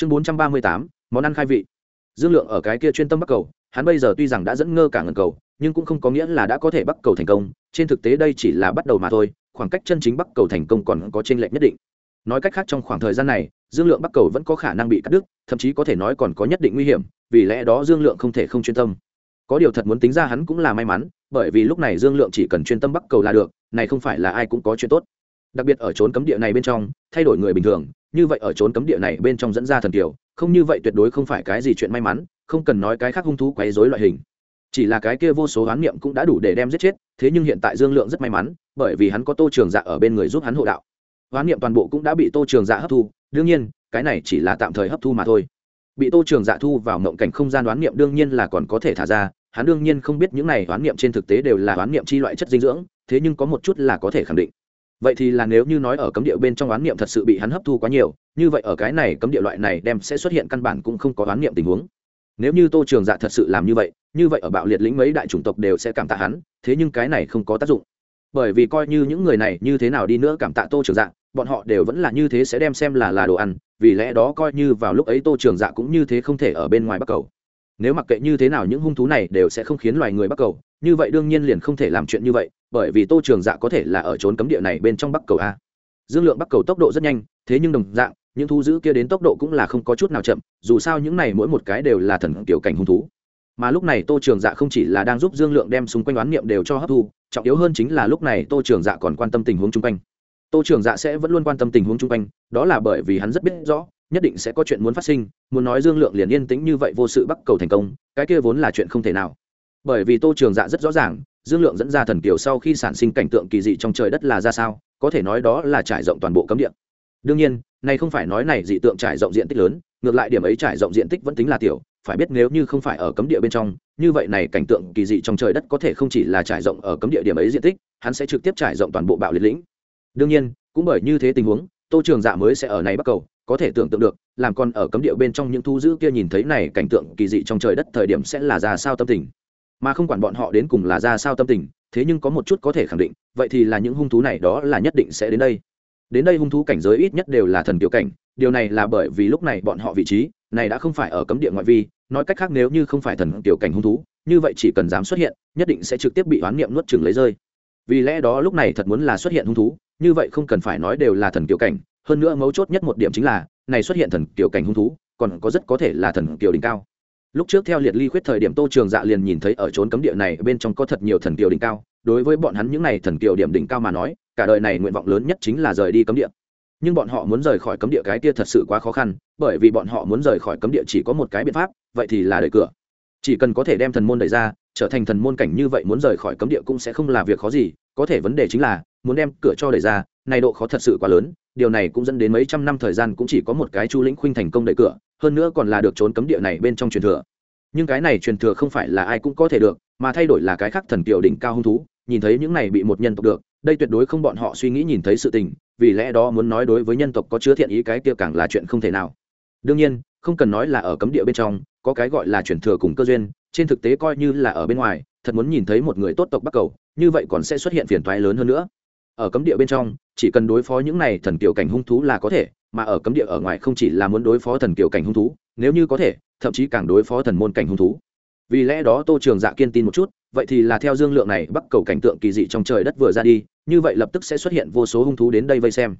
chương bốn trăm ba mươi tám, món ăn khai vị. Dương lượng ở cái kia chuyên tâm bắc cầu, hắn bây giờ tuy rằng đã dẫn ngơ cả ngần cầu, nhưng cũng không có nghĩa là đã có thể bắc cầu thành công. Trên thực tế đây chỉ là bắt đầu mà thôi, khoảng cách chân chính bắc cầu thành công còn có t r ê n lệch nhất định. Nói cách khác trong khoảng thời gian này, dương lượng bắc cầu vẫn có khả năng bị cắt đứt, thậm chí có thể nói còn có nhất định nguy hiểm, vì lẽ đó dương lượng không thể không chuyên tâm. Có điều thật muốn tính ra hắn cũng là may mắn, bởi vì lúc này dương lượng chỉ cần chuyên tâm bắc cầu là được, này không phải là ai cũng có chuyện tốt. Đặc biệt ở trốn cấm địa này bên trong, thay đổi người bình thường như vậy ở trốn cấm địa này bên trong dẫn ra thần kiều, không như vậy tuyệt đối không phải cái gì chuyện may mắn, không cần nói cái khác hung thú quấy rối loại hình. Chỉ là cái kia vô số hoán niệm cũng đã đủ để đem giết chết, thế nhưng hiện tại dương lượng rất may mắn, bởi vì hắn có tô trường dạ ở bên người giúp hắn hộ đạo. Hoán niệm toàn bộ cũng đã bị tô trường dạ hấp thu, đương nhiên, cái này chỉ là tạm thời hấp thu mà thôi. Bị tô trường dạ thu vào mộng cảnh không gian đoán niệm đương nhiên là còn có thể thả ra, hắn đương nhiên không biết những này đoán niệm trên thực tế đều là đoán niệm chi loại chất dinh dưỡng, thế nhưng có một chút là có thể khẳng định vậy thì là nếu như nói ở cấm địa bên trong oán niệm thật sự bị hắn hấp thu quá nhiều, như vậy ở cái này cấm địa loại này đem sẽ xuất hiện căn bản cũng không có oán niệm tình huống. Nếu như tô trường dạ thật sự làm như vậy như vậy ở bạo liệt lĩnh mấy đại chủng tộc đều sẽ cảm tạ hắn, thế nhưng cái này không có tác dụng. Bởi vì coi như những người này như thế nào đi nữa cảm tạ tô trường dạ bọn họ đều vẫn là như thế sẽ đem xem là là đồ ăn, vì lẽ đó coi như vào lúc ấy tô trường dạ cũng như thế không thể ở bên ngoài bắc cầu. Nếu mặc kệ như thế nào những hung thú này đều sẽ không khiến loài người bắc cầu, như vậy đương nhiên liền không thể làm chuyện như vậy bởi vì tô trường dạ có thể là ở trốn cấm địa này bên trong bắc cầu a. Dương lượng bắc cầu tốc độ rất nhanh, thế nhưng đồng dạng, những thú dữ kia đến tốc độ cũng là không có chút nào chậm, dù sao những này mỗi một cái đều là thần kiểu cảnh hung thú. Mà lúc này tô trường dạ không chỉ là đang giúp dương lượng đem xung quanh đoán niệm đều cho hấp thu, trọng yếu hơn chính là lúc này tô trường dạ còn quan tâm tình huống chung quanh. Tô trường dạ sẽ vẫn luôn quan tâm tình huống chung quanh, đó là bởi vì hắn rất biết rõ, nhất định sẽ có chuyện muốn phát sinh, muốn nói dương lượng liền yên tĩnh như vậy vô sự bắc cầu thành công, cái kia vốn là chuyện không thể nào. Bởi vì tô trường dạ rất rõ ràng dương lượng dẫn ra thần kiều sau khi sản sinh cảnh tượng kỳ dị trong trời đất là ra sao, có thể nói đó là trải rộng toàn bộ cấm địa. Đương nhiên, này không phải nói này dị tượng trải rộng diện tích lớn, ngược lại điểm ấy trải rộng diện tích vẫn tính là tiểu, phải biết nếu như không phải ở cấm địa bên trong, như vậy này cảnh tượng kỳ dị trong trời đất có thể không chỉ là trải rộng ở cấm địa điểm ấy diện tích, hắn sẽ trực tiếp trải rộng toàn bộ bạo liệt lĩnh. Đương nhiên, cũng bởi như thế tình huống, tô trường dạ mới sẽ ở này bắt cầu, có thể tưởng tượng được, làm con ở cấm địa bên trong những thu giữ kia nhìn thấy này cảnh tượng kỳ dị trong trời đất thời điểm sẽ là ra sao tâm tình mà không quản bọn họ đến cùng là ra sao tâm tình, thế nhưng có một chút có thể khẳng định, vậy thì là những hung thú này đó là nhất định sẽ đến đây. Đến đây hung thú cảnh giới ít nhất đều là thần tiểu cảnh, điều này là bởi vì lúc này bọn họ vị trí này đã không phải ở cấm địa ngoại vi, nói cách khác nếu như không phải thần tiểu cảnh hung thú, như vậy chỉ cần dám xuất hiện, nhất định sẽ trực tiếp bị oán niệm nuốt chừng lấy rơi. Vì lẽ đó lúc này thật muốn là xuất hiện hung thú, như vậy không cần phải nói đều là thần tiểu cảnh, hơn nữa mấu chốt nhất một điểm chính là, này xuất hiện thần tiểu cảnh hung thú, còn có rất có thể là thần tiểu đỉnh cao lúc trước theo liệt ly khuyết thời điểm tô trường dạ liền nhìn thấy ở trốn cấm địa này bên trong có thật nhiều thần kiều đỉnh cao. Đối với bọn hắn những này thần kiều điểm đỉnh cao mà nói, cả đời này nguyện vọng lớn nhất chính là rời đi cấm địa. Nhưng bọn họ muốn rời khỏi cấm địa cái kia thật sự quá khó khăn, bởi vì bọn họ muốn rời khỏi cấm địa chỉ có một cái biện pháp, vậy thì là đẩy cửa. Chỉ cần có thể đem thần môn đẩy ra, trở thành thần môn cảnh như vậy muốn rời khỏi cấm địa cũng sẽ không là việc khó gì, có thể vấn đề chính là, muốn đem cửa cho đẩy ra, này độ khó thật sự quá lớn, điều này cũng dẫn đến mấy trăm năm thời gian cũng chỉ có một cái chu lĩnh khuynh thành công đẩy cửa hơn nữa còn là được trốn cấm địa này bên trong truyền thừa. Nhưng cái này truyền thừa không phải là ai cũng có thể được, mà thay đổi là cái khác thần kiều đỉnh cao hung thú, nhìn thấy những này bị một nhân tộc được, đây tuyệt đối không bọn họ suy nghĩ nhìn thấy sự tình, vì lẽ đó muốn nói đối với nhân tộc có chứa thiện ý cái kia càng là chuyện không thể nào. Đương nhiên, không cần nói là ở cấm địa bên trong, có cái gọi là truyền thừa cùng cơ duyên, trên thực tế coi như là ở bên ngoài, thật muốn nhìn thấy một người tốt tộc bắc cầu, như vậy còn sẽ xuất hiện phiền toái lớn hơn nữa. Ở cấm địa bên trong, chỉ cần đối phó những này thần kiều cảnh hung thú là có thể mà ở cấm địa ở ngoài không chỉ là muốn đối phó thần kiều cảnh hung thú, nếu như có thể, thậm chí càng đối phó thần môn cảnh hung thú. Vì lẽ đó tô trường dạ kiên tin một chút, vậy thì là theo dương lượng này bắc cầu cảnh tượng kỳ dị trong trời đất vừa ra đi, như vậy lập tức sẽ xuất hiện vô số hung thú đến đây vây xem.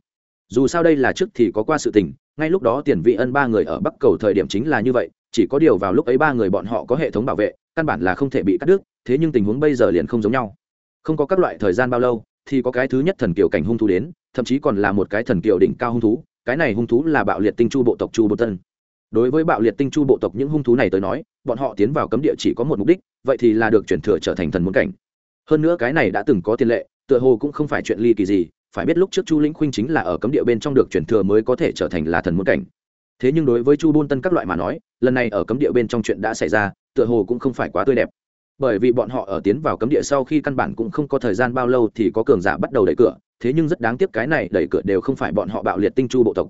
Dù sao đây là trước thì có qua sự tình, ngay lúc đó tiền vị ân ba người ở bắc cầu thời điểm chính là như vậy, chỉ có điều vào lúc ấy ba người bọn họ có hệ thống bảo vệ, căn bản là không thể bị cắt đứt, thế nhưng tình huống bây giờ liền không giống nhau. Không có các loại thời gian bao lâu, thì có cái thứ nhất thần kiều cảnh hung thú đến, thậm chí còn là một cái thần kiều đỉnh cao hung thú cái này hung thú là bạo liệt tinh chu bộ tộc chu bột tân. Đối với bạo liệt tinh chu bộ tộc những hung thú này tới nói, bọn họ tiến vào cấm địa chỉ có một mục đích, vậy thì là được chuyển thừa trở thành thần muốn cảnh. Hơn nữa cái này đã từng có tiền lệ, tựa hồ cũng không phải chuyện ly kỳ gì, phải biết lúc trước chu lĩnh khuynh chính là ở cấm địa bên trong được chuyển thừa mới có thể trở thành là thần muốn cảnh. Thế nhưng đối với chu bôn tân các loại mà nói, lần này ở cấm địa bên trong chuyện đã xảy ra, tựa hồ cũng không phải quá tươi đẹp bởi vì bọn họ ở tiến vào cấm địa sau khi căn bản cũng không có thời gian bao lâu thì có cường giả bắt đầu đẩy cửa, thế nhưng rất đáng tiếc cái này đẩy cửa đều không phải bọn họ bạo liệt tinh chu bộ tộc.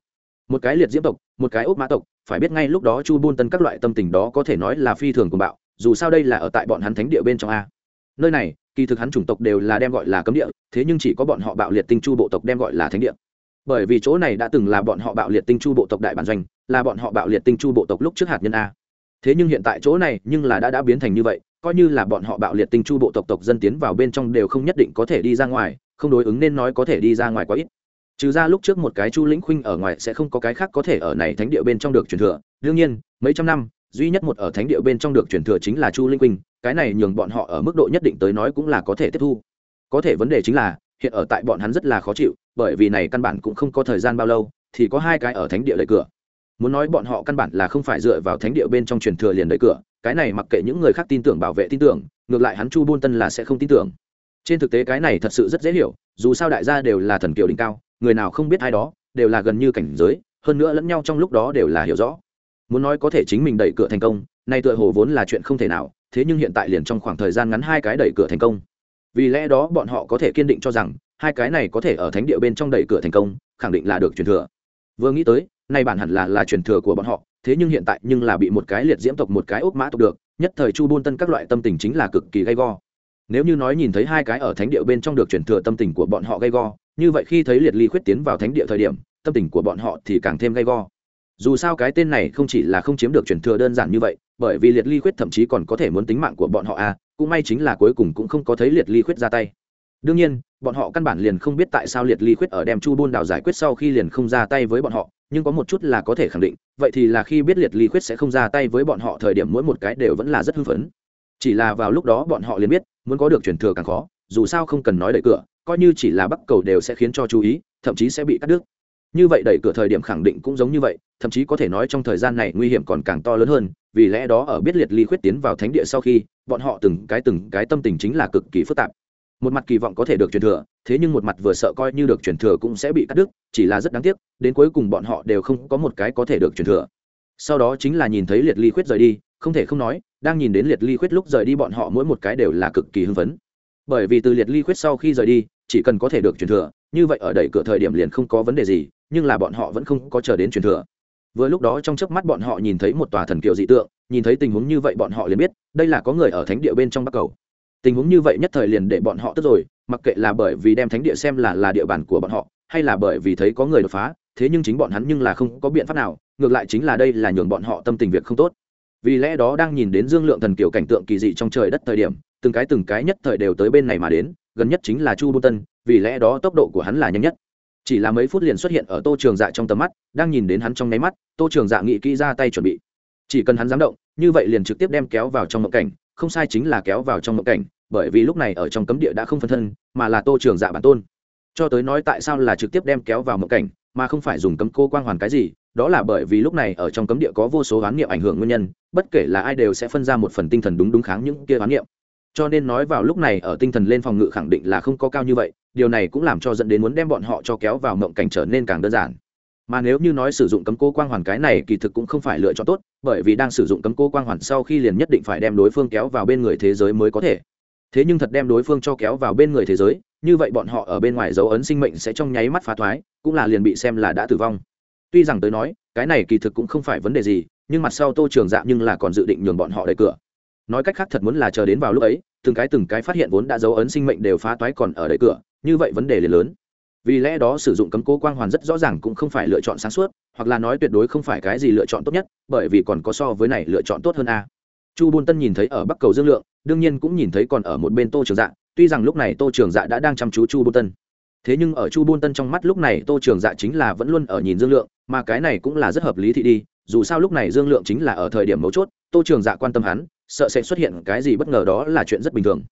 Một cái liệt diễm tộc, một cái ốc mã tộc, phải biết ngay lúc đó chu buôn tân các loại tâm tình đó có thể nói là phi thường của bạo, dù sao đây là ở tại bọn hắn thánh địa bên trong a. Nơi này, kỳ thực hắn chủng tộc đều là đem gọi là cấm địa, thế nhưng chỉ có bọn họ bạo liệt tinh chu bộ tộc đem gọi là thánh địa. Bởi vì chỗ này đã từng là bọn họ bạo liệt tinh chu bộ tộc đại bản doanh, là bọn họ bạo liệt tinh chu bộ tộc lúc trước hạt nhân a. Thế nhưng hiện tại chỗ này nhưng là đã đã biến thành như vậy coi như là bọn họ bạo liệt tinh chu bộ tộc tộc dân tiến vào bên trong đều không nhất định có thể đi ra ngoài, không đối ứng nên nói có thể đi ra ngoài quá ít. Trừ ra lúc trước một cái chu lĩnh khuynh ở ngoài sẽ không có cái khác có thể ở này thánh địa bên trong được truyền thừa. Đương nhiên, mấy trăm năm, duy nhất một ở thánh địa bên trong được truyền thừa chính là chu linh khuynh, cái này nhường bọn họ ở mức độ nhất định tới nói cũng là có thể tiếp thu. Có thể vấn đề chính là, hiện ở tại bọn hắn rất là khó chịu, bởi vì này căn bản cũng không có thời gian bao lâu, thì có hai cái ở thánh địa đẩy cửa. Muốn nói bọn họ căn bản là không phải dựa vào thánh địa bên trong truyền thừa liền đẩy cửa cái này mặc kệ những người khác tin tưởng bảo vệ tin tưởng, ngược lại hắn chu buôn tân là sẽ không tin tưởng. Trên thực tế cái này thật sự rất dễ hiểu, dù sao đại gia đều là thần kiều đỉnh cao, người nào không biết ai đó, đều là gần như cảnh giới, hơn nữa lẫn nhau trong lúc đó đều là hiểu rõ. Muốn nói có thể chính mình đẩy cửa thành công, nay tựa hồ vốn là chuyện không thể nào, thế nhưng hiện tại liền trong khoảng thời gian ngắn hai cái đẩy cửa thành công. Vì lẽ đó bọn họ có thể kiên định cho rằng, hai cái này có thể ở thánh địa bên trong đẩy cửa thành công, khẳng định là được truyền thừa. Vừa nghĩ tới, nay bản hẳn là là truyền thừa của bọn họ thế nhưng hiện tại nhưng là bị một cái liệt diễm tộc, một cái ốc mã tộc được, nhất thời chu buôn tân các loại tâm tình chính là cực kỳ gay go. Nếu như nói nhìn thấy hai cái ở thánh địa bên trong được truyền thừa tâm tình của bọn họ gay go, như vậy khi thấy liệt ly khuyết tiến vào thánh địa thời điểm, tâm tình của bọn họ thì càng thêm gay go. Dù sao cái tên này không chỉ là không chiếm được truyền thừa đơn giản như vậy, bởi vì liệt ly khuyết thậm chí còn có thể muốn tính mạng của bọn họ à cũng may chính là cuối cùng cũng không có thấy liệt ly khuyết ra tay. Đương nhiên, bọn họ căn bản liền không biết tại sao liệt ly khuyết ở đem chu buôn đào giải quyết sau khi liền không ra tay với bọn họ nhưng có một chút là có thể khẳng định, vậy thì là khi biết liệt ly khuyết sẽ không ra tay với bọn họ thời điểm mỗi một cái đều vẫn là rất hưng phấn. Chỉ là vào lúc đó bọn họ liền biết, muốn có được truyền thừa càng khó, dù sao không cần nói đẩy cửa, coi như chỉ là bắc cầu đều sẽ khiến cho chú ý, thậm chí sẽ bị cắt đứt. Như vậy đẩy cửa thời điểm khẳng định cũng giống như vậy, thậm chí có thể nói trong thời gian này nguy hiểm còn càng to lớn hơn, vì lẽ đó ở biết liệt ly khuyết tiến vào thánh địa sau khi, bọn họ từng cái từng cái tâm tình chính là cực kỳ phức tạp một mặt kỳ vọng có thể được truyền thừa, thế nhưng một mặt vừa sợ coi như được truyền thừa cũng sẽ bị cắt đứt, chỉ là rất đáng tiếc, đến cuối cùng bọn họ đều không có một cái có thể được truyền thừa. Sau đó chính là nhìn thấy liệt ly khuyết rời đi, không thể không nói, đang nhìn đến liệt ly khuyết lúc rời đi bọn họ mỗi một cái đều là cực kỳ hưng phấn. Bởi vì từ liệt ly khuyết sau khi rời đi, chỉ cần có thể được truyền thừa, như vậy ở đẩy cửa thời điểm liền không có vấn đề gì, nhưng là bọn họ vẫn không có chờ đến truyền thừa. Vừa lúc đó trong chớp mắt bọn họ nhìn thấy một tòa thần kiều dị tượng, nhìn thấy tình huống như vậy bọn họ liền biết, đây là có người ở thánh địa bên trong bắc cầu tình huống như vậy nhất thời liền để bọn họ tức rồi, mặc kệ là bởi vì đem thánh địa xem là là địa bàn của bọn họ, hay là bởi vì thấy có người đột phá, thế nhưng chính bọn hắn nhưng là không có biện pháp nào, ngược lại chính là đây là nhường bọn họ tâm tình việc không tốt. Vì lẽ đó đang nhìn đến dương lượng thần kiểu cảnh tượng kỳ dị trong trời đất thời điểm, từng cái từng cái nhất thời đều tới bên này mà đến, gần nhất chính là chu bô tân, vì lẽ đó tốc độ của hắn là nhanh nhất. Chỉ là mấy phút liền xuất hiện ở tô trường dạ trong tầm mắt, đang nhìn đến hắn trong nháy mắt, tô trường dạ nghị kỹ ra tay chuẩn bị. Chỉ cần hắn dám động, như vậy liền trực tiếp đem kéo vào trong mộng cảnh không sai chính là kéo vào trong mộng cảnh, bởi vì lúc này ở trong cấm địa đã không phân thân, mà là tô trường dạ bản tôn. Cho tới nói tại sao là trực tiếp đem kéo vào mộng cảnh, mà không phải dùng cấm cô quang hoàn cái gì, đó là bởi vì lúc này ở trong cấm địa có vô số oán niệm ảnh hưởng nguyên nhân, bất kể là ai đều sẽ phân ra một phần tinh thần đúng đúng kháng những kia oán niệm. Cho nên nói vào lúc này ở tinh thần lên phòng ngự khẳng định là không có cao như vậy, điều này cũng làm cho dẫn đến muốn đem bọn họ cho kéo vào mộng cảnh trở nên càng đơn giản mà nếu như nói sử dụng cấm cô quang hoàn cái này kỳ thực cũng không phải lựa chọn tốt, bởi vì đang sử dụng cấm cô quang hoàn sau khi liền nhất định phải đem đối phương kéo vào bên người thế giới mới có thể. Thế nhưng thật đem đối phương cho kéo vào bên người thế giới, như vậy bọn họ ở bên ngoài dấu ấn sinh mệnh sẽ trong nháy mắt phá thoái, cũng là liền bị xem là đã tử vong. Tuy rằng tới nói, cái này kỳ thực cũng không phải vấn đề gì, nhưng mặt sau tô trường dạ nhưng là còn dự định nhường bọn họ đẩy cửa. Nói cách khác thật muốn là chờ đến vào lúc ấy, từng cái từng cái phát hiện vốn đã dấu ấn sinh mệnh đều phá toái còn ở đẩy cửa, như vậy vấn đề liền lớn vì lẽ đó sử dụng cấm cố quang hoàn rất rõ ràng cũng không phải lựa chọn sáng suốt, hoặc là nói tuyệt đối không phải cái gì lựa chọn tốt nhất, bởi vì còn có so với này lựa chọn tốt hơn a. Chu bôn tân nhìn thấy ở bắc cầu dương lượng, đương nhiên cũng nhìn thấy còn ở một bên tô trường dạ tuy rằng lúc này tô trường dạ đã đang chăm chú chu bôn tân. Thế nhưng ở chu bôn tân trong mắt lúc này tô trường dạ chính là vẫn luôn ở nhìn dương lượng, mà cái này cũng là rất hợp lý thị đi, dù sao lúc này dương lượng chính là ở thời điểm mấu chốt, tô trường dạ quan tâm hắn, sợ sẽ xuất hiện cái gì bất ngờ đó là chuyện rất bình thường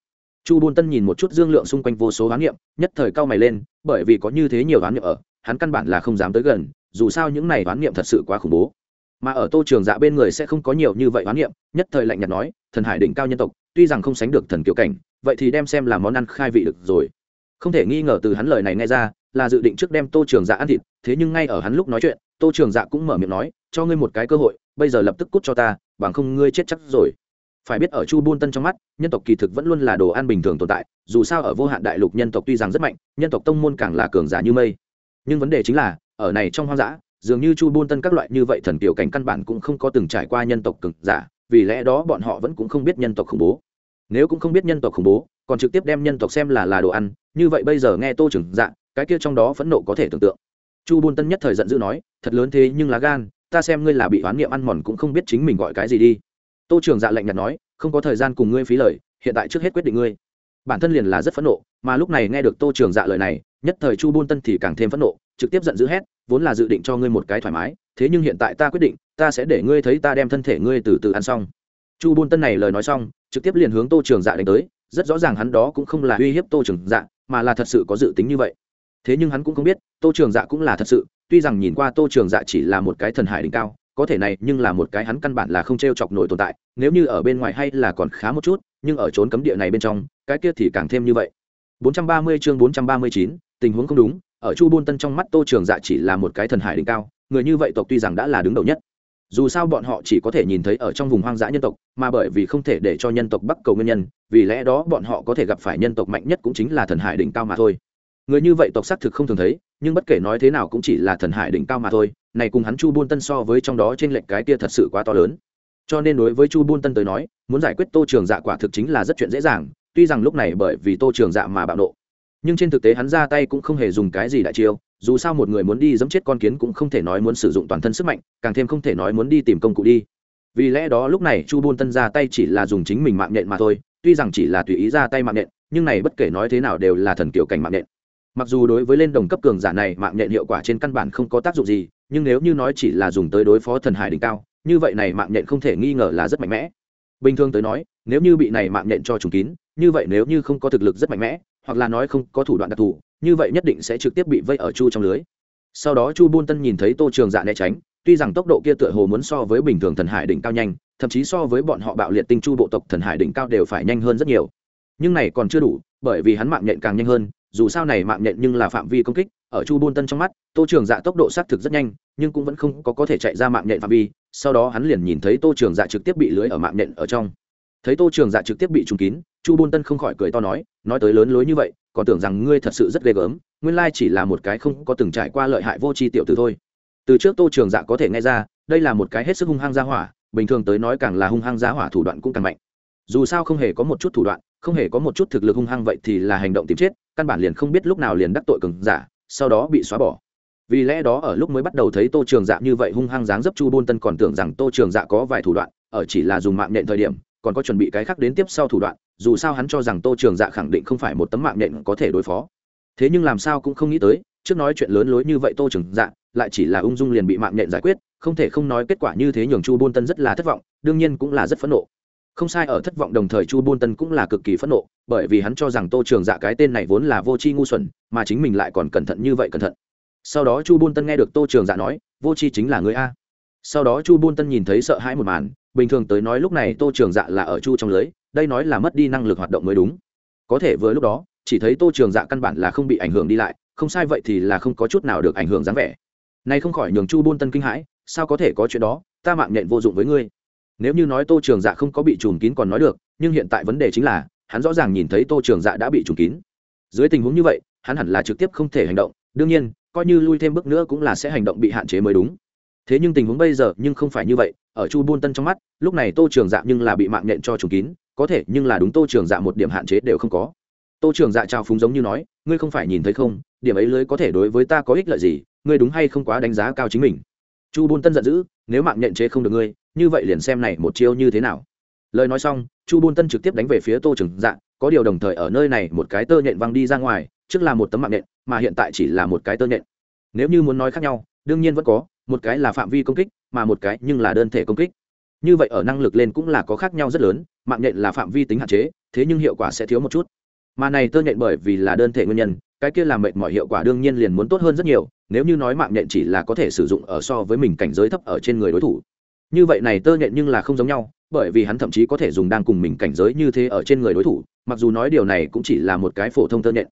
chu bôn tân nhìn một chút dương lượng xung quanh vô số hoán niệm, nhất thời cao mày lên, bởi vì có như thế nhiều hoán niệm ở, hắn căn bản là không dám tới gần, dù sao những này hoán niệm thật sự quá khủng bố. Mà ở tô trường dạ bên người sẽ không có nhiều như vậy hoán niệm, nhất thời lạnh nhạt nói, thần hải đỉnh cao nhân tộc, tuy rằng không sánh được thần kiểu cảnh, vậy thì đem xem là món ăn khai vị được rồi. Không thể nghi ngờ từ hắn lời này nghe ra, là dự định trước đem tô trường dạ ăn thịt, thế nhưng ngay ở hắn lúc nói chuyện, tô trường dạ cũng mở miệng nói, cho ngươi một cái cơ hội, bây giờ lập tức cút cho ta, bằng không ngươi chết chắc rồi phải biết ở chu buôn tân trong mắt, nhân tộc kỳ thực vẫn luôn là đồ ăn bình thường tồn tại, dù sao ở vô hạn đại lục nhân tộc tuy rằng rất mạnh, nhân tộc tông môn càng là cường giả như mây. Nhưng vấn đề chính là, ở này trong hoang dã, dường như chu buôn tân các loại như vậy thần tiểu cảnh căn bản cũng không có từng trải qua nhân tộc cường giả, vì lẽ đó bọn họ vẫn cũng không biết nhân tộc khủng bố. Nếu cũng không biết nhân tộc khủng bố, còn trực tiếp đem nhân tộc xem là là đồ ăn, như vậy bây giờ nghe tô trưởng dạ cái kia trong đó phẫn nộ có thể tưởng tượng. Chu buôn tân nhất thời giận dữ nói, thật lớn thế nhưng lá gan, ta xem ngươi là bị oán niệm ăn mòn cũng không biết chính mình gọi cái gì đi tô trường dạ lạnh nhạt nói, không có thời gian cùng ngươi phí lời, hiện tại trước hết quyết định ngươi. Bản thân liền là rất phẫn nộ, mà lúc này nghe được tô trường dạ lời này, nhất thời chu buôn tân thì càng thêm phẫn nộ, trực tiếp giận dữ hét, vốn là dự định cho ngươi một cái thoải mái, thế nhưng hiện tại ta quyết định, ta sẽ để ngươi thấy ta đem thân thể ngươi từ từ ăn xong. Chu buôn tân này lời nói xong, trực tiếp liền hướng tô trường dạ đánh tới, rất rõ ràng hắn đó cũng không là uy hiếp tô trường dạ mà là thật sự có dự tính như vậy. Thế nhưng hắn cũng không biết, tô trường dạ cũng là thật sự, tuy rằng nhìn qua tô trường dạ chỉ là một cái thần hải đỉnh cao có thể này nhưng là một cái hắn căn bản là không t r e o chọc nổi tồn tại nếu như ở bên ngoài hay là còn khá một chút nhưng ở trốn cấm địa này bên trong cái kia thì càng thêm như vậy. 430 chương 439, tình huống không đúng ở chu bôn tân trong mắt tô trường dạ chỉ là một cái thần hải đỉnh cao người như vậy tộc tuy rằng đã là đứng đầu nhất. Dù sao bọn họ chỉ có thể nhìn thấy ở trong vùng hoang dã nhân tộc mà bởi vì không thể để cho nhân tộc bắc cầu nguyên nhân vì lẽ đó bọn họ có thể gặp phải nhân tộc mạnh nhất cũng chính là thần hải đỉnh cao mà thôi người như vậy tộc xác thực không thường thấy, nhưng bất kể nói thế nào cũng chỉ là thần hải đỉnh cao mà thôi, này cùng hắn chu buôn tân so với trong đó trên lệnh cái kia thật sự quá to lớn. Cho nên đối với chu buôn tân tới nói, muốn giải quyết tô trường dạ quả thực chính là rất chuyện dễ dàng, tuy rằng lúc này bởi vì tô trường dạ mà bạo nộ. Nhưng trên thực tế hắn ra tay cũng không hề dùng cái gì đại chiêu, dù sao một người muốn đi dẫm chết con kiến cũng không thể nói muốn sử dụng toàn thân sức mạnh, càng thêm không thể nói muốn đi tìm công cụ đi. Vì lẽ đó lúc này chu buôn tân ra tay chỉ là dùng chính mình mạng nhện mà thôi, tuy rằng chỉ là tùy ý ra tay mạng nhện, nhưng này bất kể nói thế nào đều là thần kiểu cảnh mạng nhện mặc dù đối với lên đồng cấp cường giả này mạng nhện hiệu quả trên căn bản không có tác dụng gì, nhưng nếu như nói chỉ là dùng tới đối phó thần hải đỉnh cao, như vậy này mạng nhện không thể nghi ngờ là rất mạnh mẽ. Bình thường tới nói, nếu như bị này mạng nhện cho trùng kín, như vậy nếu như không có thực lực rất mạnh mẽ, hoặc là nói không có thủ đoạn đặc thù, như vậy nhất định sẽ trực tiếp bị vây ở chu trong lưới. Sau đó chu buôn tân nhìn thấy tô trường dạ né tránh, tuy rằng tốc độ kia tựa hồ muốn so với bình thường thần hải đỉnh cao nhanh, thậm chí so với bọn họ bạo liệt tinh chu bộ tộc thần hải đỉnh cao đều phải nhanh hơn rất nhiều. Nhưng này còn chưa đủ, bởi vì hắn mạng nhện càng nhanh hơn dù sao này mạng nhện nhưng là phạm vi công kích, ở chu bôn tân trong mắt, tô trường dạ tốc độ xác thực rất nhanh, nhưng cũng vẫn không có có thể chạy ra mạng nhện phạm vi, sau đó hắn liền nhìn thấy tô trường dạ trực tiếp bị lưới ở mạng nhện ở trong. Thấy tô trường dạ trực tiếp bị trùng kín, chu bôn tân không khỏi cười to nói nói tới lớn lối như vậy, còn tưởng rằng ngươi thật sự rất ghê gớm, nguyên lai chỉ là một cái không có từng trải qua lợi hại vô tri tiểu tử thôi. Từ trước tô trường dạ có thể nghe ra, đây là một cái hết sức hung hăng gia hỏa, bình thường tới nói càng là hung hăng gia hỏa thủ đoạn cũng càng mạnh. Dù sao không hề có một chút thủ đoạn không hề có một chút thực lực hung hăng vậy thì là hành động tìm chết, căn bản liền không biết lúc nào liền đắc tội cường giả, sau đó bị xóa bỏ. Vì lẽ đó ở lúc mới bắt đầu thấy tô trường dạ như vậy hung hăng dáng dấp chu bôn tân còn tưởng rằng tô trường dạ có vài thủ đoạn, ở chỉ là dùng mạng nhện thời điểm, còn có chuẩn bị cái khác đến tiếp sau thủ đoạn, dù sao hắn cho rằng tô trường dạ khẳng định không phải một tấm mạng nhện có thể đối phó. Thế nhưng làm sao cũng không nghĩ tới, trước nói chuyện lớn lối như vậy tô trường dạ lại chỉ là ung dung liền bị mạng nhện giải quyết, không thể không nói kết quả như thế nhường chu bôn tân rất là thất vọng, đương nhiên cũng là rất phẫn nộ không sai, ở thất vọng đồng thời chu bôn tân cũng là cực kỳ phẫn nộ, bởi vì hắn cho rằng tô trường dạ cái tên này vốn là vô c h i ngu xuẩn, mà chính mình lại còn cẩn thận như vậy cẩn thận. Sau đó chu bôn tân nghe được tô trường dạ nói, vô c h i chính là người a. Sau đó chu bôn tân nhìn thấy sợ hãi một màn, bình thường tới nói lúc này tô trường dạ là ở chu trong lưới, đây nói là mất đi năng lực hoạt động mới đúng. Có thể với lúc đó, chỉ thấy tô trường dạ căn bản là không bị ảnh hưởng đi lại, không sai vậy thì là không có chút nào được ảnh hưởng dáng vẻ. Nay không khỏi nhường chu bôn tân kinh hãi, sao có thể có chuyện đó, ta mạng nhện vô dụng với ngươi nếu như nói tô trường dạ không có bị trùm kín còn nói được, nhưng hiện tại vấn đề chính là, hắn rõ ràng nhìn thấy tô trường dạ đã bị trùm kín. Dưới tình huống như vậy, hắn hẳn là trực tiếp không thể hành động, đương nhiên, coi như lui thêm bước nữa cũng là sẽ hành động bị hạn chế mới đúng. Thế nhưng tình huống bây giờ nhưng không phải như vậy, ở chu buôn tân trong mắt, lúc này tô trường dạ nhưng là bị mạng nhện cho trùng kín, có thể nhưng là đúng tô trường dạ một điểm hạn chế đều không có. Tô trường dạ trao phúng giống như nói, ngươi không phải nhìn thấy không, điểm ấy lưới có thể đối với ta có ích lợi gì, ngươi đúng hay không quá đánh giá cao chính mình chu Bôn tân giận dữ, nếu mạng nhận chế không được ngươi, như vậy liền xem này một chiêu như thế nào. Lời nói xong, chu Bôn tân trực tiếp đánh về phía tô trường dạ có điều đồng thời ở nơi này một cái tơ nhện văng đi ra ngoài, trước là một tấm mạng nhện, mà hiện tại chỉ là một cái tơ nhện. Nếu như muốn nói khác nhau, đương nhiên vẫn có, một cái là phạm vi công kích, mà một cái nhưng là đơn thể công kích. Như vậy ở năng lực lên cũng là có khác nhau rất lớn, mạng nhện là phạm vi tính hạn chế, thế nhưng hiệu quả sẽ thiếu một chút. Mà này tơ nhện bởi vì là đơn thể nguyên nhân cái kia làm mệt mọi hiệu quả đương nhiên liền muốn tốt hơn rất nhiều, nếu như nói mạng nhện chỉ là có thể sử dụng ở so với mình cảnh giới thấp ở trên người đối thủ. Như vậy này tơ nhện nhưng là không giống nhau, bởi vì hắn thậm chí có thể dùng đang cùng mình cảnh giới như thế ở trên người đối thủ, mặc dù nói điều này cũng chỉ là một cái phổ thông tơ nhện.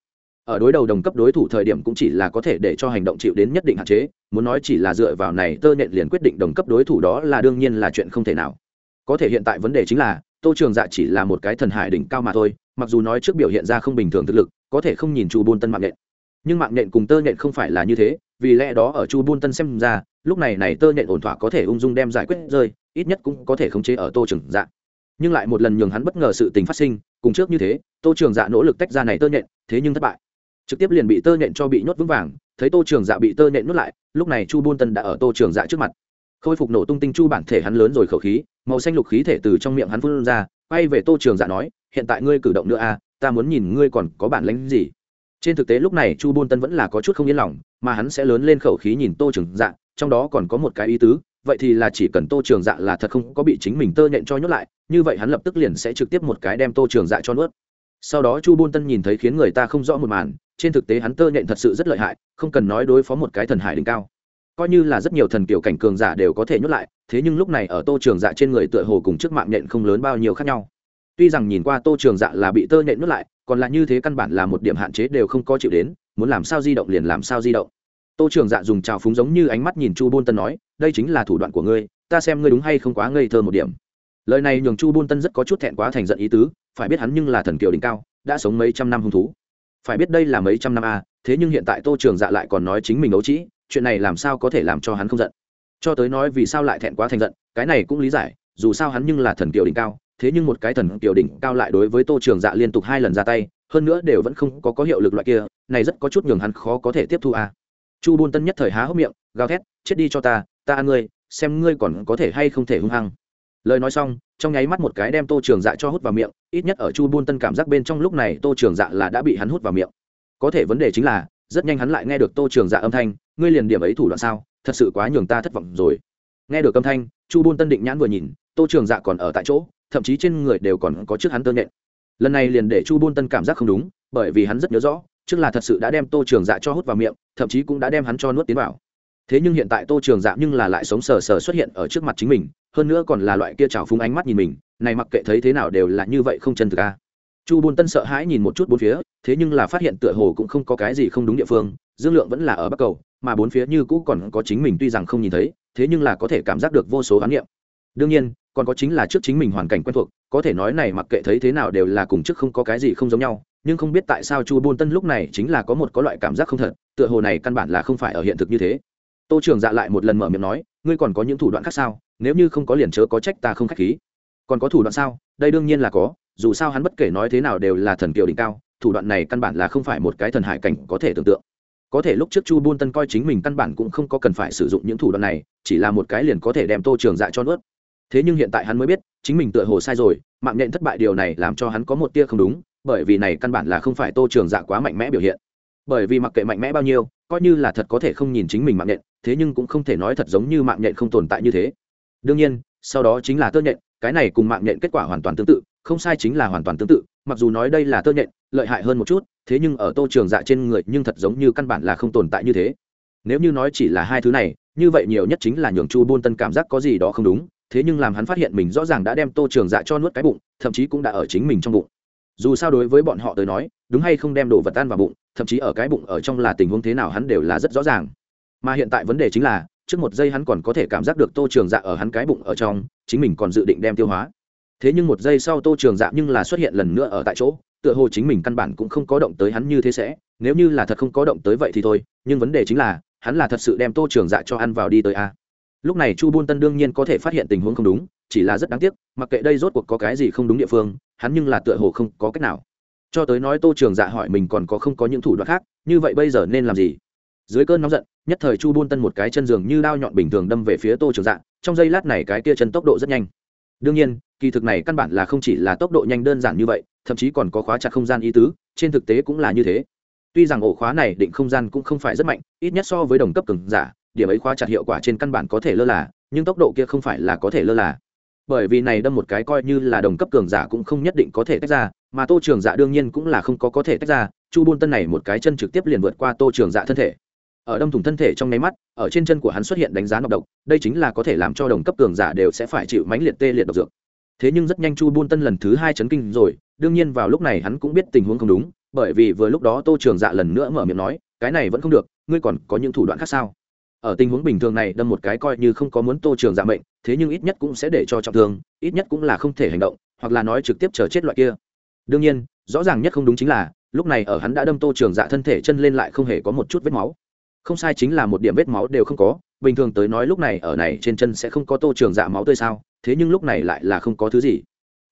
Ở đối đầu đồng cấp đối thủ thời điểm cũng chỉ là có thể để cho hành động chịu đến nhất định hạn chế, muốn nói chỉ là dựa vào này tơ nhện liền quyết định đồng cấp đối thủ đó là đương nhiên là chuyện không thể nào. Có thể hiện tại vấn đề chính là, tô trường dạ chỉ là một cái thần hải đỉnh cao mà thôi mặc dù nói trước biểu hiện ra không bình thường thực lực, có thể không nhìn chu Bôn tân mạng nhện. Nhưng mạng nhện cùng tơ nhện không phải là như thế, vì lẽ đó ở chu Bôn tân xem ra, lúc này này tơ nhện ổn thỏa có thể ung dung đem giải quyết rơi, ít nhất cũng có thể khống chế ở tô trường dạ. Nhưng lại một lần nhường hắn bất ngờ sự tình phát sinh, cùng trước như thế, tô trường dạ nỗ lực tách ra này tơ nhện, thế nhưng thất bại. Trực tiếp liền bị tơ nhện cho bị nhốt vững vàng, thấy tô trường dạ bị tơ nện nuốt lại, lúc này chu Bôn tân đã ở tô trường dạ trước mặt. Khôi phục nổ tung tinh chu bản thể hắn lớn rồi khẩu khí, màu xanh lục khí thể từ trong miệng hắn phun ra, quay về tô trường dạ nói hiện tại ngươi cử động nữa a à, ta muốn nhìn ngươi còn có bản lĩnh gì. Trên thực tế lúc này chu Bôn tân vẫn là có chút không yên lòng mà hắn sẽ lớn lên khẩu khí nhìn tô trường dạ trong đó còn có một cái ý tứ vậy thì là chỉ cần tô trường dạ là thật không có bị chính mình tơ nhện cho nhốt lại như vậy hắn lập tức liền sẽ trực tiếp một cái đem tô trường dạ cho nuốt. Sau đó chu Bôn tân nhìn thấy khiến người ta không rõ một màn trên thực tế hắn tơ nhện thật sự rất lợi hại không cần nói đối phó một cái thần hải đỉnh cao. Coi như là rất nhiều thần kiểu cảnh cường giả đều có thể nhốt lại thế nhưng lúc này ở tô trường dạ trên người tựa hồ cùng trước mạng nhện không lớn bao nhiêu khác nhau tuy rằng nhìn qua tô trường dạ là bị tơ nhện nuốt lại còn lại như thế căn bản là một điểm hạn chế đều không có chịu đến muốn làm sao di động liền làm sao di động. Tô trường dạ dùng trào phúng giống như ánh mắt nhìn chu bôn tân nói đây chính là thủ đoạn của ngươi ta xem ngươi đúng hay không quá ngây thơ một điểm. Lời này nhường chu bôn tân rất có chút thẹn quá thành giận ý tứ phải biết hắn nhưng là thần kiều đỉnh cao đã sống mấy trăm năm hung thú. Phải biết đây là mấy trăm năm a à, thế nhưng hiện tại tô trường dạ lại còn nói chính mình ấu trĩ chuyện này làm sao có thể làm cho hắn không giận. Cho tới nói vì sao lại thẹn quá thành giận cái này cũng lý giải dù sao hắn nhưng là thần kiều đỉnh cao thế nhưng một cái thần kiều đỉnh cao lại đối với tô trường dạ liên tục hai lần ra tay, hơn nữa đều vẫn không có có hiệu lực loại kia, này rất có chút nhường hắn khó có thể tiếp thu à. chu bôn tân nhất thời há hốc miệng, gào thét, chết đi cho ta ta ăn ngươi, xem ngươi còn có thể hay không thể hung hăng. Lời nói xong, trong nháy mắt một cái đem tô trường dạ cho hút vào miệng, ít nhất ở chu buôn tân cảm giác bên trong lúc này tô trường dạ là đã bị hắn hút vào miệng. Có thể vấn đề chính là, rất nhanh hắn lại nghe được tô trường dạ âm thanh, ngươi liền điểm ấy thủ đoạn sao? Thật sự quá nhường ta thất vọng rồi. Nghe được âm thanh, chu buôn tân định nhãn vừa nhìn, tô trường dạ còn ở tại chỗ thậm chí trên người đều còn có trước hắn tơ nhện. Lần này liền để chu buôn tân cảm giác không đúng, bởi vì hắn rất nhớ rõ, trước là thật sự đã đem tô trường dạ cho hút vào miệng, thậm chí cũng đã đem hắn cho nuốt tiến vào. Thế nhưng hiện tại tô trường dạ nhưng là lại sống sờ sờ xuất hiện ở trước mặt chính mình, hơn nữa còn là loại kia trào phúng ánh mắt nhìn mình, này mặc kệ thấy thế nào đều là như vậy không chân thực a chu bôn tân sợ hãi nhìn một chút bốn phía, thế nhưng là phát hiện tựa hồ cũng không có cái gì không đúng địa phương, dương lượng vẫn là ở bắc cầu, mà bốn phía như cũ còn có chính mình tuy rằng không nhìn thấy, thế nhưng là có thể cảm giác được vô số khám nghiệm đương nhiên, còn có chính là trước chính mình hoàn cảnh quen thuộc, có thể nói này mặc kệ thấy thế nào đều là cùng trước không có cái gì không giống nhau, nhưng không biết tại sao chu bôn tân lúc này chính là có một có loại cảm giác không thật, tựa hồ này căn bản là không phải ở hiện thực như thế. Tô trường dạ lại một lần mở miệng nói, ngươi còn có những thủ đoạn khác sao? Nếu như không có liền chớ có trách ta không k h á c h khí. Còn có thủ đoạn sao? Đây đương nhiên là có, dù sao hắn bất kể nói thế nào đều là thần kiều đỉnh cao, thủ đoạn này căn bản là không phải một cái thần hải cảnh có thể tưởng tượng. Có thể lúc trước chu buôn tân coi chính mình căn bản cũng không có cần phải sử dụng những thủ đoạn này, chỉ là một cái liền có thể đem tô trường dạ cho nuốt thế nhưng hiện tại hắn mới biết, chính mình tựa hồ sai rồi, mạng nhện thất bại điều này làm cho hắn có một tia không đúng, bởi vì này căn bản là không phải tô trường dạ quá mạnh mẽ biểu hiện. Bởi vì mặc kệ mạnh mẽ bao nhiêu, coi như là thật có thể không nhìn chính mình mạng nhện, thế nhưng cũng không thể nói thật giống như mạng nhện không tồn tại như thế. Đương nhiên, sau đó chính là tơ nhện, cái này cùng mạng nhện kết quả hoàn toàn tương tự, không sai chính là hoàn toàn tương tự, mặc dù nói đây là tơ nhện, lợi hại hơn một chút, thế nhưng ở tô trường dạ trên người nhưng thật giống như căn bản là không tồn tại như thế. Nếu như nói chỉ là hai thứ này, như vậy nhiều nhất chính là nhường chu buôn tân cảm giác có gì đó không đúng thế nhưng làm hắn phát hiện mình rõ ràng đã đem tô trường dạ cho nuốt cái bụng, thậm chí cũng đã ở chính mình trong bụng. Dù sao đối với bọn họ tới nói, đúng hay không đem đồ vật tan vào bụng, thậm chí ở cái bụng ở trong là tình huống thế nào hắn đều là rất rõ ràng. Mà hiện tại vấn đề chính là, trước một giây hắn còn có thể cảm giác được tô trường dạ ở hắn cái bụng ở trong, chính mình còn dự định đem tiêu hóa. Thế nhưng một giây sau tô trường dạ nhưng là xuất hiện lần nữa ở tại chỗ, tựa hồ chính mình căn bản cũng không có động tới hắn như thế sẽ, nếu như là thật không có động tới vậy thì thôi, nhưng vấn đề chính là, hắn là thật sự đem tô trường dạ cho ăn vào đi tới a lúc này chu buôn tân đương nhiên có thể phát hiện tình huống không đúng, chỉ là rất đáng tiếc, mặc kệ đây rốt cuộc có cái gì không đúng địa phương, hắn nhưng là tựa hồ không có cách nào. Cho tới nói tô trường dạ hỏi mình còn có không có những thủ đoạn khác, như vậy bây giờ nên làm gì? Dưới cơn nóng giận, nhất thời chu buôn tân một cái chân giường như đao nhọn bình thường đâm về phía tô trường dạ trong giây lát này cái kia chân tốc độ rất nhanh. Đương nhiên, kỳ thực này căn bản là không chỉ là tốc độ nhanh đơn giản như vậy, thậm chí còn có khóa chặt không gian ý tứ, trên thực tế cũng là như thế. Tuy rằng ổ khóa này định không gian cũng không phải rất mạnh, ít nhất so với đồng cấp cường giả điểm ấy khóa chặt hiệu quả trên căn bản có thể lơ là, nhưng tốc độ kia không phải là có thể lơ là. Bởi vì này đâm một cái coi như là đồng cấp cường giả cũng không nhất định có thể tách ra, mà tô trường dạ đương nhiên cũng là không có có thể tách ra, chu buôn tân này một cái chân trực tiếp liền vượt qua tô trường dạ thân thể. Ở đâm thủng thân thể trong nháy mắt, ở trên chân của hắn xuất hiện đánh giá nọc độc, đây chính là có thể làm cho đồng cấp cường giả đều sẽ phải chịu mánh liệt tê liệt độc dược. Thế nhưng rất nhanh chu buôn tân lần thứ hai chấn kinh rồi, đương nhiên vào lúc này hắn cũng biết tình huống không đúng, bởi vì vừa lúc đó tô trường dạ lần nữa mở miệng nói, cái này vẫn không được, ngươi còn có những thủ đoạn khác sao? Ở tình huống bình thường này đâm một cái coi như không có muốn tô trường giả mệnh, thế nhưng ít nhất cũng sẽ để cho trọng thương, ít nhất cũng là không thể hành động, hoặc là nói trực tiếp chờ chết loại kia. Đương nhiên, rõ ràng nhất không đúng chính là, lúc này ở hắn đã đâm tô trường dạ thân thể chân lên lại không hề có một chút vết máu. Không sai chính là một điểm vết máu đều không có, bình thường tới nói lúc này ở này trên chân sẽ không có tô trường dạ máu tươi sao, thế nhưng lúc này lại là không có thứ gì.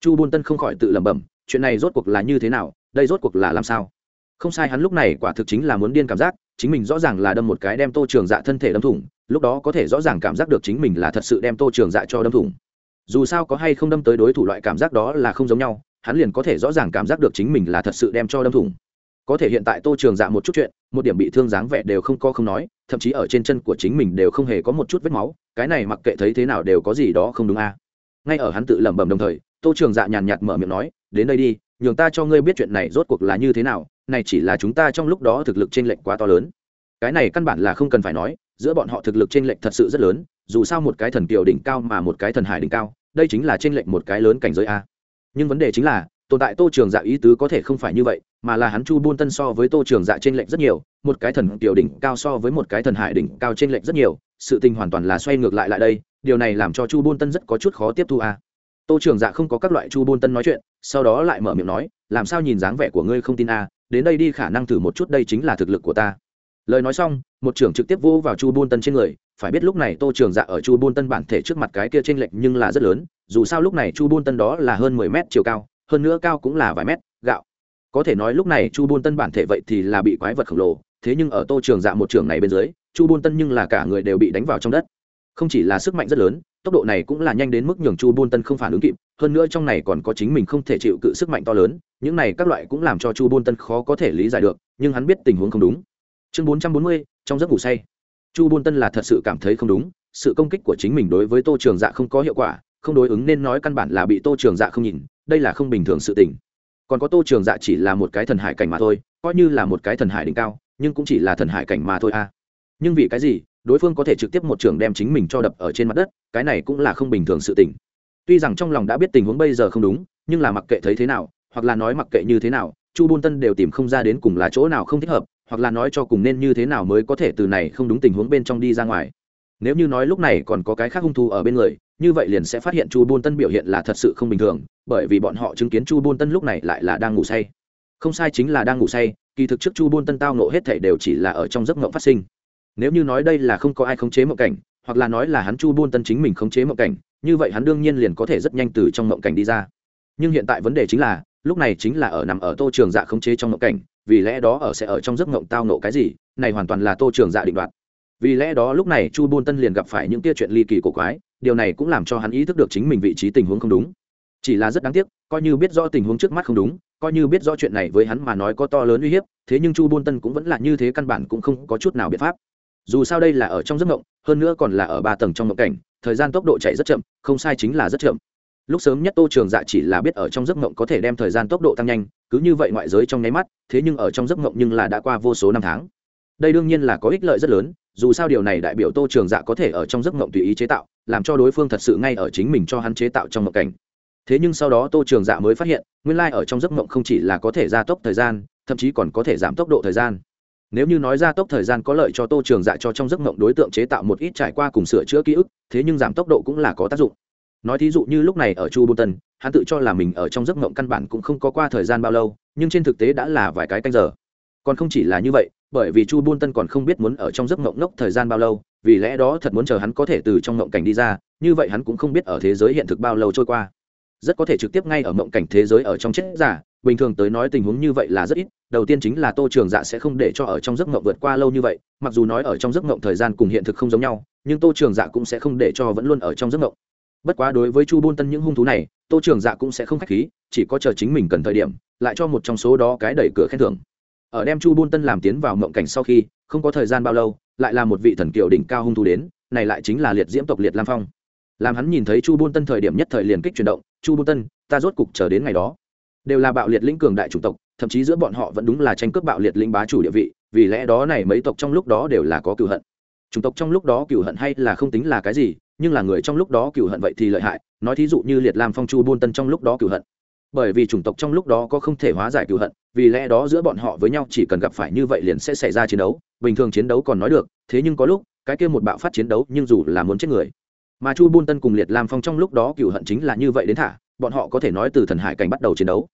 Chu bôn tân không khỏi tự lẩm bẩm, chuyện này rốt cuộc là như thế nào, đây rốt cuộc là làm sao? Không sai hắn lúc này quả thực chính là muốn điên cảm giác chính mình rõ ràng là đâm một cái đem tô trường dạ thân thể đâm thủng, lúc đó có thể rõ ràng cảm giác được chính mình là thật sự đem tô trường dạ cho đâm thủng dù sao có hay không đâm tới đối thủ loại cảm giác đó là không giống nhau, hắn liền có thể rõ ràng cảm giác được chính mình là thật sự đem cho đâm thủng có thể hiện tại tô trường dạ một chút chuyện, một điểm bị thương dáng vẻ đều không có không nói, thậm chí ở trên chân của chính mình đều không hề có một chút vết máu, cái này mặc kệ thấy thế nào đều có gì đó không đúng a à. ngay ở hắn tự lẩm bẩm đồng thời, tô trường dạ nhàn nhạt mở miệng nói, đến đây đi, nhường ta cho ngươi biết chuyện này rốt cuộc là như thế nào này chỉ là chúng ta trong lúc đó thực lực t r ê n lệch quá to lớn. Cái này căn bản là không cần phải nói, giữa bọn họ thực lực t r ê n lệch thật sự rất lớn, dù sao một cái thần kiều đỉnh cao mà một cái thần hải đỉnh cao, đây chính là t r ê n lệch một cái lớn cảnh giới a. Nhưng vấn đề chính là, tồn tại tô trường dạ ý tứ có thể không phải như vậy, mà là hắn chu buôn tân so với tô trường dạ t r ê n lệch rất nhiều, một cái thần kiều đỉnh cao so với một cái thần hải đỉnh cao t r ê n lệch rất nhiều, sự tình hoàn toàn là xoay ngược lại lại đây, điều này làm cho chu buôn tân rất có chút khó tiếp thu a. Tô trường dạ không có các loại chu buôn tân nói chuyện, sau đó lại mở miệng nói, làm sao nhìn dáng vẻ của ngươi không tin a đến đây đi khả năng thử một chút đây chính là thực lực của ta. Lời nói xong, một trưởng trực tiếp vô vào chu buôn tân trên người, phải biết lúc này tô trường dạ ở chu buôn tân bản thể trước mặt cái kia t r ê n lệch nhưng là rất lớn, dù sao lúc này chu buôn tân đó là hơn mười mét chiều cao, hơn nữa cao cũng là vài mét, gạo. Có thể nói lúc này chu buôn tân bản thể vậy thì là bị quái vật khổng lồ, thế nhưng ở tô trường dạ một trường này bên dưới, chu buôn tân nhưng là cả người đều bị đánh vào trong đất. Không chỉ là sức mạnh rất lớn, tốc độ này cũng là nhanh đến mức nhường chu buôn tân không phản ứng kịp, hơn nữa trong này còn có chính mình không thể chịu cự sức mạnh to lớn những này các loại cũng làm cho chu Bôn tân khó có thể lý giải được, nhưng hắn biết tình huống không đúng. Chương bốn trăm bốn mươi, trong giấc ngủ say. Chu Bôn tân là thật sự cảm thấy không đúng, sự công kích của chính mình đối với tô trường dạ không có hiệu quả, không đối ứng nên nói căn bản là bị tô trường dạ không nhìn, đây là không bình thường sự tình. Còn có tô trường dạ chỉ là một cái thần hải cảnh mà thôi, coi như là một cái thần hải đỉnh cao, nhưng cũng chỉ là thần hải cảnh mà thôi a à. nhưng vì cái gì, đối phương có thể trực tiếp một trường đem chính mình cho đập ở trên mặt đất, cái này cũng là không bình thường sự tình. Tuy rằng trong lòng đã biết tình huống bây giờ không đúng, nhưng là mặc kệ thấy thế nào hoặc là nói mặc kệ như thế nào, chu bôn tân đều tìm không ra đến cùng là chỗ nào không thích hợp, hoặc là nói cho cùng nên như thế nào mới có thể từ này không đúng tình huống bên trong đi ra ngoài. Nếu như nói lúc này còn có cái khác hung thu ở bên người, như vậy liền sẽ phát hiện chu bôn tân biểu hiện là thật sự không bình thường, bởi vì bọn họ chứng kiến chu bôn tân lúc này lại là đang ngủ say. Không sai chính là đang ngủ say, kỳ thực trước chu bôn tân tao nộ hết thể đều chỉ là ở trong giấc mộng phát sinh. Nếu như nói đây là không có ai khống chế mộng cảnh, hoặc là nói là hắn chu Bôn tân chính mình khống chế mộng cảnh, như vậy hắn đương nhiên liền có thể rất nhanh từ trong mộng cảnh đi ra. Nhưng hiện tại vấn đề chính là lúc này chính là ở nằm ở tô trường dạ khống chế trong ngộng cảnh, vì lẽ đó ở sẽ ở trong giấc ngộng tao nộ cái gì, này hoàn toàn là tô trường dạ định đoạt. Vì lẽ đó lúc này chu buôn tân liền gặp phải những tia chuyện ly kỳ cổ quái, điều này cũng làm cho hắn ý thức được chính mình vị trí tình huống không đúng. Chỉ là rất đáng tiếc, coi như biết rõ tình huống trước mắt không đúng, coi như biết rõ chuyện này với hắn mà nói có to lớn uy hiếp, thế nhưng chu buôn tân cũng vẫn là như thế căn bản cũng không có chút nào biện pháp. Dù sao đây là ở trong giấc ngộng, hơn nữa còn là ở ba tầng trong ngộng cảnh, thời gian tốc độ chạy rất chậm, không sai chính là rất chậm lúc sớm nhất tô trường dạ chỉ là biết ở trong giấc mộng có thể đem thời gian tốc độ tăng nhanh, cứ như vậy ngoại giới trong nháy mắt, thế nhưng ở trong giấc mộng nhưng là đã qua vô số năm tháng. Đây đương nhiên là có ích lợi rất lớn, dù sao điều này đại biểu tô trường dạ có thể ở trong giấc mộng tùy ý chế tạo, làm cho đối phương thật sự ngay ở chính mình cho hắn chế tạo trong mộng cảnh. Thế nhưng sau đó tô trường dạ mới phát hiện, nguyên lai、like、ở trong giấc mộng không chỉ là có thể gia tốc thời gian, thậm chí còn có thể giảm tốc độ thời gian. Nếu như nói gia tốc thời gian có lợi cho tô trường dạ cho trong giấc mộng đối tượng chế tạo một ít trải qua cùng sửa chữa ký ức, thế nhưng giảm tốc độ cũng là có tác dụng nói thí dụ như lúc này ở chu bô tân, hắn tự cho là mình ở trong giấc mộng căn bản cũng không có qua thời gian bao lâu, nhưng trên thực tế đã là vài cái canh giờ. Còn không chỉ là như vậy, bởi vì chu bôn tân còn không biết muốn ở trong giấc mộng ngốc thời gian bao lâu, vì lẽ đó thật muốn chờ hắn có thể từ trong mộng cảnh đi ra, như vậy hắn cũng không biết ở thế giới hiện thực bao lâu trôi qua. Rất có thể trực tiếp ngay ở mộng cảnh thế giới ở trong chết giả, bình thường tới nói tình huống như vậy là rất ít, đầu tiên chính là tô trường dạ sẽ không để cho ở trong giấc mộng vượt qua lâu như vậy, mặc dù nói ở trong giấc mộng thời gian cùng hiện thực không giống nhau, nhưng tô trường dạ cũng sẽ không để cho vẫn luôn ở trong giấc mộng bất quá đối với chu bôn tân những hung thú này, tô trường dạ cũng sẽ không k h á c h khí, chỉ có chờ chính mình cần thời điểm, lại cho một trong số đó cái đẩy cửa khen thưởng. Ở đem chu bôn tân làm tiến vào mộng cảnh sau khi, không có thời gian bao lâu, lại là một vị thần kiều đỉnh cao hung thú đến, này lại chính là liệt diễm tộc liệt lam phong. Làm hắn nhìn thấy chu bôn tân thời điểm nhất thời liền kích chuyển động, chu bôn tân, ta rốt cục chờ đến ngày đó. Đều là bạo liệt lĩnh cường đại chủng tộc, thậm chí giữa bọn họ vẫn đúng là tranh cướp bạo liệt lĩnh bá chủ địa vị, vì lẽ đó này mấy tộc trong lúc đó đều là có cựu hận chủng tộc trong lúc đó cựu hận hay là không tính là cái gì, nhưng là người trong lúc đó cựu hận vậy thì lợi hại. Nói thí dụ như liệt lam phong chu buôn tân trong lúc đó cựu hận. Bởi vì chủng tộc trong lúc đó có không thể hóa giải cựu hận, vì lẽ đó giữa bọn họ với nhau chỉ cần gặp phải như vậy liền sẽ xảy ra chiến đấu, bình thường chiến đấu còn nói được, thế nhưng có lúc, cái kia một bạo phát chiến đấu nhưng dù là muốn chết người. Mà chu buôn tân cùng liệt lam phong trong lúc đó cựu hận chính là như vậy đến thả, bọn họ có thể nói từ thần hải cảnh bắt đầu chiến đấu.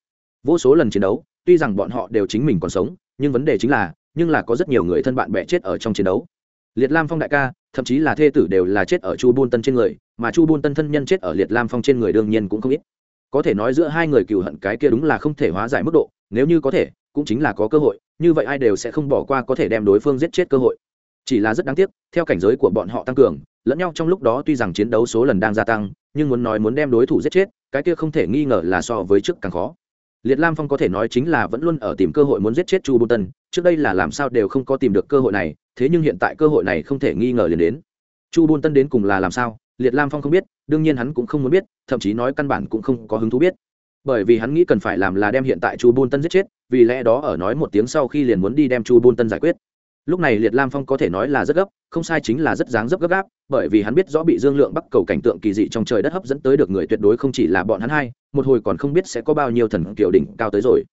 Vô số lần chiến đấu, tuy rằng bọn họ đều chính mình còn sống, nhưng vấn đề chính là, nhưng là có rất nhiều người thân bạn bè chết ở trong chiến đấu liệt lam phong đại ca, thậm chí là thê tử đều là chết ở chu buôn tân trên người, mà chu buôn tân thân nhân chết ở liệt lam phong trên người đương nhiên cũng không ít. Có thể nói giữa hai người cựu hận cái kia đúng là không thể hóa giải mức độ, nếu như có thể, cũng chính là có cơ hội, như vậy ai đều sẽ không bỏ qua có thể đem đối phương giết chết cơ hội. Chỉ là rất đáng tiếc, theo cảnh giới của bọn họ tăng cường, lẫn nhau trong lúc đó tuy rằng chiến đấu số lần đang gia tăng, nhưng muốn nói muốn đem đối thủ giết chết, cái kia không thể nghi ngờ là so với trước càng khó liệt lam phong có thể nói chính là vẫn luôn ở tìm cơ hội muốn giết chết chu bôn tân, trước đây là làm sao đều không có tìm được cơ hội này, thế nhưng hiện tại cơ hội này không thể nghi ngờ liền đến. Chu bôn tân đến cùng là làm sao, liệt lam phong không biết, đương nhiên hắn cũng không muốn biết, thậm chí nói căn bản cũng không có hứng thú biết. Bởi vì hắn nghĩ cần phải làm là đem hiện tại chu bôn tân giết chết, vì lẽ đó ở nói một tiếng sau khi liền muốn đi đem chu bôn tân giải quyết lúc này liệt lam phong có thể nói là rất gấp, không sai chính là rất dáng dấp gấp gáp, bởi vì hắn biết rõ bị dương lượng bắc cầu cảnh tượng kỳ dị trong trời đất hấp dẫn tới được người tuyệt đối không chỉ là bọn hắn hai, một hồi còn không biết sẽ có bao nhiêu thần kiều đỉnh cao tới rồi.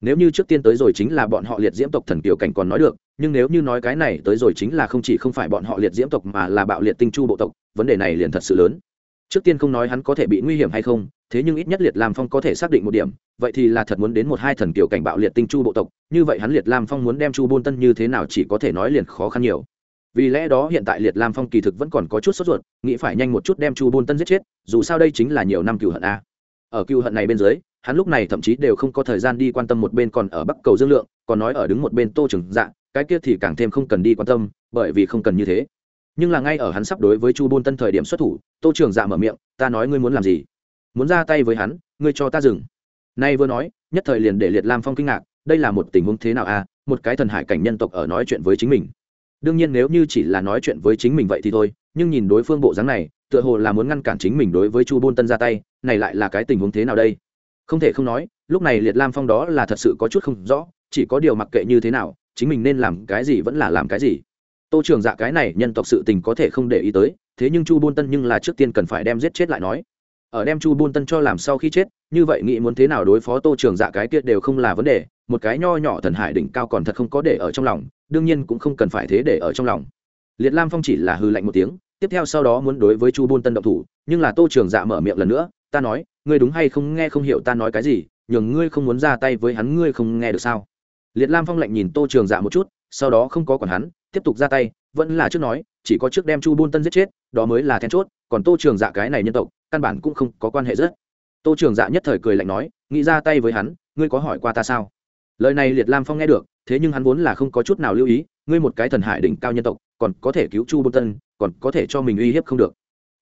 Nếu như trước tiên tới rồi chính là bọn họ liệt diễm tộc thần kiều cảnh còn nói được, nhưng nếu như nói cái này tới rồi chính là không chỉ không phải bọn họ liệt diễm tộc mà là bạo liệt tinh chu bộ tộc, vấn đề này liền thật sự lớn. Trước tiên không nói hắn có thể bị nguy hiểm hay không thế nhưng ít nhất liệt lam phong có thể xác định một điểm, vậy thì là thật muốn đến một hai thần kiểu cảnh bạo liệt tinh chu bộ tộc, như vậy hắn liệt lam phong muốn đem chu bôn tân như thế nào chỉ có thể nói liền khó khăn nhiều. Vì lẽ đó hiện tại liệt lam phong kỳ thực vẫn còn có chút sốt ruột, nghĩ phải nhanh một chút đem chu bôn tân giết chết, dù sao đây chính là nhiều năm cựu hận a. Ở cựu hận này bên dưới, hắn lúc này thậm chí đều không có thời gian đi quan tâm một bên còn ở bắc cầu dương lượng, còn nói ở đứng một bên tô trừng dạ cái kia thì càng thêm không cần đi quan tâm, bởi vì không cần như thế. Nhưng là ngay ở hắn sắp đối với chu bôn tân thời điểm xuất thủ, tô trường dạ mở miệng, ta nói ngươi muốn làm gì? Muốn ra tay với hắn, ngươi cho ta dừng. Nay vừa nói, nhất thời liền để liệt lam phong kinh ngạc, đây là một tình huống thế nào à một cái thần hải cảnh nhân tộc ở nói chuyện với chính mình. Đương nhiên nếu như chỉ là nói chuyện với chính mình vậy thì thôi, nhưng nhìn đối phương bộ dáng này, tựa hồ là muốn ngăn cản chính mình đối với chu bôn tân ra tay, này lại là cái tình huống thế nào đây? Không thể không nói, lúc này liệt lam phong đó là thật sự có chút không rõ, chỉ có điều mặc kệ như thế nào, chính mình nên làm cái gì vẫn là làm cái gì. Tô trường dạ cái này nhân tộc sự tình có thể không để ý tới, thế nhưng chu bôn tân nhưng là trước tiên cần phải đem giết chết lại nói ở đem chu bôn tân cho làm sau khi chết, như vậy nghĩ muốn thế nào đối phó tô trường dạ cái kia đều không là vấn đề, một cái nho nhỏ thần hải đỉnh cao còn thật không có để ở trong lòng, đương nhiên cũng không cần phải thế để ở trong lòng. Liệt lam phong chỉ là hư lạnh một tiếng, tiếp theo sau đó muốn đối với chu bôn tân động thủ, nhưng là tô trường dạ mở miệng lần nữa, ta nói, ngươi đúng hay không nghe không hiểu ta nói cái gì, nhường ngươi không muốn ra tay với hắn ngươi không nghe được sao? Liệt lam phong lạnh nhìn tô trường dạ một chút, sau đó không có còn hắn, tiếp tục ra tay, vẫn là trước nói, chỉ có trước đem chu bôn tân giết chết đó mới là then chốt, còn tô trường dạ cái này nhân tộc, căn bản cũng không có quan hệ rất. Tô trường dạ nhất thời cười lạnh nói, nghĩ ra tay với hắn, ngươi có hỏi qua ta sao? Lời này liệt lam phong nghe được, thế nhưng hắn vốn là không có chút nào lưu ý, ngươi một cái thần hải đỉnh cao nhân tộc, còn có thể cứu chu bôn tân, còn có thể cho mình uy hiếp không được.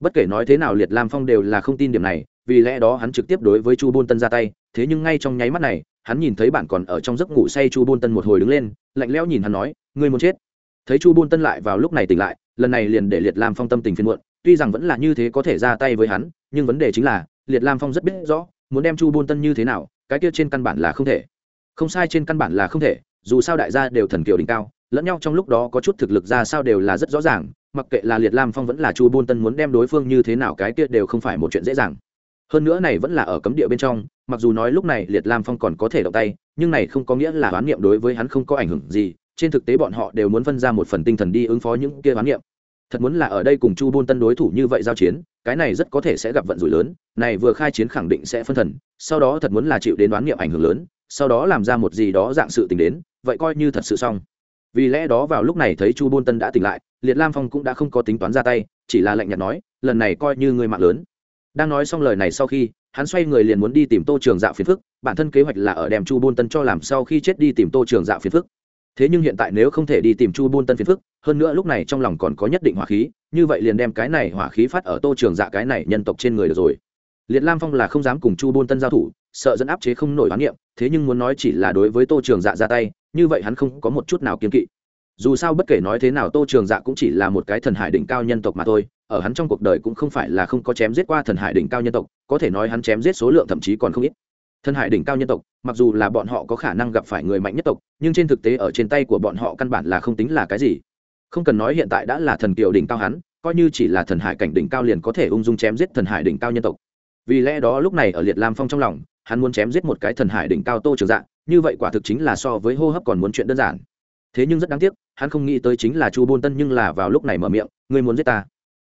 Bất kể nói thế nào liệt lam phong đều là không tin điểm này, vì lẽ đó hắn trực tiếp đối với chu bôn tân ra tay, thế nhưng ngay trong nháy mắt này, hắn nhìn thấy bạn còn ở trong giấc ngủ say chu bôn tân một hồi đứng lên, lạnh lẽo nhìn hắn nói, ngươi muốn chết? Thấy chu bôn tân lại vào lúc này tỉnh lại lần này liền để liệt lam phong tâm tình phiên muộn, tuy rằng vẫn là như thế có thể ra tay với hắn, nhưng vấn đề chính là, liệt lam phong rất biết rõ, muốn đem chu bôn tân như thế nào, cái kia trên căn bản là không thể. Không sai trên căn bản là không thể, dù sao đại gia đều thần kiều đỉnh cao, lẫn nhau trong lúc đó có chút thực lực ra sao đều là rất rõ ràng, mặc kệ là liệt lam phong vẫn là chu bôn tân muốn đem đối phương như thế nào cái kia đều không phải một chuyện dễ dàng. Hơn nữa này vẫn là ở cấm địa bên trong, mặc dù nói lúc này liệt lam phong còn có thể động tay, nhưng này không có nghĩa là oán niệm đối với hắn không có ảnh hưởng gì trên thực tế bọn họ đều muốn phân ra một phần tinh thần đi ứng phó những kia oán niệm. Thật muốn là ở đây cùng chu bôn tân đối thủ như vậy giao chiến, cái này rất có thể sẽ gặp vận rủi lớn, này vừa khai chiến khẳng định sẽ phân thần, sau đó thật muốn là chịu đến đoán niệm ảnh hưởng lớn, sau đó làm ra một gì đó dạng sự tình đến, vậy coi như thật sự xong. Vì lẽ đó vào lúc này thấy chu bôn tân đã tỉnh lại, liệt lam phong cũng đã không có tính toán ra tay, chỉ là lạnh nhạt nói, lần này coi như người mạng lớn. Đang nói xong lời này sau khi, hắn xoay người liền muốn đi tìm tô trường dạo phiền phức, bản thân kế hoạch là ở đem chu bôn tân cho làm sau khi chết đi tìm tô trường dạo phiền phức thế nhưng hiện tại nếu không thể đi tìm chu bôn tân phiền phức, hơn nữa lúc này trong lòng còn có nhất định hỏa khí, như vậy liền đem cái này hỏa khí phát ở tô trường dạ cái này nhân tộc trên người được rồi. Liệt lam phong là không dám cùng chu bôn tân giao thủ, sợ dẫn áp chế không nổi hoán niệm, thế nhưng muốn nói chỉ là đối với tô trường dạ ra tay, như vậy hắn không có một chút nào kiên kỵ. Dù sao bất kể nói thế nào tô trường dạ cũng chỉ là một cái thần hải đỉnh cao nhân tộc mà thôi, ở hắn trong cuộc đời cũng không phải là không có chém giết qua thần hải đỉnh cao nhân tộc, có thể nói hắn chém giết số lượng thậm chí còn không ít thần hải đỉnh cao nhân tộc, mặc dù là bọn họ có khả năng gặp phải người mạnh nhất tộc, nhưng trên thực tế ở trên tay của bọn họ căn bản là không tính là cái gì. Không cần nói hiện tại đã là thần kiều đỉnh cao hắn, coi như chỉ là thần hải cảnh đỉnh cao liền có thể ung dung chém giết thần hải đỉnh cao nhân tộc. Vì lẽ đó lúc này ở liệt lam phong trong lòng, hắn muốn chém giết một cái thần hải đỉnh cao tô trường dạng, như vậy quả thực chính là so với hô hấp còn muốn chuyện đơn giản. Thế nhưng rất đáng tiếc, hắn không nghĩ tới chính là chu bôn tân nhưng là vào lúc này mở miệng, ngươi muốn giết ta?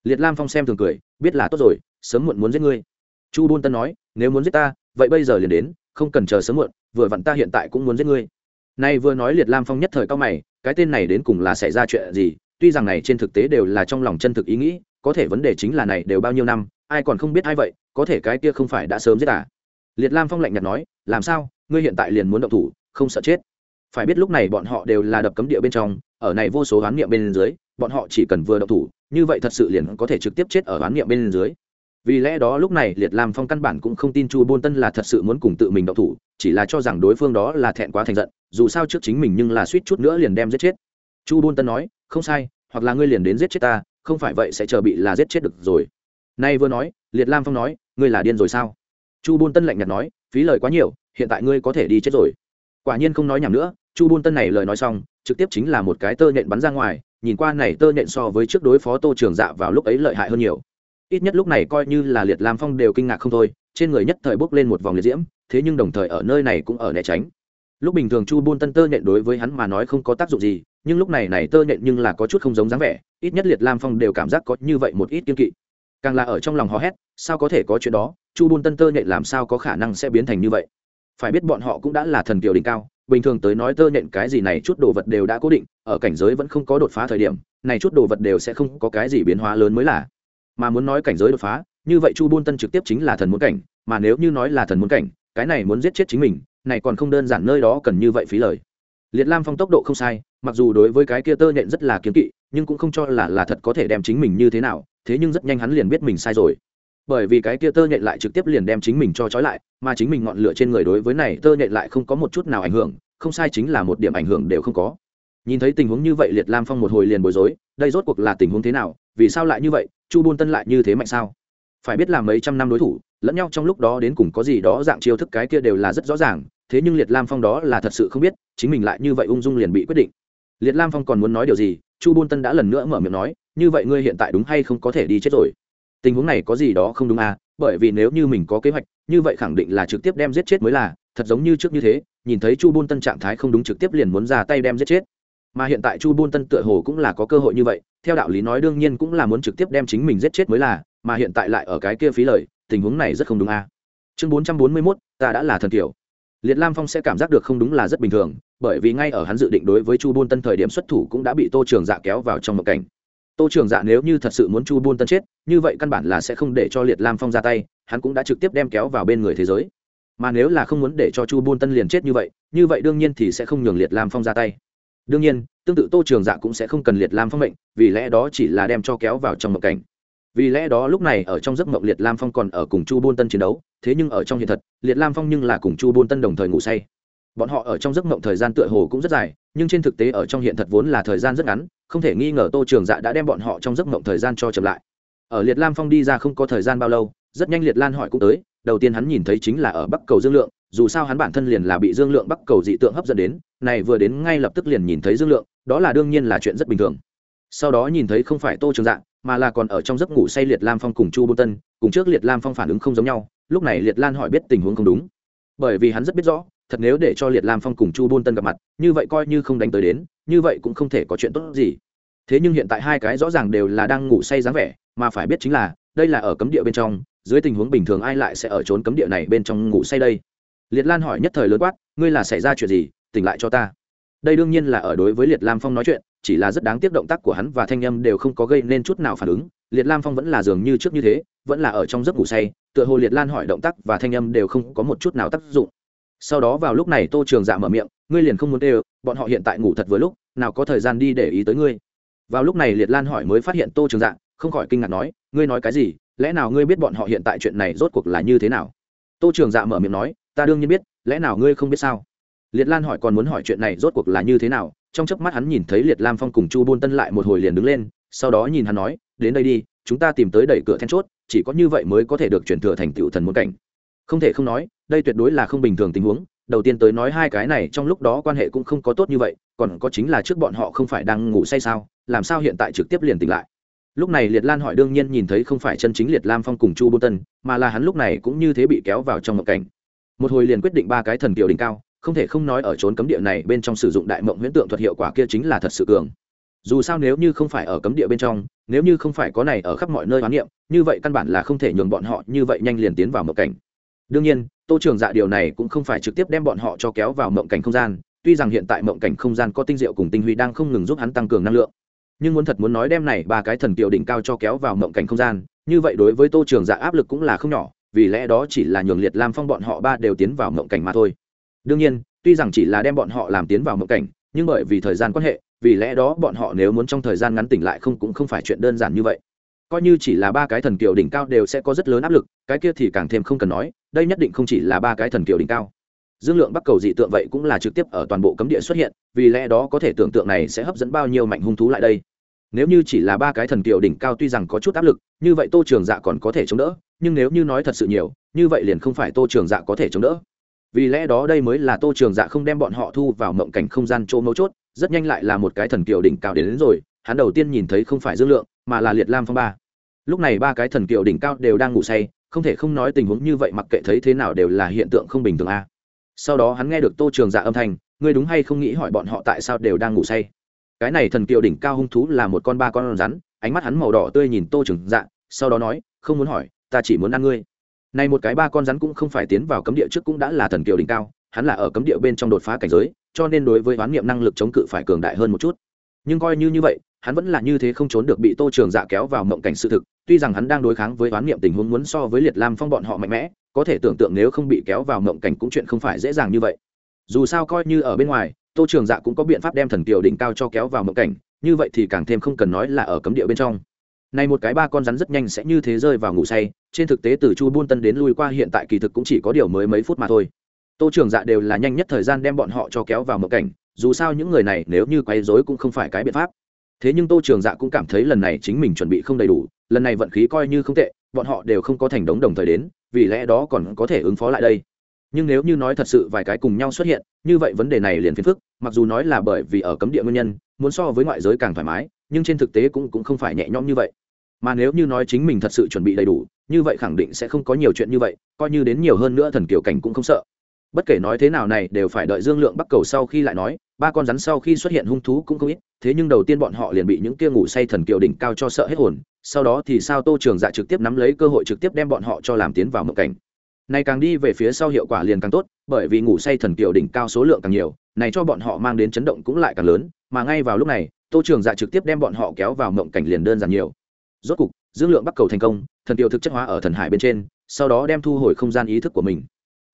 Liệt lam phong xem thường cười, biết là tốt rồi, sớm muộn muốn giết ngươi. Chu bôn tân nói, nếu muốn giết ta vậy bây giờ liền đến, không cần chờ sớm muộn, vừa vặn ta hiện tại cũng muốn giết ngươi. Nay vừa nói liệt lam phong nhất thời cao mày, cái tên này đến cùng là xảy ra chuyện gì? Tuy rằng này trên thực tế đều là trong lòng chân thực ý nghĩ, có thể vấn đề chính là này đều bao nhiêu năm, ai còn không biết ai vậy, có thể cái kia không phải đã sớm giết à? Liệt lam phong lạnh nhạt nói, làm sao? Ngươi hiện tại liền muốn động thủ, không sợ chết? Phải biết lúc này bọn họ đều là đập cấm địa bên trong, ở này vô số oán niệm bên dưới, bọn họ chỉ cần vừa động thủ, như vậy thật sự liền có thể trực tiếp chết ở oán niệm bên dưới vì lẽ đó lúc này liệt lam phong căn bản cũng không tin chu bôn tân là thật sự muốn cùng tự mình đậu thủ, chỉ là cho rằng đối phương đó là thẹn quá thành giận, dù sao trước chính mình nhưng là suýt chút nữa liền đem giết chết. Chu bôn tân nói, không sai, hoặc là ngươi liền đến giết chết ta, không phải vậy sẽ chờ bị là giết chết được rồi. Nay vừa nói, liệt lam phong nói, ngươi là điên rồi sao? Chu bôn tân lạnh nhạt nói, phí lời quá nhiều, hiện tại ngươi có thể đi chết rồi. Quả nhiên không nói nhảm nữa, chu bôn tân này lời nói xong, trực tiếp chính là một cái tơ nhện bắn ra ngoài, nhìn qua này tơ nhện so với trước đối phó tô trường dạ vào lúc ấy lợi hại hơn nhiều ít nhất lúc này coi như là liệt lam phong đều kinh ngạc không thôi, trên người nhất thời bốc lên một vòng liệt diễm, thế nhưng đồng thời ở nơi này cũng ở né tránh. Lúc bình thường chu buôn tân tơ nhện đối với hắn mà nói không có tác dụng gì, nhưng lúc này này tơ nhện nhưng là có chút không giống dáng vẻ, ít nhất liệt lam phong đều cảm giác có như vậy một ít kiên kỵ. Càng là ở trong lòng hò hét, sao có thể có chuyện đó, chu buôn tân tơ nhện làm sao có khả năng sẽ biến thành như vậy? Phải biết bọn họ cũng đã là thần kiều đỉnh cao, bình thường tới nói tơ nhện cái gì này chút đồ vật đều đã cố định, ở cảnh giới vẫn không có đột phá thời điểm, này chút đồ vật đều sẽ không có cái gì biến hóa lớn mới là mà muốn nói cảnh giới đột phá, như vậy chu buôn tân trực tiếp chính là thần muốn cảnh, mà nếu như nói là thần muốn cảnh, cái này muốn giết chết chính mình, này còn không đơn giản nơi đó cần như vậy phí lời. Liệt lam phong tốc độ không sai, mặc dù đối với cái kia tơ nhện rất là kiếm kỵ, nhưng cũng không cho là là thật có thể đem chính mình như thế nào, thế nhưng rất nhanh hắn liền biết mình sai rồi. Bởi vì cái kia tơ nhện lại trực tiếp liền đem chính mình cho trói lại, mà chính mình ngọn lửa trên người đối với này tơ nhện lại không có một chút nào ảnh hưởng, không sai chính là một điểm ảnh hưởng đều không có. Nhìn thấy tình huống như vậy, liệt lam phong một hồi liền bối rối, đây rốt cuộc là tình huống thế nào, vì sao lại như vậy chu Bôn tân lại như thế mạnh sao? Phải biết là mấy trăm năm đối thủ, lẫn nhau trong lúc đó đến cùng có gì đó dạng chiêu thức cái kia đều là rất rõ ràng, thế nhưng liệt lam phong đó là thật sự không biết, chính mình lại như vậy ung dung liền bị quyết định. Liệt lam phong còn muốn nói điều gì? Chu Bôn tân đã lần nữa mở miệng nói, như vậy ngươi hiện tại đúng hay không có thể đi chết rồi? Tình huống này có gì đó không đúng à? Bởi vì nếu như mình có kế hoạch, như vậy khẳng định là trực tiếp đem giết chết mới là, thật giống như trước như thế, nhìn thấy chu Bôn tân trạng thái không đúng trực tiếp liền muốn ra tay đem giết chết. Mà hiện tại chu Bôn tân tựa hồ cũng là có cơ hội như vậy theo đạo lý nói đương nhiên cũng là muốn trực tiếp đem chính mình giết chết mới là, mà hiện tại lại ở cái kia phí lời, tình huống này rất không đúng à. chương bốn trăm bốn mươi mốt, ta đã là thần kiểu. Liệt lam phong sẽ cảm giác được không đúng là rất bình thường, bởi vì ngay ở hắn dự định đối với chu buôn tân thời điểm xuất thủ cũng đã bị tô trường dạ kéo vào trong một cảnh. Tô trường dạ nếu như thật sự muốn chu buôn tân chết, như vậy căn bản là sẽ không để cho liệt lam phong ra tay, hắn cũng đã trực tiếp đem kéo vào bên người thế giới. Mà nếu là không muốn để cho chu buôn tân liền chết như vậy như vậy đương nhiên thì sẽ không nhường liệt lam phong ra tay đương nhiên, tương tự tô trường dạ cũng sẽ không cần liệt lam phong mệnh, vì lẽ đó chỉ là đem cho kéo vào trong mộng cảnh. Vì lẽ đó lúc này ở trong giấc mộng liệt lam phong còn ở cùng chu bôn tân chiến đấu, thế nhưng ở trong hiện thật, liệt lam phong nhưng là cùng chu bôn tân đồng thời ngủ say. Bọn họ ở trong giấc mộng thời gian tựa hồ cũng rất dài, nhưng trên thực tế ở trong hiện thật vốn là thời gian rất ngắn, không thể nghi ngờ tô trường dạ đã đem bọn họ trong giấc mộng thời gian cho chậm lại. Ở liệt lam phong đi ra không có thời gian bao lâu, rất nhanh liệt lan hỏi cũng tới, đầu tiên hắn nhìn thấy chính là ở bắc cầu dương lượng dù sao hắn bản thân liền là bị dương lượng bắc cầu dị tượng hấp dẫn đến, này vừa đến ngay lập tức liền nhìn thấy dương lượng, đó là đương nhiên là chuyện rất bình thường. Sau đó nhìn thấy không phải tô trường dạng, mà là còn ở trong giấc ngủ say liệt lam phong cùng chu bôn tân, cùng trước liệt lam phong phản ứng không giống nhau, lúc này liệt lan hỏi biết tình huống không đúng. Bởi vì hắn rất biết rõ, thật nếu để cho liệt lam phong cùng chu bôn tân gặp mặt, như vậy coi như không đánh tới đến, như vậy cũng không thể có chuyện tốt gì. Thế nhưng hiện tại hai cái rõ ràng đều là đang ngủ say dáng vẻ, mà phải biết chính là, đây là ở cấm địa bên trong, dưới tình huống bình thường ai lại sẽ ở trốn cấm địa này bên trong ngủ say đây? Liệt lan hỏi nhất thời lớn quát, ngươi là xảy ra chuyện gì? Tỉnh lại cho ta. Đây đương nhiên là ở đối với liệt lam phong nói chuyện, chỉ là rất đáng tiếc động tác của hắn và thanh âm đều không có gây nên chút nào phản ứng. Liệt lam phong vẫn là dường như trước như thế, vẫn là ở trong giấc ngủ say, tựa hồ liệt lan hỏi động tác và thanh âm đều không có một chút nào tác dụng. Sau đó vào lúc này tô trường dạ mở miệng, ngươi liền không muốn tê bọn họ hiện tại ngủ thật vừa lúc, nào có thời gian đi để ý tới ngươi. Vào lúc này liệt lan hỏi mới phát hiện tô trường dạ không khỏi kinh ngạc nói, ngươi nói cái gì? Lẽ nào ngươi biết bọn họ hiện tại chuyện này rốt cuộc là như thế nào? Tô trường dạ mở miệng nói ta đương nhiên biết, lẽ nào ngươi không biết sao? Liệt lan hỏi còn muốn hỏi chuyện này rốt cuộc là như thế nào, trong chớp mắt hắn nhìn thấy liệt lam phong cùng chu bôn tân lại một hồi liền đứng lên, sau đó nhìn hắn nói, đến đây đi, chúng ta tìm tới đẩy cửa then chốt, chỉ có như vậy mới có thể được chuyển thừa thành tựu thần môn cảnh. Không thể không nói, đây tuyệt đối là không bình thường tình huống, đầu tiên tới nói hai cái này trong lúc đó quan hệ cũng không có tốt như vậy, còn có chính là trước bọn họ không phải đang ngủ say sao, làm sao hiện tại trực tiếp liền tỉnh lại? Lúc này liệt lan hỏi đương nhiên nhìn thấy không phải chân chính liệt lam phong cùng chu bôn tân, mà là hắn lúc này cũng như thế bị kéo vào trong ngộ cảnh một hồi liền quyết định ba cái thần kiều đỉnh cao, không thể không nói ở trốn cấm địa này bên trong sử dụng đại mộng huyễn tượng thuật hiệu quả kia chính là thật sự cường. Dù sao nếu như không phải ở cấm địa bên trong, nếu như không phải có này ở khắp mọi nơi hoán niệm, như vậy căn bản là không thể nhường bọn họ như vậy nhanh liền tiến vào mộng cảnh. Đương nhiên, tô trường dạ điều này cũng không phải trực tiếp đem bọn họ cho kéo vào mộng cảnh không gian, tuy rằng hiện tại mộng cảnh không gian có tinh diệu cùng tinh huy đang không ngừng giúp hắn tăng cường năng lượng. Nhưng muốn thật muốn nói đem này ba cái thần kiều đỉnh cao cho kéo vào mộng cảnh không gian, như vậy đối với tô trường dạ áp lực cũng là không nhỏ vì lẽ đó chỉ là nhường liệt lam phong bọn họ ba đều tiến vào mộng cảnh mà thôi. Đương nhiên, tuy rằng chỉ là đem bọn họ làm tiến vào mộng cảnh, nhưng bởi vì thời gian quan hệ, vì lẽ đó bọn họ nếu muốn trong thời gian ngắn tỉnh lại không cũng không phải chuyện đơn giản như vậy. Coi như chỉ là ba cái thần kiều đỉnh cao đều sẽ có rất lớn áp lực, cái kia thì càng thêm không cần nói, đây nhất định không chỉ là ba cái thần kiều đỉnh cao. Dương lượng bắc cầu dị tượng vậy cũng là trực tiếp ở toàn bộ cấm địa xuất hiện, vì lẽ đó có thể tưởng tượng này sẽ hấp dẫn bao nhiêu mạnh hung thú lại đây nếu như chỉ là ba cái thần kiều đỉnh cao tuy rằng có chút áp lực như vậy tô trường dạ còn có thể chống đỡ nhưng nếu như nói thật sự nhiều như vậy liền không phải tô trường dạ có thể chống đỡ. Vì lẽ đó đây mới là tô trường dạ không đem bọn họ thu vào mộng cảnh không gian chỗ mấu chốt rất nhanh lại là một cái thần kiều đỉnh cao đến, đến rồi hắn đầu tiên nhìn thấy không phải dương lượng mà là liệt lam phong ba. Lúc này ba cái thần kiều đỉnh cao đều đang ngủ say không thể không nói tình huống như vậy mặc kệ thấy thế nào đều là hiện tượng không bình thường a. Sau đó hắn nghe được tô trường dạ âm thanh ngươi đúng hay không nghĩ hỏi bọn họ tại sao đều đang ngủ say? Cái này thần kiều đỉnh cao hung thú là một con ba con rắn, ánh mắt hắn màu đỏ tươi nhìn tô trường dạ sau đó nói, không muốn hỏi, ta chỉ muốn ăn ngươi. Này một cái ba con rắn cũng không phải tiến vào cấm địa trước cũng đã là thần kiều đỉnh cao, hắn là ở cấm địa bên trong đột phá cảnh giới, cho nên đối với oán niệm năng lực chống cự phải cường đại hơn một chút. Nhưng coi như như vậy, hắn vẫn là như thế không trốn được bị tô trường dạ kéo vào mộng cảnh sự thực, tuy rằng hắn đang đối kháng với oán niệm tình huống muốn so với liệt lam phong bọn họ mạnh mẽ, có thể tưởng tượng nếu không bị kéo vào mộng cảnh cũng chuyện không phải dễ dàng như vậy. Dù sao coi như ở bên ngoài tô trường dạ cũng có biện pháp đem thần kiều đỉnh cao cho kéo vào mộng cảnh, như vậy thì càng thêm không cần nói là ở cấm địa bên trong. Này một cái ba con rắn rất nhanh sẽ như thế rơi vào ngủ say, trên thực tế từ chu buôn tân đến lui qua hiện tại kỳ thực cũng chỉ có điều mới mấy phút mà thôi. Tô trường dạ đều là nhanh nhất thời gian đem bọn họ cho kéo vào mộng cảnh, dù sao những người này nếu như quấy rối cũng không phải cái biện pháp. Thế nhưng tô trường dạ cũng cảm thấy lần này chính mình chuẩn bị không đầy đủ, lần này vận khí coi như không tệ, bọn họ đều không có thành đống đồng thời đến, vì lẽ đó còn có thể ứng phó lại đây. Nhưng nếu như nói thật sự vài cái cùng nhau xuất hiện, như vậy vấn đề này liền phiền phức mặc dù nói là bởi vì ở cấm địa nguyên nhân, muốn so với ngoại giới càng thoải mái, nhưng trên thực tế cũng cũng không phải nhẹ nhõm như vậy. Mà nếu như nói chính mình thật sự chuẩn bị đầy đủ, như vậy khẳng định sẽ không có nhiều chuyện như vậy, coi như đến nhiều hơn nữa thần kiều cảnh cũng không sợ. Bất kể nói thế nào này, đều phải đợi dương lượng bắc cầu sau khi lại nói, ba con rắn sau khi xuất hiện hung thú cũng không ít, thế nhưng đầu tiên bọn họ liền bị những kia ngủ say thần kiều đỉnh cao cho sợ hết hồn, sau đó thì sao tô trường dạ trực tiếp nắm lấy cơ hội trực tiếp đem bọn họ cho làm tiến vào mộng cảnh này càng đi về phía sau hiệu quả liền càng tốt, bởi vì ngủ say thần kiều đỉnh cao số lượng càng nhiều, này cho bọn họ mang đến chấn động cũng lại càng lớn, mà ngay vào lúc này, tô trường dạ trực tiếp đem bọn họ kéo vào mộng cảnh liền đơn giản nhiều. Rốt cục, dương lượng bắt cầu thành công, thần kiều thực chất hóa ở thần hải bên trên, sau đó đem thu hồi không gian ý thức của mình.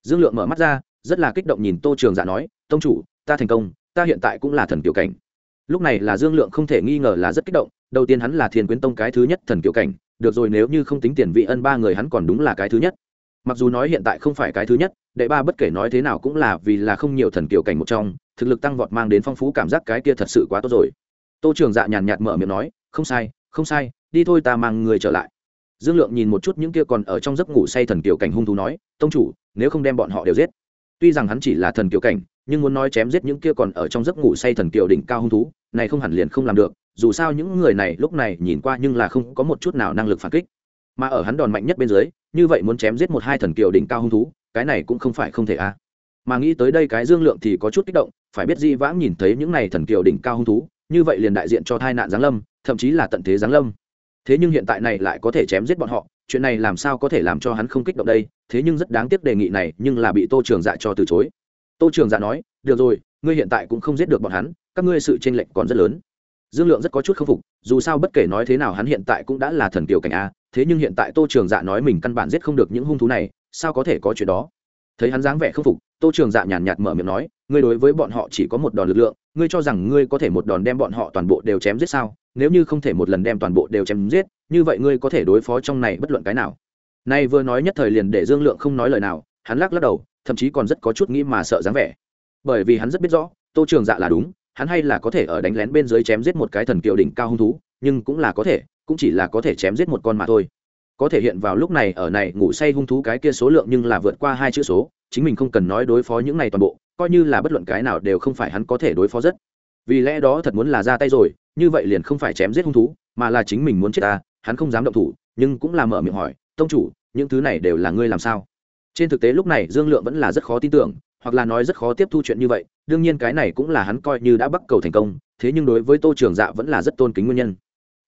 Dương lượng mở mắt ra, rất là kích động nhìn tô trường dạ nói, tông chủ, ta thành công, ta hiện tại cũng là thần kiều cảnh. Lúc này là dương lượng không thể nghi ngờ là rất kích động, đầu tiên hắn là thiên quyến tông cái thứ nhất thần kiều cảnh, được rồi, nếu như không tính tiền vị ân ba người hắn còn đúng là cái thứ nhất mặc dù nói hiện tại không phải cái thứ nhất, đệ ba bất kể nói thế nào cũng là vì là không nhiều thần kiều cảnh một trong, thực lực tăng vọt mang đến phong phú cảm giác cái kia thật sự quá tốt rồi. Tô trường dạ nhàn nhạt mở miệng nói, không sai không sai, đi thôi ta mang người trở lại. Dương lượng nhìn một chút những kia còn ở trong giấc ngủ say thần kiều cảnh hung thú nói, tông chủ, nếu không đem bọn họ đều giết. Tuy rằng hắn chỉ là thần kiều cảnh, nhưng muốn nói chém giết những kia còn ở trong giấc ngủ say thần kiều đỉnh cao hung thú, này không hẳn liền không làm được, dù sao những người này lúc này nhìn qua nhưng là không có một chút nào năng lực phản kích mà ở hắn đòn mạnh nhất bên dưới, như vậy muốn chém giết một hai thần kiều đỉnh cao hung thú, cái này cũng không phải không thể a mà nghĩ tới đây cái dương lượng thì có chút kích động, phải biết di vãng nhìn thấy những này thần kiều đỉnh cao hung thú, như vậy liền đại diện cho tai nạn giáng lâm, thậm chí là tận thế giáng lâm. Thế nhưng hiện tại này lại có thể chém giết bọn họ, chuyện này làm sao có thể làm cho hắn không kích động đây, thế nhưng rất đáng tiếc đề nghị này, nhưng là bị tô trường dạ cho từ chối. Tô trường dạ nói, được rồi, ngươi hiện tại cũng không giết được bọn hắn, các ngươi sự tranh lệch còn rất lớn. Dương lượng rất có chút k phục, dù sao bất kể nói thế nào hắn hiện tại cũng đã là thần kiều cảnh a thế nhưng hiện tại tô trường dạ nói mình căn bản giết không được những hung thú này, sao có thể có chuyện đó? Thấy hắn dáng vẻ k phục, tô trường dạ nhàn nhạt mở miệng nói, ngươi đối với bọn họ chỉ có một đòn lực lượng, ngươi cho rằng ngươi có thể một đòn đem bọn họ toàn bộ đều chém giết sao? Nếu như không thể một lần đem toàn bộ đều chém giết, như vậy ngươi có thể đối phó trong này bất luận cái nào. Nay vừa nói nhất thời liền để dương lượng không nói lời nào, hắn lắc lắc đầu, thậm chí còn rất có chút nghĩ mà sợ dáng vẻ. Bởi vì hắn rất biết rõ, tô trường dạ là đúng, hắn hay là có thể ở đánh lén bên dưới chém giết một cái thần kiều đỉnh cao hung thú, nhưng cũng là có thể cũng chỉ là có thể chém giết một con mà thôi. Có thể hiện vào lúc này, ở này, ngủ say hung thú cái kia số lượng nhưng là vượt qua hai chữ số, chính mình không cần nói đối phó những này toàn bộ, coi như là bất luận cái nào đều không phải hắn có thể đối phó rất. Vì lẽ đó thật muốn là ra tay rồi, như vậy liền không phải chém giết hung thú, mà là chính mình muốn chết ta, hắn không dám động thủ, nhưng cũng là mở miệng hỏi, tông chủ, những thứ này đều là ngươi làm sao? Trên thực tế lúc này dương lượng vẫn là rất khó tin tưởng, hoặc là nói rất khó tiếp thu chuyện như vậy, đương nhiên cái này cũng là hắn coi như đã bắt cầu thành công, thế nhưng đối với tô trường dạ vẫn là rất tôn kính nguyên nhân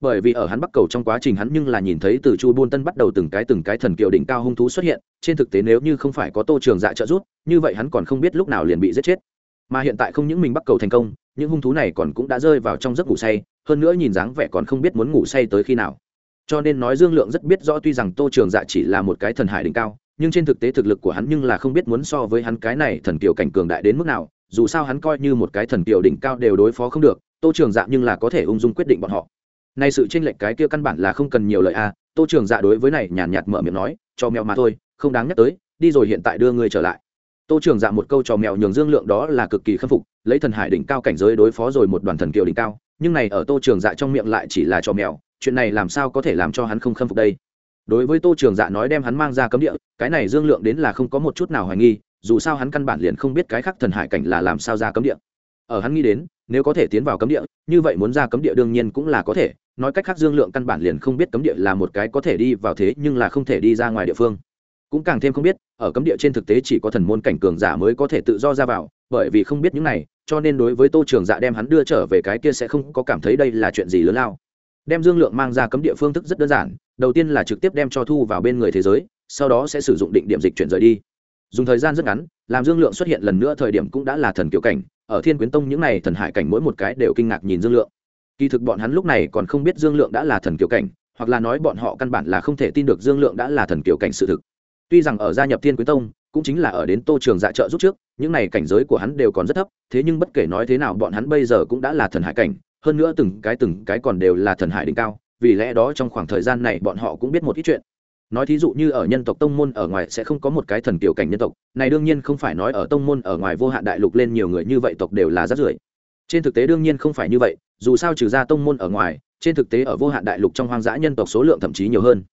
bởi vì ở hắn bắc cầu trong quá trình hắn nhưng là nhìn thấy từ chu buôn tân bắt đầu từng cái từng cái thần kiều đỉnh cao hung thú xuất hiện, trên thực tế nếu như không phải có tô trường dạ trợ giúp, như vậy hắn còn không biết lúc nào liền bị giết chết. Mà hiện tại không những mình bắc cầu thành công, những hung thú này còn cũng đã rơi vào trong giấc ngủ say, hơn nữa nhìn dáng vẻ còn không biết muốn ngủ say tới khi nào. Cho nên nói dương lượng rất biết rõ tuy rằng tô trường dạ chỉ là một cái thần hải đỉnh cao, nhưng trên thực tế thực lực của hắn nhưng là không biết muốn so với hắn cái này thần kiều cảnh cường đại đến mức nào, dù sao hắn coi như một cái thần kiều đỉnh cao đều đối phó không được, tô trường dạ nhưng là có thể ung dung quyết định bọn họ nay sự chênh lệch cái kia căn bản là không cần nhiều lời a à, tô trường dạ đối với này nhàn nhạt mở miệng nói cho mèo mà thôi không đáng nhắc tới đi rồi hiện tại đưa ngươi trở lại. Tô trường dạ một câu trò mèo nhường dương lượng đó là cực kỳ khâm phục lấy thần hải đỉnh cao cảnh giới đối phó rồi một đoàn thần kiều đỉnh cao nhưng này ở tô trường dạ trong miệng lại chỉ là trò mèo chuyện này làm sao có thể làm cho hắn không khâm phục đây? Đối với tô trường dạ nói đem hắn mang ra cấm địa cái này dương lượng đến là không có một chút nào hoài nghi dù sao hắn căn bản liền không biết cái khác thần hải cảnh là làm sao ra cấm địa ở hắn nghĩ đến, nếu có thể tiến vào cấm địa, như vậy muốn ra cấm địa đương nhiên cũng là có thể. Nói cách khác dương lượng căn bản liền không biết cấm địa là một cái có thể đi vào thế nhưng là không thể đi ra ngoài địa phương. Cũng càng thêm không biết, ở cấm địa trên thực tế chỉ có thần môn cảnh cường giả mới có thể tự do ra vào, bởi vì không biết những này, cho nên đối với tô trường dạ đem hắn đưa trở về cái kia sẽ không có cảm thấy đây là chuyện gì lớn lao. Đem dương lượng mang ra cấm địa phương thức rất đơn giản, đầu tiên là trực tiếp đem cho thu vào bên người thế giới, sau đó sẽ sử dụng định điểm dịch chuyển rời đi. Dùng thời gian rất ngắn, làm dương lượng xuất hiện lần nữa thời điểm cũng đã là thần kiểu cảnh ở thiên quyến tông những n à y thần hải cảnh mỗi một cái đều kinh ngạc nhìn dương lượng. Kỳ thực bọn hắn lúc này còn không biết dương lượng đã là thần kiểu cảnh, hoặc là nói bọn họ căn bản là không thể tin được dương lượng đã là thần kiểu cảnh sự thực. Tuy rằng ở gia nhập thiên quyến tông, cũng chính là ở đến tô trường dạ trợ giúp trước, những n à y cảnh giới của hắn đều còn rất thấp, thế nhưng bất kể nói thế nào bọn hắn bây giờ cũng đã là thần hải cảnh, hơn nữa từng cái từng cái còn đều là thần hải đỉnh cao, vì lẽ đó trong khoảng thời gian này bọn họ cũng biết một ít chuyện nói thí dụ như ở nhân tộc tông môn ở ngoài sẽ không có một cái thần kiểu cảnh nhân tộc, này đương nhiên không phải nói ở tông môn ở ngoài vô hạn đại lục lên nhiều người như vậy tộc đều là rất rưởi. Trên thực tế đương nhiên không phải như vậy, dù sao trừ ra tông môn ở ngoài, trên thực tế ở vô hạn đại lục trong hoang dã nhân tộc số lượng thậm chí nhiều hơn.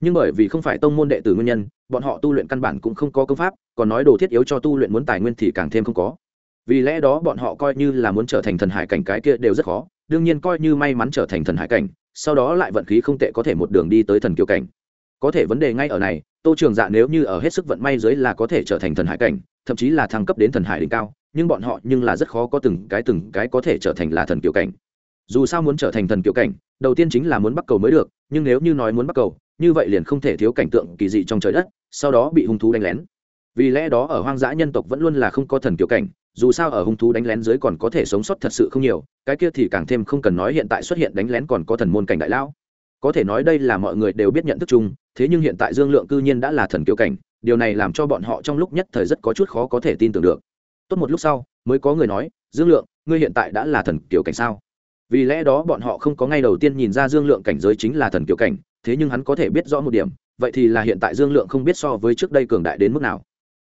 Nhưng bởi vì không phải tông môn đệ tử nguyên nhân, bọn họ tu luyện căn bản cũng không có công pháp, còn nói đồ thiết yếu cho tu luyện muốn tài nguyên thì càng thêm không có. Vì lẽ đó bọn họ coi như là muốn trở thành thần hải cảnh cái kia đều rất khó, đương nhiên coi như may mắn trở thành thần hải cảnh, sau đó lại vận khí không tệ có thể một đường đi tới thần kiều cảnh có thể vấn đề ngay ở này, tô trường dạ nếu như ở hết sức vận may dưới là có thể trở thành thần hải cảnh, thậm chí là thăng cấp đến thần hải đỉnh cao, nhưng bọn họ nhưng là rất khó có từng cái từng cái có thể trở thành là thần kiều cảnh. Dù sao muốn trở thành thần kiều cảnh, đầu tiên chính là muốn bắt cầu mới được, nhưng nếu như nói muốn bắt cầu, như vậy liền không thể thiếu cảnh tượng kỳ dị trong trời đất, sau đó bị hung thú đánh lén. Vì lẽ đó ở hoang dã nhân tộc vẫn luôn là không có thần kiều cảnh, dù sao ở hung thú đánh lén dưới còn có thể sống sót thật sự không nhiều, cái kia thì càng thêm không cần nói hiện tại xuất hiện đánh lén còn có thần môn cảnh đại lão có thể nói đây là mọi người đều biết nhận thức chung, thế nhưng hiện tại dương lượng cư nhiên đã là thần Kiêu cảnh, điều này làm cho bọn họ trong lúc nhất thời rất có chút khó có thể tin tưởng được. Tốt một lúc sau, mới có người nói, dương lượng, ngươi hiện tại đã là thần kiều cảnh sao? Vì lẽ đó bọn họ không có ngay đầu tiên nhìn ra dương lượng cảnh giới chính là thần kiều cảnh, thế nhưng hắn có thể biết rõ một điểm, vậy thì là hiện tại dương lượng không biết so với trước đây cường đại đến mức nào.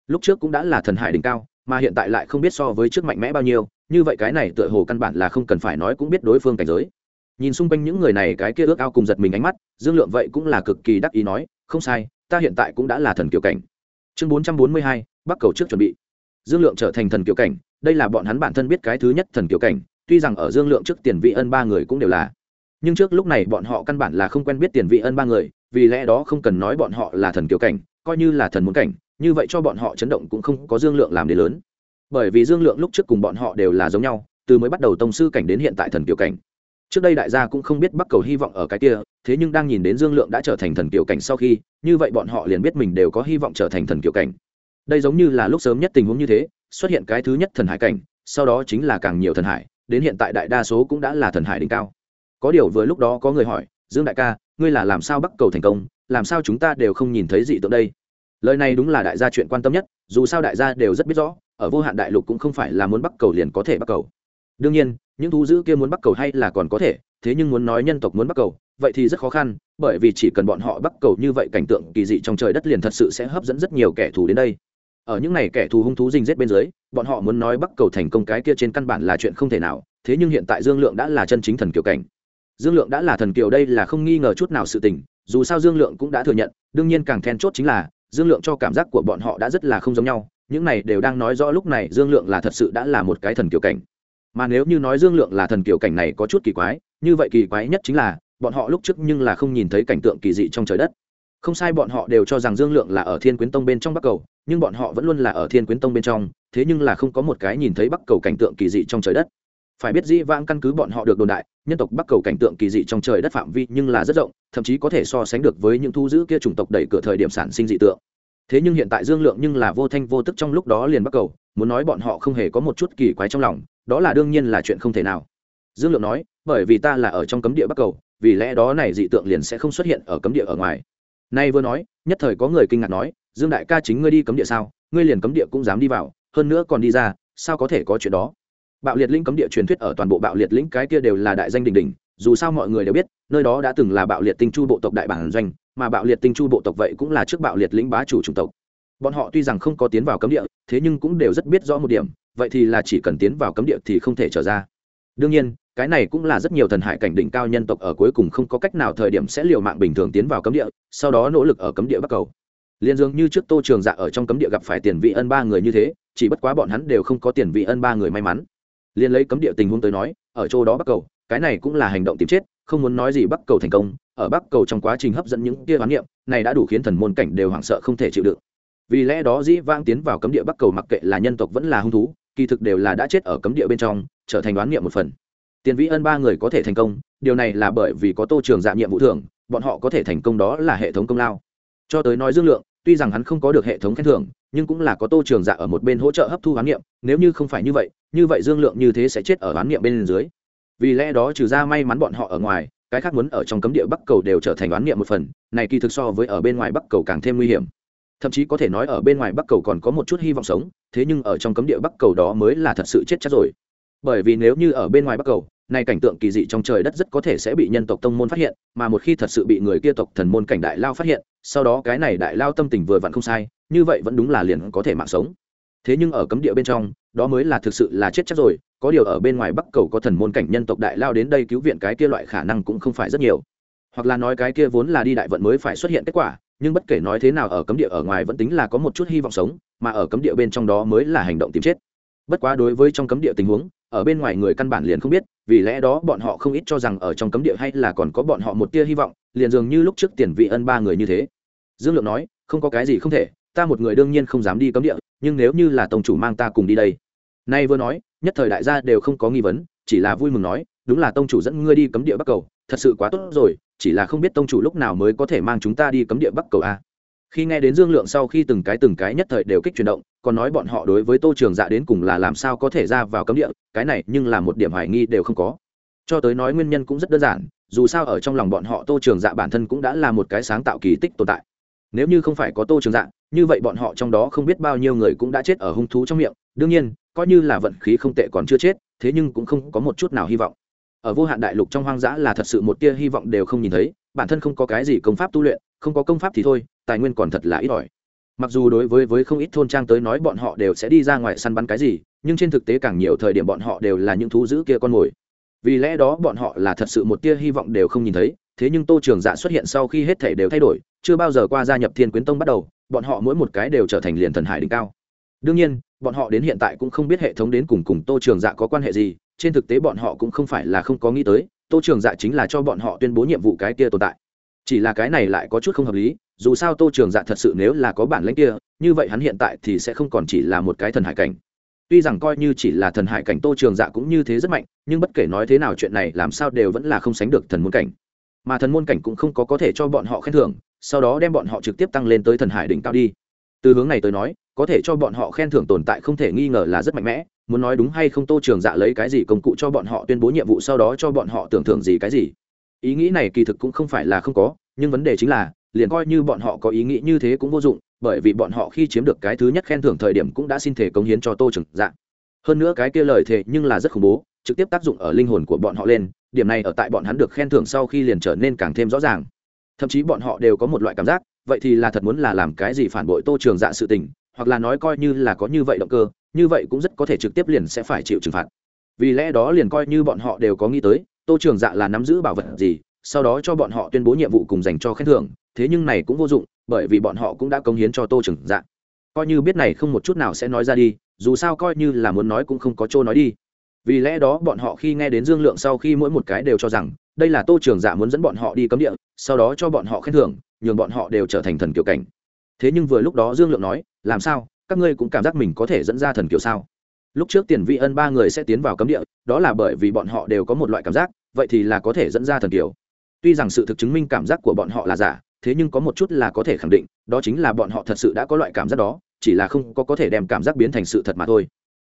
Lúc trước cũng đã là thần hải đỉnh cao, mà hiện tại lại không biết so với trước mạnh mẽ bao nhiêu, như vậy cái này tựa hồ căn bản là không cần phải nói cũng biết đối phương cảnh giới nhìn xung quanh những người này cái kia ước ao cùng giật mình ánh mắt, dương lượng vậy cũng là cực kỳ đắc ý nói, không sai, ta hiện tại cũng đã là thần kiều cảnh. Chương bốn trăm bốn mươi hai, bắc cầu trước chuẩn bị. Dương lượng trở thành thần kiều cảnh, đây là bọn hắn bản thân biết cái thứ nhất thần kiều cảnh, tuy rằng ở dương lượng trước tiền vị ân ba người cũng đều là. Nhưng trước lúc này bọn họ căn bản là không quen biết tiền vị ân ba người, vì lẽ đó không cần nói bọn họ là thần kiều cảnh, coi như là thần muốn cảnh, như vậy cho bọn họ chấn động cũng không có dương lượng làm để lớn. Bởi vì dương lượng lúc trước cùng bọn họ đều là giống nhau, từ mới bắt đầu tông sư cảnh đến hiện tại thần kiều cảnh trước đây đại gia cũng không biết bắc cầu hy vọng ở cái kia, thế nhưng đang nhìn đến dương lượng đã trở thành thần kiểu cảnh sau khi, như vậy bọn họ liền biết mình đều có hy vọng trở thành thần kiểu cảnh. Đây giống như là lúc sớm nhất tình huống như thế, xuất hiện cái thứ nhất thần hải cảnh, sau đó chính là càng nhiều thần hải, đến hiện tại đại đa số cũng đã là thần hải đỉnh cao. Có điều vừa lúc đó có người hỏi, dương đại ca, ngươi là làm sao bắc cầu thành công? Làm sao chúng ta đều không nhìn thấy dị tượng đây? Lời này đúng là đại gia chuyện quan tâm nhất, dù sao đại gia đều rất biết rõ, ở vô hạn đại lục cũng không phải là muốn bắc cầu liền có thể bắc cầu đương nhiên, những thú dữ kia muốn bắc cầu hay là còn có thể, thế nhưng muốn nói nhân tộc muốn bắc cầu, vậy thì rất khó khăn, bởi vì chỉ cần bọn họ bắc cầu như vậy cảnh tượng kỳ dị trong trời đất liền thật sự sẽ hấp dẫn rất nhiều kẻ thù đến đây. Ở những này kẻ thù hung thú rình rết bên dưới, bọn họ muốn nói bắc cầu thành công cái kia trên căn bản là chuyện không thể nào, thế nhưng hiện tại dương lượng đã là chân chính thần kiều cảnh. Dương lượng đã là thần kiều đây là không nghi ngờ chút nào sự tình, dù sao dương lượng cũng đã thừa nhận, đương nhiên càng then chốt chính là, dương lượng cho cảm giác của bọn họ đã rất là không giống nhau, những này đều đang nói rõ lúc này dương lượng là thật sự đã là một cái thần kiều cảnh mà nếu như nói dương lượng là thần kiều cảnh này có chút kỳ quái, như vậy kỳ quái nhất chính là, bọn họ lúc trước nhưng là không nhìn thấy cảnh tượng kỳ dị trong trời đất. Không sai, bọn họ đều cho rằng dương lượng là ở thiên quyến tông bên trong bắc cầu, nhưng bọn họ vẫn luôn là ở thiên quyến tông bên trong, thế nhưng là không có một cái nhìn thấy bắc cầu cảnh tượng kỳ dị trong trời đất. Phải biết dĩ vãng căn cứ bọn họ được đồn đại, nhân tộc bắc cầu cảnh tượng kỳ dị trong trời đất phạm vi nhưng là rất rộng, thậm chí có thể so sánh được với những thu giữ kia chủng tộc đẩy cửa thời điểm sản sinh dị tượng. Thế nhưng hiện tại dương lượng nhưng là vô thanh vô tức trong lúc đó liền bắc cầu, muốn nói bọn họ không hề có một chút kỳ quái trong lòng đó là đương nhiên là chuyện không thể nào. Dương lượng nói, bởi vì ta là ở trong cấm địa bắc cầu, vì lẽ đó này dị tượng liền sẽ không xuất hiện ở cấm địa ở ngoài. Nay vừa nói, nhất thời có người kinh ngạc nói, dương đại ca chính ngươi đi cấm địa sao? Ngươi liền cấm địa cũng dám đi vào, hơn nữa còn đi ra, sao có thể có chuyện đó? Bạo liệt lĩnh cấm địa truyền thuyết ở toàn bộ bạo liệt lĩnh cái kia đều là đại danh đình đình dù sao mọi người đều biết, nơi đó đã từng là bạo liệt tinh chu bộ tộc đại bản doanh, mà bạo liệt tinh chu bộ tộc vậy cũng là trước bạo liệt lĩnh bá chủ chủng tộc. Bọn họ tuy rằng không có tiến vào cấm địa, thế nhưng cũng đều rất biết rõ một điểm vậy thì là chỉ cần tiến vào cấm địa thì không thể trở ra. Đương nhiên, cái này cũng là rất nhiều thần hải cảnh đỉnh cao nhân tộc ở cuối cùng không có cách nào thời điểm sẽ liều mạng bình thường tiến vào cấm địa, sau đó nỗ lực ở cấm địa bắc cầu. Liền dường như trước tô trường dạ ở trong cấm địa gặp phải tiền vị ân ba người như thế, chỉ bất quá bọn hắn đều không có tiền vị ân ba người may mắn. Liền lấy cấm địa tình huống tới nói, ở chỗ đó bắc cầu, cái này cũng là hành động tìm chết, không muốn nói gì bắc cầu thành công, ở bắc cầu trong quá trình hấp dẫn những kia bán niệm, này đã đủ khiến thần môn cảnh đều hoảng sợ không thể chịu đựng. Vì lẽ đó dĩ vang tiến vào cấm địa bắc cầu mặc kệ là nhân tộc vẫn là hung thú kỳ thực đều là đã chết ở cấm địa bên trong, trở thành đoán niệm một phần. Tiền vĩ ân ba người có thể thành công, điều này là bởi vì có tô trường dạ nhiệm vụ thưởng, bọn họ có thể thành công đó là hệ thống công lao. Cho tới nói dương lượng, tuy rằng hắn không có được hệ thống khen thưởng, nhưng cũng là có tô trường dạ ở một bên hỗ trợ hấp thu hoán niệm, nếu như không phải như vậy như vậy dương lượng như thế sẽ chết ở hoán niệm bên dưới. Vì lẽ đó trừ ra may mắn bọn họ ở ngoài, cái khác muốn ở trong cấm địa bắc cầu đều trở thành đoán niệm một phần, này kỳ thực so với ở bên ngoài bắc cầu càng thêm nguy hiểm thậm chí có thể nói ở bên ngoài bắc cầu còn có một chút hy vọng sống, thế nhưng ở trong cấm địa bắc cầu đó mới là thật sự chết chắc rồi. Bởi vì nếu như ở bên ngoài bắc cầu, nay cảnh tượng kỳ dị trong trời đất rất có thể sẽ bị nhân tộc tông môn phát hiện, mà một khi thật sự bị người kia tộc thần môn cảnh đại lao phát hiện, sau đó cái này đại lao tâm tình vừa vặn không sai, như vậy vẫn đúng là liền có thể mạng sống. Thế nhưng ở cấm địa bên trong, đó mới là thực sự là chết chắc rồi, có điều ở bên ngoài bắc cầu có thần môn cảnh nhân tộc đại lao đến đây cứu viện cái kia loại khả năng cũng không phải rất nhiều. Hoặc là nói cái kia vốn là đi đại vận mới phải xuất hiện kết quả nhưng bất kể nói thế nào ở cấm địa ở ngoài vẫn tính là có một chút hy vọng sống, mà ở cấm địa bên trong đó mới là hành động tìm chết. Bất quá đối với trong cấm địa tình huống, ở bên ngoài người căn bản liền không biết, vì lẽ đó bọn họ không ít cho rằng ở trong cấm địa hay là còn có bọn họ một tia hy vọng, liền dường như lúc trước tiền vị ân ba người như thế. Dương lượng nói, không có cái gì không thể, ta một người đương nhiên không dám đi cấm địa, nhưng nếu như là tổng chủ mang ta cùng đi đây. Nay vừa nói, nhất thời đại gia đều không có nghi vấn, chỉ là vui mừng nói, đúng là tông chủ dẫn ngươi đi cấm địa bắc cầu, thật sự quá tốt rồi chỉ là không biết tông chủ lúc nào mới có thể mang chúng ta đi cấm địa bắc cầu a. Khi nghe đến dương lượng sau khi từng cái từng cái nhất thời đều kích chuyển động, còn nói bọn họ đối với tô trường dạ đến cùng là làm sao có thể ra vào cấm địa, cái này nhưng là một điểm hoài nghi đều không có. Cho tới nói nguyên nhân cũng rất đơn giản, dù sao ở trong lòng bọn họ tô trường dạ bản thân cũng đã là một cái sáng tạo kỳ tích tồn tại. Nếu như không phải có tô trường dạ như vậy bọn họ trong đó không biết bao nhiêu người cũng đã chết ở hung thú trong miệng, đương nhiên, coi như là vận khí không tệ còn chưa chết, thế nhưng cũng không có một chút nào hy vọng ở vô hạn đại lục trong hoang dã là thật sự một tia hy vọng đều không nhìn thấy, bản thân không có cái gì công pháp tu luyện, không có công pháp thì thôi, tài nguyên còn thật là ít ỏi. Mặc dù đối với với không ít thôn trang tới nói bọn họ đều sẽ đi ra ngoài săn bắn cái gì, nhưng trên thực tế càng nhiều thời điểm bọn họ đều là những thú giữ kia con mồi. Vì lẽ đó bọn họ là thật sự một tia hy vọng đều không nhìn thấy, thế nhưng tô trường dạ xuất hiện sau khi hết thể đều thay đổi, chưa bao giờ qua gia nhập thiên quyến tông bắt đầu, bọn họ mỗi một cái đều trở thành liền thần hải đỉnh cao. Đương nhiên, bọn họ đến hiện tại cũng không biết hệ thống đến cùng cùng tô trường dạ có quan hệ gì trên thực tế bọn họ cũng không phải là không có nghĩ tới, tô trường dạ chính là cho bọn họ tuyên bố nhiệm vụ cái kia tồn tại. Chỉ là cái này lại có chút không hợp lý, dù sao tô trường dạ thật sự nếu là có bản lãnh kia, như vậy hắn hiện tại thì sẽ không còn chỉ là một cái thần hải cảnh. Tuy rằng coi như chỉ là thần hải cảnh tô trường dạ cũng như thế rất mạnh, nhưng bất kể nói thế nào chuyện này làm sao đều vẫn là không sánh được thần môn cảnh. Mà thần môn cảnh cũng không có có thể cho bọn họ khen thưởng, sau đó đem bọn họ trực tiếp tăng lên tới thần hải đỉnh cao đi. Từ hướng này tới nói, có thể cho bọn họ khen thưởng tồn tại không thể nghi ngờ là rất mạnh mẽ muốn nói đúng hay không tô trường dạ lấy cái gì công cụ cho bọn họ tuyên bố nhiệm vụ sau đó cho bọn họ tưởng thưởng gì cái gì? Ý nghĩ này kỳ thực cũng không phải là không có, nhưng vấn đề chính là, liền coi như bọn họ có ý nghĩ như thế cũng vô dụng, bởi vì bọn họ khi chiếm được cái thứ nhất khen thưởng thời điểm cũng đã xin thể cống hiến cho tô trường dạ. Hơn nữa cái kia lời thề nhưng là rất khủng bố, trực tiếp tác dụng ở linh hồn của bọn họ lên, điểm này ở tại bọn hắn được khen thưởng sau khi liền trở nên càng thêm rõ ràng. Thậm chí bọn họ đều có một loại cảm giác, vậy thì là thật muốn là làm cái gì phản bội tô trường dạ sự tình, hoặc là nói coi như là có như vậy động cơ như vậy cũng rất có thể trực tiếp liền sẽ phải chịu trừng phạt. Vì lẽ đó liền coi như bọn họ đều có nghĩ tới, tô trường dạ là nắm giữ bảo vật gì, sau đó cho bọn họ tuyên bố nhiệm vụ cùng dành cho khen thưởng, thế nhưng này cũng vô dụng, bởi vì bọn họ cũng đã cống hiến cho tô trường dạ. Coi như biết này không một chút nào sẽ nói ra đi, dù sao coi như là muốn nói cũng không có chỗ nói đi. Vì lẽ đó bọn họ khi nghe đến dương lượng sau khi mỗi một cái đều cho rằng, đây là tô trường dạ muốn dẫn bọn họ đi cấm địa, sau đó cho bọn họ khen thưởng, nhường bọn họ đều trở thành thần kiểu cảnh. Thế nhưng vừa lúc đó dương lượng nói, làm sao? Các ngươi cũng cảm giác mình có thể dẫn ra thần kiều sao? Lúc trước tiền vị ân ba người sẽ tiến vào cấm địa, đó là bởi vì bọn họ đều có một loại cảm giác, vậy thì là có thể dẫn ra thần kiều tuy rằng sự thực chứng minh cảm giác của bọn họ là giả, thế nhưng có một chút là có thể khẳng định, đó chính là bọn họ thật sự đã có loại cảm giác đó, chỉ là không có có thể đem cảm giác biến thành sự thật mà thôi.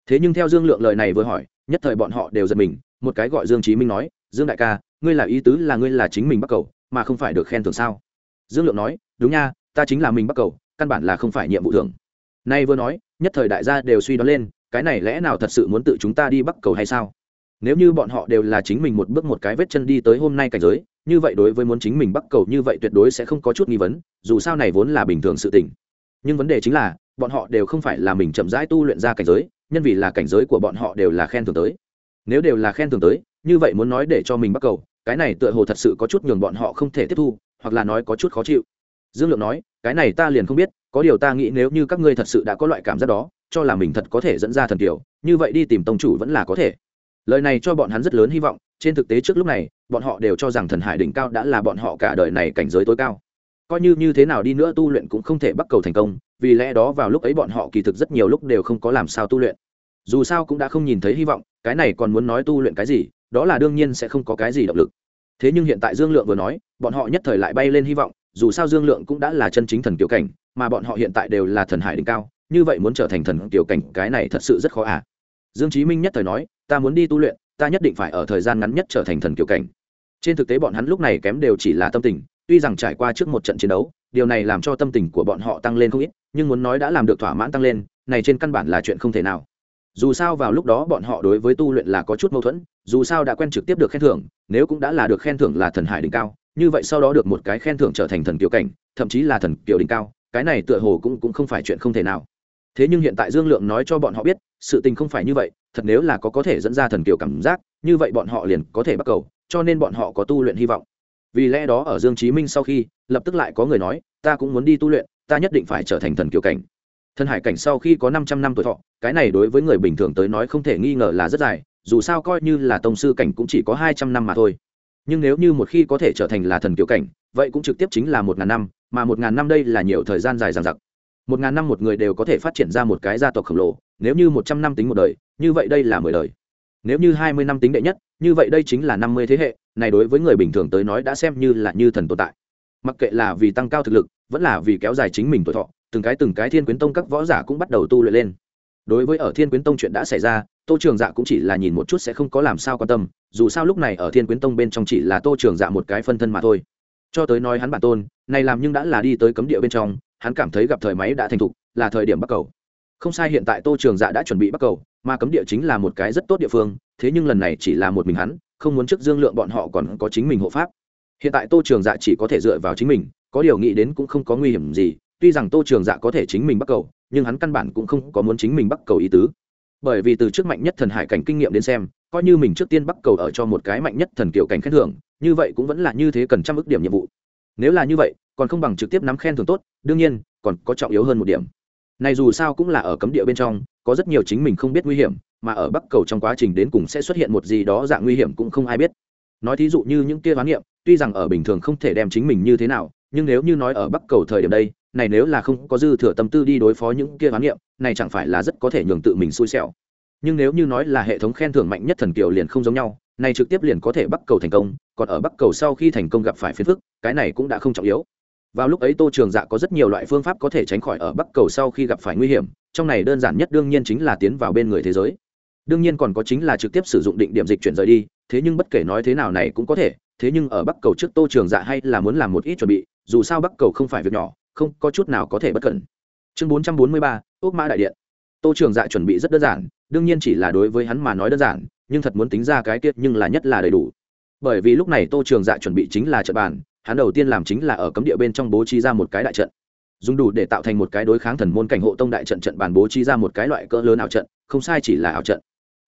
Thế nhưng theo dương lượng lời này vừa hỏi, nhất thời bọn họ đều giật mình, một cái gọi dương chí minh nói, dương đại ca, ngươi là ý tứ là ngươi là chính mình bắt cầu, mà không phải được khen thưởng sao? Dương lượng nói, đúng nha, ta chính là mình bắt cầu, căn bản là không phải nhiệm vụ thường nay vừa nói, nhất thời đại gia đều suy đoán lên, cái này lẽ nào thật sự muốn tự chúng ta đi bắc cầu hay sao? Nếu như bọn họ đều là chính mình một bước một cái vết chân đi tới hôm nay cảnh giới, như vậy đối với muốn chính mình bắc cầu như vậy tuyệt đối sẽ không có chút nghi vấn, dù sao này vốn là bình thường sự tình. Nhưng vấn đề chính là, bọn họ đều không phải là mình chậm rãi tu luyện ra cảnh giới, nhân vì là cảnh giới của bọn họ đều là khen thường tới. Nếu đều là khen thường tới, như vậy muốn nói để cho mình bắt cầu, cái này tựa hồ thật sự có chút nhường bọn họ không thể tiếp thu, hoặc là nói có chút khó chịu. Dương lượng nói cái này ta liền không biết, có điều ta nghĩ nếu như các ngươi thật sự đã có loại cảm giác đó, cho là mình thật có thể dẫn ra thần kiểu như vậy đi tìm tông chủ vẫn là có thể. Lời này cho bọn hắn rất lớn hy vọng, trên thực tế trước lúc này, bọn họ đều cho rằng thần hải đỉnh cao đã là bọn họ cả đời này cảnh giới tối cao. Coi như như thế nào đi nữa tu luyện cũng không thể bắt cầu thành công, vì lẽ đó vào lúc ấy bọn họ kỳ thực rất nhiều lúc đều không có làm sao tu luyện. Dù sao cũng đã không nhìn thấy hy vọng, cái này còn muốn nói tu luyện cái gì, đó là đương nhiên sẽ không có cái gì động lực. Thế nhưng hiện tại dương lượng vừa nói, bọn họ nhất thời lại bay lên hy vọng dù sao dương lượng cũng đã là chân chính thần kiểu cảnh, mà bọn họ hiện tại đều là thần hải đỉnh cao, như vậy muốn trở thành thần kiểu cảnh, cái này thật sự rất khó à. Dương chí minh nhất thời nói, ta muốn đi tu luyện, ta nhất định phải ở thời gian ngắn nhất trở thành thần kiểu cảnh. Trên thực tế bọn hắn lúc này kém đều chỉ là tâm tình, tuy rằng trải qua trước một trận chiến đấu, điều này làm cho tâm tình của bọn họ tăng lên không ít, nhưng muốn nói đã làm được thỏa mãn tăng lên, này trên căn bản là chuyện không thể nào. Dù sao vào lúc đó bọn họ đối với tu luyện là có chút mâu thuẫn, dù sao đã quen trực tiếp được khen thưởng, nếu cũng đã là được khen thưởng là thần hải đỉnh cao như vậy sau đó được một cái khen thưởng trở thành thần kiều cảnh, thậm chí là thần kiều đỉnh cao, cái này tựa hồ cũng cũng không phải chuyện không thể nào. Thế nhưng hiện tại dương lượng nói cho bọn họ biết, sự tình không phải như vậy, thật nếu là có có thể dẫn ra thần kiều cảm giác, như vậy bọn họ liền có thể bắt cầu, cho nên bọn họ có tu luyện hy vọng. Vì lẽ đó ở dương chí minh sau khi, lập tức lại có người nói, ta cũng muốn đi tu luyện, ta nhất định phải trở thành thần kiều cảnh. Thần hải cảnh sau khi có 500 năm tuổi thọ, cái này đối với người bình thường tới nói không thể nghi ngờ là rất dài, dù sao coi như là tông sư cảnh cũng chỉ có 200 năm mà thôi nhưng nếu như một khi có thể trở thành là thần kiểu cảnh, vậy cũng trực tiếp chính là một ngàn năm, mà một ngàn năm đây là nhiều thời gian dài dằng dặc. Một ngàn năm một người đều có thể phát triển ra một cái gia tộc khổng lồ, nếu như một trăm năm tính một đời, như vậy đây là mười đời. Nếu như hai mươi năm tính đệ nhất, như vậy đây chính là năm mươi thế hệ, này đối với người bình thường tới nói đã xem như là như thần tồn tại. Mặc kệ là vì tăng cao thực lực, vẫn là vì kéo dài chính mình tuổi thọ, từng cái từng cái thiên quyến tông các võ giả cũng bắt đầu tu luyện lên đối với ở thiên quyến tông chuyện đã xảy ra, tô trường dạ cũng chỉ là nhìn một chút sẽ không có làm sao quan tâm, dù sao lúc này ở thiên quyến tông bên trong chỉ là tô trường dạ một cái phân thân mà thôi. Cho tới nói hắn bản tôn, này làm nhưng đã là đi tới cấm địa bên trong, hắn cảm thấy gặp thời máy đã thành thục, là thời điểm bắt cầu. Không sai hiện tại tô trường dạ đã chuẩn bị bắt cầu, mà cấm địa chính là một cái rất tốt địa phương, thế nhưng lần này chỉ là một mình hắn, không muốn trước dương lượng bọn họ còn có chính mình hộ pháp. Hiện tại tô trường dạ chỉ có thể dựa vào chính mình, có điều nghĩ đến cũng không có nguy hiểm gì, tuy rằng tô trường dạ có thể chính mình bắt cầu nhưng hắn căn bản cũng không có muốn chính mình bắt cầu ý tứ. Bởi vì từ trước mạnh nhất thần hải cảnh kinh nghiệm đến xem, coi như mình trước tiên bắt cầu ở cho một cái mạnh nhất thần kiểu cảnh khen thưởng, như vậy cũng vẫn là như thế cần trăm ước điểm nhiệm vụ. Nếu là như vậy, còn không bằng trực tiếp nắm khen thưởng tốt, đương nhiên, còn có trọng yếu hơn một điểm. Này dù sao cũng là ở cấm địa bên trong, có rất nhiều chính mình không biết nguy hiểm, mà ở bắc cầu trong quá trình đến cùng sẽ xuất hiện một gì đó dạng nguy hiểm cũng không ai biết. Nói thí dụ như những kia hoán niệm, tuy rằng ở bình thường không thể đem chính mình như thế nào, nhưng nếu như nói ở bắc cầu thời điểm đây này nếu là không có dư thừa tâm tư đi đối phó những kia hoán niệm, này chẳng phải là rất có thể nhường tự mình xui xẻo. Nhưng nếu như nói là hệ thống khen thưởng mạnh nhất thần kiều liền không giống nhau, này trực tiếp liền có thể bắc cầu thành công, còn ở bắc cầu sau khi thành công gặp phải phiền phức, cái này cũng đã không trọng yếu. Vào lúc ấy tô trường dạ có rất nhiều loại phương pháp có thể tránh khỏi ở bắc cầu sau khi gặp phải nguy hiểm, trong này đơn giản nhất đương nhiên chính là tiến vào bên người thế giới. Đương nhiên còn có chính là trực tiếp sử dụng định điểm dịch chuyển rời đi, thế nhưng bất kể nói thế nào này cũng có thể, thế nhưng ở bắc cầu trước tô trường dạ hay là muốn làm một ít chuẩn bị, dù sao bắc cầu không phải việc nhỏ không có chút nào có thể bất cẩn. Chương bốn trăm bốn mươi ba, ước mã đại điện. Tô trường dạ chuẩn bị rất đơn giản, đương nhiên chỉ là đối với hắn mà nói đơn giản, nhưng thật muốn tính ra cái tiết nhưng là nhất là đầy đủ. Bởi vì lúc này tô trường dạ chuẩn bị chính là trận bàn, hắn đầu tiên làm chính là ở cấm địa bên trong bố trí ra một cái đại trận. Dùng đủ để tạo thành một cái đối kháng thần môn cảnh hộ tông đại trận trận bàn bố trí ra một cái loại cỡ lớn ảo trận, không sai chỉ là ảo trận.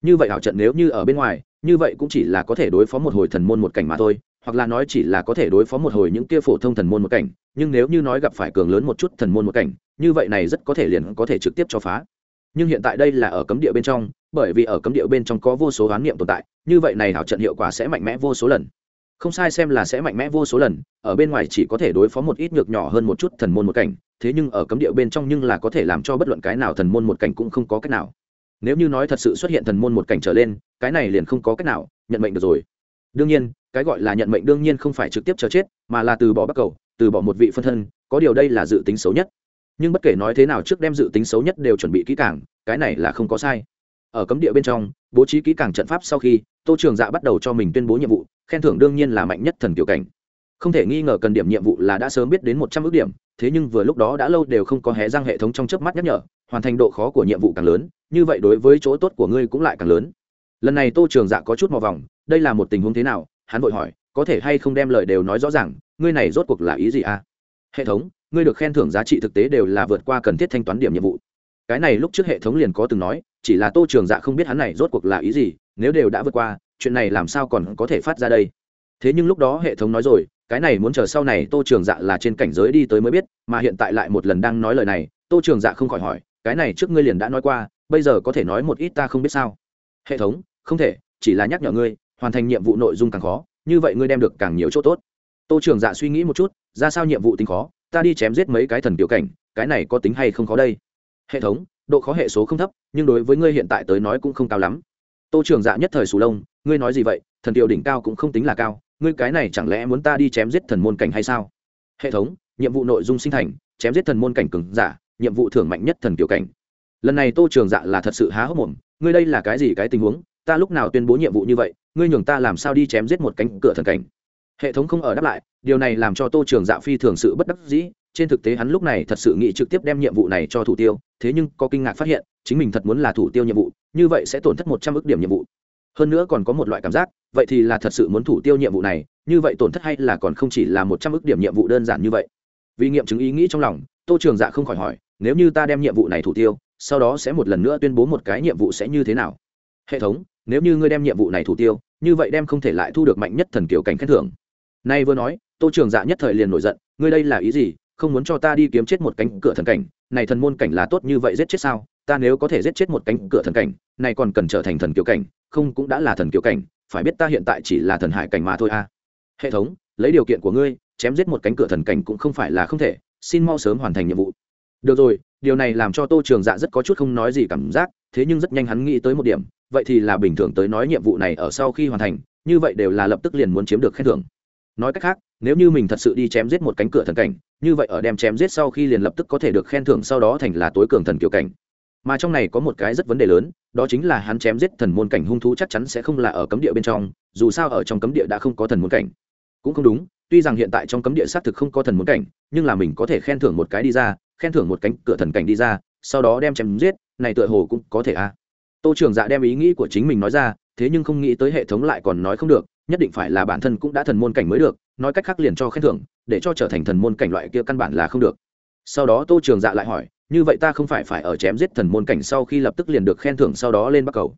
Như vậy ảo trận nếu như ở bên ngoài, như vậy cũng chỉ là có thể đối phó một hồi thần môn một cảnh mà thôi hoặc là nói chỉ là có thể đối phó một hồi những kia phổ thông thần môn một cảnh, nhưng nếu như nói gặp phải cường lớn một chút thần môn một cảnh, như vậy này rất có thể liền có thể trực tiếp cho phá. Nhưng hiện tại đây là ở cấm địa bên trong, bởi vì ở cấm địa bên trong có vô số hoán niệm tồn tại, như vậy này hảo trận hiệu quả sẽ mạnh mẽ vô số lần. Không sai xem là sẽ mạnh mẽ vô số lần, ở bên ngoài chỉ có thể đối phó một ít nhược nhỏ hơn một chút thần môn một cảnh, thế nhưng ở cấm địa bên trong nhưng là có thể làm cho bất luận cái nào thần môn một cảnh cũng không có cách nào. Nếu như nói thật sự xuất hiện thần môn một cảnh trở lên, cái này liền không có cách nào, nhận mệnh được rồi đương nhiên, cái gọi là nhận mệnh đương nhiên không phải trực tiếp chờ chết, mà là từ bỏ bắc cầu, từ bỏ một vị phân thân, có điều đây là dự tính xấu nhất. Nhưng bất kể nói thế nào trước đem dự tính xấu nhất đều chuẩn bị kỹ càng, cái này là không có sai. Ở cấm địa bên trong, bố trí kỹ càng trận pháp sau khi, tô trường dạ bắt đầu cho mình tuyên bố nhiệm vụ, khen thưởng đương nhiên là mạnh nhất thần kiểu cảnh. Không thể nghi ngờ cần điểm nhiệm vụ là đã sớm biết đến một trăm ước điểm, thế nhưng vừa lúc đó đã lâu đều không có hé răng hệ thống trong chớp mắt nhắc nhở, hoàn thành độ khó của nhiệm vụ càng lớn, như vậy đối với chỗ tốt của ngươi cũng lại càng lớn lần này tô trường dạ có chút mò vòng, đây là một tình huống thế nào? Hắn vội hỏi, có thể hay không đem lời đều nói rõ ràng, ngươi này rốt cuộc là ý gì à? Hệ thống, ngươi được khen thưởng giá trị thực tế đều là vượt qua cần thiết thanh toán điểm nhiệm vụ. Cái này lúc trước hệ thống liền có từng nói, chỉ là tô trường dạ không biết hắn này rốt cuộc là ý gì, nếu đều đã vượt qua, chuyện này làm sao còn có thể phát ra đây? Thế nhưng lúc đó hệ thống nói rồi, cái này muốn chờ sau này tô trường dạ là trên cảnh giới đi tới mới biết, mà hiện tại lại một lần đang nói lời này, tô trường dạ không khỏi hỏi, cái này trước ngươi liền đã nói qua, bây giờ có thể nói một ít ta không biết sao? Hệ thống, không thể, chỉ là nhắc nhở ngươi, hoàn thành nhiệm vụ nội dung càng khó, như vậy ngươi đem được càng nhiều chỗ tốt. Tô trường dạ suy nghĩ một chút, ra sao nhiệm vụ tính khó, ta đi chém giết mấy cái thần tiểu cảnh, cái này có tính hay không khó đây? Hệ thống, độ khó hệ số không thấp, nhưng đối với ngươi hiện tại tới nói cũng không cao lắm. Tô trường dạ nhất thời sù lông, ngươi nói gì vậy? Thần tiểu đỉnh cao cũng không tính là cao, ngươi cái này chẳng lẽ muốn ta đi chém giết thần môn cảnh hay sao? Hệ thống, nhiệm vụ nội dung sinh thành, chém giết thần môn cảnh cứng giả, nhiệm vụ thưởng mạnh nhất thần tiểu cảnh. Lần này tô trường dạ là thật sự há hốc mồm ngươi đây là cái gì cái tình huống? Ta lúc nào tuyên bố nhiệm vụ như vậy? Ngươi nhường ta làm sao đi chém giết một cánh cửa thần cảnh? Hệ thống không ở đáp lại, điều này làm cho tô trường dạ phi thường sự bất đắc dĩ. Trên thực tế hắn lúc này thật sự nghĩ trực tiếp đem nhiệm vụ này cho thủ tiêu, thế nhưng có kinh ngạc phát hiện, chính mình thật muốn là thủ tiêu nhiệm vụ, như vậy sẽ tổn thất một trăm ước điểm nhiệm vụ. Hơn nữa còn có một loại cảm giác, vậy thì là thật sự muốn thủ tiêu nhiệm vụ này, như vậy tổn thất hay là còn không chỉ là một trăm ước điểm nhiệm vụ đơn giản như vậy? Vì nghiệm chứng ý nghĩ trong lòng, tô trường dạ không khỏi hỏi, nếu như ta đem nhiệm vụ này thủ tiêu sau đó sẽ một lần nữa tuyên bố một cái nhiệm vụ sẽ như thế nào. Hệ thống, nếu như ngươi đem nhiệm vụ này thủ tiêu, như vậy đem không thể lại thu được mạnh nhất thần kiểu cảnh khen thưởng. Nay vừa nói, tô trường dạ nhất thời liền nổi giận, ngươi đây là ý gì, không muốn cho ta đi kiếm chết một cánh cửa thần cảnh, này thần môn cảnh là tốt như vậy giết chết sao, ta nếu có thể giết chết một cánh cửa thần cảnh, này còn cần trở thành thần kiểu cảnh, không cũng đã là thần kiểu cảnh, phải biết ta hiện tại chỉ là thần hải cảnh mà thôi à. Hệ thống, lấy điều kiện của ngươi, chém giết một cánh cửa thần cảnh cũng không phải là không thể, xin mau sớm hoàn thành nhiệm vụ. Được rồi điều này làm cho tô trường dạ rất có chút không nói gì cảm giác, thế nhưng rất nhanh hắn nghĩ tới một điểm, vậy thì là bình thường tới nói nhiệm vụ này ở sau khi hoàn thành, như vậy đều là lập tức liền muốn chiếm được khen thưởng. Nói cách khác, nếu như mình thật sự đi chém giết một cánh cửa thần cảnh, như vậy ở đem chém giết sau khi liền lập tức có thể được khen thưởng sau đó thành là tối cường thần kiểu cảnh. Mà trong này có một cái rất vấn đề lớn, đó chính là hắn chém giết thần môn cảnh hung thú chắc chắn sẽ không là ở cấm địa bên trong, dù sao ở trong cấm địa đã không có thần môn cảnh. Cũng không đúng, tuy rằng hiện tại trong cấm địa xác thực không có thần môn cảnh, nhưng là mình có thể khen thưởng một cái đi ra khen thưởng một cánh cửa thần cảnh đi ra, sau đó đem chém giết, này tựa hồ cũng có thể a à. tô trường dạ đem ý nghĩ của chính mình nói ra, thế nhưng không nghĩ tới hệ thống lại còn nói không được, nhất định phải là bản thân cũng đã thần môn cảnh mới được, nói cách khác liền cho khen thưởng, để cho trở thành thần môn cảnh loại kia căn bản là không được. Sau đó tô trường dạ lại hỏi, như vậy ta không phải phải ở chém giết thần môn cảnh sau khi lập tức liền được khen thưởng sau đó lên bắc cầu?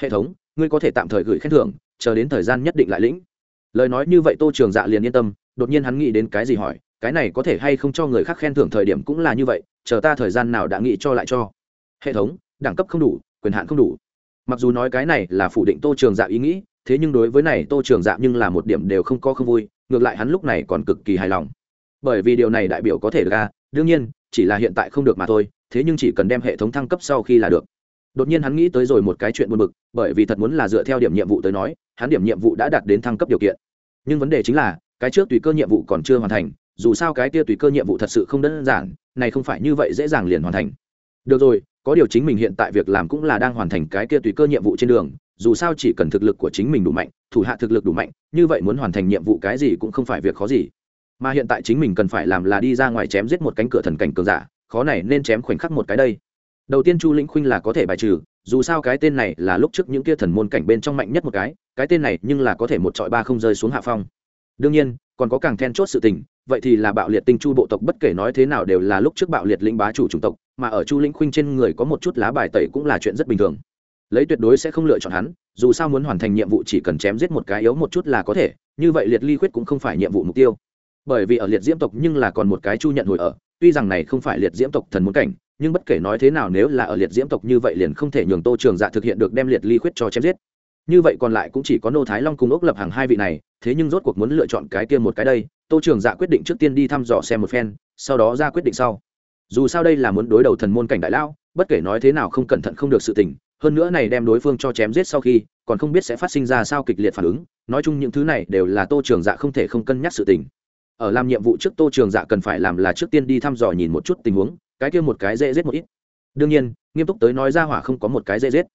Hệ thống, ngươi có thể tạm thời gửi khen thưởng, chờ đến thời gian nhất định lại lĩnh. Lời nói như vậy tô trường dạ liền yên tâm, đột nhiên hắn nghĩ đến cái gì hỏi cái này có thể hay không cho người khác khen thưởng thời điểm cũng là như vậy, chờ ta thời gian nào đã nghĩ cho lại cho. Hệ thống, đẳng cấp không đủ, quyền hạn không đủ. Mặc dù nói cái này là phủ định tô trường dạ ý nghĩ, thế nhưng đối với này tô trường dạ nhưng là một điểm đều không có không vui, ngược lại hắn lúc này còn cực kỳ hài lòng. Bởi vì điều này đại biểu có thể được ra đương nhiên, chỉ là hiện tại không được mà thôi, thế nhưng chỉ cần đem hệ thống thăng cấp sau khi là được. Đột nhiên hắn nghĩ tới rồi một cái chuyện buồn bực, bởi vì thật muốn là dựa theo điểm nhiệm vụ tới nói, hắn điểm nhiệm vụ đã đạt đến thăng cấp điều kiện. Nhưng vấn đề chính là, cái trước tùy cơ nhiệm vụ còn chưa hoàn thành dù sao cái kia tùy cơ nhiệm vụ thật sự không đơn giản, này không phải như vậy dễ dàng liền hoàn thành. Được rồi, có điều chính mình hiện tại việc làm cũng là đang hoàn thành cái kia tùy cơ nhiệm vụ trên đường, dù sao chỉ cần thực lực của chính mình đủ mạnh, thủ hạ thực lực đủ mạnh, như vậy muốn hoàn thành nhiệm vụ cái gì cũng không phải việc khó gì. Mà hiện tại chính mình cần phải làm là đi ra ngoài chém giết một cánh cửa thần cảnh cường giả, khó này nên chém khoảnh khắc một cái đây. Đầu tiên chu lĩnh khuynh là có thể bài trừ, dù sao cái tên này là lúc trước những kia thần môn cảnh bên trong mạnh nhất một cái cái tên này nhưng là có thể một trọi ba không rơi xuống hạ phong. Đương nhiên, còn có càng then chốt sự tình vậy thì là bạo liệt tinh chu bộ tộc, bất kể nói thế nào đều là lúc trước bạo liệt lĩnh bá chủ chủng tộc, mà ở chu lĩnh khuynh trên người có một chút lá bài tẩy cũng là chuyện rất bình thường. Lấy tuyệt đối sẽ không lựa chọn hắn, dù sao muốn hoàn thành nhiệm vụ chỉ cần chém giết một cái yếu một chút là có thể, như vậy liệt ly khuyết cũng không phải nhiệm vụ mục tiêu. Bởi vì ở liệt diễm tộc nhưng là còn một cái chu nhận hồi ở, tuy rằng này không phải liệt diễm tộc thần muốn cảnh, nhưng bất kể nói thế nào nếu là ở liệt diễm tộc như vậy liền không thể nhường tô trường dạ thực hiện được đem liệt ly khuyết cho chém giết như vậy còn lại cũng chỉ có nô thái long cùng ốc lập hàng hai vị này, thế nhưng rốt cuộc muốn lựa chọn cái kia một cái đây, tô trường dạ quyết định trước tiên đi thăm dò xem một phen, sau đó ra quyết định sau. Dù sao đây là muốn đối đầu thần môn cảnh đại lão, bất kể nói thế nào không cẩn thận không được sự tình, hơn nữa này đem đối phương cho chém giết sau khi, còn không biết sẽ phát sinh ra sao kịch liệt phản ứng, nói chung những thứ này đều là tô trường dạ không thể không cân nhắc sự tình. Ở làm nhiệm vụ trước tô trường dạ cần phải làm là trước tiên đi thăm dò nhìn một chút tình huống, cái kia một cái dễ giết một ít. Đương nhiên, nghiêm túc tới nói ra hỏa không có một cái dễ giết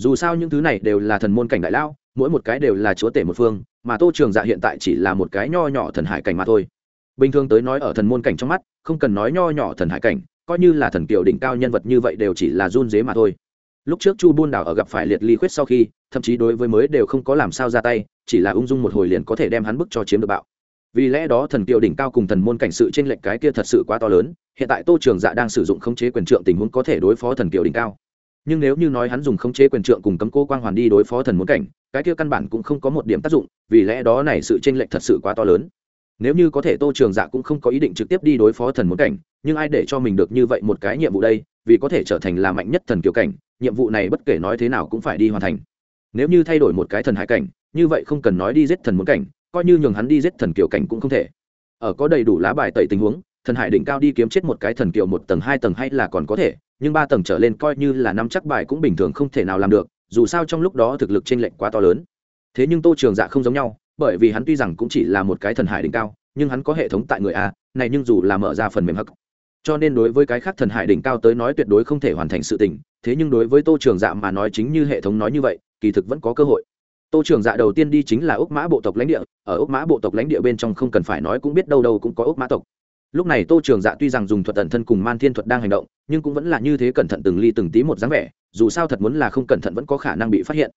dù sao những thứ này đều là thần môn cảnh đại lao mỗi một cái đều là chúa tể một phương, mà tô trường dạ hiện tại chỉ là một cái nho nhỏ thần hải cảnh mà thôi. Bình thường tới nói ở thần môn cảnh trong mắt, không cần nói nho nhỏ thần hải cảnh, coi như là thần kiều đỉnh cao nhân vật như vậy đều chỉ là run dế mà thôi. Lúc trước chu buôn đảo ở gặp phải liệt ly khuyết sau khi, thậm chí đối với mới đều không có làm sao ra tay, chỉ là ung dung một hồi liền có thể đem hắn bức cho chiếm được bạo. Vì lẽ đó thần kiều đỉnh cao cùng thần môn cảnh sự trên lệnh cái kia thật sự quá to lớn, hiện tại tô trường dạ đang sử dụng khống chế quyền trượng tình huống có thể đối phó thần kiều đỉnh cao nhưng nếu như nói hắn dùng khống chế quyền trượng cùng cấm cô quang hoàn đi đối phó thần muốn cảnh, cái kia căn bản cũng không có một điểm tác dụng, vì lẽ đó này sự tranh lệnh thật sự quá to lớn. Nếu như có thể tô trường dạ cũng không có ý định trực tiếp đi đối phó thần muốn cảnh, nhưng ai để cho mình được như vậy một cái nhiệm vụ đây, vì có thể trở thành là mạnh nhất thần kiều cảnh, nhiệm vụ này bất kể nói thế nào cũng phải đi hoàn thành. Nếu như thay đổi một cái thần hải cảnh, như vậy không cần nói đi giết thần muốn cảnh, coi như nhường hắn đi giết thần kiều cảnh cũng không thể. Ở có đầy đủ lá bài tẩy tình huống thần hải đỉnh cao đi kiếm chết một cái thần kiều một tầng hai tầng hay là còn có thể, nhưng ba tầng trở lên coi như là năm chắc bài cũng bình thường không thể nào làm được, dù sao trong lúc đó thực lực t r ê n lệch quá to lớn. Thế nhưng tô trường dạ không giống nhau, bởi vì hắn tuy rằng cũng chỉ là một cái thần hải đỉnh cao, nhưng hắn có hệ thống tại người a, này nhưng dù là mở ra phần mềm hắc. Cho nên đối với cái khác thần hải đỉnh cao tới nói tuyệt đối không thể hoàn thành sự tình, thế nhưng đối với tô trường dạ mà nói chính như hệ thống nói như vậy, kỳ thực vẫn có cơ hội. Tô trường dạ đầu tiên đi chính là ốc mã bộ tộc lãnh địa, ở ốc mã bộ tộc lãnh địa bên trong không cần phải nói cũng biết đâu đâu cũng có ốc mã tộc lúc này tô trường dạ tuy rằng dùng thuật tần thân cùng man thiên thuật đang hành động, nhưng cũng vẫn là như thế cẩn thận từng ly từng tí một dáng vẻ, dù sao thật muốn là không cẩn thận vẫn có khả năng bị phát hiện.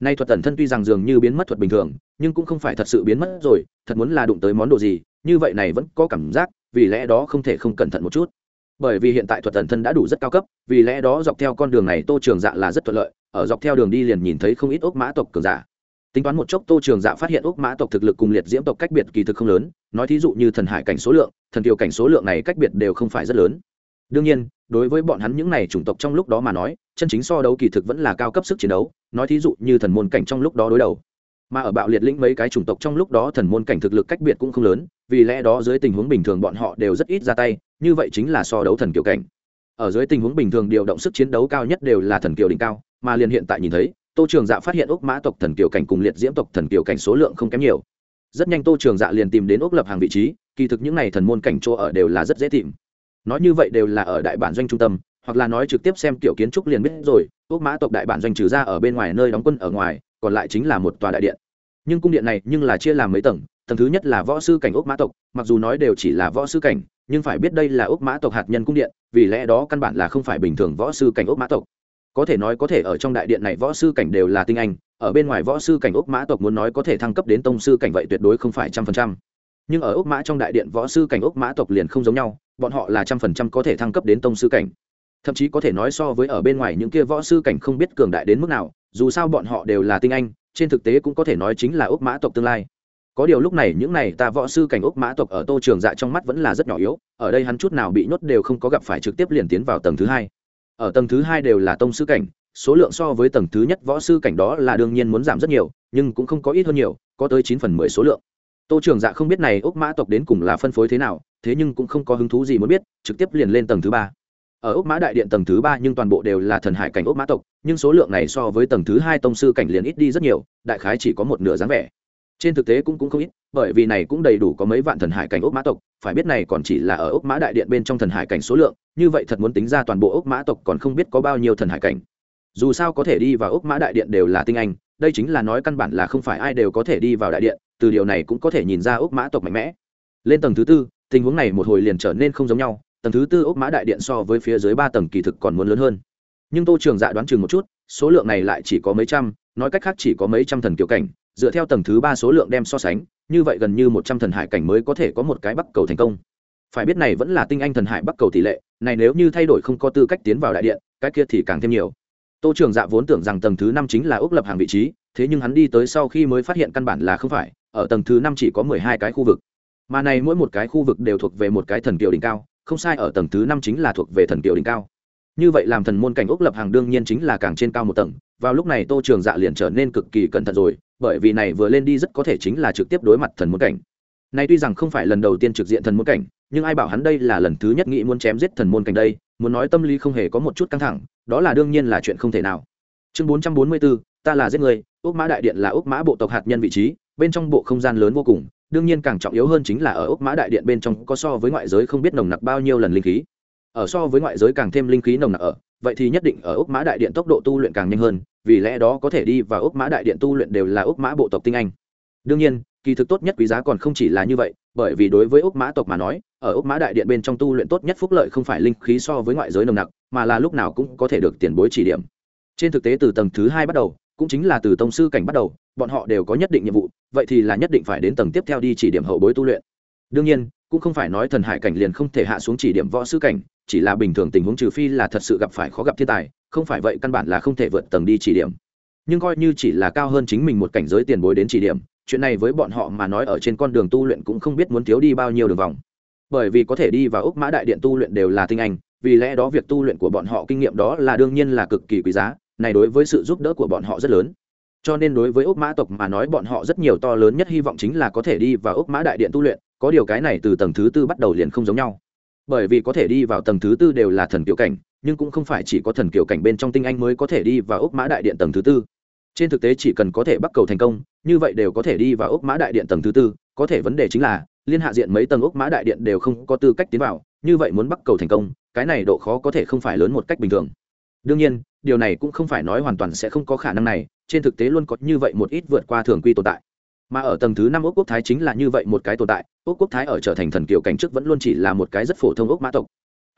Nay thuật tần thân tuy rằng dường như biến mất thuật bình thường, nhưng cũng không phải thật sự biến mất rồi, thật muốn là đụng tới món đồ gì, như vậy này vẫn có cảm giác, vì lẽ đó không thể không cẩn thận một chút. Bởi vì hiện tại thuật tần thân đã đủ rất cao cấp, vì lẽ đó dọc theo con đường này tô trường dạ là rất thuận lợi, ở dọc theo đường đi liền nhìn thấy không ít ốc mã tộc cường giả tính toán một chốc, tô trường dạ phát hiện úc mã tộc thực lực cùng liệt diễm tộc cách biệt kỳ thực không lớn. Nói thí dụ như thần hải cảnh số lượng, thần kiều cảnh số lượng này cách biệt đều không phải rất lớn. Đương nhiên, đối với bọn hắn những này chủng tộc trong lúc đó mà nói, chân chính so đấu kỳ thực vẫn là cao cấp sức chiến đấu. Nói thí dụ như thần môn cảnh trong lúc đó đối đầu. Mà ở bạo liệt lĩnh mấy cái chủng tộc trong lúc đó thần môn cảnh thực lực cách biệt cũng không lớn, vì lẽ đó dưới tình huống bình thường bọn họ đều rất ít ra tay, như vậy chính là so đấu thần kiều cảnh. Ở dưới tình huống bình thường điều động sức chiến đấu cao nhất đều là thần kiều đỉnh cao, mà liền hiện tại nhìn thấy tô trường dạ phát hiện ốc mã tộc thần kiều cảnh cùng liệt diễm tộc thần kiều cảnh số lượng không kém nhiều. Rất nhanh tô trường dạ liền tìm đến ốc lập hàng vị trí, kỳ thực những n à y thần môn cảnh chỗ ở đều là rất dễ tìm. Nói như vậy đều là ở đại bản doanh trung tâm, hoặc là nói trực tiếp xem kiểu kiến trúc liền biết rồi ốc mã tộc đại bản doanh trừ ra ở bên ngoài nơi đóng quân ở ngoài, còn lại chính là một tòa đại điện. Nhưng cung điện này nhưng là chia làm mấy tầng tầng thứ nhất là võ sư cảnh ốc mã tộc, mặc dù nói đều chỉ là võ sư cảnh, nhưng phải biết đây là ốc mã tộc hạt nhân cung điện, vì lẽ đó căn bản là không phải bình thường võ sư cảnh ốc mã tộc có thể nói có thể ở trong đại điện này võ sư cảnh đều là tinh anh, ở bên ngoài võ sư cảnh ốc mã tộc muốn nói có thể thăng cấp đến tông sư cảnh vậy tuyệt đối không phải trăm phần trăm. Nhưng ở ốc mã trong đại điện võ sư cảnh ốc mã tộc liền không giống nhau, bọn họ là trăm phần trăm có thể thăng cấp đến tông sư cảnh. Thậm chí có thể nói so với ở bên ngoài những kia võ sư cảnh không biết cường đại đến mức nào, dù sao bọn họ đều là tinh anh, trên thực tế cũng có thể nói chính là ốc mã tộc tương lai. Có điều lúc này những này ta võ sư cảnh ốc mã tộc ở tô trường dạ trong mắt vẫn là rất nhỏ yếu, ở đây hắn chút nào bị nhốt đều không có gặp phải trực tiếp liền tiến vào tầng thứ hai ở tầng thứ hai đều là tông sư cảnh, số lượng so với tầng thứ nhất võ sư cảnh đó là đương nhiên muốn giảm rất nhiều, nhưng cũng không có ít hơn nhiều, có tới chín phần mười số lượng. Tô trường dạ không biết này ốc mã tộc đến cùng là phân phối thế nào, thế nhưng cũng không có hứng thú gì muốn biết, trực tiếp liền lên tầng thứ ba. Ở ốc mã đại điện tầng thứ ba nhưng toàn bộ đều là thần hải cảnh ốc mã tộc, nhưng số lượng này so với tầng thứ hai tông sư cảnh liền ít đi rất nhiều, đại khái chỉ có một nửa dáng vẻ. Trên thực tế cũng cũng không ít bởi vì này cũng đầy đủ có mấy vạn thần hải cảnh ốc mã tộc, phải biết này còn chỉ là ở ốc mã đại điện bên trong thần hải cảnh số lượng, như vậy thật muốn tính ra toàn bộ ốc mã tộc còn không biết có bao nhiêu thần hải cảnh. Dù sao có thể đi vào ốc mã đại điện đều là tinh anh, đây chính là nói căn bản là không phải ai đều có thể đi vào đại điện, từ điều này cũng có thể nhìn ra ốc mã tộc mạnh mẽ. Lên tầng thứ tư, tình huống này một hồi liền trở nên không giống nhau, tầng thứ tư ốc mã đại điện so với phía dưới ba tầng kỳ thực còn muốn lớn hơn. Nhưng tô trường dạ đoán chừng một chút, số lượng này lại chỉ có mấy trăm, nói cách khác chỉ có mấy trăm thần kiểu cảnh, dựa theo tầng thứ ba số lượng đem so sánh như vậy gần như một trăm thần hải cảnh mới có thể có một cái bắc cầu thành công. Phải biết này vẫn là tinh anh thần hải bắc cầu tỷ lệ, này nếu như thay đổi không có tư cách tiến vào đại điện, cái kia thì càng thêm nhiều. Tô trường dạ vốn tưởng rằng tầng thứ năm chính là ước lập hàng vị trí, thế nhưng hắn đi tới sau khi mới phát hiện căn bản là không phải, ở tầng thứ năm chỉ có mười hai cái khu vực. Mà này mỗi một cái khu vực đều thuộc về một cái thần kiều đỉnh cao, không sai ở tầng thứ năm chính là thuộc về thần kiều đỉnh cao. Như vậy làm thần môn cảnh ước lập hàng đương nhiên chính là càng trên cao một tầng, vào lúc này tô trường dạ liền trở nên cực kỳ cẩn thận rồi bởi vì này vừa lên đi rất có thể chính là trực tiếp đối mặt thần môn cảnh. Nay tuy rằng không phải lần đầu tiên trực diện thần môn cảnh, nhưng ai bảo hắn đây là lần thứ nhất nghĩ muốn chém giết thần môn cảnh đây, muốn nói tâm lý không hề có một chút căng thẳng, đó là đương nhiên là chuyện không thể nào. Chương bốn trăm bốn mươi bốn ta là giết người ốc mã đại điện là ốc mã bộ tộc hạt nhân vị trí, bên trong bộ không gian lớn vô cùng, đương nhiên càng trọng yếu hơn chính là ở ốc mã đại điện bên trong có so với ngoại giới không biết nồng nặc bao nhiêu lần linh khí. Ở so với ngoại giới càng thêm linh khí nồng nặc ở, vậy thì nhất định ở ốc mã đại điện tốc độ tu luyện càng nhanh hơn vì lẽ đó có thể đi vào ốc mã đại điện tu luyện đều là ốc mã bộ tộc tinh anh. Đương nhiên, kỳ thực tốt nhất quý giá còn không chỉ là như vậy, bởi vì đối với ốc mã tộc mà nói, ở ốc mã đại điện bên trong tu luyện tốt nhất phúc lợi không phải linh khí so với ngoại giới nồng nặc, mà là lúc nào cũng có thể được tiền bối chỉ điểm. Trên thực tế từ tầng thứ hai bắt đầu, cũng chính là từ tông sư cảnh bắt đầu, bọn họ đều có nhất định nhiệm vụ, vậy thì là nhất định phải đến tầng tiếp theo đi chỉ điểm hậu bối tu luyện. Đương nhiên, cũng không phải nói thần hải cảnh liền không thể hạ xuống chỉ điểm võ sư cảnh, chỉ là bình thường tình huống trừ phi là thật sự gặp phải khó gặp thiên tài không phải vậy căn bản là không thể vượt tầng đi chỉ điểm. Nhưng coi như chỉ là cao hơn chính mình một cảnh giới tiền bối đến chỉ điểm, chuyện này với bọn họ mà nói ở trên con đường tu luyện cũng không biết muốn thiếu đi bao nhiêu đường vòng. Bởi vì có thể đi vào ốc mã đại điện tu luyện đều là tinh anh, vì lẽ đó việc tu luyện của bọn họ kinh nghiệm đó là đương nhiên là cực kỳ quý giá, này đối với sự giúp đỡ của bọn họ rất lớn. Cho nên đối với ốc mã tộc mà nói bọn họ rất nhiều to lớn nhất hy vọng chính là có thể đi vào ốc mã đại điện tu luyện, có điều cái này từ tầng thứ tư bắt đầu liền không giống nhau. Bởi vì có thể đi vào tầng thứ tư đều là thần kiểu cảnh nhưng cũng không phải chỉ có thần kiều cảnh bên trong tinh anh mới có thể đi vào ốc mã đại điện tầng thứ tư. Trên thực tế chỉ cần có thể bắt cầu thành công, như vậy đều có thể đi vào ốc mã đại điện tầng thứ tư. Có thể vấn đề chính là, liên hạ diện mấy tầng ốc mã đại điện đều không có tư cách tiến vào, như vậy muốn bắt cầu thành công, cái này độ khó có thể không phải lớn một cách bình thường. Đương nhiên, điều này cũng không phải nói hoàn toàn sẽ không có khả năng này, trên thực tế luôn có như vậy một ít vượt qua thường quy tồn tại. Mà ở tầng thứ năm ốc quốc thái chính là như vậy một cái tồn tại, ốc quốc thái ở trở thành thần kiều cảnh trước vẫn luôn chỉ là một cái rất phổ thông ốc mã tộc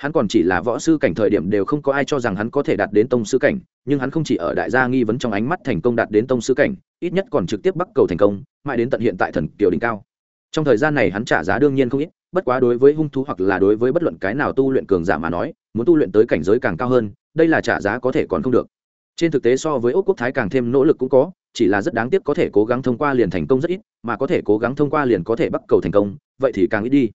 hắn còn chỉ là võ sư cảnh thời điểm đều không có ai cho rằng hắn có thể đạt đến tông sư cảnh, nhưng hắn không chỉ ở đại gia nghi vấn trong ánh mắt thành công đạt đến tông sư cảnh, ít nhất còn trực tiếp bắt cầu thành công, mãi đến tận hiện tại thần kiều đỉnh cao. Trong thời gian này hắn trả giá đương nhiên không ít, bất quá đối với hung thú hoặc là đối với bất luận cái nào tu luyện cường giả mà nói, muốn tu luyện tới cảnh giới càng cao hơn, đây là trả giá có thể còn không được. Trên thực tế so với ốc quốc thái càng thêm nỗ lực cũng có, chỉ là rất đáng tiếc có thể cố gắng thông qua liền thành công rất ít, mà có thể cố gắng thông qua liền có thể bắt cầu thành công, vậy thì càng ít đi.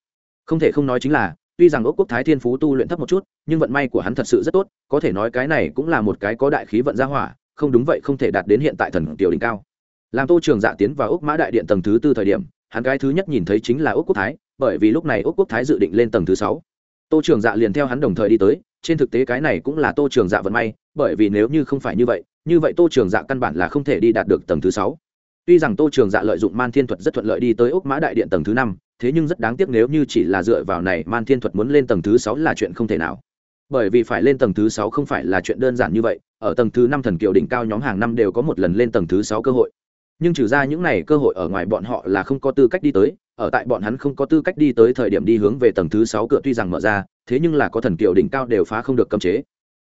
Không thể không nói chính là tuy rằng ốc quốc thái thiên phú tu luyện thấp một chút, nhưng vận may của hắn thật sự rất tốt, có thể nói cái này cũng là một cái có đại khí vận gia hỏa, không đúng vậy không thể đạt đến hiện tại thần tiểu đỉnh cao. Làm tô trường dạ tiến vào ốc mã đại điện tầng thứ tư thời điểm, hắn cái thứ nhất nhìn thấy chính là ốc quốc thái, bởi vì lúc này ốc quốc thái dự định lên tầng thứ sáu. Tô trường dạ liền theo hắn đồng thời đi tới, trên thực tế cái này cũng là tô trường dạ vận may, bởi vì nếu như không phải như vậy như vậy tô trường dạ căn bản là không thể đi đạt được tầng thứ sáu tuy rằng tô trường dạ lợi dụng man thiên thuật rất thuận lợi đi tới ốc mã đại điện tầng thứ năm, thế nhưng rất đáng tiếc nếu như chỉ là dựa vào này man thiên thuật muốn lên tầng thứ sáu là chuyện không thể nào. Bởi vì phải lên tầng thứ sáu không phải là chuyện đơn giản như vậy, ở tầng thứ năm thần kiều đỉnh cao nhóm hàng năm đều có một lần lên tầng thứ sáu cơ hội. Nhưng trừ ra những này cơ hội ở ngoài bọn họ là không có tư cách đi tới, ở tại bọn hắn không có tư cách đi tới thời điểm đi hướng về tầng thứ sáu cửa tuy rằng mở ra, thế nhưng là có thần kiều đỉnh cao đều phá không được cấm chế.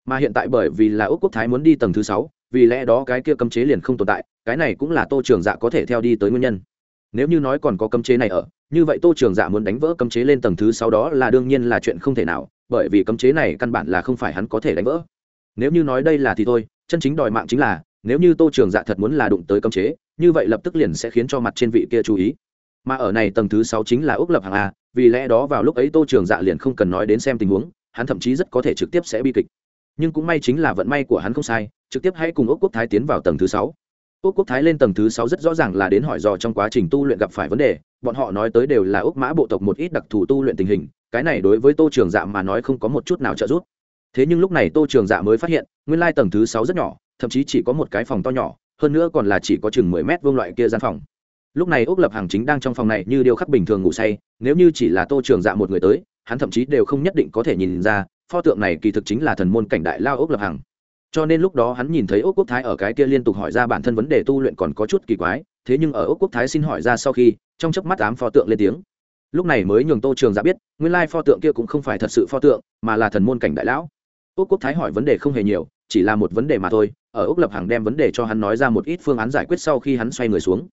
Mà hiện tại bởi vì là úc quốc thái muốn đi tầng thứ sáu vì lẽ đó cái kia cấm chế liền không tồn tại, cái này cũng là tô trường dạ có thể theo đi tới nguyên nhân. Nếu như nói còn có cấm chế này ở, như vậy tô trường dạ muốn đánh vỡ cấm chế lên tầng thứ sáu đó là đương nhiên là chuyện không thể nào, bởi vì cấm chế này căn bản là không phải hắn có thể đánh vỡ. Nếu như nói đây là thì thôi, chân chính đòi mạng chính là, nếu như tô trường dạ thật muốn là đụng tới cấm chế, như vậy lập tức liền sẽ khiến cho mặt trên vị kia chú ý. Mà ở này tầng thứ sáu chính là úc lập hàng a, vì lẽ đó vào lúc ấy tô trường dạ liền không cần nói đến xem tình huống, hắn thậm chí rất có thể trực tiếp sẽ bi kịch nhưng cũng may chính là vận may của hắn không sai, trực tiếp hãy cùng ốc quốc thái tiến vào tầng thứ sáu. Ốc quốc thái lên tầng thứ sáu rất rõ ràng là đến hỏi dò trong quá trình tu luyện gặp phải vấn đề, bọn họ nói tới đều là ốc mã bộ tộc một ít đặc thù tu luyện tình hình, cái này đối với tô trường dạ mà nói không có một chút nào trợ giúp. Thế nhưng lúc này tô trường dạ mới phát hiện, nguyên lai tầng thứ sáu rất nhỏ, thậm chí chỉ có một cái phòng to nhỏ, hơn nữa còn là chỉ có chừng mười mét vuông loại kia gian phòng. Lúc này ốc lập hàng chính đang trong phòng này như điều khắc bình thường ngủ say, nếu như chỉ là tô trường dạ một người tới, hắn thậm chí đều không nhất định có thể nhìn ra pho tượng này kỳ thực chính là thần môn cảnh đại lao ốc lập hàng cho nên lúc đó hắn nhìn thấy ốc quốc thái ở cái kia liên tục hỏi ra bản thân vấn đề tu luyện còn có chút kỳ quái, thế nhưng ở ốc quốc thái xin hỏi ra sau khi, trong chớp mắt ám pho tượng lên tiếng. Lúc này mới nhường tô trường giả biết, nguyên lai pho tượng kia cũng không phải thật sự pho tượng, mà là thần môn cảnh đại lão. Ốc quốc thái hỏi vấn đề không hề nhiều, chỉ là một vấn đề mà thôi, ở ốc lập hàng đem vấn đề cho hắn nói ra một ít phương án giải quyết sau khi hắn xoay người xuống.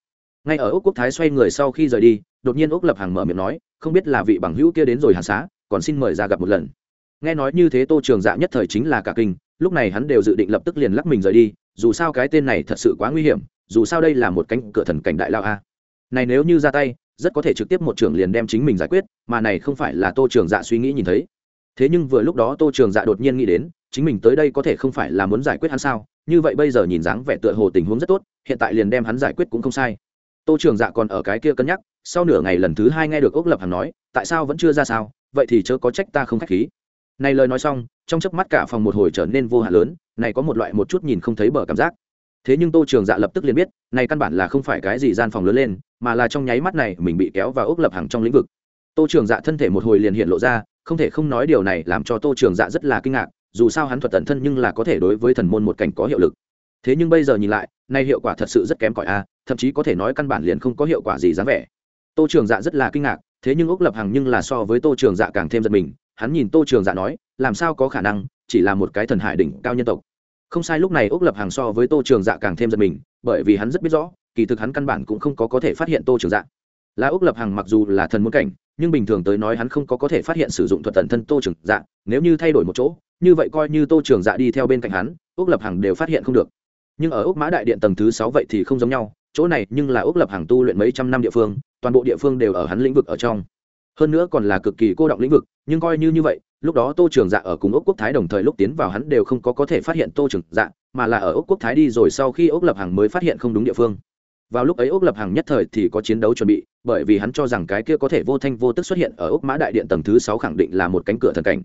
Ngay ở ốc quốc thái xoay người sau khi rời đi, đột nhiên ốc lập hàng mở miệng nói, không biết là vị bằng hữu kia đến rồi hàn xá, còn xin mời ra gặp một lần nghe nói như thế tô trường dạ nhất thời chính là cả kinh, lúc này hắn đều dự định lập tức liền lắc mình rời đi, dù sao cái tên này thật sự quá nguy hiểm, dù sao đây là một cánh cửa thần cảnh đại lao a. Này nếu như ra tay, rất có thể trực tiếp một trưởng liền đem chính mình giải quyết, mà này không phải là tô trường dạ suy nghĩ nhìn thấy. Thế nhưng vừa lúc đó tô trường dạ đột nhiên nghĩ đến, chính mình tới đây có thể không phải là muốn giải quyết hắn sao? Như vậy bây giờ nhìn dáng vẻ tựa hồ tình huống rất tốt, hiện tại liền đem hắn giải quyết cũng không sai. Tô trường dạ còn ở cái kia cân nhắc, sau nửa ngày lần thứ hai nghe được ốc lập hằng nói, tại sao vẫn chưa ra sao? Vậy thì chớ có trách ta không k h á c h khí này lời nói xong, trong chớp mắt cả phòng một hồi trở nên vô hạn lớn, này có một loại một chút nhìn không thấy bờ cảm giác. Thế nhưng tô trường dạ lập tức liền biết, này căn bản là không phải cái gì gian phòng lớn lên, mà là trong nháy mắt này mình bị kéo vào ốc lập hàng trong lĩnh vực. Tô trường dạ thân thể một hồi liền hiện lộ ra, không thể không nói điều này làm cho tô trường dạ rất là kinh ngạc, dù sao hắn thuật tận thân nhưng là có thể đối với thần môn một cảnh có hiệu lực. Thế nhưng bây giờ nhìn lại nay hiệu quả thật sự rất kém cỏi a, thậm chí có thể nói căn bản liền không có hiệu quả gì dáng vẻ. Tô trường dạ rất là kinh ngạc, thế nhưng ước lập hàng nhưng là so với tô trường dạ càng thêm giật mình hắn nhìn tô trường dạ nói, làm sao có khả năng, chỉ là một cái thần hải đỉnh cao nhân tộc? Không sai, lúc này ốc lập hàng so với tô trường dạ càng thêm giật mình, bởi vì hắn rất biết rõ, kỳ thực hắn căn bản cũng không có có thể phát hiện tô trường dạ. Là ốc lập hàng mặc dù là thần muốn cảnh, nhưng bình thường tới nói hắn không có có thể phát hiện sử dụng thuật tần thân tô trường dạ nếu như thay đổi một chỗ, như vậy coi như tô trường dạ đi theo bên cạnh hắn ốc lập hàng đều phát hiện không được. Nhưng ở ốc mã đại điện tầng thứ sáu vậy thì không giống nhau, chỗ này nhưng là ốc lập hàng tu luyện mấy trăm năm địa phương, toàn bộ địa phương đều ở hắn lĩnh vực ở trong hơn nữa còn là cực kỳ cô động lĩnh vực, nhưng coi như như vậy, lúc đó tô trường dạ ở cùng ốc quốc thái đồng thời lúc tiến vào hắn đều không có có thể phát hiện tô trường dạ mà là ở ốc quốc thái đi rồi sau khi ốc lập hằng mới phát hiện không đúng địa phương. Vào lúc ấy ốc lập hằng nhất thời thì có chiến đấu chuẩn bị, bởi vì hắn cho rằng cái kia có thể vô thanh vô tức xuất hiện ở ốc mã đại điện tầng thứ sáu khẳng định là một cánh cửa thần cảnh.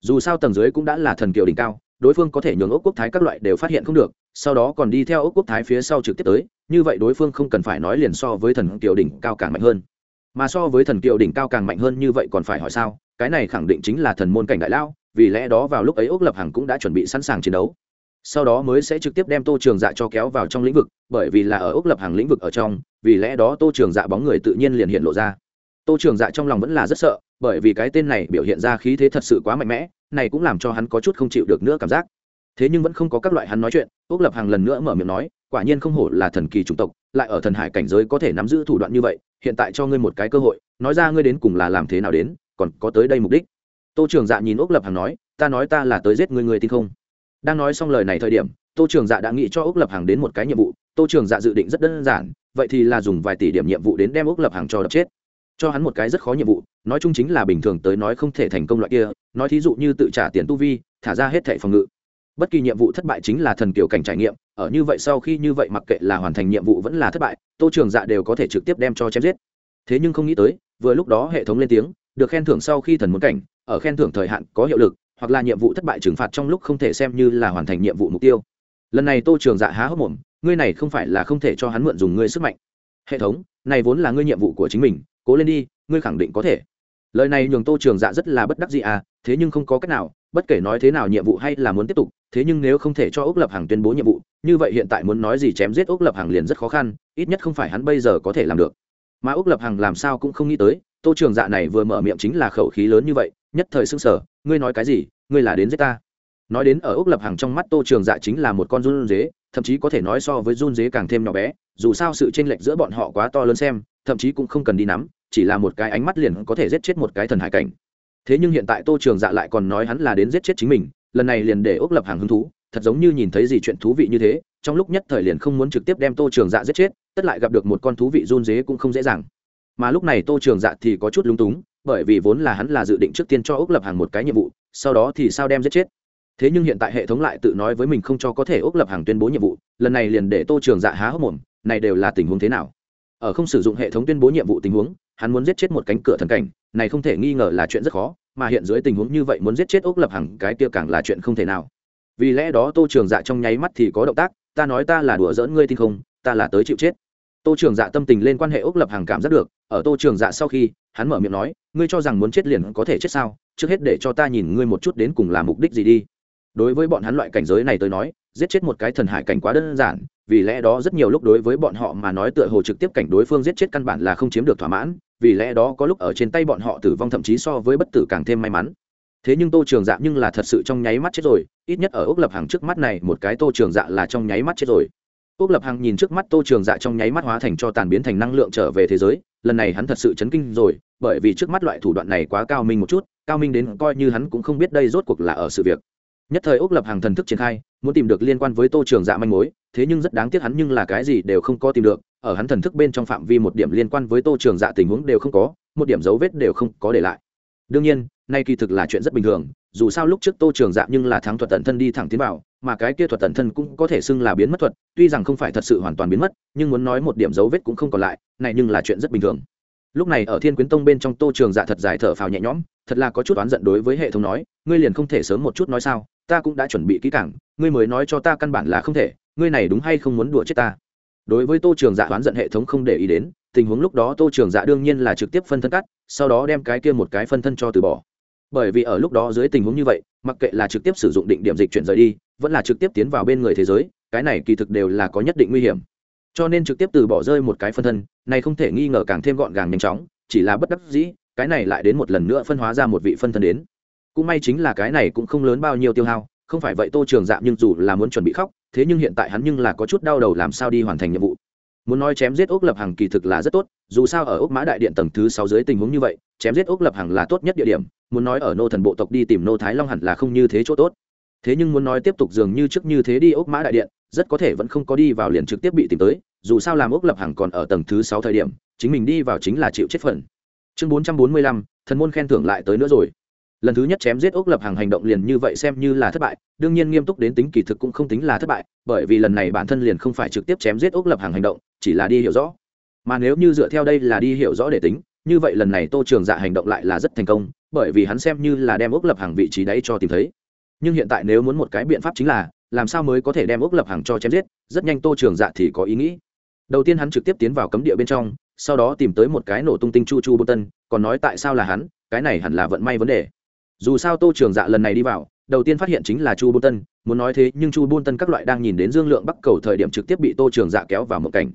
Dù sao tầng dưới cũng đã là thần kiều đỉnh cao, đối phương có thể nhường ốc quốc thái các loại đều phát hiện không được, sau đó còn đi theo ốc quốc thái phía sau trực tiếp tới, như vậy đối phương không cần phải nói liền so với thần kiều đỉnh cao càng mạnh hơn mà so với thần kiều đỉnh cao càng mạnh hơn như vậy còn phải hỏi sao? Cái này khẳng định chính là thần môn cảnh đại lao vì lẽ đó vào lúc ấy ốc lập hằng cũng đã chuẩn bị sẵn sàng chiến đấu. Sau đó mới sẽ trực tiếp đem tô trường dạ cho kéo vào trong lĩnh vực, bởi vì là ở ốc lập hàng lĩnh vực ở trong, vì lẽ đó tô trường dạ bóng người tự nhiên liền hiện lộ ra. Tô trường dạ trong lòng vẫn là rất sợ, bởi vì cái tên này biểu hiện ra khí thế thật sự quá mạnh mẽ, này cũng làm cho hắn có chút không chịu được nữa cảm giác. Thế nhưng vẫn không có các loại hắn nói chuyện ốc lập hàng lần nữa mở miệng nói quả nhiên không hổ là thần kỳ chủng tộc, lại ở thần hải cảnh giới có thể nắm giữ thủ đoạn như vậy, hiện tại cho ngươi một cái cơ hội, nói ra ngươi đến cùng là làm thế nào đến, còn có tới đây mục đích. Tô trường dạ nhìn ốc lập hàng nói, ta nói ta là tới giết ngươi ngươi tin không? Đang nói xong lời này thời điểm, tô trường dạ đã nghĩ cho ốc lập hàng đến một cái nhiệm vụ, tô trường dạ dự định rất đơn giản, vậy thì là dùng vài tỷ điểm nhiệm vụ đến đem ốc lập hàng cho đập chết. Cho hắn một cái rất khó nhiệm vụ, nói chung chính là bình thường tới nói không thể thành công loại kia, nói thí dụ như tự trả tiền tu vi, thả ra hết thẻ phòng ngự. Bất kỳ nhiệm vụ thất bại chính là thần kiểu cảnh trải nghiệm ở như vậy sau khi như vậy mặc kệ là hoàn thành nhiệm vụ vẫn là thất bại, tô trường dạ đều có thể trực tiếp đem cho chém giết. Thế nhưng không nghĩ tới, vừa lúc đó hệ thống lên tiếng, được khen thưởng sau khi thần muốn cảnh, ở khen thưởng thời hạn có hiệu lực, hoặc là nhiệm vụ thất bại trừng phạt trong lúc không thể xem như là hoàn thành nhiệm vụ mục tiêu. Lần này tô trường dạ há hốc mồm, ngươi này không phải là không thể cho hắn mượn dùng ngươi sức mạnh. Hệ thống, này vốn là ngươi nhiệm vụ của chính mình, cố lên đi, ngươi khẳng định có thể. Lời này nhường tô trường dạ rất là bất đắc gì à thế nhưng không có cách nào, bất kể nói thế nào nhiệm vụ hay là muốn tiếp tục, thế nhưng nếu không thể cho ốc lập hàng tuyên bố nhiệm vụ như vậy hiện tại muốn nói gì chém giết ốc lập hàng liền rất khó khăn, ít nhất không phải hắn bây giờ có thể làm được. Mà ốc lập hàng làm sao cũng không nghĩ tới, tô trường dạ này vừa mở miệng chính là khẩu khí lớn như vậy, nhất thời s ư n g sở ngươi nói cái gì? Ngươi là đến giết ta? Nói đến ở ốc lập hàng trong mắt tô trường dạ chính là một con run dế thậm chí có thể nói so với run dế càng thêm nhỏ bé, dù sao sự chênh lệch giữa bọn họ quá to lớn xem, thậm chí cũng không cần đi nắm, chỉ là một cái ánh mắt liền có thể giết chết một cái thần hải cảnh. Thế nhưng hiện tại tô trường dạ lại còn nói hắn là đến giết chết chính mình, lần này liền để ốc lập hàng hứng thú thật giống như nhìn thấy gì chuyện thú vị như thế, trong lúc nhất thời liền không muốn trực tiếp đem tô trường dạ giết chết, tất lại gặp được một con thú vị run dế cũng không dễ dàng. Mà lúc này tô trường dạ thì có chút lung túng, bởi vì vốn là hắn là dự định trước tiên cho ốc lập hàng một cái nhiệm vụ, sau đó thì sao đem giết chết. Thế nhưng hiện tại hệ thống lại tự nói với mình không cho có thể ốc lập hàng tuyên bố nhiệm vụ, lần này liền để tô trường dạ há hốc mồm, này đều là tình huống thế nào? Ở không sử dụng hệ thống tuyên bố nhiệm vụ tình huống, hắn muốn giết chết một cánh cửa thần cảnh, này không thể nghi ngờ là chuyện rất khó, mà hiện dưới tình huống như vậy muốn giết chết ốc lập hàng cái kia càng là chuyện không thể nào vì lẽ đó tô trường dạ trong nháy mắt thì có động tác, ta nói ta là đùa giỡn ngươi tin không, ta là tới chịu chết. Tô trường dạ tâm tình lên quan hệ ốc lập hàng cảm giác được, ở tô trường dạ sau khi, hắn mở miệng nói, ngươi cho rằng muốn chết liền có thể chết sao? Trước hết để cho ta nhìn ngươi một chút đến cùng làm mục đích gì đi. Đối với bọn hắn loại cảnh giới này tới nói, giết chết một cái thần hải cảnh quá đơn giản, vì lẽ đó rất nhiều lúc đối với bọn họ mà nói tựa hồ trực tiếp cảnh đối phương giết chết căn bản là không chiếm được thỏa mãn, vì lẽ đó có lúc ở trên tay bọn họ tử vong thậm chí so với bất tử càng thêm may mắn thế nhưng tô trường dạ nhưng là thật sự trong nháy mắt chết rồi, ít nhất ở ốc lập hàng trước mắt này, một cái tô trường dạ là trong nháy mắt chết rồi. Ốc lập hàng nhìn trước mắt tô trường dạ trong nháy mắt hóa thành cho tàn biến thành năng lượng trở về thế giới, lần này hắn thật sự chấn kinh rồi, bởi vì trước mắt loại thủ đoạn này quá cao minh một chút, cao minh đến coi như hắn cũng không biết đây rốt cuộc là ở sự việc. Nhất thời ốc lập hàng thần thức triển khai, muốn tìm được liên quan với tô trường dạ manh mối, thế nhưng rất đáng tiếc hắn nhưng là cái gì đều không có tìm được, ở hắn thần thức bên trong phạm vi một điểm liên quan với tô trường dạ tình huống đều không có, một điểm dấu vết đều không có để lại. Đương nhiên nay kỳ thực là chuyện rất bình thường, dù sao lúc trước tô trường dạ nhưng là thắng thuật tận thân đi thẳng tiến vào, mà cái kia thuật tận thân cũng có thể xưng là biến mất thuật, tuy rằng không phải thật sự hoàn toàn biến mất, nhưng muốn nói một điểm dấu vết cũng không còn lại, này nhưng là chuyện rất bình thường. Lúc này ở thiên quyến tông bên trong tô trường dạ thật dài thở phào nhẹ nhõm, thật là có chút oán giận đối với hệ thống nói, ngươi liền không thể sớm một chút nói sao, ta cũng đã chuẩn bị kỹ cảng ngươi mới nói cho ta căn bản là không thể, ngươi này đúng hay không muốn đùa chết ta? Đối với tô trường dạ oán giận hệ thống không để ý đến, tình huống lúc đó tô trường dạ đương nhiên là trực tiếp phân thân cắt, sau đó đem cái kia một cái phân thân cho từ bỏ bởi vì ở lúc đó dưới tình huống như vậy, mặc kệ là trực tiếp sử dụng định điểm dịch chuyển rời đi, vẫn là trực tiếp tiến vào bên người thế giới, cái này kỳ thực đều là có nhất định nguy hiểm. Cho nên trực tiếp từ bỏ rơi một cái phân thân, này không thể nghi ngờ càng thêm gọn gàng nhanh chóng, chỉ là bất đắc dĩ, cái này lại đến một lần nữa phân hóa ra một vị phân thân đến. Cũng may chính là cái này cũng không lớn bao nhiêu tiêu hao, không phải vậy tô trường dạ nhưng dù là muốn chuẩn bị khóc, thế nhưng hiện tại hắn nhưng là có chút đau đầu làm sao đi hoàn thành nhiệm vụ muốn nói chém giết ốc lập hàng kỳ thực là rất tốt, dù sao ở ốc mã đại điện tầng thứ sáu dưới tình huống như vậy, chém giết ốc lập hàng là tốt nhất địa điểm, muốn nói ở nô thần bộ tộc đi tìm nô thái long hẳn là không như thế chỗ tốt. Thế nhưng muốn nói tiếp tục dường như trước như thế đi ốc mã đại điện, rất có thể vẫn không có đi vào liền trực tiếp bị tìm tới, dù sao làm ốc lập hàng còn ở tầng thứ sáu thời điểm, chính mình đi vào chính là chịu chết phần. Chương bốn trăm bốn mươi lăm, thần môn khen thưởng lại tới nữa rồi. Lần thứ nhất chém giết ốc lập hàng hành động liền như vậy xem như là thất bại, đương nhiên nghiêm túc đến tính kỳ thực cũng không tính là thất bại, bởi vì lần này bản thân liền không phải trực tiếp chém giết ốc lập hàng hành động chỉ là đi hiểu rõ. Mà nếu như dựa theo đây là đi hiểu rõ để tính, như vậy lần này tô trường dạ hành động lại là rất thành công, bởi vì hắn xem như là đem ốc lập hàng vị trí đấy cho tìm thấy. Nhưng hiện tại nếu muốn một cái biện pháp chính là, làm sao mới có thể đem ốc lập hàng cho chém giết, rất nhanh tô trường dạ thì có ý nghĩ. Đầu tiên hắn trực tiếp tiến vào cấm địa bên trong, sau đó tìm tới một cái nổ tung tinh chu chu bô tân, còn nói tại sao là hắn, cái này hẳn là vận may vấn đề. Dù sao tô trường dạ lần này đi vào, đầu tiên phát hiện chính là chu bô tân, muốn nói thế nhưng chu bôn tân các loại đang nhìn đến dương lượng bắc cầu thời điểm trực tiếp bị tô trường dạ kéo vào một cảnh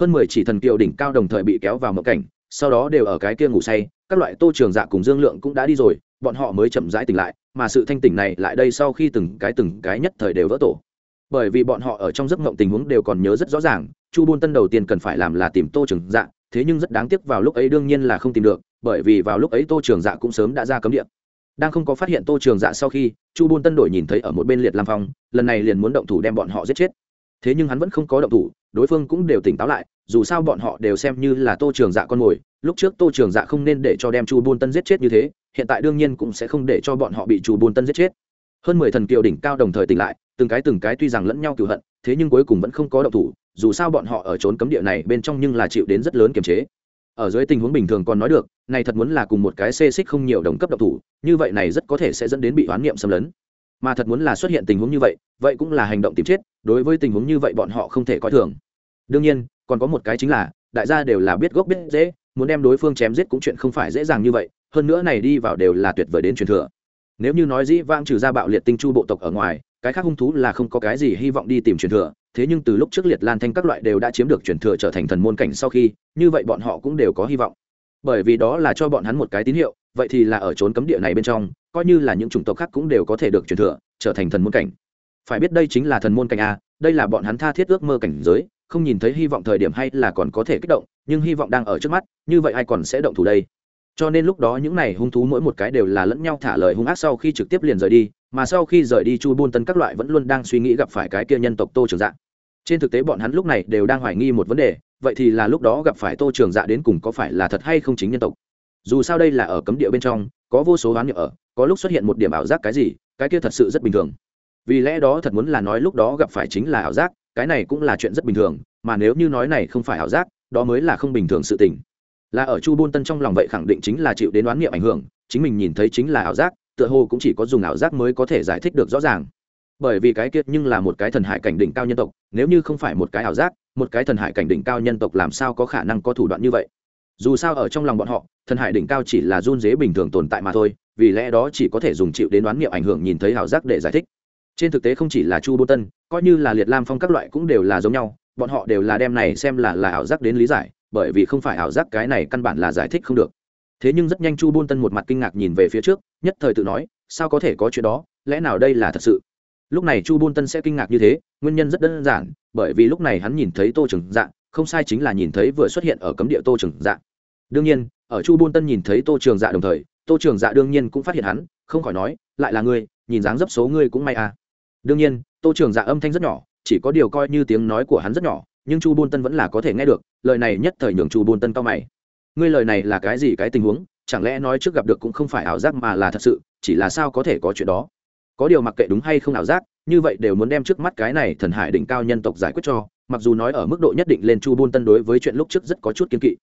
hơn mười chỉ thần kiều đỉnh cao đồng thời bị kéo vào một cảnh, sau đó đều ở cái kia ngủ say, các loại tô trường dạ cùng dương lượng cũng đã đi rồi, bọn họ mới chậm rãi tỉnh lại, mà sự thanh tỉnh này lại đây sau khi từng cái từng cái nhất thời đều vỡ tổ. Bởi vì bọn họ ở trong giấc mộng tình huống đều còn nhớ rất rõ ràng, chu bôn tân đầu tiên cần phải làm là tìm tô trường dạ thế nhưng rất đáng tiếc vào lúc ấy đương nhiên là không tìm được, bởi vì vào lúc ấy tô trường dạ cũng sớm đã ra cấm địa. Đang không có phát hiện tô trường dạ sau khi, chu bôn tân đổi nhìn thấy ở một bên liệt lam phong, lần này liền muốn động thủ đem bọn họ giết chết thế nhưng hắn vẫn không có động thủ, đối phương cũng đều tỉnh táo lại, dù sao bọn họ đều xem như là tô trường dạ con mồi, lúc trước tô trường dạ không nên để cho đem chu bôn tân giết chết như thế, hiện tại đương nhiên cũng sẽ không để cho bọn họ bị chu bôn tân giết chết. Hơn mười thần kiều đỉnh cao đồng thời tỉnh lại, từng cái từng cái tuy rằng lẫn nhau cựu hận, thế nhưng cuối cùng vẫn không có động thủ, dù sao bọn họ ở trốn cấm địa này bên trong nhưng là chịu đến rất lớn kiềm chế. Ở dưới tình huống bình thường còn nói được, này thật muốn là cùng một cái xê xích không nhiều đồng cấp độc thủ, như vậy này rất có thể sẽ dẫn đến bị oán niệm xâm lấn. Mà thật muốn là xuất hiện tình huống như vậy vậy cũng là hành động tìm chết đối với tình huống như vậy bọn họ không thể coi thường. Đương nhiên, còn có một cái chính là, đại gia đều là biết gốc biết dễ muốn đem đối phương chém giết cũng chuyện không phải dễ dàng như vậy, hơn nữa này đi vào đều là tuyệt vời đến truyền thừa. Nếu như nói dĩ vang trừ ra bạo liệt tinh chu bộ tộc ở ngoài, cái khác hung thú là không có cái gì hy vọng đi tìm truyền thừa, thế nhưng từ lúc trước liệt lan thanh các loại đều đã chiếm được truyền thừa trở thành thần môn cảnh sau khi, như vậy bọn họ cũng đều có hy vọng. Bởi vì đó là cho bọn hắn một cái tín hiệu, vậy thì là ở trốn cấm địa này bên trong, coi như là những chủng tộc khác cũng đều có thể được truyền thừa, trở thành thần môn cảnh phải biết đây chính là thần môn cảnh a, đây là bọn hắn tha thiết ước mơ cảnh giới, không nhìn thấy hy vọng thời điểm hay là còn có thể kích động, nhưng hy vọng đang ở trước mắt, như vậy ai còn sẽ động thủ đây? Cho nên lúc đó những này hung thú mỗi một cái đều là lẫn nhau thả lời hung ác sau khi trực tiếp liền rời đi, mà sau khi rời đi chu buôn tân các loại vẫn luôn đang suy nghĩ gặp phải cái kia nhân tộc tô trường dạ. Trên thực tế bọn hắn lúc này đều đang hoài nghi một vấn đề, vậy thì là lúc đó gặp phải tô trường dạ đến cùng có phải là thật hay không chính nhân tộc? Dù sao đây là ở cấm địa bên trong, có vô số đoán nhựa ở, có lúc xuất hiện một điểm ảo giác cái gì, cái kia thật sự rất bình thường vì lẽ đó thật muốn là nói lúc đó gặp phải chính là ảo giác, cái này cũng là chuyện rất bình thường, mà nếu như nói này không phải ảo giác, đó mới là không bình thường sự tình. Là ở chu bôn tân trong lòng vậy khẳng định chính là chịu đến đoán nghiệm ảnh hưởng, chính mình nhìn thấy chính là ảo giác, tựa hồ cũng chỉ có dùng ảo giác mới có thể giải thích được rõ ràng. Bởi vì cái kiệt nhưng là một cái thần hải cảnh đỉnh cao nhân tộc, nếu như không phải một cái ảo giác, một cái thần hải cảnh đỉnh cao nhân tộc làm sao có khả năng có thủ đoạn như vậy? Dù sao ở trong lòng bọn họ, thần hải đỉnh cao chỉ là run dế bình thường tồn tại mà thôi, vì lẽ đó chỉ có thể dùng chịu đến đoán nghiệm ảnh hưởng nhìn thấy ảo giác để giải thích trên thực tế không chỉ là chu bô tân, coi như là liệt lam phong các loại cũng đều là giống nhau, bọn họ đều là đem này xem là là ảo giác đến lý giải, bởi vì không phải ảo giác cái này căn bản là giải thích không được. Thế nhưng rất nhanh chu bôn tân một mặt kinh ngạc nhìn về phía trước, nhất thời tự nói, sao có thể có chuyện đó, lẽ nào đây là thật sự? Lúc này chu bôn tân sẽ kinh ngạc như thế, nguyên nhân rất đơn giản, bởi vì lúc này hắn nhìn thấy tô trừng dạ không sai chính là nhìn thấy vừa xuất hiện ở cấm địa tô trừng dạ. Đương nhiên, ở chu bôn tân nhìn thấy tô trường dạ đồng thời, tô trường dạ đương nhiên cũng phát hiện hắn, không khỏi nói, lại là ngươi, nhìn dáng dấp số ngươi cũng may à đương nhiên, tô trường dạ âm thanh rất nhỏ, chỉ có điều coi như tiếng nói của hắn rất nhỏ, nhưng chu bôn tân vẫn là có thể nghe được, lời này nhất thời nhường chu bôn tân cao mày. Ngươi lời này là cái gì, cái tình huống? Chẳng lẽ nói trước gặp được cũng không phải ảo giác mà là thật sự, chỉ là sao có thể có chuyện đó? Có điều mặc kệ đúng hay không ảo giác, như vậy đều muốn đem trước mắt cái này thần hải đỉnh cao nhân tộc giải quyết cho, mặc dù nói ở mức độ nhất định lên chu bôn tân đối với chuyện lúc trước rất có chút kiên kỵ.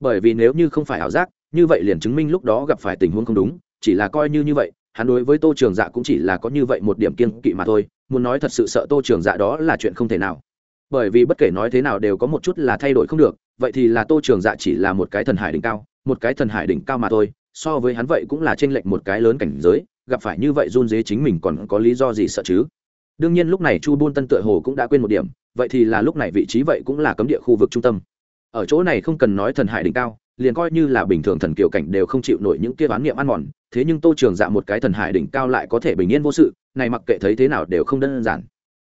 Bởi vì nếu như không phải ảo giác, như vậy liền chứng minh lúc đó gặp phải tình huống không đúng, chỉ là coi như như vậy hắn đối với tô trường dạ cũng chỉ là có như vậy một điểm kiên kỵ mà thôi, muốn nói thật sự sợ tô trường dạ đó là chuyện không thể nào. Bởi vì bất kể nói thế nào đều có một chút là thay đổi không được, vậy thì là tô trường dạ chỉ là một cái thần hải đỉnh cao, một cái thần hải đỉnh cao mà thôi, so với hắn vậy cũng là t r ê n lệch một cái lớn cảnh giới, gặp phải như vậy run dế chính mình còn có lý do gì sợ chứ? Đương nhiên lúc này chu buôn tân tựa hồ cũng đã quên một điểm, vậy thì là lúc này vị trí vậy cũng là cấm địa khu vực trung tâm. Ở chỗ này không cần nói thần hải đỉnh cao liền coi như là bình thường thần kiều cảnh đều không chịu nổi những kia bán niệm ăn mòn, thế nhưng tô trường dạ một cái thần hải đỉnh cao lại có thể bình yên vô sự, này mặc kệ thấy thế nào đều không đơn giản.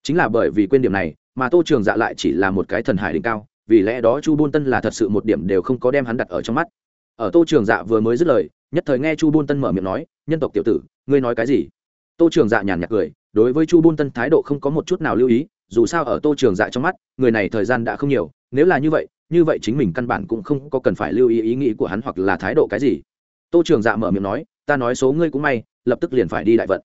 Chính là bởi vì quên điểm này, mà tô trường dạ lại chỉ là một cái thần hải đỉnh cao, vì lẽ đó chu buôn tân là thật sự một điểm đều không có đem hắn đặt ở trong mắt. Ở tô trường dạ vừa mới dứt lời, nhất thời nghe chu buôn tân mở miệng nói, nhân tộc tiểu tử, ngươi nói cái gì? Tô trường dạ nhàn nhạt cười, đối với chu buôn tân thái độ không có một chút nào lưu ý, dù sao ở tô trường dạ trong mắt, người này thời gian đã không nhiều, nếu là như vậy như vậy chính mình căn bản cũng không có cần phải lưu ý ý nghĩ của hắn hoặc là thái độ cái gì. Tô trường dạ mở miệng nói, ta nói số ngươi cũng may, lập tức liền phải đi đại vận.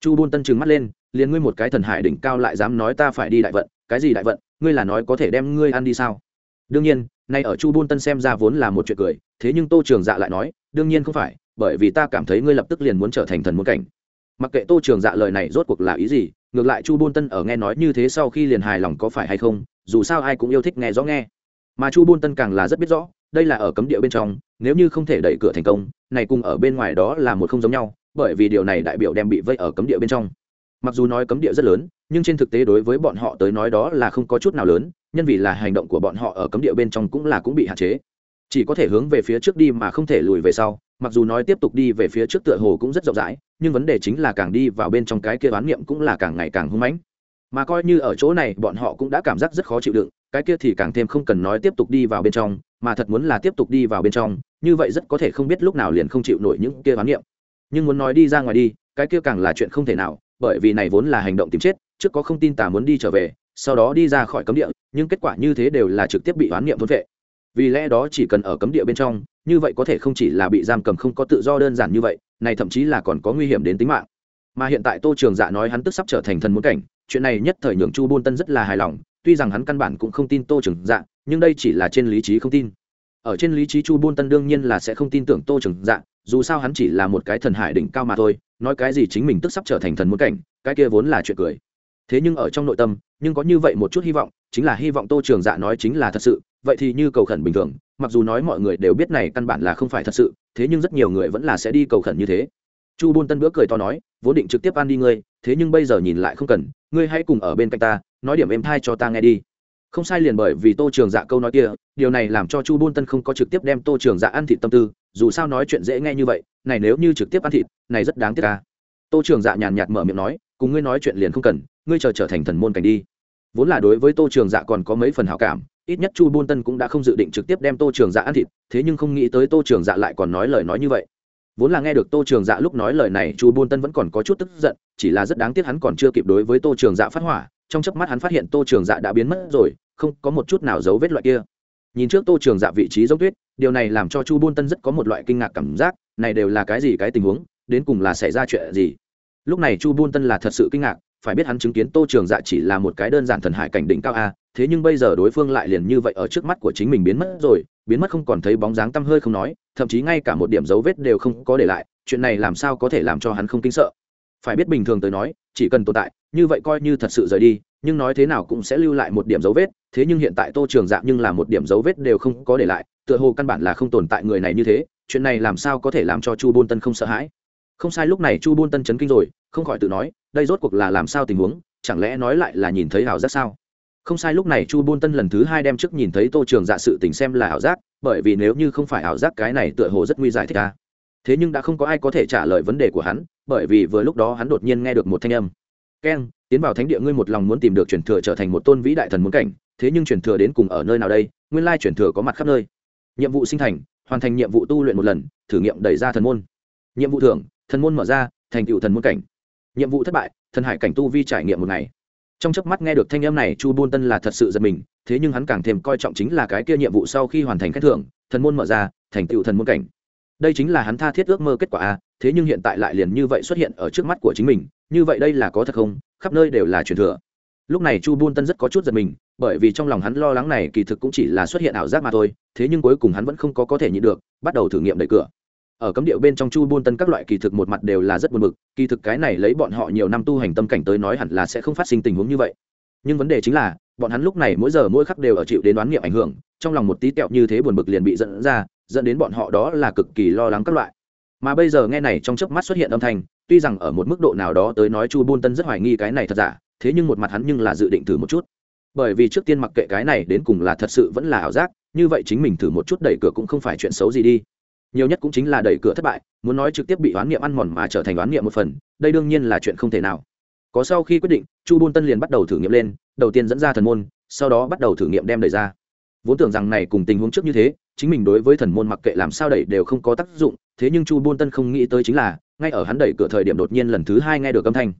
Chu buôn tân trừng mắt lên, liền ngươi một cái thần hải đỉnh cao lại dám nói ta phải đi đại vận, cái gì đại vận, ngươi là nói có thể đem ngươi ăn đi sao? Đương nhiên, nay ở chu buôn tân xem ra vốn là một chuyện cười, thế nhưng tô trường dạ lại nói, đương nhiên không phải, bởi vì ta cảm thấy ngươi lập tức liền muốn trở thành thần muốn cảnh. Mặc kệ tô trường dạ lời này rốt cuộc là ý gì, ngược lại chu buôn tân ở nghe nói như thế sau khi liền hài lòng có phải hay không, dù sao ai cũng yêu thích nghe rõ nghe mà chu buôn tân càng là rất biết rõ, đây là ở cấm địa bên trong, nếu như không thể đẩy cửa thành công, này cùng ở bên ngoài đó là một không giống nhau, bởi vì điều này đại biểu đem bị vây ở cấm địa bên trong. Mặc dù nói cấm địa rất lớn, nhưng trên thực tế đối với bọn họ tới nói đó là không có chút nào lớn, nhân vì là hành động của bọn họ ở cấm địa bên trong cũng là cũng bị hạn chế. Chỉ có thể hướng về phía trước đi mà không thể lùi về sau, mặc dù nói tiếp tục đi về phía trước tựa hồ cũng rất rộng rãi, nhưng vấn đề chính là càng đi vào bên trong cái kia oán niệm cũng là càng ngày càng hung mãnh. Mà coi như ở chỗ này, bọn họ cũng đã cảm giác rất khó chịu đựng cái kia thì càng thêm không cần nói tiếp tục đi vào bên trong, mà thật muốn là tiếp tục đi vào bên trong, như vậy rất có thể không biết lúc nào liền không chịu nổi những kia bán niệm. Nhưng muốn nói đi ra ngoài đi, cái kia càng là chuyện không thể nào, bởi vì này vốn là hành động tìm chết, trước có không tin tà muốn đi trở về, sau đó đi ra khỏi cấm địa, nhưng kết quả như thế đều là trực tiếp bị oán niệm thôn vệ. Vì lẽ đó chỉ cần ở cấm địa bên trong, như vậy có thể không chỉ là bị giam cầm không có tự do đơn giản như vậy, này thậm chí là còn có nguy hiểm đến tính mạng. Mà hiện tại tô trường dạ nói hắn tức sắp trở thành thần muốn cảnh, chuyện này nhất thời nhường chu buôn tân rất là hài lòng tuy rằng hắn căn bản cũng không tin tô trường dạ nhưng đây chỉ là trên lý trí không tin. Ở trên lý trí chu bôn tân đương nhiên là sẽ không tin tưởng tô trường dạ dù sao hắn chỉ là một cái thần hải đỉnh cao mà thôi, nói cái gì chính mình tức sắp trở thành thần muốn cảnh, cái kia vốn là chuyện cười. Thế nhưng ở trong nội tâm, nhưng có như vậy một chút hy vọng, chính là hy vọng tô trường dạ nói chính là thật sự, vậy thì như cầu khẩn bình thường, mặc dù nói mọi người đều biết này căn bản là không phải thật sự, thế nhưng rất nhiều người vẫn là sẽ đi cầu khẩn như thế. Chu bôn tân bữa cười to nói, vốn định trực tiếp ăn đi ngươi, thế nhưng bây giờ nhìn lại không cần ngươi hãy cùng ở bên cạnh ta, nói điểm êm thai cho ta nghe đi. Không sai liền bởi vì tô trường dạ câu nói kia, điều này làm cho chu bôn tân không có trực tiếp đem tô trường dạ ăn thịt tâm tư, dù sao nói chuyện dễ nghe như vậy, này nếu như trực tiếp ăn thịt, này rất đáng tiếc ca tô trường dạ nhàn nhạt mở miệng nói, cùng ngươi nói chuyện liền không cần, ngươi chờ trở thành thần môn cảnh đi. Vốn là đối với tô trường dạ còn có mấy phần hảo cảm, ít nhất chu bôn tân cũng đã không dự định trực tiếp đem tô trường dạ ăn thịt, thế nhưng không nghĩ tới tô trường dạ lại còn nói lời nói như vậy vốn là nghe được tô trường dạ lúc nói lời này, chu bôn tân vẫn còn có chút tức giận, chỉ là rất đáng tiếc hắn còn chưa kịp đối với tô trường dạ phát hỏa. Trong chớp mắt hắn phát hiện tô trường dạ đã biến mất rồi, không có một chút nào dấu vết loại kia. Nhìn trước tô trường dạ vị trí giống tuyết, điều này làm cho chu bôn tân rất có một loại kinh ngạc cảm giác, này đều là cái gì cái tình huống, đến cùng là xảy ra chuyện gì? Lúc này chu bôn tân là thật sự kinh ngạc, phải biết hắn chứng kiến tô trường dạ chỉ là một cái đơn giản thần hải cảnh đỉnh cao a, thế nhưng bây giờ đối phương lại liền như vậy ở trước mắt của chính mình biến mất rồi biến mất không còn thấy bóng dáng tăm hơi không nói, thậm chí ngay cả một điểm dấu vết đều không có để lại, chuyện này làm sao có thể làm cho hắn không kinh sợ? Phải biết bình thường tới nói, chỉ cần tồn tại, như vậy coi như thật sự rời đi, nhưng nói thế nào cũng sẽ lưu lại một điểm dấu vết, thế nhưng hiện tại tô trường dạ nhưng là một điểm dấu vết đều không có để lại, tựa hồ căn bản là không tồn tại người này như thế, chuyện này làm sao có thể làm cho chu bôn tân không sợ hãi? Không sai lúc này chu bôn tân chấn kinh rồi, không khỏi tự nói, đây rốt cuộc là làm sao tình huống, chẳng lẽ nói lại là nhìn thấy ảo giác sao? Không sai, lúc này chu bôn tân lần thứ hai đem trước nhìn thấy tô trường dạ sự tình xem là ảo giác, bởi vì nếu như không phải ảo giác, cái này tựa hồ rất nguy giải thích ca thế nhưng đã không có ai có thể trả lời vấn đề của hắn, bởi vì vừa lúc đó hắn đột nhiên nghe được một thanh âm. Keng tiến vào thánh địa ngươi một lòng muốn tìm được truyền thừa trở thành một tôn vĩ đại thần muốn cảnh, thế nhưng truyền thừa đến cùng ở nơi nào đây? Nguyên lai truyền thừa có mặt khắp nơi. Nhiệm vụ sinh thành, hoàn thành nhiệm vụ tu luyện một lần, thử nghiệm đẩy ra thần môn. Nhiệm vụ thưởng, thần môn mở ra, thành tựu thần môn cảnh. Nhiệm vụ thất bại, thần hải cảnh tu vi trải nghiệm một ngày trong chớp mắt nghe được thanh âm này, chu buôn tân là thật sự giật mình, thế nhưng hắn càng thêm coi trọng chính là cái kia nhiệm vụ sau khi hoàn thành khen thưởng, thần môn mở ra, thành tựu thần môn cảnh. Đây chính là hắn tha thiết ước mơ kết quả a, thế nhưng hiện tại lại liền như vậy xuất hiện ở trước mắt của chính mình, như vậy đây là có thật không? Khắp nơi đều là truyền thừa. Lúc này chu buôn tân rất có chút giật mình, bởi vì trong lòng hắn lo lắng này kỳ thực cũng chỉ là xuất hiện ảo giác mà thôi, thế nhưng cuối cùng hắn vẫn không có có thể nhịn được, bắt đầu thử nghiệm đẩy cửa ở cấm điệu bên trong chu buôn tân các loại kỳ thực một mặt đều là rất buồn bực, kỳ thực cái này lấy bọn họ nhiều năm tu hành tâm cảnh tới nói hẳn là sẽ không phát sinh tình huống như vậy. Nhưng vấn đề chính là, bọn hắn lúc này mỗi giờ mỗi khắc đều ở chịu đến đoán nghiệm ảnh hưởng, trong lòng một tí tẹo như thế buồn bực liền bị dẫn ra, dẫn đến bọn họ đó là cực kỳ lo lắng các loại. Mà bây giờ nghe này trong chớp mắt xuất hiện âm thanh, tuy rằng ở một mức độ nào đó tới nói chu buôn tân rất hoài nghi cái này thật giả, thế nhưng một mặt hắn nhưng là dự định thử một chút. Bởi vì trước tiên mặc kệ cái này đến cùng là thật sự vẫn là ảo giác, như vậy chính mình thử một chút đẩy cửa cũng không phải chuyện xấu gì đi nhiều nhất cũng chính là đẩy cửa thất bại, muốn nói trực tiếp bị oán niệm ăn mòn mà trở thành oán niệm một phần, đây đương nhiên là chuyện không thể nào. Có sau khi quyết định, chu bôn tân liền bắt đầu thử nghiệm lên, đầu tiên dẫn ra thần môn, sau đó bắt đầu thử nghiệm đem đẩy ra. Vốn tưởng rằng này cùng tình huống trước như thế, chính mình đối với thần môn mặc kệ làm sao đẩy đều không có tác dụng, thế nhưng chu bôn tân không nghĩ tới chính là, ngay ở hắn đẩy cửa thời điểm đột nhiên lần thứ hai nghe được âm thanh.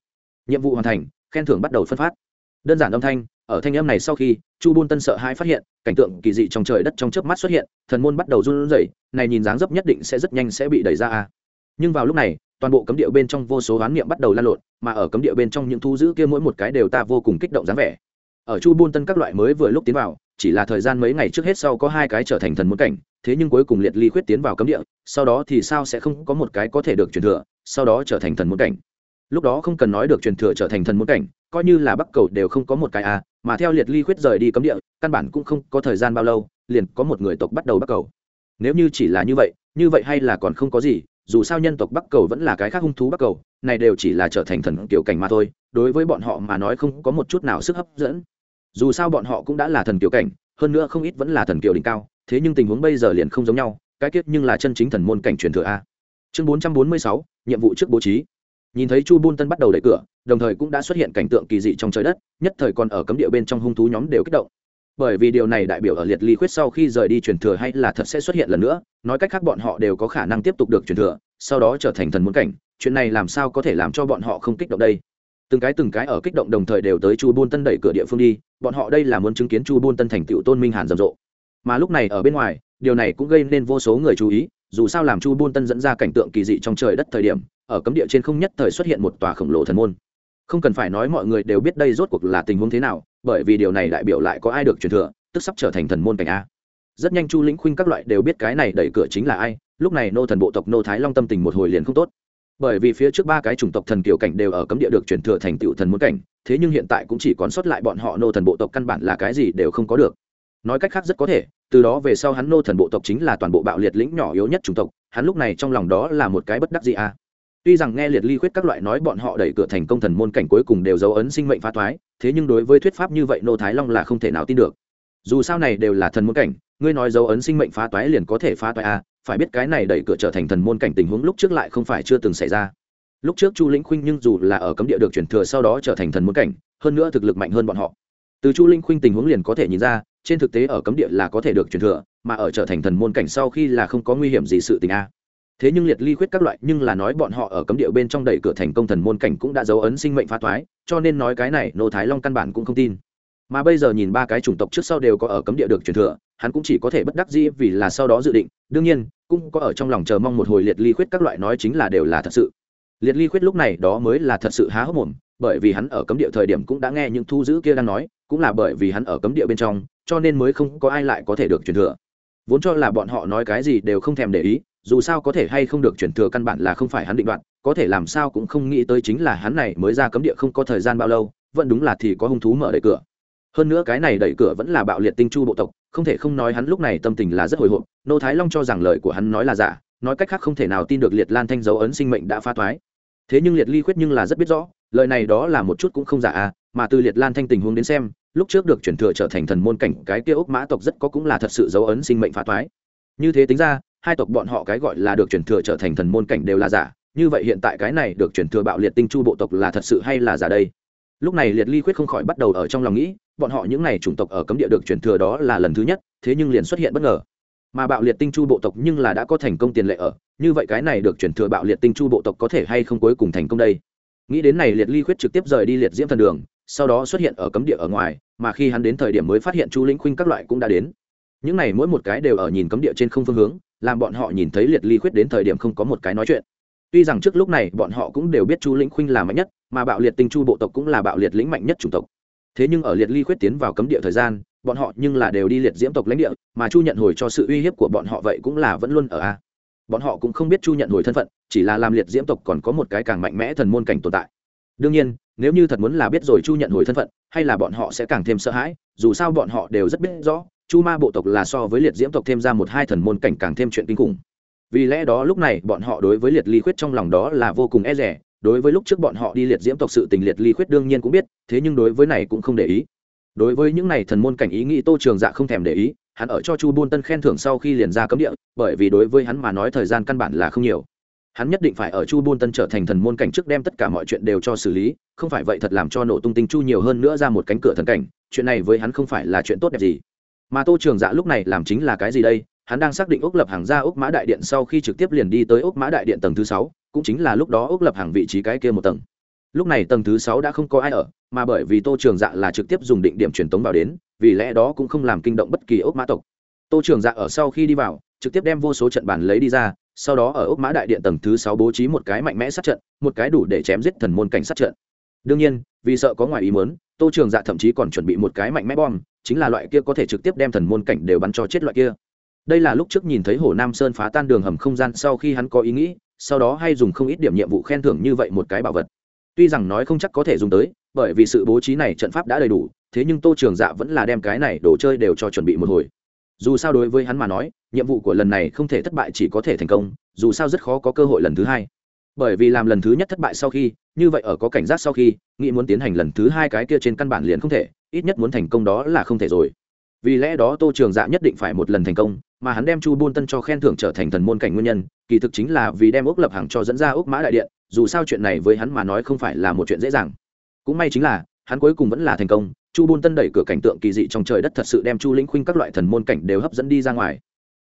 Nhiệm vụ hoàn thành, khen thưởng bắt đầu phân phát. Đơn giản âm thanh ở thanh âm này sau khi chu bôn tân sợ hai phát hiện cảnh tượng kỳ dị trong trời đất trong chớp mắt xuất hiện thần môn bắt đầu run rẩy này nhìn dáng dấp nhất định sẽ rất nhanh sẽ bị đẩy ra a. Nhưng vào lúc này toàn bộ cấm địa bên trong vô số hoán niệm bắt đầu lan lộn mà ở cấm địa bên trong những thu giữ kia mỗi một cái đều ta vô cùng kích động dáng vẻ. Ở chu bôn tân các loại mới vừa lúc tiến vào chỉ là thời gian mấy ngày trước hết sau có hai cái trở thành thần môn cảnh thế nhưng cuối cùng liệt ly khuyết tiến vào cấm địa sau đó thì sao sẽ không có một cái có thể được truyền thừa sau đó trở thành thần môn cảnh. Lúc đó không cần nói được truyền thừa trở thành thần môn cảnh coi như là bắc cầu đều không có một cái a à, mà theo liệt ly khuyết rời đi cấm địa, căn bản cũng không có thời gian bao lâu, liền có một người tộc bắt đầu bắt cầu. Nếu như chỉ là như vậy như vậy hay là còn không có gì, dù sao nhân tộc bắc cầu vẫn là cái khác hung thú bắc cầu, này đều chỉ là trở thành thần kiểu cảnh mà thôi, đối với bọn họ mà nói không có một chút nào sức hấp dẫn. Dù sao bọn họ cũng đã là thần kiểu cảnh, hơn nữa không ít vẫn là thần kiểu đỉnh cao, thế nhưng tình huống bây giờ liền không giống nhau, cái kết nhưng là chân chính thần môn cảnh truyền thừa a. Chương bốn trăm bốn mươi sáu, nhiệm vụ trước bố trí nhìn thấy chu bun tân bắt đầu đẩy cửa, đồng thời cũng đã xuất hiện cảnh tượng kỳ dị trong trời đất, nhất thời còn ở cấm địa bên trong hung thú nhóm đều kích động. Bởi vì điều này đại biểu ở liệt ly khuyết sau khi rời đi truyền thừa hay là thật sẽ xuất hiện lần nữa, nói cách khác bọn họ đều có khả năng tiếp tục được truyền thừa, sau đó trở thành thần muốn cảnh, chuyện này làm sao có thể làm cho bọn họ không kích động đây? Từng cái từng cái ở kích động đồng thời đều tới chu buôn tân đẩy cửa địa phương đi, bọn họ đây là muốn chứng kiến chu buôn tân thành tựu tôn minh hàn rầm rộ. Mà lúc này ở bên ngoài, điều này cũng gây nên vô số người chú ý, dù sao làm chu buôn tân dẫn ra cảnh tượng kỳ dị trong trời đất thời điểm ở cấm địa trên không nhất thời xuất hiện một tòa khổng lồ thần môn. Không cần phải nói mọi người đều biết đây rốt cuộc là tình huống thế nào, bởi vì điều này đại biểu lại có ai được truyền thừa, tức sắp trở thành thần môn cảnh a. Rất nhanh chu lĩnh khuynh các loại đều biết cái này đẩy cửa chính là ai, lúc này nô thần bộ tộc nô thái long tâm tình một hồi liền không tốt. Bởi vì phía trước ba cái chủng tộc thần kiều cảnh đều ở cấm địa được truyền thừa thành tựu thần môn cảnh, thế nhưng hiện tại cũng chỉ còn sót lại bọn họ nô thần bộ tộc căn bản là cái gì đều không có được. Nói cách khác rất có thể, từ đó về sau hắn nô thần bộ tộc chính là toàn bộ bạo liệt lĩnh nhỏ yếu nhất chủng tộc, hắn lúc này trong lòng đó là một cái bất đắc gì a tuy rằng nghe liệt ly khuyết các loại nói bọn họ đẩy cửa thành công thần môn cảnh cuối cùng đều dấu ấn sinh mệnh phá thoái thế nhưng đối với thuyết pháp như vậy nô thái long là không thể nào tin được. Dù sao này đều là thần môn cảnh ngươi nói dấu ấn sinh mệnh phá toái liền có thể phá toái à, phải biết cái này đẩy cửa trở thành thần môn cảnh tình huống lúc trước lại không phải chưa từng xảy ra. Lúc trước chu linh khuynh nhưng dù là ở cấm địa được chuyển thừa sau đó trở thành thần môn cảnh hơn nữa thực lực mạnh hơn bọn họ. Từ chu linh khuynh tình huống liền có thể nhìn ra trên thực tế ở cấm địa là có thể được chuyển thừa mà ở trở thành thần môn cảnh sau khi là không có nguy hiểm gì sự tình a thế nhưng liệt ly khuyết các loại nhưng là nói bọn họ ở cấm địa bên trong đẩy cửa thành công thần môn cảnh cũng đã dấu ấn sinh mệnh phá thoái, cho nên nói cái này nô thái long căn bản cũng không tin. Mà bây giờ nhìn ba cái chủng tộc trước sau đều có ở cấm địa được truyền thừa, hắn cũng chỉ có thể bất đắc dĩ vì là sau đó dự định. Đương nhiên, cũng có ở trong lòng chờ mong một hồi liệt ly khuyết các loại nói chính là đều là thật sự. Liệt ly khuyết lúc này đó mới là thật sự há hốc mồm, bởi vì hắn ở cấm địa thời điểm cũng đã nghe những thu giữ kia đang nói, cũng là bởi vì hắn ở cấm địa bên trong, cho nên mới không có ai lại có thể được truyền thừa. Vốn cho là bọn họ nói cái gì đều không thèm để ý dù sao có thể hay không được chuyển thừa căn bản là không phải hắn định đoạt, có thể làm sao cũng không nghĩ tới chính là hắn này mới ra cấm địa không có thời gian bao lâu, vẫn đúng là thì có hung thú mở đẩy cửa hơn nữa cái này đẩy cửa vẫn là bạo liệt tinh chu bộ tộc, không thể không nói hắn lúc này tâm tình là rất hồi hộp, nô thái long cho rằng lời của hắn nói là giả, nói cách khác không thể nào tin được liệt lan thanh dấu ấn sinh mệnh đã pha thoái. thế nhưng liệt ly khuyết nhưng là rất biết rõ, lời này đó là một chút cũng không giả à mà từ liệt lan thanh tình huống đến xem, lúc trước được chuyển thừa trở thành thần môn cảnh, cái kia ốc mã tộc rất có cũng là thật sự dấu ấn sinh mệnh phá thoái. như thế tính ra hai tộc bọn họ cái gọi là được chuyển thừa trở thành thần môn cảnh đều là giả. Như vậy hiện tại cái này được chuyển thừa bạo liệt tinh chu bộ tộc là thật sự hay là giả đây? Lúc này liệt ly quyết không khỏi bắt đầu ở trong lòng nghĩ, bọn họ những n à y chủng tộc ở cấm địa được chuyển thừa đó là lần thứ nhất, thế nhưng liền xuất hiện bất ngờ. Mà bạo liệt tinh chu bộ tộc nhưng là đã có thành công tiền lệ ở, như vậy cái này được chuyển thừa bạo liệt tinh chu bộ tộc có thể hay không cuối cùng thành công đây? Nghĩ đến này liệt ly quyết trực tiếp rời đi liệt diễm thần đường, sau đó xuất hiện ở cấm địa ở ngoài, mà khi hắn đến thời điểm mới phát hiện chu lĩnh khuynh các loại cũng đã đến. Những này mỗi một cái đều ở nhìn cấm địa trên không phương hướng làm bọn họ nhìn thấy liệt ly khuyết đến thời điểm không có một cái nói chuyện. Tuy rằng trước lúc này bọn họ cũng đều biết chu lĩnh khuynh là mạnh nhất, mà bạo liệt tinh chu bộ tộc cũng là bạo liệt lĩnh mạnh nhất chủng tộc. Thế nhưng ở liệt ly khuyết tiến vào cấm địa thời gian, bọn họ nhưng là đều đi liệt diễm tộc lãnh địa, mà chu nhận hồi cho sự uy hiếp của bọn họ vậy cũng là vẫn luôn ở a. Bọn họ cũng không biết chu nhận hồi thân phận, chỉ là làm liệt diễm tộc còn có một cái càng mạnh mẽ thần môn cảnh tồn tại. Đương nhiên, nếu như thật muốn là biết rồi chu nhận hồi thân phận, hay là bọn họ sẽ càng thêm sợ hãi, dù sao bọn họ đều rất biết rõ chu ma bộ tộc là so với liệt diễm tộc thêm ra một hai thần môn cảnh càng thêm chuyện kinh khủng. Vì lẽ đó lúc này, bọn họ đối với liệt ly khuyết trong lòng đó là vô cùng e rẻ đối với lúc trước bọn họ đi liệt diễm tộc sự tình liệt ly khuyết đương nhiên cũng biết, thế nhưng đối với này cũng không để ý. Đối với những này thần môn cảnh ý nghĩ tô trường dạ không thèm để ý, hắn ở cho chu buôn tân khen thưởng sau khi liền ra cấm địa, bởi vì đối với hắn mà nói thời gian căn bản là không nhiều. Hắn nhất định phải ở chu buôn tân trở thành thần môn cảnh trước đem tất cả mọi chuyện đều cho xử lý, không phải vậy thật làm cho nổ tung tinh chu nhiều hơn nữa ra một cánh cửa thần cảnh, chuyện này với hắn không phải là chuyện tốt đẹp gì mà tô trường dạ lúc này làm chính là cái gì đây? Hắn đang xác định ốc lập hàng ra ốc mã đại điện sau khi trực tiếp liền đi tới ốc mã đại điện tầng thứ sáu, cũng chính là lúc đó ốc lập hàng vị trí cái kia một tầng. Lúc này tầng thứ sáu đã không có ai ở, mà bởi vì tô trường dạ là trực tiếp dùng định điểm truyền tống vào đến, vì lẽ đó cũng không làm kinh động bất kỳ ốc mã tộc. Tô trường dạ ở sau khi đi vào, trực tiếp đem vô số trận bàn lấy đi ra, sau đó ở ốc mã đại điện tầng thứ sáu bố trí một cái mạnh mẽ sát trận, một cái đủ để chém giết thần môn cảnh sát trận. Đương nhiên, vì sợ có ngoài ý muốn tô trường dạ thậm chí còn chuẩn bị một cái mạnh mẽ bom, chính là loại kia có thể trực tiếp đem thần môn cảnh đều bắn cho chết loại kia. Đây là lúc trước nhìn thấy hồ nam sơn phá tan đường hầm không gian sau khi hắn có ý nghĩ, sau đó hay dùng không ít điểm nhiệm vụ khen thưởng như vậy một cái bảo vật. Tuy rằng nói không chắc có thể dùng tới, bởi vì sự bố trí này trận pháp đã đầy đủ, thế nhưng tô trường dạ vẫn là đem cái này đồ chơi đều cho chuẩn bị một hồi. Dù sao đối với hắn mà nói, nhiệm vụ của lần này không thể thất bại chỉ có thể thành công, dù sao rất khó có cơ hội lần thứ hai bởi vì làm lần thứ nhất thất bại sau khi, như vậy ở có cảnh giác sau khi, nghĩ muốn tiến hành lần thứ hai cái kia trên căn bản liền không thể, ít nhất muốn thành công đó là không thể rồi. Vì lẽ đó tô trường dạ nhất định phải một lần thành công, mà hắn đem chu buôn tân cho khen thưởng trở thành thần môn cảnh nguyên nhân, kỳ thực chính là vì đem ốc lập hàng cho dẫn ra ốc mã đại điện, dù sao chuyện này với hắn mà nói không phải là một chuyện dễ dàng. Cũng may chính là, hắn cuối cùng vẫn là thành công, chu buôn tân đẩy cửa cảnh tượng kỳ dị trong trời đất thật sự đem chu lĩnh khuynh các loại thần môn cảnh đều hấp dẫn đi ra ngoài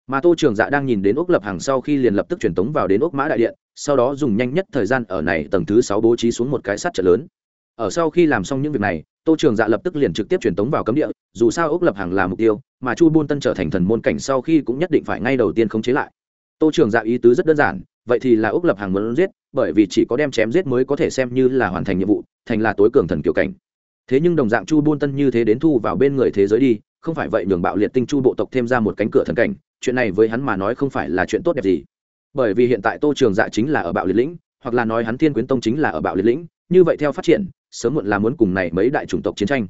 mà tô trường dạ đang nhìn đến ốc lập hàng sau khi liền lập tức truyền tống vào đến ốc mã đại điện, sau đó dùng nhanh nhất thời gian ở này tầng thứ sáu bố trí xuống một cái sát trận lớn. Ở sau khi làm xong những việc này, tô trường dạ lập tức liền trực tiếp truyền tống vào cấm địa, dù sao ốc lập hàng là mục tiêu, mà chu buôn tân trở thành thần môn cảnh sau khi cũng nhất định phải ngay đầu tiên khống chế lại. Tô trường dạ ý tứ rất đơn giản, vậy thì là ốc lập hàng muốn giết, bởi vì chỉ có đem chém giết mới có thể xem như là hoàn thành nhiệm vụ, thành là tối cường thần kiểu cảnh. Thế nhưng đồng dạng chu buôn tân như thế đến thu vào bên người thế giới đi, không phải vậy nhường bạo liệt tinh chu bộ tộc thêm ra một cánh cửa thần cảnh chuyện này với hắn mà nói không phải là chuyện tốt đẹp gì. Bởi vì hiện tại tô trường dạ chính là ở bạo liệt lĩnh hoặc là nói hắn thiên quyến tông chính là ở bạo liệt lĩnh như vậy theo phát triển sớm muộn là muốn cùng này mấy đại chủng tộc chiến tranh.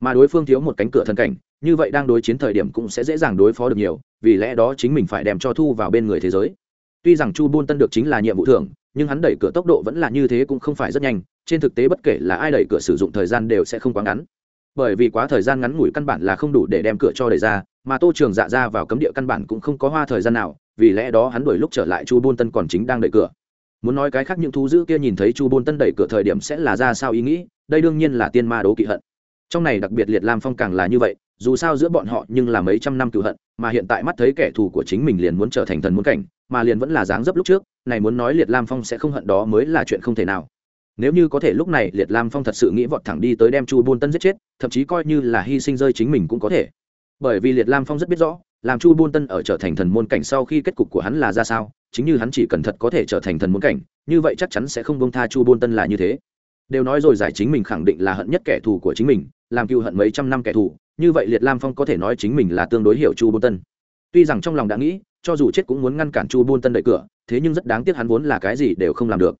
Mà đối phương thiếu một cánh cửa thần cảnh như vậy đang đối chiến thời điểm cũng sẽ dễ dàng đối phó được nhiều vì lẽ đó chính mình phải đem cho thu vào bên người thế giới. Tuy rằng chu buôn tân được chính là nhiệm vụ thưởng, nhưng hắn đẩy cửa tốc độ vẫn là như thế cũng không phải rất nhanh trên thực tế bất kể là ai đẩy cửa sử dụng thời gian đều sẽ không quá ngắn. Bởi vì quá thời gian ngắn ngủi căn bản là không đủ để đem cửa cho đẩy ra mà tô trường dạ ra vào cấm địa căn bản cũng không có hoa thời gian nào, vì lẽ đó hắn đuổi lúc trở lại chu buôn tân còn chính đang đợi cửa. Muốn nói cái khác những thú dữ kia nhìn thấy chu buôn tân đẩy cửa thời điểm sẽ là ra sao ý nghĩ, đây đương nhiên là tiên ma đố kỵ hận. Trong này đặc biệt liệt lam phong càng là như vậy, dù sao giữa bọn họ nhưng là mấy trăm năm cựu hận, mà hiện tại mắt thấy kẻ thù của chính mình liền muốn trở thành thần muốn cảnh, mà liền vẫn là dáng dấp lúc trước, này muốn nói liệt lam phong sẽ không hận đó mới là chuyện không thể nào. Nếu như có thể lúc này liệt lam phong thật sự nghĩ vọt thẳng đi tới đem chu buôn tân giết chết, thậm chí coi như là hy sinh rơi chính mình cũng có thể bởi vì liệt lam phong rất biết rõ, làm chu buôn tân ở trở thành thần môn cảnh sau khi kết cục của hắn là ra sao, chính như hắn chỉ cần thật có thể trở thành thần môn cảnh, như vậy chắc chắn sẽ không bông tha chu buôn tân là như thế. Đều nói rồi giải chính mình khẳng định là hận nhất kẻ thù của chính mình, làm cựu hận mấy trăm năm kẻ thù, như vậy liệt lam phong có thể nói chính mình là tương đối hiểu chu buôn tân. Tuy rằng trong lòng đã nghĩ, cho dù chết cũng muốn ngăn cản chu buôn tân đợi cửa, thế nhưng rất đáng tiếc hắn vốn là cái gì đều không làm được.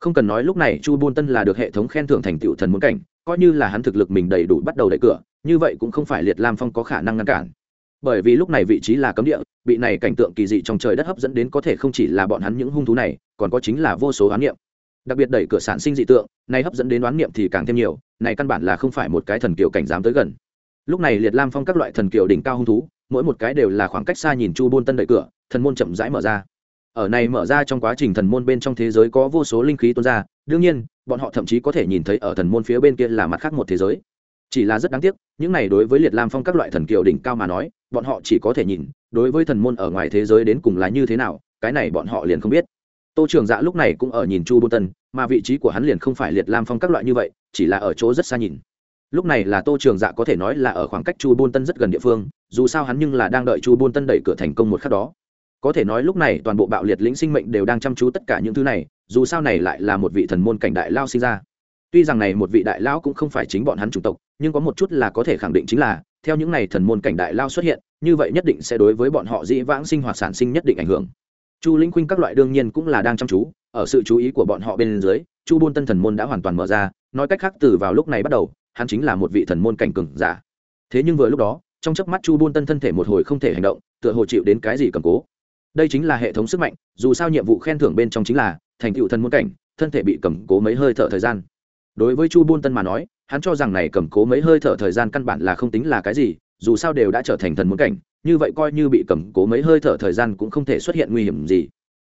Không cần nói lúc này chu buôn tân là được hệ thống khen thưởng thành tựu thần muốn cảnh, coi như là hắn thực lực mình đầy đủ bắt đầu đẩy cửa như vậy cũng không phải liệt lam phong có khả năng ngăn cản. Bởi vì lúc này vị trí là cấm địa bị này cảnh tượng kỳ dị trong trời đất hấp dẫn đến có thể không chỉ là bọn hắn những hung thú này, còn có chính là vô số oán niệm. Đặc biệt đẩy cửa sản sinh dị tượng, này hấp dẫn đến oán niệm thì càng thêm nhiều, này căn bản là không phải một cái thần kiều cảnh dám tới gần. Lúc này liệt lam phong các loại thần kiều đỉnh cao hung thú, mỗi một cái đều là khoảng cách xa nhìn chu buôn tân đẩy cửa, thần môn chậm rãi mở ra. Ở này mở ra trong quá trình thần môn bên trong thế giới có vô số linh khí tuôn ra, đương nhiên, bọn họ thậm chí có thể nhìn thấy ở thần môn phía bên kia là mặt khác một thế giới chỉ là rất đáng tiếc, những này đối với liệt lam phong các loại thần kiều đỉnh cao mà nói, bọn họ chỉ có thể nhìn, đối với thần môn ở ngoài thế giới đến cùng là như thế nào, cái này bọn họ liền không biết. Tô trường dạ lúc này cũng ở nhìn chu bô tân, mà vị trí của hắn liền không phải liệt lam phong các loại như vậy, chỉ là ở chỗ rất xa nhìn. Lúc này là tô trường dạ có thể nói là ở khoảng cách chu bôn tân rất gần địa phương, dù sao hắn nhưng là đang đợi chu bôn tân đẩy cửa thành công một khắc đó. Có thể nói lúc này toàn bộ bạo liệt lĩnh sinh mệnh đều đang chăm chú tất cả những thứ này, dù sao này lại là một vị thần môn cảnh đại lao sinh ra tuy rằng này một vị đại lão cũng không phải chính bọn hắn chủng tộc, nhưng có một chút là có thể khẳng định chính là, theo những này thần môn cảnh đại lao xuất hiện, như vậy nhất định sẽ đối với bọn họ dĩ vãng sinh hoạt sản sinh nhất định ảnh hưởng. Chu linh khuynh các loại đương nhiên cũng là đang chăm chú, ở sự chú ý của bọn họ bên dưới, chu buôn tân thần môn đã hoàn toàn mở ra, nói cách khác từ vào lúc này bắt đầu, hắn chính là một vị thần môn cảnh cường giả. Thế nhưng vừa lúc đó, trong chớp mắt chu buôn tân thân thể một hồi không thể hành động, tựa hồ chịu đến cái gì cầm cố. Đây chính là hệ thống sức mạnh, dù sao nhiệm vụ khen thưởng bên trong chính là, thành tựu thần môn cảnh, thân thể bị cầm cố mấy hơi thở thời gian đối với chu buôn tân mà nói, hắn cho rằng này cầm cố mấy hơi thở thời gian căn bản là không tính là cái gì, dù sao đều đã trở thành thần muốn cảnh, như vậy coi như bị cầm cố mấy hơi thở thời gian cũng không thể xuất hiện nguy hiểm gì.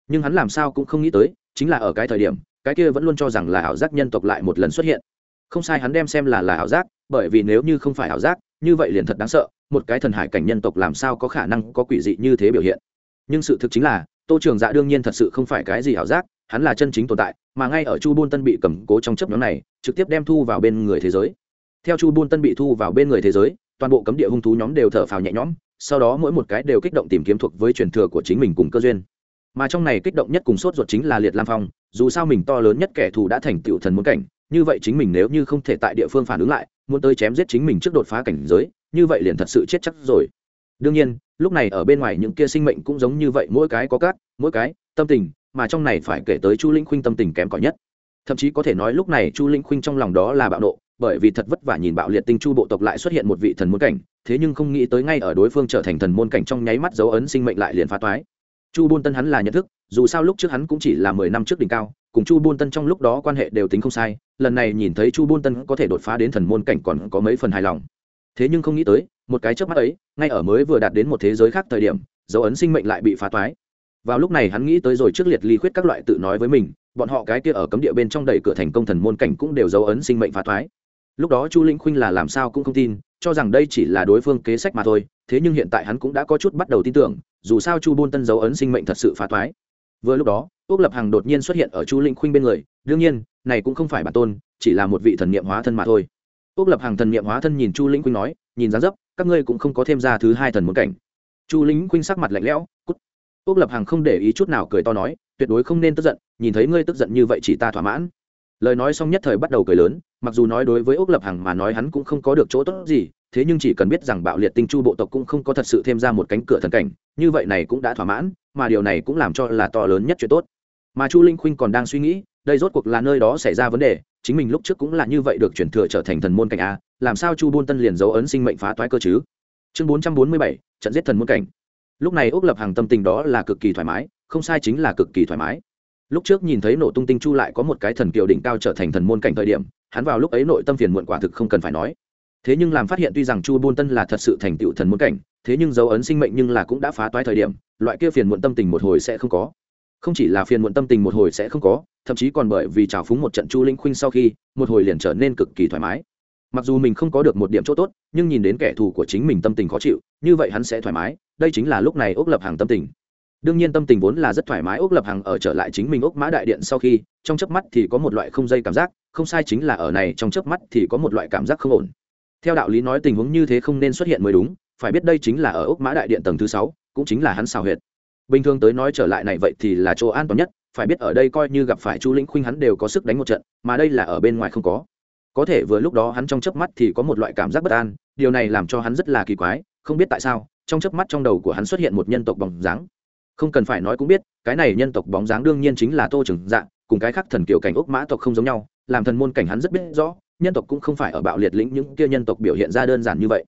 Nhưng hắn làm sao cũng không nghĩ tới, chính là ở cái thời điểm, cái kia vẫn luôn cho rằng là ảo giác nhân tộc lại một lần xuất hiện. Không sai hắn đem xem là là ảo giác, bởi vì nếu như không phải ảo giác, như vậy liền thật đáng sợ, một cái thần hải cảnh nhân tộc làm sao có khả năng có quỷ dị như thế biểu hiện. Nhưng sự thực chính là, tô trường dạ đương nhiên thật sự không phải cái gì ảo giác hắn là chân chính tồn tại, mà ngay ở chu buôn tân bị cầm cố trong chấp nhóm này, trực tiếp đem thu vào bên người thế giới. Theo chu buôn tân bị thu vào bên người thế giới, toàn bộ cấm địa hung thú nhóm đều thở phào nhẹ nhõm, sau đó mỗi một cái đều kích động tìm kiếm thuộc với truyền thừa của chính mình cùng cơ duyên. Mà trong này kích động nhất cùng sốt ruột chính là liệt lam phong, dù sao mình to lớn nhất kẻ thù đã thành tựu thần muốn cảnh, như vậy chính mình nếu như không thể tại địa phương phản ứng lại, muốn tới chém giết chính mình trước đột phá cảnh giới, như vậy liền thật sự chết chắc rồi. Đương nhiên, lúc này ở bên ngoài những kia sinh mệnh cũng giống như vậy, mỗi cái có cát mỗi cái, tâm tình mà trong này phải kể tới chu linh khuynh tâm tình kém cỏi nhất. Thậm chí có thể nói lúc này chu linh khuynh trong lòng đó là bạo nộ, bởi vì thật vất vả nhìn bạo liệt tinh chu bộ tộc lại xuất hiện một vị thần môn cảnh, thế nhưng không nghĩ tới ngay ở đối phương trở thành thần môn cảnh trong nháy mắt dấu ấn sinh mệnh lại liền phá toái. Chu buôn tân hắn là nhận thức, dù sao lúc trước hắn cũng chỉ là mười năm trước đỉnh cao, cùng chu buôn tân trong lúc đó quan hệ đều tính không sai, lần này nhìn thấy chu buôn tân có thể đột phá đến thần môn cảnh còn có mấy phần hài lòng. Thế nhưng không nghĩ tới, một cái trước mắt ấy, ngay ở mới vừa đạt đến một thế giới khác thời điểm, dấu ấn sinh mệnh lại bị phá toái vào lúc này hắn nghĩ tới rồi trước liệt ly khuyết các loại tự nói với mình, bọn họ cái kia ở cấm địa bên trong đẩy cửa thành công thần môn cảnh cũng đều dấu ấn sinh mệnh phá thoái. Lúc đó chu linh khuynh là làm sao cũng không tin, cho rằng đây chỉ là đối phương kế sách mà thôi, thế nhưng hiện tại hắn cũng đã có chút bắt đầu tin tưởng, dù sao chu bôn tân dấu ấn sinh mệnh thật sự phá thoái. Vừa lúc đó ước lập hằng đột nhiên xuất hiện ở chu linh khuynh bên người, đương nhiên, này cũng không phải bản tôn, chỉ là một vị thần niệm hóa thân mà thôi. Ước lập hằng thần niệm hóa thân nhìn chu linh khuynh nói, nhìn dáng dấp, các ngươi cũng không có thêm ra thứ hai thần muốn cảnh. Chu linh khuynh sắc mặt lạnh lẽo cút lập hằng không để ý chút nào cười to nói, tuyệt đối không nên tức giận, nhìn thấy ngươi tức giận như vậy chỉ ta thỏa mãn. Lời nói xong nhất thời bắt đầu cười lớn, mặc dù nói đối với ước lập hằng mà nói hắn cũng không có được chỗ tốt gì, thế nhưng chỉ cần biết rằng bạo liệt tinh chu bộ tộc cũng không có thật sự thêm ra một cánh cửa thần cảnh, như vậy này cũng đã thỏa mãn, mà điều này cũng làm cho là to lớn nhất chuyện tốt. Mà chu linh khuynh còn đang suy nghĩ, đây rốt cuộc là nơi đó xảy ra vấn đề, chính mình lúc trước cũng là như vậy được chuyển thừa trở thành thần môn cảnh a, làm sao chu buôn tân liền dấu ấn sinh mệnh phá toái cơ chứ? Chương bốn trăm bốn mươi bảy, trận giết thần môn cảnh lúc này úc lập hàng tâm tình đó là cực kỳ thoải mái, không sai chính là cực kỳ thoải mái. Lúc trước nhìn thấy nổ tung tinh chu lại có một cái thần kiều đỉnh cao trở thành thần môn cảnh thời điểm, hắn vào lúc ấy nội tâm phiền muộn quả thực không cần phải nói. Thế nhưng làm phát hiện tuy rằng chu buôn tân là thật sự thành tựu thần môn cảnh, thế nhưng dấu ấn sinh mệnh nhưng là cũng đã phá toái thời điểm, loại kia phiền muộn tâm tình một hồi sẽ không có. Không chỉ là phiền muộn tâm tình một hồi sẽ không có, thậm chí còn bởi vì trào phúng một trận chu linh khuynh sau khi, một hồi liền trở nên cực kỳ thoải mái mặc dù mình không có được một điểm chỗ tốt, nhưng nhìn đến kẻ thù của chính mình tâm tình khó chịu, như vậy hắn sẽ thoải mái, đây chính là lúc này ốc lập hàng tâm tình. Đương nhiên tâm tình vốn là rất thoải mái ốc lập hàng ở trở lại chính mình ốc mã đại điện sau khi, trong chớp mắt thì có một loại không dây cảm giác, không sai chính là ở này, trong chớp mắt thì có một loại cảm giác không ổn. Theo đạo lý nói tình huống như thế không nên xuất hiện mới đúng, phải biết đây chính là ở ốc mã đại điện tầng thứ sáu, cũng chính là hắn xào huyệt. Bình thường tới nói trở lại này vậy thì là chỗ an toàn nhất, phải biết ở đây coi như gặp phải chu lĩnh khuynh hắn đều có sức đánh một trận, mà đây là ở bên ngoài không có có thể vừa lúc đó hắn trong chớp mắt thì có một loại cảm giác bất an, điều này làm cho hắn rất là kỳ quái, không biết tại sao, trong chớp mắt trong đầu của hắn xuất hiện một nhân tộc bóng dáng. Không cần phải nói cũng biết, cái này nhân tộc bóng dáng đương nhiên chính là tô trừng dạng cùng cái khác thần kiểu cảnh ốc mã tộc không giống nhau, làm thần môn cảnh hắn rất biết rõ, nhân tộc cũng không phải ở bạo liệt lĩnh những kia nhân tộc biểu hiện ra đơn giản như vậy.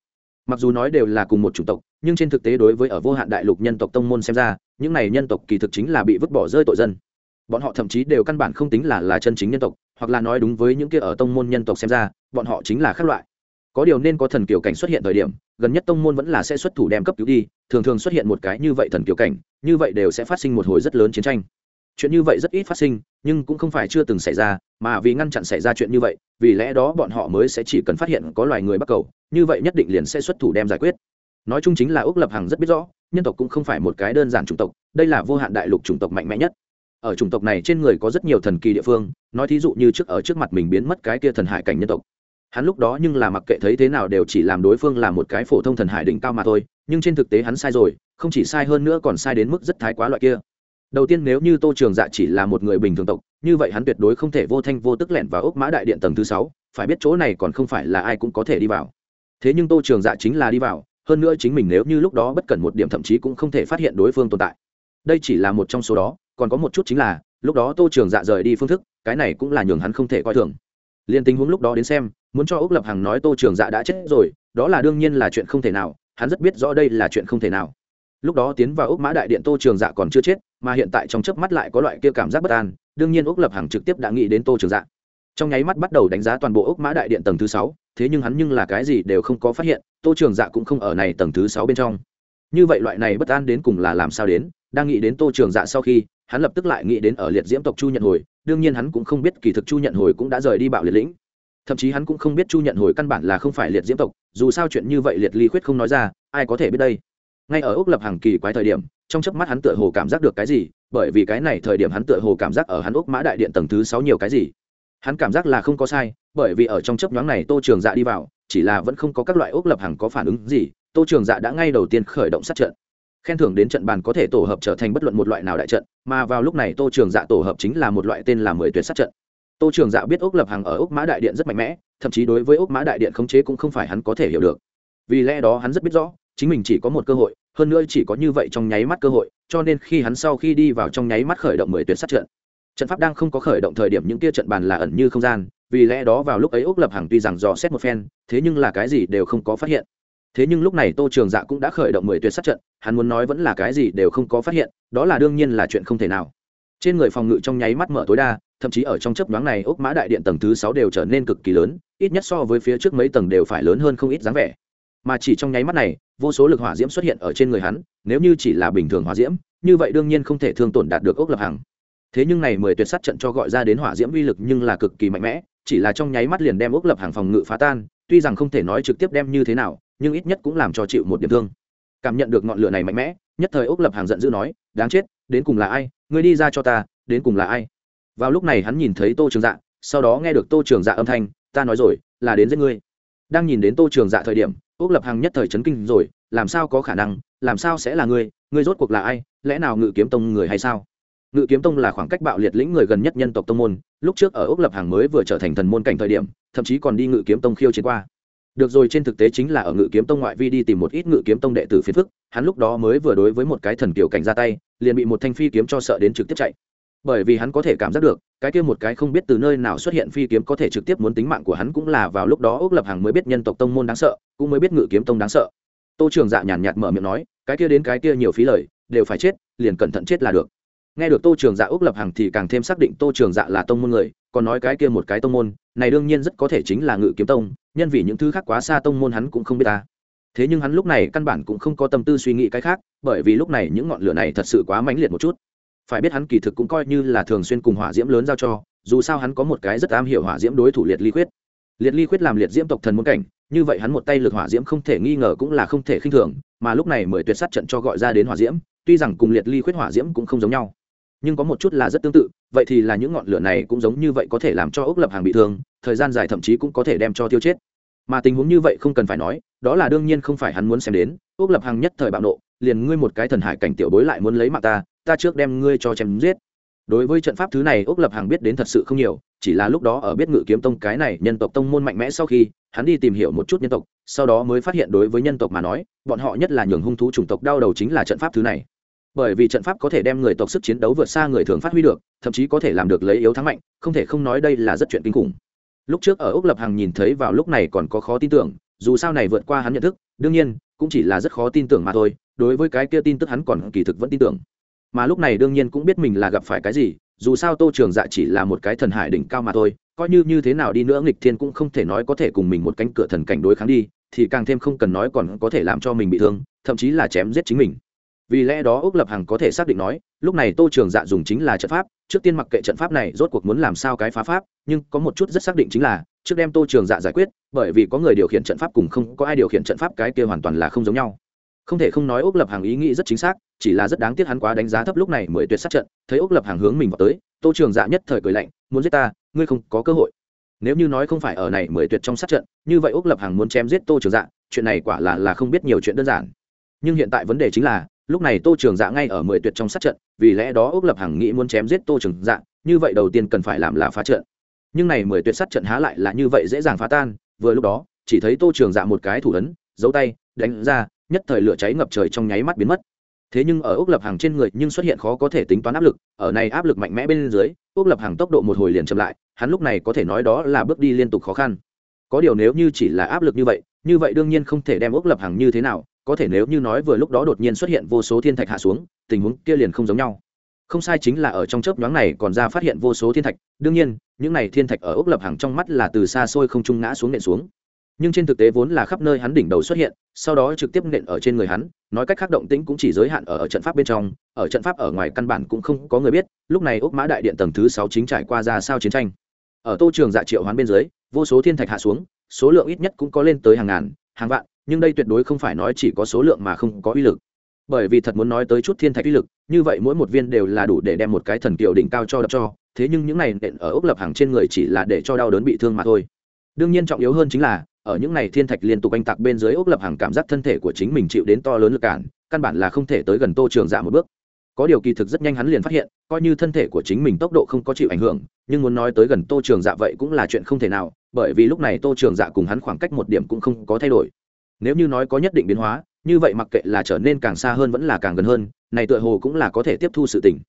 Mặc dù nói đều là cùng một chủng tộc, nhưng trên thực tế đối với ở vô hạn đại lục nhân tộc tông môn xem ra, những này nhân tộc kỳ thực chính là bị vứt bỏ rơi tội dân. Bọn họ thậm chí đều căn bản không tính là là chân chính nhân tộc hoặc là nói đúng với những kia ở tông môn nhân tộc xem ra, bọn họ chính là khác loại. Có điều nên có thần kiều cảnh xuất hiện thời điểm, gần nhất tông môn vẫn là sẽ xuất thủ đem cấp cứu đi, thường thường xuất hiện một cái như vậy thần kiều cảnh, như vậy đều sẽ phát sinh một hồi rất lớn chiến tranh. Chuyện như vậy rất ít phát sinh, nhưng cũng không phải chưa từng xảy ra, mà vì ngăn chặn xảy ra chuyện như vậy, vì lẽ đó bọn họ mới sẽ chỉ cần phát hiện có loài người bắc cầu, như vậy nhất định liền sẽ xuất thủ đem giải quyết. Nói chung chính là úc lập hằng rất biết rõ, nhân tộc cũng không phải một cái đơn giản chủng tộc, đây là vô hạn đại lục chủng tộc mạnh mẽ nhất ở chủng tộc này trên người có rất nhiều thần kỳ địa phương, nói thí dụ như trước ở trước mặt mình biến mất cái kia thần hải cảnh nhân tộc. Hắn lúc đó nhưng là mặc kệ thấy thế nào đều chỉ làm đối phương là một cái phổ thông thần hải đỉnh cao mà thôi, nhưng trên thực tế hắn sai rồi, không chỉ sai hơn nữa còn sai đến mức rất thái quá loại kia. Đầu tiên nếu như tô trường dạ chỉ là một người bình thường tộc, như vậy hắn tuyệt đối không thể vô thanh vô tức lẻn vào ốc mã đại điện tầng thứ sáu, phải biết chỗ này còn không phải là ai cũng có thể đi vào. Thế nhưng tô trường dạ chính là đi vào, hơn nữa chính mình nếu như lúc đó bất cần một điểm thậm chí cũng không thể phát hiện đối phương tồn tại. Đây chỉ là một trong số đó còn có một chút chính là, lúc đó tô trường dạ rời đi phương thức, cái này cũng là nhường hắn không thể coi thường. Liền tình huống lúc đó đến xem, muốn cho ốc lập hằng nói tô trường dạ đã chết rồi, đó là đương nhiên là chuyện không thể nào, hắn rất biết rõ đây là chuyện không thể nào. Lúc đó tiến vào ốc mã đại điện tô trường dạ còn chưa chết, mà hiện tại trong chớp mắt lại có loại kia cảm giác bất an, đương nhiên úc lập hằng trực tiếp đã nghĩ đến tô trường dạ. Trong nháy mắt bắt đầu đánh giá toàn bộ ốc mã đại điện tầng thứ sáu, thế nhưng hắn nhưng là cái gì đều không có phát hiện, tô trường dạ cũng không ở này tầng thứ sáu bên trong. Như vậy loại này bất an đến cùng là làm sao đến, đang nghĩ đến tô trường dạ sau khi hắn lập tức lại nghĩ đến ở liệt diễm tộc chu nhận hồi, đương nhiên hắn cũng không biết kỳ thực chu nhận hồi cũng đã rời đi bạo liệt lĩnh. Thậm chí hắn cũng không biết chu nhận hồi căn bản là không phải liệt diễm tộc, dù sao chuyện như vậy liệt ly khuyết không nói ra, ai có thể biết đây? Ngay ở úc lập hàng kỳ quái thời điểm, trong chớp mắt hắn tựa hồ cảm giác được cái gì, bởi vì cái này thời điểm hắn tựa hồ cảm giác ở hắn úc mã đại điện tầng thứ sáu nhiều cái gì. Hắn cảm giác là không có sai, bởi vì ở trong chớp nhoáng này tô trường dạ đi vào, chỉ là vẫn không có các loại ốc lập hàng có phản ứng gì, tô trường dạ đã ngay đầu tiên khởi động sát trận khen thưởng đến trận bàn có thể tổ hợp trở thành bất luận một loại nào đại trận, mà vào lúc này tô trường dạ tổ hợp chính là một loại tên là mười tuyệt sát trận. Tô trường dạ biết ốc lập hàng ở ốc mã đại điện rất mạnh mẽ, thậm chí đối với ốc mã đại điện khống chế cũng không phải hắn có thể hiểu được. Vì lẽ đó hắn rất biết rõ, chính mình chỉ có một cơ hội, hơn nữa chỉ có như vậy trong nháy mắt cơ hội, cho nên khi hắn sau khi đi vào trong nháy mắt khởi động mười tuyệt sát trận trận pháp đang không có khởi động thời điểm những tia trận bàn là ẩn như không gian, vì lẽ đó vào lúc ấy ốc lập hàng tuy rằng dò xét một phen, thế nhưng là cái gì đều không có phát hiện thế nhưng lúc này tô trường dạ cũng đã khởi động mười tuyệt sát trận, hắn muốn nói vẫn là cái gì đều không có phát hiện, đó là đương nhiên là chuyện không thể nào. Trên người phòng ngự trong nháy mắt mở tối đa, thậm chí ở trong chấp nhoáng này ốc mã đại điện tầng thứ sáu đều trở nên cực kỳ lớn, ít nhất so với phía trước mấy tầng đều phải lớn hơn không ít dáng vẻ. Mà chỉ trong nháy mắt này, vô số lực hỏa diễm xuất hiện ở trên người hắn, nếu như chỉ là bình thường hỏa diễm, như vậy đương nhiên không thể thương tổn đạt được ốc lập hằng. Thế nhưng này mười tuyệt sát trận cho gọi ra đến hỏa diễm uy lực nhưng là cực kỳ mạnh mẽ, chỉ là trong nháy mắt liền đem ốc lập hàng phòng ngự phá tan, tuy rằng không thể nói trực tiếp đem như thế nào nhưng ít nhất cũng làm cho chịu một điểm thương. Cảm nhận được ngọn lửa này mạnh mẽ, nhất thời ốc lập hàng giận dữ nói, đáng chết, đến cùng là ai? Ngươi đi ra cho ta, đến cùng là ai? Vào lúc này hắn nhìn thấy tô trường dạ sau đó nghe được tô trường dạ âm thanh, ta nói rồi, là đến giết ngươi. Đang nhìn đến tô trường dạ thời điểm ốc lập hàng nhất thời chấn kinh rồi, làm sao có khả năng? Làm sao sẽ là ngươi? Ngươi rốt cuộc là ai? Lẽ nào ngự kiếm tông người hay sao? Ngự kiếm tông là khoảng cách bạo liệt lĩnh người gần nhất nhân tộc tông môn, lúc trước ở ốc lập hàng mới vừa trở thành thần môn cảnh thời điểm, thậm chí còn đi ngự kiếm tông khiêu chiến qua được rồi, trên thực tế chính là ở ngự kiếm tông ngoại vi đi tìm một ít ngự kiếm tông đệ tử phiền phức, hắn lúc đó mới vừa đối với một cái thần kiểu cảnh ra tay, liền bị một thanh phi kiếm cho sợ đến trực tiếp chạy. Bởi vì hắn có thể cảm giác được, cái kia một cái không biết từ nơi nào xuất hiện phi kiếm có thể trực tiếp muốn tính mạng của hắn cũng là vào lúc đó ốc lập hàng mới biết nhân tộc tông môn đáng sợ, cũng mới biết ngự kiếm tông đáng sợ. Tô trường dạ nhàn nhạt mở miệng nói, cái kia đến cái kia nhiều phí lời, đều phải chết, liền cẩn thận chết là được. Nghe được tô trường dạ ước lập hàng thì càng thêm xác định tô trường dạ là tông môn người còn nói cái kia một cái tông môn, này đương nhiên rất có thể chính là ngự kiếm tông, nhân vì những thứ khác quá xa tông môn hắn cũng không biết ta. Thế nhưng hắn lúc này căn bản cũng không có tâm tư suy nghĩ cái khác, bởi vì lúc này những ngọn lửa này thật sự quá mãnh liệt một chút. Phải biết hắn kỳ thực cũng coi như là thường xuyên cùng hỏa diễm lớn giao cho, dù sao hắn có một cái rất am hiểu hỏa diễm đối thủ liệt ly khuyết. Liệt ly khuyết làm liệt diễm tộc thần muốn cảnh, như vậy hắn một tay lực hỏa diễm không thể nghi ngờ cũng là không thể khinh thường, mà lúc này mới tuyệt sát trận cho gọi ra đến hỏa diễm, tuy rằng cùng liệt ly khuyết hỏa diễm cũng không giống nhau nhưng có một chút là rất tương tự, vậy thì là những ngọn lửa này cũng giống như vậy có thể làm cho ốc lập hàng bị thương, thời gian dài thậm chí cũng có thể đem cho tiêu chết. Mà tình huống như vậy không cần phải nói, đó là đương nhiên không phải hắn muốn xem đến, ốc lập hàng nhất thời bạo nộ, liền ngươi một cái thần hải cảnh tiểu bối lại muốn lấy mạng ta ta trước đem ngươi cho chém giết. Đối với trận pháp thứ này ốc lập hàng biết đến thật sự không nhiều, chỉ là lúc đó ở biết ngự kiếm tông cái này nhân tộc tông môn mạnh mẽ sau khi, hắn đi tìm hiểu một chút nhân tộc, sau đó mới phát hiện đối với nhân tộc mà nói, bọn họ nhất là nhường hung thú chủng tộc đau đầu chính là trận pháp thứ này bởi vì trận pháp có thể đem người tộc sức chiến đấu vượt xa người thường phát huy được, thậm chí có thể làm được lấy yếu thắng mạnh, không thể không nói đây là rất chuyện kinh khủng. Lúc trước ở úc lập hằng nhìn thấy vào lúc này còn có khó tin tưởng, dù sao này vượt qua hắn nhận thức, đương nhiên, cũng chỉ là rất khó tin tưởng mà thôi, đối với cái kia tin tức hắn còn kỳ thực vẫn tin tưởng. Mà lúc này đương nhiên cũng biết mình là gặp phải cái gì, dù sao tô trường dạ chỉ là một cái thần hải đỉnh cao mà thôi, coi như như thế nào đi nữa nghịch thiên cũng không thể nói có thể cùng mình một cánh cửa thần cảnh đối kháng đi, thì càng thêm không cần nói còn có thể làm cho mình bị thương, thậm chí là chém giết chính mình vì lẽ đó ước lập hằng có thể xác định nói, lúc này tô trường dạ dùng chính là trận pháp, trước tiên mặc kệ trận pháp này rốt cuộc muốn làm sao cái phá pháp, nhưng có một chút rất xác định chính là, trước đem tô trường dạ giải quyết, bởi vì có người điều khiển trận pháp cùng không có ai điều khiển trận pháp cái kia hoàn toàn là không giống nhau. Không thể không nói ước lập hàng ý nghĩ rất chính xác, chỉ là rất đáng tiếc hắn quá đánh giá thấp lúc này mới tuyệt sát trận, thấy ước lập hàng hướng mình vào tới, tô trường dạ nhất thời cười lạnh, muốn giết ta, ngươi không có cơ hội. Nếu như nói không phải ở này mới tuyệt trong sát trận, như vậy ước lập hàng muốn chém giết tô trường dạ chuyện này quả là là không biết nhiều chuyện đơn giản. Nhưng hiện tại vấn đề chính là lúc này tô trường dạ ngay ở mười tuyệt trong sát trận, vì lẽ đó ước lập hằng nghĩ muốn chém giết tô trường dạ như vậy đầu tiên cần phải làm là phá trận. Nhưng này mười tuyệt sát trận há lại là như vậy dễ dàng phá tan, vừa lúc đó, chỉ thấy tô trường dạ một cái thủ ấn, giấu tay, đánh ra, nhất thời lửa cháy ngập trời trong nháy mắt biến mất. Thế nhưng ở ước lập hàng trên người nhưng xuất hiện khó có thể tính toán áp lực, ở này áp lực mạnh mẽ bên dưới ước lập hàng tốc độ một hồi liền chậm lại, hắn lúc này có thể nói đó là bước đi liên tục khó khăn. Có điều nếu như chỉ là áp lực như vậy như vậy đương nhiên không thể đem ước lập hàng như thế nào có thể nếu như nói vừa lúc đó đột nhiên xuất hiện vô số thiên thạch hạ xuống tình huống kia liền không giống nhau. Không sai chính là ở trong chớp nhoáng này còn ra phát hiện vô số thiên thạch đương nhiên những này thiên thạch ở ốc lập hàng trong mắt là từ xa xôi không trung ngã xuống nện xuống. Nhưng trên thực tế vốn là khắp nơi hắn đỉnh đầu xuất hiện sau đó trực tiếp nện ở trên người hắn nói cách khác động tĩnh cũng chỉ giới hạn ở, ở trận pháp bên trong ở trận pháp ở ngoài căn bản cũng không có người biết lúc này ốc mã đại điện tầng thứ sáu chính trải qua ra sao chiến tranh. Ở tô trường dạ triệu hoán bên dưới vô số thiên thạch hạ xuống số lượng ít nhất cũng có lên tới hàng ngàn hàng vạn nhưng đây tuyệt đối không phải nói chỉ có số lượng mà không có uy lực. Bởi vì thật muốn nói tới chút thiên thạch uy lực, như vậy mỗi một viên đều là đủ để đem một cái thần kiều đỉnh cao cho đập cho, thế nhưng những này nện ở ốc lập hàng trên người chỉ là để cho đau đớn bị thương mà thôi. Đương nhiên trọng yếu hơn chính là, ở những này thiên thạch liên tục anh tạc bên dưới ốc lập hàng cảm giác thân thể của chính mình chịu đến to lớn lực cản, căn bản là không thể tới gần tô trường dạ một bước. Có điều kỳ thực rất nhanh hắn liền phát hiện, coi như thân thể của chính mình tốc độ không có chịu ảnh hưởng, nhưng muốn nói tới gần tô trường dạ vậy cũng là chuyện không thể nào, bởi vì lúc này tô trường dạ cùng hắn khoảng cách một điểm cũng không có thay đổi nếu như nói có nhất định biến hóa, như vậy mặc kệ là trở nên càng xa hơn vẫn là càng gần hơn, này tựa hồ cũng là có thể tiếp thu sự tình.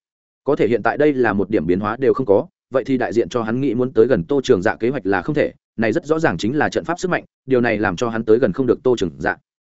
Có thể hiện tại đây là một điểm biến hóa đều không có, vậy thì đại diện cho hắn nghĩ muốn tới gần tô trường dạ kế hoạch là không thể, này rất rõ ràng chính là trận pháp sức mạnh, điều này làm cho hắn tới gần không được tô trường dạ.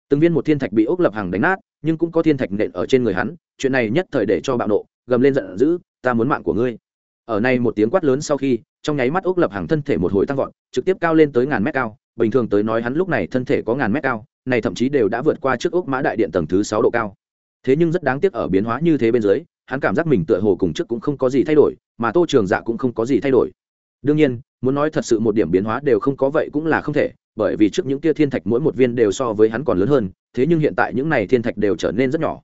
Từng viên một thiên thạch bị ốc lập hàng đánh nát, nhưng cũng có thiên thạch nện ở trên người hắn, chuyện này nhất thời để cho bạo nộ, gầm lên giận dữ, ta muốn mạng của ngươi. Ở này một tiếng quát lớn sau khi, trong nháy mắt ốc lập hàng thân thể một hồi tăng vọt, trực tiếp cao lên tới ngàn mét cao bình thường tới nói hắn lúc này thân thể có ngàn mét cao, này thậm chí đều đã vượt qua trước ốc mã đại điện tầng thứ sáu độ cao. Thế nhưng rất đáng tiếc ở biến hóa như thế bên dưới, hắn cảm giác mình tựa hồ cùng trước cũng không có gì thay đổi, mà tô trường dạ cũng không có gì thay đổi. Đương nhiên, muốn nói thật sự một điểm biến hóa đều không có vậy cũng là không thể, bởi vì trước những kia thiên thạch mỗi một viên đều so với hắn còn lớn hơn, thế nhưng hiện tại những này thiên thạch đều trở nên rất nhỏ.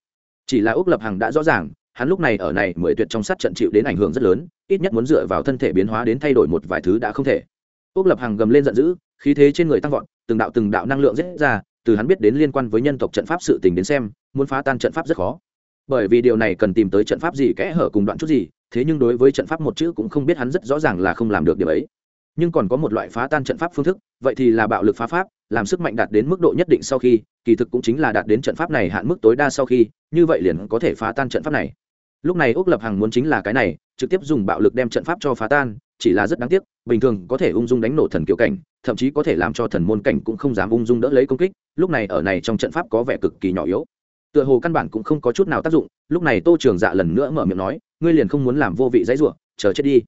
Chỉ là úc lập hằng đã rõ ràng, hắn lúc này ở này mười tuyệt trong sát trận chịu đến ảnh hưởng rất lớn, ít nhất muốn dựa vào thân thể biến hóa đến thay đổi một vài thứ đã không thể úc lập hằng gầm lên giận dữ, khí thế trên người tăng vọt, từng đạo từng đạo năng lượng rết ra, từ hắn biết đến liên quan với nhân tộc trận pháp sự tình đến xem, muốn phá tan trận pháp rất khó. Bởi vì điều này cần tìm tới trận pháp gì kẽ hở cùng đoạn chút gì, thế nhưng đối với trận pháp một chữ cũng không biết hắn rất rõ ràng là không làm được điều ấy. Nhưng còn có một loại phá tan trận pháp phương thức, vậy thì là bạo lực phá pháp, làm sức mạnh đạt đến mức độ nhất định sau khi, kỳ thực cũng chính là đạt đến trận pháp này hạn mức tối đa sau khi, như vậy liền có thể phá tan trận pháp này. Lúc này úc lập hằng muốn chính là cái này, trực tiếp dùng bạo lực đem trận pháp cho phá tan chỉ là rất đáng tiếc, bình thường có thể ung dung đánh nổ thần kiểu cảnh, thậm chí có thể làm cho thần môn cảnh cũng không dám ung dung đỡ lấy công kích, lúc này ở này trong trận pháp có vẻ cực kỳ nhỏ yếu. Tựa hồ căn bản cũng không có chút nào tác dụng, lúc này tô trường dạ lần nữa mở miệng nói, ngươi liền không muốn làm vô vị dãy ruộng chờ chết đi.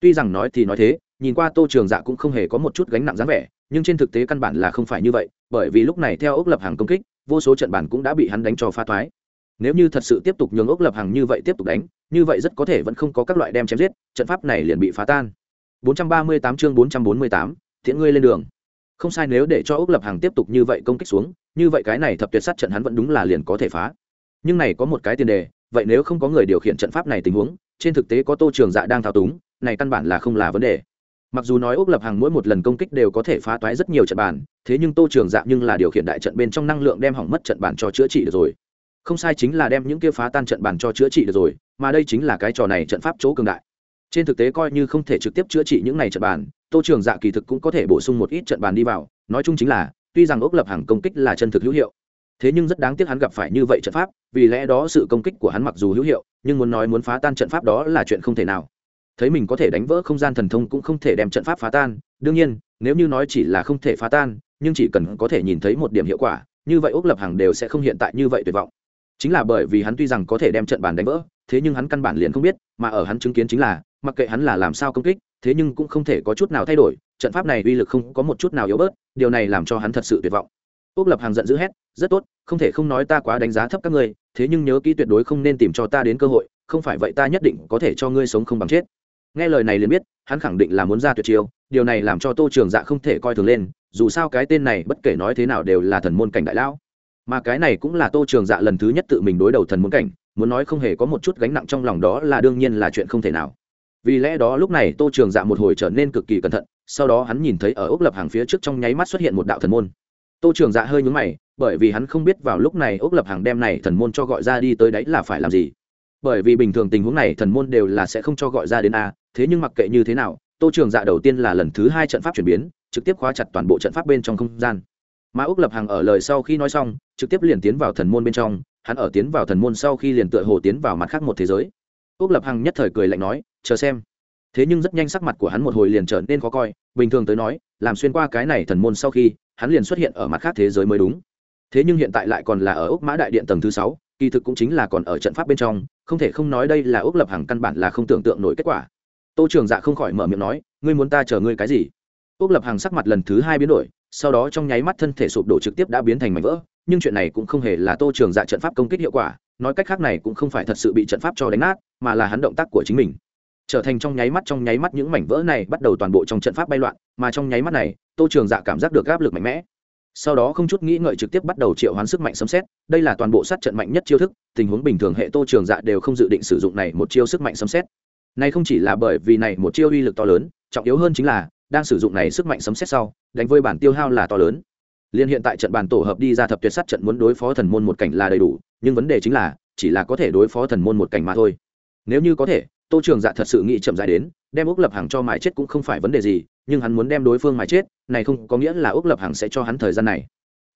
Tuy rằng nói thì nói thế, nhìn qua tô trường dạ cũng không hề có một chút gánh nặng dáng vẻ, nhưng trên thực tế căn bản là không phải như vậy, bởi vì lúc này theo ốc lập hàng công kích, vô số trận bản cũng đã bị hắn đánh cho pha thoái. Nếu như thật sự tiếp tục nhường ốc lập hàng như vậy tiếp tục đánh như vậy rất có thể vẫn không có các loại đem chém giết trận pháp này liền bị phá tan. 438 chương 448, thiện ngươi lên đường. Không sai nếu để cho ốc lập hàng tiếp tục như vậy công kích xuống như vậy cái này thập tuyệt sát trận hắn vẫn đúng là liền có thể phá. Nhưng này có một cái tiền đề vậy nếu không có người điều khiển trận pháp này tình huống trên thực tế có tô trường dạ đang thao túng này căn bản là không là vấn đề. Mặc dù nói ốc lập hàng mỗi một lần công kích đều có thể phá toái rất nhiều trận bàn thế nhưng tô trường dạ nhưng là điều khiển đại trận bên trong năng lượng đem hỏng mất trận bàn cho chữa trị được rồi không sai chính là đem những kia phá tan trận bàn cho chữa trị được rồi, mà đây chính là cái trò này trận pháp chỗ cường đại. Trên thực tế coi như không thể trực tiếp chữa trị những này trận bàn, tô trường dạ kỳ thực cũng có thể bổ sung một ít trận bàn đi vào, nói chung chính là, tuy rằng ốc lập hàng công kích là chân thực hữu hiệu, thế nhưng rất đáng tiếc hắn gặp phải như vậy trận pháp, vì lẽ đó sự công kích của hắn mặc dù hữu hiệu, nhưng muốn nói muốn phá tan trận pháp đó là chuyện không thể nào. Thấy mình có thể đánh vỡ không gian thần thông cũng không thể đem trận pháp phá tan, đương nhiên, nếu như nói chỉ là không thể phá tan, nhưng chỉ cần có thể nhìn thấy một điểm hiệu quả, như vậy ốc lập hàng đều sẽ không hiện tại như vậy tuyệt vọng chính là bởi vì hắn tuy rằng có thể đem trận bàn đánh vỡ, thế nhưng hắn căn bản liền không biết, mà ở hắn chứng kiến chính là, mặc kệ hắn là làm sao công kích, thế nhưng cũng không thể có chút nào thay đổi, trận pháp này uy lực không có một chút nào yếu bớt, điều này làm cho hắn thật sự tuyệt vọng. Ốc lập hàng giận dữ hét, rất tốt, không thể không nói ta quá đánh giá thấp các ngươi, thế nhưng nhớ kỹ tuyệt đối không nên tìm cho ta đến cơ hội, không phải vậy ta nhất định có thể cho ngươi sống không bằng chết. Nghe lời này liền biết, hắn khẳng định là muốn ra tuyệt chiêu, điều này làm cho tô trường dạ không thể coi thường lên, dù sao cái tên này bất kể nói thế nào đều là thần môn cảnh đại lão mà cái này cũng là tô trường dạ lần thứ nhất tự mình đối đầu thần muốn cảnh, muốn nói không hề có một chút gánh nặng trong lòng đó là đương nhiên là chuyện không thể nào. Vì lẽ đó lúc này tô trường dạ một hồi trở nên cực kỳ cẩn thận, sau đó hắn nhìn thấy ở ốc lập hàng phía trước trong nháy mắt xuất hiện một đạo thần môn. Tô trường dạ hơi nhúng mày, bởi vì hắn không biết vào lúc này ốc lập hàng đem này thần môn cho gọi ra đi tới đấy là phải làm gì. Bởi vì bình thường tình huống này thần môn đều là sẽ không cho gọi ra đến a, thế nhưng mặc kệ như thế nào, tô trường dạ đầu tiên là lần thứ hai trận pháp chuyển biến, trực tiếp khóa chặt toàn bộ trận pháp bên trong không gian mà úc lập hằng ở lời sau khi nói xong, trực tiếp liền tiến vào thần môn bên trong, hắn ở tiến vào thần môn sau khi liền tựa hồ tiến vào mặt khác một thế giới. Úc lập hằng nhất thời cười lạnh nói, chờ xem. Thế nhưng rất nhanh sắc mặt của hắn một hồi liền trở nên khó coi, bình thường tới nói, làm xuyên qua cái này thần môn sau khi, hắn liền xuất hiện ở mặt khác thế giới mới đúng. Thế nhưng hiện tại lại còn là ở úc mã đại điện tầng thứ sáu, kỳ thực cũng chính là còn ở trận pháp bên trong, không thể không nói đây là ước lập hằng căn bản là không tưởng tượng nổi kết quả. Tô trường dạ không khỏi mở miệng nói, ngươi muốn ta chờ ngươi cái gì? Ước lập hằng sắc mặt lần thứ hai biến đổi sau đó trong nháy mắt thân thể sụp đổ trực tiếp đã biến thành mảnh vỡ, nhưng chuyện này cũng không hề là tô trường dạ trận pháp công kích hiệu quả, nói cách khác này cũng không phải thật sự bị trận pháp cho đánh nát, mà là hắn động tác của chính mình. Trở thành trong nháy mắt trong nháy mắt những mảnh vỡ này bắt đầu toàn bộ trong trận pháp bay loạn, mà trong nháy mắt này, tô trường dạ cảm giác được áp lực mạnh mẽ. Sau đó không chút nghĩ ngợi trực tiếp bắt đầu triệu hoán sức mạnh sấm xét đây là toàn bộ sát trận mạnh nhất chiêu thức, tình huống bình thường hệ tô trường dạ đều không dự định sử dụng này một chiêu sức mạnh sấm xét này không chỉ là bởi vì này một chiêu uy lực to lớn, trọng yếu hơn chính là đang sử dụng này sức mạnh sấm xét sau, đánh vơi bản tiêu hao là to lớn. Liên hiện tại trận bàn tổ hợp đi ra thập tuyệt sát trận muốn đối phó thần môn một cảnh là đầy đủ, nhưng vấn đề chính là, chỉ là có thể đối phó thần môn một cảnh mà thôi. Nếu như có thể, tô trường dạ thật sự nghĩ chậm dài đến, đem ước lập hàng cho mài chết cũng không phải vấn đề gì, nhưng hắn muốn đem đối phương mài chết, này không có nghĩa là ước lập hàng sẽ cho hắn thời gian này.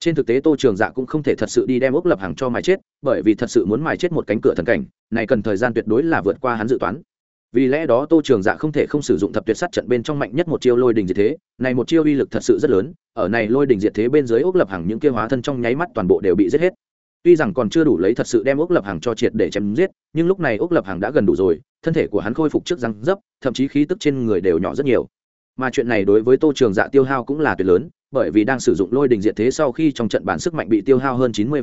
Trên thực tế tô trường dạ cũng không thể thật sự đi đem ước lập hàng cho mài chết, bởi vì thật sự muốn mài chết một cánh cửa thần cảnh, này cần thời gian tuyệt đối là vượt qua hắn dự toán vì lẽ đó tô trường dạ không thể không sử dụng thập tuyệt sát trận bên trong mạnh nhất một chiêu lôi đình diệt thế, này một chiêu uy lực thật sự rất lớn, ở này lôi đình diệt thế bên dưới úc lập hàng những kia hóa thân trong nháy mắt toàn bộ đều bị giết hết. Tuy rằng còn chưa đủ lấy thật sự đem úc lập hàng cho triệt để chém giết, nhưng lúc này úc lập hàng đã gần đủ rồi, thân thể của hắn khôi phục trước răng dấp, thậm chí khí tức trên người đều nhỏ rất nhiều. Mà chuyện này đối với tô trường dạ tiêu hao cũng là tuyệt lớn, bởi vì đang sử dụng lôi đình diệt thế sau khi trong trận bản sức mạnh bị tiêu hao hơn chín mươi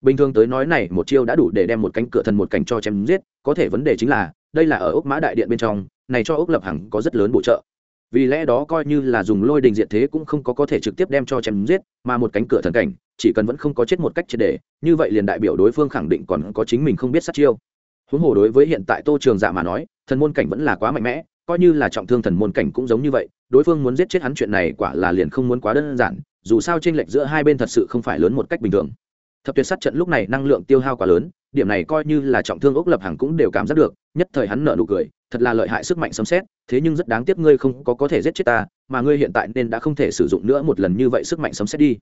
bình thường tới nói này một chiêu đã đủ để đem một cánh cửa thần một cảnh cho chém giết, có thể vấn đề chính là đây là ở ốc mã đại điện bên trong, này cho ốc lập hằng có rất lớn bổ trợ. Vì lẽ đó coi như là dùng lôi đình diện thế cũng không có có thể trực tiếp đem cho chém giết, mà một cánh cửa thần cảnh, chỉ cần vẫn không có chết một cách triệt đề như vậy liền đại biểu đối phương khẳng định còn có chính mình không biết sát chiêu. Huống hồ đối với hiện tại tô trường dạ mà nói, thần môn cảnh vẫn là quá mạnh mẽ, coi như là trọng thương thần môn cảnh cũng giống như vậy, đối phương muốn giết chết hắn chuyện này quả là liền không muốn quá đơn giản, dù sao tranh lệch giữa hai bên thật sự không phải lớn một cách bình thường. Thập tuyệt sát trận lúc này năng lượng tiêu hao quá lớn điểm này coi như là trọng thương ốc lập Hằng cũng đều cảm giác được, nhất thời hắn nở nụ cười, thật là lợi hại sức mạnh sấm xét thế nhưng rất đáng tiếc ngươi không có có thể giết chết ta, mà ngươi hiện tại nên đã không thể sử dụng nữa một lần như vậy sức mạnh sấm xét đi.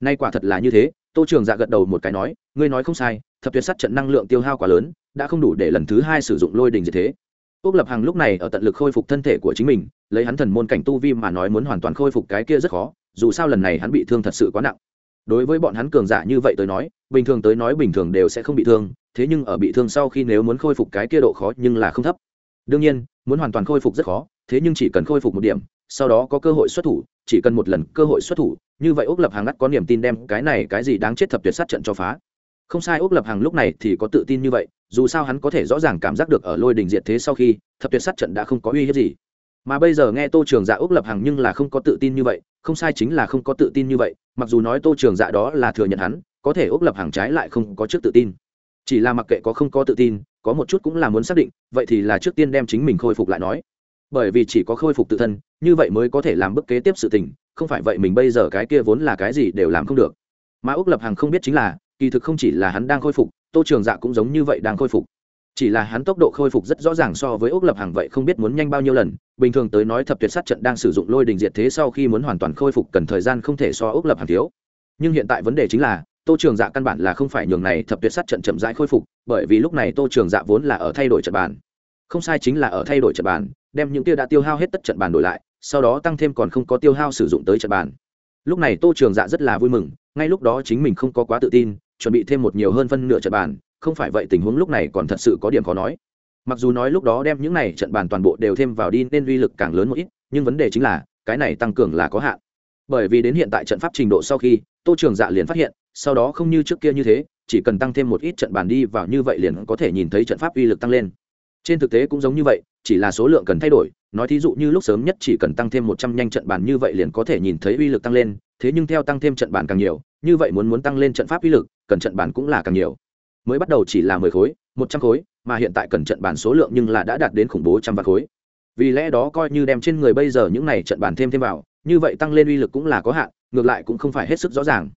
Nay quả thật là như thế, tô trường dạ gật đầu một cái nói, ngươi nói không sai, thập tuyệt sát trận năng lượng tiêu hao quá lớn, đã không đủ để lần thứ hai sử dụng lôi đình gì thế. Ốc lập Hằng lúc này ở tận lực khôi phục thân thể của chính mình, lấy hắn thần môn cảnh tu vi mà nói muốn hoàn toàn khôi phục cái kia rất khó, dù sao lần này hắn bị thương thật sự quá nặng đối với bọn hắn cường giả như vậy tới nói, bình thường tới nói bình thường đều sẽ không bị thương, thế nhưng ở bị thương sau khi nếu muốn khôi phục cái kia độ khó nhưng là không thấp. Đương nhiên, muốn hoàn toàn khôi phục rất khó, thế nhưng chỉ cần khôi phục một điểm, sau đó có cơ hội xuất thủ, chỉ cần một lần cơ hội xuất thủ, như vậy úc lập hàng ngắt có niềm tin đem cái này cái gì đáng chết thập tuyệt sát trận cho phá. Không sai, úc lập hàng lúc này thì có tự tin như vậy, dù sao hắn có thể rõ ràng cảm giác được ở lôi đình diệt thế sau khi, thập tuyệt sát trận đã không có uy hiếp gì. Mà bây giờ nghe tô trường dạ úc lập hàng nhưng là không có tự tin như vậy không sai chính là không có tự tin như vậy, mặc dù nói tô trường dạ đó là thừa nhận hắn, có thể ốc lập hàng trái lại không có trước tự tin. Chỉ là mặc kệ có không có tự tin, có một chút cũng là muốn xác định, vậy thì là trước tiên đem chính mình khôi phục lại nói. Bởi vì chỉ có khôi phục tự thân, như vậy mới có thể làm bước kế tiếp sự tình, không phải vậy mình bây giờ cái kia vốn là cái gì đều làm không được. Mà ốc lập hàng không biết chính là, kỳ thực không chỉ là hắn đang khôi phục, tô trường dạ cũng giống như vậy đang khôi phục chỉ là hắn tốc độ khôi phục rất rõ ràng so với ốc lập hàng vậy không biết muốn nhanh bao nhiêu lần. Bình thường tới nói thập tuyệt sát trận đang sử dụng lôi đình diệt thế sau khi muốn hoàn toàn khôi phục cần thời gian không thể so ốc lập hàng thiếu. Nhưng hiện tại vấn đề chính là, tô trường dạ căn bản là không phải nhường này thập tuyệt sát trận chậm rãi khôi phục, bởi vì lúc này tô trường dạ vốn là ở thay đổi trận bàn. Không sai chính là ở thay đổi trận bàn, đem những tiêu đã tiêu hao hết tất trận bàn đổi lại, sau đó tăng thêm còn không có tiêu hao sử dụng tới trận bàn. Lúc này tô trường dạ rất là vui mừng, ngay lúc đó chính mình không có quá tự tin, chuẩn bị thêm một nhiều hơn phân nửa trận bàn không phải vậy tình huống lúc này còn thật sự có điểm khó nói. Mặc dù nói lúc đó đem những này trận bàn toàn bộ đều thêm vào đi nên uy lực càng lớn một ít, nhưng vấn đề chính là, cái này tăng cường là có hạn. Bởi vì đến hiện tại trận pháp trình độ sau khi, tô trường dạ liền phát hiện, sau đó không như trước kia như thế, chỉ cần tăng thêm một ít trận bàn đi vào như vậy liền có thể nhìn thấy trận pháp uy lực tăng lên. Trên thực tế cũng giống như vậy, chỉ là số lượng cần thay đổi, nói thí dụ như lúc sớm nhất chỉ cần tăng thêm một trăm nhanh trận bàn như vậy liền có thể nhìn thấy uy lực tăng lên, thế nhưng theo tăng thêm trận bàn càng nhiều, như vậy muốn muốn tăng lên trận pháp uy lực, cần trận bàn cũng là càng nhiều mới bắt đầu chỉ là mười khối, một trăm khối, mà hiện tại cần trận bàn số lượng nhưng là đã đạt đến khủng bố trăm vạn khối. Vì lẽ đó coi như đem trên người bây giờ những này trận bàn thêm thêm vào, như vậy tăng lên uy lực cũng là có hạn, ngược lại cũng không phải hết sức rõ ràng.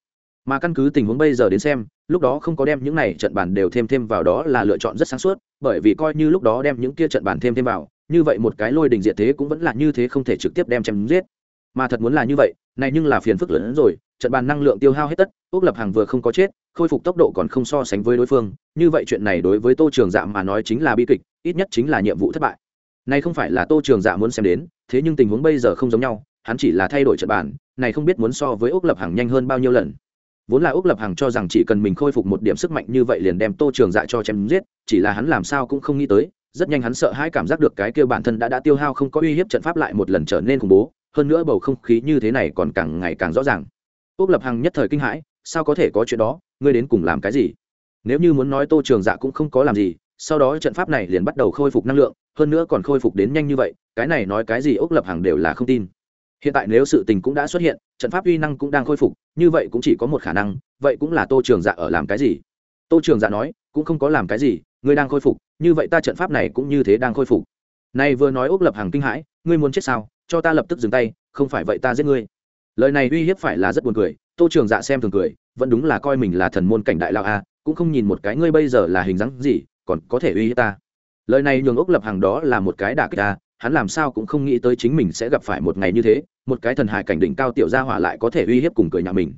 Mà căn cứ tình huống bây giờ đến xem, lúc đó không có đem những này trận bàn đều thêm thêm vào đó là lựa chọn rất sáng suốt, bởi vì coi như lúc đó đem những kia trận bàn thêm thêm vào, như vậy một cái lôi đình diệt thế cũng vẫn là như thế không thể trực tiếp đem chém giết. Mà thật muốn là như vậy, này nhưng là phiền phức lớn hơn rồi, trận bàn năng lượng tiêu hao hết tất ước lập hàng vừa không có chết khôi phục tốc độ còn không so sánh với đối phương như vậy chuyện này đối với tô trường dạ mà nói chính là bi kịch ít nhất chính là nhiệm vụ thất bại. Này không phải là tô trường dạ muốn xem đến thế nhưng tình huống bây giờ không giống nhau hắn chỉ là thay đổi trận bản, này không biết muốn so với úc lập hàng nhanh hơn bao nhiêu lần. Vốn là úc lập hằng cho rằng chỉ cần mình khôi phục một điểm sức mạnh như vậy liền đem tô trường dạ cho chém giết chỉ là hắn làm sao cũng không nghĩ tới rất nhanh hắn sợ hãi cảm giác được cái kia bản thân đã đã tiêu hao không có uy hiếp trận pháp lại một lần trở nên khủng bố hơn nữa bầu không khí như thế này còn càng ngày càng rõ ràng. Úc lập hằng nhất thời kinh hãi sao có thể có chuyện đó ngươi đến cùng làm cái gì? Nếu như muốn nói tô trường dạ cũng không có làm gì, sau đó trận pháp này liền bắt đầu khôi phục năng lượng, hơn nữa còn khôi phục đến nhanh như vậy, cái này nói cái gì ốc lập hàng đều là không tin. Hiện tại nếu sự tình cũng đã xuất hiện, trận pháp uy năng cũng đang khôi phục, như vậy cũng chỉ có một khả năng, vậy cũng là tô trường dạ ở làm cái gì? Tô trường dạ nói, cũng không có làm cái gì, ngươi đang khôi phục, như vậy ta trận pháp này cũng như thế đang khôi phục. Này vừa nói ốc lập hàng kinh hãi, ngươi muốn chết sao? Cho ta lập tức dừng tay, không phải vậy ta giết ngươi. Lời này uy hiếp phải là rất buồn cười, tô trường dạ xem thường cười vẫn đúng là coi mình là thần môn cảnh đại lao a, cũng không nhìn một cái ngươi bây giờ là hình dáng gì, còn có thể uy hiếp ta. Lời này nhường ốc lập hàng đó là một cái đả kích ta hắn làm sao cũng không nghĩ tới chính mình sẽ gặp phải một ngày như thế, một cái thần hải cảnh đỉnh cao tiểu gia hỏa lại có thể uy hiếp cùng cười nhà mình.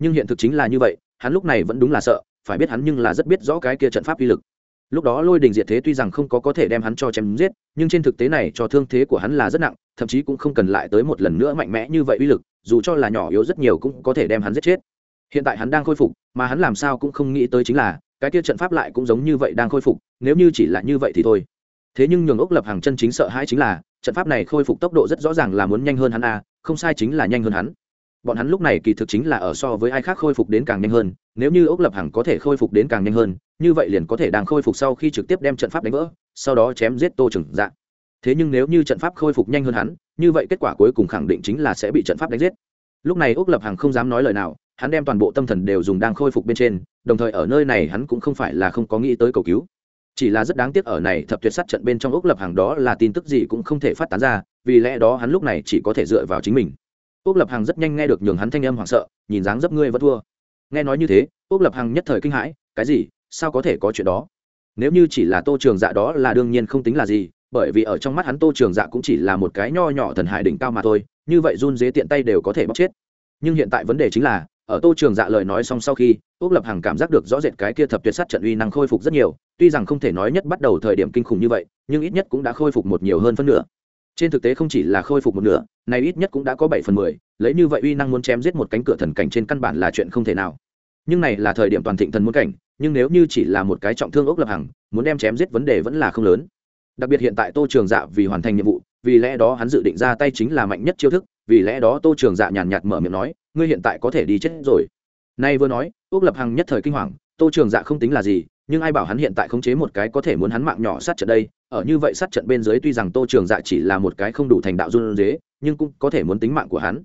Nhưng hiện thực chính là như vậy, hắn lúc này vẫn đúng là sợ, phải biết hắn nhưng là rất biết rõ cái kia trận pháp uy lực. Lúc đó lôi đình diệt thế tuy rằng không có có thể đem hắn cho chém giết, nhưng trên thực tế này cho thương thế của hắn là rất nặng, thậm chí cũng không cần lại tới một lần nữa mạnh mẽ như vậy uy lực, dù cho là nhỏ yếu rất nhiều cũng có thể đem hắn giết chết hiện tại hắn đang khôi phục, mà hắn làm sao cũng không nghĩ tới chính là, cái kia trận pháp lại cũng giống như vậy đang khôi phục, nếu như chỉ là như vậy thì thôi. Thế nhưng nhường ốc lập hàng chân chính sợ hãi chính là, trận pháp này khôi phục tốc độ rất rõ ràng là muốn nhanh hơn hắn a, không sai chính là nhanh hơn hắn. Bọn hắn lúc này kỳ thực chính là ở so với ai khác khôi phục đến càng nhanh hơn, nếu như ốc lập hằng có thể khôi phục đến càng nhanh hơn, như vậy liền có thể đang khôi phục sau khi trực tiếp đem trận pháp đánh vỡ, sau đó chém giết tô trừng dạ. Thế nhưng nếu như trận pháp khôi phục nhanh hơn hắn, như vậy kết quả cuối cùng khẳng định chính là sẽ bị trận pháp đánh giết. Lúc này ốc lập hằng không dám nói lời nào hắn đem toàn bộ tâm thần đều dùng đang khôi phục bên trên, đồng thời ở nơi này hắn cũng không phải là không có nghĩ tới cầu cứu. Chỉ là rất đáng tiếc ở này thập tuyệt sát trận bên trong ốc lập hàng đó là tin tức gì cũng không thể phát tán ra, vì lẽ đó hắn lúc này chỉ có thể dựa vào chính mình. Ốc lập hàng rất nhanh nghe được nhường hắn thanh âm hoảng sợ, nhìn dáng dấp ngươi vẫn thua. Nghe nói như thế, ốc lập hàng nhất thời kinh hãi, cái gì? Sao có thể có chuyện đó? Nếu như chỉ là tô trường dạ đó là đương nhiên không tính là gì, bởi vì ở trong mắt hắn tô trường dạ cũng chỉ là một cái nho nhỏ thần hải đỉnh cao mà thôi, như vậy run dế tiện tay đều có thể bóc chết nhưng hiện tại vấn đề chính là, ở tô trường dạ lời nói xong sau khi ốc lập hằng cảm giác được rõ rệt cái kia thập tuyệt sát trận uy năng khôi phục rất nhiều, tuy rằng không thể nói nhất bắt đầu thời điểm kinh khủng như vậy, nhưng ít nhất cũng đã khôi phục một nhiều hơn phân nửa. Trên thực tế không chỉ là khôi phục một nửa, này ít nhất cũng đã có bảy phần mười, lấy như vậy uy năng muốn chém giết một cánh cửa thần cảnh trên căn bản là chuyện không thể nào. Nhưng này là thời điểm toàn thịnh thần muốn cảnh, nhưng nếu như chỉ là một cái trọng thương ốc lập hằng, muốn đem chém giết vấn đề vẫn là không lớn. Đặc biệt hiện tại tô trường dạ vì hoàn thành nhiệm vụ, vì lẽ đó hắn dự định ra tay chính là mạnh nhất chiêu thức vì lẽ đó tô trường dạ nhàn nhạt mở miệng nói, ngươi hiện tại có thể đi chết rồi. Nay vừa nói ước lập hằng nhất thời kinh hoàng, tô trường dạ không tính là gì, nhưng ai bảo hắn hiện tại khống chế một cái có thể muốn hắn mạng nhỏ sát trận đây, ở như vậy sát trận bên dưới tuy rằng tô trường dạ chỉ là một cái không đủ thành đạo run dế nhưng cũng có thể muốn tính mạng của hắn.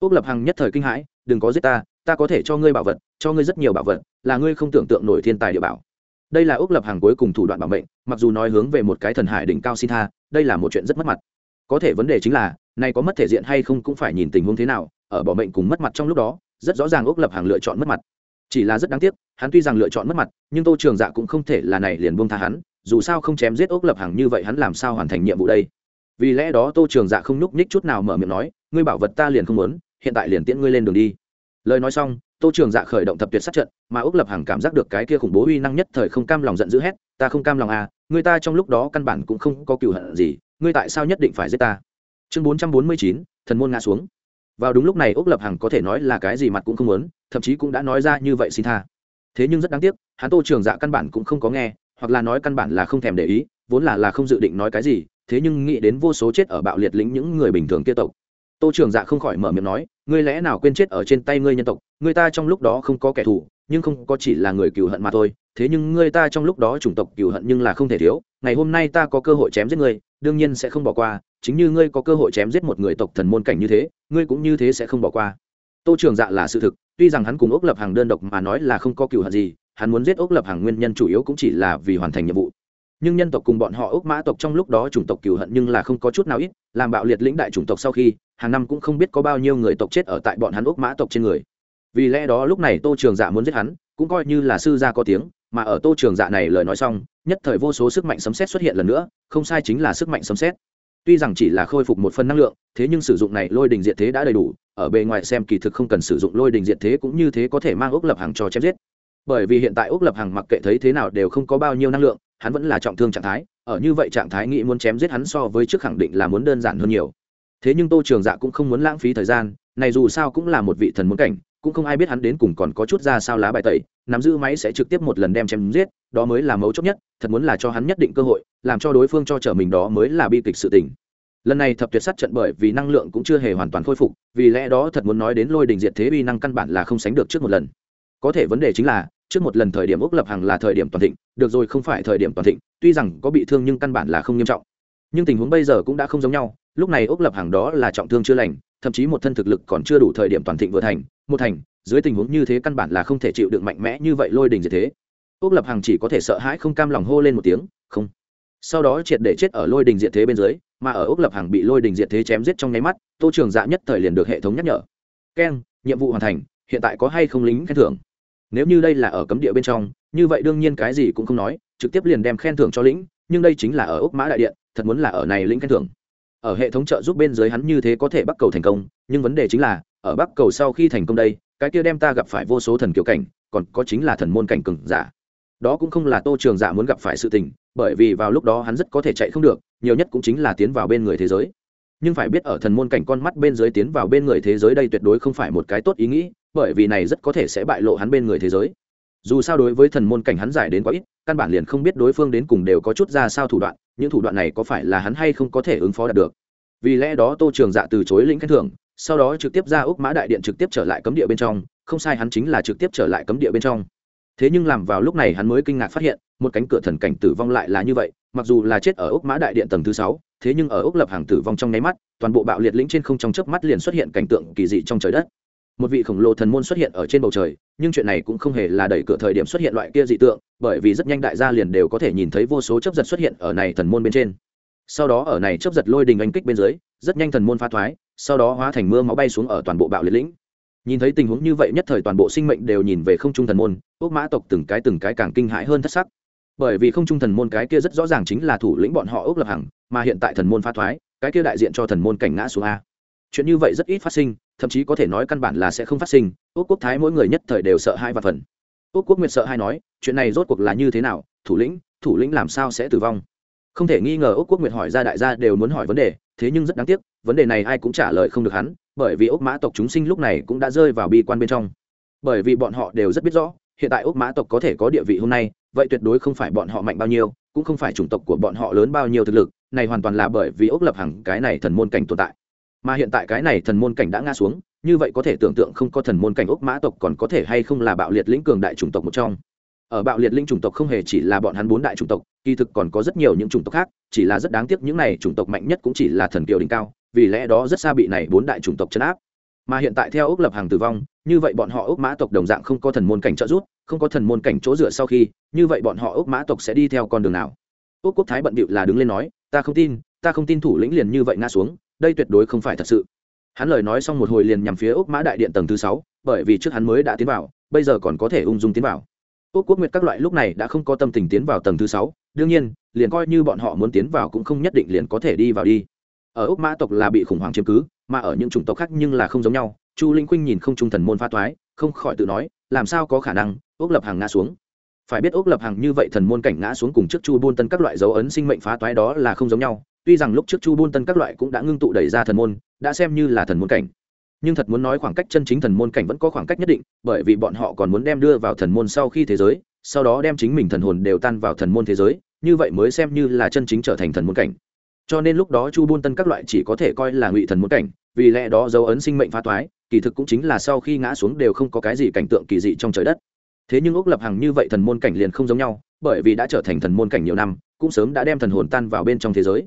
Ước lập hằng nhất thời kinh hãi, đừng có giết ta ta có thể cho ngươi bảo vật, cho ngươi rất nhiều bảo vật, là ngươi không tưởng tượng nổi thiên tài địa bảo. Đây là ước lập hằng cuối cùng thủ đoạn bảo mệnh, mặc dù nói hướng về một cái thần hải đỉnh cao xin tha, đây là một chuyện rất mất mặt. Có thể vấn đề chính là này có mất thể diện hay không cũng phải nhìn tình huống thế nào, ở bỏ mệnh cùng mất mặt trong lúc đó, rất rõ ràng ốc lập hàng lựa chọn mất mặt. Chỉ là rất đáng tiếc, hắn tuy rằng lựa chọn mất mặt, nhưng tô trường dạ cũng không thể là này liền buông tha hắn, dù sao không chém giết ốc lập hàng như vậy hắn làm sao hoàn thành nhiệm vụ đây? Vì lẽ đó tô trường dạ không nhúc nhích chút nào mở miệng nói, ngươi bảo vật ta liền không muốn, hiện tại liền tiễn ngươi lên đường đi. Lời nói xong, tô trường dạ khởi động thập tuyệt sát trận, mà ốc lập hàng cảm giác được cái kia khủng bố uy năng nhất thời không cam lòng giận dữ hét, ta không cam lòng à người ta trong lúc đó căn bản cũng không có cựu hận gì, ngươi tại sao nhất định phải giết ta? Chương bốn trăm bốn mươi chín, thần môn ngã xuống. Vào đúng lúc này ốc lập hằng có thể nói là cái gì mặt cũng không muốn, thậm chí cũng đã nói ra như vậy xin tha. Thế nhưng rất đáng tiếc, hắn tô trường dạ căn bản cũng không có nghe, hoặc là nói căn bản là không thèm để ý, vốn là là không dự định nói cái gì, thế nhưng nghĩ đến vô số chết ở bạo liệt lĩnh những người bình thường kia tộc. Tô trường dạ không khỏi mở miệng nói, ngươi lẽ nào quên chết ở trên tay ngươi nhân tộc? Người ta trong lúc đó không có kẻ thù, nhưng không có chỉ là người cừu hận mà thôi thế nhưng người ta trong lúc đó chủng tộc cừu hận nhưng là không thể thiếu, ngày hôm nay ta có cơ hội chém giết ngươi, đương nhiên sẽ không bỏ qua, chính như ngươi có cơ hội chém giết một người tộc thần môn cảnh như thế, ngươi cũng như thế sẽ không bỏ qua. Tô trường dạ là sự thực, tuy rằng hắn cùng ốc lập hàng đơn độc mà nói là không có cừu hận gì, hắn muốn giết ốc lập hàng nguyên nhân chủ yếu cũng chỉ là vì hoàn thành nhiệm vụ. Nhưng nhân tộc cùng bọn họ ốc mã tộc trong lúc đó chủng tộc cừu hận nhưng là không có chút nào ít, làm bạo liệt lĩnh đại chủng tộc sau khi, hàng năm cũng không biết có bao nhiêu người tộc chết ở tại bọn hắn ốc mã tộc trên người. Vì lẽ đó lúc này tô trường dạ muốn giết hắn, cũng coi như là sư gia có tiếng mà ở tô trường dạ này lời nói xong, nhất thời vô số sức mạnh sấm xét xuất hiện lần nữa, không sai chính là sức mạnh sấm xét tuy rằng chỉ là khôi phục một phần năng lượng, thế nhưng sử dụng này lôi đình diện thế đã đầy đủ, ở bề ngoài xem kỳ thực không cần sử dụng lôi đình diện thế cũng như thế có thể mang ốc lập hàng cho chém giết. Bởi vì hiện tại ốc lập hàng mặc kệ thấy thế nào đều không có bao nhiêu năng lượng, hắn vẫn là trọng thương trạng thái, ở như vậy trạng thái nghĩ muốn chém giết hắn so với trước khẳng định là muốn đơn giản hơn nhiều. Thế nhưng tô trường dạ cũng không muốn lãng phí thời gian này dù sao cũng là một vị thần muốn cảnh, cũng không ai biết hắn đến cùng còn có chút ra sao lá bài tẩy, nắm giữ máy sẽ trực tiếp một lần đem chém giết, đó mới là mấu chốt nhất, thật muốn là cho hắn nhất định cơ hội, làm cho đối phương cho trở mình đó mới là bi kịch sự tình. Lần này thập tuyệt sát trận bởi vì năng lượng cũng chưa hề hoàn toàn khôi phục, vì lẽ đó thật muốn nói đến lôi đình diệt thế uy năng căn bản là không sánh được trước một lần. Có thể vấn đề chính là, trước một lần thời điểm úc lập hằng là thời điểm toàn thịnh, được rồi không phải thời điểm toàn thịnh, tuy rằng có bị thương nhưng căn bản là không nghiêm trọng. Nhưng tình huống bây giờ cũng đã không giống nhau, lúc này úc lập hằng đó là trọng thương chưa lành thậm chí một thân thực lực còn chưa đủ thời điểm toàn thịnh vừa thành, một thành, dưới tình huống như thế căn bản là không thể chịu đựng mạnh mẽ như vậy lôi đình như thế. Úc lập hằng chỉ có thể sợ hãi không cam lòng hô lên một tiếng, không. Sau đó triệt để chết ở lôi đình diệt thế bên dưới, mà ở úc lập hằng bị lôi đình diệt thế chém giết trong nháy mắt, tô trường dạ nhất thời liền được hệ thống nhắc nhở. Keng, nhiệm vụ hoàn thành, hiện tại có hay không lính khen thưởng? Nếu như đây là ở cấm địa bên trong, như vậy đương nhiên cái gì cũng không nói, trực tiếp liền đem khen thưởng cho lĩnh nhưng đây chính là ở úc mã đại điện, thật muốn là ở này lĩnh khen thưởng ở hệ thống trợ giúp bên dưới hắn như thế có thể bắt cầu thành công, nhưng vấn đề chính là, ở bắc cầu sau khi thành công đây, cái kia đem ta gặp phải vô số thần kiểu cảnh, còn có chính là thần môn cảnh cừng giả. Đó cũng không là tô trường giả muốn gặp phải sự tình, bởi vì vào lúc đó hắn rất có thể chạy không được, nhiều nhất cũng chính là tiến vào bên người thế giới. Nhưng phải biết ở thần môn cảnh con mắt bên dưới tiến vào bên người thế giới đây tuyệt đối không phải một cái tốt ý nghĩ, bởi vì này rất có thể sẽ bại lộ hắn bên người thế giới dù sao đối với thần môn cảnh hắn giải đến quá ít, căn bản liền không biết đối phương đến cùng đều có chút ra sao thủ đoạn, những thủ đoạn này có phải là hắn hay không có thể ứng phó đạt được. Vì lẽ đó tô trường dạ từ chối lĩnh khen thưởng, sau đó trực tiếp ra úc mã đại điện trực tiếp trở lại cấm địa bên trong, không sai hắn chính là trực tiếp trở lại cấm địa bên trong. Thế nhưng làm vào lúc này hắn mới kinh ngạc phát hiện, một cánh cửa thần cảnh tử vong lại là như vậy, mặc dù là chết ở úc mã đại điện tầng thứ sáu, thế nhưng ở úc lập hàng tử vong trong nháy mắt, toàn bộ bạo liệt lĩnh trên không trong chớp mắt liền xuất hiện cảnh tượng kỳ dị trong trời đất một vị khổng lồ thần môn xuất hiện ở trên bầu trời, nhưng chuyện này cũng không hề là đẩy cửa thời điểm xuất hiện loại kia dị tượng, bởi vì rất nhanh đại gia liền đều có thể nhìn thấy vô số chấp giật xuất hiện ở này thần môn bên trên. Sau đó ở này chấp giật lôi đình anh kích bên dưới, rất nhanh thần môn phá thoái, sau đó hóa thành mưa máu bay xuống ở toàn bộ bạo liệt lĩnh. Nhìn thấy tình huống như vậy nhất thời toàn bộ sinh mệnh đều nhìn về không trung thần môn ốc mã tộc từng cái từng cái càng kinh hãi hơn thất sắc. Bởi vì không trung thần môn cái kia rất rõ ràng chính là thủ lĩnh bọn họ ốc lập hằng, mà hiện tại thần môn phá thoái, cái kia đại diện cho thần môn cảnh ngã xuống a. Chuyện như vậy rất ít phát sinh thậm chí có thể nói căn bản là sẽ không phát sinh. Ốc quốc thái mỗi người nhất thời đều sợ hai và phần. Ốc quốc nguyệt sợ hai nói, chuyện này rốt cuộc là như thế nào? Thủ lĩnh thủ lĩnh làm sao sẽ tử vong? Không thể nghi ngờ ốc quốc nguyệt hỏi ra đại gia đều muốn hỏi vấn đề, thế nhưng rất đáng tiếc, vấn đề này ai cũng trả lời không được hắn, bởi vì ốc mã tộc chúng sinh lúc này cũng đã rơi vào bi quan bên trong. Bởi vì bọn họ đều rất biết rõ, hiện tại ốc mã tộc có thể có địa vị hôm nay, vậy tuyệt đối không phải bọn họ mạnh bao nhiêu, cũng không phải chủng tộc của bọn họ lớn bao nhiêu thực lực, này hoàn toàn là bởi vì ốc lập hằng cái này thần môn cảnh tồn tại mà hiện tại cái này thần môn cảnh đã ngã xuống, như vậy có thể tưởng tượng không có thần môn cảnh ốc mã tộc còn có thể hay không là bạo liệt lĩnh cường đại chủng tộc một trong. Ở bạo liệt linh chủng tộc không hề chỉ là bọn hắn bốn đại chủng tộc, kỳ thực còn có rất nhiều những chủng tộc khác, chỉ là rất đáng tiếc những này chủng tộc mạnh nhất cũng chỉ là thần kiều đỉnh cao, vì lẽ đó rất xa bị này bốn đại chủng tộc chấn áp. Mà hiện tại theo ốc lập hàng tử vong, như vậy bọn họ ốc mã tộc đồng dạng không có thần môn cảnh trợ giúp, không có thần môn cảnh chỗ dựa sau khi, như vậy bọn họ ốc mã tộc sẽ đi theo con đường nào? Ốc quốc thái bận bịu là đứng lên nói, ta không tin, ta không tin thủ lĩnh liền như vậy ngã xuống đây tuyệt đối không phải thật sự. Hắn lời nói xong một hồi liền nhằm phía ốc mã đại điện tầng thứ sáu, bởi vì trước hắn mới đã tiến vào, bây giờ còn có thể ung dung tiến vào. Ốc quốc nguyệt các loại lúc này đã không có tâm tình tiến vào tầng thứ sáu, đương nhiên, liền coi như bọn họ muốn tiến vào cũng không nhất định liền có thể đi vào đi. Ở ốc mã tộc là bị khủng hoảng chiếm cứ, mà ở những chủng tộc khác nhưng là không giống nhau, chu linh khuynh nhìn không trung thần môn pha toái, không khỏi tự nói, làm sao có khả năng ốc lập hàng ngã xuống. Phải biết ốc lập hàng như vậy thần môn cảnh ngã xuống cùng trước chu buôn tân các loại dấu ấn sinh mệnh phá toái đó là không giống nhau tuy rằng lúc trước chu buôn tân các loại cũng đã ngưng tụ đẩy ra thần môn, đã xem như là thần môn cảnh. Nhưng thật muốn nói khoảng cách chân chính thần môn cảnh vẫn có khoảng cách nhất định, bởi vì bọn họ còn muốn đem đưa vào thần môn sau khi thế giới, sau đó đem chính mình thần hồn đều tan vào thần môn thế giới, như vậy mới xem như là chân chính trở thành thần môn cảnh. Cho nên lúc đó chu buôn tân các loại chỉ có thể coi là ngụy thần môn cảnh, vì lẽ đó dấu ấn sinh mệnh phá toái, kỳ thực cũng chính là sau khi ngã xuống đều không có cái gì cảnh tượng kỳ dị trong trời đất. Thế nhưng ốc lập hằng như vậy thần môn cảnh liền không giống nhau, bởi vì đã trở thành thần môn cảnh nhiều năm, cũng sớm đã đem thần hồn tan vào bên trong thế giới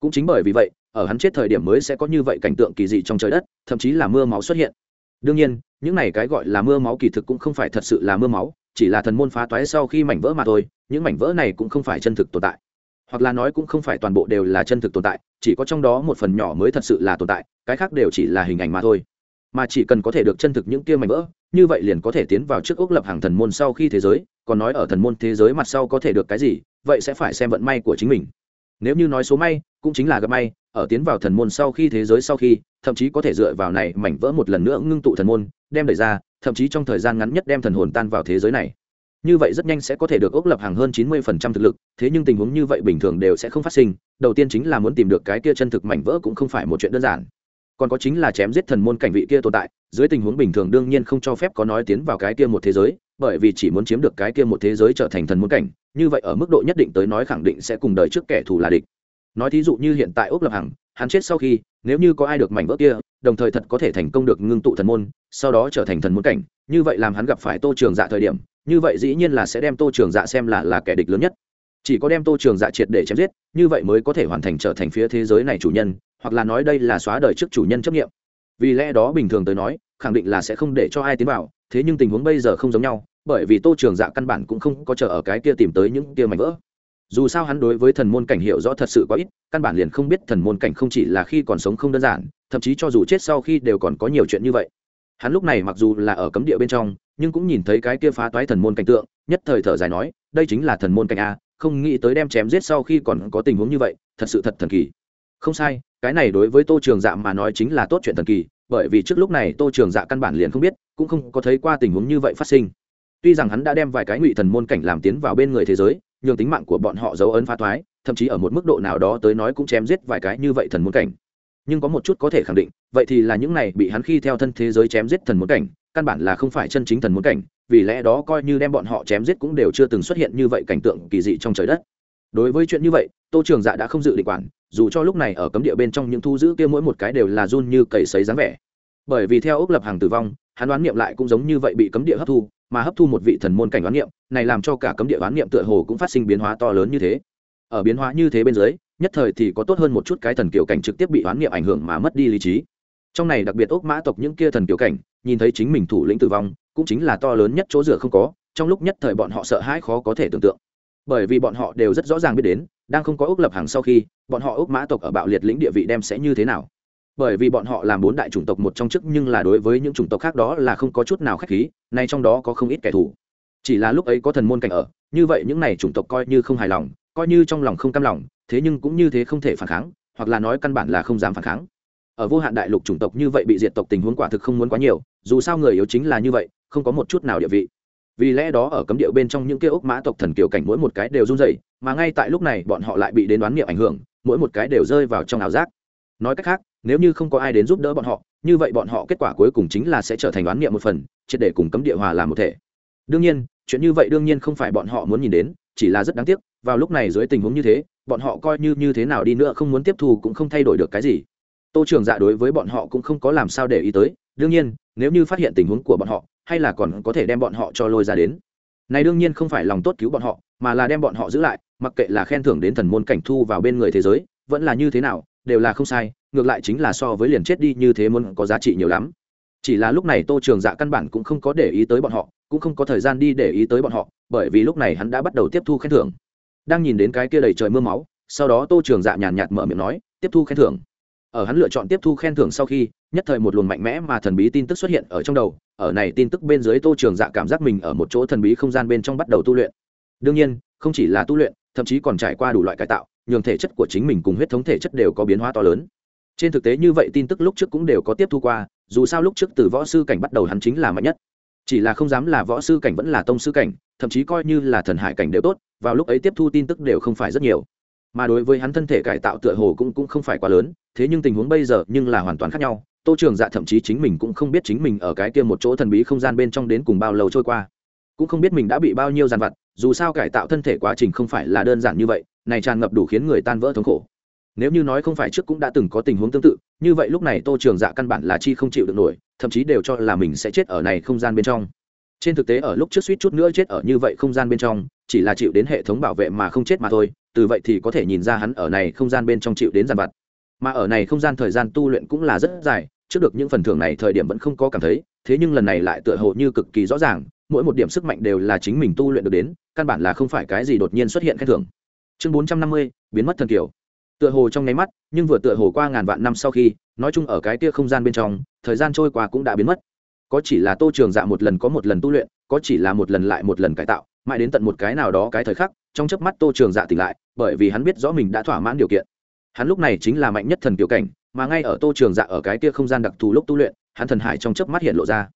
cũng chính bởi vì vậy, ở hắn chết thời điểm mới sẽ có như vậy cảnh tượng kỳ dị trong trời đất, thậm chí là mưa máu xuất hiện. Đương nhiên, những này cái gọi là mưa máu kỳ thực cũng không phải thật sự là mưa máu, chỉ là thần môn phá toái sau khi mảnh vỡ mà thôi, những mảnh vỡ này cũng không phải chân thực tồn tại. Hoặc là nói cũng không phải toàn bộ đều là chân thực tồn tại, chỉ có trong đó một phần nhỏ mới thật sự là tồn tại, cái khác đều chỉ là hình ảnh mà thôi. Mà chỉ cần có thể được chân thực những kia mảnh vỡ, như vậy liền có thể tiến vào trước ốc lập hàng thần môn sau khi thế giới, còn nói ở thần môn thế giới mặt sau có thể được cái gì, vậy sẽ phải xem vận may của chính mình. Nếu như nói số may cũng chính là gặp may, ở tiến vào thần môn sau khi thế giới sau khi, thậm chí có thể dựa vào này mảnh vỡ một lần nữa ngưng tụ thần môn, đem đẩy ra, thậm chí trong thời gian ngắn nhất đem thần hồn tan vào thế giới này. Như vậy rất nhanh sẽ có thể được ốc lập hàng hơn chín mươi phần trăm thực lực, thế nhưng tình huống như vậy bình thường đều sẽ không phát sinh, đầu tiên chính là muốn tìm được cái kia chân thực mảnh vỡ cũng không phải một chuyện đơn giản. Còn có chính là chém giết thần môn cảnh vị kia tồn tại, dưới tình huống bình thường đương nhiên không cho phép có nói tiến vào cái kia một thế giới, bởi vì chỉ muốn chiếm được cái kia một thế giới trở thành thần môn cảnh, như vậy ở mức độ nhất định tới nói khẳng định sẽ cùng đời trước kẻ thù là địch nói thí dụ như hiện tại ốc lập hằng, hắn chết sau khi, nếu như có ai được mảnh vỡ kia, đồng thời thật có thể thành công được ngưng tụ thần môn, sau đó trở thành thần môn cảnh, như vậy làm hắn gặp phải tô trường dạ thời điểm, như vậy dĩ nhiên là sẽ đem tô trường dạ xem là là kẻ địch lớn nhất. Chỉ có đem tô trường dạ triệt để chém giết, như vậy mới có thể hoàn thành trở thành phía thế giới này chủ nhân, hoặc là nói đây là xóa đời trước chủ nhân chấp nghiệm vì lẽ đó bình thường tới nói, khẳng định là sẽ không để cho ai tiến vào, thế nhưng tình huống bây giờ không giống nhau, bởi vì tô trường dạ căn bản cũng không có chờ ở cái kia tìm tới những kia mảnh vỡ dù sao hắn đối với thần môn cảnh hiểu rõ thật sự có ít, căn bản liền không biết thần môn cảnh không chỉ là khi còn sống không đơn giản, thậm chí cho dù chết sau khi đều còn có nhiều chuyện như vậy. Hắn lúc này mặc dù là ở cấm địa bên trong, nhưng cũng nhìn thấy cái kia phá toái thần môn cảnh tượng, nhất thời thở dài nói, đây chính là thần môn cảnh a, không nghĩ tới đem chém giết sau khi còn có tình huống như vậy, thật sự thật thần kỳ. Không sai, cái này đối với tô trường dạ mà nói chính là tốt chuyện thần kỳ, bởi vì trước lúc này tô trường dạ căn bản liền không biết, cũng không có thấy qua tình huống như vậy phát sinh. Tuy rằng hắn đã đem vài cái ngụy thần môn cảnh làm tiến vào bên người thế giới nhường tính mạng của bọn họ dấu ấn phá thoái, thậm chí ở một mức độ nào đó tới nói cũng chém giết vài cái như vậy thần muốn cảnh. Nhưng có một chút có thể khẳng định, vậy thì là những này bị hắn khi theo thân thế giới chém giết thần muốn cảnh, căn bản là không phải chân chính thần muốn cảnh, vì lẽ đó coi như đem bọn họ chém giết cũng đều chưa từng xuất hiện như vậy cảnh tượng kỳ dị trong trời đất. Đối với chuyện như vậy, tô trường dạ đã không dự định quản, dù cho lúc này ở cấm địa bên trong những thu giữ kia mỗi một cái đều là run như cầy sấy dáng vẻ. Bởi vì theo ốc lập hàng tử vong hắn đoán niệm lại cũng giống như vậy bị cấm địa hấp thu, mà hấp thu một vị thần môn cảnh đoán niệm, này làm cho cả cấm địa đoán niệm tựa hồ cũng phát sinh biến hóa to lớn như thế. Ở biến hóa như thế bên dưới, nhất thời thì có tốt hơn một chút cái thần kiểu cảnh trực tiếp bị đoán niệm ảnh hưởng mà mất đi lý trí. Trong này đặc biệt ốc mã tộc những kia thần kiểu cảnh, nhìn thấy chính mình thủ lĩnh tử vong, cũng chính là to lớn nhất chỗ dựa không có, trong lúc nhất thời bọn họ sợ hãi khó có thể tưởng tượng. Bởi vì bọn họ đều rất rõ ràng biết đến, đang không có ốc lập hàng sau khi, bọn họ ốc mã tộc ở bạo liệt lĩnh địa vị đem sẽ như thế nào bởi vì bọn họ làm bốn đại chủng tộc một trong chức nhưng là đối với những chủng tộc khác đó là không có chút nào khách khí, nay trong đó có không ít kẻ thù. Chỉ là lúc ấy có thần môn cảnh ở, như vậy những này chủng tộc coi như không hài lòng, coi như trong lòng không cam lòng, thế nhưng cũng như thế không thể phản kháng, hoặc là nói căn bản là không dám phản kháng. Ở vô hạn đại lục chủng tộc như vậy bị diệt tộc tình huống quả thực không muốn quá nhiều, dù sao người yếu chính là như vậy, không có một chút nào địa vị. Vì lẽ đó ở cấm địa bên trong những kia ốc mã tộc thần kiều cảnh mỗi một cái đều run rẩy, mà ngay tại lúc này bọn họ lại bị đến đoán niệm ảnh hưởng, mỗi một cái đều rơi vào trong ảo giác. Nói cách khác nếu như không có ai đến giúp đỡ bọn họ, như vậy bọn họ kết quả cuối cùng chính là sẽ trở thành đoán niệm một phần, triệt để cùng cấm địa hòa làm một thể. Đương nhiên, chuyện như vậy đương nhiên không phải bọn họ muốn nhìn đến, chỉ là rất đáng tiếc, vào lúc này dưới tình huống như thế, bọn họ coi như như thế nào đi nữa không muốn tiếp thu cũng không thay đổi được cái gì. Tô trường dạ đối với bọn họ cũng không có làm sao để ý tới, đương nhiên, nếu như phát hiện tình huống của bọn họ, hay là còn có thể đem bọn họ cho lôi ra đến. Này đương nhiên không phải lòng tốt cứu bọn họ, mà là đem bọn họ giữ lại, mặc kệ là khen thưởng đến thần môn cảnh thu vào bên người thế giới, vẫn là như thế nào đều là không sai, ngược lại chính là so với liền chết đi như thế muốn có giá trị nhiều lắm. Chỉ là lúc này tô trường dạ căn bản cũng không có để ý tới bọn họ, cũng không có thời gian đi để ý tới bọn họ, bởi vì lúc này hắn đã bắt đầu tiếp thu khen thưởng. Đang nhìn đến cái kia đầy trời mưa máu, sau đó tô trường dạ nhàn nhạt mở miệng nói, tiếp thu khen thưởng. Ở hắn lựa chọn tiếp thu khen thưởng sau khi, nhất thời một luồng mạnh mẽ mà thần bí tin tức xuất hiện ở trong đầu, ở này tin tức bên dưới tô trường dạ cảm giác mình ở một chỗ thần bí không gian bên trong bắt đầu tu luyện. Đương nhiên, không chỉ là tu luyện thậm chí còn trải qua đủ loại cải tạo, nhường thể chất của chính mình cùng huyết thống thể chất đều có biến hóa to lớn. Trên thực tế, như vậy tin tức lúc trước cũng đều có tiếp thu qua, dù sao lúc trước từ võ sư cảnh bắt đầu hắn chính là mạnh nhất. Chỉ là không dám là võ sư cảnh vẫn là tông sư cảnh, thậm chí coi như là thần hải cảnh đều tốt, vào lúc ấy tiếp thu tin tức đều không phải rất nhiều. Mà đối với hắn thân thể cải tạo tựa hồ cũng cũng không phải quá lớn, thế nhưng tình huống bây giờ nhưng là hoàn toàn khác nhau. Tô trường dạ thậm chí chính mình cũng không biết chính mình ở cái kia một chỗ thần bí không gian bên trong đến cùng bao lâu trôi qua cũng không biết mình đã bị bao nhiêu dàn vặt, dù sao cải tạo thân thể quá trình không phải là đơn giản như vậy, này tràn ngập đủ khiến người tan vỡ thống khổ. Nếu như nói không phải trước cũng đã từng có tình huống tương tự, như vậy lúc này tô trường dạ căn bản là chi không chịu được nổi, thậm chí đều cho là mình sẽ chết ở này không gian bên trong. Trên thực tế ở lúc trước suýt chút nữa chết ở như vậy không gian bên trong, chỉ là chịu đến hệ thống bảo vệ mà không chết mà thôi, từ vậy thì có thể nhìn ra hắn ở này không gian bên trong chịu đến giàn vặt. Mà ở này không gian thời gian tu luyện cũng là rất dài, trước được những phần thưởng này thời điểm vẫn không có cảm thấy, thế nhưng lần này lại tựa hồ như cực kỳ rõ ràng mỗi một điểm sức mạnh đều là chính mình tu luyện được đến, căn bản là không phải cái gì đột nhiên xuất hiện khen thưởng. Chương bốn trăm năm mươi, biến mất thần kiểu tựa hồ trong nháy mắt, nhưng vừa tựa hồ qua ngàn vạn năm sau khi, nói chung ở cái tia không gian bên trong, thời gian trôi qua cũng đã biến mất. Có chỉ là tô trường dạ một lần có một lần tu luyện, có chỉ là một lần lại một lần cải tạo, mãi đến tận một cái nào đó cái thời khắc, trong chớp mắt tô trường dạ tỉnh lại, bởi vì hắn biết rõ mình đã thỏa mãn điều kiện. Hắn lúc này chính là mạnh nhất thần kiểu cảnh, mà ngay ở tô trường dạ ở cái tia không gian đặc thù lúc tu luyện, hắn thần hải trong chớp mắt hiện lộ ra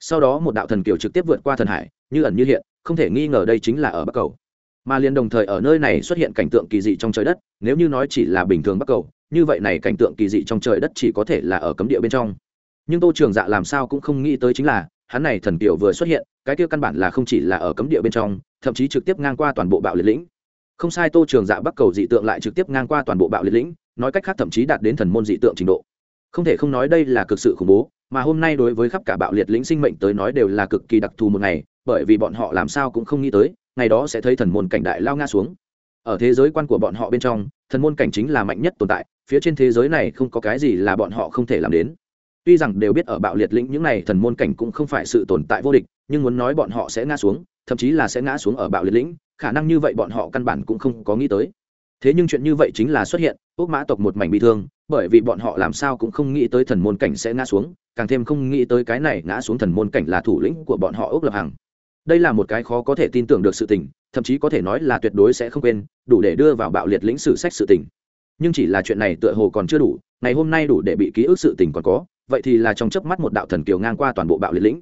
sau đó một đạo thần kiều trực tiếp vượt qua thần hải, như ẩn như hiện, không thể nghi ngờ đây chính là ở bắc cầu. Mà liền đồng thời ở nơi này xuất hiện cảnh tượng kỳ dị trong trời đất, nếu như nói chỉ là bình thường bắc cầu, như vậy này cảnh tượng kỳ dị trong trời đất chỉ có thể là ở cấm địa bên trong. Nhưng tô trường dạ làm sao cũng không nghĩ tới chính là, hắn này thần kiều vừa xuất hiện, cái kia căn bản là không chỉ là ở cấm địa bên trong, thậm chí trực tiếp ngang qua toàn bộ bạo liệt lĩnh. Không sai tô trường dạ bắc cầu dị tượng lại trực tiếp ngang qua toàn bộ bạo liệt lĩnh, nói cách khác thậm chí đạt đến thần môn dị tượng trình độ. Không thể không nói đây là cực sự khủng bố mà hôm nay đối với khắp cả bạo liệt lĩnh sinh mệnh tới nói đều là cực kỳ đặc thù một ngày, bởi vì bọn họ làm sao cũng không nghĩ tới, ngày đó sẽ thấy thần môn cảnh đại lao nga xuống. Ở thế giới quan của bọn họ bên trong, thần môn cảnh chính là mạnh nhất tồn tại, phía trên thế giới này không có cái gì là bọn họ không thể làm đến. Tuy rằng đều biết ở bạo liệt lĩnh những này thần môn cảnh cũng không phải sự tồn tại vô địch, nhưng muốn nói bọn họ sẽ ngã xuống, thậm chí là sẽ ngã xuống ở bạo liệt lĩnh, khả năng như vậy bọn họ căn bản cũng không có nghĩ tới. Thế nhưng chuyện như vậy chính là xuất hiện ốc mã tộc một mảnh bị thương, bởi vì bọn họ làm sao cũng không nghĩ tới thần môn cảnh sẽ ngã xuống càng thêm không nghĩ tới cái này ngã xuống thần môn cảnh là thủ lĩnh của bọn họ ốc lập hằng. Đây là một cái khó có thể tin tưởng được sự tình, thậm chí có thể nói là tuyệt đối sẽ không quên, đủ để đưa vào bạo liệt lĩnh sử sách sự tình. Nhưng chỉ là chuyện này tựa hồ còn chưa đủ, ngày hôm nay đủ để bị ký ức sự tình còn có, vậy thì là trong chớp mắt một đạo thần kiều ngang qua toàn bộ bạo liệt lĩnh.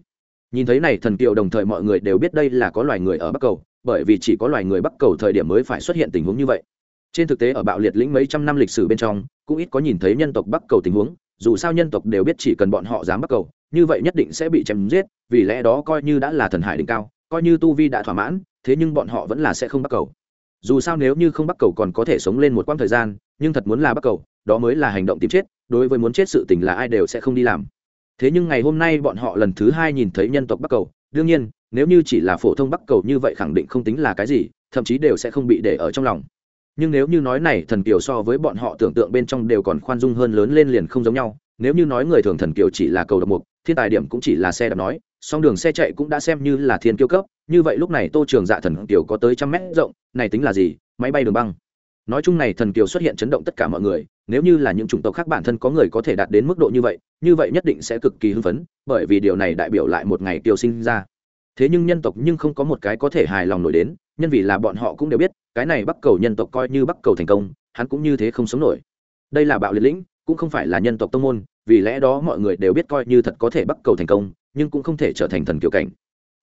Nhìn thấy này thần kiều đồng thời mọi người đều biết đây là có loài người ở bắc cầu, bởi vì chỉ có loài người bắc cầu thời điểm mới phải xuất hiện tình huống như vậy. Trên thực tế ở bạo liệt lĩnh mấy trăm năm lịch sử bên trong, cũng ít có nhìn thấy nhân tộc bắc cầu tình huống dù sao nhân tộc đều biết chỉ cần bọn họ dám bắt cầu, như vậy nhất định sẽ bị chém giết, vì lẽ đó coi như đã là thần hải đỉnh cao, coi như tu vi đã thỏa mãn, thế nhưng bọn họ vẫn là sẽ không bắt cầu. Dù sao nếu như không bắt cầu còn có thể sống lên một quãng thời gian, nhưng thật muốn là bắt cầu, đó mới là hành động tìm chết, đối với muốn chết sự tình là ai đều sẽ không đi làm. Thế nhưng ngày hôm nay bọn họ lần thứ hai nhìn thấy nhân tộc bắc cầu, đương nhiên, nếu như chỉ là phổ thông bắc cầu như vậy khẳng định không tính là cái gì, thậm chí đều sẽ không bị để ở trong lòng nhưng nếu như nói này thần kiều so với bọn họ tưởng tượng bên trong đều còn khoan dung hơn lớn lên liền không giống nhau. Nếu như nói người thường thần kiều chỉ là cầu độc mục, thiên tài điểm cũng chỉ là xe đạp nói, song đường xe chạy cũng đã xem như là thiên kiêu cấp. Như vậy lúc này tô trường dạ thần kiều có tới trăm mét rộng, này tính là gì? Máy bay đường băng. Nói chung này thần kiều xuất hiện chấn động tất cả mọi người. Nếu như là những chủng tộc khác bản thân có người có thể đạt đến mức độ như vậy như vậy nhất định sẽ cực kỳ hưng phấn, bởi vì điều này đại biểu lại một ngày kiều sinh ra. Thế nhưng nhân tộc nhưng không có một cái có thể hài lòng nổi đến, nhân vì là bọn họ cũng đều biết cái này bắc cầu nhân tộc coi như bắc cầu thành công, hắn cũng như thế không sống nổi. Đây là bạo liệt lĩnh, cũng không phải là nhân tộc tông môn, vì lẽ đó mọi người đều biết coi như thật có thể bắc cầu thành công, nhưng cũng không thể trở thành thần kiều cảnh.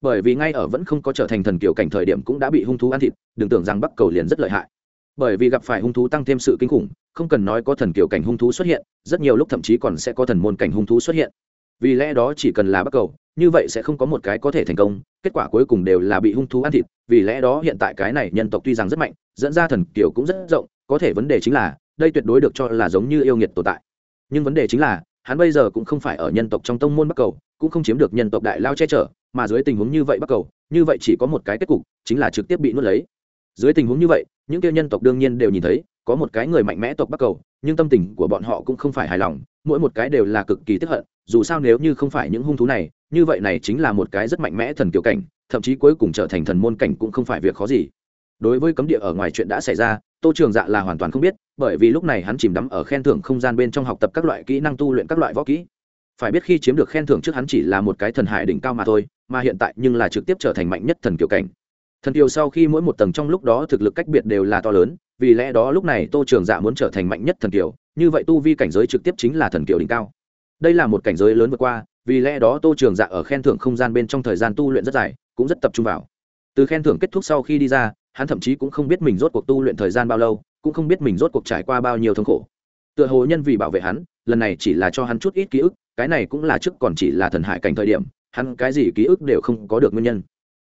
Bởi vì ngay ở vẫn không có trở thành thần kiều cảnh thời điểm cũng đã bị hung thú ăn thịt, đừng tưởng rằng bắc cầu liền rất lợi hại. Bởi vì gặp phải hung thú tăng thêm sự kinh khủng, không cần nói có thần kiều cảnh hung thú xuất hiện, rất nhiều lúc thậm chí còn sẽ có thần môn cảnh hung thú xuất hiện. Vì lẽ đó chỉ cần là bắc cầu như vậy sẽ không có một cái có thể thành công, kết quả cuối cùng đều là bị hung thú ăn thịt, vì lẽ đó hiện tại cái này nhân tộc tuy rằng rất mạnh, dẫn ra thần kiều cũng rất rộng, có thể vấn đề chính là, đây tuyệt đối được cho là giống như yêu nghiệt tồn tại. Nhưng vấn đề chính là, hắn bây giờ cũng không phải ở nhân tộc trong tông môn bắc cầu, cũng không chiếm được nhân tộc đại lao che chở, mà dưới tình huống như vậy bắc cầu, như vậy chỉ có một cái kết cục, chính là trực tiếp bị nuốt lấy. Dưới tình huống như vậy, những kêu nhân tộc đương nhiên đều nhìn thấy, có một cái người mạnh mẽ tộc bắc cầu, nhưng tâm tình của bọn họ cũng không phải hài lòng, mỗi một cái đều là cực kỳ tức hận dù sao nếu như không phải những hung thú này, như vậy này chính là một cái rất mạnh mẽ thần kiểu cảnh, thậm chí cuối cùng trở thành thần môn cảnh cũng không phải việc khó gì. Đối với cấm địa ở ngoài chuyện đã xảy ra, tô trường dạ là hoàn toàn không biết, bởi vì lúc này hắn chìm đắm ở khen thưởng không gian bên trong học tập các loại kỹ năng tu luyện các loại võ kỹ. Phải biết khi chiếm được khen thưởng trước hắn chỉ là một cái thần hải đỉnh cao mà thôi, mà hiện tại nhưng là trực tiếp trở thành mạnh nhất thần kiểu cảnh. Thần kiều sau khi mỗi một tầng trong lúc đó thực lực cách biệt đều là to lớn, vì lẽ đó lúc này tô trường dạ muốn trở thành mạnh nhất thần kiều, như vậy tu vi cảnh giới trực tiếp chính là thần kiều đỉnh cao đây là một cảnh giới lớn vượt qua, vì lẽ đó tô trường dạ ở khen thưởng không gian bên trong thời gian tu luyện rất dài, cũng rất tập trung vào. Từ khen thưởng kết thúc sau khi đi ra, hắn thậm chí cũng không biết mình rốt cuộc tu luyện thời gian bao lâu, cũng không biết mình rốt cuộc trải qua bao nhiêu thống khổ. Tựa hồ nhân vì bảo vệ hắn, lần này chỉ là cho hắn chút ít ký ức, cái này cũng là trước còn chỉ là thần hải cảnh thời điểm, hắn cái gì ký ức đều không có được nguyên nhân.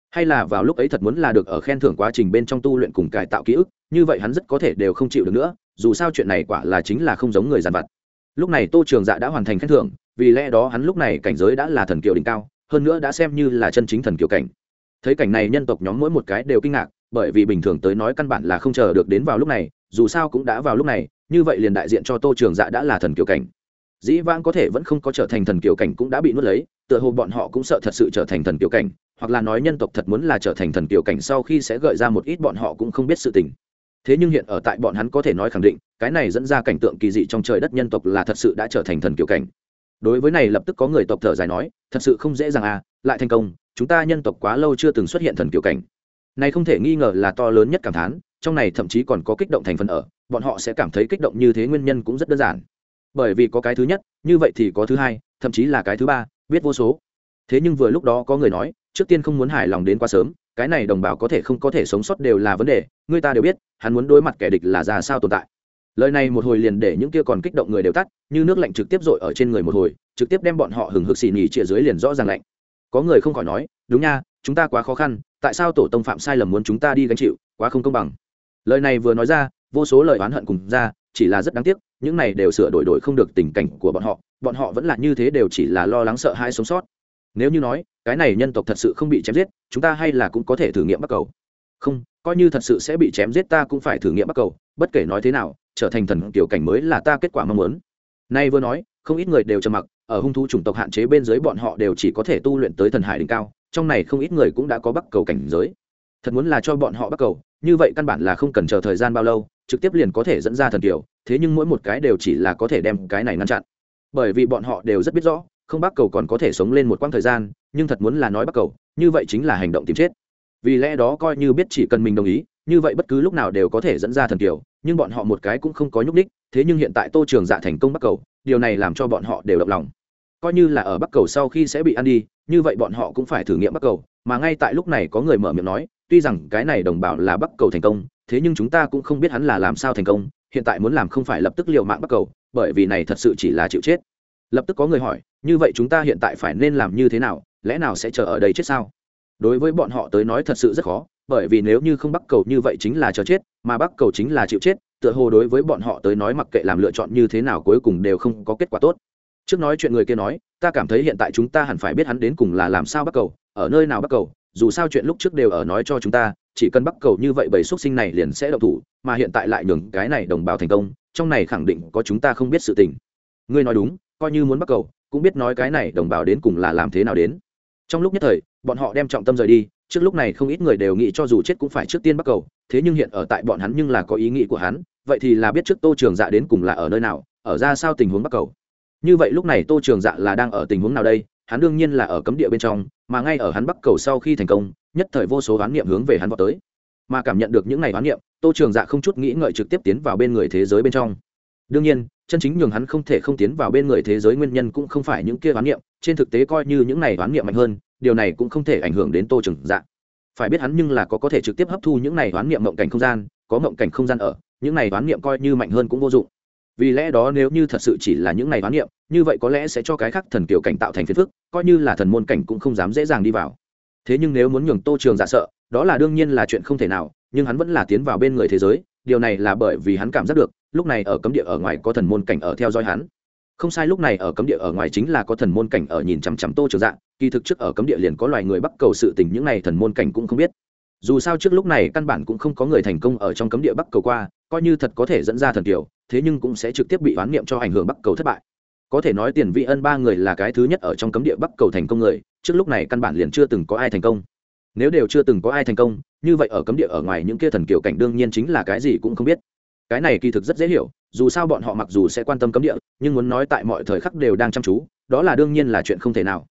Hay là vào lúc ấy thật muốn là được ở khen thưởng quá trình bên trong tu luyện cùng cải tạo ký ức, như vậy hắn rất có thể đều không chịu được nữa, dù sao chuyện này quả là chính là không giống người giàn vặt lúc này tô trường dạ đã hoàn thành khen thưởng, vì lẽ đó hắn lúc này cảnh giới đã là thần kiều đỉnh cao, hơn nữa đã xem như là chân chính thần kiều cảnh. Thấy cảnh này nhân tộc nhóm mỗi một cái đều kinh ngạc, bởi vì bình thường tới nói căn bản là không chờ được đến vào lúc này, dù sao cũng đã vào lúc này, như vậy liền đại diện cho tô trường dạ đã là thần kiều cảnh. Dĩ vãng có thể vẫn không có trở thành thần kiều cảnh cũng đã bị nuốt lấy, tựa hồ bọn họ cũng sợ thật sự trở thành thần kiều cảnh, hoặc là nói nhân tộc thật muốn là trở thành thần kiều cảnh sau khi sẽ gợi ra một ít bọn họ cũng không biết sự tình thế nhưng hiện ở tại bọn hắn có thể nói khẳng định, cái này dẫn ra cảnh tượng kỳ dị trong trời đất nhân tộc là thật sự đã trở thành thần kiều cảnh. Đối với này lập tức có người tộc thở dài nói, thật sự không dễ dàng à lại thành công, chúng ta nhân tộc quá lâu chưa từng xuất hiện thần kiều cảnh. Này không thể nghi ngờ là to lớn nhất cảm thán, trong này thậm chí còn có kích động thành phần ở, bọn họ sẽ cảm thấy kích động như thế nguyên nhân cũng rất đơn giản. Bởi vì có cái thứ nhất, như vậy thì có thứ hai, thậm chí là cái thứ ba, biết vô số. Thế nhưng vừa lúc đó có người nói, trước tiên không muốn hài lòng đến quá sớm cái này đồng bào có thể không có thể sống sót đều là vấn đề người ta đều biết, hắn muốn đối mặt kẻ địch là ra sao tồn tại. Lời này một hồi liền để những kia còn kích động người đều tắt, như nước lạnh trực tiếp dội ở trên người một hồi, trực tiếp đem bọn họ hừng hực xì nhì chĩa dưới liền rõ ràng lạnh. Có người không khỏi nói, đúng nha, chúng ta quá khó khăn, tại sao tổ tông phạm sai lầm muốn chúng ta đi gánh chịu, quá không công bằng. Lời này vừa nói ra, vô số lời oán hận cùng ra, chỉ là rất đáng tiếc, những này đều sửa đổi đổi không được tình cảnh của bọn họ bọn họ vẫn là như thế đều chỉ là lo lắng sợ hãi sống sót nếu như nói, cái này nhân tộc thật sự không bị chém giết, chúng ta hay là cũng có thể thử nghiệm bắt cầu. Không, coi như thật sự sẽ bị chém giết ta cũng phải thử nghiệm bắt cầu, bất kể nói thế nào, trở thành thần kiểu cảnh mới là ta kết quả mong muốn. Nay vừa nói, không ít người đều trầm mặc, ở hung thú chủng tộc hạn chế bên dưới bọn họ đều chỉ có thể tu luyện tới thần hải đỉnh cao, trong này không ít người cũng đã có bắt cầu cảnh giới. Thật muốn là cho bọn họ bắt cầu, như vậy căn bản là không cần chờ thời gian bao lâu, trực tiếp liền có thể dẫn ra thần kiểu, thế nhưng mỗi một cái đều chỉ là có thể đem cái này ngăn chặn. Bởi vì bọn họ đều rất biết rõ không bắt cầu còn có thể sống lên một quãng thời gian, nhưng thật muốn là nói bắt cầu, như vậy chính là hành động tìm chết. Vì lẽ đó coi như biết chỉ cần mình đồng ý, như vậy bất cứ lúc nào đều có thể dẫn ra thần kiều, nhưng bọn họ một cái cũng không có nhúc đích thế nhưng hiện tại tô trường dạ thành công bắt cầu, điều này làm cho bọn họ đều động lòng. Coi như là ở bắc cầu sau khi sẽ bị ăn đi, như vậy bọn họ cũng phải thử nghiệm bắc cầu, mà ngay tại lúc này có người mở miệng nói, tuy rằng cái này đồng bảo là bắc cầu thành công, thế nhưng chúng ta cũng không biết hắn là làm sao thành công, hiện tại muốn làm không phải lập tức l i ề u mạng bắc cầu, bởi vì này thật sự chỉ là chịu chết lập tức có người hỏi, như vậy chúng ta hiện tại phải nên làm như thế nào? Lẽ nào sẽ chờ ở đây chết sao? Đối với bọn họ tới nói thật sự rất khó, bởi vì nếu như không bắc cầu như vậy chính là chờ chết, mà bắc cầu chính là chịu chết, tựa hồ đối với bọn họ tới nói mặc kệ làm lựa chọn như thế nào cuối cùng đều không có kết quả tốt. Trước nói chuyện người kia nói, ta cảm thấy hiện tại chúng ta hẳn phải biết hắn đến cùng là làm sao bắt cầu, ở nơi nào bắt cầu, dù sao chuyện lúc trước đều ở nói cho chúng ta, chỉ cần bắt cầu như vậy bầy xuất sinh này liền sẽ đậu thủ, mà hiện tại lại nhường cái này đồng bào thành công, trong này khẳng định có chúng ta không biết sự tình. Ngươi nói đúng coi như muốn bắt cầu, cũng biết nói cái này đồng bào đến cùng là làm thế nào đến. Trong lúc nhất thời, bọn họ đem trọng tâm rời đi, trước lúc này không ít người đều nghĩ cho dù chết cũng phải trước tiên bắt cầu, thế nhưng hiện ở tại bọn hắn nhưng là có ý nghĩ của hắn, vậy thì là biết trước tô trường dạ đến cùng là ở nơi nào, ở ra sao tình huống bắt cầu. Như vậy lúc này tô trường dạ là đang ở tình huống nào đây, hắn đương nhiên là ở cấm địa bên trong, mà ngay ở hắn bắc cầu sau khi thành công, nhất thời vô số oán niệm hướng về hắn vào tới. Mà cảm nhận được những ngày oán niệm, tô trường dạ không chút nghĩ ngợi trực tiếp tiến vào bên người thế giới bên trong. Đương nhiên chân chính nhường hắn không thể không tiến vào bên người thế giới nguyên nhân cũng không phải những kia oán niệm, trên thực tế coi như những này oán niệm mạnh hơn, điều này cũng không thể ảnh hưởng đến tô trường dạ. Phải biết hắn nhưng là có có thể trực tiếp hấp thu những này oán niệm mộng cảnh không gian, có mộng cảnh không gian ở, những này oán niệm coi như mạnh hơn cũng vô dụng. Vì lẽ đó nếu như thật sự chỉ là những này đoán niệm, như vậy có lẽ sẽ cho cái khác thần kiểu cảnh tạo thành phiền phức, coi như là thần môn cảnh cũng không dám dễ dàng đi vào. Thế nhưng nếu muốn nhường tô trường Dạ sợ, đó là đương nhiên là chuyện không thể nào, nhưng hắn vẫn là tiến vào bên người thế giới, điều này là bởi vì hắn cảm giác được lúc này ở cấm địa ở ngoài có thần môn cảnh ở theo dõi hắn. Không sai, lúc này ở cấm địa ở ngoài chính là có thần môn cảnh ở nhìn chằm chằm tô trường dạ. Kỳ thực trước ở cấm địa liền có loài người bắt cầu sự tình, những này thần môn cảnh cũng không biết. Dù sao trước lúc này căn bản cũng không có người thành công ở trong cấm địa bắc cầu qua, coi như thật có thể dẫn ra thần kiều thế nhưng cũng sẽ trực tiếp bị oán niệm cho ảnh hưởng bắc cầu thất bại. Có thể nói tiền vị ân ba người là cái thứ nhất ở trong cấm địa bắc cầu thành công người, trước lúc này căn bản liền chưa từng có ai thành công. Nếu đều chưa từng có ai thành công, như vậy ở cấm địa ở ngoài những kia thần kiều cảnh đương nhiên chính là cái gì cũng không biết cái này kỳ thực rất dễ hiểu, dù sao bọn họ mặc dù sẽ quan tâm cấm địa, nhưng muốn nói tại mọi thời khắc đều đang chăm chú, đó là đương nhiên là chuyện không thể nào.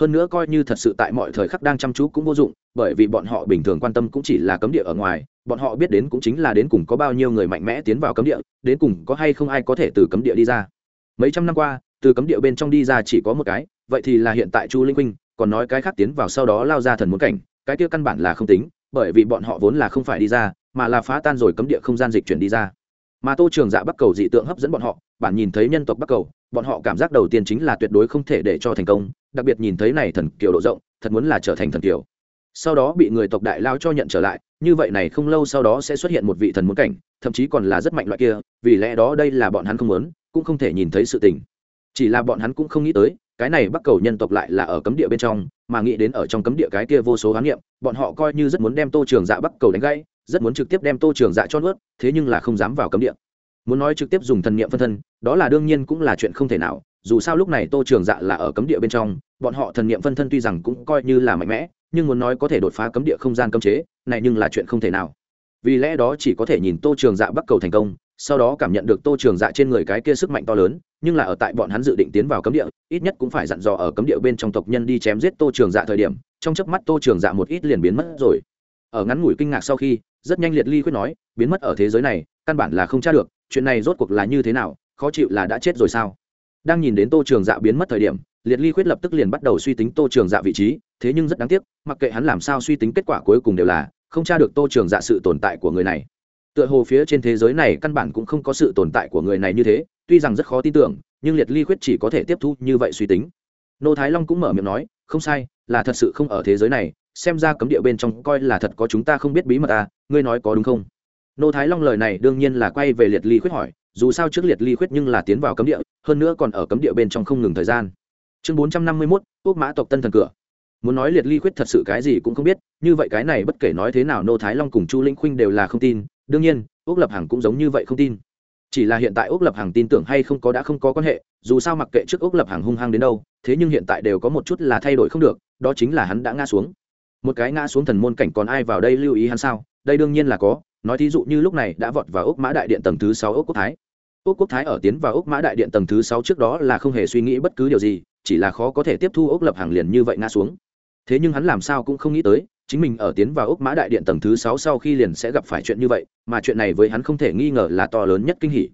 Hơn nữa coi như thật sự tại mọi thời khắc đang chăm chú cũng vô dụng, bởi vì bọn họ bình thường quan tâm cũng chỉ là cấm địa ở ngoài, bọn họ biết đến cũng chính là đến cùng có bao nhiêu người mạnh mẽ tiến vào cấm địa, đến cùng có hay không ai có thể từ cấm địa đi ra. Mấy trăm năm qua, từ cấm địa bên trong đi ra chỉ có một cái, vậy thì là hiện tại chu linh huynh, còn nói cái khác tiến vào sau đó lao ra thần muốn cảnh, cái kia căn bản là không tính, bởi vì bọn họ vốn là không phải đi ra, mà là phá tan rồi cấm địa không gian dịch chuyển đi ra mà tô trường dạ bắc cầu dị tượng hấp dẫn bọn họ, bản nhìn thấy nhân tộc bắc cầu, bọn họ cảm giác đầu tiên chính là tuyệt đối không thể để cho thành công, đặc biệt nhìn thấy này thần kiều độ rộng, thật muốn là trở thành thần kiều. Sau đó bị người tộc đại lao cho nhận trở lại, như vậy này không lâu sau đó sẽ xuất hiện một vị thần muốn cảnh, thậm chí còn là rất mạnh loại kia, vì lẽ đó đây là bọn hắn không muốn, cũng không thể nhìn thấy sự tình. Chỉ là bọn hắn cũng không nghĩ tới, cái này bắc cầu nhân tộc lại là ở cấm địa bên trong, mà nghĩ đến ở trong cấm địa cái kia vô số khám nghiệm bọn họ coi như rất muốn đem tô trường dạ bắc cầu đánh gãy rất muốn trực tiếp đem tô trường dạ cho nuốt, thế nhưng là không dám vào cấm địa. Muốn nói trực tiếp dùng thần niệm phân thân, đó là đương nhiên cũng là chuyện không thể nào, dù sao lúc này tô trường dạ là ở cấm địa bên trong, bọn họ thần niệm phân thân tuy rằng cũng coi như là mạnh mẽ, nhưng muốn nói có thể đột phá cấm địa không gian cấm chế, này nhưng là chuyện không thể nào. Vì lẽ đó chỉ có thể nhìn tô trường dạ bắt cầu thành công, sau đó cảm nhận được tô trường dạ trên người cái kia sức mạnh to lớn, nhưng là ở tại bọn hắn dự định tiến vào cấm địa, ít nhất cũng phải dặn dò ở cấm địa bên trong tộc nhân đi chém giết tô trường dạ thời điểm, trong chớp mắt tô trường dạ một ít liền biến mất rồi. Ở ngắn ngủi kinh ngạc sau khi rất nhanh liệt ly quyết nói, biến mất ở thế giới này, căn bản là không tra được, chuyện này rốt cuộc là như thế nào, khó chịu là đã chết rồi sao? Đang nhìn đến tô trường dạ biến mất thời điểm, liệt ly quyết lập tức liền bắt đầu suy tính tô trường dạ vị trí, thế nhưng rất đáng tiếc, mặc kệ hắn làm sao suy tính kết quả cuối cùng đều là không tra được tô trường dạ sự tồn tại của người này. Tựa hồ phía trên thế giới này căn bản cũng không có sự tồn tại của người này như thế, tuy rằng rất khó tin tưởng, nhưng liệt ly khuyết chỉ có thể tiếp thu như vậy suy tính. Nô thái long cũng mở miệng nói, không sai, là thật sự không ở thế giới này xem ra cấm địa bên trong coi là thật có chúng ta không biết bí mật à ngươi nói có đúng không? Nô thái long lời này đương nhiên là quay về liệt ly khuyết hỏi, dù sao trước liệt ly khuyết nhưng là tiến vào cấm địa, hơn nữa còn ở cấm địa bên trong không ngừng thời gian. Chương bốn trăm năm mươi mốt ốc mã tộc tân thần cửa. Muốn nói liệt ly khuyết thật sự cái gì cũng không biết, như vậy cái này bất kể nói thế nào nô thái long cùng chu linh khuynh đều là không tin, đương nhiên, úc lập hằng cũng giống như vậy không tin. Chỉ là hiện tại úc lập hằng tin tưởng hay không có đã không có quan hệ, dù sao mặc kệ trước úc lập hằng hung hăng đến đâu, thế nhưng hiện tại đều có một chút là thay đổi không được, đó chính là hắn đã ngã xuống một cái ngã xuống thần môn cảnh còn ai vào đây lưu ý hắn sao? Đây đương nhiên là có. Nói thí dụ như lúc này đã vọt vào ốc mã đại điện tầng thứ sáu ốc quốc thái. Ốc quốc thái ở tiến vào ốc mã đại điện tầng thứ sáu trước đó là không hề suy nghĩ bất cứ điều gì, chỉ là khó có thể tiếp thu ốc lập hàng liền như vậy ngã xuống. Thế nhưng hắn làm sao cũng không nghĩ tới, chính mình ở tiến vào ốc mã đại điện tầng thứ sáu sau khi liền sẽ gặp phải chuyện như vậy, mà chuyện này với hắn không thể nghi ngờ là to lớn nhất kinh hỉ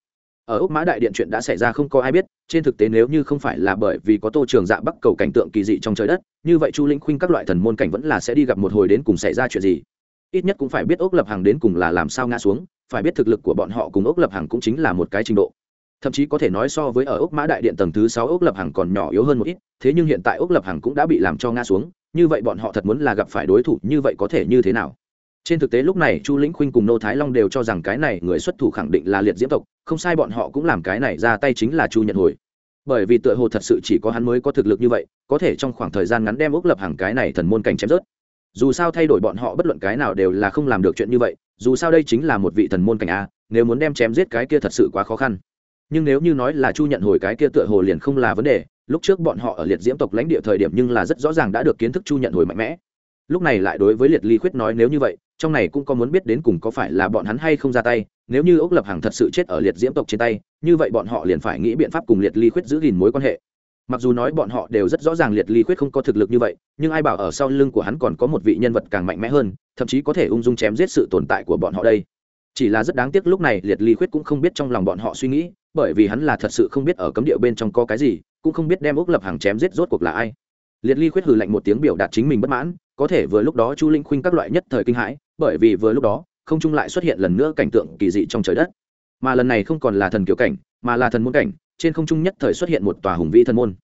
ở ốc mã đại điện chuyện đã xảy ra không có ai biết, trên thực tế nếu như không phải là bởi vì có tô trường dạ bắc cầu cảnh tượng kỳ dị trong trời đất, như vậy chu linh khuynh các loại thần môn cảnh vẫn là sẽ đi gặp một hồi đến cùng xảy ra chuyện gì. Ít nhất cũng phải biết ốc lập hàng đến cùng là làm sao ngã xuống, phải biết thực lực của bọn họ cùng ốc lập hàng cũng chính là một cái trình độ. Thậm chí có thể nói so với ở ốc mã đại điện tầng thứ sáu ốc lập hàng còn nhỏ yếu hơn một ít, thế nhưng hiện tại ốc lập hàng cũng đã bị làm cho ngã xuống, như vậy bọn họ thật muốn là gặp phải đối thủ như vậy có thể như thế nào? Trên thực tế lúc này chu lĩnh khuynh cùng nô thái long đều cho rằng cái này người xuất thủ khẳng định là liệt diễm tộc, không sai bọn họ cũng làm cái này ra tay chính là chu nhận hồi. Bởi vì tựa hồ thật sự chỉ có hắn mới có thực lực như vậy, có thể trong khoảng thời gian ngắn đem ốc lập hàng cái này thần môn cảnh chém rớt. Dù sao thay đổi bọn họ bất luận cái nào đều là không làm được chuyện như vậy, dù sao đây chính là một vị thần môn cảnh a, nếu muốn đem chém giết cái kia thật sự quá khó khăn. Nhưng nếu như nói là chu nhận hồi cái kia tựa hồ liền không là vấn đề, lúc trước bọn họ ở liệt diễm tộc lãnh địa thời điểm nhưng là rất rõ ràng đã được kiến thức chu nhận hồi mạnh mẽ. Lúc này lại đối với liệt ly khuyết nói nếu như vậy trong này cũng có muốn biết đến cùng có phải là bọn hắn hay không ra tay, nếu như ốc lập hàng thật sự chết ở liệt diễm tộc trên tay, như vậy bọn họ liền phải nghĩ biện pháp cùng liệt ly khuyết giữ gìn mối quan hệ. Mặc dù nói bọn họ đều rất rõ ràng liệt ly khuyết không có thực lực như vậy, nhưng ai bảo ở sau lưng của hắn còn có một vị nhân vật càng mạnh mẽ hơn, thậm chí có thể ung dung chém giết sự tồn tại của bọn họ đây. Chỉ là rất đáng tiếc lúc này liệt ly khuyết cũng không biết trong lòng bọn họ suy nghĩ, bởi vì hắn là thật sự không biết ở cấm địa bên trong có cái gì, cũng không biết đem ốc lập hàng chém giết rốt cuộc là ai. Liệt ly khuyết hừ lạnh một tiếng biểu đạt chính mình bất mãn, có thể vừa lúc đó chu linh khuynh các loại nhất thời kinh hãi bởi vì vừa lúc đó, không trung lại xuất hiện lần nữa cảnh tượng kỳ dị trong trời đất. Mà lần này không còn là thần kiểu cảnh, mà là thần môn cảnh, trên không trung nhất thời xuất hiện một tòa hùng vĩ thần môn.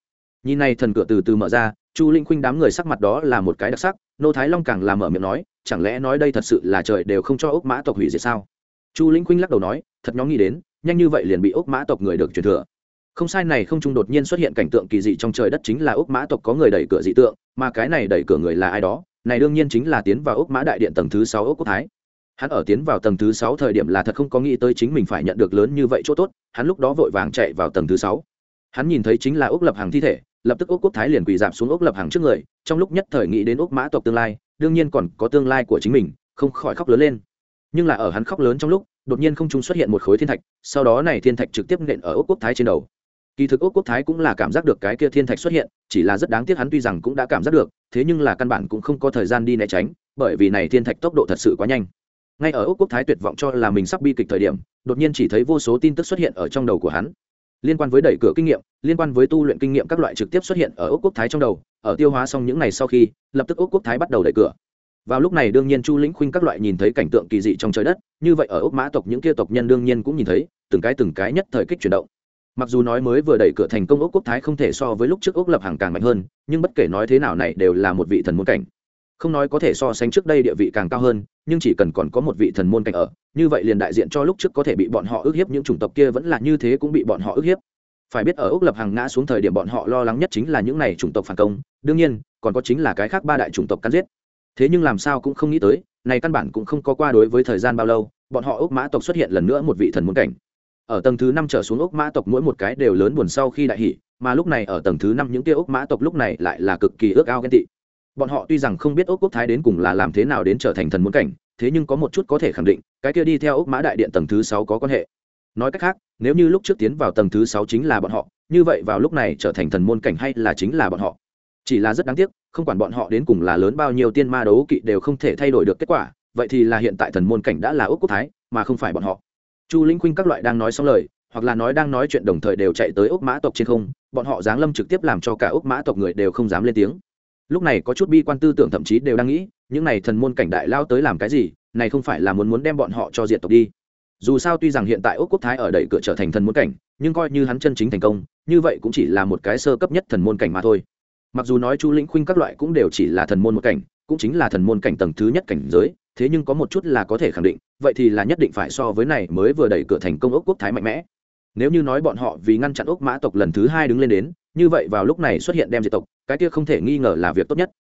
Nhìn này thần cửa từ từ mở ra, chu linh khuynh đám người sắc mặt đó là một cái đặc sắc, nô thái long càng làm mở miệng nói, chẳng lẽ nói đây thật sự là trời đều không cho ốc mã tộc hủy diệt sao? Chu linh khuynh lắc đầu nói, thật nhóm nghĩ đến, nhanh như vậy liền bị ốc mã tộc người được truyền thừa không sai này không trung đột nhiên xuất hiện cảnh tượng kỳ dị trong trời đất chính là ốc mã tộc có người đẩy cửa dị tượng, mà cái này đẩy cửa người là ai đó? Này đương nhiên chính là tiến vào ốc mã đại điện tầng thứ sáu ốc quốc thái. Hắn ở tiến vào tầng thứ sáu thời điểm là thật không có nghĩ tới chính mình phải nhận được lớn như vậy chỗ tốt, hắn lúc đó vội vàng chạy vào tầng thứ sáu. Hắn nhìn thấy chính là ốc lập hàng thi thể, lập tức ốc quốc thái liền quỳ dạp xuống ốc lập hàng trước người, trong lúc nhất thời nghĩ đến ốc mã tộc tương lai, đương nhiên còn có tương lai của chính mình, không khỏi khóc lớn lên. Nhưng là ở hắn khóc lớn trong lúc, đột nhiên không trung xuất hiện một khối thiên thạch, sau đó này thiên thạch trực tiếp nện ở ốc quốc thái trên đầu kỳ thực ốc quốc thái cũng là cảm giác được cái kia thiên thạch xuất hiện, chỉ là rất đáng tiếc hắn tuy rằng cũng đã cảm giác được, thế nhưng là căn bản cũng không có thời gian đi né tránh, bởi vì này thiên thạch tốc độ thật sự quá nhanh. Ngay ở ốc quốc thái tuyệt vọng cho là mình sắp bi kịch thời điểm, đột nhiên chỉ thấy vô số tin tức xuất hiện ở trong đầu của hắn. Liên quan với đẩy cửa kinh nghiệm, liên quan với tu luyện kinh nghiệm các loại trực tiếp xuất hiện ở ốc quốc thái trong đầu, ở tiêu hóa xong những ngày sau khi, lập tức ốc quốc thái bắt đầu đẩy cửa. Vào lúc này đương nhiên chu lĩnh khuynh các loại nhìn thấy cảnh tượng kỳ dị trong trời đất, như vậy ở ốc mã tộc những kia tộc nhân đương nhiên cũng nhìn thấy, từng cái từng cái nhất thời kích chuyển động mặc dù nói mới vừa đẩy cửa thành công ốc quốc thái không thể so với lúc trước ốc lập hàng càng mạnh hơn, nhưng bất kể nói thế nào này đều là một vị thần môn cảnh. Không nói có thể so sánh trước đây địa vị càng cao hơn, nhưng chỉ cần còn có một vị thần môn cảnh ở, như vậy liền đại diện cho lúc trước có thể bị bọn họ ức hiếp, những chủng tộc kia vẫn là như thế cũng bị bọn họ ức hiếp. Phải biết ở ốc lập hàng ngã xuống thời điểm bọn họ lo lắng nhất chính là những này chủng tộc phản công, đương nhiên, còn có chính là cái khác ba đại chủng tộc cắn giết. Thế nhưng làm sao cũng không nghĩ tới, này căn bản cũng không có qua đối với thời gian bao lâu, bọn họ ốc mã tộc xuất hiện lần nữa một vị thần môn cảnh ở tầng thứ năm trở xuống ốc mã tộc mỗi một cái đều lớn buồn sau khi đại hỷ, mà lúc này ở tầng thứ năm những kia ốc mã tộc lúc này lại là cực kỳ ước ao ghen tị. Bọn họ tuy rằng không biết ốc quốc thái đến cùng là làm thế nào đến trở thành thần muốn cảnh, thế nhưng có một chút có thể khẳng định, cái kia đi theo ốc mã đại điện tầng thứ sáu có quan hệ. Nói cách khác, nếu như lúc trước tiến vào tầng thứ sáu chính là bọn họ, như vậy vào lúc này trở thành thần môn cảnh hay là chính là bọn họ? Chỉ là rất đáng tiếc, không quản bọn họ đến cùng là lớn bao nhiêu tiên ma đấu kỵ đều không thể thay đổi được kết quả, vậy thì là hiện tại thần môn cảnh đã là ốc quốc thái, mà không phải bọn họ chu linh khuynh các loại đang nói xong lời, hoặc là nói đang nói chuyện đồng thời đều chạy tới ốc mã tộc trên không, bọn họ giáng lâm trực tiếp làm cho cả ốc mã tộc người đều không dám lên tiếng. Lúc này có chút bi quan tư tưởng thậm chí đều đang nghĩ, những này thần môn cảnh đại lao tới làm cái gì, này không phải là muốn muốn đem bọn họ cho diệt tộc đi. Dù sao tuy rằng hiện tại ốc quốc thái ở đẩy cửa trở thành thần môn cảnh, nhưng coi như hắn chân chính thành công, như vậy cũng chỉ là một cái sơ cấp nhất thần môn cảnh mà thôi. Mặc dù nói chu lĩnh khuynh các loại cũng đều chỉ là thần môn một cảnh, cũng chính là thần môn cảnh tầng thứ nhất cảnh giới thế nhưng có một chút là có thể khẳng định, vậy thì là nhất định phải so với này mới vừa đẩy cửa thành công ốc quốc thái mạnh mẽ. Nếu như nói bọn họ vì ngăn chặn ốc mã tộc lần thứ hai đứng lên đến, như vậy vào lúc này xuất hiện đem diệt tộc, cái kia không thể nghi ngờ là việc tốt nhất.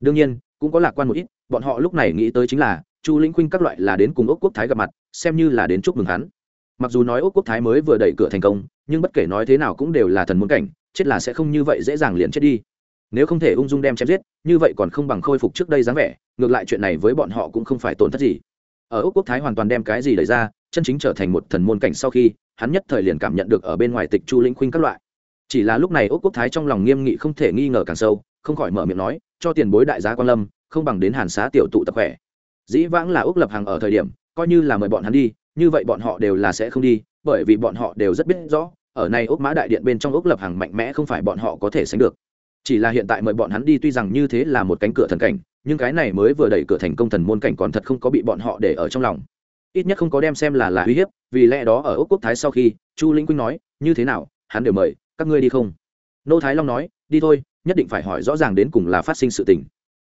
Đương nhiên, cũng có lạc quan một ít, bọn họ lúc này nghĩ tới chính là, chu lĩnh khuynh các loại là đến cùng ốc quốc thái gặp mặt, xem như là đến chúc mừng hắn. Mặc dù nói ốc quốc thái mới vừa đẩy cửa thành công, nhưng bất kể nói thế nào cũng đều là thần muốn cảnh, chết là sẽ không như vậy dễ dàng liền chết đi nếu không thể ung dung đem chém giết, như vậy còn không bằng khôi phục trước đây dáng vẻ, ngược lại chuyện này với bọn họ cũng không phải tổn thất gì. Ở úc quốc thái hoàn toàn đem cái gì đẩy ra, chân chính trở thành một thần môn cảnh sau khi, hắn nhất thời liền cảm nhận được ở bên ngoài tịch chu lĩnh khuynh các loại. Chỉ là lúc này úc quốc thái trong lòng nghiêm nghị không thể nghi ngờ càng sâu, không khỏi mở miệng nói, cho tiền bối đại giá quan lâm, không bằng đến hàn xá tiểu tụ tập khỏe. Dĩ vãng là úc lập hàng ở thời điểm, coi như là mời bọn hắn đi, như vậy bọn họ đều là sẽ không đi, bởi vì bọn họ đều rất biết rõ, ở này úc mã đại điện bên trong úc lập hàng mạnh mẽ không phải bọn họ có thể sánh được chỉ là hiện tại mời bọn hắn đi tuy rằng như thế là một cánh cửa thần cảnh, nhưng cái này mới vừa đẩy cửa thành công thần môn cảnh còn thật không có bị bọn họ để ở trong lòng. Ít nhất không có đem xem là là uy hiếp, vì lẽ đó ở ốc quốc thái sau khi, chu linh quynh nói, như thế nào, hắn đều mời, các ngươi đi không? Nô thái long nói, đi thôi, nhất định phải hỏi rõ ràng đến cùng là phát sinh sự tình.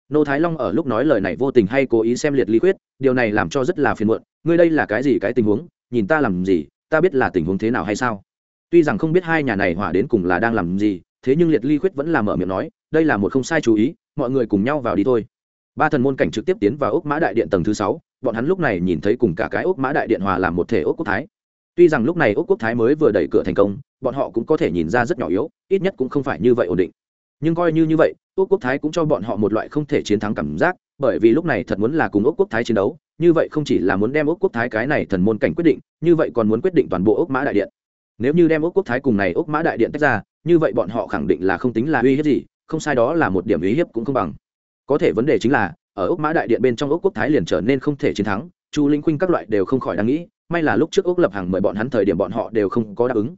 Nô thái long ở lúc nói lời này vô tình hay cố ý xem liệt ly khuyết, điều này làm cho rất là phiền muộn, ngươi đây là cái gì cái tình huống, nhìn ta làm gì, ta biết là tình huống thế nào hay sao? Tuy rằng không biết hai nhà này hỏa đến cùng là đang làm gì thế nhưng liệt ly khuyết vẫn là mở miệng nói, đây là một không sai chú ý, mọi người cùng nhau vào đi thôi. Ba thần môn cảnh trực tiếp tiến vào ốc mã đại điện tầng thứ sáu, bọn hắn lúc này nhìn thấy cùng cả cái ốc mã đại điện hòa làm một thể ốc quốc thái. Tuy rằng lúc này ốc quốc thái mới vừa đẩy cửa thành công, bọn họ cũng có thể nhìn ra rất nhỏ yếu, ít nhất cũng không phải như vậy ổn định. Nhưng coi như như vậy, ốc quốc thái cũng cho bọn họ một loại không thể chiến thắng cảm giác, bởi vì lúc này thật muốn là cùng ốc quốc thái chiến đấu, như vậy không chỉ là muốn đem ốc quốc thái cái này thần môn cảnh quyết định, như vậy còn muốn quyết định toàn bộ ốc mã đại điện. Nếu như đem ốc quốc thái cùng này ốc mã đại điện tách ra như vậy bọn họ khẳng định là không tính là uy hiếp gì, không sai đó là một điểm uy hiếp cũng không bằng. Có thể vấn đề chính là, ở ốc mã đại điện bên trong ốc quốc thái liền trở nên không thể chiến thắng, chu linh khuynh các loại đều không khỏi đang nghĩ, may là lúc trước ốc lập hàng mời bọn hắn thời điểm bọn họ đều không có đáp ứng.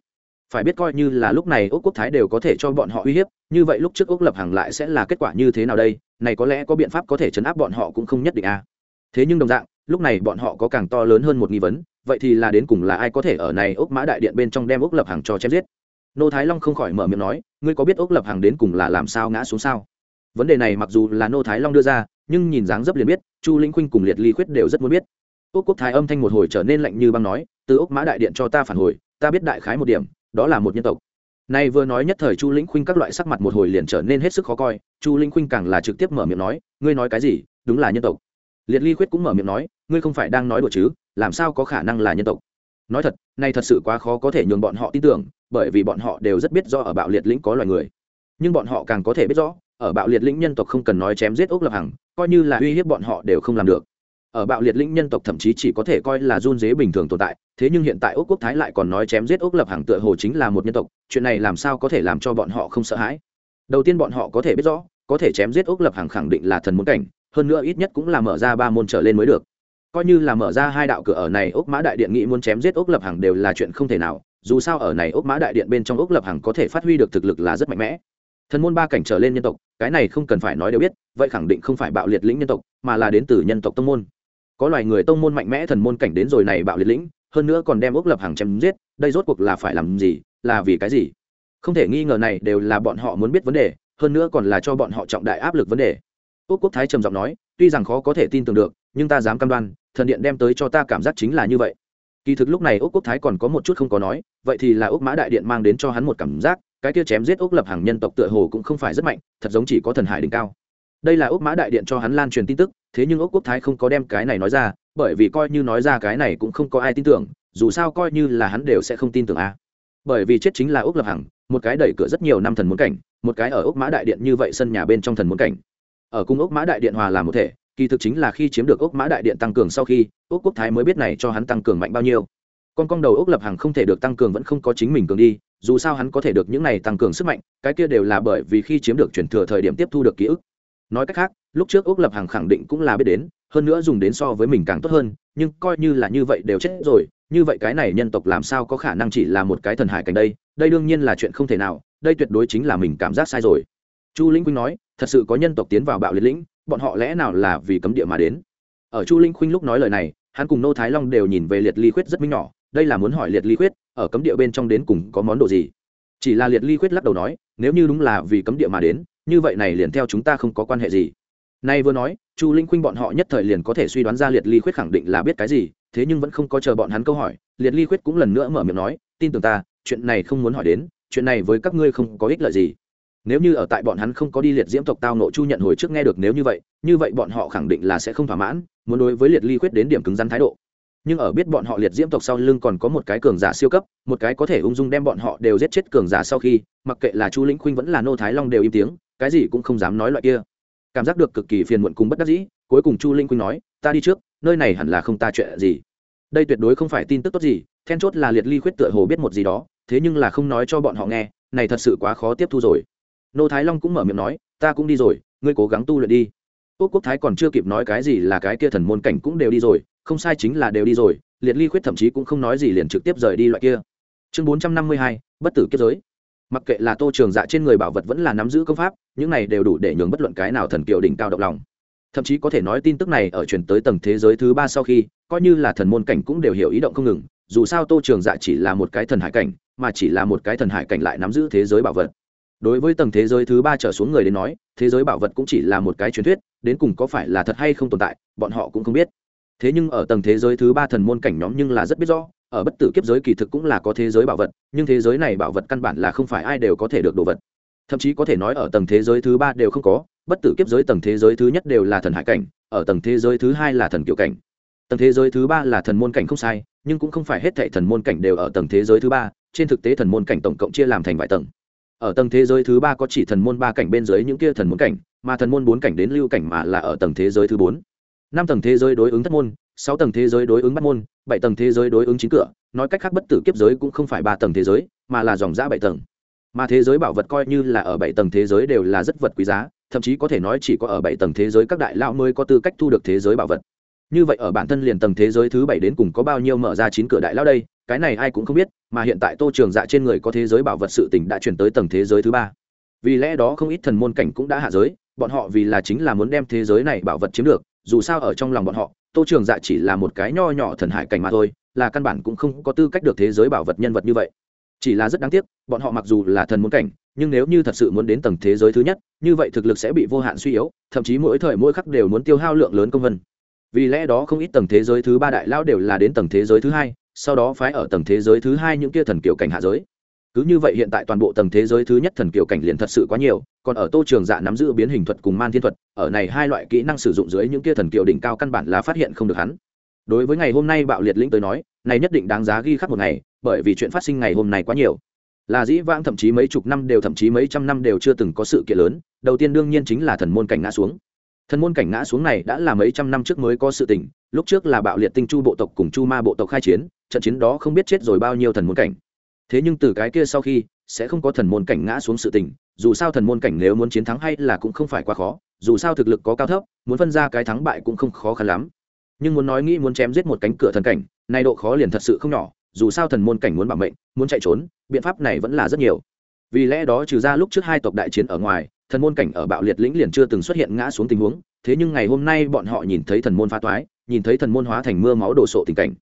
Phải biết coi như là lúc này ốc quốc thái đều có thể cho bọn họ uy hiếp, như vậy lúc trước ốc lập hàng lại sẽ là kết quả như thế nào đây? Này có lẽ có biện pháp có thể chấn áp bọn họ cũng không nhất định a à. thế nhưng đồng dạng, lúc này bọn họ có càng to lớn hơn một nghi vấn, vậy thì là đến cùng là ai có thể ở này ốc mã đại điện bên trong đem ốc lập hàng cho chém giết? Nô thái long không khỏi mở miệng nói, ngươi có biết ốc lập hàng đến cùng là làm sao ngã xuống sao? Vấn đề này mặc dù là nô thái long đưa ra, nhưng nhìn dáng dấp liền biết, chu linh khuynh cùng liệt ly khuyết đều rất muốn biết. Ốc quốc thái âm thanh một hồi trở nên lạnh như băng nói, từ ốc mã đại điện cho ta phản hồi, ta biết đại khái một điểm, đó là một nhân tộc. Nay vừa nói nhất thời chu linh khuynh các loại sắc mặt một hồi liền trở nên hết sức khó coi, chu linh khuynh càng là trực tiếp mở miệng nói, ngươi nói cái gì? Đúng là nhân tộc. Liệt ly khuyết cũng mở miệng nói, ngươi không phải đang nói đùa chứ, làm sao có khả năng là nhân tộc? Nói thật, nay thật sự quá khó có thể nhường bọn họ tin tưởng, bởi vì bọn họ đều rất biết do ở bạo liệt lĩnh có loài người. Nhưng bọn họ càng có thể biết rõ, ở bạo liệt lĩnh nhân tộc không cần nói chém giết ốc lập hằng, coi như là uy hiếp bọn họ đều không làm được. Ở bạo liệt lĩnh nhân tộc thậm chí chỉ có thể coi là run dế bình thường tồn tại, thế nhưng hiện tại ốc quốc thái lại còn nói chém giết ốc lập hằng tựa hồ chính là một nhân tộc, chuyện này làm sao có thể làm cho bọn họ không sợ hãi? Đầu tiên bọn họ có thể biết rõ, có thể chém giết ốc lập hằng khẳng định là thần muốn cảnh, hơn nữa ít nhất cũng là mở ra ba môn trở lên mới được coi như là mở ra hai đạo cửa ở này ốc mã đại điện nghĩ muốn chém giết ốc lập hằng đều là chuyện không thể nào, dù sao ở này ốc mã đại điện bên trong ốc lập hằng có thể phát huy được thực lực là rất mạnh mẽ. Thần môn ba cảnh trở lên nhân tộc, cái này không cần phải nói đều biết, vậy khẳng định không phải bạo liệt lĩnh nhân tộc, mà là đến từ nhân tộc tông môn. Có loài người tông môn mạnh mẽ thần môn cảnh đến rồi này bạo liệt lĩnh, hơn nữa còn đem ốc lập hàng chém giết, đây rốt cuộc là phải làm gì, là vì cái gì? Không thể nghi ngờ này đều là bọn họ muốn biết vấn đề, hơn nữa còn là cho bọn họ trọng đại áp lực vấn đề. Ốc quốc thái trầm giọng nói, tuy rằng khó có thể tin tưởng được, nhưng ta dám cam đoan thần điện đem tới cho ta cảm giác chính là như vậy. Kỳ thực lúc này ốc quốc thái còn có một chút không có nói, vậy thì là ốc mã đại điện mang đến cho hắn một cảm giác, cái kia chém giết ốc lập hàng nhân tộc tựa hồ cũng không phải rất mạnh, thật giống chỉ có thần hải đỉnh cao. Đây là ốc mã đại điện cho hắn lan truyền tin tức, thế nhưng ốc quốc thái không có đem cái này nói ra, bởi vì coi như nói ra cái này cũng không có ai tin tưởng, dù sao coi như là hắn đều sẽ không tin tưởng a. Bởi vì chết chính là ốc lập hằng một cái đẩy cửa rất nhiều năm thần muốn cảnh, một cái ở ốc mã đại điện như vậy sân nhà bên trong thần muốn cảnh. Ở cung ốc mã đại điện hòa làm một thể kỳ thực chính là khi chiếm được ốc mã đại điện tăng cường sau khi, ốc quốc thái mới biết này cho hắn tăng cường mạnh bao nhiêu. Con con đầu ốc lập hằng không thể được tăng cường vẫn không có chính mình cường đi, dù sao hắn có thể được những này tăng cường sức mạnh, cái kia đều là bởi vì khi chiếm được chuyển thừa thời điểm tiếp thu được ký ức. Nói cách khác, lúc trước ốc lập hằng khẳng định cũng là biết đến, hơn nữa dùng đến so với mình càng tốt hơn, nhưng coi như là như vậy đều chết rồi, như vậy cái này nhân tộc làm sao có khả năng chỉ là một cái thần hải cảnh đây đây đương nhiên là chuyện không thể nào, đây tuyệt đối chính là mình cảm giác sai rồi. Chu linh quynh nói, thật sự có nhân tộc tiến vào bạo liệt lĩnh bọn họ lẽ nào là vì cấm địa mà đến? Ở chu linh khuynh lúc nói lời này, hắn cùng nô thái long đều nhìn về liệt ly khuyết rất minh nhỏ, đây là muốn hỏi liệt ly khuyết, ở cấm địa bên trong đến cùng có món đồ gì? Chỉ là liệt ly khuyết lắc đầu nói, nếu như đúng là vì cấm địa mà đến, như vậy này liền theo chúng ta không có quan hệ gì. Nay vừa nói, chu linh khuynh bọn họ nhất thời liền có thể suy đoán ra liệt ly khuyết khẳng định là biết cái gì, thế nhưng vẫn không có chờ bọn hắn câu hỏi, liệt ly khuyết cũng lần nữa mở miệng nói, tin tưởng ta, chuyện này không muốn hỏi đến, chuyện này với các ngươi không có ích lợi gì nếu như ở tại bọn hắn không có đi liệt diễm tộc tao nộ chu nhận hồi trước nghe được nếu như vậy như vậy bọn họ khẳng định là sẽ không thỏa mãn, muốn đối với liệt ly khuyết đến điểm cứng rắn thái độ. Nhưng ở biết bọn họ liệt diễm tộc sau lưng còn có một cái cường giả siêu cấp, một cái có thể ung dung đem bọn họ đều giết chết cường giả sau khi, mặc kệ là chu lĩnh khuynh vẫn là nô thái long đều im tiếng, cái gì cũng không dám nói loại kia. Cảm giác được cực kỳ phiền muộn cùng bất đắc dĩ, cuối cùng chu linh khuynh nói, ta đi trước, nơi này hẳn là không ta chuyện gì. Đây tuyệt đối không phải tin tức tốt gì, then chốt là liệt ly khuyết tựa hồ biết một gì đó, thế nhưng là không nói cho bọn họ nghe, này thật sự quá khó tiếp thu rồi nô thái long cũng mở miệng nói, ta cũng đi rồi, ngươi cố gắng tu luyện đi. Úc quốc thái còn chưa kịp nói cái gì là cái kia thần môn cảnh cũng đều đi rồi, không sai chính là đều đi rồi, liệt ly khuyết thậm chí cũng không nói gì liền trực tiếp rời đi loại kia. Chương bốn trăm năm mươi hai, bất tử kiếp giới. Mặc kệ là tô trường dạ trên người bảo vật vẫn là nắm giữ công pháp, những này đều đủ để nhường bất luận cái nào thần kiều đỉnh cao động lòng. Thậm chí có thể nói tin tức này ở truyền tới tầng thế giới thứ ba sau khi, coi như là thần môn cảnh cũng đều hiểu ý động không ngừng, dù sao tô trường dạ chỉ là một cái thần hải cảnh, mà chỉ là một cái thần hải cảnh lại nắm giữ thế giới bảo vật đối với tầng thế giới thứ ba trở xuống người đến nói thế giới bảo vật cũng chỉ là một cái truyền thuyết đến cùng có phải là thật hay không tồn tại bọn họ cũng không biết thế nhưng ở tầng thế giới thứ ba thần môn cảnh nhóm nhưng là rất biết rõ ở bất tử kiếp giới kỳ thực cũng là có thế giới bảo vật nhưng thế giới này bảo vật căn bản là không phải ai đều có thể được đồ vật thậm chí có thể nói ở tầng thế giới thứ ba đều không có bất tử kiếp giới tầng thế giới thứ nhất đều là thần hải cảnh ở tầng thế giới thứ hai là thần kiểu cảnh tầng thế giới thứ ba là thần môn cảnh không sai nhưng cũng không phải hết thệ thần môn cảnh đều ở tầng thế giới thứ ba trên thực tế thần môn cảnh tổng cộng chia làm thành vài tầng ở tầng thế giới thứ ba có chỉ thần môn ba cảnh bên dưới những kia thần môn cảnh mà thần môn bốn cảnh đến lưu cảnh mà là ở tầng thế giới thứ bốn năm tầng thế giới đối ứng thất môn sáu tầng thế giới đối ứng bắt môn bảy tầng thế giới đối ứng chín cửa nói cách khác bất tử kiếp giới cũng không phải ba tầng thế giới mà là dòng giã bảy tầng mà thế giới bảo vật coi như là ở bảy tầng thế giới đều là rất vật quý giá thậm chí có thể nói chỉ có ở bảy tầng thế giới các đại lão mới có tư cách thu được thế giới bảo vật như vậy ở bản thân liền tầng thế giới thứ bảy đến cùng có bao nhiêu mở ra chín cửa đại lão đây cái này ai cũng không biết, mà hiện tại tô trường dạ trên người có thế giới bảo vật sự tình đã chuyển tới tầng thế giới thứ ba. Vì lẽ đó không ít thần môn cảnh cũng đã hạ giới, bọn họ vì là chính là muốn đem thế giới này bảo vật chiếm được, dù sao ở trong lòng bọn họ, tô trường dạ chỉ là một cái nho nhỏ thần hải cảnh mà thôi, là căn bản cũng không có tư cách được thế giới bảo vật nhân vật như vậy. Chỉ là rất đáng tiếc, bọn họ mặc dù là thần môn cảnh, nhưng nếu như thật sự muốn đến tầng thế giới thứ nhất, như vậy thực lực sẽ bị vô hạn suy yếu, thậm chí mỗi thời mỗi khắc đều muốn tiêu hao lượng lớn công vân. Vì lẽ đó không ít tầng thế giới thứ ba đại lao đều là đến tầng thế giới thứ hai sau đó phái ở tầng thế giới thứ hai những kia thần kiểu cảnh hạ giới. Cứ như vậy hiện tại toàn bộ tầng thế giới thứ nhất thần kiểu cảnh liền thật sự quá nhiều, còn ở tô trường dạ nắm giữ biến hình thuật cùng man thiên thuật, ở này hai loại kỹ năng sử dụng dưới những kia thần kiểu đỉnh cao căn bản là phát hiện không được hắn. Đối với ngày hôm nay bạo liệt lĩnh tới nói, này nhất định đáng giá ghi khắc một ngày, bởi vì chuyện phát sinh ngày hôm nay quá nhiều. Là dĩ vãng thậm chí mấy chục năm đều thậm chí mấy trăm năm đều chưa từng có sự kiện lớn, đầu tiên đương nhiên chính là thần môn cảnh ngã xuống. Thần môn cảnh ngã xuống này đã là mấy trăm năm trước mới có sự tình, lúc trước là bạo liệt tinh chu bộ tộc cùng chu ma bộ tộc khai chiến trận chiến đó không biết chết rồi bao nhiêu thần môn cảnh. Thế nhưng từ cái kia sau khi, sẽ không có thần môn cảnh ngã xuống sự tình, dù sao thần môn cảnh nếu muốn chiến thắng hay là cũng không phải quá khó, dù sao thực lực có cao thấp, muốn phân ra cái thắng bại cũng không khó khăn lắm. Nhưng muốn nói nghĩ muốn chém giết một cánh cửa thần cảnh, nay độ khó liền thật sự không nhỏ, dù sao thần môn cảnh muốn bảo mệnh, muốn chạy trốn, biện pháp này vẫn là rất nhiều. Vì lẽ đó trừ ra lúc trước hai tộc đại chiến ở ngoài, thần môn cảnh ở bạo liệt lĩnh liền chưa từng xuất hiện ngã xuống tình huống, thế nhưng ngày hôm nay bọn họ nhìn thấy thần môn phá toái, nhìn thấy thần môn hóa thành mưa máu đổ sộ tình cảnh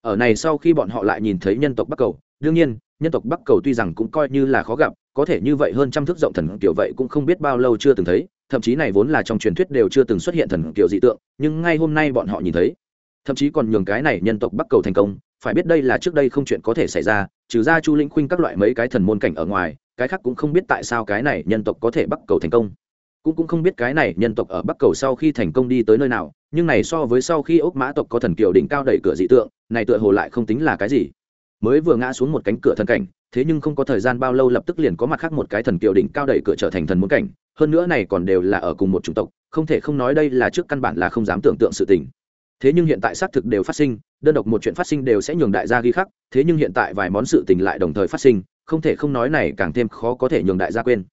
ở này sau khi bọn họ lại nhìn thấy nhân tộc bắc cầu, đương nhiên, nhân tộc bắc cầu tuy rằng cũng coi như là khó gặp, có thể như vậy hơn trăm thước rộng thần kiểu vậy cũng không biết bao lâu chưa từng thấy, thậm chí này vốn là trong truyền thuyết đều chưa từng xuất hiện thần kiểu dị tượng, nhưng ngay hôm nay bọn họ nhìn thấy. Thậm chí còn nhường cái này nhân tộc bắc cầu thành công, phải biết đây là trước đây không chuyện có thể xảy ra, trừ ra chu linh khuynh các loại mấy cái thần môn cảnh ở ngoài, cái khác cũng không biết tại sao cái này nhân tộc có thể bắc cầu thành công. Cũng cũng không biết cái này nhân tộc ở bắc cầu sau khi thành công đi tới nơi nào nhưng này so với sau khi ốc mã tộc có thần kiều đỉnh cao đẩy cửa dị tượng, này tựa hồ lại không tính là cái gì. Mới vừa ngã xuống một cánh cửa thần cảnh, thế nhưng không có thời gian bao lâu lập tức liền có mặt khác một cái thần kiều đỉnh cao đẩy cửa trở thành thần muốn cảnh, hơn nữa này còn đều là ở cùng một chủng tộc, không thể không nói đây là trước căn bản là không dám tưởng tượng sự tình. Thế nhưng hiện tại xác thực đều phát sinh, đơn độc một chuyện phát sinh đều sẽ nhường đại gia ghi khắc, thế nhưng hiện tại vài món sự tình lại đồng thời phát sinh, không thể không nói này càng thêm khó có thể nhường đại gia quên.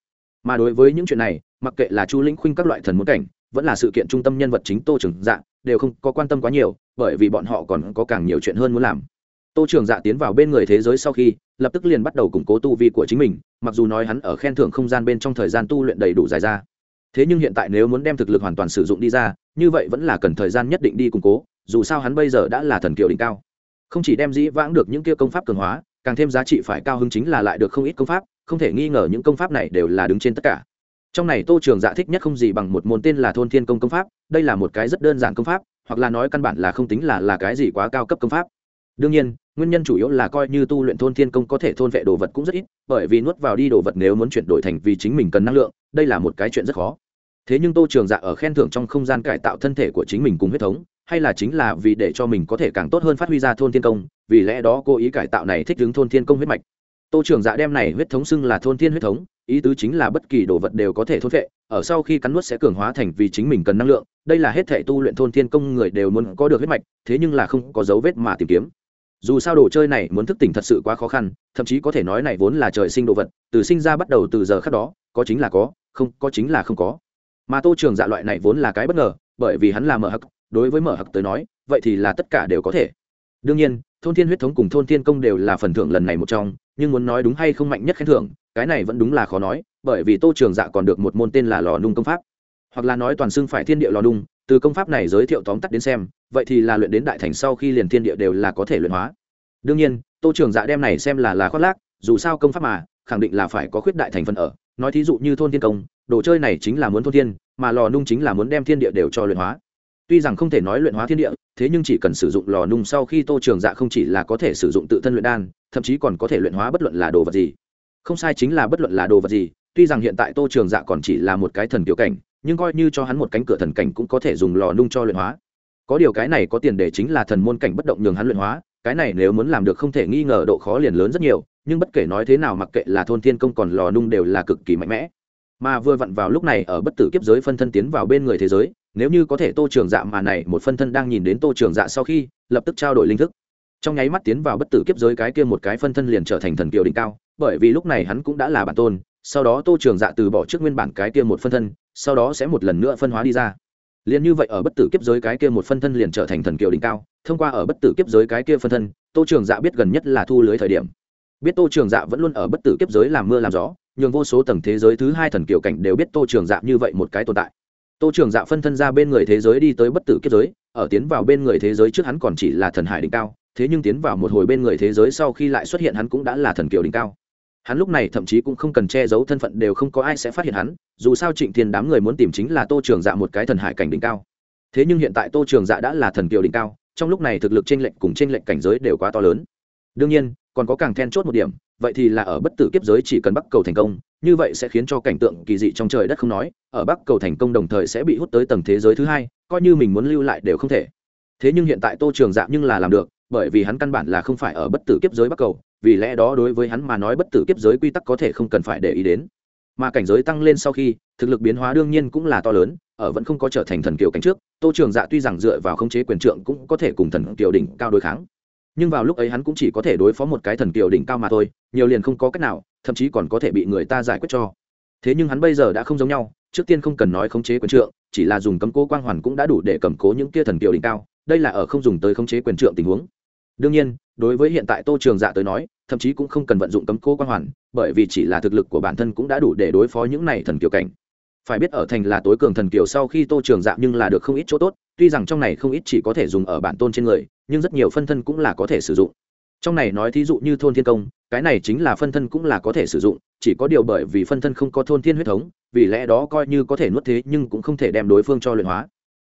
Mà đối với những chuyện này, mặc kệ là chu lĩnh khuynh các loại thần muốn cảnh vẫn là sự kiện trung tâm nhân vật chính tô trường dạ đều không có quan tâm quá nhiều, bởi vì bọn họ còn có càng nhiều chuyện hơn muốn làm. Tô trường dạ tiến vào bên người thế giới sau khi, lập tức liền bắt đầu củng cố tu vi của chính mình, mặc dù nói hắn ở khen thưởng không gian bên trong thời gian tu luyện đầy đủ dài ra. Thế nhưng hiện tại nếu muốn đem thực lực hoàn toàn sử dụng đi ra, như vậy vẫn là cần thời gian nhất định đi củng cố, dù sao hắn bây giờ đã là thần kiều đỉnh cao. Không chỉ đem dĩ vãng được những kia công pháp cường hóa, càng thêm giá trị phải cao hơn chính là lại được không ít công pháp, không thể nghi ngờ những công pháp này đều là đứng trên tất cả trong này tô trường dạ thích nhất không gì bằng một môn tên là thôn thiên công công pháp, đây là một cái rất đơn giản công pháp, hoặc là nói căn bản là không tính là là cái gì quá cao cấp công pháp. Đương nhiên, nguyên nhân chủ yếu là coi như tu luyện thôn thiên công có thể thôn vệ đồ vật cũng rất ít, bởi vì nuốt vào đi đồ vật nếu muốn chuyển đổi thành vì chính mình cần năng lượng, đây là một cái chuyện rất khó. Thế nhưng tô trường dạ ở khen thưởng trong không gian cải tạo thân thể của chính mình cùng huyết thống, hay là chính là vì để cho mình có thể càng tốt hơn phát huy ra thôn thiên công, vì lẽ đó cô ý cải tạo này thích ứng thôn thiên công huyết mạch. Tô trường dạ đem này huyết thống xưng là thôn thiên huyết thống ý tứ chính là bất kỳ đồ vật đều có thể thôn vệ ở sau khi cắn nuốt sẽ cường hóa thành vì chính mình cần năng lượng, đây là hết thể tu luyện thôn thiên công người đều muốn có được huyết mạch, thế nhưng là không có dấu vết mà tìm kiếm. Dù sao đồ chơi này muốn thức tỉnh thật sự quá khó khăn, thậm chí có thể nói này vốn là trời sinh đồ vật, từ sinh ra bắt đầu từ giờ khác đó, có chính là có, không, có chính là không có. Mà tô trường dạ loại này vốn là cái bất ngờ, bởi vì hắn là mở hắc, đối với mở hắc tới nói, vậy thì là tất cả đều có thể. Đương nhiên, thôn thiên huyết thống cùng thôn thiên công đều là phần thưởng lần này một trong, nhưng muốn nói đúng hay không mạnh nhất khen thưởng cái này vẫn đúng là khó nói, bởi vì tô trường dạ còn được một môn tên là lò nung công pháp. Hoặc là nói toàn xưng phải thiên địa lò nung, từ công pháp này giới thiệu tóm tắt đến xem, vậy thì là luyện đến đại thành sau khi liền thiên địa đều là có thể luyện hóa. Đương nhiên, tô trường dạ đem này xem là là khoác lác, dù sao công pháp mà, khẳng định là phải có khuyết đại thành phần ở. Nói thí dụ như thôn thiên công, đồ chơi này chính là muốn thôn thiên, mà lò nung chính là muốn đem thiên địa đều cho luyện hóa. Tuy rằng không thể nói luyện hóa thiên địa, thế nhưng chỉ cần sử dụng lò nung sau khi tô trường dạ không chỉ là có thể sử dụng tự thân luyện đan, thậm chí còn có thể luyện hóa bất luận là đồ vật gì không sai chính là bất luận là đồ vật gì, tuy rằng hiện tại tô trường dạ còn chỉ là một cái thần kiểu cảnh, nhưng coi như cho hắn một cánh cửa thần cảnh cũng có thể dùng lò nung cho luyện hóa. Có điều cái này có tiền để chính là thần môn cảnh bất động nhường hắn luyện hóa, cái này nếu muốn làm được không thể nghi ngờ độ khó liền lớn rất nhiều, nhưng bất kể nói thế nào mặc kệ là thôn thiên công còn lò nung đều là cực kỳ mạnh mẽ. Mà vừa vặn vào lúc này ở bất tử kiếp giới phân thân tiến vào bên người thế giới, nếu như có thể tô trường dạ mà này một phân thân đang nhìn đến tô trường dạ sau khi, lập tức trao đổi linh thức trong nháy mắt tiến vào bất tử kiếp giới cái kia một cái phân thân liền trở thành thần kiều đỉnh cao, bởi vì lúc này hắn cũng đã là bản tôn, sau đó tô trường dạ từ bỏ trước nguyên bản cái kia một phân thân, sau đó sẽ một lần nữa phân hóa đi ra. Liền như vậy ở bất tử kiếp giới cái kia một phân thân liền trở thành thần kiều đỉnh cao, thông qua ở bất tử kiếp giới cái kia phân thân, tô trường dạ biết gần nhất là thu lưới thời điểm. Biết tô trường dạ vẫn luôn ở bất tử kiếp giới làm mưa làm gió, nhường vô số tầng thế giới thứ hai thần kiều cảnh đều biết tô trường dạ như vậy một cái tồn tại. Tô trường dạ phân thân ra bên người thế giới đi tới bất tử kiếp giới, ở tiến vào bên người thế giới trước hắn còn chỉ là thần hải đỉnh cao thế nhưng tiến vào một hồi bên người thế giới sau khi lại xuất hiện hắn cũng đã là thần kiều đỉnh cao. Hắn lúc này thậm chí cũng không cần che giấu thân phận đều không có ai sẽ phát hiện hắn, dù sao trịnh thiên đám người muốn tìm chính là tô trường dạ một cái thần hải cảnh đỉnh cao. Thế nhưng hiện tại tô trường dạ đã là thần kiều đỉnh cao, trong lúc này thực lực t r ê n lệch cùng t r ê n lệch cảnh giới đều quá to lớn. Đương nhiên, còn có càng then chốt một điểm, vậy thì là ở bất tử kiếp giới chỉ cần bắc cầu thành công, như vậy sẽ khiến cho cảnh tượng kỳ dị trong trời đất không nói, ở bắc cầu thành công đồng thời sẽ bị hút tới tầng thế giới thứ hai, coi như mình muốn lưu lại đều không thể. Thế nhưng hiện tại tô trường dạ nhưng là làm được bởi vì hắn căn bản là không phải ở bất tử kiếp giới bắc cầu, vì lẽ đó đối với hắn mà nói bất tử kiếp giới quy tắc có thể không cần phải để ý đến. Mà cảnh giới tăng lên sau khi, thực lực biến hóa đương nhiên cũng là to lớn, ở vẫn không có trở thành thần kiều cảnh trước, tô trường dạ tuy rằng dựa vào khống chế quyền trượng cũng có thể cùng thần kiều đỉnh cao đối kháng. Nhưng vào lúc ấy hắn cũng chỉ có thể đối phó một cái thần kiều đỉnh cao mà thôi, nhiều liền không có cách nào, thậm chí còn có thể bị người ta giải quyết cho. Thế nhưng hắn bây giờ đã không giống nhau, trước tiên không cần nói khống chế quyền trượng, chỉ là dùng cấm cố quang hoàn cũng đã đủ để cầm cố những kia thần kiều đỉnh cao đây là ở không dùng tới khống chế quyền trượng tình huống. Đương nhiên, đối với hiện tại tô trường dạ tới nói, thậm chí cũng không cần vận dụng cấm cố quan hoàn, bởi vì chỉ là thực lực của bản thân cũng đã đủ để đối phó những này thần kiều cảnh. Phải biết ở thành là tối cường thần kiều sau khi tô trường dạ nhưng là được không ít chỗ tốt, tuy rằng trong này không ít chỉ có thể dùng ở bản tôn trên người, nhưng rất nhiều phân thân cũng là có thể sử dụng. Trong này nói thí dụ như thôn thiên công, cái này chính là phân thân cũng là có thể sử dụng, chỉ có điều bởi vì phân thân không có thôn thiên huyết thống, vì lẽ đó coi như có thể nuốt thế nhưng cũng không thể đem đối phương cho luyện hóa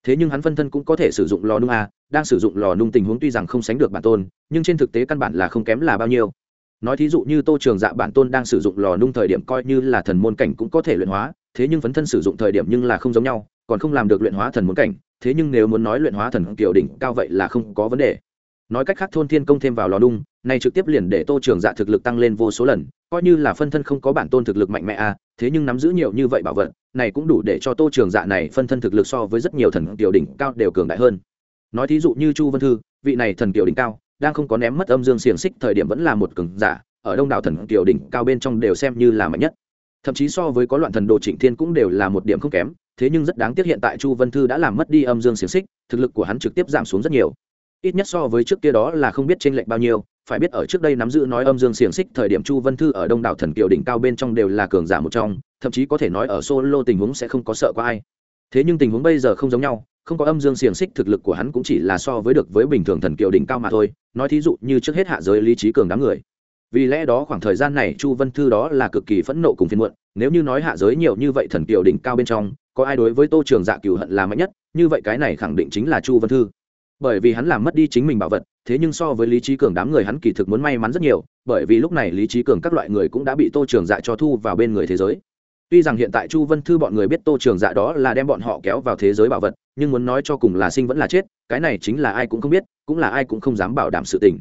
thế nhưng hắn phân thân cũng có thể sử dụng lò nung a, đang sử dụng lò nung tình huống tuy rằng không sánh được bản tôn, nhưng trên thực tế căn bản là không kém là bao nhiêu. Nói thí dụ như tô trường dạ bản tôn đang sử dụng lò nung thời điểm coi như là thần môn cảnh cũng có thể luyện hóa, thế nhưng phấn thân sử dụng thời điểm nhưng là không giống nhau, còn không làm được luyện hóa thần môn cảnh, thế nhưng nếu muốn nói luyện hóa thần kiểu đỉnh cao vậy là không có vấn đề. Nói cách khác thôn thiên công thêm vào lò nung này trực tiếp liền để tô trường dạ thực lực tăng lên vô số lần, coi như là phân thân không có bản tôn thực lực mạnh mẽ a thế nhưng nắm giữ nhiều như vậy bảo vật, này cũng đủ để cho tô trường dạ này phân thân thực lực so với rất nhiều thần tiểu đỉnh cao đều cường đại hơn. Nói thí dụ như chu vân thư, vị này thần tiểu đỉnh cao, đang không có ném mất âm dương xiềng xích thời điểm vẫn là một cường giả, ở đông đảo thần tiểu đỉnh cao bên trong đều xem như là mạnh nhất. Thậm chí so với có loạn thần đồ trịnh thiên cũng đều là một điểm không kém, thế nhưng rất đáng tiếc hiện tại chu vân thư đã làm mất đi âm dương xiềng xích, thực lực của hắn trực tiếp giảm xuống rất nhiều. Ít nhất so với trước kia đó là không biết t r ê n lệch bao nhiêu phải biết ở trước đây nắm giữ nói âm dương xiềng xích thời điểm chu vân thư ở đông đảo thần kiều đỉnh cao bên trong đều là cường giả một trong, thậm chí có thể nói ở solo tình huống sẽ không có sợ có ai. Thế nhưng tình huống bây giờ không giống nhau, không có âm dương xiềng xích thực lực của hắn cũng chỉ là so với được với bình thường thần kiều đỉnh cao mà thôi, nói thí dụ như trước hết hạ giới lý trí cường đám người. Vì lẽ đó khoảng thời gian này chu vân thư đó là cực kỳ phẫn nộ cùng phiên muộn, nếu như nói hạ giới nhiều như vậy thần kiều đỉnh cao bên trong, có ai đối với tô trường dạ cựu hận là mạnh nhất, như vậy cái này khẳng định chính là chu vân thư bởi vì hắn làm mất đi chính mình bảo vật, thế nhưng so với lý trí cường đám người hắn kỳ thực muốn may mắn rất nhiều, bởi vì lúc này lý trí cường các loại người cũng đã bị tô trường dạ cho thu vào bên người thế giới. Tuy rằng hiện tại chu vân thư bọn người biết tô trường dạ đó là đem bọn họ kéo vào thế giới bảo vật, nhưng muốn nói cho cùng là sinh vẫn là chết, cái này chính là ai cũng không biết, cũng là ai cũng không dám bảo đảm sự tình.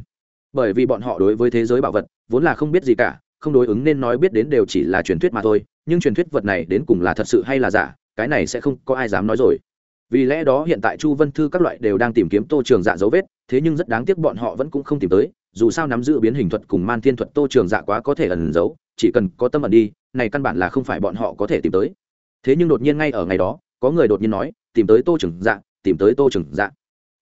Bởi vì bọn họ đối với thế giới bảo vật, vốn là không biết gì cả, không đối ứng nên nói biết đến đều chỉ là truyền thuyết mà thôi, nhưng truyền thuyết vật này đến cùng là thật sự hay là giả, cái này sẽ không có ai dám nói rồi vì lẽ đó hiện tại chu vân thư các loại đều đang tìm kiếm tô trường dạ dấu vết, thế nhưng rất đáng tiếc bọn họ vẫn cũng không tìm tới, dù sao nắm giữ biến hình thuật cùng man thiên thuật tô trường dạ quá có thể ẩn giấu, chỉ cần có tâm ẩn đi, này căn bản là không phải bọn họ có thể tìm tới. Thế nhưng đột nhiên ngay ở ngày đó, có người đột nhiên nói, tìm tới tô trường dạ tìm tới tô trường dạ.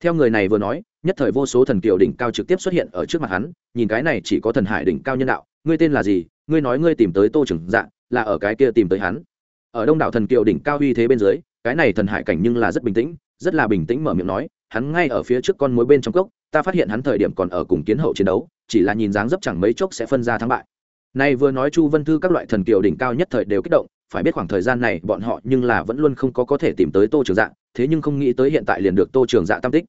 Theo người này vừa nói, nhất thời vô số thần kiều đỉnh cao trực tiếp xuất hiện ở trước mặt hắn, nhìn cái này chỉ có thần hải đỉnh cao nhân đạo, ngươi tên là gì, ngươi nói ngươi tìm tới tô trường dạ là ở cái kia tìm tới hắn. Ở đông đảo thần kiều đỉnh cao uy thế bên dưới cái này thần hải cảnh nhưng là rất bình tĩnh, rất là bình tĩnh mở miệng nói, hắn ngay ở phía trước con mối bên trong cốc, ta phát hiện hắn thời điểm còn ở cùng kiến hậu chiến đấu, chỉ là nhìn dáng dấp chẳng mấy chốc sẽ phân ra thắng bại. Nay vừa nói chu vân thư các loại thần kiều đỉnh cao nhất thời đều kích động, phải biết khoảng thời gian này bọn họ nhưng là vẫn luôn không có có thể tìm tới tô trường dạ thế nhưng không nghĩ tới hiện tại liền được tô trường dạ tam tích.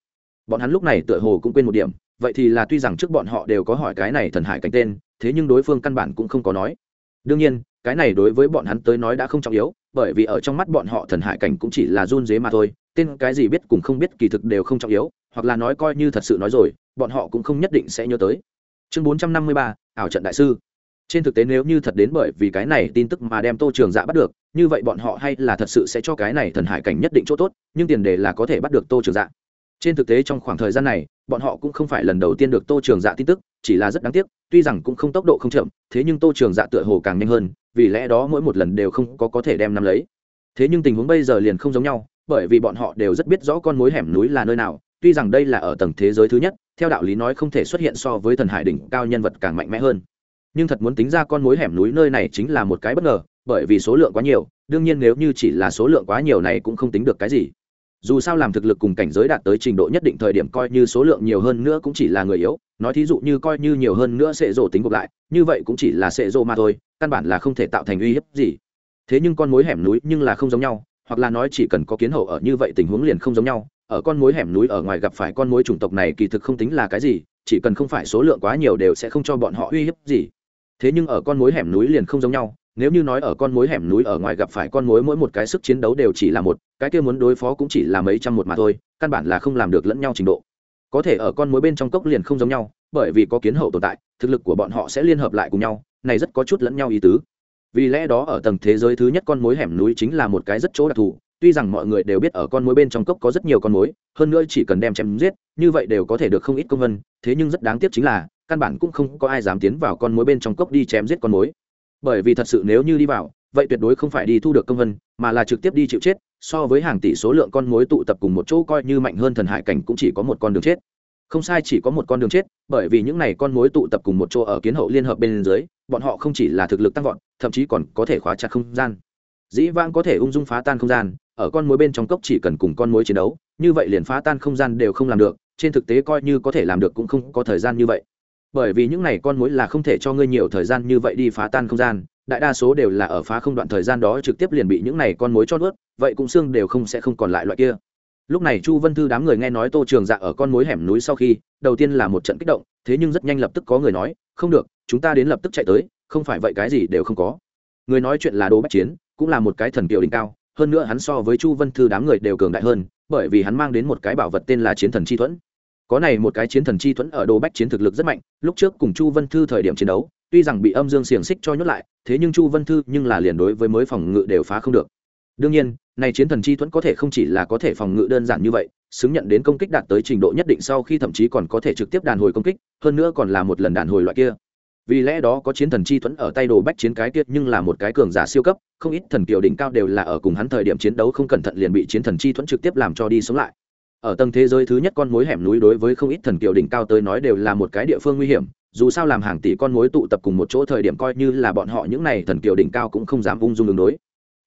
Bọn hắn lúc này tựa hồ cũng quên một điểm, vậy thì là tuy rằng trước bọn họ đều có hỏi cái này thần hải cảnh tên, thế nhưng đối phương căn bản cũng không có nói. Đương nhiên cái này đối với bọn hắn tới nói đã không trọng yếu, bởi vì ở trong mắt bọn họ thần hải cảnh cũng chỉ là run dế mà thôi, tên cái gì biết cùng không biết kỳ thực đều không trọng yếu, hoặc là nói coi như thật sự nói rồi, bọn họ cũng không nhất định sẽ nhớ tới. Chương bốn trăm năm mươi ba, ảo trận đại sư. Trên thực tế nếu như thật đến bởi vì cái này tin tức mà đem tô trường dạ bắt được, như vậy bọn họ hay là thật sự sẽ cho cái này thần hải cảnh nhất định chỗ tốt, nhưng tiền đề là có thể bắt được tô trường dạ. Trên thực tế trong khoảng thời gian này, bọn họ cũng không phải lần đầu tiên được tô trường dạ tin tức, chỉ là rất đáng tiếc, tuy rằng cũng không tốc độ không chậm, thế nhưng tô trường dạ tựa hồ càng nhanh hơn vì lẽ đó mỗi một lần đều không có có thể đem nắm lấy. Thế nhưng tình huống bây giờ liền không giống nhau, bởi vì bọn họ đều rất biết rõ con mối hẻm núi là nơi nào, tuy rằng đây là ở tầng thế giới thứ nhất, theo đạo lý nói không thể xuất hiện so với thần hải đỉnh cao nhân vật càng mạnh mẽ hơn. Nhưng thật muốn tính ra con mối hẻm núi nơi này chính là một cái bất ngờ, bởi vì số lượng quá nhiều, đương nhiên nếu như chỉ là số lượng quá nhiều này cũng không tính được cái gì dù sao làm thực lực cùng cảnh giới đạt tới trình độ nhất định thời điểm coi như số lượng nhiều hơn nữa cũng chỉ là người yếu, nói thí dụ như coi như nhiều hơn nữa sẽ rộ tính gộp lại, như vậy cũng chỉ là sẽ rộ mà thôi, căn bản là không thể tạo thành uy hiếp gì. Thế nhưng con mối hẻm núi nhưng là không giống nhau, hoặc là nói chỉ cần có kiến hậu ở như vậy tình huống liền không giống nhau, ở con mối hẻm núi ở ngoài gặp phải con mối chủng tộc này kỳ thực không tính là cái gì, chỉ cần không phải số lượng quá nhiều đều sẽ không cho bọn họ uy hiếp gì. Thế nhưng ở con mối hẻm núi liền không giống nhau nếu như nói ở con mối hẻm núi ở ngoài gặp phải con mối mỗi một cái sức chiến đấu đều chỉ là một, cái kia muốn đối phó cũng chỉ là mấy trăm một mà thôi, căn bản là không làm được lẫn nhau trình độ. Có thể ở con mối bên trong cốc liền không giống nhau, bởi vì có kiến hậu tồn tại, thực lực của bọn họ sẽ liên hợp lại cùng nhau, này rất có chút lẫn nhau ý tứ. Vì lẽ đó ở tầng thế giới thứ nhất con mối hẻm núi chính là một cái rất chỗ đặc thù, tuy rằng mọi người đều biết ở con mối bên trong cốc có rất nhiều con mối, hơn nữa chỉ cần đem chém giết, như vậy đều có thể được không ít công vân, thế nhưng rất đáng tiếc chính là, căn bản cũng không có ai dám tiến vào con mối bên trong cốc đi chém giết con mối bởi vì thật sự nếu như đi vào, vậy tuyệt đối không phải đi thu được công vân, mà là trực tiếp đi chịu chết, so với hàng tỷ số lượng con mối tụ tập cùng một chỗ coi như mạnh hơn thần hải cảnh cũng chỉ có một con đường chết. Không sai chỉ có một con đường chết, bởi vì những này con mối tụ tập cùng một chỗ ở kiến hậu liên hợp bên dưới, bọn họ không chỉ là thực lực tăng vọt, thậm chí còn có thể khóa chặt không gian. Dĩ vãng có thể ung dung phá tan không gian, ở con mối bên trong cốc chỉ cần cùng con mối chiến đấu, như vậy liền phá tan không gian đều không làm được, trên thực tế coi như có thể làm được cũng không có thời gian như vậy bởi vì những này con mối là không thể cho ngươi nhiều thời gian như vậy đi phá tan không gian, đại đa số đều là ở phá không đoạn thời gian đó trực tiếp liền bị những này con mối cho nuốt, vậy cũng xương đều không sẽ không còn lại loại kia. Lúc này chu vân thư đám người nghe nói tô trường dạ ở con mối hẻm núi sau khi, đầu tiên là một trận kích động, thế nhưng rất nhanh lập tức có người nói, không được, chúng ta đến lập tức chạy tới, không phải vậy cái gì đều không có. Người nói chuyện là đỗ bách chiến, cũng là một cái thần kiều đỉnh cao, hơn nữa hắn so với chu vân thư đám người đều cường đại hơn, bởi vì hắn mang đến một cái bảo vật tên là chiến thần chi thuẫn có này một cái chiến thần chi thuẫn ở đồ bách chiến thực lực rất mạnh, lúc trước cùng chu vân thư thời điểm chiến đấu, tuy rằng bị âm dương xiềng xích cho nhốt lại, thế nhưng chu vân thư nhưng là liền đối với mới phòng ngự đều phá không được. Đương nhiên, này chiến thần chi thuẫn có thể không chỉ là có thể phòng ngự đơn giản như vậy, xứng nhận đến công kích đạt tới trình độ nhất định sau khi thậm chí còn có thể trực tiếp đàn hồi công kích, hơn nữa còn là một lần đàn hồi loại kia. Vì lẽ đó có chiến thần chi thuẫn ở tay đồ bách chiến cái tiết nhưng là một cái cường giả siêu cấp, không ít thần kiều đỉnh cao đều là ở cùng hắn thời điểm chiến đấu không cẩn thận liền bị chiến thần chi thuẫn trực tiếp làm cho đi sống lại ở tầng thế giới thứ nhất con mối hẻm núi đối với không ít thần kiều đỉnh cao tới nói đều là một cái địa phương nguy hiểm, dù sao làm hàng tỷ con mối tụ tập cùng một chỗ thời điểm coi như là bọn họ những này thần kiều đỉnh cao cũng không dám ung dung đường đối.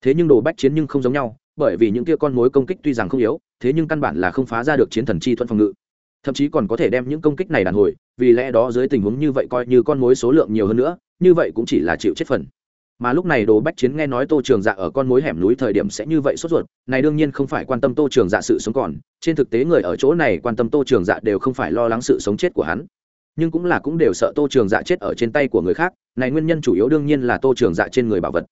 Thế nhưng đồ bách chiến nhưng không giống nhau, bởi vì những kia con mối công kích tuy rằng không yếu, thế nhưng căn bản là không phá ra được chiến thần chi thuận phòng ngự. Thậm chí còn có thể đem những công kích này đàn hồi, vì lẽ đó dưới tình huống như vậy coi như con mối số lượng nhiều hơn nữa, như vậy cũng chỉ là chịu chết phần mà lúc này đồ bách chiến nghe nói tô trường dạ ở con mối hẻm núi thời điểm sẽ như vậy sốt ruột, này đương nhiên không phải quan tâm tô trường dạ sự sống còn, trên thực tế người ở chỗ này quan tâm tô trường dạ đều không phải lo lắng sự sống chết của hắn. Nhưng cũng là cũng đều sợ tô trường dạ chết ở trên tay của người khác, này nguyên nhân chủ yếu đương nhiên là tô trường dạ trên người bảo vật.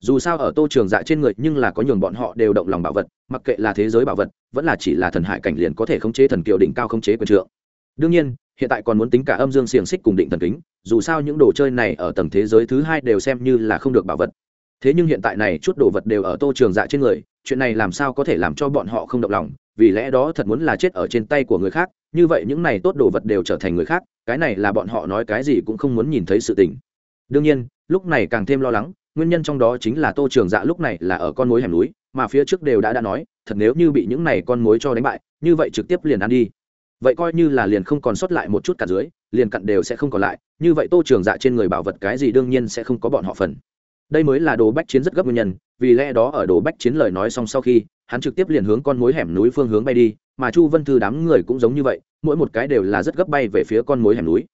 Dù sao ở tô trường dạ trên người nhưng là có nhường bọn họ đều động lòng bảo vật, mặc kệ là thế giới bảo vật, vẫn là chỉ là thần hải cảnh liền có thể khống chế thần kiều đỉnh cao khống chế quyền trượng. Đương nhiên hiện tại còn muốn tính cả âm dương xiềng xích cùng định thần kính, dù sao những đồ chơi này ở tầng thế giới thứ hai đều xem như là không được bảo vật. Thế nhưng hiện tại này chút đồ vật đều ở tô trường dạ trên người, chuyện này làm sao có thể làm cho bọn họ không động lòng, vì lẽ đó thật muốn là chết ở trên tay của người khác, như vậy những này tốt đồ vật đều trở thành người khác, cái này là bọn họ nói cái gì cũng không muốn nhìn thấy sự tình. Đương nhiên, lúc này càng thêm lo lắng, nguyên nhân trong đó chính là tô trường dạ lúc này là ở con mối hẻm núi, mà phía trước đều đã đã nói, thật nếu như bị những này con mối cho đánh bại, như vậy trực tiếp liền ăn đi vậy coi như là liền không còn sót lại một chút cả dưới, liền cặn đều sẽ không còn lại, như vậy tô trường dạ trên người bảo vật cái gì đương nhiên sẽ không có bọn họ phần. Đây mới là đồ bách chiến rất gấp nguyên nhân, vì lẽ đó ở đồ bách chiến lời nói xong sau khi, hắn trực tiếp liền hướng con mối hẻm núi phương hướng bay đi, mà chu vân thư đám người cũng giống như vậy, mỗi một cái đều là rất gấp bay về phía con mối hẻm núi.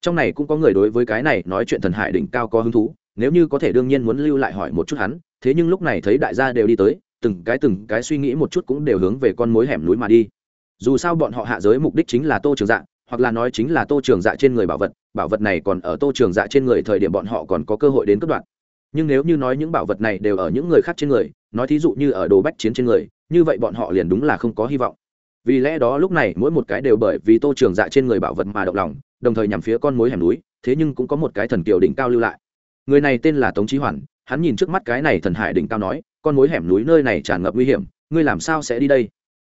Trong này cũng có người đối với cái này nói chuyện thần hải đỉnh cao có hứng thú, nếu như có thể đương nhiên muốn lưu lại hỏi một chút hắn, thế nhưng lúc này thấy đại gia đều đi tới, từng cái từng cái suy nghĩ một chút cũng đều hướng về con mối hẻm núi mà đi dù sao bọn họ hạ giới mục đích chính là tô trường dạ hoặc là nói chính là tô trường dạ trên người bảo vật bảo vật này còn ở tô trường dạ trên người thời điểm bọn họ còn có cơ hội đến cấp đoạn nhưng nếu như nói những bảo vật này đều ở những người khác trên người, nói thí dụ như ở đồ bách chiến trên người, như vậy bọn họ liền đúng là không có hy vọng. Vì lẽ đó lúc này mỗi một cái đều bởi vì tô trường dạ trên người bảo vật mà động lòng, đồng thời nhằm phía con mối hẻm núi, thế nhưng cũng có một cái thần kiều đỉnh cao lưu lại. Người này tên là tống trí hoàn, hắn nhìn trước mắt cái này thần hải đỉnh cao nói, con mối hẻm núi nơi này tràn ngập nguy hiểm, ngươi làm sao sẽ đi đây?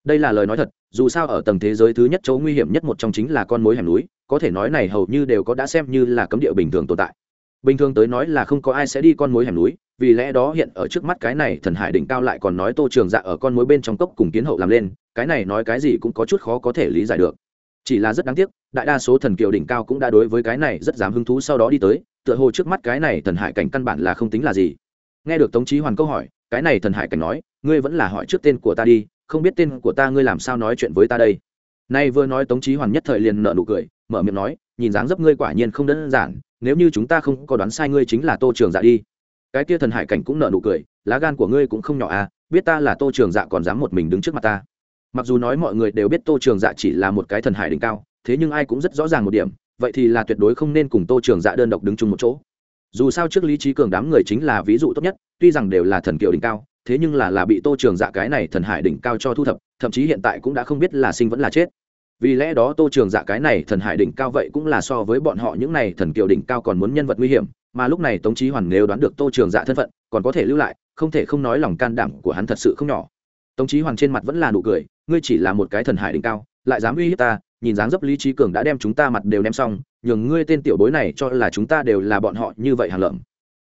Đây là lời nói thật dù sao ở tầng thế giới thứ nhất chỗ nguy hiểm nhất một trong chính là con mối hẻm núi, có thể nói này hầu như đều có đã xem như là cấm địa bình thường tồn tại. Bình thường tới nói là không có ai sẽ đi con mối hẻm núi, vì lẽ đó hiện ở trước mắt cái này thần hải đỉnh cao lại còn nói tô trường dạ ở con mối bên trong cốc cùng kiến hậu làm lên, cái này nói cái gì cũng có chút khó có thể lý giải được. Chỉ là rất đáng tiếc, đại đa số thần kiều đỉnh cao cũng đã đối với cái này rất dám hứng thú sau đó đi tới, tựa hồ trước mắt cái này thần hải cảnh căn bản là không tính là gì. Nghe được tống trí hoàn câu hỏi, cái này thần hải cảnh nói, ngươi vẫn là hỏi trước tên của ta đi không biết tên của ta ngươi làm sao nói chuyện với ta đây. Nay vừa nói tống trí hoàn nhất thời liền nợ nụ cười, mở miệng nói, nhìn dáng dấp ngươi quả nhiên không đơn giản, nếu như chúng ta không có đoán sai ngươi chính là tô trường dạ đi. Cái kia thần hải cảnh cũng nợ nụ cười, lá gan của ngươi cũng không nhỏ à biết ta là tô trường dạ còn dám một mình đứng trước mặt ta. Mặc dù nói mọi người đều biết tô trường dạ chỉ là một cái thần hải đỉnh cao, thế nhưng ai cũng rất rõ ràng một điểm, vậy thì là tuyệt đối không nên cùng tô trường dạ đơn độc đứng chung một chỗ. Dù sao trước lý trí cường đám người chính là ví dụ tốt nhất, tuy rằng đều là thần kiều đỉnh cao thế nhưng là là bị tô trường dạ cái này thần hải đỉnh cao cho thu thập, thậm chí hiện tại cũng đã không biết là sinh vẫn là chết. Vì lẽ đó tô trường dạ cái này thần hải đỉnh cao vậy cũng là so với bọn họ những này thần kiều đỉnh cao còn muốn nhân vật nguy hiểm, mà lúc này tống trí hoàn nếu đoán được tô trường dạ thân phận, còn có thể lưu lại, không thể không nói lòng can đảm của hắn thật sự không nhỏ. Tống trí hoàn trên mặt vẫn là nụ cười, ngươi chỉ là một cái thần hải đỉnh cao, lại dám uy hiếp ta, nhìn dáng dấp lý trí cường đã đem chúng ta mặt đều đem xong, nhường ngươi tên tiểu bối này cho là chúng ta đều là bọn họ như vậy hàng lợm.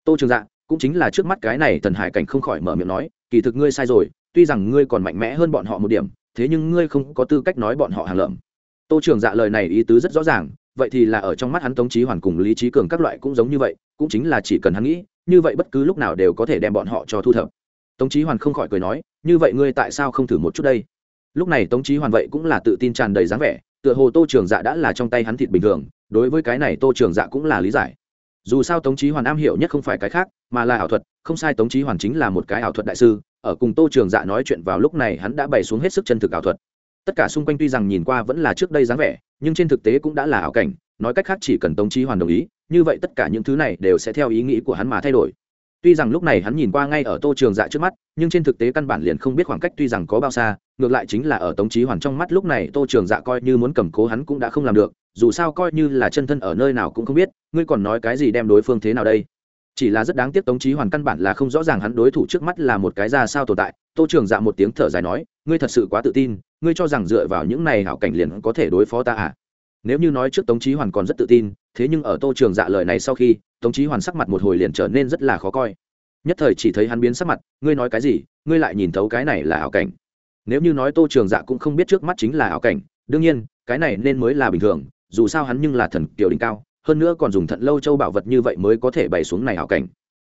Tô trường dạ cũng chính là trước mắt cái này thần hải cảnh không khỏi mở miệng nói, kỳ thực ngươi sai rồi, tuy rằng ngươi còn mạnh mẽ hơn bọn họ một điểm, thế nhưng ngươi không có tư cách nói bọn họ hàng lợm. Tô trường dạ lời này ý tứ rất rõ ràng, vậy thì là ở trong mắt hắn tống trí hoàn cùng lý trí cường các loại cũng giống như vậy, cũng chính là chỉ cần hắn nghĩ, như vậy bất cứ lúc nào đều có thể đem bọn họ cho thu thập. Tống trí hoàn không khỏi cười nói, như vậy ngươi tại sao không thử một chút đây? Lúc này tống trí hoàn vậy cũng là tự tin tràn đầy dáng vẻ, tựa hồ tô trường dạ đã là trong tay hắn thịt bình thường, đối với cái này tô trường dạ cũng là lý giải dù sao tống trí hoàn am hiểu nhất không phải cái khác, mà là ảo thuật, không sai tống trí hoàn chính là một cái ảo thuật đại sư, ở cùng tô trường dạ nói chuyện vào lúc này hắn đã bày xuống hết sức chân thực ảo thuật. Tất cả xung quanh tuy rằng nhìn qua vẫn là trước đây dáng vẻ, nhưng trên thực tế cũng đã là ảo cảnh, nói cách khác chỉ cần tống trí hoàn đồng ý, như vậy tất cả những thứ này đều sẽ theo ý nghĩ của hắn mà thay đổi tuy rằng lúc này hắn nhìn qua ngay ở tô trường dạ trước mắt, nhưng trên thực tế căn bản liền không biết khoảng cách tuy rằng có bao xa, ngược lại chính là ở tống trí hoàn trong mắt lúc này tô trường dạ coi như muốn cầm cố hắn cũng đã không làm được, dù sao coi như là chân thân ở nơi nào cũng không biết, ngươi còn nói cái gì đem đối phương thế nào đây? Chỉ là rất đáng tiếc tống trí hoàn căn bản là không rõ ràng hắn đối thủ trước mắt là một cái ra sao tồn tại. Tô trường dạ một tiếng thở dài nói, ngươi thật sự quá tự tin, ngươi cho rằng dựa vào những này hảo cảnh liền có thể đối phó ta à? Nếu như nói trước tống trí hoàn còn rất tự tin, thế nhưng ở tô trường dạ lời này sau khi tống trí hoàn sắc mặt một hồi liền trở nên rất là khó coi. Nhất thời chỉ thấy hắn biến sắc mặt, ngươi nói cái gì? Ngươi lại nhìn thấu cái này là ảo cảnh. Nếu như nói tô trường dạ cũng không biết trước mắt chính là ảo cảnh, đương nhiên, cái này nên mới là bình thường, dù sao hắn nhưng là thần kiều đỉnh cao, hơn nữa còn dùng thận lâu châu bảo vật như vậy mới có thể bày xuống này ảo cảnh.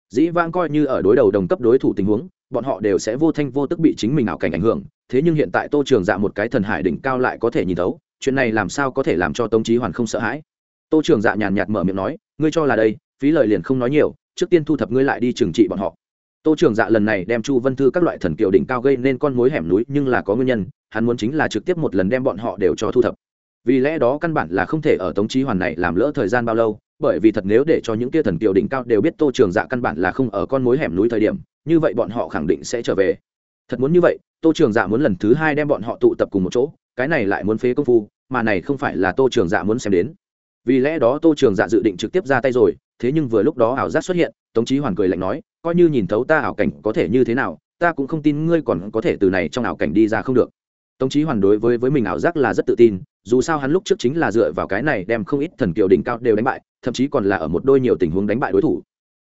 Dĩ vãng coi như ở đối đầu đồng cấp đối thủ tình huống, bọn họ đều sẽ vô thanh vô tức bị chính mình ảo cảnh ảnh hưởng, thế nhưng hiện tại tô trường dạ một cái thần hải đỉnh cao lại có thể nhìn thấu, chuyện này làm sao có thể làm cho tống trí hoàn không sợ hãi? Tô trường dạ nhàn nhạt mở miệng nói, ngươi cho là đây phí lời liền không nói nhiều, trước tiên thu thập ngươi lại đi trừng trị bọn họ. Tô trường dạ lần này đem chu vân thư các loại thần kiều đỉnh cao gây nên con mối hẻm núi, nhưng là có nguyên nhân, hắn muốn chính là trực tiếp một lần đem bọn họ đều cho thu thập. Vì lẽ đó căn bản là không thể ở tống trí hoàn này làm lỡ thời gian bao lâu, bởi vì thật nếu để cho những kia thần kiều đỉnh cao đều biết tô trường dạ căn bản là không ở con mối hẻm núi thời điểm, như vậy bọn họ khẳng định sẽ trở về. Thật muốn như vậy, tô trường dạ muốn lần thứ hai đem bọn họ tụ tập cùng một chỗ, cái này lại muốn phế công phu, mà này không phải là tô trường dạ muốn xem đến. Vì lẽ đó tô trường dạ dự định trực tiếp ra tay rồi thế nhưng vừa lúc đó ảo giác xuất hiện, tống trí hoàn cười lạnh nói, coi như nhìn thấu ta ảo cảnh có thể như thế nào, ta cũng không tin ngươi còn có thể từ này trong ảo cảnh đi ra không được. Tống trí hoàn đối với với mình ảo giác là rất tự tin, dù sao hắn lúc trước chính là dựa vào cái này đem không ít thần kiều đỉnh cao đều đánh bại, thậm chí còn là ở một đôi nhiều tình huống đánh bại đối thủ.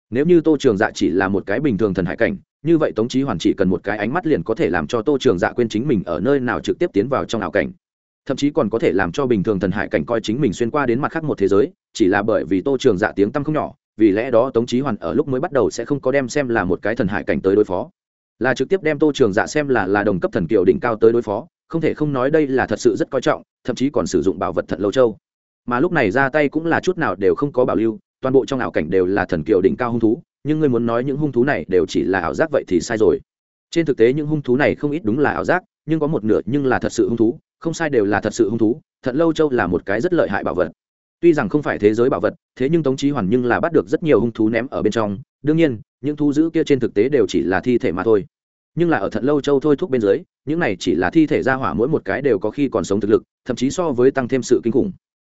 Nếu như tô trường dạ chỉ là một cái bình thường thần hải cảnh, như vậy tống trí hoàn chỉ cần một cái ánh mắt liền có thể làm cho tô trường dạ quên chính mình ở nơi nào trực tiếp tiến vào trong ảo cảnh thậm chí còn có thể làm cho bình thường thần hải cảnh coi chính mình xuyên qua đến mặt khác một thế giới, chỉ là bởi vì tô trường dạ tiếng tăm không nhỏ, vì lẽ đó tống trí hoàn ở lúc mới bắt đầu sẽ không có đem xem là một cái thần hải cảnh tới đối phó. Là trực tiếp đem tô trường dạ xem là là đồng cấp thần kiều đỉnh cao tới đối phó, không thể không nói đây là thật sự rất coi trọng, thậm chí còn sử dụng bảo vật thận lâu châu mà lúc này ra tay cũng là chút nào đều không có bảo lưu, toàn bộ trong ảo cảnh đều là thần kiều đỉnh cao hung thú, nhưng ngươi muốn nói những hung thú này đều chỉ là ảo giác vậy thì sai rồi. Trên thực tế những hung thú này không ít đúng là ảo giác nhưng có một nửa nhưng là thật sự hung thú, không sai đều là thật sự hung thú, thận lâu châu là một cái rất lợi hại bảo vật. Tuy rằng không phải thế giới bảo vật, thế nhưng tống trí hoàn nhưng là bắt được rất nhiều hung thú ném ở bên trong. Đương nhiên, những thú giữ kia trên thực tế đều chỉ là thi thể mà thôi. Nhưng là ở thận lâu châu thôi thúc bên dưới, những này chỉ là thi thể ra hỏa mỗi một cái đều có khi còn sống thực lực, thậm chí so với tăng thêm sự kinh khủng.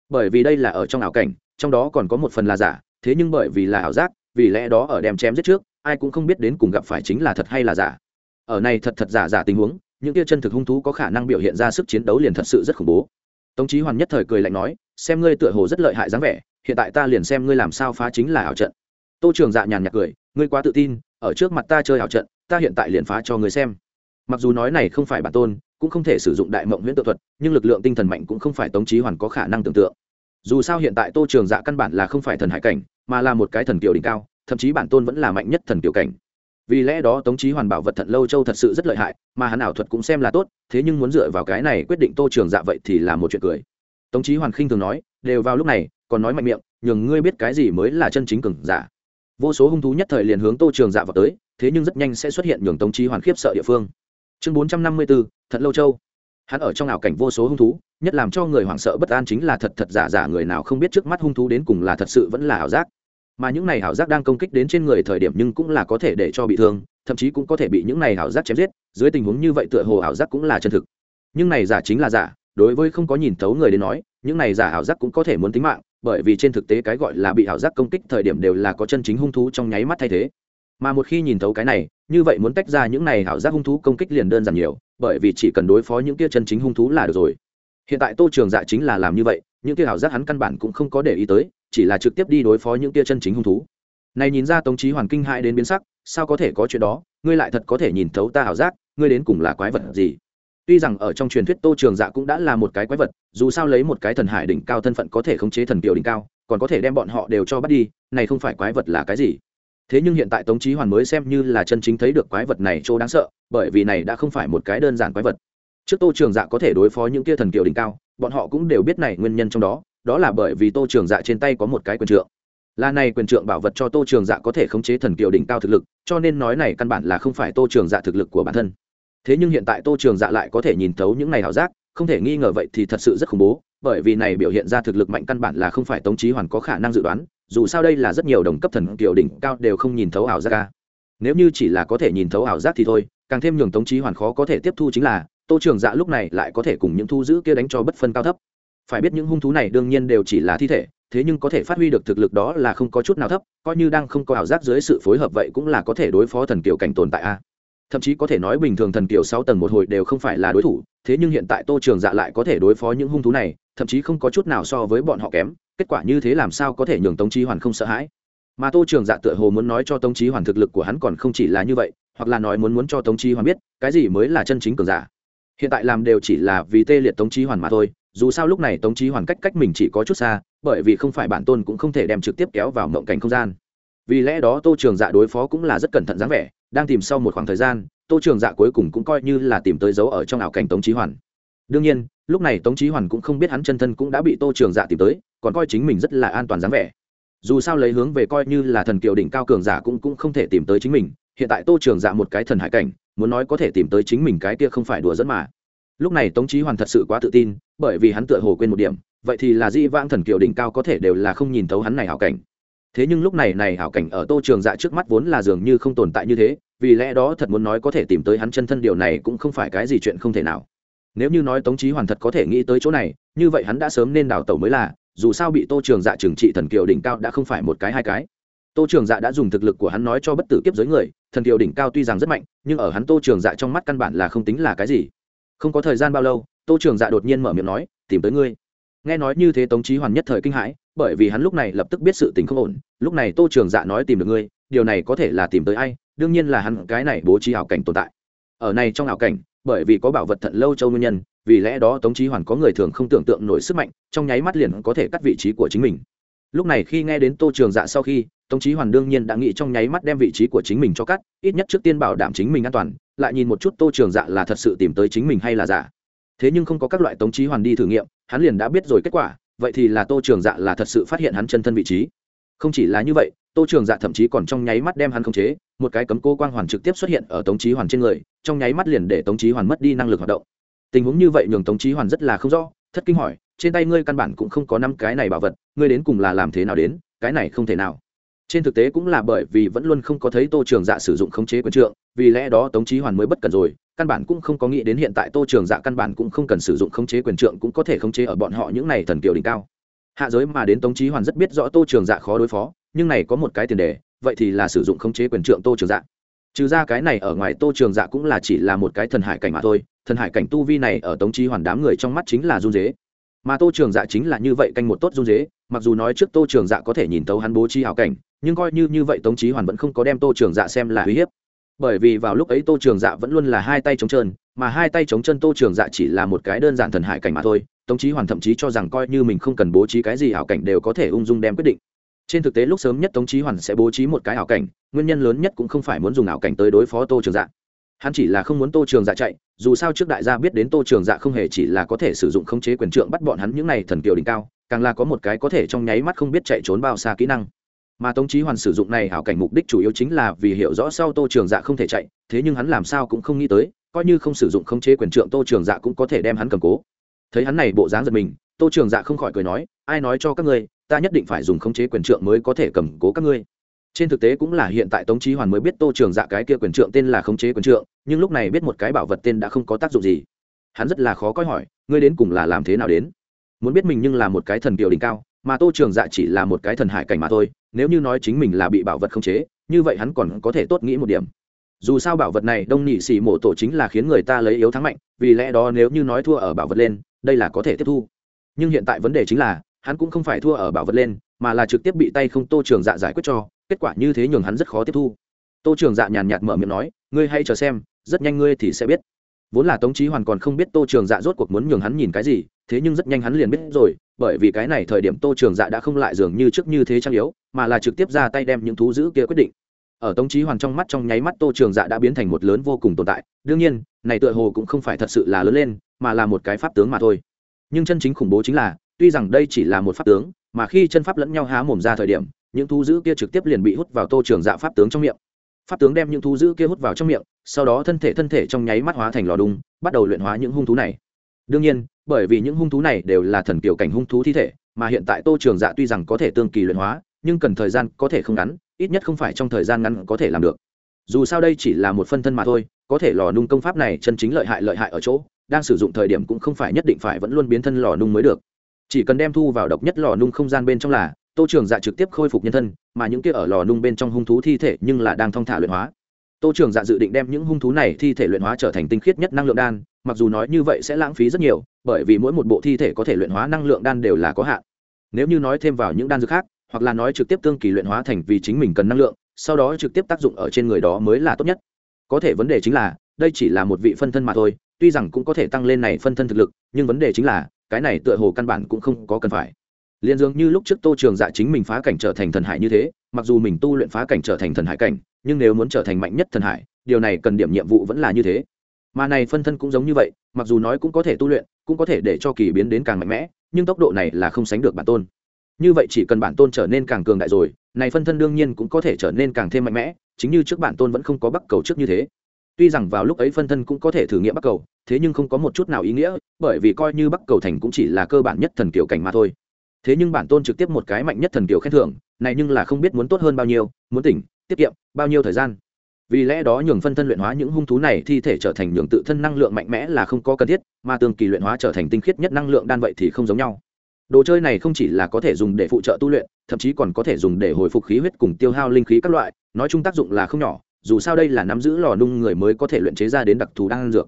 Bởi vì đây là ở trong ảo cảnh, trong đó còn có một phần là giả, thế nhưng bởi vì là ảo giác, vì lẽ đó ở đem chém giết trước, ai cũng không biết đến cùng gặp phải chính là thật hay là giả. Ở này thật thật giả giả tình huống những kia chân thực hung thú có khả năng biểu hiện ra sức chiến đấu liền thật sự rất khủng bố. Tống chí hoàn nhất thời cười lạnh nói, xem ngươi tựa hồ rất lợi hại dáng vẻ, hiện tại ta liền xem ngươi làm sao phá chính là ảo trận. Tô trường dạ nhàn nhạt cười, ngươi quá tự tin, ở trước mặt ta chơi ảo trận, ta hiện tại liền phá cho ngươi xem. Mặc dù nói này không phải bản tôn, cũng không thể sử dụng đại mộng huyễn tự thuật, nhưng lực lượng tinh thần mạnh cũng không phải tống chí hoàn có khả năng tưởng tượng. Dù sao hiện tại tô trường dạ căn bản là không phải thần hải cảnh, mà là một cái thần tiểu đỉnh cao, thậm chí bản tôn vẫn là mạnh nhất thần tiểu cảnh vì lẽ đó tống trí hoàn bảo vật thận lâu châu thật sự rất lợi hại, mà hắn ảo thuật cũng xem là tốt, thế nhưng muốn dựa vào cái này quyết định tô trường dạ vậy thì là một chuyện cười. Tống trí hoàn khinh thường nói, đều vào lúc này, còn nói mạnh miệng, nhường ngươi biết cái gì mới là chân chính cường giả. Vô số hung thú nhất thời liền hướng tô trường dạ vào tới, thế nhưng rất nhanh sẽ xuất hiện nhường tống trí hoàn khiếp sợ địa phương. Chương bốn trăm năm mươi bốn thận lâu châu. Hắn ở trong ảo cảnh vô số hung thú, nhất làm cho người hoảng sợ bất an chính là thật thật giả giả người nào không biết trước mắt hung thú đến cùng là thật sự vẫn là ảo giác mà những này hảo giác đang công kích đến trên người thời điểm nhưng cũng là có thể để cho bị thương, thậm chí cũng có thể bị những này hảo giác chém giết, dưới tình huống như vậy tựa hồ hảo giác cũng là chân thực. Nhưng này giả chính là giả, đối với không có nhìn thấu người đến nói, những này giả hảo giác cũng có thể muốn tính mạng, bởi vì trên thực tế cái gọi là bị hảo giác công kích thời điểm đều là có chân chính hung thú trong nháy mắt thay thế. Mà một khi nhìn thấu cái này, như vậy muốn tách ra những này hảo giác hung thú công kích liền đơn giản nhiều, bởi vì chỉ cần đối phó những kia chân chính hung thú là được rồi. Hiện tại tô trường dạ chính là làm như vậy, những kia hảo giác hắn căn bản cũng không có để ý tới chỉ là trực tiếp đi đối phó những kia chân chính hung thú. Này nhìn ra tống trí hoàn kinh hại đến biến sắc, sao có thể có chuyện đó? Ngươi lại thật có thể nhìn thấu ta ảo giác, ngươi đến cùng là quái vật gì? Tuy rằng ở trong truyền thuyết tô trường dạ cũng đã là một cái quái vật, dù sao lấy một cái thần hải đỉnh cao thân phận có thể khống chế thần kiều đỉnh cao, còn có thể đem bọn họ đều cho bắt đi, này không phải quái vật là cái gì? Thế nhưng hiện tại tống trí hoàn mới xem như là chân chính thấy được quái vật này chỗ đáng sợ, bởi vì này đã không phải một cái đơn giản quái vật. Trước tô trường dạ có thể đối phó những kia thần kiều đỉnh cao, bọn họ cũng đều biết này nguyên nhân trong đó đó là bởi vì tô trường dạ trên tay có một cái quyền trượng. Là này quyền trượng bảo vật cho tô trường dạ có thể khống chế thần kiều đỉnh cao thực lực, cho nên nói này căn bản là không phải tô trường dạ thực lực của bản thân. Thế nhưng hiện tại tô trường dạ lại có thể nhìn thấu những này ảo giác, không thể nghi ngờ vậy thì thật sự rất khủng bố, bởi vì này biểu hiện ra thực lực mạnh căn bản là không phải tống trí hoàn có khả năng dự đoán, dù sao đây là rất nhiều đồng cấp thần kiều đỉnh cao đều không nhìn thấu ảo giác ca nếu như chỉ là có thể nhìn thấu ảo giác thì thôi, càng thêm nhường tống trí hoàn khó có thể tiếp thu chính là, tô trường dạ lúc này lại có thể cùng những thu giữ kia đánh cho bất phân cao thấp phải biết những hung thú này đương nhiên đều chỉ là thi thể, thế nhưng có thể phát huy được thực lực đó là không có chút nào thấp, coi như đang không có ảo giác dưới sự phối hợp vậy cũng là có thể đối phó thần kiều cảnh tồn tại a. Thậm chí có thể nói bình thường thần kiều sáu tầng một hồi đều không phải là đối thủ, thế nhưng hiện tại tô trường dạ lại có thể đối phó những hung thú này, thậm chí không có chút nào so với bọn họ kém, kết quả như thế làm sao có thể nhường tống trí hoàn không sợ hãi. Mà tô trường dạ tựa hồ muốn nói cho tống trí hoàn thực lực của hắn còn không chỉ là như vậy, hoặc là nói muốn muốn cho tống trí hoàn biết, cái gì mới là chân chính cường giả. Hiện tại làm đều chỉ là vì tê liệt tống trí hoàn mà thôi dù sao lúc này tống trí hoàn cách cách mình chỉ có chút xa, bởi vì không phải bản tôn cũng không thể đem trực tiếp kéo vào mộng cảnh không gian. Vì lẽ đó tô trường dạ đối phó cũng là rất cẩn thận dáng vẻ, đang tìm sau một khoảng thời gian, tô trường dạ cuối cùng cũng coi như là tìm tới dấu ở trong ảo cảnh tống trí hoàn. Đương nhiên, lúc này tống trí hoàn cũng không biết hắn chân thân cũng đã bị tô trường dạ tìm tới, còn coi chính mình rất là an toàn dáng vẻ. Dù sao lấy hướng về coi như là thần kiều đỉnh cao cường giả cũng cũng không thể tìm tới chính mình, hiện tại tô trường dạ một cái thần hải cảnh, muốn nói có thể tìm tới chính mình cái kia không phải đùa dẫn mà lúc này tống trí hoàn thật sự quá tự tin, bởi vì hắn tựa hồ quên một điểm, vậy thì là di vãng thần kiều đỉnh cao có thể đều là không nhìn thấu hắn này hảo cảnh. Thế nhưng lúc này này hảo cảnh ở tô trường dạ trước mắt vốn là dường như không tồn tại như thế, vì lẽ đó thật muốn nói có thể tìm tới hắn chân thân điều này cũng không phải cái gì chuyện không thể nào. Nếu như nói tống trí hoàn thật có thể nghĩ tới chỗ này, như vậy hắn đã sớm nên đào tẩu mới là, dù sao bị tô trường dạ trừng trị thần kiều đỉnh cao đã không phải một cái hai cái. Tô trường dạ đã dùng thực lực của hắn nói cho bất tử kiếp giới người, thần kiều đỉnh cao tuy rằng rất mạnh, nhưng ở hắn tô trường dạ trong mắt căn bản là không tính là cái gì không có thời gian bao lâu, tô trường dạ đột nhiên mở miệng nói, tìm tới ngươi. Nghe nói như thế tống trí hoàn nhất thời kinh hãi, bởi vì hắn lúc này lập tức biết sự tình không ổn, lúc này tô trường dạ nói tìm được ngươi, điều này có thể là tìm tới ai, đương nhiên là hắn, cái này bố trí ảo cảnh tồn tại. Ở này trong ảo cảnh, bởi vì có bảo vật thận lâu châu nguyên nhân, vì lẽ đó tống trí hoàn có người thường không tưởng tượng nổi sức mạnh, trong nháy mắt liền có thể cắt vị trí của chính mình. Lúc này khi nghe đến tô trường dạ sau khi tống Chí hoàn đương nhiên đã nghĩ trong nháy mắt đem vị trí của chính mình cho cắt, ít nhất trước tiên bảo đảm chính mình an toàn, lại nhìn một chút tô trường dạ là thật sự tìm tới chính mình hay là giả. Thế nhưng không có các loại tống Chí hoàn đi thử nghiệm, hắn liền đã biết rồi kết quả, vậy thì là tô trường dạ là thật sự phát hiện hắn chân thân vị trí. Không chỉ là như vậy, tô trường dạ thậm chí còn trong nháy mắt đem hắn khống chế, một cái cấm cô quang hoàn trực tiếp xuất hiện ở tống Chí hoàn trên người, trong nháy mắt liền để tống Chí hoàn mất đi năng lực hoạt động. Tình huống như vậy nhường tống Chí hoàn rất là không rõ, thất kinh hỏi, trên tay ngươi căn bản cũng không có năm cái này bảo vật, ngươi đến cùng là làm thế nào đến, cái này không thể nào trên thực tế cũng là bởi vì vẫn luôn không có thấy tô trường dạ sử dụng khống chế quân trượng, vì lẽ đó tống trí hoàn mới bất cần rồi, căn bản cũng không có nghĩ đến hiện tại tô trường dạ căn bản cũng không cần sử dụng khống chế quyền trượng cũng có thể khống chế ở bọn họ những này thần kiều đỉnh cao. Hạ giới mà đến tống trí hoàn rất biết rõ tô trường dạ khó đối phó, nhưng này có một cái tiền đề, vậy thì là sử dụng khống chế quyền trượng tô trường dạ. Trừ ra cái này ở ngoài tô trường dạ cũng là chỉ là một cái thần hải cảnh mà thôi, thần hải cảnh tu vi này ở tống trí hoàn đám người trong mắt chính là run dế mà tô trường dạ chính là như vậy canh một tốt run dế mặc dù nói trước tô trường dạ có thể nhìn tấu hắn bố trí hảo cảnh nhưng coi như như vậy tống trí hoàn vẫn không có đem tô trường dạ xem là uy hiếp. Bởi vì vào lúc ấy tô trường dạ vẫn luôn là hai tay chống chân, mà hai tay chống chân tô trường dạ chỉ là một cái đơn giản thần hải cảnh mà thôi. Tống trí hoàn thậm chí cho rằng coi như mình không cần bố trí cái gì hảo cảnh đều có thể ung dung đem quyết định. Trên thực tế lúc sớm nhất tống trí hoàn sẽ bố trí một cái ảo cảnh nguyên nhân lớn nhất cũng không phải muốn dùng ảo cảnh tới đối phó tô trường dạ. Hắn chỉ là không muốn tô trường dạ chạy dù sao trước đại gia biết đến tô trường dạ không hề chỉ là có thể sử dụng khống chế quyền trượng bắt bọn hắn những n à y thần kiều đỉnh cao càng là có một cái có thể trong nháy mắt không biết chạy trốn bao xa kỹ năng mà tống trí hoàn sử dụng này hảo cảnh mục đích chủ yếu chính là vì hiểu rõ sau tô trường dạ không thể chạy, thế nhưng hắn làm sao cũng không nghĩ tới, coi như không sử dụng khống chế quyền trượng tô trường dạ cũng có thể đem hắn cầm cố. Thấy hắn này bộ dáng giật mình, tô trường dạ không khỏi cười nói, ai nói cho các ngươi, ta nhất định phải dùng khống chế quyền trượng mới có thể cầm cố các ngươi. Trên thực tế cũng là hiện tại tống trí hoàn mới biết tô trường dạ cái kia quyền trượng tên là khống chế quyền trượng, nhưng lúc này biết một cái bảo vật tên đã không có tác dụng gì. Hắn rất là khó coi hỏi, ngươi đến cùng là làm thế nào đến? Muốn biết mình nhưng là một cái thần kiều đỉnh cao mà tô trường dạ chỉ là một cái thần hải cảnh mà thôi, nếu như nói chính mình là bị bảo vật khống chế, như vậy hắn còn có thể tốt nghĩ một điểm. Dù sao bảo vật này đông nhị xỉ mộ tổ chính là khiến người ta lấy yếu thắng mạnh, vì lẽ đó nếu như nói thua ở bảo vật lên, đây là có thể tiếp thu. Nhưng hiện tại vấn đề chính là, hắn cũng không phải thua ở bảo vật lên, mà là trực tiếp bị tay không tô trường dạ giải quyết cho, kết quả như thế nhường hắn rất khó tiếp thu. Tô trường dạ nhàn nhạt mở miệng nói, ngươi hay chờ xem, rất nhanh ngươi thì sẽ biết. Vốn là tống trí hoàn còn không biết tô trường dạ rốt cuộc muốn nhường hắn nhìn cái gì, thế nhưng rất nhanh hắn liền biết rồi bởi vì cái này thời điểm tô trường dạ đã không lại dường như trước như thế trang yếu, mà là trực tiếp ra tay đem những thú giữ kia quyết định. Ở tống trí hoàn trong mắt trong nháy mắt tô trường dạ đã biến thành một lớn vô cùng tồn tại. Đương nhiên, này tựa hồ cũng không phải thật sự là lớn lên, mà là một cái pháp tướng mà thôi. Nhưng chân chính khủng bố chính là, tuy rằng đây chỉ là một pháp tướng, mà khi chân pháp lẫn nhau há mồm ra thời điểm, những thú dữ kia trực tiếp liền bị hút vào tô trường dạ pháp tướng trong miệng. Pháp tướng đem những thú dữ kia hút vào trong miệng, sau đó thân thể thân thể trong nháy mắt hóa thành lò đung, bắt đầu luyện hóa những hung thú này đương nhiên, bởi vì những hung thú này đều là thần kiểu cảnh hung thú thi thể, mà hiện tại tô trường dạ tuy rằng có thể tương kỳ luyện hóa, nhưng cần thời gian có thể không ngắn, ít nhất không phải trong thời gian ngắn có thể làm được. Dù sao đây chỉ là một phân thân mà thôi, có thể lò nung công pháp này chân chính lợi hại lợi hại ở chỗ, đang sử dụng thời điểm cũng không phải nhất định phải vẫn luôn biến thân lò nung mới được. Chỉ cần đem thu vào độc nhất lò nung không gian bên trong là, tô trường dạ trực tiếp khôi phục nhân thân, mà những kia ở lò nung bên trong hung thú thi thể nhưng là đang thong thả luyện hóa tô trường dạ dự định đem những hung thú này thi thể luyện hóa trở thành tinh khiết nhất năng lượng đan, mặc dù nói như vậy sẽ lãng phí rất nhiều, bởi vì mỗi một bộ thi thể có thể luyện hóa năng lượng đan đều là có hạn. Nếu như nói thêm vào những đan dược khác, hoặc là nói trực tiếp tương kỳ luyện hóa thành vì chính mình cần năng lượng, sau đó trực tiếp tác dụng ở trên người đó mới là tốt nhất. Có thể vấn đề chính là, đây chỉ là một vị phân thân mà thôi, tuy rằng cũng có thể tăng lên này phân thân thực lực, nhưng vấn đề chính là, cái này tựa hồ căn bản cũng không có cần phải. Liền dường như lúc trước tô trường dạ chính mình phá cảnh trở thành thần hải như thế mặc dù mình tu luyện phá cảnh trở thành thần hải cảnh, nhưng nếu muốn trở thành mạnh nhất thần hải, điều này cần điểm nhiệm vụ vẫn là như thế. Mà này phân thân cũng giống như vậy, mặc dù nói cũng có thể tu luyện, cũng có thể để cho kỳ biến đến càng mạnh mẽ, nhưng tốc độ này là không sánh được bản tôn. Như vậy chỉ cần bản tôn trở nên càng cường đại rồi, này phân thân đương nhiên cũng có thể trở nên càng thêm mạnh mẽ, chính như trước bản tôn vẫn không có bắc cầu trước như thế. Tuy rằng vào lúc ấy phân thân cũng có thể thử nghiệm bắc cầu, thế nhưng không có một chút nào ý nghĩa, bởi vì coi như bắc cầu thành cũng chỉ là cơ bản nhất thần kiểu cảnh mà thôi. Thế nhưng bản tôn trực tiếp một cái mạnh nhất thần kiểu khen thưởng này nhưng là không biết muốn tốt hơn bao nhiêu, muốn tỉnh, tiết kiệm, bao nhiêu thời gian. Vì lẽ đó nhường phân thân luyện hóa những hung thú này thi thể trở thành nhường tự thân năng lượng mạnh mẽ là không có cần thiết, mà tương kỳ luyện hóa trở thành tinh khiết nhất năng lượng đan vậy thì không giống nhau. Đồ chơi này không chỉ là có thể dùng để phụ trợ tu luyện, thậm chí còn có thể dùng để hồi phục khí huyết cùng tiêu hao linh khí các loại, nói chung tác dụng là không nhỏ, dù sao đây là nắm giữ lò nung người mới có thể luyện chế ra đến đặc thù đan dược.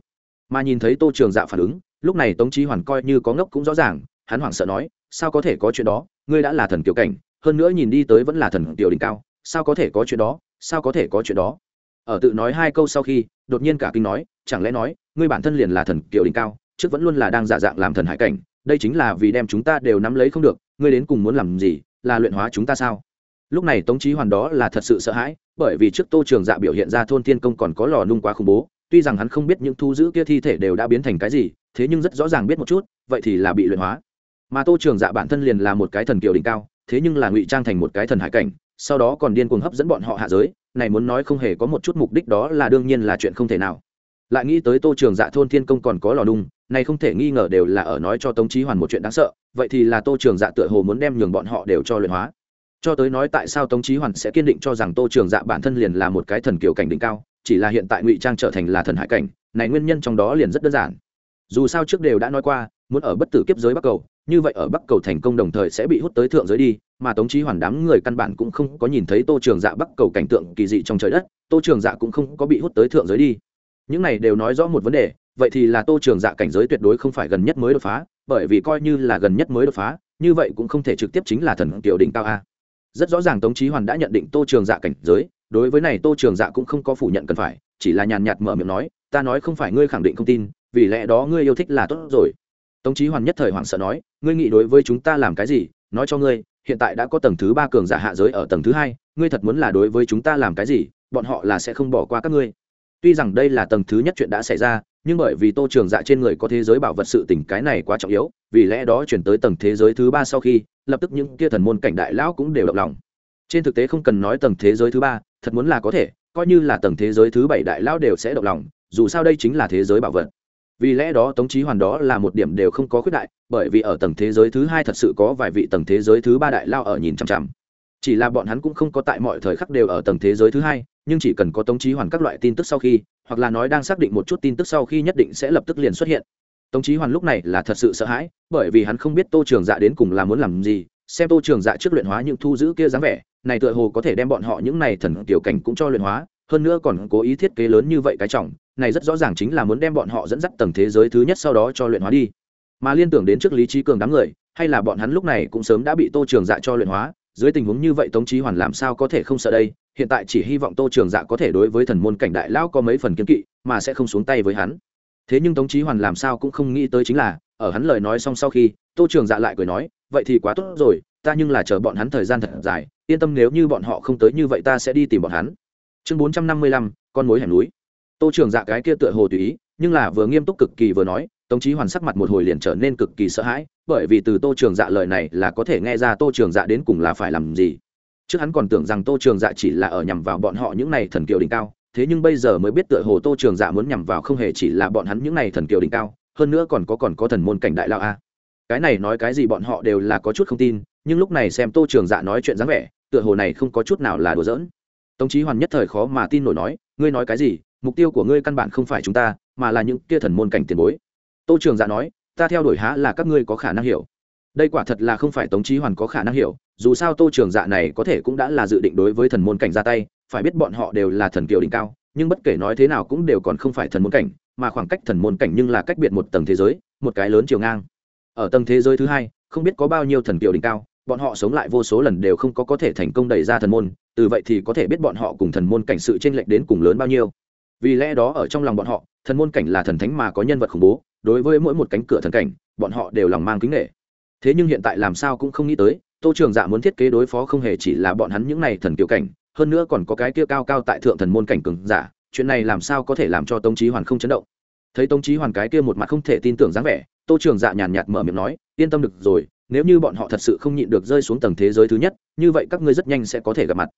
Mà nhìn thấy tô trường dạ phản ứng, lúc này tống trí hoàn coi như có ngốc cũng rõ ràng, hắn hoảng sợ nói, sao có thể có chuyện đó, ngươi đã là thần kiểu cảnh hơn nữa nhìn đi tới vẫn là thần tiểu đỉnh cao, sao có thể có chuyện đó, sao có thể có chuyện đó? Ở tự nói hai câu sau khi, đột nhiên cả kinh nói, chẳng lẽ nói, ngươi bản thân liền là thần tiểu đỉnh cao, trước vẫn luôn là đang giả dạng làm thần hải cảnh, đây chính là vì đem chúng ta đều nắm lấy không được, ngươi đến cùng muốn làm gì, là luyện hóa chúng ta sao? Lúc này tống trí hoàn đó là thật sự sợ hãi, bởi vì trước tô trường dạ biểu hiện ra thôn thiên công còn có lò nung quá khủng bố, tuy rằng hắn không biết những thu giữ kia thi thể đều đã biến thành cái gì, thế nhưng rất rõ ràng biết một chút, vậy thì là bị luyện hóa. Mà tô trường dạ bản thân liền là một cái thần kiều đỉnh cao thế nhưng là ngụy trang thành một cái thần hải cảnh sau đó còn điên cuồng hấp dẫn bọn họ hạ giới này muốn nói không hề có một chút mục đích đó là đương nhiên là chuyện không thể nào. Lại nghĩ tới tô trường dạ thôn thiên công còn có lò đung, này không thể nghi ngờ đều là ở nói cho tống trí hoàn một chuyện đáng sợ vậy thì là tô trường dạ tựa hồ muốn đem nhường bọn họ đều cho luyện hóa. Cho tới nói tại sao tống trí hoàn sẽ kiên định cho rằng tô trường dạ bản thân liền là một cái thần kiểu cảnh đỉnh cao chỉ là hiện tại ngụy trang trở thành là thần hải cảnh này nguyên nhân trong đó liền rất đơn giản. Dù sao trước đều đã nói qua muốn ở bất tử kiếp giới bắc cầu, như vậy ở bắc cầu thành công đồng thời sẽ bị hút tới thượng giới đi, mà tống trí hoàn đám người căn bản cũng không có nhìn thấy tô trường dạ bắc cầu cảnh tượng kỳ dị trong trời đất, tô trường dạ cũng không có bị hút tới thượng giới đi. Những này đều nói rõ một vấn đề, vậy thì là tô trường dạ cảnh giới tuyệt đối không phải gần nhất mới đột phá, bởi vì coi như là gần nhất mới đột phá, như vậy cũng không thể trực tiếp chính là thần kiểu đỉnh cao a. Rất rõ ràng tống trí hoàn đã nhận định tô trường dạ cảnh giới, đối với này tô trường dạ cũng không có phủ nhận cần phải, chỉ là nhàn nhạt mở miệng nói, ta nói không phải ngươi khẳng định không tin, vì lẽ đó ngươi yêu thích là tốt rồi tống Chí hoàn nhất thời hoảng sợ nói, ngươi nghĩ đối với chúng ta làm cái gì? Nói cho ngươi, hiện tại đã có tầng thứ ba cường giả hạ giới ở tầng thứ hai, ngươi thật muốn là đối với chúng ta làm cái gì? Bọn họ là sẽ không bỏ qua các ngươi. Tuy rằng đây là tầng thứ nhất chuyện đã xảy ra, nhưng bởi vì tô trường dạ trên người có thế giới bảo vật sự tình cái này quá trọng yếu, vì lẽ đó chuyển tới tầng thế giới thứ ba sau khi, lập tức những kia thần môn cảnh đại lão cũng đều động lòng. Trên thực tế không cần nói tầng thế giới thứ ba, thật muốn là có thể, coi như là tầng thế giới thứ bảy đại lão đều sẽ động lòng, dù sao đây chính là thế giới bảo vật vì lẽ đó tống trí hoàn đó là một điểm đều không có khuyết đại, bởi vì ở tầng thế giới thứ hai thật sự có vài vị tầng thế giới thứ ba đại lao ở nhìn chằm chằm. Chỉ là bọn hắn cũng không có tại mọi thời khắc đều ở tầng thế giới thứ hai, nhưng chỉ cần có tống trí hoàn các loại tin tức sau khi, hoặc là nói đang xác định một chút tin tức sau khi nhất định sẽ lập tức liền xuất hiện. Tống trí hoàn lúc này là thật sự sợ hãi, bởi vì hắn không biết tô trường dạ đến cùng là muốn làm gì, xem tô trường dạ trước luyện hóa những thu giữ kia dáng vẻ, này tựa hồ có thể đem bọn họ những này thần tiểu cảnh cũng cho luyện hóa, hơn nữa còn cố ý thiết kế lớn như vậy cái trọng này rất rõ ràng chính là muốn đem bọn họ dẫn dắt tầng thế giới thứ nhất sau đó cho luyện hóa đi. Mà liên tưởng đến trước lý trí cường đám người, hay là bọn hắn lúc này cũng sớm đã bị tô trường dạ cho luyện hóa, dưới tình huống như vậy tống trí hoàn làm sao có thể không sợ đây? Hiện tại chỉ hy vọng tô trường dạ có thể đối với thần môn cảnh đại lão có mấy phần kiên kỵ, mà sẽ không xuống tay với hắn. Thế nhưng tống trí hoàn làm sao cũng không nghĩ tới chính là, ở hắn lời nói xong sau khi, tô trường dạ lại cười nói, vậy thì quá tốt rồi, ta nhưng là chờ bọn hắn thời gian thật dài, yên tâm nếu như bọn họ không tới như vậy ta sẽ đi tìm bọn hắn. Chương bốn trăm năm mươi lăm, con mối hẻm núi tô trường dạ cái kia tựa hồ tùy ý, nhưng là vừa nghiêm túc cực kỳ vừa nói, tống trí hoàn sắc mặt một hồi liền trở nên cực kỳ sợ hãi, bởi vì từ tô trường dạ lời này là có thể nghe ra tô trường dạ đến cùng là phải làm gì. Trước hắn còn tưởng rằng tô trường dạ chỉ là ở nhằm vào bọn họ những này thần kiều đỉnh cao, thế nhưng bây giờ mới biết tựa hồ tô trường dạ muốn nhằm vào không hề chỉ là bọn hắn những này thần kiều đỉnh cao, hơn nữa còn có còn có thần môn cảnh đại lao a. Cái này nói cái gì bọn họ đều là có chút không tin, nhưng lúc này xem tô trường dạ nói chuyện dáng vẻ, tựa hồ này không có chút nào là đùa giỡn. Tống trí hoàn nhất thời khó mà tin nổi nói, ngươi nói cái gì? Mục tiêu của ngươi căn bản không phải chúng ta, mà là những kia thần môn cảnh tiền bối. Tô trường dạ nói, ta theo đuổi há là các ngươi có khả năng hiểu. Đây quả thật là không phải tống trí hoàn có khả năng hiểu, dù sao tô trường dạ này có thể cũng đã là dự định đối với thần môn cảnh ra tay, phải biết bọn họ đều là thần kiều đỉnh cao, nhưng bất kể nói thế nào cũng đều còn không phải thần môn cảnh, mà khoảng cách thần môn cảnh nhưng là cách biệt một tầng thế giới, một cái lớn chiều ngang. Ở tầng thế giới thứ hai, không biết có bao nhiêu thần kiều đỉnh cao, bọn họ sống lại vô số lần đều không có có thể thành công đẩy ra thần môn, từ vậy thì có thể biết bọn họ cùng thần môn cảnh sự tranh lệch đến cùng lớn bao nhiêu vì lẽ đó ở trong lòng bọn họ, thần môn cảnh là thần thánh mà có nhân vật khủng bố, đối với mỗi một cánh cửa thần cảnh, bọn họ đều lòng mang kính nghệ thế nhưng hiện tại làm sao cũng không nghĩ tới, tô trường dạ muốn thiết kế đối phó không hề chỉ là bọn hắn những này thần kiểu cảnh, hơn nữa còn có cái kia cao cao tại thượng thần môn cảnh cường giả, chuyện này làm sao có thể làm cho tống trí hoàn không chấn động. Thấy tống trí hoàn cái kia một mặt không thể tin tưởng dáng vẻ, tô trường dạ nhàn nhạt mở miệng nói, yên tâm được rồi, nếu như bọn họ thật sự không nhịn được rơi xuống tầng thế giới thứ nhất, như vậy các ngươi rất nhanh sẽ có thể gặp mặt.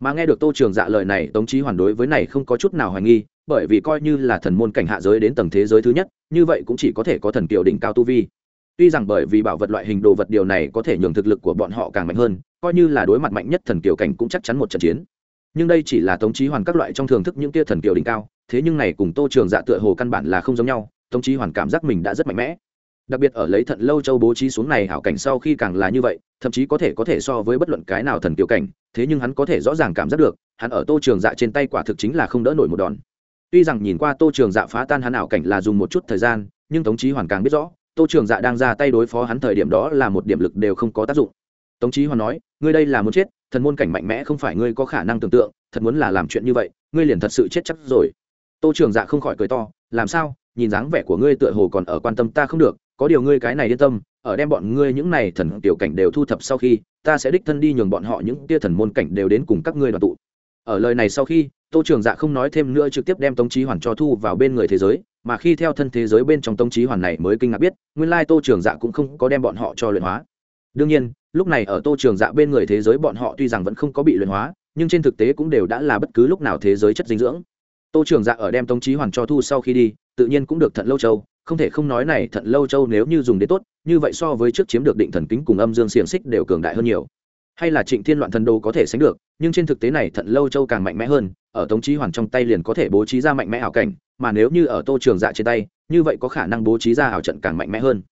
Mà nghe được tô trường dạ lời này, tống trí hoàn đối với này không có chút nào hoài nghi bởi vì coi như là thần môn cảnh hạ giới đến tầng thế giới thứ nhất, như vậy cũng chỉ có thể có thần kiều đỉnh cao tu vi. Tuy rằng bởi vì bảo vật loại hình đồ vật điều này có thể nhường thực lực của bọn họ càng mạnh hơn, coi như là đối mặt mạnh nhất thần kiều cảnh cũng chắc chắn một trận chiến. Nhưng đây chỉ là tống trí hoàn các loại trong thưởng thức những tia thần kiều đỉnh cao, thế nhưng này cùng tô trường dạ tựa hồ căn bản là không giống nhau, tống trí hoàn cảm giác mình đã rất mạnh mẽ. Đặc biệt ở lấy thận lâu châu bố trí xuống này hảo cảnh sau khi càng là như vậy, thậm chí có thể có thể so với bất luận cái nào thần kiều cảnh, thế nhưng hắn có thể rõ ràng cảm giác được, hắn ở tô trường dạ trên tay quả thực chính là không đỡ nổi một đòn tuy rằng nhìn qua tô trường dạ phá tan hắn ảo cảnh là dùng một chút thời gian, nhưng tống trí hoàn càng biết rõ, tô trường dạ đang ra tay đối phó hắn thời điểm đó là một điểm lực đều không có tác dụng. Tống trí hoàn nói, ngươi đây là muốn chết, thần môn cảnh mạnh mẽ không phải ngươi có khả năng tưởng tượng, thật muốn là làm chuyện như vậy, ngươi liền thật sự chết chắc rồi. Tô trường dạ không khỏi cười to, làm sao? Nhìn dáng vẻ của ngươi tựa hồ còn ở quan tâm ta không được, có điều ngươi cái này yên tâm, ở đem bọn ngươi những này thần tiểu cảnh đều thu thập sau khi, ta sẽ đích thân đi nhường bọn họ những tia thần môn cảnh đều đến cùng các ngươi đoàn tụ. Ở lời này sau khi tô trường dạ không nói thêm nữa trực tiếp đem tống trí hoàn cho thu vào bên người thế giới, mà khi theo thân thế giới bên trong tống trí hoàn này mới kinh ngạc biết, nguyên lai tô trường dạ cũng không có đem bọn họ cho luyện hóa. Đương nhiên, lúc này ở tô trường dạ bên người thế giới bọn họ tuy rằng vẫn không có bị luyện hóa, nhưng trên thực tế cũng đều đã là bất cứ lúc nào thế giới chất dinh dưỡng. Tô trường dạ ở đem tống trí hoàn cho thu sau khi đi, tự nhiên cũng được thận lâu châu, không thể không nói này thận lâu châu nếu như dùng đến tốt, như vậy so với trước chiếm được định thần kính cùng âm dương xiềng xích đều cường đại hơn nhiều hay là trịnh thiên loạn thần đồ có thể sánh được, nhưng trên thực tế này thận lâu châu càng mạnh mẽ hơn, ở tống trí hoàn trong tay liền có thể bố trí ra mạnh mẽ ảo cảnh, mà nếu như ở tô trường dạ trên tay, như vậy có khả năng bố trí ra ảo trận càng mạnh mẽ hơn.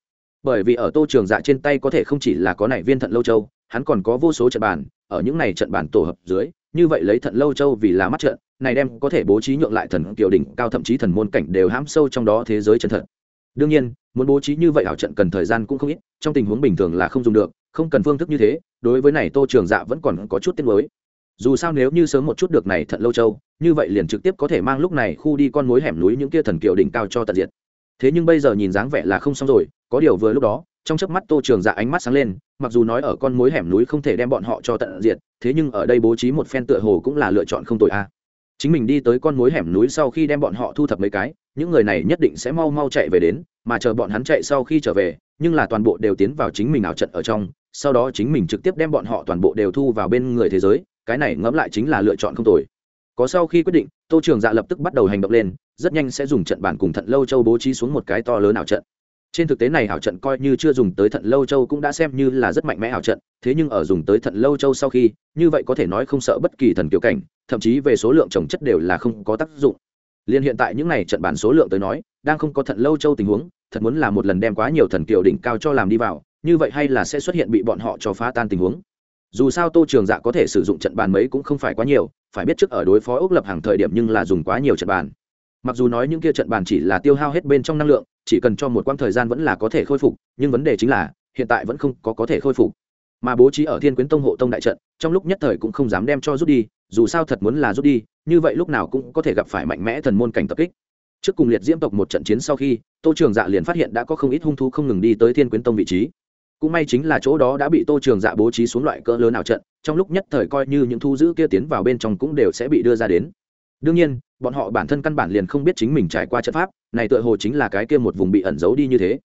Bởi vì ở tô trường dạ trên tay có thể không chỉ là có này viên thận lâu châu, hắn còn có vô số trận bàn, ở những này trận bàn tổ hợp dưới, như vậy lấy thận lâu châu vì là mắt trận, này đem có thể bố trí nhượng lại thần kiều đỉnh, cao thậm chí thần môn cảnh đều hãm sâu trong đó thế giới chân thật. Đương nhiên, muốn bố trí như vậy ảo trận cần thời gian cũng không ít, trong tình huống bình thường là không dùng được không cần phương thức như thế, đối với này tô trường dạ vẫn còn có chút tiết mới dù sao nếu như sớm một chút được này thận lâu châu, như vậy liền trực tiếp có thể mang lúc này khu đi con mối hẻm núi những kia thần kiều đỉnh cao cho tận diệt. Thế nhưng bây giờ nhìn dáng vẻ là không xong rồi, có điều vừa lúc đó, trong chớp mắt tô trường dạ ánh mắt sáng lên, mặc dù nói ở con mối hẻm núi không thể đem bọn họ cho tận diệt, thế nhưng ở đây bố trí một phen tựa hồ cũng là lựa chọn không tội a. Chính mình đi tới con mối hẻm núi sau khi đem bọn họ thu thập mấy cái, những người này nhất định sẽ mau mau chạy về đến, mà chờ bọn hắn chạy sau khi trở về, nhưng là toàn bộ đều tiến vào chính mình ảo trận ở trong sau đó chính mình trực tiếp đem bọn họ toàn bộ đều thu vào bên người thế giới, cái này ngẫm lại chính là lựa chọn không tồi. Có sau khi quyết định, tô trường dạ lập tức bắt đầu hành động lên, rất nhanh sẽ dùng trận bản cùng thận lâu châu bố trí xuống một cái to lớn ảo trận. Trên thực tế này ảo trận coi như chưa dùng tới thận lâu châu cũng đã xem như là rất mạnh mẽ ảo trận, thế nhưng ở dùng tới thận lâu châu sau khi, như vậy có thể nói không sợ bất kỳ thần kiểu cảnh, thậm chí về số lượng trồng chất đều là không có tác dụng. Liên hiện tại những này trận bản số lượng tới nói, đang không có thận lâu châu tình huống, thật muốn là một lần đem quá nhiều thần kiều đỉnh cao cho làm đi vào như vậy hay là sẽ xuất hiện bị bọn họ cho phá tan tình huống? Dù sao tô trường dạ có thể sử dụng trận bàn mấy cũng không phải quá nhiều, phải biết trước ở đối phó ốc lập hàng thời điểm nhưng là dùng quá nhiều trận bàn. Mặc dù nói những kia trận bàn chỉ là tiêu hao hết bên trong năng lượng, chỉ cần cho một quãng thời gian vẫn là có thể khôi phục, nhưng vấn đề chính là, hiện tại vẫn không có có thể khôi phục. Mà bố trí ở thiên quyến tông hộ tông đại trận, trong lúc nhất thời cũng không dám đem cho rút đi, dù sao thật muốn là rút đi, như vậy lúc nào cũng có thể gặp phải mạnh mẽ thần môn cảnh tập kích. Trước cùng liệt diễm tộc một trận chiến sau khi, tô trường dạ liền phát hiện đã có không ít hung thú không ngừng đi tới thiên quyến tông vị trí cũng may chính là chỗ đó đã bị tô trường dạ bố trí xuống loại cỡ lớn nào trận, trong lúc nhất thời coi như những thu giữ kia tiến vào bên trong cũng đều sẽ bị đưa ra đến. Đương nhiên, bọn họ bản thân căn bản liền không biết chính mình trải qua trận pháp, này tựa hồ chính là cái kia một vùng bị ẩn giấu đi như thế.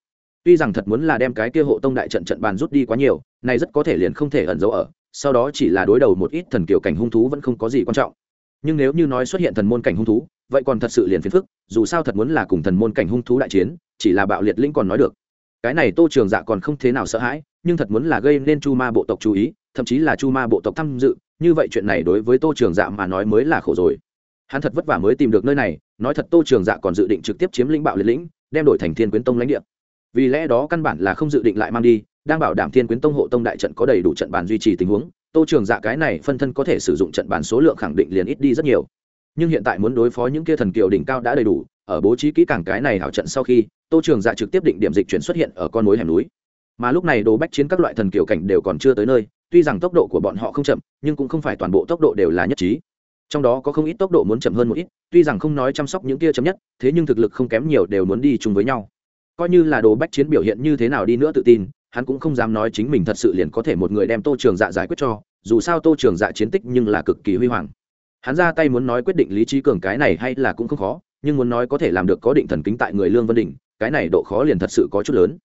Tuy rằng thật muốn là đem cái kia hộ tông đại trận trận bàn rút đi quá nhiều, này rất có thể liền không thể ẩn giấu ở, sau đó chỉ là đối đầu một ít thần kiểu cảnh hung thú vẫn không có gì quan trọng. Nhưng nếu như nói xuất hiện thần môn cảnh hung thú, vậy còn thật sự liền phiền phức, dù sao thật muốn là cùng thần môn cảnh hung thú đại chiến, chỉ là bạo liệt linh còn nói được cái này tô trường dạ còn không thế nào sợ hãi, nhưng thật muốn là gây nên chu ma bộ tộc chú ý, thậm chí là chu ma bộ tộc tham dự, như vậy chuyện này đối với tô trường dạ mà nói mới là khổ rồi. Hắn thật vất vả mới tìm được nơi này, nói thật tô trường dạ còn dự định trực tiếp chiếm lĩnh bạo liệt lĩnh, đem đổi thành thiên quyến tông lãnh địa. Vì lẽ đó căn bản là không dự định lại mang đi, đang bảo đảm thiên quyến tông hộ tông đại trận có đầy đủ trận bàn duy trì tình huống, tô trường dạ cái này phân thân có thể sử dụng trận bàn số lượng khẳng định liền ít đi rất nhiều. Nhưng hiện tại muốn đối phó những kia thần kiều đỉnh cao đã đầy đủ ở bố trí kỹ càng cái này hảo trận sau khi, tô trường dạ trực tiếp định điểm dịch chuyển xuất hiện ở con mối hẻm núi. Mà lúc này đồ bách chiến các loại thần kiều cảnh đều còn chưa tới nơi, tuy rằng tốc độ của bọn họ không chậm, nhưng cũng không phải toàn bộ tốc độ đều là nhất trí. Trong đó có không ít tốc độ muốn chậm hơn một ít, tuy rằng không nói chăm sóc những kia chấm nhất, thế nhưng thực lực không kém nhiều đều muốn đi chung với nhau. Coi như là đồ bách chiến biểu hiện như thế nào đi nữa tự tin, hắn cũng không dám nói chính mình thật sự liền có thể một người đem tô trường dạ giải quyết cho, dù sao tô trường dạ chiến tích nhưng là cực kỳ huy hoàng. Hắn ra tay muốn nói quyết định lý trí cường cái này hay là cũng không khó nhưng muốn nói có thể làm được có định thần kính tại người lương vân đình cái này độ khó liền thật sự có chút lớn.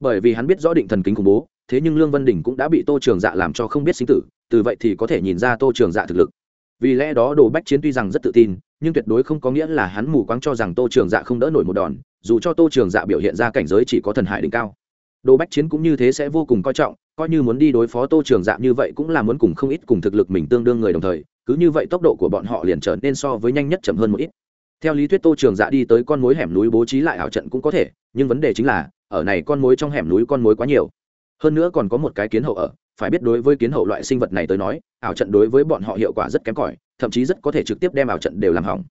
Bởi vì hắn biết rõ định thần kính khủng bố, thế nhưng lương vân đình cũng đã bị tô trường dạ làm cho không biết sinh tử, từ vậy thì có thể nhìn ra tô trường dạ thực lực. Vì lẽ đó đồ bách chiến tuy rằng rất tự tin, nhưng tuyệt đối không có nghĩa là hắn mù quáng cho rằng tô trường dạ không đỡ nổi một đòn, dù cho tô trường dạ biểu hiện ra cảnh giới chỉ có thần hải đỉnh cao. Đồ bách chiến cũng như thế sẽ vô cùng coi trọng, coi như muốn đi đối phó tô trường dạ như vậy cũng là muốn cùng không ít cùng thực lực mình tương đương người đồng thời, cứ như vậy tốc độ của bọn họ liền trở nên so với nhanh nhất chậm hơn một ít theo lý thuyết tô trường dạ đi tới con mối hẻm núi bố trí lại ảo trận cũng có thể, nhưng vấn đề chính là, ở này con mối trong hẻm núi con mối quá nhiều. Hơn nữa còn có một cái kiến hậu ở, phải biết đối với kiến hậu loại sinh vật này tới nói, ảo trận đối với bọn họ hiệu quả rất kém cỏi, thậm chí rất có thể trực tiếp đem ảo trận đều làm hỏng.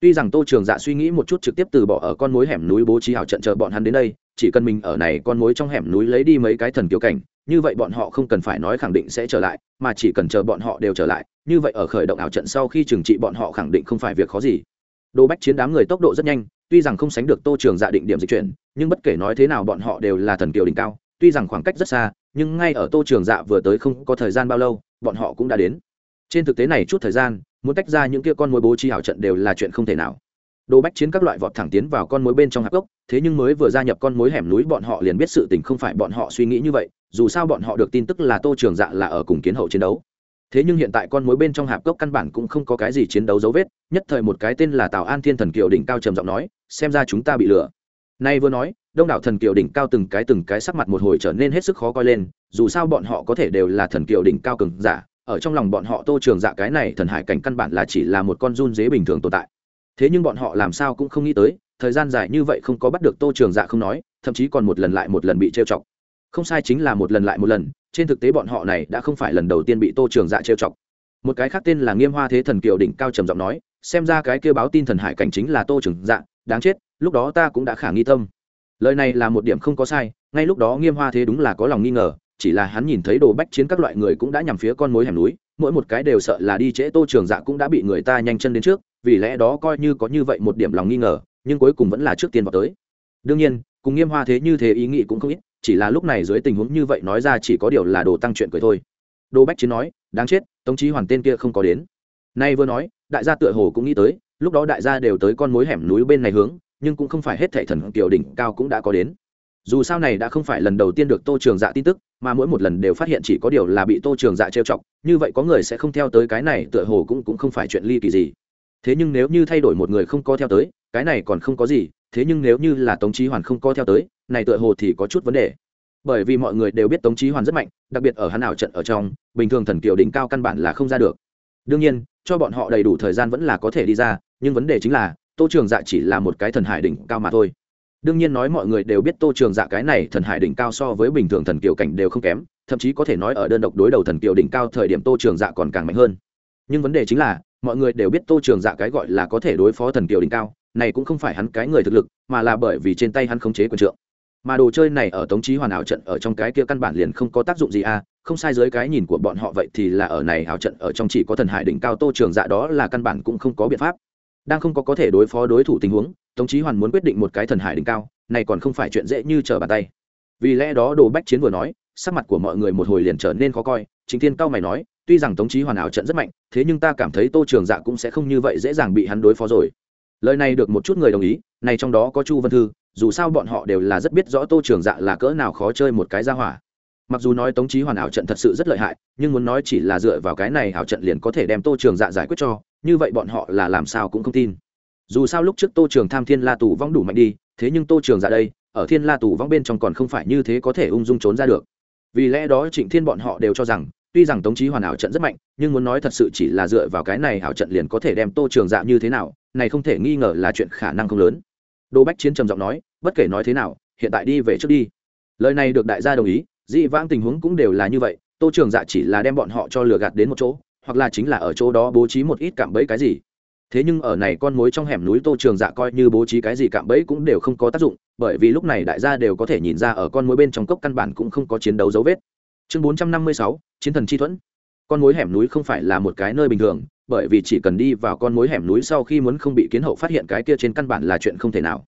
Tuy rằng tô trường dạ suy nghĩ một chút trực tiếp từ bỏ ở con mối hẻm núi bố trí ảo trận chờ bọn hắn đến đây, chỉ cần mình ở này con mối trong hẻm núi lấy đi mấy cái thần kiểu cảnh, như vậy bọn họ không cần phải nói khẳng định sẽ trở lại, mà chỉ cần chờ bọn họ đều trở lại, như vậy ở khởi động ảo trận sau khi trừng trị bọn họ khẳng định không phải việc khó gì đồ bách chiến đám người tốc độ rất nhanh, tuy rằng không sánh được tô trường dạ định điểm dịch chuyển, nhưng bất kể nói thế nào bọn họ đều là thần kiều đỉnh cao, tuy rằng khoảng cách rất xa, nhưng ngay ở tô trường dạ vừa tới không có thời gian bao lâu, bọn họ cũng đã đến. Trên thực tế này chút thời gian, muốn tách ra những kia con mối bố trí hảo trận đều là chuyện không thể nào. Đồ bách chiến các loại vọt thẳng tiến vào con mối bên trong hạp gốc, thế nhưng mới vừa gia nhập con mối hẻm núi bọn họ liền biết sự tình không phải bọn họ suy nghĩ như vậy, dù sao bọn họ được tin tức là tô trường dạ là ở cùng kiến hậu chiến đấu thế nhưng hiện tại con mối bên trong hạp cốc căn bản cũng không có cái gì chiến đấu dấu vết, nhất thời một cái tên là tào an thiên thần kiều đỉnh cao trầm giọng nói, xem ra chúng ta bị lừa. Nay vừa nói, đông đảo thần kiều đỉnh cao từng cái từng cái sắc mặt một hồi trở nên hết sức khó coi lên, dù sao bọn họ có thể đều là thần kiều đỉnh cao cường giả, ở trong lòng bọn họ tô trường dạ cái này thần hải cảnh căn bản là chỉ là một con run dế bình thường tồn tại. Thế nhưng bọn họ làm sao cũng không nghĩ tới, thời gian dài như vậy không có bắt được tô trường dạ không nói, thậm chí còn một lần lại một lần bị trêu chọc. Không sai chính là một lần lại một lần trên thực tế bọn họ này đã không phải lần đầu tiên bị tô trường dạ trêu chọc. Một cái khác tên là nghiêm hoa thế thần kiều đỉnh cao trầm giọng nói, xem ra cái kêu báo tin thần hải cảnh chính là tô trường dạ đáng chết, lúc đó ta cũng đã khả nghi tâm. Lời này là một điểm không có sai, ngay lúc đó nghiêm hoa thế đúng là có lòng nghi ngờ, chỉ là hắn nhìn thấy đồ bách chiến các loại người cũng đã nhằm phía con mối hẻm núi, mỗi một cái đều sợ là đi trễ tô trường dạ cũng đã bị người ta nhanh chân đến trước, vì lẽ đó coi như có như vậy một điểm lòng nghi ngờ, nhưng cuối cùng vẫn là trước tiên vào tới. Đương nhiên, cùng nghiêm hoa thế như thế ý nghĩ cũng không ít chỉ là lúc này dưới tình huống như vậy nói ra chỉ có điều là đồ tăng chuyện cười thôi. Đồ bách chiến nói, đáng chết, tống chí hoàn tên kia không có đến. Nay vừa nói, đại gia tựa hồ cũng nghĩ tới, lúc đó đại gia đều tới con mối hẻm núi bên này hướng, nhưng cũng không phải hết thệ thần kiều đỉnh cao cũng đã có đến. Dù sao này đã không phải lần đầu tiên được tô trường dạ tin tức, mà mỗi một lần đều phát hiện chỉ có điều là bị tô trường dạ trêu chọc, như vậy có người sẽ không theo tới cái này, tựa hồ cũng cũng không phải chuyện ly kỳ gì. Thế nhưng nếu như thay đổi một người không có theo tới, cái này còn không có gì, thế nhưng nếu như là tống trí hoàn không có theo tới này tựa hồ thì có chút vấn đề. Bởi vì mọi người đều biết tống trí hoàn rất mạnh, đặc biệt ở hắn ảo trận ở trong, bình thường thần kiều đỉnh cao căn bản là không ra được. Đương nhiên, cho bọn họ đầy đủ thời gian vẫn là có thể đi ra, nhưng vấn đề chính là, tô trường dạ chỉ là một cái thần hải đỉnh cao mà thôi. Đương nhiên nói mọi người đều biết tô trường dạ cái này thần hải đỉnh cao so với bình thường thần kiều cảnh đều không kém, thậm chí có thể nói ở đơn độc đối đầu thần kiều đỉnh cao thời điểm tô trường dạ còn càng mạnh hơn. Nhưng vấn đề chính là, mọi người đều biết tô trường dạ cái gọi là có thể đối phó thần kiều đỉnh cao, này cũng không phải hắn cái người thực lực, mà là bởi vì trên tay hắn khống chế quyền trượng mà đồ chơi này ở tống trí hoàn ảo trận ở trong cái kia căn bản liền không có tác dụng gì à không sai dưới cái nhìn của bọn họ vậy thì là ở này ảo trận ở trong chỉ có thần hải đỉnh cao tô trường dạ đó là căn bản cũng không có biện pháp. Đang không có có thể đối phó đối thủ tình huống, tống trí hoàn muốn quyết định một cái thần hải đỉnh cao, này còn không phải chuyện dễ như trở bàn tay. Vì lẽ đó đồ bách chiến vừa nói, sắc mặt của mọi người một hồi liền trở nên khó coi, chính thiên cao mày nói, tuy rằng tống trí hoàn ảo trận rất mạnh, thế nhưng ta cảm thấy tô trường dạ cũng sẽ không như vậy dễ dàng bị hắn đối phó rồi. Lời này được một chút người đồng ý, này trong đó có chu văn thư dù sao bọn họ đều là rất biết rõ tô trường dạ là cỡ nào khó chơi một cái ra hỏa. Mặc dù nói tống trí hoàn ảo trận thật sự rất lợi hại, nhưng muốn nói chỉ là dựa vào cái này ảo trận liền có thể đem tô trường dạ giải quyết cho, như vậy bọn họ là làm sao cũng không tin. Dù sao lúc trước tô trường tham thiên la tù vong đủ mạnh đi, thế nhưng tô trường dạ đây, ở thiên la tù vong bên trong còn không phải như thế có thể ung dung trốn ra được. Vì lẽ đó trịnh thiên bọn họ đều cho rằng, tuy rằng tống trí hoàn ảo trận rất mạnh, nhưng muốn nói thật sự chỉ là dựa vào cái này ảo trận liền có thể đem tô trường dạ như thế nào, này không thể nghi ngờ là chuyện khả năng không lớn đô bách chiến trầm giọng nói, bất kể nói thế nào, hiện tại đi về trước đi. Lời này được đại gia đồng ý, dị vãng tình huống cũng đều là như vậy, tô trường dạ chỉ là đem bọn họ cho lừa gạt đến một chỗ, hoặc là chính là ở chỗ đó bố trí một ít cạm bẫy cái gì. Thế nhưng ở này con mối trong hẻm núi tô trường dạ coi như bố trí cái gì cạm bẫy cũng đều không có tác dụng, bởi vì lúc này đại gia đều có thể nhìn ra ở con mối bên trong cốc căn bản cũng không có chiến đấu dấu vết. Chương bốn trăm năm mươi sáu, chiến thần chi thuẫn. Con mối hẻm núi không phải là một cái nơi bình thường bởi vì chỉ cần đi vào con mối hẻm núi sau khi muốn không bị kiến hậu phát hiện cái kia trên căn bản là chuyện không thể nào.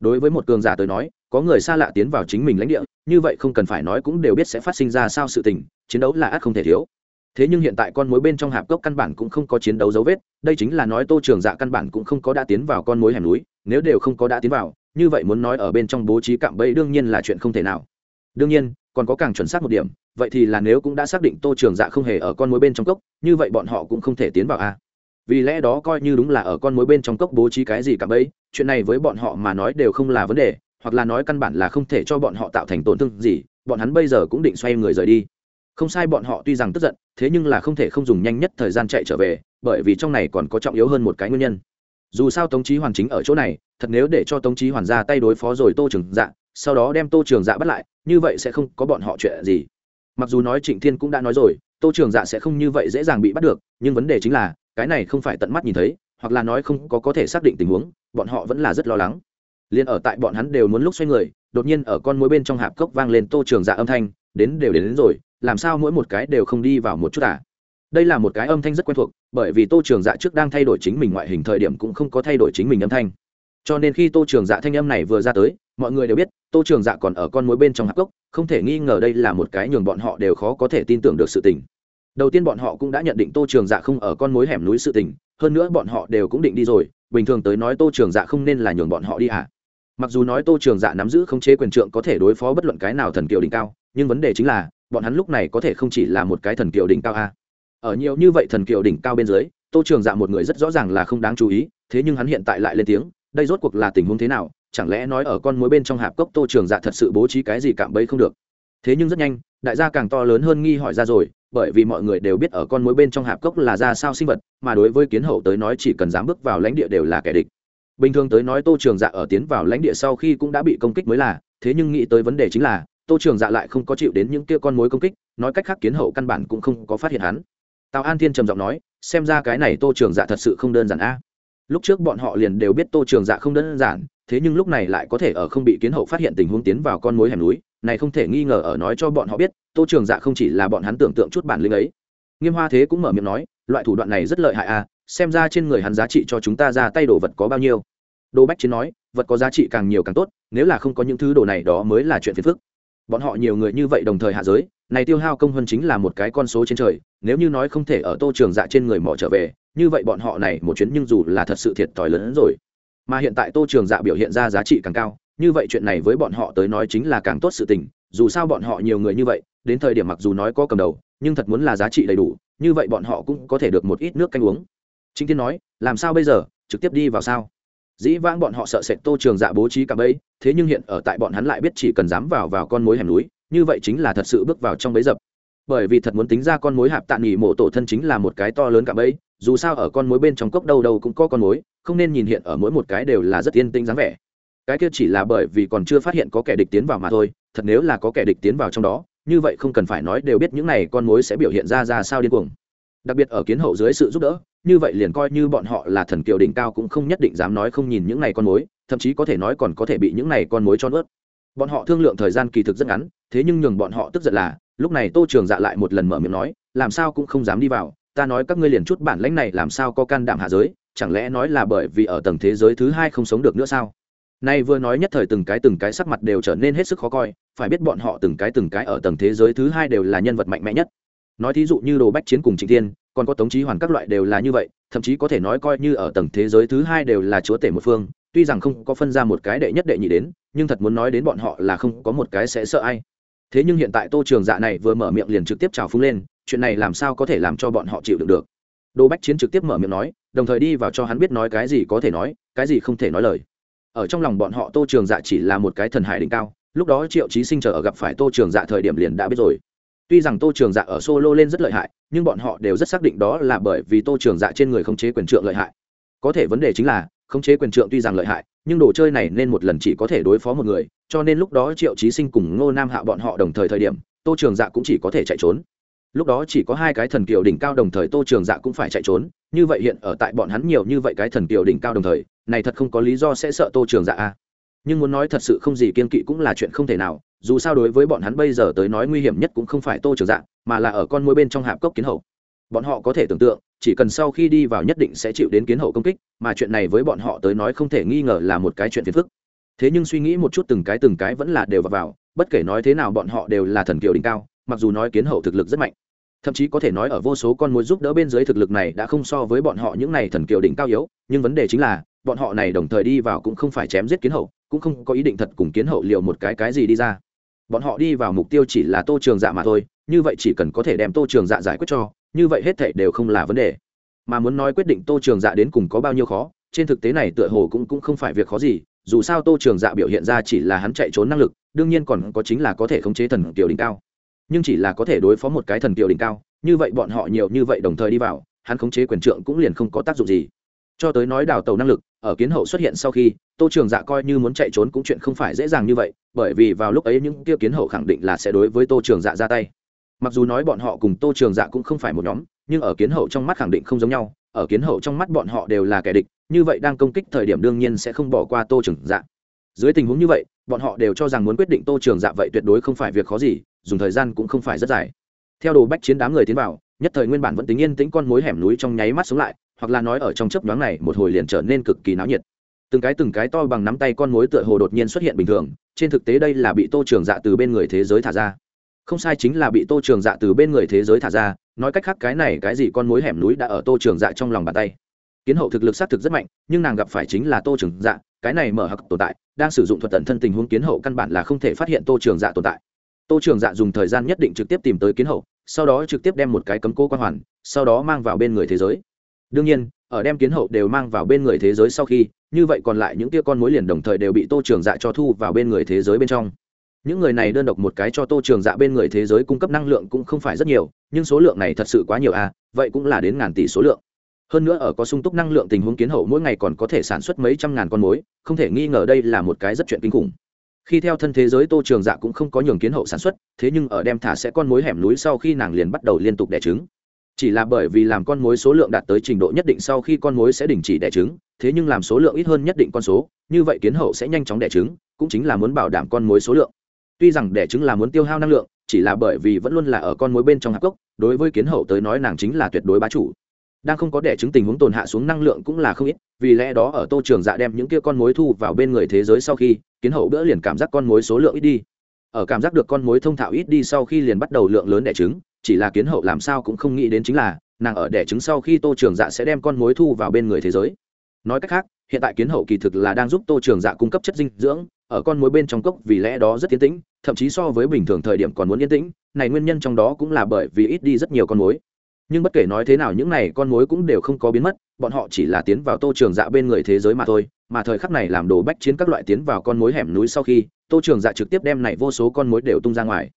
Đối với một cường giả tới nói, có người xa lạ tiến vào chính mình lãnh địa, như vậy không cần phải nói cũng đều biết sẽ phát sinh ra sao sự tình, chiến đấu là ắt không thể thiếu. Thế nhưng hiện tại con mối bên trong hạp cốc căn bản cũng không có chiến đấu dấu vết, đây chính là nói tô trường dạ căn bản cũng không có đã tiến vào con mối hẻm núi, nếu đều không có đã tiến vào, như vậy muốn nói ở bên trong bố trí cạm bẫy đương nhiên là chuyện không thể nào. Đương nhiên, còn có càng chuẩn xác một điểm vậy thì là nếu cũng đã xác định tô trường dạ không hề ở con mối bên trong cốc, như vậy bọn họ cũng không thể tiến vào a. Vì lẽ đó coi như đúng là ở con mối bên trong cốc bố trí cái gì cả bấy, chuyện này với bọn họ mà nói đều không là vấn đề, hoặc là nói căn bản là không thể cho bọn họ tạo thành tổn thương gì, bọn hắn bây giờ cũng định xoay người rời đi. Không sai bọn họ tuy rằng tức giận, thế nhưng là không thể không dùng nhanh nhất thời gian chạy trở về, bởi vì trong này còn có trọng yếu hơn một cái nguyên nhân. Dù sao tống trí hoàn chính ở chỗ này, thật nếu để cho tống trí hoàn ra tay đối phó rồi tô trường dạ sau đó đem tô trường dạ bắt lại, như vậy sẽ không có bọn họ chuyện gì mặc dù nói trịnh thiên cũng đã nói rồi tô trường dạ sẽ không như vậy dễ dàng bị bắt được nhưng vấn đề chính là cái này không phải tận mắt nhìn thấy hoặc là nói không có có thể xác định tình huống bọn họ vẫn là rất lo lắng. Liền ở tại bọn hắn đều muốn lúc xoay người đột nhiên ở con mối bên trong hạp cốc vang lên tô trường dạ âm thanh đến đều đến, đến rồi làm sao mỗi một cái đều không đi vào một chút à? Đây là một cái âm thanh rất quen thuộc bởi vì tô trường dạ trước đang thay đổi chính mình ngoại hình thời điểm cũng không có thay đổi chính mình âm thanh. Cho nên khi tô trường dạ thanh âm này vừa ra tới mọi người đều biết tô trường dạ còn ở con mối bên trong hạp cốc không thể nghi ngờ đây là một cái nhường bọn họ đều khó có thể tin tưởng được sự tình đầu tiên bọn họ cũng đã nhận định tô trường dạ không ở con mối hẻm núi sự tình, hơn nữa bọn họ đều cũng định đi rồi, bình thường tới nói tô trường dạ không nên là nhường bọn họ đi à. mặc dù nói tô trường dạ nắm giữ khống chế quyền trượng có thể đối phó bất luận cái nào thần kiều đỉnh cao, nhưng vấn đề chính là, bọn hắn lúc này có thể không chỉ là một cái thần kiều đỉnh cao a à. ở nhiều như vậy thần kiều đỉnh cao bên dưới, tô trường dạ một người rất rõ ràng là không đáng chú ý, thế nhưng hắn hiện tại lại lên tiếng, đây rốt cuộc là tình huống thế nào chẳng lẽ nói ở con mối bên trong hạp cốc tô trường dạ thật sự bố trí cái gì cạm bẫy không được? Thế nhưng rất nhanh, đại gia càng to lớn hơn nghi hỏi ra rồi, bởi vì mọi người đều biết ở con mối bên trong hạp cốc là ra sao sinh vật, mà đối với kiến hậu tới nói chỉ cần dám bước vào lãnh địa đều là kẻ địch. Bình thường tới nói tô trường dạ ở tiến vào lãnh địa sau khi cũng đã bị công kích mới là, thế nhưng nghĩ tới vấn đề chính là, tô trường dạ lại không có chịu đến những kia con mối công kích, nói cách khác kiến hậu căn bản cũng không có phát hiện hắn. Tào an thiên trầm giọng nói, xem ra cái này tô trường dạ thật sự không đơn giản a lúc trước bọn họ liền đều biết tô trường dạ không đơn giản, thế nhưng lúc này lại có thể ở không bị kiến hậu phát hiện tình huống tiến vào con mối hẻm núi, này không thể nghi ngờ ở nói cho bọn họ biết, tô trường dạ không chỉ là bọn hắn tưởng tượng chút bản lĩnh ấy. Nghiêm hoa thế cũng mở miệng nói, loại thủ đoạn này rất lợi hại à xem ra trên người hắn giá trị cho chúng ta ra tay đồ vật có bao nhiêu? Đô bách chiến nói, vật có giá trị càng nhiều càng tốt, nếu là không có những thứ đồ này đó mới là chuyện phiền phức bọn họ nhiều người như vậy đồng thời hạ giới, này tiêu hao công hơn chính là một cái con số trên trời, nếu như nói không thể ở tô trường dạ trên người mỏ trở về, như vậy bọn họ này một chuyến nhưng dù là thật sự thiệt thòi lớn hơn rồi. Mà hiện tại tô trường dạ biểu hiện ra giá trị càng cao, như vậy chuyện này với bọn họ tới nói chính là càng tốt sự tình, dù sao bọn họ nhiều người như vậy, đến thời điểm mặc dù nói có cầm đầu, nhưng thật muốn là giá trị đầy đủ, như vậy bọn họ cũng có thể được một ít nước canh uống. Chính tiên nói, làm sao bây giờ? Trực tiếp đi vào sao? Dĩ vãng bọn họ sợ sệt tô trường dạ bố trí cả bẫy thế nhưng hiện ở tại bọn hắn lại biết chỉ cần dám vào vào con mối hẻm núi, như vậy chính là thật sự bước vào trong bẫy dập. Bởi vì thật muốn tính ra con mối hạp tạ nghỉ mộ tổ thân chính là một cái to lớn cả bẫy, dù sao ở con mối bên trong cốc đâu đâu cũng có con mối, không nên nhìn hiện ở mỗi một cái đều là rất yên tĩnh dáng vẻ. Cái kia chỉ là bởi vì còn chưa phát hiện có kẻ địch tiến vào mà thôi, thật nếu là có kẻ địch tiến vào trong đó, như vậy không cần phải nói đều biết những này con mối sẽ biểu hiện ra ra sao điên cuồng. Đặc biệt ở kiến hậu dưới sự giúp đỡ, như vậy liền coi như bọn họ là thần kiều đỉnh cao cũng không nhất định dám nói không nhìn những này con mối thậm chí có thể nói còn có thể bị những này con mối cho nuốt. Bọn họ thương lượng thời gian kỳ thực rất ngắn thế nhưng nhường bọn họ tức giận là lúc này tô trường dạ lại một lần mở miệng nói làm sao cũng không dám đi vào ta nói các ngươi liền chút bản lãnh này làm sao có can đảm hạ giới chẳng lẽ nói là bởi vì ở tầng thế giới thứ hai không sống được nữa sao? Nay vừa nói nhất thời từng cái từng cái sắc mặt đều trở nên hết sức khó coi phải biết bọn họ từng cái từng cái ở tầng thế giới thứ hai đều là nhân vật mạnh mẽ nhất. Nói thí dụ như đồ bách chiến cùng trịnh thiên, còn có tống trí hoàn các loại đều là như vậy thậm chí có thể nói coi như ở tầng thế giới thứ hai đều là chúa tể một phương tuy rằng không có phân ra một cái đệ nhất đệ nhị đến, nhưng thật muốn nói đến bọn họ là không có một cái sẽ sợ ai. Thế nhưng hiện tại tô trường dạ này vừa mở miệng liền trực tiếp trào phúng lên, chuyện này làm sao có thể làm cho bọn họ chịu đựng được? Đô bách chiến trực tiếp mở miệng nói, đồng thời đi vào cho hắn biết nói cái gì có thể nói, cái gì không thể nói lời. Ở trong lòng bọn họ tô trường dạ chỉ là một cái thần hải đỉnh cao, lúc đó triệu chí sinh chờ ở gặp phải tô trường dạ thời điểm liền đã biết rồi. Tuy rằng tô trường dạ ở solo lên rất lợi hại, nhưng bọn họ đều rất xác định đó là bởi vì tô trường dạ trên người không chế quyền trượng lợi hại. Có thể vấn đề chính là khống chế quyền trượng tuy rằng lợi hại, nhưng đồ chơi này nên một lần chỉ có thể đối phó một người, cho nên lúc đó triệu trí sinh cùng ngô nam hạ bọn họ đồng thời thời điểm, tô trường dạ cũng chỉ có thể chạy trốn. Lúc đó chỉ có hai cái thần kiều đỉnh cao đồng thời tô trường dạ cũng phải chạy trốn, như vậy hiện ở tại bọn hắn nhiều như vậy cái thần kiều đỉnh cao đồng thời, này thật không có lý do sẽ sợ tô trường dạ a. Nhưng muốn nói thật sự không gì kiên kỵ cũng là chuyện không thể nào, dù sao đối với bọn hắn bây giờ tới nói nguy hiểm nhất cũng không phải tô trường dạ mà là ở con môi bên trong hạp cốc kiến hậu. Bọn họ có thể tưởng tượng chỉ cần sau khi đi vào nhất định sẽ chịu đến kiến hậu công kích mà chuyện này với bọn họ tới nói không thể nghi ngờ là một cái chuyện phiền phức. Thế nhưng suy nghĩ một chút từng cái từng cái vẫn là đều vào, vào bất kể nói thế nào bọn họ đều là thần kiều đỉnh cao mặc dù nói kiến hậu thực lực rất mạnh thậm chí có thể nói ở vô số con mối giúp đỡ bên dưới thực lực này đã không so với bọn họ những này thần kiều đỉnh cao yếu nhưng vấn đề chính là bọn họ này đồng thời đi vào cũng không phải chém giết kiến hậu cũng không có ý định thật cùng kiến hậu liều một cái cái gì đi ra. Bọn họ đi vào mục tiêu chỉ là tô trường dạ mà thôi như vậy chỉ cần có thể đem tô trường dạ giải quyết cho như vậy hết thảy đều không là vấn đề. Mà muốn nói quyết định tô trường dạ đến cùng có bao nhiêu khó, trên thực tế này tựa hồ cũng cũng không phải việc khó gì, dù sao tô trường dạ biểu hiện ra chỉ là hắn chạy trốn năng lực, đương nhiên còn có chính là có thể khống chế thần kiều đỉnh cao. Nhưng chỉ là có thể đối phó một cái thần kiều đỉnh cao, như vậy bọn họ nhiều như vậy đồng thời đi vào, hắn khống chế quyền trượng cũng liền không có tác dụng gì. Cho tới nói đào tàu năng lực, ở kiến hậu xuất hiện sau khi, tô trường dạ coi như muốn chạy trốn cũng chuyện không phải dễ dàng như vậy, bởi vì vào lúc ấy những kia kiến hậu khẳng định là sẽ đối với tô trường dạ ra tay mặc dù nói bọn họ cùng tô trường dạ cũng không phải một nhóm, nhưng ở kiến hậu trong mắt khẳng định không giống nhau, ở kiến hậu trong mắt bọn họ đều là kẻ địch, như vậy đang công kích thời điểm đương nhiên sẽ không bỏ qua tô trường dạ. Dưới tình huống như vậy, bọn họ đều cho rằng muốn quyết định tô trường dạ vậy tuyệt đối không phải việc khó gì, dùng thời gian cũng không phải rất dài. Theo đồ bách chiến đám người tiến vào, nhất thời nguyên bản vẫn tính yên tĩnh con mối hẻm núi trong nháy mắt sống lại, hoặc là nói ở trong chớp nhoáng này, một hồi liền trở nên cực kỳ náo nhiệt. Từng cái từng cái to bằng nắm tay con mối tựa hồ đột nhiên xuất hiện bình thường, trên thực tế đây là bị tô trường dạ từ bên người thế giới thả ra không sai chính là bị tô trường dạ từ bên người thế giới thả ra, nói cách khác cái này cái gì con mối hẻm núi đã ở tô trường dạ trong lòng bàn tay. Kiến hậu thực lực xác thực rất mạnh, nhưng nàng gặp phải chính là tô trường dạ cái này mở hặc tồn tại, đang sử dụng thuật tận thân tình huống kiến hậu căn bản là không thể phát hiện tô trường dạ tồn tại. Tô trường dạ dùng thời gian nhất định trực tiếp tìm tới kiến hậu, sau đó trực tiếp đem một cái cấm cố quan hoàn, sau đó mang vào bên người thế giới. Đương nhiên, ở đem kiến hậu đều mang vào bên người thế giới sau khi, như vậy còn lại những tia con mối liền đồng thời đều bị tô trường dạ cho thu vào bên người thế giới bên trong những người này đơn độc một cái cho tô trường dạ bên người thế giới cung cấp năng lượng cũng không phải rất nhiều, nhưng số lượng này thật sự quá nhiều à vậy cũng là đến ngàn tỷ số lượng. Hơn nữa ở có sung túc năng lượng tình huống kiến hậu mỗi ngày còn có thể sản xuất mấy trăm ngàn con mối, không thể nghi ngờ đây là một cái rất chuyện kinh khủng. Khi theo thân thế giới tô trường dạ cũng không có nhường kiến hậu sản xuất, thế nhưng ở đem thả sẽ con mối hẻm núi sau khi nàng liền bắt đầu liên tục đẻ trứng. Chỉ là bởi vì làm con mối số lượng đạt tới trình độ nhất định sau khi con mối sẽ đình chỉ đẻ trứng, thế nhưng làm số lượng ít hơn nhất định con số, như vậy kiến hậu sẽ nhanh chóng đẻ trứng, cũng chính là muốn bảo đảm con mối số lượng tuy rằng đẻ trứng là muốn tiêu hao năng lượng, chỉ là bởi vì vẫn luôn là ở con mối bên trong hạp cốc, đối với kiến hậu tới nói nàng chính là tuyệt đối bá chủ. Đang không có đẻ trứng tình huống tồn hạ xuống năng lượng cũng là không ít, vì lẽ đó ở tô trường dạ đem những kia con mối thu vào bên người thế giới sau khi, kiến hậu bữa liền cảm giác con mối số lượng ít đi. Ở cảm giác được con mối thông thạo ít đi sau khi liền bắt đầu lượng lớn đẻ trứng, chỉ là kiến hậu làm sao cũng không nghĩ đến chính là, nàng ở đẻ trứng sau khi tô trường dạ sẽ đem con mối thu vào bên người thế giới. Nói cách khác hiện tại kiến hậu kỳ thực là đang giúp tô trường dạ cung cấp chất dinh dưỡng, ở con mối bên trong cốc vì lẽ đó rất yên tĩnh, thậm chí so với bình thường thời điểm còn muốn yên tĩnh, này nguyên nhân trong đó cũng là bởi vì ít đi rất nhiều con mối nhưng bất kể nói thế nào những này con mối cũng đều không có biến mất, bọn họ chỉ là tiến vào tô trường dạ bên người thế giới mà thôi, mà thời khắc này làm đồ bách chiến các loại tiến vào con mối hẻm núi sau khi, tô trường dạ trực tiếp đem này vô số con mối đều tung ra ngoài.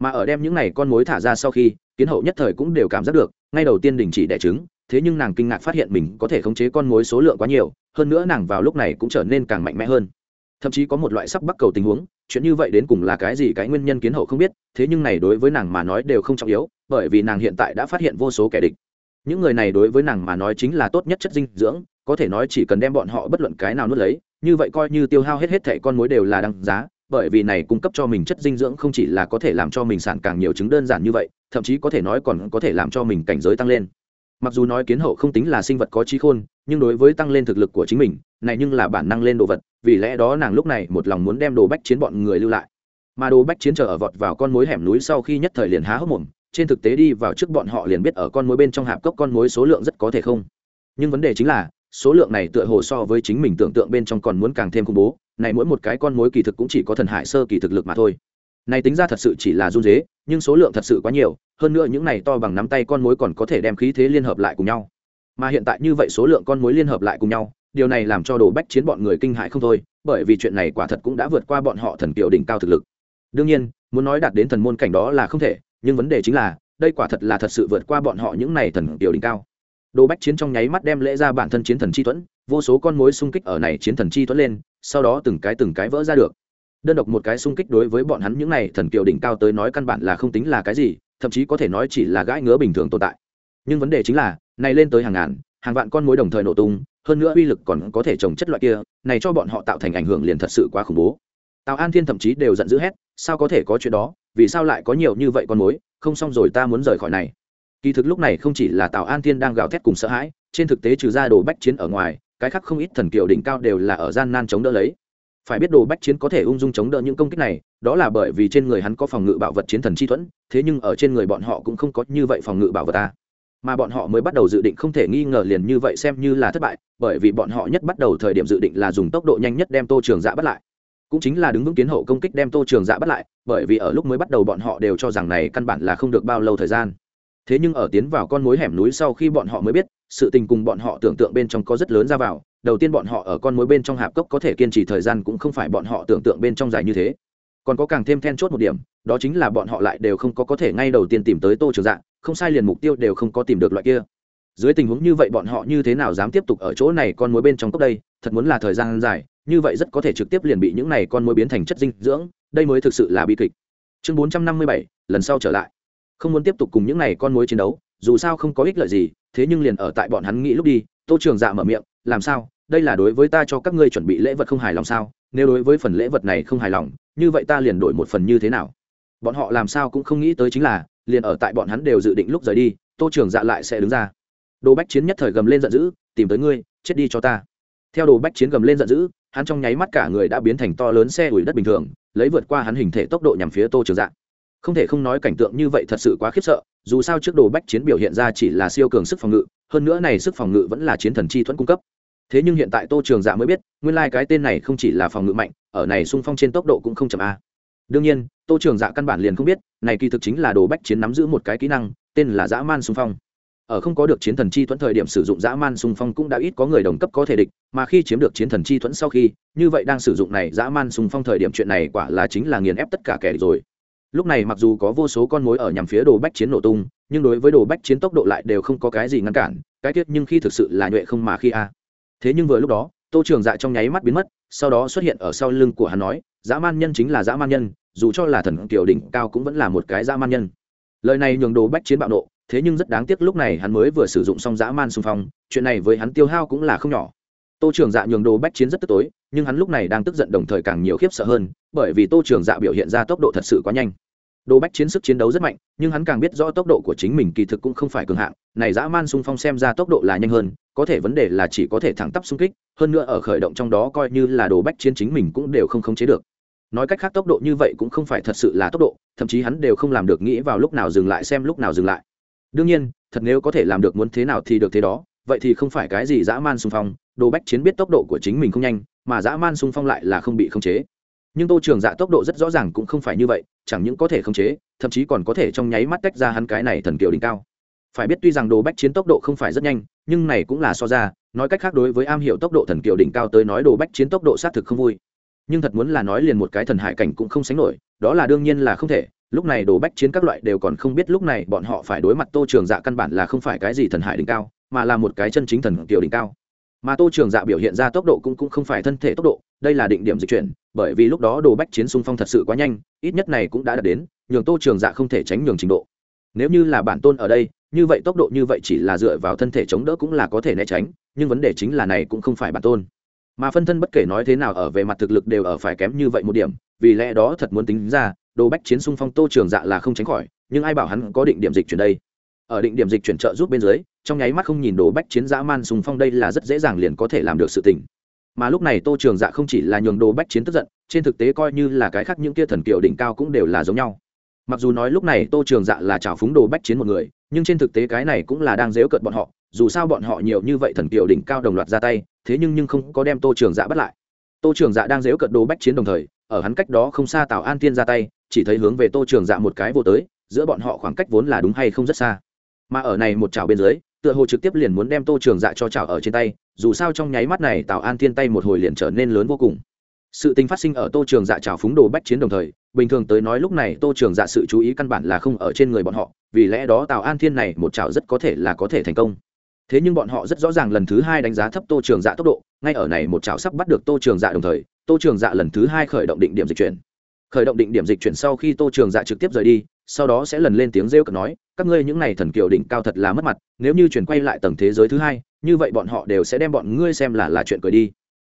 Mà ở đem những này con mối thả ra sau khi, kiến hậu nhất thời cũng đều cảm giác được, ngay đầu tiên đình chỉ đẻ trứng thế nhưng nàng kinh ngạc phát hiện mình có thể khống chế con mối số lượng quá nhiều, hơn nữa nàng vào lúc này cũng trở nên càng mạnh mẽ hơn. Thậm chí có một loại sắp bắt cầu tình huống, chuyện như vậy đến cùng là cái gì cái nguyên nhân kiến hậu không biết, thế nhưng này đối với nàng mà nói đều không trọng yếu, bởi vì nàng hiện tại đã phát hiện vô số kẻ địch. Những người này đối với nàng mà nói chính là tốt nhất chất dinh dưỡng, có thể nói chỉ cần đem bọn họ bất luận cái nào nuốt lấy, như vậy coi như tiêu hao hết hết thẻ con mối đều là đăng giá, bởi vì này cung cấp cho mình chất dinh dưỡng không chỉ là có thể làm cho mình sản càng nhiều trứng đơn giản như vậy, thậm chí có thể nói còn có thể làm cho mình cảnh giới tăng lên mặc dù nói kiến hậu không tính là sinh vật có trí khôn, nhưng đối với tăng lên thực lực của chính mình, này nhưng là bản năng lên đồ vật, vì lẽ đó nàng lúc này một lòng muốn đem đồ bách chiến bọn người lưu lại. Mà đồ bách chiến chờ ở vọt vào con mối hẻm núi sau khi nhất thời liền há hốc mồm, trên thực tế đi vào trước bọn họ liền biết ở con mối bên trong hạp cốc con mối số lượng rất có thể không. Nhưng vấn đề chính là, số lượng này tựa hồ so với chính mình tưởng tượng bên trong còn muốn càng thêm khủng bố, này mỗi một cái con mối kỳ thực cũng chỉ có thần hải sơ kỳ thực lực mà thôi. Này tính ra thật sự chỉ là run dế, nhưng số lượng thật sự quá nhiều hơn nữa những này to bằng nắm tay con mối còn có thể đem khí thế liên hợp lại cùng nhau. Mà hiện tại như vậy số lượng con mối liên hợp lại cùng nhau, điều này làm cho đồ bách chiến bọn người kinh hại không thôi, bởi vì chuyện này quả thật cũng đã vượt qua bọn họ thần kiều đỉnh cao thực lực. Đương nhiên, muốn nói đạt đến thần môn cảnh đó là không thể, nhưng vấn đề chính là, đây quả thật là thật sự vượt qua bọn họ những này thần kiều đỉnh cao. Đồ bách chiến trong nháy mắt đem lễ ra bản thân chiến thần chi thuẫn vô số con mối xung kích ở này chiến thần chi thuẫn lên, sau đó từng cái từng cái vỡ ra được. Đơn độc một cái xung kích đối với bọn hắn những này thần kiều đỉnh cao tới nói căn bản là không tính là cái gì thậm chí có thể nói chỉ là gãi ngứa bình thường tồn tại. Nhưng vấn đề chính là, này lên tới hàng ngàn, hàng vạn con mối đồng thời nổ tung, hơn nữa uy lực còn có thể trồng chất loại kia, này cho bọn họ tạo thành ảnh hưởng liền thật sự quá khủng bố. Tào an thiên thậm chí đều giận dữ hét, sao có thể có chuyện đó, vì sao lại có nhiều như vậy con mối, không xong rồi ta muốn rời khỏi này. Kỳ thực lúc này không chỉ là tào an thiên đang gào thét cùng sợ hãi, trên thực tế trừ ra đồ bách chiến ở ngoài, cái khác không ít thần kiều đỉnh cao đều là ở gian nan chống đỡ lấy phải biết đồ bách chiến có thể ung dung chống đỡ những công kích này, đó là bởi vì trên người hắn có phòng ngự bảo vật chiến thần chi thuẫn, thế nhưng ở trên người bọn họ cũng không có như vậy phòng ngự bảo vật ta mà bọn họ mới bắt đầu dự định không thể nghi ngờ liền như vậy xem như là thất bại, bởi vì bọn họ nhất bắt đầu thời điểm dự định là dùng tốc độ nhanh nhất đem tô trường dạ bắt lại. Cũng chính là đứng vững kiến hậu công kích đem tô trường dạ bắt lại, bởi vì ở lúc mới bắt đầu bọn họ đều cho rằng này căn bản là không được bao lâu thời gian. Thế nhưng ở tiến vào con mối hẻm núi sau khi bọn họ mới biết sự tình cùng bọn họ tưởng tượng bên trong có rất lớn ra vào đầu tiên bọn họ ở con mối bên trong hạp cốc có thể kiên trì thời gian cũng không phải bọn họ tưởng tượng bên trong dài như thế. Còn có càng thêm then chốt một điểm đó chính là bọn họ lại đều không có có thể ngay đầu tiên tìm tới tô trường dạng, không sai liền mục tiêu đều không có tìm được loại kia. Dưới tình huống như vậy bọn họ như thế nào dám tiếp tục ở chỗ này con mối bên trong cốc đây thật muốn là thời gian dài như vậy rất có thể trực tiếp liền bị những này con mối biến thành chất dinh dưỡng đây mới thực sự là bi kịch. Chương bốn trăm năm mươi bảy lần sau trở lại. Không muốn tiếp tục cùng những này con mối chiến đấu dù sao không có ích lợi gì, thế nhưng liền ở tại bọn hắn nghĩ lúc đi, tô trường dạ mở miệng, làm sao? Đây là đối với ta cho các ngươi chuẩn bị lễ vật không hài lòng sao? Nếu đối với phần lễ vật này không hài lòng, như vậy ta liền đổi một phần như thế nào? Bọn họ làm sao cũng không nghĩ tới chính là, liền ở tại bọn hắn đều dự định lúc rời đi, tô trường dạ lại sẽ đứng ra. Đồ bách chiến nhất thời gầm lên giận dữ, tìm tới ngươi, chết đi cho ta. Theo đồ bách chiến gầm lên giận dữ, hắn trong nháy mắt cả người đã biến thành to lớn xe ủi đất bình thường, lấy vượt qua hắn hình thể tốc độ nhằm phía tô trường dạ không thể không nói cảnh tượng như vậy thật sự quá khiếp sợ, dù sao trước đồ bách chiến biểu hiện ra chỉ là siêu cường sức phòng ngự, hơn nữa này sức phòng ngự vẫn là chiến thần chi thuẫn cung cấp. Thế nhưng hiện tại tô trường dạ mới biết, nguyên lai、like、cái tên này không chỉ là phòng ngự mạnh, ở này xung phong trên tốc độ cũng không chậm a. Đương nhiên, tô trường dạ căn bản liền không biết, này kỳ thực chính là đồ bách chiến nắm giữ một cái kỹ năng, tên là dã man xung phong. Ở không có được chiến thần chi thuẫn thời điểm sử dụng dã man xung phong cũng đã ít có người đồng cấp có thể địch, mà khi chiếm được chiến thần chi thuẫn sau khi, như vậy đang sử dụng này dã man xung phong thời điểm chuyện này quả là chính là nghiền ép tất cả kẻ rồi lúc này mặc dù có vô số con mối ở nhằm phía đồ bách chiến nổ tung, nhưng đối với đồ bách chiến tốc độ lại đều không có cái gì ngăn cản, cái tiết nhưng khi thực sự là nhuệ không mà khi a. À. Thế nhưng vừa lúc đó, tô trường dạ trong nháy mắt biến mất, sau đó xuất hiện ở sau lưng của hắn nói, dã man nhân chính là dã man nhân, dù cho là thần kiều đỉnh cao cũng vẫn là một cái dã man nhân. Lời này nhường đồ bách chiến bạo nộ, thế nhưng rất đáng tiếc lúc này hắn mới vừa sử dụng xong dã man xung phong, chuyện này với hắn tiêu hao cũng là không nhỏ tô trường dạ nhường đồ bách chiến rất tức tối, nhưng hắn lúc này đang tức giận đồng thời càng nhiều khiếp sợ hơn, bởi vì tô trường dạ biểu hiện ra tốc độ thật sự quá nhanh. Đồ bách chiến sức chiến đấu rất mạnh, nhưng hắn càng biết rõ tốc độ của chính mình kỳ thực cũng không phải cường hạng, này dã man xung phong xem ra tốc độ là nhanh hơn, có thể vấn đề là chỉ có thể thẳng tắp xung kích, hơn nữa ở khởi động trong đó coi như là đồ bách chiến chính mình cũng đều không khống chế được. Nói cách khác tốc độ như vậy cũng không phải thật sự là tốc độ, thậm chí hắn đều không làm được nghĩ vào lúc nào dừng lại xem lúc nào dừng lại. Đương nhiên, thật nếu có thể làm được muốn thế nào thì được thế đó vậy thì không phải cái gì dã man xung phong, đồ bách chiến biết tốc độ của chính mình không nhanh, mà dã man xung phong lại là không bị khống chế. Nhưng tô trường dạ tốc độ rất rõ ràng cũng không phải như vậy, chẳng những có thể khống chế, thậm chí còn có thể trong nháy mắt tách ra hắn cái này thần kiều đỉnh cao. Phải biết tuy rằng đồ bách chiến tốc độ không phải rất nhanh, nhưng này cũng là so ra, nói cách khác đối với am hiểu tốc độ thần kiều đỉnh cao tới nói đồ bách chiến tốc độ xác thực không vui. Nhưng thật muốn là nói liền một cái thần hải cảnh cũng không sánh nổi, đó là đương nhiên là không thể, lúc này đồ bách chiến các loại đều còn không biết lúc này bọn họ phải đối mặt tô trường dạ căn bản là không phải cái gì thần hải đỉnh cao mà là một cái chân chính thần tiểu đỉnh cao. Mà tô trường dạ biểu hiện ra tốc độ cũng, cũng không phải thân thể tốc độ đây là định điểm dịch chuyển bởi vì lúc đó đồ bách chiến xung phong thật sự quá nhanh ít nhất này cũng đã đạt đến nhường tô trường dạ không thể tránh nhường trình độ. Nếu như là bản tôn ở đây như vậy tốc độ như vậy chỉ là dựa vào thân thể chống đỡ cũng là có thể né tránh nhưng vấn đề chính là này cũng không phải bản tôn. Mà phân thân bất kể nói thế nào ở về mặt thực lực đều ở phải kém như vậy một điểm vì lẽ đó thật muốn tính ra đồ bách chiến xung phong tô trường dạ là không tránh khỏi nhưng ai bảo hắn có định điểm dịch chuyển đây? Ở định điểm dịch chuyển trợ giúp bên dưới trong nháy mắt không nhìn đồ bách chiến dã man sùng phong đây là rất dễ dàng liền có thể làm được sự tình. Mà lúc này tô trường dạ không chỉ là nhường đồ bách chiến tức giận, trên thực tế coi như là cái khác những kia thần kiều đỉnh cao cũng đều là giống nhau. Mặc dù nói lúc này tô trường dạ là trào phúng đồ bách chiến một người, nhưng trên thực tế cái này cũng là đang dếu cợt bọn họ, dù sao bọn họ nhiều như vậy thần kiều đỉnh cao đồng loạt ra tay, thế nhưng nhưng không có đem tô trường dạ bắt lại. Tô trường dạ đang dếu cợt đồ bách chiến đồng thời, ở hắn cách đó không xa tào an tiên ra tay, chỉ thấy hướng về tô trường dạ một cái vô tới, giữa bọn họ khoảng cách vốn là đúng hay không rất xa. Mà ở này một chảo bên dưới tựa hồ trực tiếp liền muốn đem tô trường dạ cho chảo ở trên tay, dù sao trong nháy mắt này tào an thiên tay một hồi liền trở nên lớn vô cùng. Sự tình phát sinh ở tô trường dạ chảo phúng đồ bách chiến đồng thời, bình thường tới nói lúc này tô trường dạ sự chú ý căn bản là không ở trên người bọn họ, vì lẽ đó tào an thiên này một chảo rất có thể là có thể thành công. Thế nhưng bọn họ rất rõ ràng lần thứ hai đánh giá thấp tô trường dạ tốc độ, ngay ở này một chảo sắp bắt được tô trường dạ đồng thời, tô trường dạ lần thứ hai khởi động định điểm dịch chuyển khởi động định điểm dịch chuyển sau khi tô trường dạ trực tiếp rời đi, sau đó sẽ lần lên tiếng rêu cực nói, các ngươi những này thần kiều đỉnh cao thật là mất mặt, nếu như chuyển quay lại tầng thế giới thứ hai, như vậy bọn họ đều sẽ đem bọn ngươi xem là là chuyện cười đi.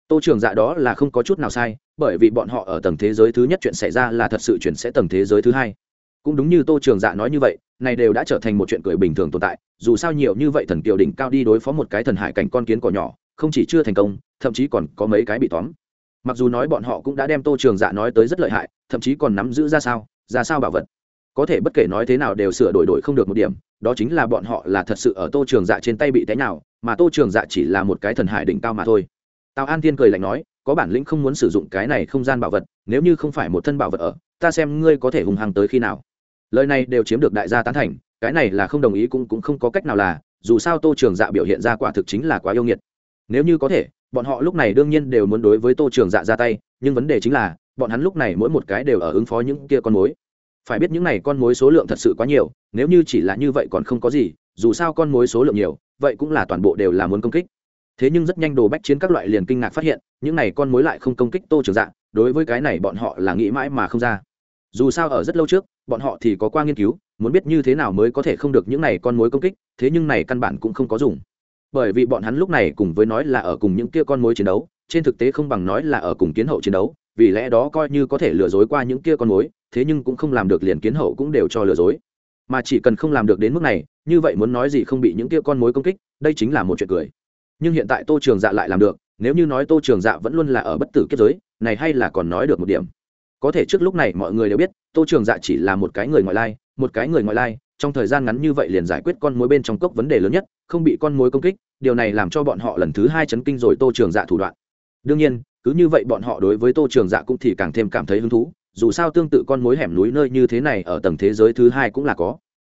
Tô trường dạ đó là không có chút nào sai, bởi vì bọn họ ở tầng thế giới thứ nhất chuyện xảy ra là thật sự chuyển sẽ tầng thế giới thứ hai. Cũng đúng như tô trường dạ nói như vậy, này đều đã trở thành một chuyện cười bình thường tồn tại, dù sao nhiều như vậy thần kiều đỉnh cao đi đối phó một cái thần hải cảnh con kiến cỏ nhỏ, không chỉ chưa thành công, thậm chí còn có mấy cái bị tóm. Mặc dù nói bọn họ cũng đã đem tô trường dạ nói tới rất lợi hại thậm chí còn nắm giữ ra sao ra sao bảo vật. Có thể bất kể nói thế nào đều sửa đổi đổi không được một điểm, đó chính là bọn họ là thật sự ở tô trường dạ trên tay bị té nào mà tô trường dạ chỉ là một cái thần hải đỉnh cao mà thôi. Tào an tiên cười lạnh nói, có bản lĩnh không muốn sử dụng cái này không gian bảo vật, nếu như không phải một thân bảo vật ở, ta xem ngươi có thể hùng hăng tới khi nào. Lời này đều chiếm được đại gia tán thành, cái này là không đồng ý cũng cũng không có cách nào là, dù sao tô trường dạ biểu hiện ra quả thực chính là quá yêu nghiệt. Nếu như có thể, bọn họ lúc này đương nhiên đều muốn đối với tô trường dạ ra tay, nhưng vấn đề chính là bọn hắn lúc này mỗi một cái đều ở ứng phó những kia con mối. Phải biết những này con mối số lượng thật sự quá nhiều, nếu như chỉ là như vậy còn không có gì, dù sao con mối số lượng nhiều, vậy cũng là toàn bộ đều là muốn công kích. Thế nhưng rất nhanh đồ bách chiến các loại liền kinh ngạc phát hiện, những này con mối lại không công kích tô trường dạ đối với cái này bọn họ là nghĩ mãi mà không ra. Dù sao ở rất lâu trước, bọn họ thì có qua nghiên cứu, muốn biết như thế nào mới có thể không được những này con mối công kích, thế nhưng này căn bản cũng không có dùng. Bởi vì bọn hắn lúc này cùng với nói là ở cùng những kia con mối chiến đấu, trên thực tế không bằng nói là ở cùng kiến hậu chiến đấu vì lẽ đó coi như có thể lừa dối qua những kia con mối, thế nhưng cũng không làm được liền kiến hậu cũng đều cho lừa dối. Mà chỉ cần không làm được đến mức này, như vậy muốn nói gì không bị những kia con mối công kích, đây chính là một chuyện cười. Nhưng hiện tại tô trường dạ lại làm được, nếu như nói tô trường dạ vẫn luôn là ở bất tử kết giới, này hay là còn nói được một điểm. Có thể trước lúc này mọi người đều biết, tô trường dạ chỉ là một cái người ngoại lai, một cái người ngoại lai, trong thời gian ngắn như vậy liền giải quyết con mối bên trong cốc vấn đề lớn nhất, không bị con mối công kích, điều này làm cho bọn họ lần thứ hai chấn kinh rồi tô trường dạ thủ đoạn. Đương nhiên cứ như vậy bọn họ đối với tô trường dạ cũng thì càng thêm cảm thấy hứng thú, dù sao tương tự con mối hẻm núi nơi như thế này ở tầng thế giới thứ hai cũng là có.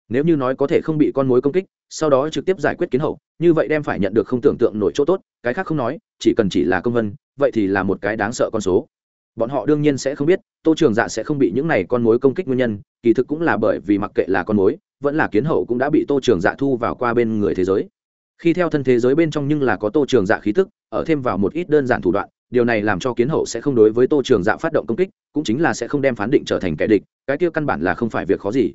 Nếu như nói có thể không bị con mối công kích, sau đó trực tiếp giải quyết kiến hậu, như vậy đem phải nhận được không tưởng tượng nổi chỗ tốt, cái khác không nói, chỉ cần chỉ là công vân, vậy thì là một cái đáng sợ con số. Bọn họ đương nhiên sẽ không biết, tô trường dạ sẽ không bị những này con mối công kích nguyên nhân, kỳ thực cũng là bởi vì mặc kệ là con mối, vẫn là kiến hậu cũng đã bị tô trường dạ thu vào qua bên người thế giới khi theo thân thế giới bên trong nhưng là có tô trường dạ khí tức ở thêm vào một ít đơn giản thủ đoạn điều này làm cho kiến hậu sẽ không đối với tô trường dạ phát động công kích cũng chính là sẽ không đem phán định trở thành kẻ địch cái kia căn bản là không phải việc khó gì.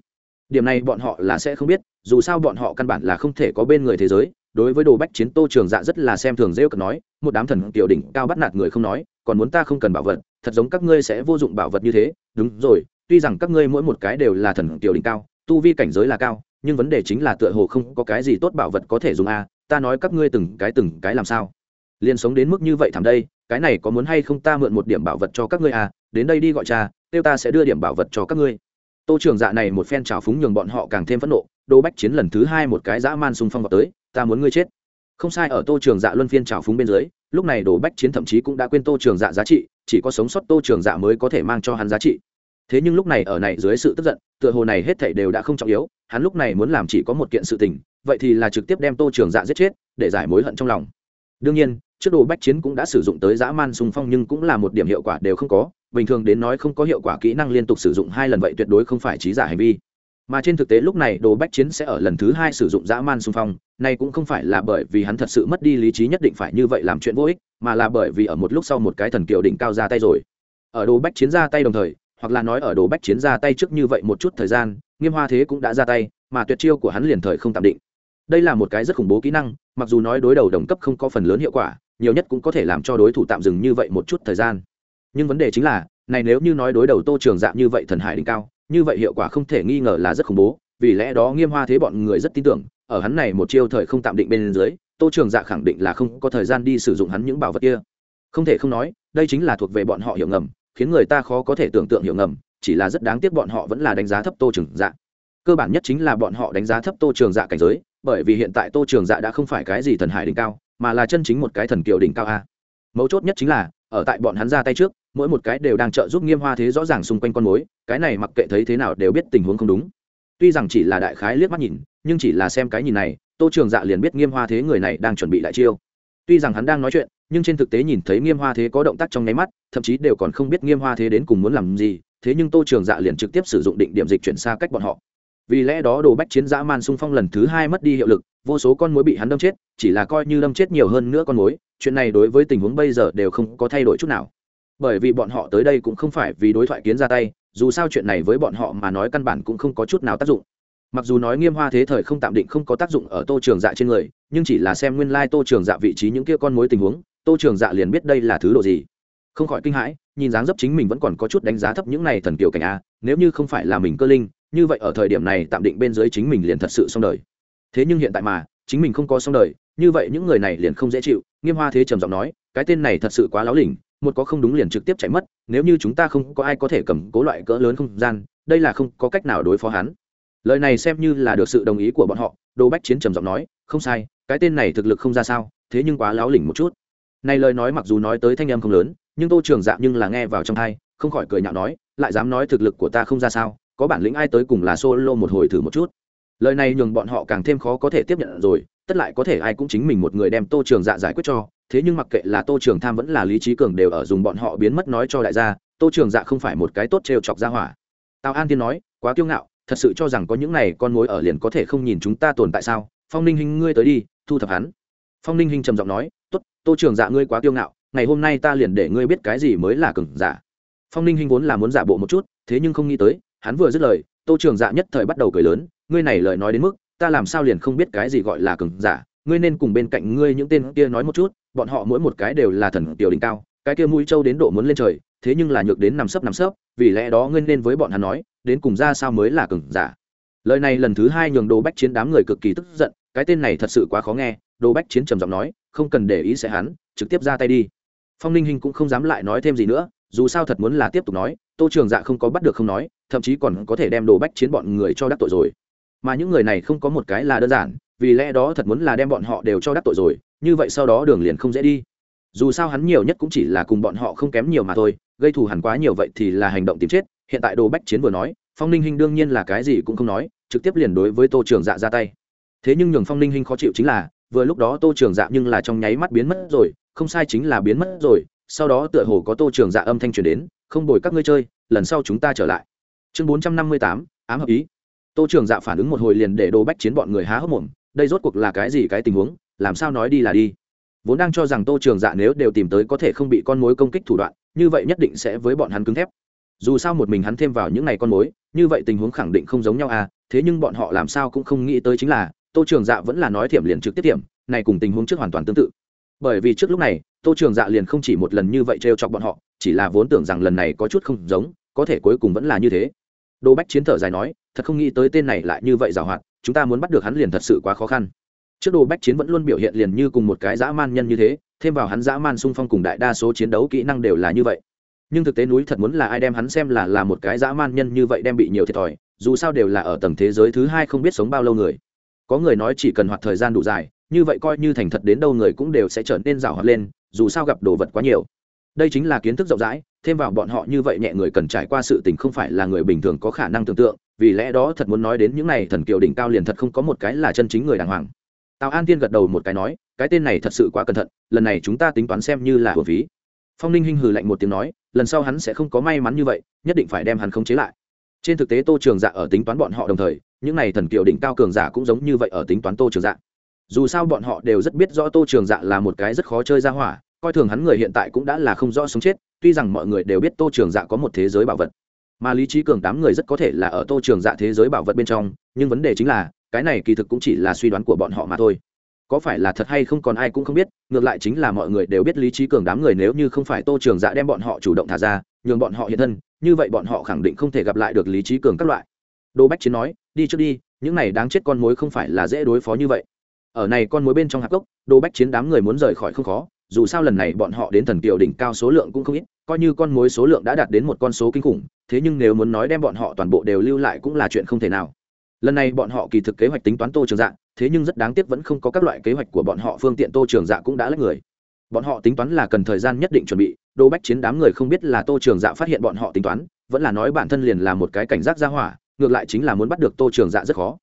Điểm này bọn họ là sẽ không biết dù sao bọn họ căn bản là không thể có bên người thế giới đối với đồ bách chiến tô trường dạ rất là xem thường rêu cực nói một đám thần tiểu đỉnh cao bắt nạt người không nói còn muốn ta không cần bảo vật thật giống các ngươi sẽ vô dụng bảo vật như thế đúng rồi tuy rằng các ngươi mỗi một cái đều là thần tiểu đỉnh cao tu vi cảnh giới là cao nhưng vấn đề chính là tựa hồ không có cái gì tốt bảo vật có thể dùng a à, ta nói các ngươi từng cái từng cái làm sao? Liền sống đến mức như vậy thảm đây, cái này có muốn hay không ta mượn một điểm bảo vật cho các ngươi à? Đến đây đi gọi cha tiêu ta sẽ đưa điểm bảo vật cho các ngươi. Tô trường dạ này một phen trào phúng nhường bọn họ càng thêm phẫn nộ, đô bách chiến lần thứ hai một cái dã man xung phong vào tới, ta muốn ngươi chết. Không sai, ở tô trường dạ luân phiên trào phúng bên dưới, lúc này đồ bách chiến thậm chí cũng đã quên tô trường dạ giá trị, chỉ có sống sót tô trường dạ mới có thể mang cho hắn giá trị. Thế nhưng lúc này ở này dưới sự tức giận, tựa hồ này hết thảy đều đã không trọng yếu, hắn lúc này muốn làm chỉ có một kiện sự tình vậy thì là trực tiếp đem tô trường dạ giết chết, để giải mối hận trong lòng. Đương nhiên, trước đồ bách chiến cũng đã sử dụng tới dã man xung phong nhưng cũng là một điểm hiệu quả đều không có, bình thường đến nói không có hiệu quả kỹ năng liên tục sử dụng hai lần vậy tuyệt đối không phải trí giả hành vi. Mà trên thực tế lúc này đồ bách chiến sẽ ở lần thứ hai sử dụng dã man xung phong này cũng không phải là bởi vì hắn thật sự mất đi lý trí nhất định phải như vậy làm chuyện vô ích, mà là bởi vì ở một lúc sau một cái thần kiều đỉnh cao ra tay rồi. Ở đồ bách chiến ra tay đồng thời, hoặc là nói ở đồ bách chiến ra tay trước như vậy một chút thời gian, nghiêm hoa thế cũng đã ra tay, mà tuyệt chiêu của hắn liền thời không tạm định đây là một cái rất khủng bố kỹ năng, mặc dù nói đối đầu đồng cấp không có phần lớn hiệu quả, nhiều nhất cũng có thể làm cho đối thủ tạm dừng như vậy một chút thời gian. Nhưng vấn đề chính là, này nếu như nói đối đầu tô trường dạng như vậy thần hải đỉnh cao, như vậy hiệu quả không thể nghi ngờ là rất khủng bố, vì lẽ đó nghiêm hoa thế bọn người rất tin tưởng, ở hắn này một chiêu thời không tạm định bên dưới, tô trường dạ khẳng định là không có thời gian đi sử dụng hắn những bảo vật kia. Không thể không nói, đây chính là thuộc về bọn họ hiểu ngầm, khiến người ta khó có thể tưởng tượng hiểu ngầm, chỉ là rất đáng tiếc bọn họ vẫn là đánh giá thấp tô trường dạ. Cơ bản nhất chính là bọn họ đánh giá thấp tô trường dạ cảnh giới bởi vì hiện tại tô trường dạ đã không phải cái gì thần hải đỉnh cao, mà là chân chính một cái thần kiều đỉnh cao a. Mấu chốt nhất chính là, ở tại bọn hắn ra tay trước, mỗi một cái đều đang trợ giúp nghiêm hoa thế rõ ràng xung quanh con mối, cái này mặc kệ thấy thế nào đều biết tình huống không đúng. Tuy rằng chỉ là đại khái liếc mắt nhìn, nhưng chỉ là xem cái nhìn này, tô trường dạ liền biết nghiêm hoa thế người này đang chuẩn bị đại chiêu. Tuy rằng hắn đang nói chuyện, nhưng trên thực tế nhìn thấy nghiêm hoa thế có động tác trong nháy mắt, thậm chí đều còn không biết nghiêm hoa thế đến cùng muốn làm gì, thế nhưng tô trường dạ liền trực tiếp sử dụng định điểm dịch chuyển xa cách bọn họ vì lẽ đó đồ bách chiến dã man xung phong lần thứ hai mất đi hiệu lực, vô số con mối bị hắn đâm chết, chỉ là coi như đâm chết nhiều hơn nữa con mối, chuyện này đối với tình huống bây giờ đều không có thay đổi chút nào. Bởi vì bọn họ tới đây cũng không phải vì đối thoại kiến ra tay, dù sao chuyện này với bọn họ mà nói căn bản cũng không có chút nào tác dụng. Mặc dù nói nghiêm hoa thế thời không tạm định không có tác dụng ở tô trường dạ trên người, nhưng chỉ là xem nguyên lai、like、tô trường dạ vị trí những kia con mối tình huống, tô trường dạ liền biết đây là thứ đồ gì. Không khỏi kinh hãi, nhìn dáng dấp chính mình vẫn còn có chút đánh giá thấp những này thần kiều cảnh a, nếu như không phải là mình cơ linh như vậy ở thời điểm này tạm định bên dưới chính mình liền thật sự xong đời. Thế nhưng hiện tại mà, chính mình không có xong đời, như vậy những người này liền không dễ chịu. Nghiêm hoa thế trầm giọng nói, cái tên này thật sự quá láo lỉnh, một có không đúng liền trực tiếp chạy mất, nếu như chúng ta không có ai có thể cầm cố loại cỡ lớn không gian, đây là không có cách nào đối phó hắn. Lời này xem như là được sự đồng ý của bọn họ đô bách chiến trầm giọng nói, không sai, cái tên này thực lực không ra sao, thế nhưng quá láo lỉnh một chút. Này lời nói mặc dù nói tới thanh âm không lớn, nhưng tô trường dạng nhưng là nghe vào trong thai không khỏi cười nhạo nói, lại dám nói thực lực của ta không ra sao có bản lĩnh ai tới cùng là solo một hồi thử một chút. Lời này nhường bọn họ càng thêm khó có thể tiếp nhận rồi, tất lại có thể ai cũng chính mình một người đem tô trường dạ giải quyết cho, thế nhưng mặc kệ là tô trường tham vẫn là lý trí cường đều ở dùng bọn họ biến mất nói cho đại gia, tô trường dạ không phải một cái tốt trêu chọc ra hỏa. Tào an tiên nói, quá kiêu ngạo, thật sự cho rằng có những này con mối ở liền có thể không nhìn chúng ta tồn tại sao? Phong ninh hình ngươi tới đi, thu thập hắn. Phong ninh hình trầm giọng nói, tốt, tô trường dạ ngươi quá kiêu ngạo, ngày hôm nay ta liền để ngươi biết cái gì mới là cừng giả. Phong ninh hình vốn là muốn giả bộ một chút, thế nhưng không nghĩ tới hắn vừa dứt lời, tô trường dạ nhất thời bắt đầu cười lớn, ngươi này lời nói đến mức, ta làm sao liền không biết cái gì gọi là cường giả, ngươi nên cùng bên cạnh ngươi những tên kia nói một chút, bọn họ mỗi một cái đều là thần tiểu đỉnh cao, cái kia mũi trâu đến độ muốn lên trời, thế nhưng là nhược đến nằm sấp nằm sấp, vì lẽ đó ngươi nên với bọn hắn nói, đến cùng ra sao mới là cường giả. Lời này lần thứ hai nhường đồ bách chiến đám người cực kỳ tức giận, cái tên này thật sự quá khó nghe đồ bách chiến trầm giọng nói, không cần để ý sẽ hắn, trực tiếp ra tay đi. Phong ninh hình cũng không dám lại nói thêm gì nữa dù sao thật muốn là tiếp tục nói, tô trường dạ không có bắt được không nói, thậm chí còn có thể đem đồ bách chiến bọn người cho đắc tội rồi. Mà những người này không có một cái là đơn giản, vì lẽ đó thật muốn là đem bọn họ đều cho đắc tội rồi, như vậy sau đó đường liền không dễ đi. Dù sao hắn nhiều nhất cũng chỉ là cùng bọn họ không kém nhiều mà thôi, gây thù hẳn quá nhiều vậy thì là hành động tìm chết, hiện tại đồ bách chiến vừa nói, phong ninh hinh đương nhiên là cái gì cũng không nói, trực tiếp liền đối với tô trường dạ ra tay. Thế nhưng nhường phong ninh hinh khó chịu chính là, vừa lúc đó tô trường dạ nhưng là trong nháy mắt biến mất rồi, không sai chính là biến mất rồi sau đó tựa hồ có tô trường dạ âm thanh truyền đến, không bồi các ngươi chơi, lần sau chúng ta trở lại. Chương bốn trăm năm mươi tám, ám hợp ý. Tô trường dạ phản ứng một hồi liền để đồ bách chiến bọn người há hốc mồm, đây rốt cuộc là cái gì cái tình huống, làm sao nói đi là đi. Vốn đang cho rằng tô trường dạ nếu đều tìm tới có thể không bị con mối công kích thủ đoạn, như vậy nhất định sẽ với bọn hắn cứng thép. Dù sao một mình hắn thêm vào những ngày con mối, như vậy tình huống khẳng định không giống nhau à thế nhưng bọn họ làm sao cũng không nghĩ tới chính là, tô trường dạ vẫn là nói thiểm liền trực tiếp thiểm, này cùng tình huống trước hoàn toàn tương tự bởi vì trước lúc này, tô trường dạ liền không chỉ một lần như vậy t chọc bọn họ, chỉ là vốn tưởng rằng lần này có chút không giống, có thể cuối cùng vẫn là như thế. Đô bách chiến thở dài nói, thật không nghĩ tới tên này lại như vậy giàu hoạt chúng ta muốn bắt được hắn liền thật sự quá khó khăn. Trước đồ bách chiến vẫn luôn biểu hiện liền như cùng một cái dã man nhân như thế, thêm vào hắn dã man xung phong cùng đại đa số chiến đấu kỹ năng đều là như vậy. Nhưng thực tế núi thật muốn là ai đem hắn xem là là một cái dã man nhân như vậy đem bị nhiều thiệt thòi, dù sao đều là ở tầng thế giới thứ hai không biết sống bao lâu người. Có người nói chỉ cần hoạt thời gian đủ dài như vậy coi như thành thật đến đâu người cũng đều sẽ trở nên rào hoạt lên, dù sao gặp đồ vật quá nhiều. Đây chính là kiến thức rộng rãi, thêm vào bọn họ như vậy nhẹ người cần trải qua sự tình không phải là người bình thường có khả năng tưởng tượng, vì lẽ đó thật muốn nói đến những này thần kiều đỉnh cao liền thật không có một cái là chân chính người đàng hoàng. Tào an tiên gật đầu một cái nói, cái tên này thật sự quá cẩn thận, lần này chúng ta tính toán xem như là hưởng phí. Phong ninh hinh hừ lạnh một tiếng nói, lần sau hắn sẽ không có may mắn như vậy, nhất định phải đem hắn khống chế lại. Trên thực tế tô trường dạ ở tính toán bọn họ đồng thời, những n à y thần kiều đỉnh cao cường giả cũng giống như vậy ở tính toán tô trường dạ dù sao bọn họ đều rất biết rõ tô trường dạ là một cái rất khó chơi ra hỏa, coi thường hắn người hiện tại cũng đã là không rõ sống chết, tuy rằng mọi người đều biết tô trường dạ có một thế giới bảo vật, mà lý trí cường đám người rất có thể là ở tô trường dạ thế giới bảo vật bên trong, nhưng vấn đề chính là, cái này kỳ thực cũng chỉ là suy đoán của bọn họ mà thôi. Có phải là thật hay không còn ai cũng không biết, ngược lại chính là mọi người đều biết lý trí cường đám người nếu như không phải tô trường dạ đem bọn họ chủ động thả ra, nhường bọn họ hiện thân, như vậy bọn họ khẳng định không thể gặp lại được lý trí cường các loại. Đô bách chiến nói, đi trước đi, những này đáng chết con mối không phải là dễ đối phó như vậy ở này con mối bên trong hạp cốc đô bách chiến đám người muốn rời khỏi không khó, dù sao lần này bọn họ đến thần kiều đỉnh cao số lượng cũng không ít, coi như con mối số lượng đã đạt đến một con số kinh khủng, thế nhưng nếu muốn nói đem bọn họ toàn bộ đều lưu lại cũng là chuyện không thể nào. Lần này bọn họ kỳ thực kế hoạch tính toán tô trường dạ thế nhưng rất đáng tiếc vẫn không có các loại kế hoạch của bọn họ, phương tiện tô trường dạ cũng đã lấy người. Bọn họ tính toán là cần thời gian nhất định chuẩn bị đô bách chiến đám người không biết là tô trường dạ phát hiện bọn họ tính toán, vẫn là nói bản thân liền là một cái cảnh giác ra hỏa, ngược lại chính là muốn bắt được tô trường dạ rất khó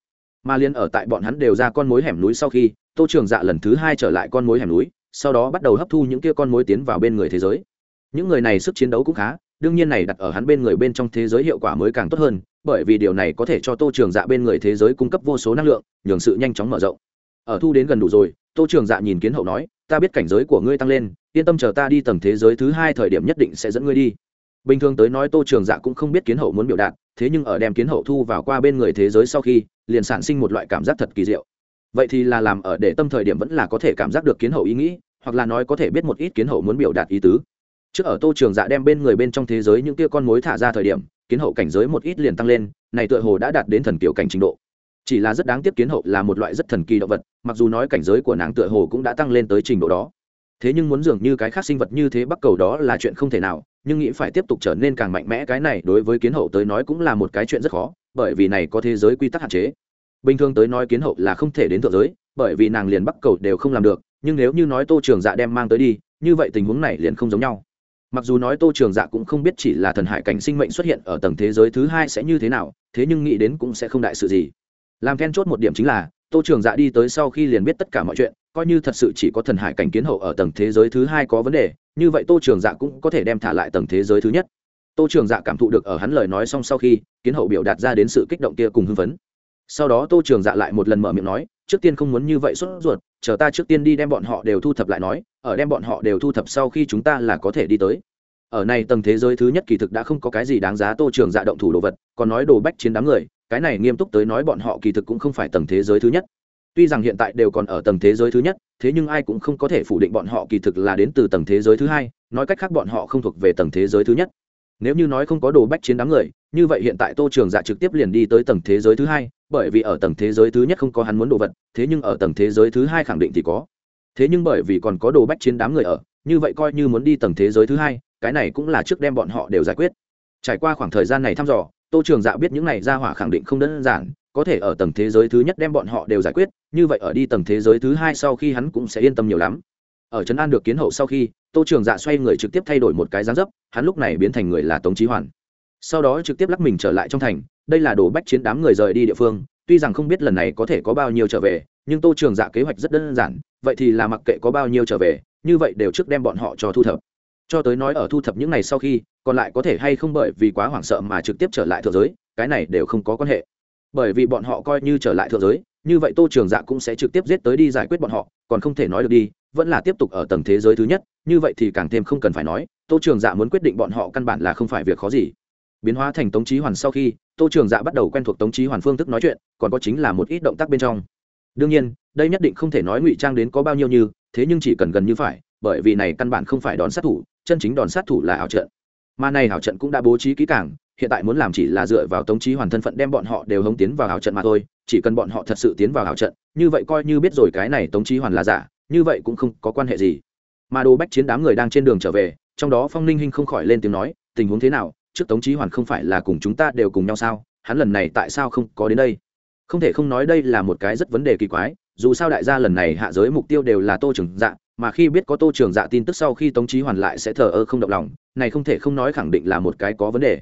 mà liên ở tại bọn hắn đều ra con mối hẻm núi sau khi, tô trường dạ lần thứ hai trở lại con mối hẻm núi, sau đó bắt đầu hấp thu những kia con mối tiến vào bên người thế giới. Những người này sức chiến đấu cũng khá, đương nhiên này đặt ở hắn bên người bên trong thế giới hiệu quả mới càng tốt hơn, bởi vì điều này có thể cho tô trường dạ bên người thế giới cung cấp vô số năng lượng, nhường sự nhanh chóng mở rộng. Ở thu đến gần đủ rồi, tô trường dạ nhìn kiến hậu nói, ta biết cảnh giới của ngươi tăng lên, yên tâm chờ ta đi tầng thế giới thứ hai thời điểm nhất định sẽ dẫn ngươi đi bình thường tới nói tô trường dạ cũng không biết kiến hậu muốn biểu đạt, thế nhưng ở đem kiến hậu thu vào qua bên người thế giới sau khi, liền sản sinh một loại cảm giác thật kỳ diệu. Vậy thì là làm ở để tâm thời điểm vẫn là có thể cảm giác được kiến hậu ý nghĩ, hoặc là nói có thể biết một ít kiến hậu muốn biểu đạt ý tứ. Trước ở tô trường dạ đem bên người bên trong thế giới những kia con mối thả ra thời điểm, kiến hậu cảnh giới một ít liền tăng lên, này tựa hồ đã đạt đến thần kiểu cảnh trình độ. Chỉ là rất đáng tiếc kiến hậu là một loại rất thần kỳ động vật, mặc dù nói cảnh giới của nàng tựa hồ cũng đã tăng lên tới trình độ đó. Thế nhưng muốn dường như cái khác sinh vật như thế bắc cầu đó là chuyện không thể nào nhưng nghĩ phải tiếp tục trở nên càng mạnh mẽ, cái này đối với kiến hậu tới nói cũng là một cái chuyện rất khó, bởi vì này có thế giới quy tắc hạn chế. Bình thường tới nói kiến hậu là không thể đến thượng giới, bởi vì nàng liền bắc cầu đều không làm được, nhưng nếu như nói tô trường dạ đem mang tới đi, như vậy tình huống này liền không giống nhau. Mặc dù nói tô trường dạ cũng không biết chỉ là thần hải cảnh sinh mệnh xuất hiện ở tầng thế giới thứ hai sẽ như thế nào, thế nhưng nghĩ đến cũng sẽ không đại sự gì. Làm then chốt một điểm chính là, tô trường dạ đi tới sau khi liền biết tất cả mọi chuyện coi như thật sự chỉ có thần hải cảnh kiến hậu ở tầng thế giới thứ hai có vấn đề, như vậy tô trường dạ cũng có thể đem thả lại tầng thế giới thứ nhất. Tô trường dạ cảm thụ được ở hắn lời nói xong sau khi, kiến hậu biểu đạt ra đến sự kích động kia cùng hưng phấn. Sau đó tô trường dạ lại một lần mở miệng nói, trước tiên không muốn như vậy sốt ruột, chờ ta trước tiên đi đem bọn họ đều thu thập lại nói, ở đem bọn họ đều thu thập sau khi chúng ta là có thể đi tới. Ở này tầng thế giới thứ nhất kỳ thực đã không có cái gì đáng giá tô trường dạ động thủ đồ vật, còn nói đồ bách chiến đám người, cái này nghiêm túc tới nói bọn họ kỳ thực cũng không phải tầng thế giới thứ nhất tuy rằng hiện tại đều còn ở tầng thế giới thứ nhất, thế nhưng ai cũng không có thể phủ định bọn họ kỳ thực là đến từ tầng thế giới thứ hai, nói cách khác bọn họ không thuộc về tầng thế giới thứ nhất. Nếu như nói không có đồ bách chiến đám người, như vậy hiện tại tô trường dạ trực tiếp liền đi tới tầng thế giới thứ hai, bởi vì ở tầng thế giới thứ nhất không có hắn muốn đồ vật, thế nhưng ở tầng thế giới thứ hai khẳng định thì có. Thế nhưng bởi vì còn có đồ bách chiến đám người ở, như vậy coi như muốn đi tầng thế giới thứ hai, cái này cũng là trước đem bọn họ đều giải quyết. Trải qua khoảng thời gian này thăm dò, tô trường dạ biết những này ra hỏa khẳng định không đơn giản có thể ở tầng thế giới thứ nhất đem bọn họ đều giải quyết, như vậy ở đi tầng thế giới thứ hai sau khi hắn cũng sẽ yên tâm nhiều lắm. Ở trấn an được kiến hậu sau khi, tô trường dạ xoay người trực tiếp thay đổi một cái dáng dấp, hắn lúc này biến thành người là tống trí hoàn. Sau đó trực tiếp lắc mình trở lại trong thành, đây là đồ bách chiến đám người rời đi địa phương, tuy rằng không biết lần này có thể có bao nhiêu trở về, nhưng tô trường dạ kế hoạch rất đơn giản, vậy thì là mặc kệ có bao nhiêu trở về, như vậy đều trước đem bọn họ cho thu thập. Cho tới nói ở thu thập những này sau khi, còn lại có thể hay không bởi vì quá hoảng sợ mà trực tiếp trở lại thượng giới, cái này đều không có quan hệ bởi vì bọn họ coi như trở lại thượng giới, như vậy tô trường dạ cũng sẽ trực tiếp giết tới đi giải quyết bọn họ, còn không thể nói được đi, vẫn là tiếp tục ở tầng thế giới thứ nhất, như vậy thì càng thêm không cần phải nói, tô trường dạ muốn quyết định bọn họ căn bản là không phải việc khó gì. Biến hóa thành tống trí hoàn sau khi, tô trường dạ bắt đầu quen thuộc tống trí hoàn phương thức nói chuyện, còn có chính là một ít động tác bên trong. Đương nhiên, đây nhất định không thể nói ngụy trang đến có bao nhiêu như, thế nhưng chỉ cần gần như phải, bởi vì này căn bản không phải đòn sát thủ, chân chính đòn sát thủ là ảo trận. Mà này ảo trận cũng đã bố trí kỹ càng hiện tại muốn làm chỉ là dựa vào tống trí hoàn thân phận đem bọn họ đều hống tiến vào hảo trận mà thôi, chỉ cần bọn họ thật sự tiến vào hảo trận, như vậy coi như biết rồi cái này tống trí hoàn là giả, như vậy cũng không có quan hệ gì. Mà đồ bách chiến đám người đang trên đường trở về, trong đó phong ninh hinh không khỏi lên tiếng nói, tình huống thế nào, trước tống trí hoàn không phải là cùng chúng ta đều cùng nhau sao, hắn lần này tại sao không có đến đây? Không thể không nói đây là một cái rất vấn đề kỳ quái, dù sao đại gia lần này hạ giới mục tiêu đều là tô trưởng dạ mà khi biết có tô trưởng dạ tin tức sau khi tống trí hoàn lại sẽ thờ ơ không động lòng, này không thể không nói khẳng định là một cái có vấn đề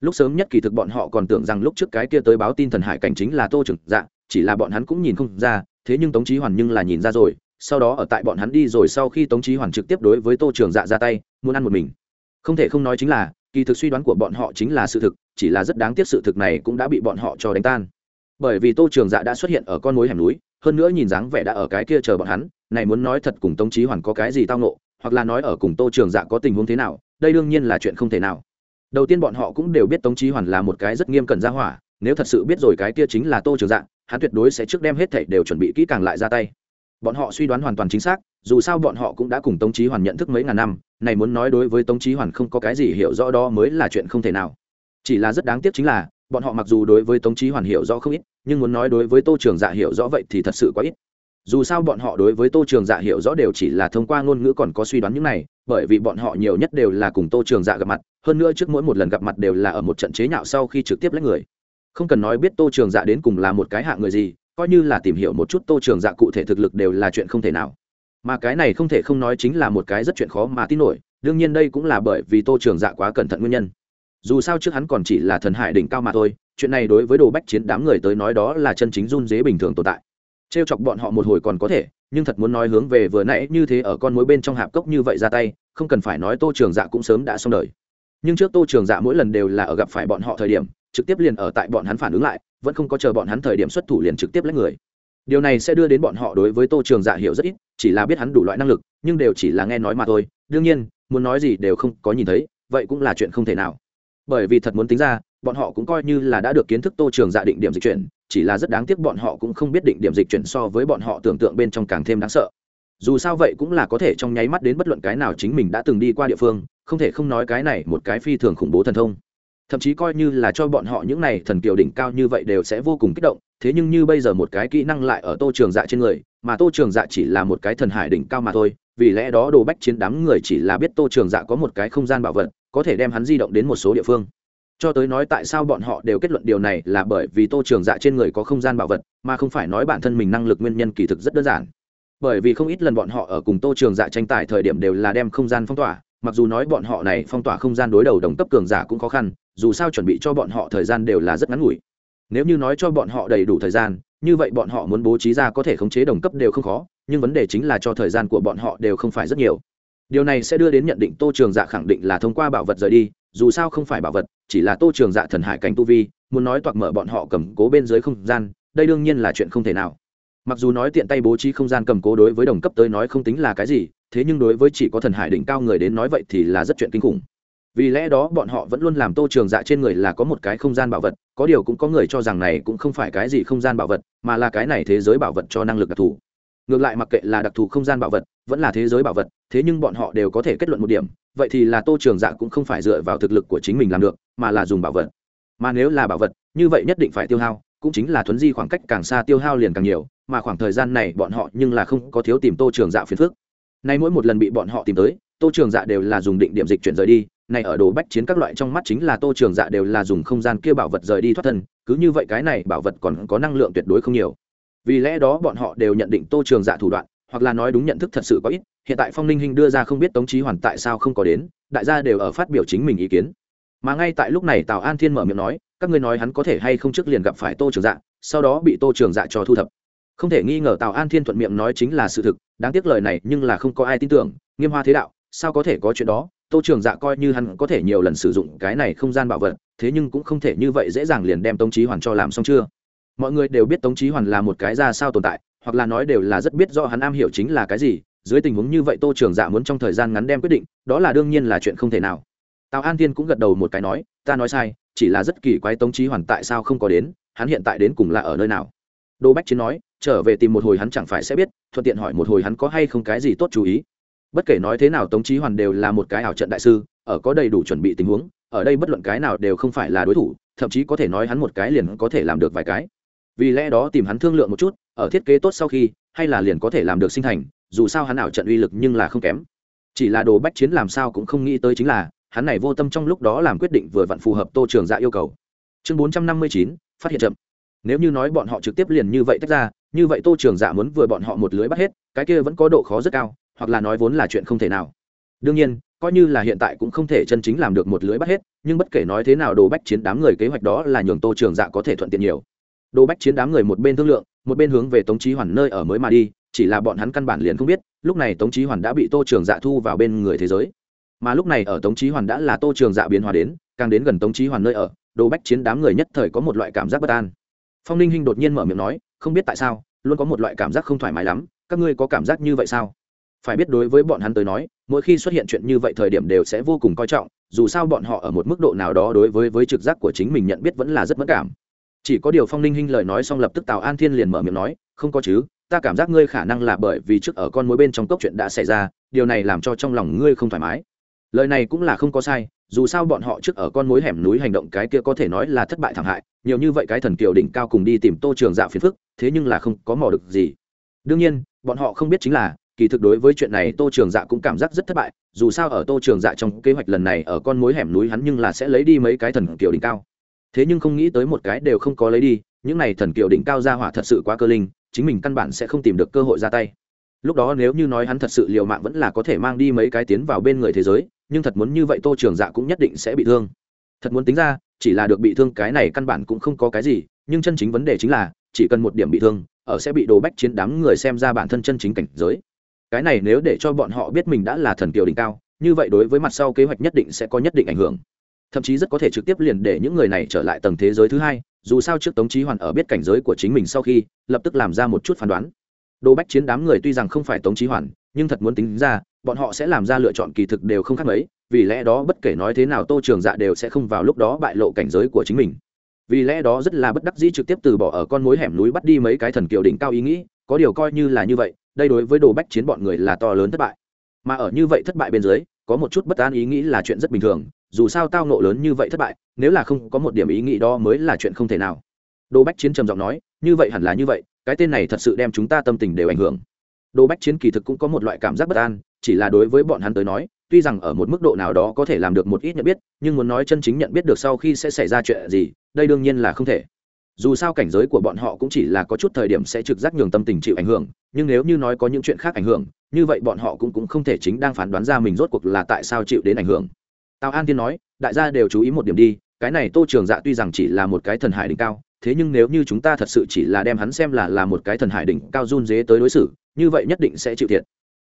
lúc sớm nhất kỳ thực bọn họ còn tưởng rằng lúc trước cái kia tới báo tin thần hải cảnh chính là tô trưởng dạ chỉ là bọn hắn cũng nhìn không ra, thế nhưng tống trí hoàn nhưng là nhìn ra rồi, sau đó ở tại bọn hắn đi rồi sau khi tống trí hoàn trực tiếp đối với tô trường dạ ra tay, muốn ăn một mình. Không thể không nói chính là, kỳ thực suy đoán của bọn họ chính là sự thực, chỉ là rất đáng tiếc sự thực này cũng đã bị bọn họ cho đánh tan. Bởi vì tô trường dạ đã xuất hiện ở con núi hẻm núi, hơn nữa nhìn dáng vẻ đã ở cái kia chờ bọn hắn, này muốn nói thật cùng tống trí hoàn có cái gì tao nộ hoặc là nói ở cùng tô trường dạ có tình huống thế nào, đây đương nhiên là chuyện không thể nào đầu tiên bọn họ cũng đều biết tống trí hoàn là một cái rất nghiêm cẩn ra hỏa, nếu thật sự biết rồi cái kia chính là tô trường dạ hắn tuyệt đối sẽ trước đem hết thảy đều chuẩn bị kỹ càng lại ra tay. Bọn họ suy đoán hoàn toàn chính xác, dù sao bọn họ cũng đã cùng tống trí hoàn nhận thức mấy ngàn năm, này muốn nói đối với tống trí hoàn không có cái gì hiểu rõ đó mới là chuyện không thể nào. Chỉ là rất đáng tiếc chính là, bọn họ mặc dù đối với tống trí hoàn hiểu rõ không ít, nhưng muốn nói đối với tô trường dạ hiểu rõ vậy thì thật sự quá ít dù sao bọn họ đối với tô trường dạ hiểu rõ đều chỉ là thông qua ngôn ngữ còn có suy đoán những này, bởi vì bọn họ nhiều nhất đều là cùng tô trường dạ gặp mặt, hơn nữa trước mỗi một lần gặp mặt đều là ở một trận chế nhạo sau khi trực tiếp lấy người. Không cần nói biết tô trường dạ đến cùng là một cái hạ người gì, coi như là tìm hiểu một chút tô trường dạ cụ thể thực lực đều là chuyện không thể nào. Mà cái này không thể không nói chính là một cái rất chuyện khó mà tin nổi, đương nhiên đây cũng là bởi vì tô trường dạ quá cẩn thận nguyên nhân. Dù sao trước hắn còn chỉ là thần hải đỉnh cao mà thôi, chuyện này đối với đồ bách chiến đám người tới nói đó là chân chính run dế bình thường tồn tại t r e o chọc bọn họ một hồi còn có thể, nhưng thật muốn nói hướng về vừa nãy như thế ở con mối bên trong hạp cốc như vậy ra tay, không cần phải nói tô trường dạ cũng sớm đã xong đời. Nhưng trước tô trường dạ mỗi lần đều là ở gặp phải bọn họ thời điểm, trực tiếp liền ở tại bọn hắn phản ứng lại, vẫn không có chờ bọn hắn thời điểm xuất thủ liền trực tiếp lấy người. Điều này sẽ đưa đến bọn họ đối với tô trường dạ hiểu rất ít, chỉ là biết hắn đủ loại năng lực, nhưng đều chỉ là nghe nói mà thôi. Đương nhiên, muốn nói gì đều không có nhìn thấy, vậy cũng là chuyện không thể nào bởi vì thật muốn tính ra, bọn họ cũng coi như là đã được kiến thức tô trường dạ định điểm dịch chuyển, chỉ là rất đáng tiếc bọn họ cũng không biết định điểm dịch chuyển so với bọn họ tưởng tượng bên trong càng thêm đáng sợ. Dù sao vậy cũng là có thể trong nháy mắt đến bất luận cái nào chính mình đã từng đi qua địa phương, không thể không nói cái này một cái phi thường khủng bố thần thông. Thậm chí coi như là cho bọn họ những này thần kiều đỉnh cao như vậy đều sẽ vô cùng kích động, thế nhưng như bây giờ một cái kỹ năng lại ở tô trường dạ trên người, mà tô trường dạ chỉ là một cái thần hải đỉnh cao mà thôi, vì lẽ đó đồ bách chiến đám người chỉ là biết tô trường dạ có một cái không gian bảo vật có thể đem hắn di động đến một số địa phương. Cho tới nói tại sao bọn họ đều kết luận điều này là bởi vì tô trường dạ trên người có không gian bảo vật, mà không phải nói bản thân mình năng lực nguyên nhân kỳ thực rất đơn giản. Bởi vì không ít lần bọn họ ở cùng tô trường dạ tranh tài thời điểm đều là đem không gian phong tỏa, mặc dù nói bọn họ này phong tỏa không gian đối đầu đồng cấp cường giả cũng khó khăn, dù sao chuẩn bị cho bọn họ thời gian đều là rất ngắn ngủi. Nếu như nói cho bọn họ đầy đủ thời gian, như vậy bọn họ muốn bố trí ra có thể khống chế đồng cấp đều không khó, nhưng vấn đề chính là cho thời gian của bọn họ đều không phải rất nhiều điều này sẽ đưa đến nhận định tô trường dạ khẳng định là thông qua bảo vật rời đi, dù sao không phải bảo vật, chỉ là tô trường dạ thần hải cảnh tu vi, muốn nói toạc mở bọn họ cầm cố bên dưới không gian, đây đương nhiên là chuyện không thể nào. Mặc dù nói tiện tay bố trí không gian cầm cố đối với đồng cấp tới nói không tính là cái gì, thế nhưng đối với chỉ có thần hải đỉnh cao người đến nói vậy thì là rất chuyện kinh khủng. Vì lẽ đó bọn họ vẫn luôn làm tô trường dạ trên người là có một cái không gian bảo vật, có điều cũng có người cho rằng này cũng không phải cái gì không gian bảo vật, mà là cái này thế giới bảo vật cho năng lực đặc thù. Ngược lại mặc kệ là đặc thù không gian bảo vật, vẫn là thế giới bảo vật thế nhưng bọn họ đều có thể kết luận một điểm, vậy thì là tô trường dạ cũng không phải dựa vào thực lực của chính mình làm được, mà là dùng bảo vật. Mà nếu là bảo vật, như vậy nhất định phải tiêu hao, cũng chính là thuấn di khoảng cách càng xa tiêu hao liền càng nhiều, mà khoảng thời gian này bọn họ nhưng là không có thiếu tìm tô trường dạ phiền phước nay mỗi một lần bị bọn họ tìm tới, tô trường dạ đều là dùng định điểm dịch chuyển rời đi này ở đồ bách chiến các loại trong mắt chính là tô trường dạ đều là dùng không gian kia bảo vật rời đi thoát thân, cứ như vậy cái này bảo vật còn có năng lượng tuyệt đối không nhiều. Vì lẽ đó bọn họ đều nhận định tô trường dạ thủ đoạn hoặc là nói đúng nhận thức thật sự có ít, hiện tại phong ninh hinh đưa ra không biết tống trí hoàn tại sao không có đến, đại gia đều ở phát biểu chính mình ý kiến. Mà ngay tại lúc này tào an thiên mở miệng nói, các ngươi nói hắn có thể hay không trước liền gặp phải tô trường dạ sau đó bị tô trường dạ cho thu thập. Không thể nghi ngờ tào an thiên thuận miệng nói chính là sự thực, đáng tiếc lời này nhưng là không có ai tin tưởng, nghiêm hoa thế đạo, sao có thể có chuyện đó, tô trường dạ coi như hắn có thể nhiều lần sử dụng cái này không gian bảo vật, thế nhưng cũng không thể như vậy dễ dàng liền đem tống trí hoàn cho làm xong chưa. Mọi người đều biết tống trí hoàn là một cái ra sao tồn tại hoặc là nói đều là rất biết do hắn am hiểu chính là cái gì, dưới tình huống như vậy tô trường dạ muốn trong thời gian ngắn đem quyết định, đó là đương nhiên là chuyện không thể nào. Tào an tiên cũng gật đầu một cái nói, ta nói sai, chỉ là rất kỳ quái tống trí hoàn tại sao không có đến, hắn hiện tại đến cùng là ở nơi nào? Đô bách chiến nói, trở về tìm một hồi hắn chẳng phải sẽ biết, thuận tiện hỏi một hồi hắn có hay không cái gì tốt chú ý. Bất kể nói thế nào tống trí hoàn đều là một cái ảo trận đại sư, ở có đầy đủ chuẩn bị tình huống, ở đây bất luận cái nào đều không phải là đối thủ, thậm chí có thể nói hắn một cái liền có thể làm được vài cái. Vì lẽ đó tìm hắn thương lượng một chút ở thiết kế tốt sau khi, hay là liền có thể làm được sinh thành, dù sao hắn ảo trận uy lực nhưng là không kém. Chỉ là đồ bách chiến làm sao cũng không nghĩ tới chính là, hắn này vô tâm trong lúc đó làm quyết định vừa vặn phù hợp tô trường dạ yêu cầu. Chương bốn trăm năm mươi chín, phát hiện chậm. Nếu như nói bọn họ trực tiếp liền như vậy tách ra, như vậy tô trường dạ muốn vừa bọn họ một lưới bắt hết, cái kia vẫn có độ khó rất cao, hoặc là nói vốn là chuyện không thể nào. Đương nhiên, coi như là hiện tại cũng không thể chân chính làm được một lưới bắt hết, nhưng bất kể nói thế nào đồ bách chiến đám người kế hoạch đó là nhường tô trường dạ có thể thuận tiện nhiều. Đồ bách chiến đám người một bên thương lượng một bên hướng về tống trí hoàn nơi ở mới mà đi, chỉ là bọn hắn căn bản liền không biết, lúc này tống trí hoàn đã bị tô trường dạ thu vào bên người thế giới. Mà lúc này ở tống trí hoàn đã là tô trường dạ biến hóa đến, càng đến gần tống trí hoàn nơi ở, đồ bách chiến đám người nhất thời có một loại cảm giác bất an. Phong ninh hinh đột nhiên mở miệng nói, không biết tại sao, luôn có một loại cảm giác không thoải mái lắm, các ngươi có cảm giác như vậy sao? Phải biết đối với bọn hắn tới nói, mỗi khi xuất hiện chuyện như vậy thời điểm đều sẽ vô cùng coi trọng, dù sao bọn họ ở một mức độ nào đó đối với với trực giác của chính mình nhận biết vẫn là rất mất cảm chỉ có điều phong ninh hinh lời nói xong lập tức tào an thiên liền mở miệng nói, không có chứ, ta cảm giác ngươi khả năng là bởi vì trước ở con mối bên trong cốc chuyện đã xảy ra, điều này làm cho trong lòng ngươi không thoải mái. Lời này cũng là không có sai, dù sao bọn họ trước ở con mối hẻm núi hành động cái kia có thể nói là thất bại thảm hại, nhiều như vậy cái thần kiều đỉnh cao cùng đi tìm tô trường dạ phiền phức, thế nhưng là không có mò được gì. Đương nhiên, bọn họ không biết chính là, kỳ thực đối với chuyện này tô trường dạ cũng cảm giác rất thất bại, dù sao ở tô trường dạ trong kế hoạch lần này ở con mối hẻm núi hắn nhưng là sẽ lấy đi mấy cái thần kiều đỉnh cao thế nhưng không nghĩ tới một cái đều không có lấy đi, những này thần kiều đỉnh cao ra hỏa thật sự quá cơ linh, chính mình căn bản sẽ không tìm được cơ hội ra tay. Lúc đó nếu như nói hắn thật sự liều mạng vẫn là có thể mang đi mấy cái tiến vào bên người thế giới, nhưng thật muốn như vậy tô trường dạ cũng nhất định sẽ bị thương. Thật muốn tính ra, chỉ là được bị thương cái này căn bản cũng không có cái gì, nhưng chân chính vấn đề chính là, chỉ cần một điểm bị thương, ở sẽ bị đồ bách chiến đám người xem ra bản thân chân chính cảnh giới. Cái này nếu để cho bọn họ biết mình đã là thần kiều đỉnh cao, như vậy đối với mặt sau kế hoạch nhất định sẽ có nhất định ảnh hưởng thậm chí rất có thể trực tiếp liền để những người này trở lại tầng thế giới thứ hai, dù sao trước tống trí hoàn ở biết cảnh giới của chính mình sau khi, lập tức làm ra một chút phán đoán. Đồ bách chiến đám người tuy rằng không phải tống trí hoàn, nhưng thật muốn tính ra, bọn họ sẽ làm ra lựa chọn kỳ thực đều không khác mấy, vì lẽ đó bất kể nói thế nào tô trường dạ đều sẽ không vào lúc đó bại lộ cảnh giới của chính mình. Vì lẽ đó rất là bất đắc dĩ trực tiếp từ bỏ ở con mối hẻm núi bắt đi mấy cái thần kiều đỉnh cao ý nghĩ, có điều coi như là như vậy, đây đối với đồ bách chiến bọn người là to lớn thất bại. Mà ở như vậy thất bại bên dưới, có một chút bất an ý nghĩ là chuyện rất bình thường dù sao tao nộ lớn như vậy thất bại, nếu là không có một điểm ý nghĩ đó mới là chuyện không thể nào. Đô bách chiến trầm giọng nói, như vậy hẳn là như vậy, cái tên này thật sự đem chúng ta tâm tình đều ảnh hưởng. Đô bách chiến kỳ thực cũng có một loại cảm giác bất an, chỉ là đối với bọn hắn tới nói, tuy rằng ở một mức độ nào đó có thể làm được một ít nhận biết, nhưng muốn nói chân chính nhận biết được sau khi sẽ xảy ra chuyện gì, đây đương nhiên là không thể. Dù sao cảnh giới của bọn họ cũng chỉ là có chút thời điểm sẽ trực giác nhường tâm tình chịu ảnh hưởng, nhưng nếu như nói có những chuyện khác ảnh hưởng, như vậy bọn họ cũng cũng không thể chính đang phán đoán ra mình rốt cuộc là tại sao chịu đến ảnh hưởng tào an tiên nói, đại gia đều chú ý một điểm đi, cái này tô trường dạ tuy rằng chỉ là một cái thần hải đỉnh cao, thế nhưng nếu như chúng ta thật sự chỉ là đem hắn xem là là một cái thần hải đỉnh cao run dế tới đối xử, như vậy nhất định sẽ chịu thiệt.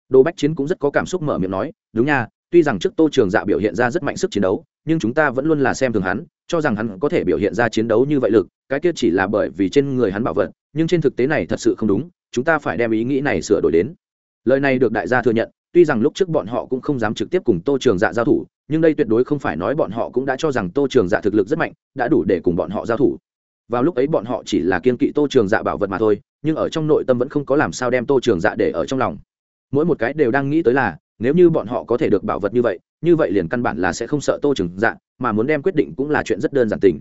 Đồ bách chiến cũng rất có cảm xúc mở miệng nói, đúng nha, tuy rằng trước tô trường dạ biểu hiện ra rất mạnh sức chiến đấu, nhưng chúng ta vẫn luôn là xem thường hắn, cho rằng hắn có thể biểu hiện ra chiến đấu như vậy lực, cái kia chỉ là bởi vì trên người hắn bảo vật, nhưng trên thực tế này thật sự không đúng, chúng ta phải đem ý nghĩ này sửa đổi đến. Lời này được đại gia thừa nhận tuy rằng lúc trước bọn họ cũng không dám trực tiếp cùng tô trường dạ giao thủ, nhưng đây tuyệt đối không phải nói bọn họ cũng đã cho rằng tô trường dạ thực lực rất mạnh, đã đủ để cùng bọn họ giao thủ. Vào lúc ấy bọn họ chỉ là kiên kỵ tô trường dạ bảo vật mà thôi, nhưng ở trong nội tâm vẫn không có làm sao đem tô trường dạ để ở trong lòng. Mỗi một cái đều đang nghĩ tới là, nếu như bọn họ có thể được bảo vật như vậy như vậy liền căn bản là sẽ không sợ tô trường dạ mà muốn đem quyết định cũng là chuyện rất đơn giản tình.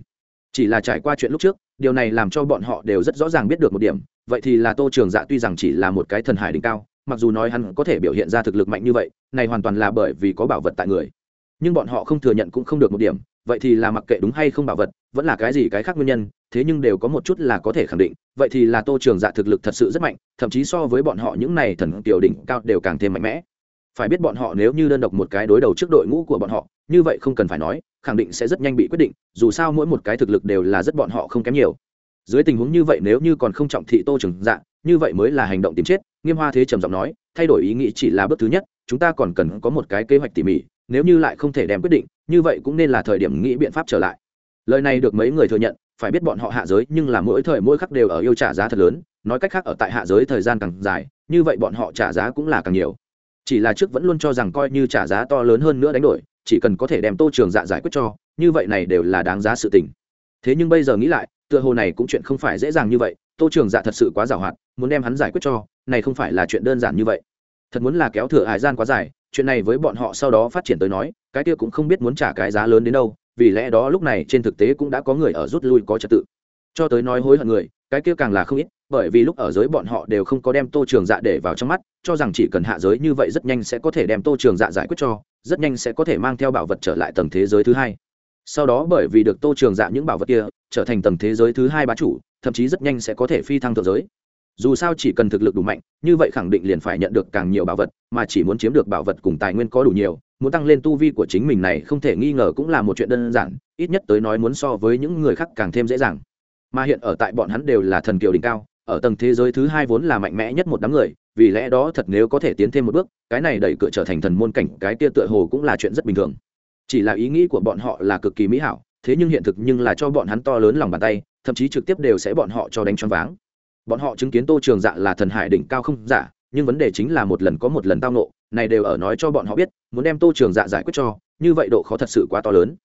Chỉ là trải qua chuyện lúc trước, điều này làm cho bọn họ đều rất rõ ràng biết được một điểm, vậy thì là tô trường dạ tuy rằng chỉ là một cái thần hải đỉnh cao mặc dù nói hắn có thể biểu hiện ra thực lực mạnh như vậy, này hoàn toàn là bởi vì có bảo vật tại người. Nhưng bọn họ không thừa nhận cũng không được một điểm, vậy thì là mặc kệ đúng hay không bảo vật, vẫn là cái gì cái khác nguyên nhân, thế nhưng đều có một chút là có thể khẳng định, vậy thì là tô trường dạ thực lực thật sự rất mạnh, thậm chí so với bọn họ những này thần tiểu đỉnh cao đều càng thêm mạnh mẽ. Phải biết bọn họ nếu như đơn độc một cái đối đầu trước đội ngũ của bọn họ, như vậy không cần phải nói, khẳng định sẽ rất nhanh bị quyết định, dù sao mỗi một cái thực lực đều là rất bọn họ không kém nhiều. Dưới tình huống như vậy nếu như còn không trọng thị tô trường dạ như vậy mới là hành động tìm chết nghiêm hoa thế trầm giọng nói, thay đổi ý nghĩ chỉ là bước thứ nhất, chúng ta còn cần có một cái kế hoạch tỉ mỉ, nếu như lại không thể đem quyết định, như vậy cũng nên là thời điểm nghĩ biện pháp trở lại. Lời này được mấy người thừa nhận, phải biết bọn họ hạ giới, nhưng là mỗi thời mỗi khắc đều ở yêu trả giá thật lớn, nói cách khác ở tại hạ giới thời gian càng dài, như vậy bọn họ trả giá cũng là càng nhiều. Chỉ là trước vẫn luôn cho rằng coi như trả giá to lớn hơn nữa đánh đổi, chỉ cần có thể đem tô trường dạ giải quyết cho, như vậy này đều là đáng giá sự tình. Thế nhưng bây giờ nghĩ lại, tựa hồ này cũng chuyện không phải dễ dàng như vậy tô trường dạ thật sự quá giảo hoạt muốn đem hắn giải quyết cho, này không phải là chuyện đơn giản như vậy. Thật muốn là kéo thừa hải gian quá dài, chuyện này với bọn họ sau đó phát triển tới nói, cái kia cũng không biết muốn trả cái giá lớn đến đâu, vì lẽ đó lúc này trên thực tế cũng đã có người ở rút lui có trật tự. Cho tới nói hối hận người, cái kia càng là không ít, bởi vì lúc ở giới bọn họ đều không có đem tô trường dạ để vào trong mắt, cho rằng chỉ cần hạ giới như vậy rất nhanh sẽ có thể đem tô trường dạ giải quyết cho, rất nhanh sẽ có thể mang theo bảo vật trở lại tầng thế giới thứ hai sau đó bởi vì được tô trường dạ những bảo vật kia, trở thành tầng thế giới thứ hai bá chủ, thậm chí rất nhanh sẽ có thể phi thăng thượng giới. Dù sao chỉ cần thực lực đủ mạnh, như vậy khẳng định liền phải nhận được càng nhiều bảo vật, mà chỉ muốn chiếm được bảo vật cùng tài nguyên có đủ nhiều, muốn tăng lên tu vi của chính mình này không thể nghi ngờ cũng là một chuyện đơn giản, ít nhất tới nói muốn so với những người khác càng thêm dễ dàng. Mà hiện ở tại bọn hắn đều là thần kiều đỉnh cao, ở tầng thế giới thứ hai vốn là mạnh mẽ nhất một đám người, vì lẽ đó thật nếu có thể tiến thêm một bước, cái này đẩy cửa trở thành thần môn cảnh, cái tia tựa hồ cũng là chuyện rất bình thường chỉ là ý nghĩ của bọn họ là cực kỳ mỹ hảo, thế nhưng hiện thực nhưng là cho bọn hắn to lớn lòng bàn tay, thậm chí trực tiếp đều sẽ bọn họ cho đánh choáng váng. Bọn họ chứng kiến tô trường dạ là thần hải đỉnh cao không giả, nhưng vấn đề chính là một lần có một lần tao nộ này đều ở nói cho bọn họ biết, muốn đem tô trường dạ giải quyết cho, như vậy độ khó thật sự quá to lớn.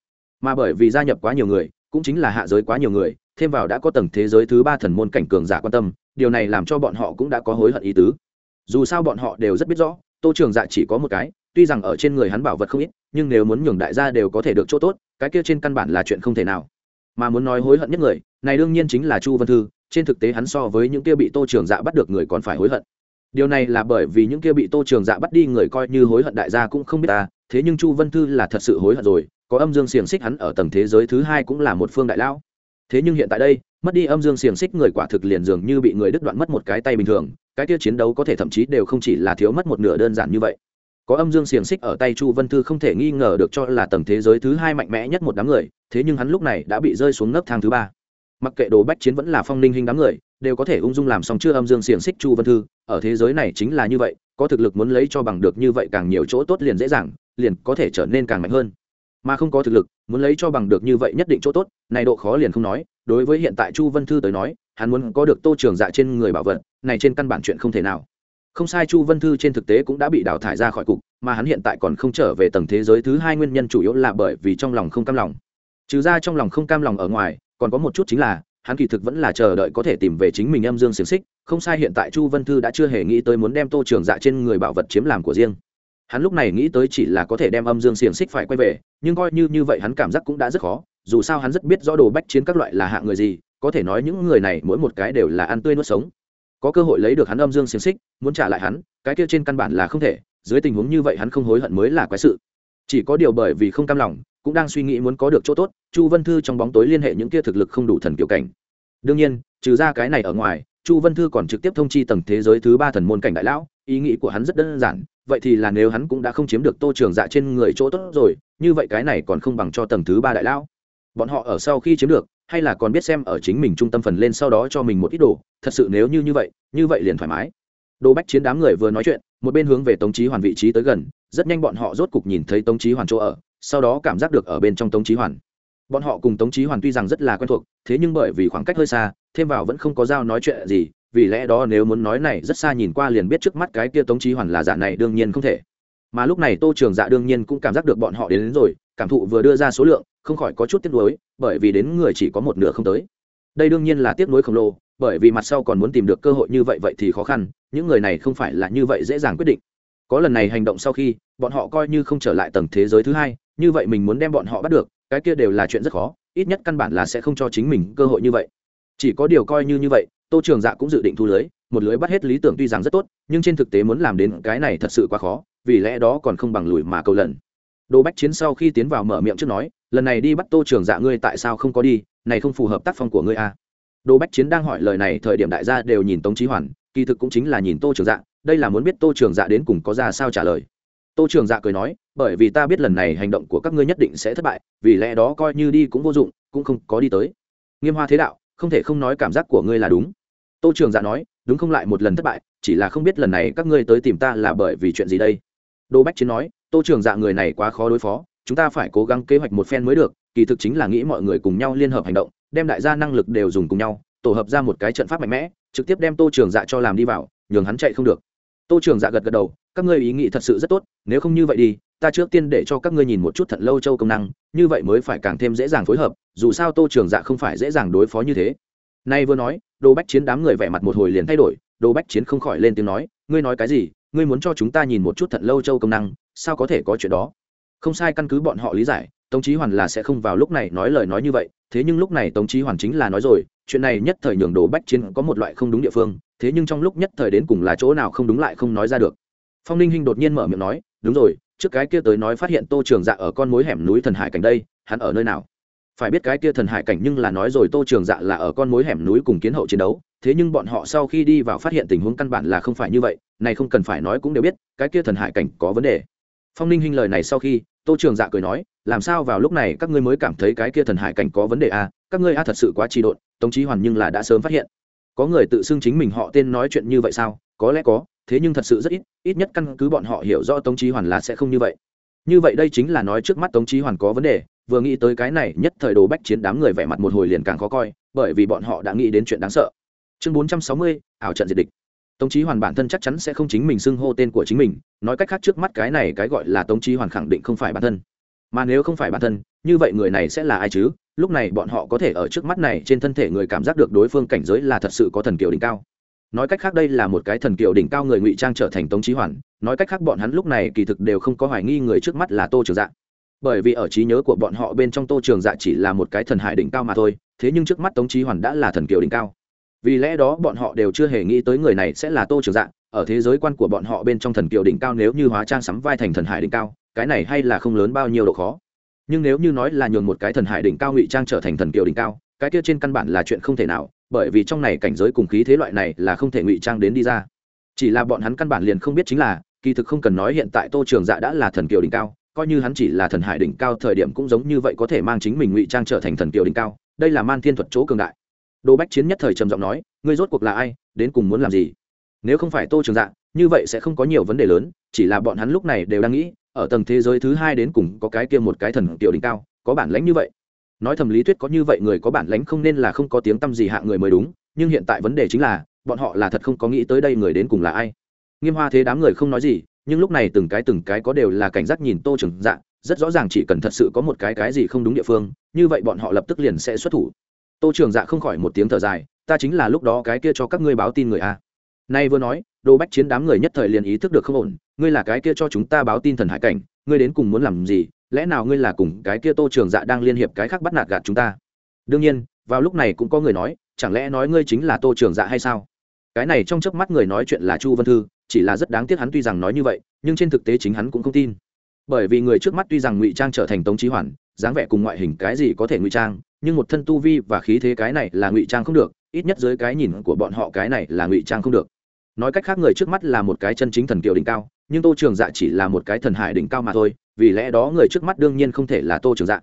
Mà bởi vì gia nhập quá nhiều người, cũng chính là hạ giới quá nhiều người, thêm vào đã có tầng thế giới thứ ba thần môn cảnh cường giả quan tâm, điều này làm cho bọn họ cũng đã có hối hận ý tứ. Dù sao bọn họ đều rất biết rõ, tô trường dạ chỉ có một cái, tuy rằng ở trên người hắn bảo vật không ít nhưng nếu muốn nhường đại gia đều có thể được chỗ tốt, cái kia trên căn bản là chuyện không thể nào. Mà muốn nói hối hận nhất người, này đương nhiên chính là chu Văn thư, trên thực tế hắn so với những kia bị tô trường dạ bắt được người còn phải hối hận. Điều này là bởi vì những kia bị tô trường dạ bắt đi người coi như hối hận đại gia cũng không biết ta, thế nhưng chu Văn thư là thật sự hối hận rồi, có âm dương xiềng xích hắn ở tầng thế giới thứ hai cũng là một phương đại lão. Thế nhưng hiện tại đây, mất đi âm dương xiềng xích người quả thực liền dường như bị người đứt đoạn mất một cái tay bình thường, cái kia chiến đấu có thể thậm chí đều không chỉ là thiếu mất một nửa đơn giản như vậy có âm dương xiềng xích ở tay chu vân thư không thể nghi ngờ được cho là tầng thế giới thứ hai mạnh mẽ nhất một đám người, thế nhưng hắn lúc này đã bị rơi xuống nấc thang thứ ba. Mặc kệ đồ bách chiến vẫn là phong ninh hình đám người, đều có thể ung dung làm xong chưa âm dương xiềng xích chu vân thư, ở thế giới này chính là như vậy, có thực lực muốn lấy cho bằng được như vậy càng nhiều chỗ tốt liền dễ dàng, liền có thể trở nên càng mạnh hơn. Mà không có thực lực, muốn lấy cho bằng được như vậy nhất định chỗ tốt, này độ khó liền không nói, đối với hiện tại chu vân thư tới nói, hắn muốn có được tô trường dạ trên người bảo vật, này trên căn bản chuyện không thể nào không sai, chu vân thư trên thực tế cũng đã bị đào thải ra khỏi cục, mà hắn hiện tại còn không trở về tầng thế giới thứ hai nguyên nhân chủ yếu là bởi vì trong lòng không cam lòng. Trừ ra trong lòng không cam lòng ở ngoài, còn có một chút chính là, hắn kỳ thực vẫn là chờ đợi có thể tìm về chính mình âm dương xiềng xích, không sai, hiện tại chu vân thư đã chưa hề nghĩ tới muốn đem tô trường dạ trên người bảo vật chiếm làm của riêng. Hắn lúc này nghĩ tới chỉ là có thể đem âm dương xiềng xích phải quay về, nhưng coi như như vậy hắn cảm giác cũng đã rất khó, dù sao hắn rất biết rõ đồ bách chiến các loại là hạng người gì, có thể nói những người này mỗi một cái đều là ăn tươi nuốt sống có cơ hội lấy được hắn âm dương xiềng xích, muốn trả lại hắn, cái kia trên căn bản là không thể, dưới tình huống như vậy hắn không hối hận mới là quái sự. Chỉ có điều bởi vì không cam lòng, cũng đang suy nghĩ muốn có được chỗ tốt, chu vân thư trong bóng tối liên hệ những kia thực lực không đủ thần kiểu cảnh. Đương nhiên, trừ ra cái này ở ngoài, chu vân thư còn trực tiếp thông chi tầng thế giới thứ ba thần môn cảnh đại lão, ý nghĩ của hắn rất đơn giản, vậy thì là nếu hắn cũng đã không chiếm được tô trường dạ trên người chỗ tốt rồi, như vậy cái này còn không bằng cho tầng thứ ba đại lão. Bọn họ ở sau khi chiếm được hay là còn biết xem ở chính mình trung tâm phần lên sau đó cho mình một ít đồ thật sự nếu như như vậy như vậy liền thoải mái. Đồ bách chiến đám người vừa nói chuyện một bên hướng về tống trí hoàn vị trí tới gần rất nhanh bọn họ rốt cục nhìn thấy tống trí hoàn chỗ ở sau đó cảm giác được ở bên trong tống trí hoàn. Bọn họ cùng tống trí hoàn tuy rằng rất là quen thuộc thế nhưng bởi vì khoảng cách hơi xa thêm vào vẫn không có giao nói chuyện gì vì lẽ đó nếu muốn nói này rất xa nhìn qua liền biết trước mắt cái kia tống trí hoàn là giả này đương nhiên không thể. Mà lúc này tô trường dạ đương nhiên cũng cảm giác được bọn họ đến, đến rồi cảm thụ vừa đưa ra số lượng không khỏi có chút tiếc nuối, bởi vì đến người chỉ có một nửa không tới. Đây đương nhiên là tiếc nuối khổng lồ, bởi vì mặt sau còn muốn tìm được cơ hội như vậy vậy thì khó khăn, những người này không phải là như vậy dễ dàng quyết định. Có lần này hành động sau khi, bọn họ coi như không trở lại tầng thế giới thứ hai, như vậy mình muốn đem bọn họ bắt được, cái kia đều là chuyện rất khó, ít nhất căn bản là sẽ không cho chính mình cơ hội như vậy. Chỉ có điều coi như như vậy, tô trường dạ cũng dự định thu lưới, một lưới bắt hết lý tưởng tuy rằng rất tốt, nhưng trên thực tế muốn làm đến cái này thật sự quá khó, vì lẽ đó còn không bằng lùi mà cầu lần. Đồ bách chiến sau khi tiến vào mở miệng trước nói lần này đi bắt tô trường dạ ngươi tại sao không có đi, này không phù hợp tác phong của ngươi à. đồ bách chiến đang hỏi lời này, thời điểm đại gia đều nhìn tống trí hoàn, kỳ thực cũng chính là nhìn tô trường dạ đây là muốn biết tô trường dạ đến cùng có ra sao trả lời. Tô trường dạ cười nói, bởi vì ta biết lần này hành động của các ngươi nhất định sẽ thất bại, vì lẽ đó coi như đi cũng vô dụng, cũng không có đi tới. Nghiêm hoa thế đạo, không thể không nói cảm giác của ngươi là đúng. Tô trường dạ nói, đúng không lại một lần thất bại, chỉ là không biết lần này các ngươi tới tìm ta là bởi vì chuyện gì đây. Đô bách chiến nói, tô trường dạ người này quá khó đối phó chúng ta phải cố gắng kế hoạch một phen mới được, kỳ thực chính là nghĩ mọi người cùng nhau liên hợp hành động, đem đại gia năng lực đều dùng cùng nhau, tổ hợp ra một cái trận pháp mạnh mẽ, trực tiếp đem tô trường dạ cho làm đi vào, nhường hắn chạy không được. Tô trường dạ gật gật đầu, các ngươi ý nghĩ thật sự rất tốt, nếu không như vậy đi, ta trước tiên để cho các ngươi nhìn một chút thận lâu châu công năng, như vậy mới phải càng thêm dễ dàng phối hợp, dù sao tô trường dạ không phải dễ dàng đối phó như thế. Nay vừa nói đồ bách chiến đám người vẻ mặt một hồi liền thay đổi đồ bách chiến không khỏi lên tiếng nói, ngươi nói cái gì? Ngươi muốn cho chúng ta nhìn một chút thận lâu châu công năng, sao có thể có chuyện đó? Không sai căn cứ bọn họ lý giải, tống trí hoàn là sẽ không vào lúc này nói lời nói như vậy, thế nhưng lúc này tống trí hoàn chính là nói rồi, chuyện này nhất thời nhường đồ bách chiến có một loại không đúng địa phương, thế nhưng trong lúc nhất thời đến cùng là chỗ nào không đúng lại không nói ra được. Phong ninh hinh đột nhiên mở miệng nói, đúng rồi, trước cái kia tới nói phát hiện tô trường dạ ở con mối hẻm núi thần hải cảnh đây, hắn ở nơi nào? Phải biết cái kia thần hải cảnh nhưng là nói rồi tô trường dạ là ở con mối hẻm núi cùng kiến hậu chiến đấu, thế nhưng bọn họ sau khi đi vào phát hiện tình huống căn bản là không phải như vậy, này không cần phải nói cũng đều biết, cái kia thần hải cảnh có vấn đề. Phong ninh hinh lời này sau khi tô trường dạ cười nói, làm sao vào lúc này các ngươi mới cảm thấy cái kia thần hải cảnh có vấn đề a à? các ngươi a thật sự quá trì độn, tống trí hoàn nhưng là đã sớm phát hiện. Có người tự xưng chính mình họ tên nói chuyện như vậy sao? Có lẽ có, thế nhưng thật sự rất ít ít nhất căn cứ bọn họ hiểu rõ tống trí hoàn là sẽ không như vậy. Như vậy đây chính là nói trước mắt tống trí hoàn có vấn đề, vừa nghĩ tới cái này, nhất thời đồ bách chiến đám người vẻ mặt một hồi liền càng khó coi, bởi vì bọn họ đã nghĩ đến chuyện đáng sợ. Chương bốn trăm sáu mươi, ảo trận diệt địch tống chí hoàn bản thân chắc chắn sẽ không chính mình xưng hô tên của chính mình, nói cách khác trước mắt cái này cái gọi là tống chí hoàn khẳng định không phải bản thân. Mà nếu không phải bản thân, như vậy người này sẽ là ai chứ? Lúc này bọn họ có thể ở trước mắt này trên thân thể người cảm giác được đối phương cảnh giới là thật sự có thần kiều đỉnh cao. Nói cách khác đây là một cái thần kiều đỉnh cao người ngụy trang trở thành tống trí hoàn, nói cách khác bọn hắn lúc này kỳ thực đều không có hoài nghi người trước mắt là tô trường dạ. Bởi vì ở trí nhớ của bọn họ bên trong tô trường dạ chỉ là một cái thần hải đỉnh cao mà thôi, thế nhưng trước mắt tống trí hoàn đã là thần kiều đỉnh cao vì lẽ đó bọn họ đều chưa hề nghĩ tới người này sẽ là tô trường dạ ở thế giới quan của bọn họ bên trong thần kiều đỉnh cao nếu như hóa trang sắm vai thành thần hải đỉnh cao, cái này hay là không lớn bao nhiêu độ khó. Nhưng nếu như nói là nhường một cái thần hải đỉnh cao ngụy trang trở thành thần kiều đỉnh cao, cái kia trên căn bản là chuyện không thể nào, bởi vì trong này cảnh giới cùng khí thế loại này là không thể ngụy trang đến đi ra. Chỉ là bọn hắn căn bản liền không biết chính là, kỳ thực không cần nói hiện tại tô trường dạ đã là thần kiều đỉnh cao, coi như hắn chỉ là thần hải đỉnh cao thời điểm cũng giống như vậy có thể mang chính mình ngụy trang trở thành thần kiều đỉnh cao, đây là man thiên thuật chỗ cường đại đô bách chiến nhất thời trầm giọng nói, ngươi rốt cuộc là ai, đến cùng muốn làm gì? Nếu không phải tô trường dạ như vậy sẽ không có nhiều vấn đề lớn, chỉ là bọn hắn lúc này đều đang nghĩ, ở tầng thế giới thứ hai đến cùng có cái kia một cái thần tiểu đỉnh cao, có bản lãnh như vậy? Nói thầm lý thuyết có như vậy người có bản lãnh không nên là không có tiếng tăm gì hạng người mới đúng, nhưng hiện tại vấn đề chính là, bọn họ là thật không có nghĩ tới đây người đến cùng là ai. Nghiêm hoa thế đám người không nói gì, nhưng lúc này từng cái từng cái có đều là cảnh giác nhìn tô trường dạ rất rõ ràng chỉ cần thật sự có một cái cái gì không đúng địa phương, như vậy bọn họ lập tức liền sẽ xuất thủ tô trường dạ không khỏi một tiếng thở dài, ta chính là lúc đó cái kia cho các ngươi báo tin người a. Nay vừa nói đồ bách chiến đám người nhất thời liền ý thức được không ổn, ngươi là cái kia cho chúng ta báo tin thần hải cảnh, ngươi đến cùng muốn làm gì, lẽ nào ngươi là cùng cái kia tô trường dạ đang liên hiệp cái khác bắt nạt gạt chúng ta? Đương nhiên, vào lúc này cũng có người nói, chẳng lẽ nói ngươi chính là tô trường dạ hay sao? Cái này trong chớp mắt người nói chuyện là chu Văn thư, chỉ là rất đáng tiếc hắn tuy rằng nói như vậy, nhưng trên thực tế chính hắn cũng không tin bởi vì người trước mắt tuy rằng ngụy trang trở thành tống trí hoàn, dáng vẻ cùng ngoại hình cái gì có thể ngụy trang, nhưng một thân tu vi và khí thế cái này là ngụy trang không được, ít nhất dưới cái nhìn của bọn họ cái này là ngụy trang không được. Nói cách khác người trước mắt là một cái chân chính thần kiều đỉnh cao, nhưng tô trường dạ chỉ là một cái thần hải đỉnh cao mà thôi, vì lẽ đó người trước mắt đương nhiên không thể là tô trường dạ.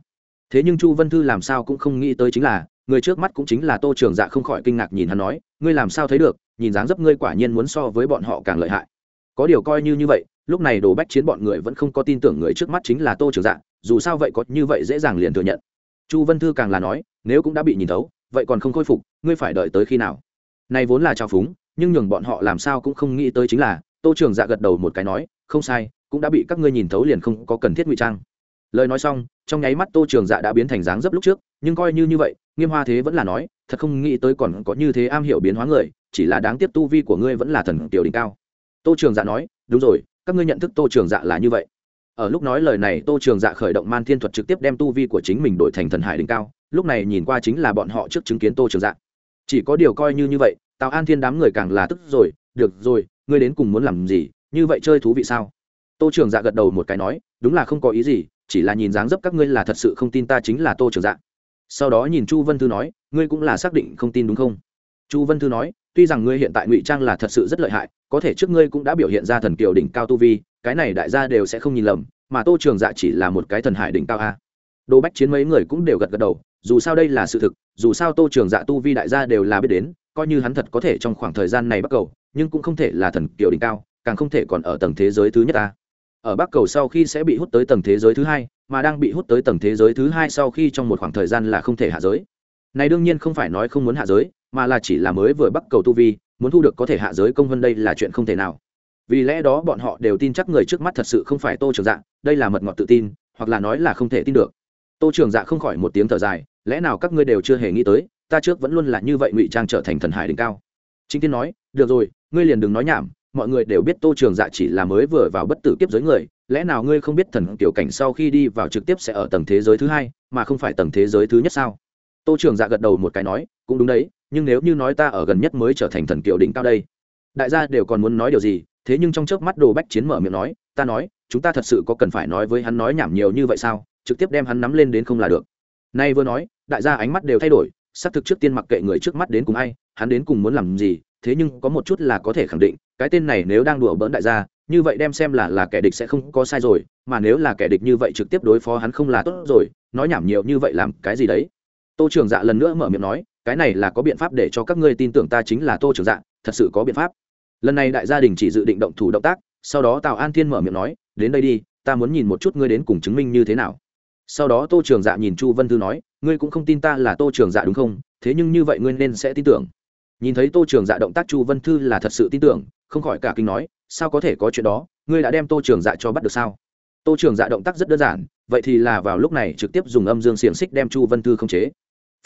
Thế nhưng chu vân thư làm sao cũng không nghĩ tới chính là, người trước mắt cũng chính là tô trường dạ không khỏi kinh ngạc nhìn hắn nói, ngươi làm sao thấy được, nhìn dáng dấp ngươi quả nhiên muốn so với bọn họ càng lợi hại. Có điều coi như như vậy lúc này đồ bách chiến bọn người vẫn không có tin tưởng người trước mắt chính là tô trường dạ dù sao vậy có như vậy dễ dàng liền thừa nhận. Chu vân thư càng là nói, nếu cũng đã bị nhìn thấu, vậy còn không khôi phục, ngươi phải đợi tới khi nào? Này vốn là trào phúng, nhưng nhường bọn họ làm sao cũng không nghĩ tới chính là, tô trường dạ gật đầu một cái nói, không sai, cũng đã bị các ngươi nhìn thấu liền không có cần thiết ngụy trang. Lời nói xong, trong nháy mắt tô trường dạ đã biến thành dáng dấp lúc trước, nhưng coi như như vậy, nghiêm hoa thế vẫn là nói, thật không nghĩ tới còn có như thế am hiểu biến hóa người, chỉ là đáng tiếc tu vi của ngươi vẫn là thần tiểu đỉnh cao. Tô trường dạ nói, đúng rồi các ngươi nhận thức tô trường dạ là như vậy. Ở lúc nói lời này, tô trường dạ khởi động man thiên thuật trực tiếp đem tu vi của chính mình đổi thành thần hải đỉnh cao, lúc này nhìn qua chính là bọn họ trước chứng kiến tô trường dạ. Chỉ có điều coi như như vậy, tào an thiên đám người càng là tức rồi, được rồi, ngươi đến cùng muốn làm gì? Như vậy chơi thú vị sao? Tô trường dạ gật đầu một cái nói, đúng là không có ý gì, chỉ là nhìn dáng dấp các ngươi là thật sự không tin ta chính là tô trường dạ. Sau đó nhìn chu vân thư nói, ngươi cũng là xác định không tin đúng không? Chu vân thư nói tuy rằng ngươi hiện tại ngụy trang là thật sự rất lợi hại, có thể trước ngươi cũng đã biểu hiện ra thần kiều đỉnh cao tu vi, cái này đại gia đều sẽ không nhìn lầm, mà tô trường dạ chỉ là một cái thần hải đỉnh cao a. Đô bách chiến mấy người cũng đều gật gật đầu, dù sao đây là sự thực, dù sao tô trường dạ tu vi đại gia đều là biết đến, coi như hắn thật có thể trong khoảng thời gian này bắt cầu, nhưng cũng không thể là thần kiều đỉnh cao, càng không thể còn ở tầng thế giới thứ nhất ta ở bắc cầu sau khi sẽ bị hút tới tầng thế giới thứ hai, mà đang bị hút tới tầng thế giới thứ hai sau khi trong một khoảng thời gian là không thể hạ giới. Này đương nhiên không phải nói không muốn hạ giới mà là chỉ là mới vừa bắt cầu tu vi, muốn thu được có thể hạ giới công vân đây là chuyện không thể nào. Vì lẽ đó bọn họ đều tin chắc người trước mắt thật sự không phải tô trường dạ đây là mật ngọt tự tin, hoặc là nói là không thể tin được. Tô trường dạ không khỏi một tiếng thở dài, lẽ nào các ngươi đều chưa hề nghĩ tới, ta trước vẫn luôn là như vậy ngụy trang trở thành thần hải đỉnh cao. Chính tiên nói, được rồi, ngươi liền đừng nói nhảm, mọi người đều biết tô trường dạ chỉ là mới vừa vào bất tử kiếp giới người, lẽ nào ngươi không biết thần tiểu cảnh sau khi đi vào trực tiếp sẽ ở tầng thế giới thứ hai, mà không phải tầng thế giới thứ nhất sao? Tô trường dạ gật đầu một cái nói, cũng đúng đấy nhưng nếu như nói ta ở gần nhất mới trở thành thần kiều đỉnh cao đây, đại gia đều còn muốn nói điều gì? Thế nhưng trong chớp mắt đồ bách chiến mở miệng nói, ta nói, chúng ta thật sự có cần phải nói với hắn nói nhảm nhiều như vậy sao? Trực tiếp đem hắn nắm lên đến không là được. Nay vừa nói, đại gia ánh mắt đều thay đổi, xác thực trước tiên mặc kệ người trước mắt đến cùng ai, hắn đến cùng muốn làm gì, thế nhưng có một chút là có thể khẳng định, cái tên này nếu đang đùa bỡn đại gia, như vậy đem xem là là kẻ địch sẽ không có sai rồi, mà nếu là kẻ địch như vậy trực tiếp đối phó hắn không là tốt rồi, nói nhảm nhiều như vậy làm cái gì đấy? Tô trường dạ lần nữa mở miệng nói, cái này là có biện pháp để cho các ngươi tin tưởng ta chính là tô trường dạ thật sự có biện pháp. Lần này đại gia đình chỉ dự định động thủ động tác, sau đó tào an thiên mở miệng nói, đến đây đi, ta muốn nhìn một chút ngươi đến cùng chứng minh như thế nào. Sau đó tô trường dạ nhìn chu vân thư nói, ngươi cũng không tin ta là tô trường dạ đúng không? Thế nhưng như vậy ngươi nên sẽ tin tưởng. Nhìn thấy tô trường dạ động tác chu vân thư là thật sự tin tưởng, không khỏi cả kinh nói, sao có thể có chuyện đó? Ngươi đã đem tô trường dạ cho bắt được sao? Tô trường dạ động tác rất đơn giản, vậy thì là vào lúc này trực tiếp dùng âm dương xiềng xích đem chu vân thư không chế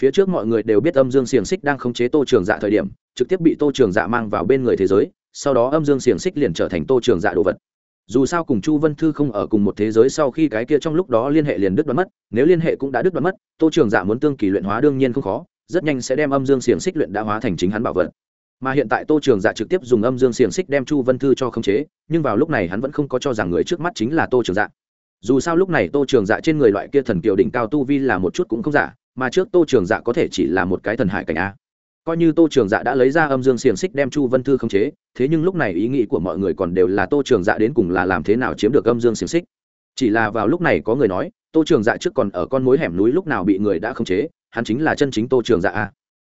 phía trước mọi người đều biết âm dương xiềng xích đang khống chế tô trường dạ thời điểm, trực tiếp bị tô trường dạ mang vào bên người thế giới, sau đó âm dương xiềng xích liền trở thành tô trường dạ đồ vật. Dù sao cùng chu vân thư không ở cùng một thế giới sau khi cái kia trong lúc đó liên hệ liền đứt đoán mất, nếu liên hệ cũng đã đứt đoán mất, tô trường dạ muốn tương kỳ luyện hóa đương nhiên không khó, rất nhanh sẽ đem âm dương xiềng xích luyện đã hóa thành chính hắn bảo vật. Mà hiện tại tô trường dạ trực tiếp dùng âm dương xiềng xích đem chu vân thư cho khống chế, nhưng vào lúc này hắn vẫn không có cho rằng người trước mắt chính là tô trường dạ. Dù sao lúc này tô trường dạ trên người loại kia thần kiều đỉnh cao tu vi là một chút cũng không giả mà trước tô trường dạ có thể chỉ là một cái thần hải cảnh a. Coi như tô trường dạ đã lấy ra âm dương xiềng xích đem chu vân thư khống chế, thế nhưng lúc này ý nghĩ của mọi người còn đều là tô trường dạ đến cùng là làm thế nào chiếm được âm dương xiềng xích. Chỉ là vào lúc này có người nói, tô trường dạ trước còn ở con mối hẻm núi lúc nào bị người đã khống chế, hắn chính là chân chính tô trường dạ a.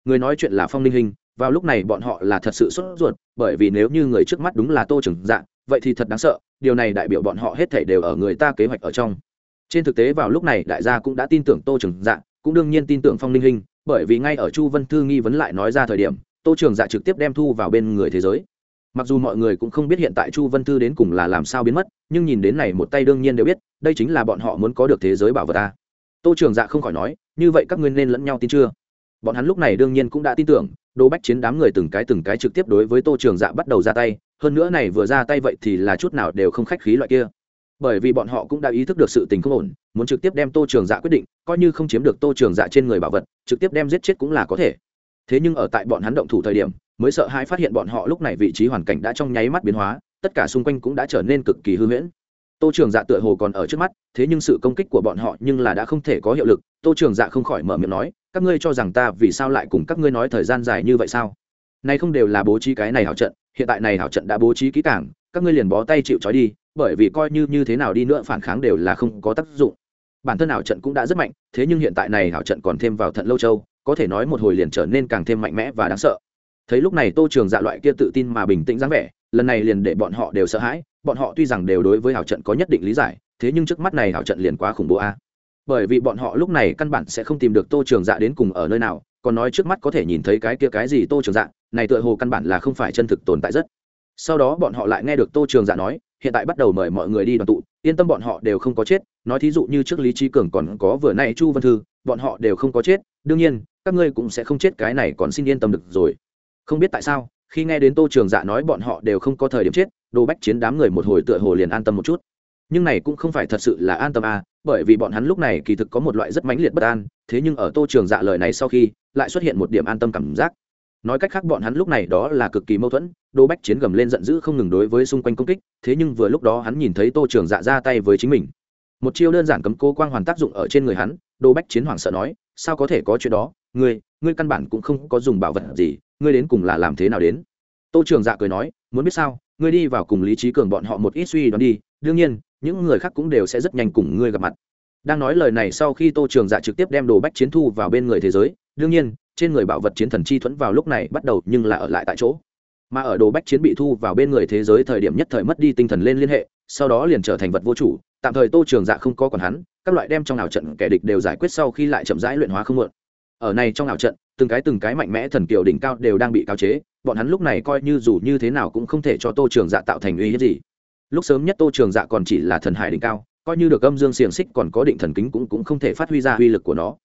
Người nói chuyện là phong ninh hình vào lúc này bọn họ là thật sự sốt ruột, bởi vì nếu như người trước mắt đúng là tô trường dạ vậy thì thật đáng sợ, điều này đại biểu bọn họ hết thảy đều ở người ta kế hoạch ở trong. Trên thực tế vào lúc này đại gia cũng đã tin tưởng tô trường dạ cũng đương nhiên tin tưởng phong linh hình, bởi vì ngay ở chu vân thư nghi vấn lại nói ra thời điểm, tô trường dạ trực tiếp đem thu vào bên người thế giới. Mặc dù mọi người cũng không biết hiện tại chu vân thư đến cùng là làm sao biến mất, nhưng nhìn đến này một tay đương nhiên đều biết, đây chính là bọn họ muốn có được thế giới bảo vật ta. Tô trường dạ không khỏi nói, như vậy các ngươi nên lẫn nhau tin chưa? Bọn hắn lúc này đương nhiên cũng đã tin tưởng đô bách chiến đám người từng cái từng cái trực tiếp đối với tô trường dạ bắt đầu ra tay, hơn nữa này vừa ra tay vậy thì là chút nào đều không khách khí loại kia bởi vì bọn họ cũng đã ý thức được sự tình không ổn, muốn trực tiếp đem tô trường dạ quyết định, coi như không chiếm được tô trường dạ trên người bảo vật, trực tiếp đem giết chết cũng là có thể. Thế nhưng ở tại bọn hắn động thủ thời điểm, mới sợ hãi phát hiện bọn họ lúc này vị trí hoàn cảnh đã trong nháy mắt biến hóa, tất cả xung quanh cũng đã trở nên cực kỳ hư huyễn. Tô trường dạ tựa hồ còn ở trước mắt, thế nhưng sự công kích của bọn họ nhưng là đã không thể có hiệu lực, tô trường dạ không khỏi mở miệng nói, các ngươi cho rằng ta vì sao lại cùng các ngươi nói thời gian dài như vậy sao? Nay không đều là bố trí cái này hảo trận, hiện tại này hảo trận đã bố trí kỹ cảng các ngươi liền bó tay chịu trói đi, bởi vì coi như như thế nào đi nữa phản kháng đều là không có tác dụng. Bản thân ảo trận cũng đã rất mạnh, thế nhưng hiện tại này ảo trận còn thêm vào thận lâu châu, có thể nói một hồi liền trở nên càng thêm mạnh mẽ và đáng sợ. Thấy lúc này tô trường dạ loại kia tự tin mà bình tĩnh dáng vẻ, lần này liền để bọn họ đều sợ hãi, bọn họ tuy rằng đều đối với ảo trận có nhất định lý giải, thế nhưng trước mắt này ảo trận liền quá khủng bố a. Bởi vì bọn họ lúc này căn bản sẽ không tìm được tô trường dạ đến cùng ở nơi nào, còn nói trước mắt có thể nhìn thấy cái kia cái gì tô trường dạ này tựa hồ căn bản là không phải chân thực tồn tại rất sau đó bọn họ lại nghe được tô trường giả nói, hiện tại bắt đầu mời mọi người đi đoàn tụ, yên tâm bọn họ đều không có chết, nói thí dụ như trước lý trí cường còn có vừa nay chu văn thư, bọn họ đều không có chết, đương nhiên, các ngươi cũng sẽ không chết, cái này còn xin yên tâm được rồi. Không biết tại sao, khi nghe đến tô trường dạ nói bọn họ đều không có thời điểm chết đồ bách chiến đám người một hồi tựa hồ liền an tâm một chút. Nhưng này cũng không phải thật sự là an tâm à bởi vì bọn hắn lúc này kỳ thực có một loại rất mãnh liệt bất an, thế nhưng ở tô trường dạ lời này sau khi, lại xuất hiện một điểm an tâm cảm giác nói cách khác bọn hắn lúc này đó là cực kỳ mâu thuẫn, đô bách chiến gầm lên giận dữ không ngừng đối với xung quanh công kích, thế nhưng vừa lúc đó hắn nhìn thấy tô trường dạ ra tay với chính mình. Một chiêu đơn giản cấm cố quang hoàn tác dụng ở trên người hắn, đô bách chiến hoảng sợ nói, sao có thể có chuyện đó? Ngươi ngươi căn bản cũng không có dùng bảo vật gì, ngươi đến cùng là làm thế nào đến? Tô trường dạ cười nói, muốn biết sao, ngươi đi vào cùng lý trí cường bọn họ một ít suy đoán đi, đương nhiên, những người khác cũng đều sẽ rất nhanh cùng ngươi gặp mặt. Đang nói lời này sau khi tô trường dạ trực tiếp đem đồ bách chiến thu vào bên người thế giới, đương nhiên trên người bảo vật chiến thần chi thuẫn vào lúc này bắt đầu nhưng là ở lại tại chỗ. Mà ở đồ bách chiến bị thu vào bên người thế giới thời điểm nhất thời mất đi tinh thần lên liên hệ, sau đó liền trở thành vật vô chủ, tạm thời tô trường dạ không có còn hắn, các loại đem trong ảo trận kẻ địch đều giải quyết sau khi lại chậm rãi luyện hóa không mượn. Ở này trong ảo trận, từng cái từng cái mạnh mẽ thần kiều đỉnh cao đều đang bị cao chế, bọn hắn lúc này coi như dù như thế nào cũng không thể cho tô trường dạ tạo thành uy hiếp gì. Lúc sớm nhất tô trường dạ còn chỉ là thần hải đỉnh cao, coi như được âm dương xiềng xích còn có định thần kính cũng cũng không thể phát huy ra uy lực của nó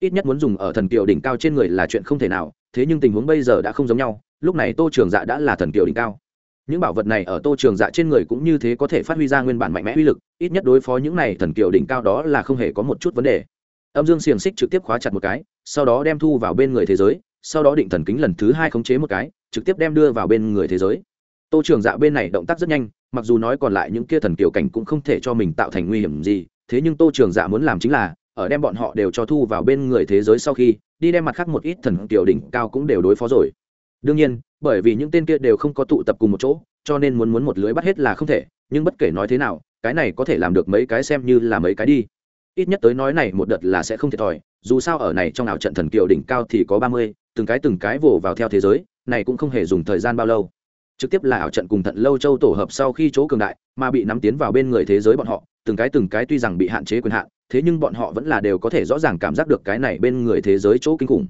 ít nhất muốn dùng ở thần kiều đỉnh cao trên người là chuyện không thể nào, thế nhưng tình huống bây giờ đã không giống nhau, lúc này tô trường dạ đã là thần kiều đỉnh cao. Những bảo vật này ở tô trường dạ trên người cũng như thế có thể phát huy ra nguyên bản mạnh mẽ uy lực, ít nhất đối phó những này thần kiều đỉnh cao đó là không hề có một chút vấn đề. Âm dương xiềng xích trực tiếp khóa chặt một cái, sau đó đem thu vào bên người thế giới, sau đó định thần kính lần thứ hai khống chế một cái, trực tiếp đem đưa vào bên người thế giới. Tô trường dạ bên này động tác rất nhanh, mặc dù nói còn lại những kia thần kiều cảnh cũng không thể cho mình tạo thành nguy hiểm gì, thế nhưng tô trường dạ muốn làm chính là ở đem bọn họ đều cho thu vào bên người thế giới sau khi, đi đem mặt khác một ít thần kiều đỉnh cao cũng đều đối phó rồi. Đương nhiên, bởi vì những tên kia đều không có tụ tập cùng một chỗ, cho nên muốn muốn một lưới bắt hết là không thể, nhưng bất kể nói thế nào, cái này có thể làm được mấy cái xem như là mấy cái đi. Ít nhất tới nói này một đợt là sẽ không thiệt thòi, dù sao ở này trong ảo trận thần kiều đỉnh cao thì có ba mươi, từng cái từng cái vồ vào theo thế giới, này cũng không hề dùng thời gian bao lâu. Trực tiếp là ảo trận cùng thận lâu châu tổ hợp sau khi chỗ cường đại, mà bị nắm tiến vào bên người thế giới bọn họ từng cái từng cái tuy rằng bị hạn chế quyền hạn, thế nhưng bọn họ vẫn là đều có thể rõ ràng cảm giác được cái này bên người thế giới chỗ kinh khủng.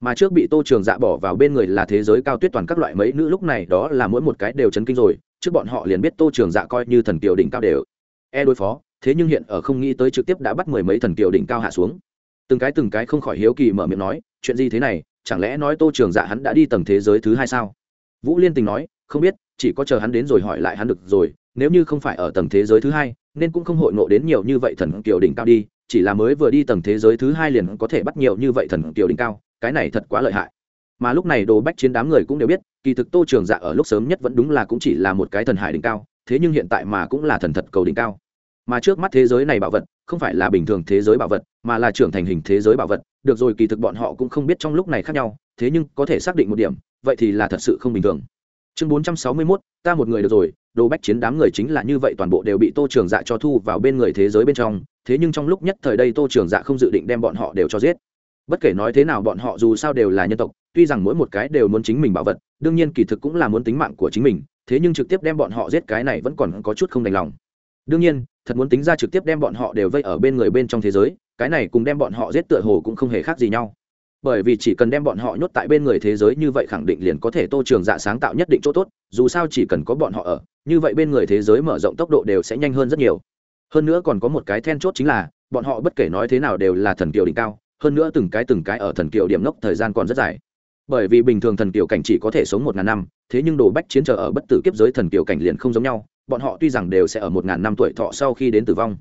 Mà trước bị tô trường dạ bỏ vào bên người là thế giới cao tuyết toàn các loại mấy nữ, lúc này đó là mỗi một cái đều chấn kinh rồi, trước bọn họ liền biết tô trường dạ coi như thần kiều đỉnh cao đều. E đối phó, thế nhưng hiện ở không nghĩ tới trực tiếp đã bắt mười mấy thần kiều đỉnh cao hạ xuống. Từng cái từng cái không khỏi hiếu kỳ mở miệng nói, chuyện gì thế này, chẳng lẽ nói tô trường dạ hắn đã đi tầng thế giới thứ hai sao? Vũ liên tình nói, không biết, chỉ có chờ hắn đến rồi hỏi lại hắn được rồi, nếu như không phải ở tầng thế giới thứ hai nên cũng không hội ngộ đến nhiều như vậy thần kiều đỉnh cao đi, chỉ là mới vừa đi tầng thế giới thứ hai liền có thể bắt nhiều như vậy thần kiều đỉnh cao, cái này thật quá lợi hại. Mà lúc này đồ bách chiến đám người cũng đều biết, kỳ thực tô trường dạ ở lúc sớm nhất vẫn đúng là cũng chỉ là một cái thần hải đỉnh cao, thế nhưng hiện tại mà cũng là thần thật cầu đỉnh cao. Mà trước mắt thế giới này bảo vật, không phải là bình thường thế giới bảo vật, mà là trưởng thành hình thế giới bảo vật, được rồi kỳ thực bọn họ cũng không biết trong lúc này khác nhau, thế nhưng có thể xác định một điểm, vậy thì là thật sự không bình thường. Chương bốn trăm sáu mươi mốt, ta một người được rồi đồ bách chiến đám người chính là như vậy toàn bộ đều bị tô trường dạ cho thu vào bên người thế giới bên trong, thế nhưng trong lúc nhất thời đây tô trường dạ không dự định đem bọn họ đều cho giết. Bất kể nói thế nào bọn họ dù sao đều là nhân tộc, tuy rằng mỗi một cái đều muốn chính mình bảo vật, đương nhiên kỳ thực cũng là muốn tính mạng của chính mình, thế nhưng trực tiếp đem bọn họ giết cái này vẫn còn có chút không đành lòng. Đương nhiên, thật muốn tính ra trực tiếp đem bọn họ đều vây ở bên người bên trong thế giới, cái này cùng đem bọn họ giết tựa hồ cũng không hề khác gì nhau bởi vì chỉ cần đem bọn họ nhốt tại bên người thế giới như vậy khẳng định liền có thể tô trường dạ sáng tạo nhất định chỗ tốt, dù sao chỉ cần có bọn họ ở, như vậy bên người thế giới mở rộng tốc độ đều sẽ nhanh hơn rất nhiều. Hơn nữa còn có một cái then chốt chính là, bọn họ bất kể nói thế nào đều là thần kiều đỉnh cao, hơn nữa từng cái từng cái ở thần kiều điểm nốc thời gian còn rất dài. Bởi vì bình thường thần kiều cảnh chỉ có thể sống một ngàn năm, thế nhưng đồ bách chiến trở ở bất tử kiếp giới thần kiều cảnh liền không giống nhau, bọn họ tuy rằng đều sẽ ở một ngàn năm tuổi thọ sau khi đến tử vong,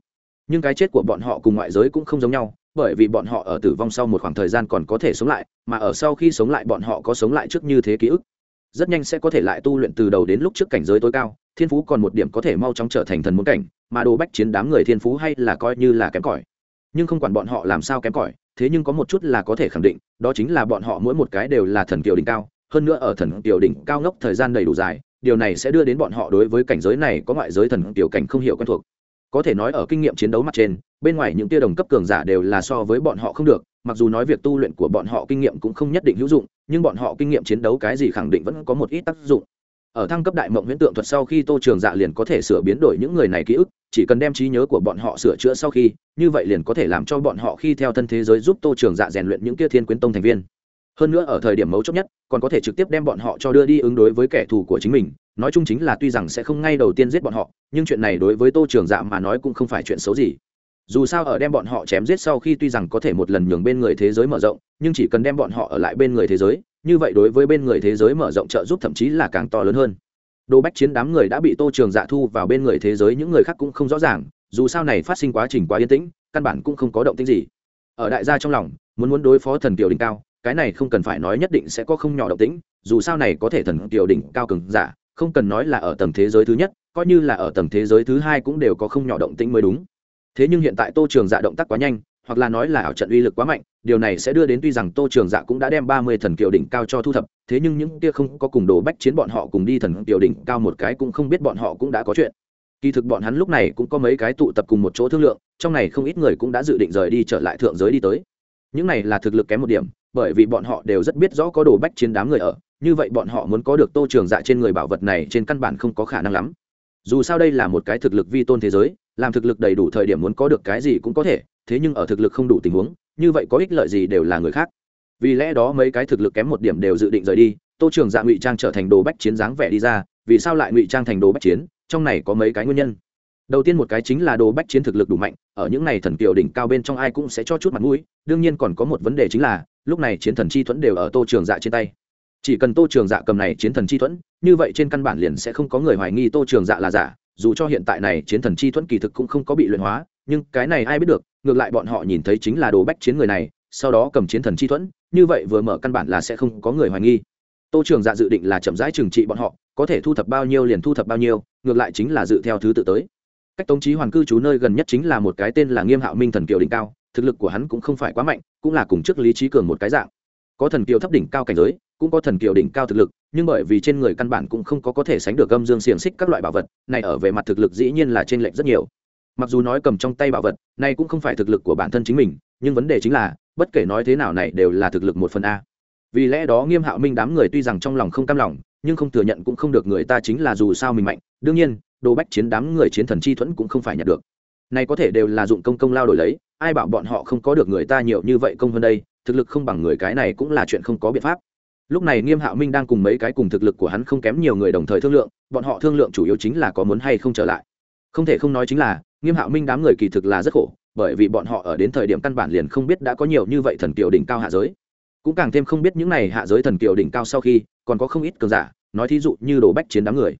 nhưng cái chết của bọn họ cùng ngoại giới cũng không giống nhau bởi vì bọn họ ở tử vong sau một khoảng thời gian còn có thể sống lại, mà ở sau khi sống lại bọn họ có sống lại trước như thế ký ức. Rất nhanh sẽ có thể lại tu luyện từ đầu đến lúc trước cảnh giới tối cao, thiên phú còn một điểm có thể mau chóng trở thành thần muốn cảnh, mà đồ bách chiến đám người thiên phú hay là coi như là kém cỏi. Nhưng không quản bọn họ làm sao kém cỏi, thế nhưng có một chút là có thể khẳng định, đó chính là bọn họ mỗi một cái đều là thần kiều đỉnh cao, hơn nữa ở thần kiều đỉnh cao ngốc thời gian đầy đủ dài, điều này sẽ đưa đến bọn họ đối với cảnh giới này có ngoại giới thần kiều cảnh không hiểu quen thuộc có thể nói ở kinh nghiệm chiến đấu mặt trên, bên ngoài những tia đồng cấp cường giả đều là so với bọn họ không được, mặc dù nói việc tu luyện của bọn họ kinh nghiệm cũng không nhất định hữu dụng, nhưng bọn họ kinh nghiệm chiến đấu cái gì khẳng định vẫn có một ít tác dụng. Ở thăng cấp đại mộng huyễn tượng thuật sau khi tô trường dạ liền có thể sửa biến đổi những người này ký ức, chỉ cần đem trí nhớ của bọn họ sửa chữa sau khi, như vậy liền có thể làm cho bọn họ khi theo thân thế giới giúp tô trường dạ rèn luyện những kia thiên quyến tông thành viên. Hơn nữa ở thời điểm mấu chốt nhất, còn có thể trực tiếp đem bọn họ cho đưa đi ứng đối với kẻ thù của chính mình nói chung chính là tuy rằng sẽ không ngay đầu tiên giết bọn họ, nhưng chuyện này đối với tô trường dạ mà nói cũng không phải chuyện xấu gì. Dù sao ở đem bọn họ chém giết sau khi tuy rằng có thể một lần nhường bên người thế giới mở rộng, nhưng chỉ cần đem bọn họ ở lại bên người thế giới, như vậy đối với bên người thế giới mở rộng trợ giúp thậm chí là càng to lớn hơn. Đồ bách chiến đám người đã bị tô trường dạ thu vào bên người thế giới, những người khác cũng không rõ ràng, dù sao này phát sinh quá trình quá yên tĩnh, căn bản cũng không có động tĩnh gì. Ở đại gia trong lòng, muốn muốn đối phó thần kiều đỉnh cao, cái này không cần phải nói nhất định sẽ có không nhỏ động tĩnh, dù sao này có thể thần kiều đỉnh cao cường giả không cần nói là ở tầng thế giới thứ nhất, coi như là ở tầng thế giới thứ hai cũng đều có không nhỏ động tĩnh mới đúng. Thế nhưng hiện tại tô trường dạ động tác quá nhanh, hoặc là nói là ảo trận uy lực quá mạnh, điều này sẽ đưa đến tuy rằng tô trường dạ cũng đã đem ba mươi thần kiều đỉnh cao cho thu thập, thế nhưng những kia không có cùng đồ bách chiến bọn họ cùng đi thần kiều đỉnh cao một cái cũng không biết bọn họ cũng đã có chuyện. Kỳ thực bọn hắn lúc này cũng có mấy cái tụ tập cùng một chỗ thương lượng, trong này không ít người cũng đã dự định rời đi trở lại thượng giới đi tới. Những này là thực lực kém một điểm, bởi vì bọn họ đều rất biết rõ có đồ bách chiến đám người ở như vậy bọn họ muốn có được tô trường dạ trên người bảo vật này trên căn bản không có khả năng lắm. Dù sao đây là một cái thực lực vi tôn thế giới, làm thực lực đầy đủ thời điểm muốn có được cái gì cũng có thể, thế nhưng ở thực lực không đủ tình huống, như vậy có ích lợi gì đều là người khác. Vì lẽ đó mấy cái thực lực kém một điểm đều dự định rời đi, tô trường dạ ngụy trang trở thành đồ bách chiến dáng vẻ đi ra, vì sao lại ngụy trang thành đồ bách chiến, trong này có mấy cái nguyên nhân. Đầu tiên một cái chính là đồ bách chiến thực lực đủ mạnh, ở những này thần kiều đỉnh cao bên trong ai cũng sẽ cho chút mặt mũi, đương nhiên còn có một vấn đề chính là, lúc này chiến thần chi thuẫn đều ở tô trường dạ trên tay chỉ cần tô trường dạ cầm này chiến thần chi thuẫn, như vậy trên căn bản liền sẽ không có người hoài nghi tô trường dạ là giả, dù cho hiện tại này chiến thần chi thuẫn kỳ thực cũng không có bị luyện hóa, nhưng cái này ai biết được, ngược lại bọn họ nhìn thấy chính là đồ bách chiến người này, sau đó cầm chiến thần chi thuẫn, như vậy vừa mở căn bản là sẽ không có người hoài nghi. Tô trường dạ dự định là chậm rãi trừng trị bọn họ, có thể thu thập bao nhiêu liền thu thập bao nhiêu, ngược lại chính là dự theo thứ tự tới. Cách tống trí hoàn cư trú nơi gần nhất chính là một cái tên là nghiêm hạo minh thần kiều đỉnh cao, thực lực của hắn cũng không phải quá mạnh, cũng là cùng trước lý trí cường một cái dạng. Có thần kiều thấp đỉnh cao cảnh giới cũng có thần kiều đỉnh cao thực lực, nhưng bởi vì trên người căn bản cũng không có có thể sánh được gâm dương xiềng xích các loại bảo vật, này ở về mặt thực lực dĩ nhiên là trên lệnh rất nhiều. Mặc dù nói cầm trong tay bảo vật, này cũng không phải thực lực của bản thân chính mình, nhưng vấn đề chính là, bất kể nói thế nào này đều là thực lực một phần a. Vì lẽ đó nghiêm hạo minh đám người tuy rằng trong lòng không cam lòng, nhưng không thừa nhận cũng không được người ta chính là dù sao mình mạnh, đương nhiên đồ bách chiến đám người chiến thần chi thuẫn cũng không phải nhận được. Này có thể đều là dụng công công lao đổi lấy, ai bảo bọn họ không có được người ta nhiều như vậy công hơn đây, thực lực không bằng người cái này cũng là chuyện không có biện pháp lúc này nghiêm hạo minh đang cùng mấy cái cùng thực lực của hắn không kém nhiều người đồng thời thương lượng, bọn họ thương lượng chủ yếu chính là có muốn hay không trở lại. Không thể không nói chính là, nghiêm hạo minh đám người kỳ thực là rất khổ, bởi vì bọn họ ở đến thời điểm căn bản liền không biết đã có nhiều như vậy thần kiều đỉnh cao hạ giới. Cũng càng thêm không biết những này hạ giới thần kiều đỉnh cao sau khi, còn có không ít cường giả, nói thí dụ như đồ bách chiến đám người.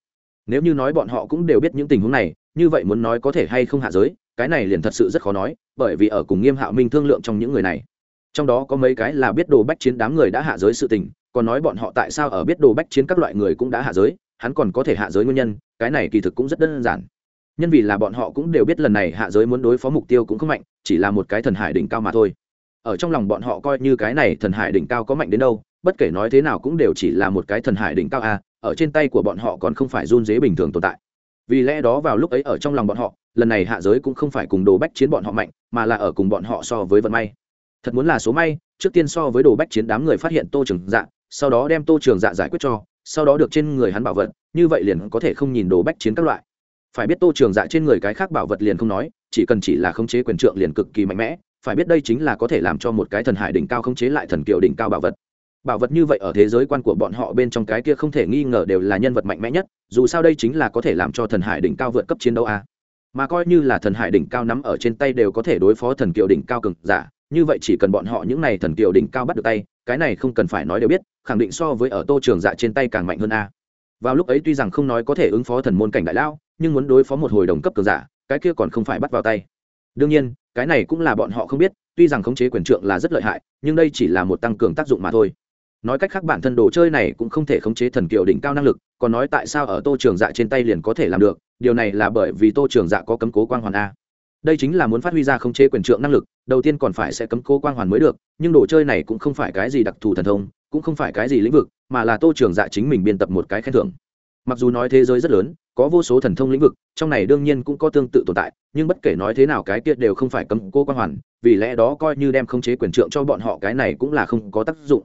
Nếu như nói bọn họ cũng đều biết những tình huống này, như vậy muốn nói có thể hay không hạ giới, cái này liền thật sự rất khó nói, bởi vì ở cùng nghiêm hạo minh thương lượng trong những người này, trong đó có mấy cái là biết đồ bách chiến đám người đã hạ giới sự tình còn nói bọn họ tại sao ở biết đồ bách chiến các loại người cũng đã hạ giới, hắn còn có thể hạ giới nguyên nhân, cái này kỳ thực cũng rất đơn giản. Nhân vì là bọn họ cũng đều biết lần này hạ giới muốn đối phó mục tiêu cũng không mạnh, chỉ là một cái thần hải đỉnh cao mà thôi. Ở trong lòng bọn họ coi như cái này thần hải đỉnh cao có mạnh đến đâu, bất kể nói thế nào cũng đều chỉ là một cái thần hải đỉnh cao a, ở trên tay của bọn họ còn không phải run dế bình thường tồn tại. Vì lẽ đó vào lúc ấy ở trong lòng bọn họ, lần này hạ giới cũng không phải cùng đồ bách chiến bọn họ mạnh, mà là ở cùng bọn họ so với vận may. Thật muốn là số may trước tiên so với đồ bách chiến đám người phát hiện tô trường dạ sau đó đem tô trường dạ giải quyết cho, sau đó được trên người hắn bảo vật, như vậy liền có thể không nhìn đồ bách chiến các loại. Phải biết tô trường dạ trên người cái khác bảo vật liền không nói, chỉ cần chỉ là khống chế quyền trượng liền cực kỳ mạnh mẽ, phải biết đây chính là có thể làm cho một cái thần hải đỉnh cao khống chế lại thần kiều đỉnh cao bảo vật. Bảo vật như vậy ở thế giới quan của bọn họ bên trong cái kia không thể nghi ngờ đều là nhân vật mạnh mẽ nhất, dù sao đây chính là có thể làm cho thần hải đỉnh cao vượt cấp chiến đấu a. Mà coi như là thần hải đỉnh cao nắm ở trên tay đều có thể đối phó thần kiều đỉnh cao cực giả như vậy chỉ cần bọn họ những này thần kiều đỉnh cao bắt được tay, cái này không cần phải nói đều biết, khẳng định so với ở tô trường dạ trên tay càng mạnh hơn a. Vào lúc ấy tuy rằng không nói có thể ứng phó thần môn cảnh đại lao nhưng muốn đối phó một hồi đồng cấp cường giả, cái kia còn không phải bắt vào tay. Đương nhiên, cái này cũng là bọn họ không biết, tuy rằng khống chế quyền trượng là rất lợi hại, nhưng đây chỉ là một tăng cường tác dụng mà thôi. Nói cách khác bản thân đồ chơi này cũng không thể khống chế thần kiều đỉnh cao năng lực, còn nói tại sao ở tô trường dạ trên tay liền có thể làm được, điều này là bởi vì tô trường dạ có cấm cố quang hoàn a đây chính là muốn phát huy ra khống chế quyền trượng năng lực, đầu tiên còn phải sẽ cấm cố quang hoàn mới được, nhưng đồ chơi này cũng không phải cái gì đặc thù thần thông, cũng không phải cái gì lĩnh vực, mà là tô trường dạ chính mình biên tập một cái khen thưởng. Mặc dù nói thế giới rất lớn, có vô số thần thông lĩnh vực, trong này đương nhiên cũng có tương tự tồn tại, nhưng bất kể nói thế nào cái kia đều không phải cấm cố quang hoàn, vì lẽ đó coi như đem khống chế quyền trượng cho bọn họ cái này cũng là không có tác dụng.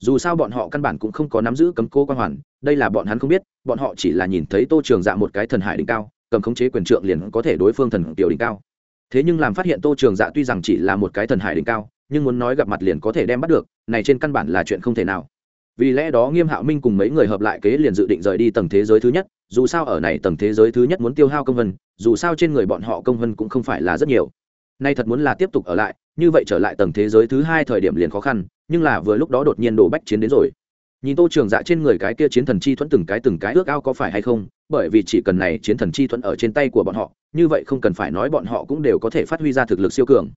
Dù sao bọn họ căn bản cũng không có nắm giữ cấm cố quang hoàn, đây là bọn hắn không biết, bọn họ chỉ là nhìn thấy tô trường dạ một cái thần hải đỉnh cao, cầm khống chế quyền trượng liền có thể đối phương thần tiểu đỉnh cao thế nhưng làm phát hiện tô trường dạ tuy rằng chỉ là một cái thần hải đỉnh cao, nhưng muốn nói gặp mặt liền có thể đem bắt được, này trên căn bản là chuyện không thể nào. Vì lẽ đó nghiêm hạo minh cùng mấy người hợp lại kế liền dự định rời đi tầng thế giới thứ nhất, dù sao ở này tầng thế giới thứ nhất muốn tiêu hao công vân, dù sao trên người bọn họ công vân cũng không phải là rất nhiều. Nay thật muốn là tiếp tục ở lại, như vậy trở lại tầng thế giới thứ hai thời điểm liền khó khăn, nhưng là vừa lúc đó đột nhiên đổ bách chiến đến rồi. Nhìn tô trường dạ trên người cái kia chiến thần chi thuẫn từng cái từng cái ước ao có phải hay không, bởi vì chỉ cần này chiến thần chi thuẫn ở trên tay của bọn họ như vậy không cần phải nói bọn họ cũng đều có thể phát huy ra thực lực siêu cường.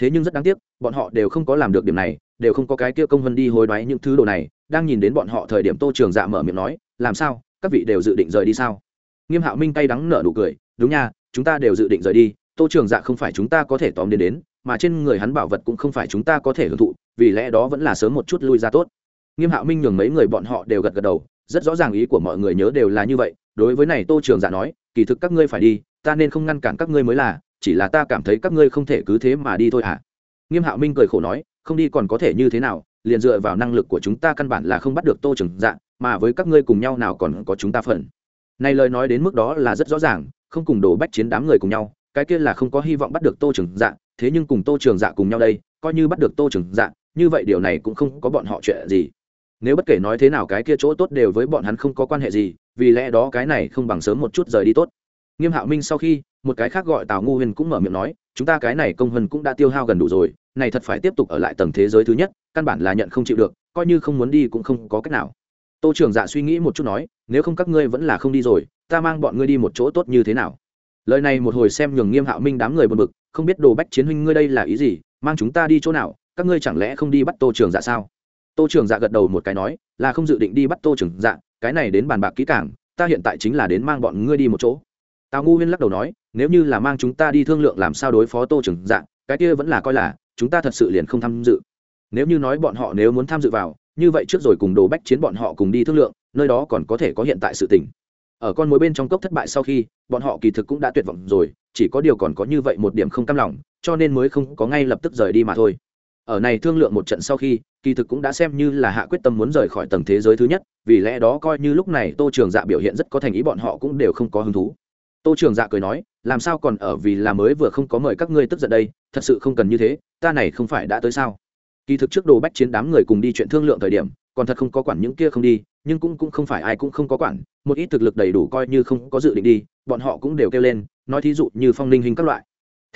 Thế nhưng rất đáng tiếc, bọn họ đều không có làm được điểm này, đều không có cái kia công văn đi hối đoái những thứ đồ này, đang nhìn đến bọn họ thời điểm tô trường dạ mở miệng nói, làm sao? Các vị đều dự định rời đi sao? Nghiêm hạo minh cay đắng nở nụ cười, đúng nha, chúng ta đều dự định rời đi, tô trường dạ không phải chúng ta có thể tóm đến đến, mà trên người hắn bảo vật cũng không phải chúng ta có thể hưởng thụ, vì lẽ đó vẫn là sớm một chút lui ra tốt. Nghiêm hạo minh nhường mấy người bọn họ đều gật gật đầu, rất rõ ràng ý của mọi người nhớ đều là như vậy. Đối với này tô trường dạ nói, kỳ thực các ngươi phải đi ta nên không ngăn cản các ngươi mới là, chỉ là ta cảm thấy các ngươi không thể cứ thế mà đi thôi hả? À? nghiêm hạo minh cười khổ nói, không đi còn có thể như thế nào, liền dựa vào năng lực của chúng ta căn bản là không bắt được tô trường dạ mà với các ngươi cùng nhau nào còn có chúng ta phần này lời nói đến mức đó là rất rõ ràng, không cùng đổ bách chiến đám người cùng nhau, cái kia là không có hy vọng bắt được tô trường dạ thế nhưng cùng tô trường dạ cùng nhau đây, coi như bắt được tô trường dạ như vậy điều này cũng không có bọn họ chuyện gì. Nếu bất kể nói thế nào cái kia chỗ tốt đều với bọn hắn không có quan hệ gì, vì lẽ đó cái này không bằng sớm một chút rời đi tốt nghiêm hạo minh sau khi, một cái khác gọi tào ngu huyền cũng mở miệng nói, chúng ta cái này công hân cũng đã tiêu hao gần đủ rồi, này thật phải tiếp tục ở lại tầng thế giới thứ nhất, căn bản là nhận không chịu được, coi như không muốn đi cũng không có cách nào. Tô trường dạ suy nghĩ một chút nói, nếu không các ngươi vẫn là không đi rồi, ta mang bọn ngươi đi một chỗ tốt như thế nào? Lời này một hồi xem nhường nghiêm hạo minh đám người buồn bực, không biết đồ bách chiến huynh ngươi đây là ý gì, mang chúng ta đi chỗ nào, các ngươi chẳng lẽ không đi bắt tô trường dạ sao? Tô trường dạ gật đầu một cái nói, là không dự định đi bắt tô trường dạ cái này đến bàn bạc kỹ cảng ta hiện tại chính là đến mang bọn ngươi đi một chỗ tào ngu huyên lắc đầu nói nếu như là mang chúng ta đi thương lượng làm sao đối phó tô trưởng dạng, cái kia vẫn là coi là chúng ta thật sự liền không tham dự. Nếu như nói bọn họ nếu muốn tham dự vào như vậy trước rồi cùng đồ bách chiến bọn họ cùng đi thương lượng nơi đó còn có thể có hiện tại sự tình. Ở con mối bên trong cốc thất bại sau khi bọn họ kỳ thực cũng đã tuyệt vọng rồi chỉ có điều còn có như vậy một điểm không cam lòng cho nên mới không có ngay lập tức rời đi mà thôi. Ở này thương lượng một trận sau khi kỳ thực cũng đã xem như là hạ quyết tâm muốn rời khỏi tầng thế giới thứ nhất vì lẽ đó coi như lúc này tô trường dạ biểu hiện rất có thành ý bọn họ cũng đều không có hứng thú tô trường dạ cười nói, làm sao còn ở vì là mới vừa không có mời các ngươi tức giận đây, thật sự không cần như thế, ta này không phải đã tới sao? Kỳ thực trước đồ bách chiến đám người cùng đi chuyện thương lượng thời điểm, còn thật không có quản những kia không đi, nhưng cũng cũng không phải ai cũng không có quản, một ít thực lực đầy đủ coi như không có dự định đi, bọn họ cũng đều kêu lên, nói thí dụ như phong linh hình các loại.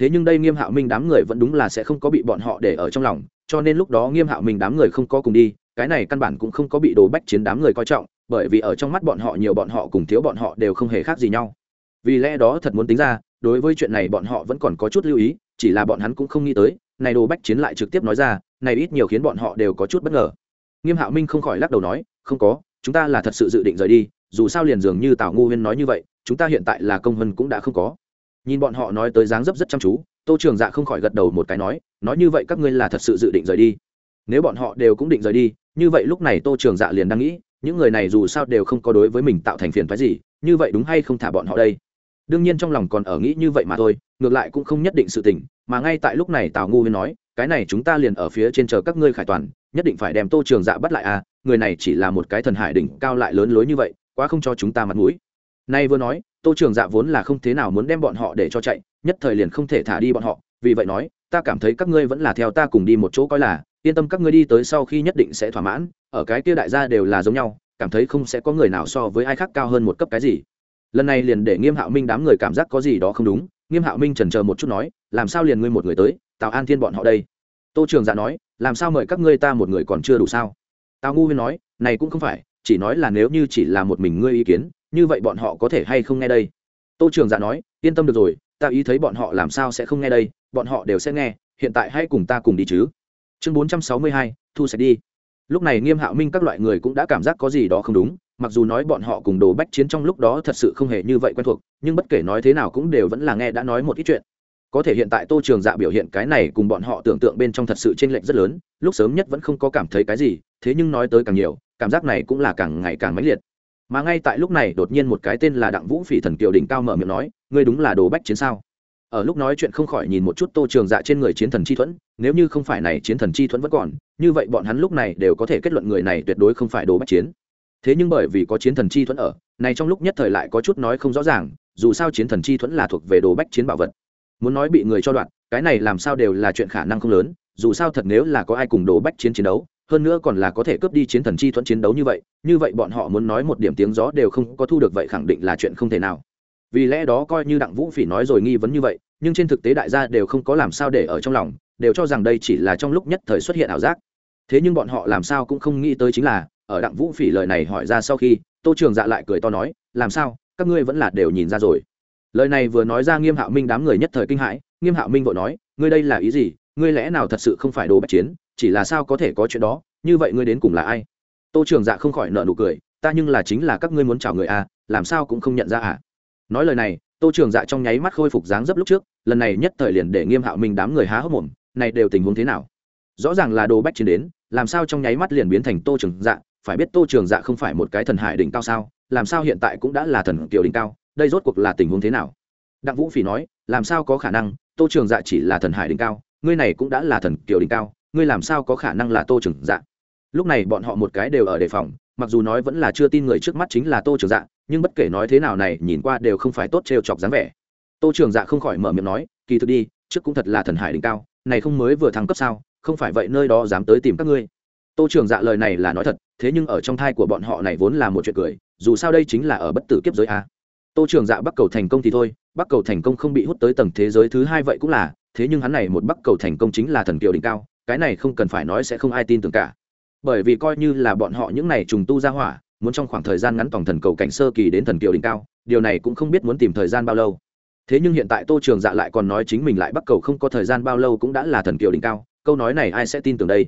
Thế nhưng đây nghiêm hạo minh đám người vẫn đúng là sẽ không có bị bọn họ để ở trong lòng, cho nên lúc đó nghiêm hạo minh đám người không có cùng đi, cái này căn bản cũng không có bị đồ bách chiến đám người coi trọng, bởi vì ở trong mắt bọn họ nhiều bọn họ cùng thiếu bọn họ đều không hề khác gì nhau vì lẽ đó thật muốn tính ra, đối với chuyện này bọn họ vẫn còn có chút lưu ý, chỉ là bọn hắn cũng không nghĩ tới, này đồ bách chiến lại trực tiếp nói ra, này ít nhiều khiến bọn họ đều có chút bất ngờ. Nghiêm hạo minh không khỏi lắc đầu nói, không có, chúng ta là thật sự dự định rời đi, dù sao liền dường như tào ngu huyên nói như vậy, chúng ta hiện tại là công vân cũng đã không có. Nhìn bọn họ nói tới dáng dấp rất chăm chú, tô trường dạ không khỏi gật đầu một cái nói nói như vậy các ngươi là thật sự dự định rời đi. Nếu bọn họ đều cũng định rời đi, như vậy lúc này tô trường dạ liền đang nghĩ, những người này dù sao đều không có đối với mình tạo thành phiền phái gì, như vậy đúng hay không thả bọn họ đây? Đương nhiên trong lòng còn ở nghĩ như vậy mà thôi, ngược lại cũng không nhất định sự tình, mà ngay tại lúc này tào ngu huyên nói, cái này chúng ta liền ở phía trên chờ các ngươi khải toàn, nhất định phải đem tô trường dạ bắt lại à người này chỉ là một cái thần hải đỉnh cao lại lớn lối như vậy, quá không cho chúng ta mặt mũi. Nay vừa nói, tô trường dạ vốn là không thế nào muốn đem bọn họ để cho chạy, nhất thời liền không thể thả đi bọn họ, vì vậy nói, ta cảm thấy các ngươi vẫn là theo ta cùng đi một chỗ coi là, yên tâm các ngươi đi tới sau khi nhất định sẽ thỏa mãn, ở cái kia đại gia đều là giống nhau, cảm thấy không sẽ có người nào so với ai khác cao hơn một cấp cái gì lần này liền để nghiêm hạo minh đám người cảm giác có gì đó không đúng, nghiêm hạo minh trần chờ một chút nói, làm sao liền ngươi một người tới, tào an thiên bọn họ đây? Tô trường dạ nói, làm sao mời các ngươi ta một người còn chưa đủ sao? Tào ngu huyên nói, này cũng không phải, chỉ nói là nếu như chỉ là một mình ngươi ý kiến, như vậy bọn họ có thể hay không nghe đây? Tô trường dạ nói, yên tâm được rồi, ta ý thấy bọn họ làm sao sẽ không nghe đây, bọn họ đều sẽ nghe, hiện tại hãy cùng ta cùng đi chứ. Chương bốn trăm sáu mươi hai, thu sạch đi. Lúc này nghiêm hạo minh các loại người cũng đã cảm giác có gì đó không đúng mặc dù nói bọn họ cùng đồ bách chiến trong lúc đó thật sự không hề như vậy quen thuộc, nhưng bất kể nói thế nào cũng đều vẫn là nghe đã nói một ít chuyện. Có thể hiện tại tô trường dạ biểu hiện cái này cùng bọn họ tưởng tượng bên trong thật sự t r ê n lệch rất lớn, lúc sớm nhất vẫn không có cảm thấy cái gì, thế nhưng nói tới càng nhiều, cảm giác này cũng là càng ngày càng mãnh liệt. Mà ngay tại lúc này đột nhiên một cái tên là đặng vũ phỉ thần kiều đỉnh cao mở miệng nói, ngươi đúng là đồ bách chiến sao? Ở lúc nói chuyện không khỏi nhìn một chút tô trường dạ trên người chiến thần chi thuẫn, nếu như không phải này chiến thần chi thuẫn vẫn còn, như vậy bọn hắn lúc này đều có thể kết luận người này tuyệt đối không phải đồ bách chiến thế nhưng bởi vì có chiến thần chi thuẫn ở, này trong lúc nhất thời lại có chút nói không rõ ràng, dù sao chiến thần chi thuẫn là thuộc về đồ bách chiến bảo vật. Muốn nói bị người cho đoạn, cái này làm sao đều là chuyện khả năng không lớn, dù sao thật nếu là có ai cùng đồ bách chiến chiến đấu, hơn nữa còn là có thể cướp đi chiến thần chi thuẫn chiến đấu như vậy như vậy bọn họ muốn nói một điểm tiếng gió đều không có thu được vậy khẳng định là chuyện không thể nào. Vì lẽ đó coi như đặng vũ phỉ nói rồi nghi vấn như vậy, nhưng trên thực tế đại gia đều không có làm sao để ở trong lòng, đều cho rằng đây chỉ là trong lúc nhất thời xuất hiện ảo giác. Thế nhưng bọn họ làm sao cũng không nghĩ tới chính là ở đặng vũ phỉ lời này hỏi ra sau khi, tô trường dạ lại cười to nói, làm sao? Các ngươi vẫn là đều nhìn ra rồi. Lời này vừa nói ra nghiêm hạo minh đám người nhất thời kinh hãi, nghiêm hạo minh vội nói, ngươi đây là ý gì? Ngươi lẽ nào thật sự không phải đồ bạch chiến? Chỉ là sao có thể có chuyện đó? Như vậy ngươi đến cùng là ai? Tô trường dạ không khỏi nợ nụ cười, ta nhưng là chính là các ngươi muốn chào người à làm sao cũng không nhận ra à? Nói lời này, tô trường dạ trong nháy mắt khôi phục dáng dấp lúc trước, lần này nhất thời liền để nghiêm hạo minh đám người há hốc mồm, này đều tình huống thế nào? Rõ ràng là đồ bách chiến đến, làm sao trong nháy mắt liền biến thành tô trường dạ? Phải biết tô trường dạ không phải một cái thần hải đỉnh cao sao, làm sao hiện tại cũng đã là thần kiều đỉnh cao, đây rốt cuộc là tình huống thế nào? Đặng vũ phỉ nói, làm sao có khả năng tô trường dạ chỉ là thần hải đỉnh cao, ngươi này cũng đã là thần kiều đỉnh cao, ngươi làm sao có khả năng là tô trường dạ? Lúc này bọn họ một cái đều ở đề phòng, mặc dù nói vẫn là chưa tin người trước mắt chính là tô trường dạ nhưng bất kể nói thế nào này, nhìn qua đều không phải tốt trêu chọc dáng vẻ. Tô trường dạ không khỏi mở miệng nói, kỳ thực đi, trước cũng thật là thần hải đỉnh cao, này không mới vừa thăng cấp sao, không phải vậy nơi đó dám tới tìm các ngươi tô trường dạ lời này là nói thật, thế nhưng ở trong thai của bọn họ này vốn là một chuyện cười, dù sao đây chính là ở bất tử kiếp giới a. Tô trường dạ bắc cầu thành công thì thôi bắc cầu thành công không bị hút tới tầng thế giới thứ hai vậy cũng là, thế nhưng hắn này một bắc cầu thành công chính là thần kiều đỉnh cao, cái này không cần phải nói sẽ không ai tin tưởng cả. Bởi vì coi như là bọn họ những này trùng tu ra hỏa, muốn trong khoảng thời gian ngắn tổng thần cầu cảnh sơ kỳ đến thần kiều đỉnh cao, điều này cũng không biết muốn tìm thời gian bao lâu. Thế nhưng hiện tại tô trường dạ lại còn nói chính mình lại bắc cầu không có thời gian bao lâu cũng đã là thần kiều đỉnh cao, câu nói này ai sẽ tin tưởng đây?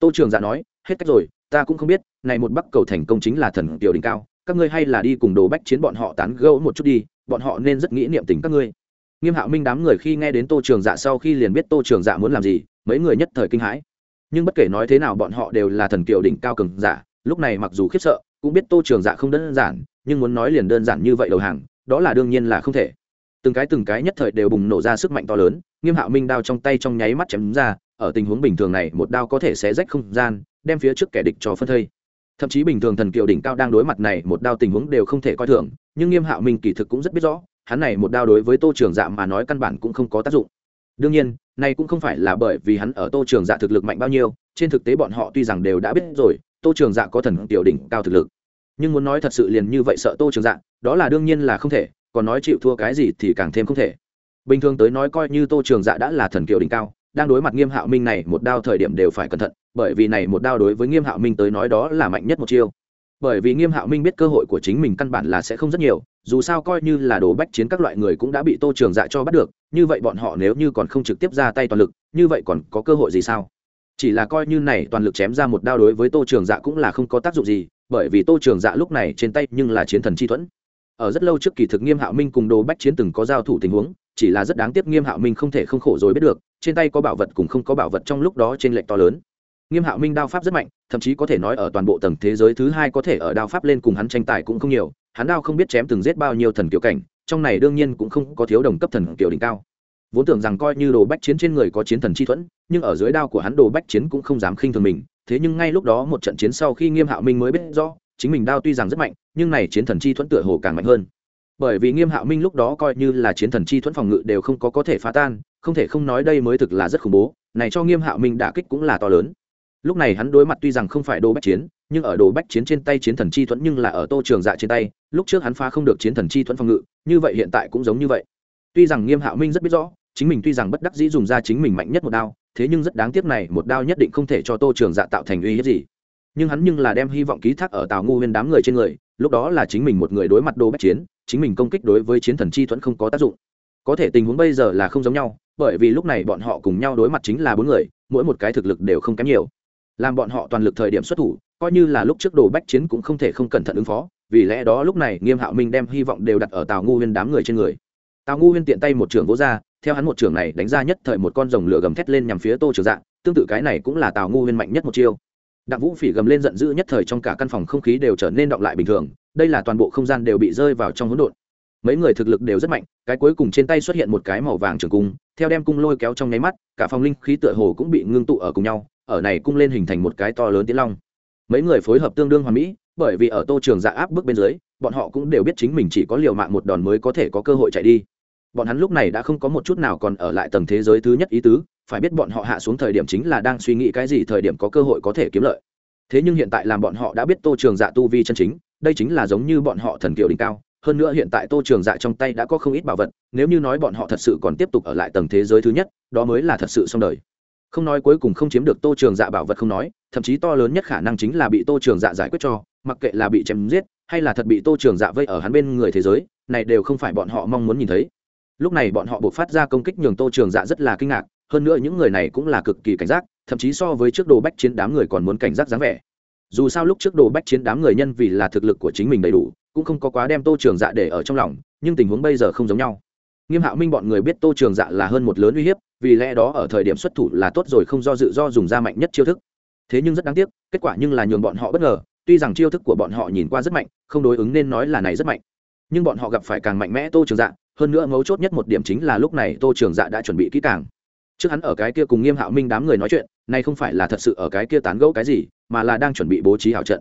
Tô trường dạ nói, hết cách rồi, ta cũng không biết, này một bắc cầu thành công chính là thần tiểu đỉnh cao, các ngươi hay là đi cùng đồ bách chiến bọn họ tán gẫu một chút đi, bọn họ nên rất nghĩ niệm tình các ngươi. Nghiêm hạo minh đám người khi nghe đến tô trường dạ sau khi liền biết tô trường dạ muốn làm gì, mấy người nhất thời kinh hãi. Nhưng bất kể nói thế nào bọn họ đều là thần kiều đỉnh cao cường giả, lúc này mặc dù khiếp sợ, cũng biết tô trường dạ không đơn giản, nhưng muốn nói liền đơn giản như vậy đầu hàng, đó là đương nhiên là không thể. Từng cái từng cái nhất thời đều bùng nổ ra sức mạnh to lớn, nghiêm hạo minh đao trong tay trong nháy mắt chém ra ở tình huống bình thường này, một đao có thể sẽ rách không gian, đem phía trước kẻ địch cho phân thây. Thậm chí bình thường thần kiều đỉnh cao đang đối mặt này, một đao tình huống đều không thể coi thường, nhưng nghiêm hạo minh kỳ thực cũng rất biết rõ, hắn này một đao đối với tô trường dạ mà nói căn bản cũng không có tác dụng. Đương nhiên, này cũng không phải là bởi vì hắn ở tô trường dạ thực lực mạnh bao nhiêu, trên thực tế bọn họ tuy rằng đều đã biết rồi, tô trường dạ có thần tiểu đỉnh cao thực lực. Nhưng muốn nói thật sự liền như vậy sợ tô trường dạ đó là đương nhiên là không thể, còn nói chịu thua cái gì thì càng thêm không thể. Bình thường tới nói coi như tô trường dạ đã là thần kiều đỉnh cao đang đối mặt nghiêm hạo minh này, một đao thời điểm đều phải cẩn thận, bởi vì này một đao đối với nghiêm hạo minh tới nói đó là mạnh nhất một chiêu. Bởi vì nghiêm hạo minh biết cơ hội của chính mình căn bản là sẽ không rất nhiều, dù sao coi như là đồ bách chiến các loại người cũng đã bị tô trường dạ cho bắt được, như vậy bọn họ nếu như còn không trực tiếp ra tay toàn lực, như vậy còn có cơ hội gì sao? Chỉ là coi như này toàn lực chém ra một đao đối với tô trường dạ cũng là không có tác dụng gì, bởi vì tô trường dạ lúc này trên tay nhưng là chiến thần chi thuẫn. Ở rất lâu trước kỳ thực nghiêm hạo minh cùng đồ bách chiến từng có giao thủ tình huống, chỉ là rất đáng tiếc nghiêm hạo minh không thể không khổ rồi biết được trên tay có bảo vật cùng không có bảo vật trong lúc đó trên lệnh to lớn. Nghiêm hạo minh đao pháp rất mạnh, thậm chí có thể nói ở toàn bộ tầng thế giới thứ hai có thể ở đao pháp lên cùng hắn tranh tài cũng không nhiều, hắn đao không biết chém từng giết bao nhiêu thần kiểu cảnh, trong này đương nhiên cũng không có thiếu đồng cấp thần kiểu đỉnh cao. Vốn tưởng rằng coi như đồ bách chiến trên người có chiến thần chi thuẫn, nhưng ở dưới đao của hắn đồ bách chiến cũng không dám khinh thường mình, thế nhưng ngay lúc đó một trận chiến sau khi nghiêm hạo minh mới biết rõ, chính mình đao tuy rằng rất mạnh, nhưng này chiến thần chi thuẫn tựa hồ càng mạnh hơn bởi vì nghiêm hạo minh lúc đó coi như là chiến thần chi thuẫn phòng ngự đều không có có thể phá tan, không thể không nói đây mới thực là rất khủng bố, này cho nghiêm hạo minh đả kích cũng là to lớn. Lúc này hắn đối mặt tuy rằng không phải đồ bách chiến, nhưng ở đồ bách chiến trên tay chiến thần chi thuẫn nhưng là ở tô trường dạ trên tay, lúc trước hắn phá không được chiến thần chi thuẫn phòng ngự, như vậy hiện tại cũng giống như vậy. Tuy rằng nghiêm hạo minh rất biết rõ, chính mình tuy rằng bất đắc dĩ dùng ra chính mình mạnh nhất một đao, thế nhưng rất đáng tiếc này một đao nhất định không thể cho tô trường dạ tạo thành uy hiếp gì. Nhưng hắn nhưng là đem hy vọng ký thác ở tào ngu huyên đám người trên người, lúc đó là chính mình một người đối mặt đô bách chiến chính mình công kích đối với chiến thần chi thuẫn không có tác dụng. Có thể tình huống bây giờ là không giống nhau, bởi vì lúc này bọn họ cùng nhau đối mặt chính là bốn người, mỗi một cái thực lực đều không kém nhiều. Làm bọn họ toàn lực thời điểm xuất thủ, coi như là lúc trước đồ bách chiến cũng không thể không cẩn thận ứng phó, vì lẽ đó lúc này nghiêm hạo minh đem hy vọng đều đặt ở tào ngu huyên đám người trên người. Tào ngu huyên tiện tay một trường vỗ ra, theo hắn một trường này đánh ra nhất thời một con rồng lửa gầm thét lên nhằm phía tô trường dạ tương tự cái này cũng là tào ngu huyên mạnh nhất một chiêu. Đặng vũ phỉ gầm lên giận dữ nhất thời trong cả căn phòng không khí đều trở nên động lại bình thường đây là toàn bộ không gian đều bị rơi vào trong hỗn độn. Mấy người thực lực đều rất mạnh, cái cuối cùng trên tay xuất hiện một cái màu vàng trường cung, theo đem cung lôi kéo trong nháy mắt, cả phòng linh khí tựa hồ cũng bị ngưng tụ ở cùng nhau, ở này cung lên hình thành một cái to lớn tiến long. Mấy người phối hợp tương đương hoàn mỹ, bởi vì ở tô trường dạ áp bước bên dưới, bọn họ cũng đều biết chính mình chỉ có liều mạng một đòn mới có thể có cơ hội chạy đi. Bọn hắn lúc này đã không có một chút nào còn ở lại tầng thế giới thứ nhất ý tứ, phải biết bọn họ hạ xuống thời điểm chính là đang suy nghĩ cái gì thời điểm có cơ hội có thể kiếm lợi. Thế nhưng hiện tại làm bọn họ đã biết tô trường dạ tu vi chân chính đây chính là giống như bọn họ thần kiều đỉnh cao, hơn nữa hiện tại tô trường dạ trong tay đã có không ít bảo vật, nếu như nói bọn họ thật sự còn tiếp tục ở lại tầng thế giới thứ nhất, đó mới là thật sự xong đời. Không nói cuối cùng không chiếm được tô trường dạ bảo vật không nói, thậm chí to lớn nhất khả năng chính là bị tô trường dạ giải quyết cho, mặc kệ là bị chém giết, hay là thật bị tô trường dạ vây ở hắn bên người thế giới, này đều không phải bọn họ mong muốn nhìn thấy. Lúc này bọn họ buộc phát ra công kích nhường tô trường dạ rất là kinh ngạc, hơn nữa những người này cũng là cực kỳ cảnh giác, thậm chí so với trước đồ bách chiến đám người còn muốn cảnh giác dáng vẻ dù sao lúc trước đồ bách chiến đám người nhân vì là thực lực của chính mình đầy đủ, cũng không có quá đem tô trường dạ để ở trong lòng, nhưng tình huống bây giờ không giống nhau. Nghiêm hạo minh bọn người biết tô trường dạ là hơn một lớn uy hiếp, vì lẽ đó ở thời điểm xuất thủ là tốt rồi không do dự do dùng ra mạnh nhất chiêu thức. Thế nhưng rất đáng tiếc, kết quả nhưng là nhường bọn họ bất ngờ, tuy rằng chiêu thức của bọn họ nhìn qua rất mạnh, không đối ứng nên nói là này rất mạnh. Nhưng bọn họ gặp phải càng mạnh mẽ tô trường dạ hơn nữa mấu chốt nhất một điểm chính là lúc này tô trường dạ đã chuẩn bị kỹ càng. Trước hắn ở cái kia cùng nghiêm hạo minh đám người nói chuyện nay không phải là thật sự ở cái kia tán gẫu cái gì, mà là đang chuẩn bị bố trí hảo trận.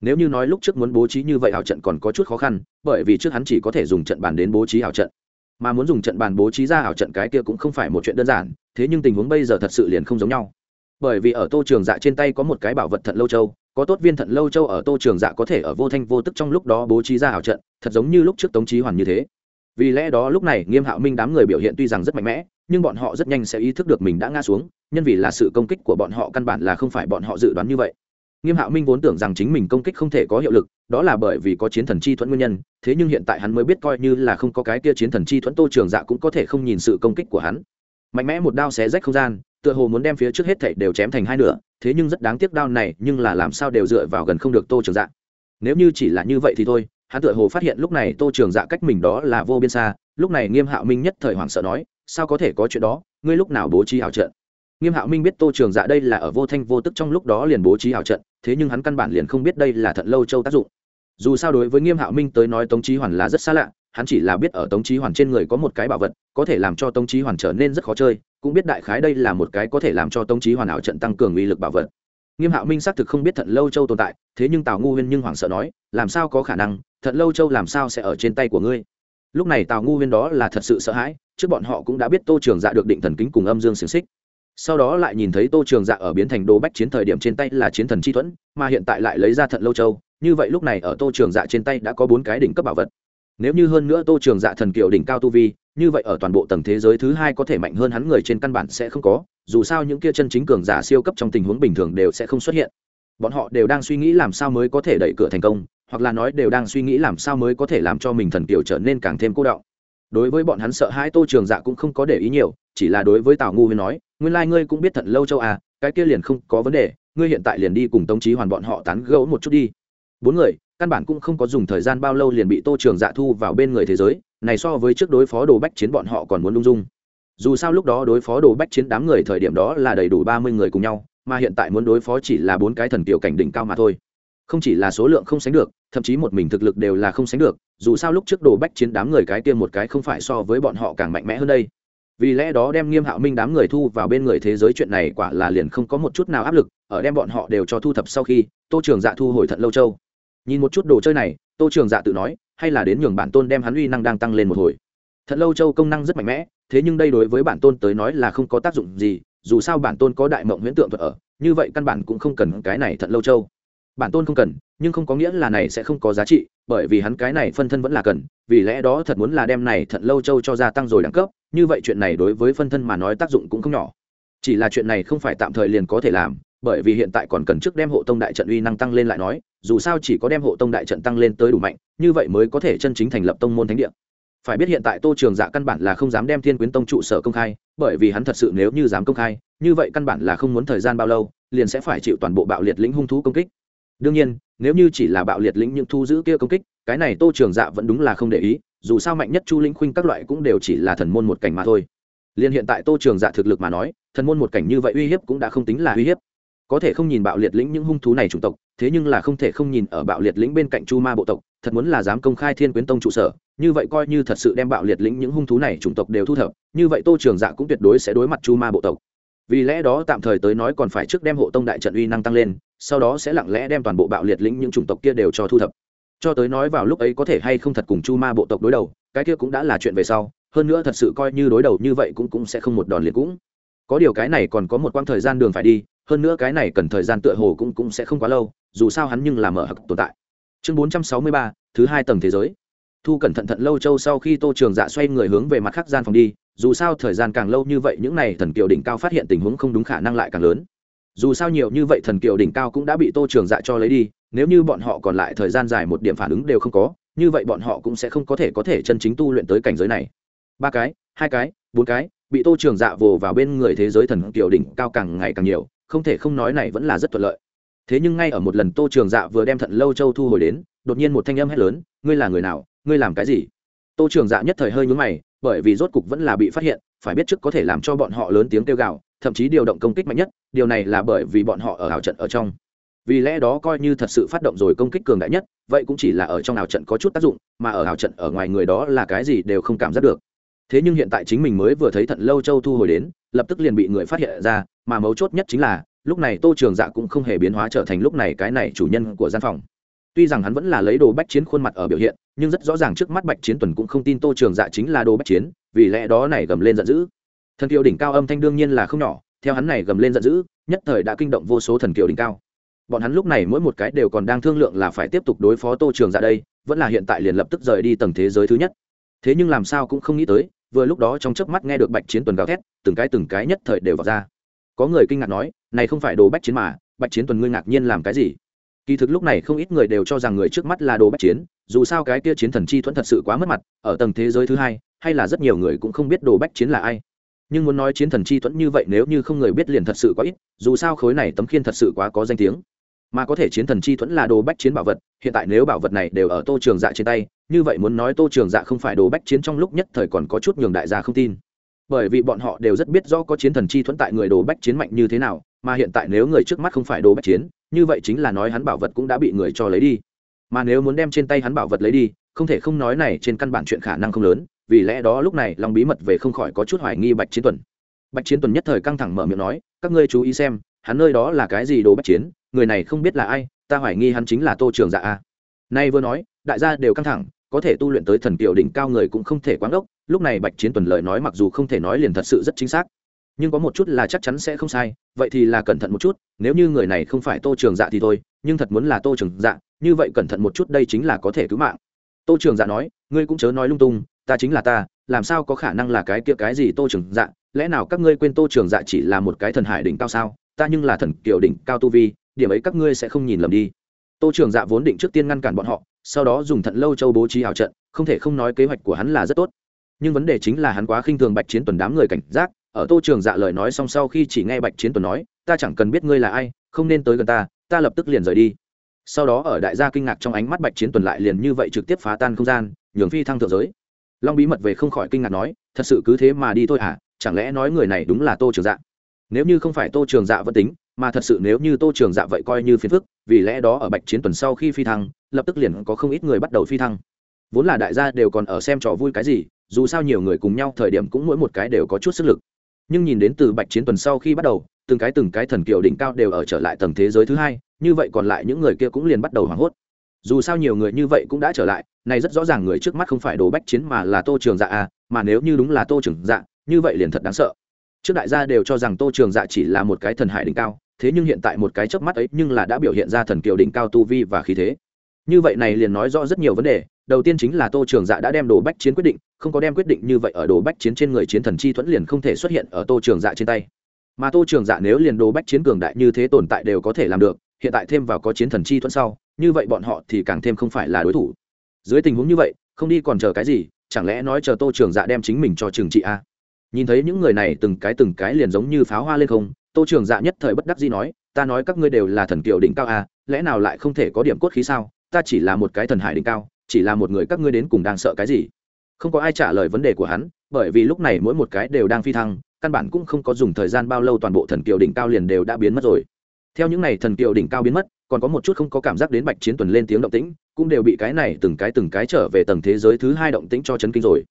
Nếu như nói lúc trước muốn bố trí như vậy hảo trận còn có chút khó khăn, bởi vì trước hắn chỉ có thể dùng trận bàn đến bố trí hảo trận. Mà muốn dùng trận bàn bố trí ra hảo trận cái kia cũng không phải một chuyện đơn giản, thế nhưng tình huống bây giờ thật sự liền không giống nhau. Bởi vì ở tô trường dạ trên tay có một cái bảo vật thận lâu châu, có tốt viên thận lâu châu ở tô trường dạ có thể ở vô thanh vô tức trong lúc đó bố trí ra hảo trận, thật giống như lúc trước tống trí hoàn như thế. Vì lẽ đó lúc này nghiêm hạo minh đám người biểu hiện tuy rằng rất mạnh mẽ nhưng bọn họ rất nhanh sẽ ý thức được mình đã ngã xuống, nhân vì là sự công kích của bọn họ căn bản là không phải bọn họ dự đoán như vậy. Nghiêm hạo minh vốn tưởng rằng chính mình công kích không thể có hiệu lực, đó là bởi vì có chiến thần chi thuẫn nguyên nhân, thế nhưng hiện tại hắn mới biết coi như là không có cái kia chiến thần chi thuẫn tô trường dạ cũng có thể không nhìn sự công kích của hắn. Mạnh mẽ một đao xé rách không gian, tựa hồ muốn đem phía trước hết thảy đều chém thành hai nửa, thế nhưng rất đáng tiếc đao này nhưng là làm sao đều dựa vào gần không được tô trường dạ. Nếu như chỉ là như vậy thì thôi, hắn tựa hồ phát hiện lúc này tô trường dạ cách mình đó là vô biên xa lúc này nghiêm hạo minh nhất thời hoảng sợ nói, sao có thể có chuyện đó, ngươi lúc nào bố trí hảo trận? Nghiêm hạo minh biết tô trường dạ đây là ở vô thanh vô tức trong lúc đó liền bố trí hảo trận, thế nhưng hắn căn bản liền không biết đây là thận lâu châu tác dụng. Dù sao đối với nghiêm hạo minh tới nói tống trí hoàn là rất xa lạ, hắn chỉ là biết ở tống trí hoàn trên người có một cái bảo vật, có thể làm cho tống trí hoàn trở nên rất khó chơi, cũng biết đại khái đây là một cái có thể làm cho tống trí hoàn ảo trận tăng cường uy lực bảo vật. Nghiêm hạo minh xác thực không biết thận lâu châu tồn tại, thế nhưng tào ngu huyên nhưng hoảng sợ nói, làm sao có khả năng, thận lâu châu làm sao sẽ ở trên tay của ngươi? Lúc này tào ngu huyên đó là thật sự sợ hãi, trước bọn họ cũng đã biết tô trường dạ được định thần kính cùng âm dương xiềng xích. Sau đó lại nhìn thấy tô trường dạ ở biến thành đồ bách chiến thời điểm trên tay là chiến thần chi thuẫn, mà hiện tại lại lấy ra thận lâu châu. Như vậy lúc này ở tô trường dạ trên tay đã có bốn cái đỉnh cấp bảo vật. Nếu như hơn nữa tô trường dạ thần kiều đỉnh cao tu vi, như vậy ở toàn bộ tầng thế giới thứ hai có thể mạnh hơn hắn người trên căn bản sẽ không có, dù sao những kia chân chính cường giả siêu cấp trong tình huống bình thường đều sẽ không xuất hiện. Bọn họ đều đang suy nghĩ làm sao mới có thể đẩy cửa thành công hoặc là nói đều đang suy nghĩ làm sao mới có thể làm cho mình thần kiều trở nên càng thêm cô động đối với bọn hắn sợ hãi tô trường dạ cũng không có để ý nhiều, chỉ là đối với tào ngu huyên nói, nguyên lai、like、ngươi cũng biết thận lâu châu à cái kia liền không có vấn đề, ngươi hiện tại liền đi cùng tống trí hoàn bọn họ tán gẫu một chút đi. Bốn người, căn bản cũng không có dùng thời gian bao lâu liền bị tô trường dạ thu vào bên người thế giới, này so với trước đối phó đồ bách chiến bọn họ còn muốn lung dung. Dù sao lúc đó đối phó đồ bách chiến đám người thời điểm đó là đầy đủ ba mươi người cùng nhau, mà hiện tại muốn đối phó chỉ là bốn cái thần kiểu cảnh đỉnh cao mà thôi không chỉ là số lượng không sánh được, thậm chí một mình thực lực đều là không sánh được, dù sao lúc trước đồ bách chiến đám người cái tiêm một cái không phải so với bọn họ càng mạnh mẽ hơn đây. Vì lẽ đó đem nghiêm hạo minh đám người thu vào bên người thế giới chuyện này quả là liền không có một chút nào áp lực, ở đem bọn họ đều cho thu thập sau khi, tô trường dạ thu hồi thận lâu châu. Nhìn một chút đồ chơi này, tô trường dạ tự nói, hay là đến nhường bản tôn đem hắn uy năng đang tăng lên một hồi. Thận lâu châu công năng rất mạnh mẽ, thế nhưng đây đối với bản tôn tới nói là không có tác dụng gì, dù sao bản tôn có đại mộng huyễn tượng thuật ở, như vậy căn bản cũng không cần cái này thận lâu châu bản tôn không cần, nhưng không có nghĩa là này sẽ không có giá trị, bởi vì hắn cái này phân thân vẫn là cần, vì lẽ đó thật muốn là đem này thận lâu châu cho gia tăng rồi đẳng cấp, như vậy chuyện này đối với phân thân mà nói tác dụng cũng không nhỏ. Chỉ là chuyện này không phải tạm thời liền có thể làm, bởi vì hiện tại còn cần trước đem hộ tông đại trận uy năng tăng lên lại nói, dù sao chỉ có đem hộ tông đại trận tăng lên tới đủ mạnh, như vậy mới có thể chân chính thành lập tông môn thánh địa. Phải biết hiện tại tô trường dạ căn bản là không dám đem thiên quyến tông trụ sở công khai, bởi vì hắn thật sự nếu như dám công khai, như vậy căn bản là không muốn thời gian bao lâu, liền sẽ phải chịu toàn bộ bạo liệt lĩnh hung thú công kích đương nhiên, nếu như chỉ là bạo liệt lĩnh những thu giữ kia công kích, cái này tô trường dạ vẫn đúng là không để ý, dù sao mạnh nhất chu lĩnh khuynh các loại cũng đều chỉ là thần môn một cảnh mà thôi. Liền hiện tại tô trường dạ thực lực mà nói, thần môn một cảnh như vậy uy hiếp cũng đã không tính là uy hiếp. Có thể không nhìn bạo liệt lĩnh những hung thú này chủng tộc, thế nhưng là không thể không nhìn ở bạo liệt lĩnh bên cạnh chu ma bộ tộc, thật muốn là dám công khai thiên quyến tông trụ sở, như vậy coi như thật sự đem bạo liệt lĩnh những hung thú này chủng tộc đều thu thập, như vậy tô trường dạ cũng tuyệt đối sẽ đối mặt chu ma bộ tộc vì lẽ đó tạm thời tới nói còn phải trước đem hộ tông đại trận uy năng tăng lên, sau đó sẽ lặng lẽ đem toàn bộ bạo liệt lĩnh những chủng tộc kia đều cho thu thập. Cho tới nói vào lúc ấy có thể hay không thật cùng chu ma bộ tộc đối đầu, cái kia cũng đã là chuyện về sau, hơn nữa thật sự coi như đối đầu như vậy cũng cũng sẽ không một đòn liệt cũng. Có điều cái này còn có một quãng thời gian đường phải đi, hơn nữa cái này cần thời gian tựa hồ cũng cũng sẽ không quá lâu, dù sao hắn nhưng là mở hặc tồn tại. Chương bốn trăm sáu mươi ba, thứ hai tầng thế giới. Thu cẩn thận thận lâu châu sau khi tô trường dạ xoay người hướng về mặt khác gian phòng đi dù sao thời gian càng lâu như vậy những n à y thần kiều đỉnh cao phát hiện tình huống không đúng khả năng lại càng lớn. Dù sao nhiều như vậy thần kiều đỉnh cao cũng đã bị tô trường dạ cho lấy đi, nếu như bọn họ còn lại thời gian dài một điểm phản ứng đều không có, như vậy bọn họ cũng sẽ không có thể có thể chân chính tu luyện tới cảnh giới này. Ba cái, hai cái, bốn cái, bị tô trường dạ vồ vào bên người thế giới thần kiều đỉnh cao càng ngày càng nhiều, không thể không nói này vẫn là rất thuận lợi. Thế nhưng ngay ở một lần tô trường dạ vừa đem thận lâu châu thu hồi đến, đột nhiên một thanh âm hét lớn, ngươi là người nào? Ngươi làm cái gì? Tô trường dạ nhất thời hơi nhúng mày bởi vì rốt cục vẫn là bị phát hiện, phải biết trước có thể làm cho bọn họ lớn tiếng kêu gào, thậm chí điều động công kích mạnh nhất, điều này là bởi vì bọn họ ở ảo trận ở trong. Vì lẽ đó coi như thật sự phát động rồi công kích cường đại nhất, vậy cũng chỉ là ở trong ảo trận có chút tác dụng, mà ở ảo trận ở ngoài người đó là cái gì đều không cảm giác được. Thế nhưng hiện tại chính mình mới vừa thấy thận lâu châu thu hồi đến, lập tức liền bị người phát hiện ra, mà mấu chốt nhất chính là, lúc này tô trường dạ cũng không hề biến hóa trở thành lúc này cái này chủ nhân của gian phòng. Tuy rằng hắn vẫn là lấy đồ bách chiến khuôn mặt ở biểu hiện nhưng rất rõ ràng trước mắt bạch chiến tuần cũng không tin tô trường dạ chính là đồ bách chiến, vì lẽ đó này gầm lên giận dữ. Thần kiều đỉnh cao âm thanh đương nhiên là không nhỏ, theo hắn này gầm lên giận dữ, nhất thời đã kinh động vô số thần kiều đỉnh cao. Bọn hắn lúc này mỗi một cái đều còn đang thương lượng là phải tiếp tục đối phó tô trường dạ đây, vẫn là hiện tại liền lập tức rời đi tầng thế giới thứ nhất. Thế nhưng làm sao cũng không nghĩ tới, vừa lúc đó trong chớp mắt nghe được bạch chiến tuần gào thét, từng cái từng cái nhất thời đều vào ra. Có người kinh ngạc nói, này không phải đồ bách chiến mà, bạch chiến tuần ngươi ngạc nhiên làm cái gì? Kỳ thực lúc này không ít người đều cho rằng người trước mắt là đồ bách chiến dù sao cái kia chiến thần chi thuẫn thật sự quá mất mặt, ở tầng thế giới thứ hai, hay là rất nhiều người cũng không biết đồ bách chiến là ai. Nhưng muốn nói chiến thần chi thuẫn như vậy nếu như không người biết liền thật sự quá ít, dù sao khối này tấm khiên thật sự quá có danh tiếng. Mà có thể chiến thần chi thuẫn là đồ bách chiến bảo vật, hiện tại nếu bảo vật này đều ở tô trường dạ trên tay, như vậy muốn nói tô trường dạ không phải đồ bách chiến trong lúc nhất thời còn có chút nhường đại gia không tin. Bởi vì bọn họ đều rất biết rõ có chiến thần chi thuẫn tại người đồ bách chiến mạnh như thế nào, mà hiện tại nếu người trước mắt không phải đồ bách chiến, như vậy chính là nói hắn bảo vật cũng đã bị người cho lấy đi mà nếu muốn đem trên tay hắn bảo vật lấy đi, không thể không nói này trên căn bản chuyện khả năng không lớn, vì lẽ đó lúc này lòng bí mật về không khỏi có chút hoài nghi bạch chiến tuần. Bạch chiến tuần nhất thời căng thẳng mở miệng nói, các ngươi chú ý xem, hắn nơi đó là cái gì đồ bách chiến, người này không biết là ai, ta hoài nghi hắn chính là tô trường dạ a. Nay vừa nói, đại gia đều căng thẳng, có thể tu luyện tới thần kiều đỉnh cao người cũng không thể quán đốc lúc này bạch chiến tuần lời nói mặc dù không thể nói liền thật sự rất chính xác nhưng có một chút là chắc chắn sẽ không sai, vậy thì là cẩn thận một chút, nếu như người này không phải tô trường dạ thì thôi, nhưng thật muốn là tô trường dạ như vậy cẩn thận một chút đây chính là có thể cứu mạng. Tô trường dạ nói, ngươi cũng chớ nói lung tung, ta chính là ta, làm sao có khả năng là cái kia cái gì tô trường dạ lẽ nào các ngươi quên tô trường dạ chỉ là một cái thần hải đỉnh cao sao, ta nhưng là thần kiều đỉnh cao tu vi, điểm ấy các ngươi sẽ không nhìn lầm đi. Tô trường dạ vốn định trước tiên ngăn cản bọn họ, sau đó dùng thận lâu châu bố trí ảo trận, không thể không nói kế hoạch của hắn là rất tốt. Nhưng vấn đề chính là hắn quá khinh thường bạch chiến tuần đám người cảnh giác ở tô trường dạ lời nói xong sau khi chỉ nghe bạch chiến tuần nói, ta chẳng cần biết ngươi là ai, không nên tới gần ta ta lập tức liền rời đi. Sau đó ở đại gia kinh ngạc trong ánh mắt bạch chiến tuần lại liền như vậy trực tiếp phá tan không gian, nhường phi thăng thượng giới. Long bí mật về không khỏi kinh ngạc nói, thật sự cứ thế mà đi thôi à chẳng lẽ nói người này đúng là tô trường dạ? Nếu như không phải tô trường dạ vẫn tính, mà thật sự nếu như tô trường dạ vậy coi như phiền phức, vì lẽ đó ở bạch chiến tuần sau khi phi thăng, lập tức liền có không ít người bắt đầu phi thăng. Vốn là đại gia đều còn ở xem trò vui cái gì, dù sao nhiều người cùng nhau thời điểm cũng mỗi một cái đều có chút sức lực nhưng nhìn đến từ bạch chiến tuần sau khi bắt đầu, từng cái từng cái thần kiều đỉnh cao đều ở trở lại tầng thế giới thứ hai, như vậy còn lại những người kia cũng liền bắt đầu hoảng hốt. Dù sao nhiều người như vậy cũng đã trở lại, này rất rõ ràng người trước mắt không phải đồ bách chiến mà là tô trường dạ à mà nếu như đúng là tô trường dạ như vậy liền thật đáng sợ. Trước đại gia đều cho rằng tô trường dạ chỉ là một cái thần hải đỉnh cao, thế nhưng hiện tại một cái chớp mắt ấy nhưng là đã biểu hiện ra thần kiều đỉnh cao tu vi và khí thế. Như vậy này liền nói rõ rất nhiều vấn đề, đầu tiên chính là tô trường dạ đã đem đồ bách chiến quyết định không có đem quyết định như vậy ở đồ bách chiến trên người chiến thần chi thuẫn liền không thể xuất hiện ở tô trường dạ trên tay. Mà tô trường dạ nếu liền đồ bách chiến cường đại như thế tồn tại đều có thể làm được, hiện tại thêm vào có chiến thần chi thuẫn sau, như vậy bọn họ thì càng thêm không phải là đối thủ. Dưới tình huống như vậy, không đi còn chờ cái gì, chẳng lẽ nói chờ tô trường dạ đem chính mình cho trường trị a? Nhìn thấy những người này từng cái từng cái liền giống như pháo hoa lên không, tô trường dạ nhất thời bất đắc dĩ nói, ta nói các ngươi đều là thần kiều đỉnh cao a, lẽ nào lại không thể có điểm cốt khí sao? Ta chỉ là một cái thần hải đỉnh cao, chỉ là một người các ngươi đến cùng đang sợ cái gì? Không có ai trả lời vấn đề của hắn, bởi vì lúc này mỗi một cái đều đang phi thăng, căn bản cũng không có dùng thời gian bao lâu toàn bộ thần kiều đỉnh cao liền đều đã biến mất rồi. Theo những n à y thần kiều đỉnh cao biến mất, còn có một chút không có cảm giác đến bạch chiến tuần lên tiếng động tĩnh, cũng đều bị cái này từng cái từng cái trở về tầng thế giới thứ hai động tĩnh cho chấn kinh rồi.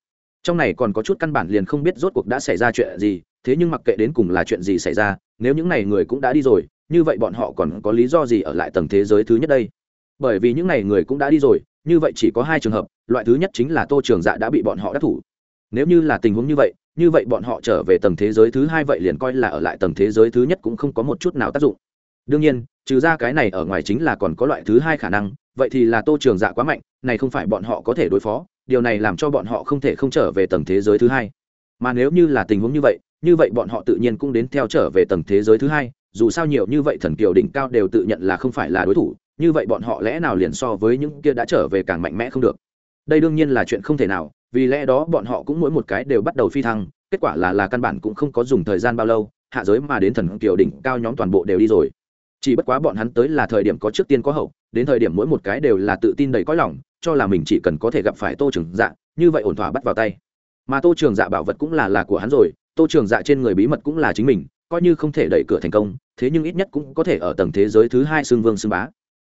Trong này còn có chút căn bản liền không biết rốt cuộc đã xảy ra chuyện gì, thế nhưng mặc kệ đến cùng là chuyện gì xảy ra, nếu những n à y người cũng đã đi rồi, như vậy bọn họ còn có lý do gì ở lại tầng thế giới thứ nhất đây? Bởi vì những n à y người cũng đã đi rồi, như vậy chỉ có hai trường hợp loại thứ nhất chính là tô trường dạ đã bị bọn họ đắc thủ. Nếu như là tình huống như vậy như vậy bọn họ trở về tầng thế giới thứ hai vậy liền coi là ở lại tầng thế giới thứ nhất cũng không có một chút nào tác dụng. Đương nhiên, trừ ra cái này ở ngoài chính là còn có loại thứ hai khả năng, vậy thì là tô trường dạ quá mạnh, này không phải bọn họ có thể đối phó, điều này làm cho bọn họ không thể không trở về tầng thế giới thứ hai. Mà nếu như là tình huống như vậy như vậy bọn họ tự nhiên cũng đến theo trở về tầng thế giới thứ hai, dù sao nhiều như vậy thần kiều đỉnh cao đều tự nhận là không phải là đối thủ, như vậy bọn họ lẽ nào liền so với những kia đã trở về càng mạnh mẽ không được đây đương nhiên là chuyện không thể nào, vì lẽ đó bọn họ cũng mỗi một cái đều bắt đầu phi thăng, kết quả là là căn bản cũng không có dùng thời gian bao lâu, hạ giới mà đến thần kiều đỉnh cao nhóm toàn bộ đều đi rồi. Chỉ bất quá bọn hắn tới là thời điểm có trước tiên có hậu, đến thời điểm mỗi một cái đều là tự tin đầy có lòng, cho là mình chỉ cần có thể gặp phải tô trường dạ như vậy ổn thỏa bắt vào tay. Mà tô trường dạ bảo vật cũng là là của hắn rồi, tô trường dạ trên người bí mật cũng là chính mình, coi như không thể đẩy cửa thành công, thế nhưng ít nhất cũng có thể ở tầng thế giới thứ hai xương vương xương bá.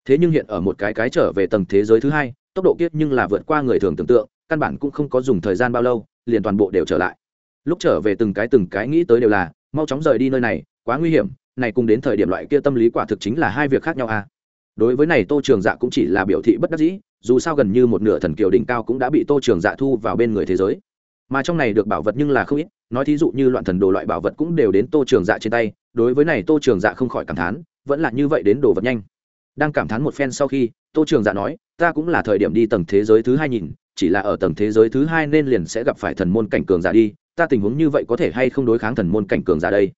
Thế nhưng hiện ở một cái cái trở về tầng thế giới thứ hai tốc độ kiết nhưng là vượt qua người thường tưởng tượng, căn bản cũng không có dùng thời gian bao lâu, liền toàn bộ đều trở lại. Lúc trở về từng cái từng cái nghĩ tới đều là, mau chóng rời đi nơi này, quá nguy hiểm, này cùng đến thời điểm loại kia tâm lý quả thực chính là hai việc khác nhau à. Đối với này tô trường dạ cũng chỉ là biểu thị bất đắc dĩ, dù sao gần như một nửa thần kiều đỉnh cao cũng đã bị tô trường dạ thu vào bên người thế giới. Mà trong này được bảo vật nhưng là không ít, nói thí dụ như loạn thần đồ loại bảo vật cũng đều đến tô trường dạ trên tay, đối với này tô trường dạ không khỏi cảm thán, vẫn là như vậy đến đồ vật nhanh. Đang cảm thán một phen sau khi, tô trường dạ nói ta cũng là thời điểm đi tầng thế giới thứ hai nhìn, chỉ là ở tầng thế giới thứ hai nên liền sẽ gặp phải thần môn cảnh cường giả đi, ta tình huống như vậy có thể hay không đối kháng thần môn cảnh cường giả đây?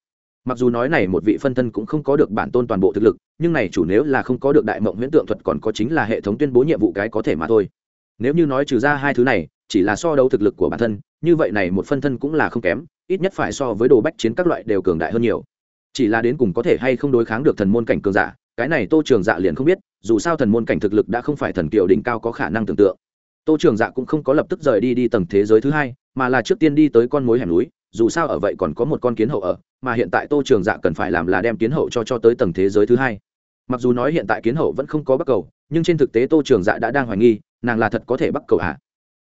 Mặc dù nói này một vị phân thân cũng không có được bản tôn toàn bộ thực lực, nhưng này chủ nếu là không có được đại mộng huyễn tượng thuật còn có chính là hệ thống tuyên bố nhiệm vụ cái có thể mà thôi. Nếu như nói trừ ra hai thứ này, chỉ là so đấu thực lực của bản thân, như vậy này một phân thân cũng là không kém, ít nhất phải so với đồ bách chiến các loại đều cường đại hơn nhiều. Chỉ là đến cùng có thể hay không đối kháng được thần môn cảnh cường giả cái này tô trường dạ liền không biết, dù sao thần môn cảnh thực lực đã không phải thần kiều đỉnh cao có khả năng tưởng tượng. Tô trường dạ cũng không có lập tức rời đi đi tầng thế giới thứ hai, mà là trước tiên đi tới con mối hẻm núi, dù sao ở vậy còn có một con kiến hậu ở, mà hiện tại tô trường dạ cần phải làm là đem kiến hậu cho cho tới tầng thế giới thứ hai. Mặc dù nói hiện tại kiến hậu vẫn không có bắc cầu, nhưng trên thực tế tô trường dạ đã đang hoài nghi, nàng là thật có thể bắc cầu à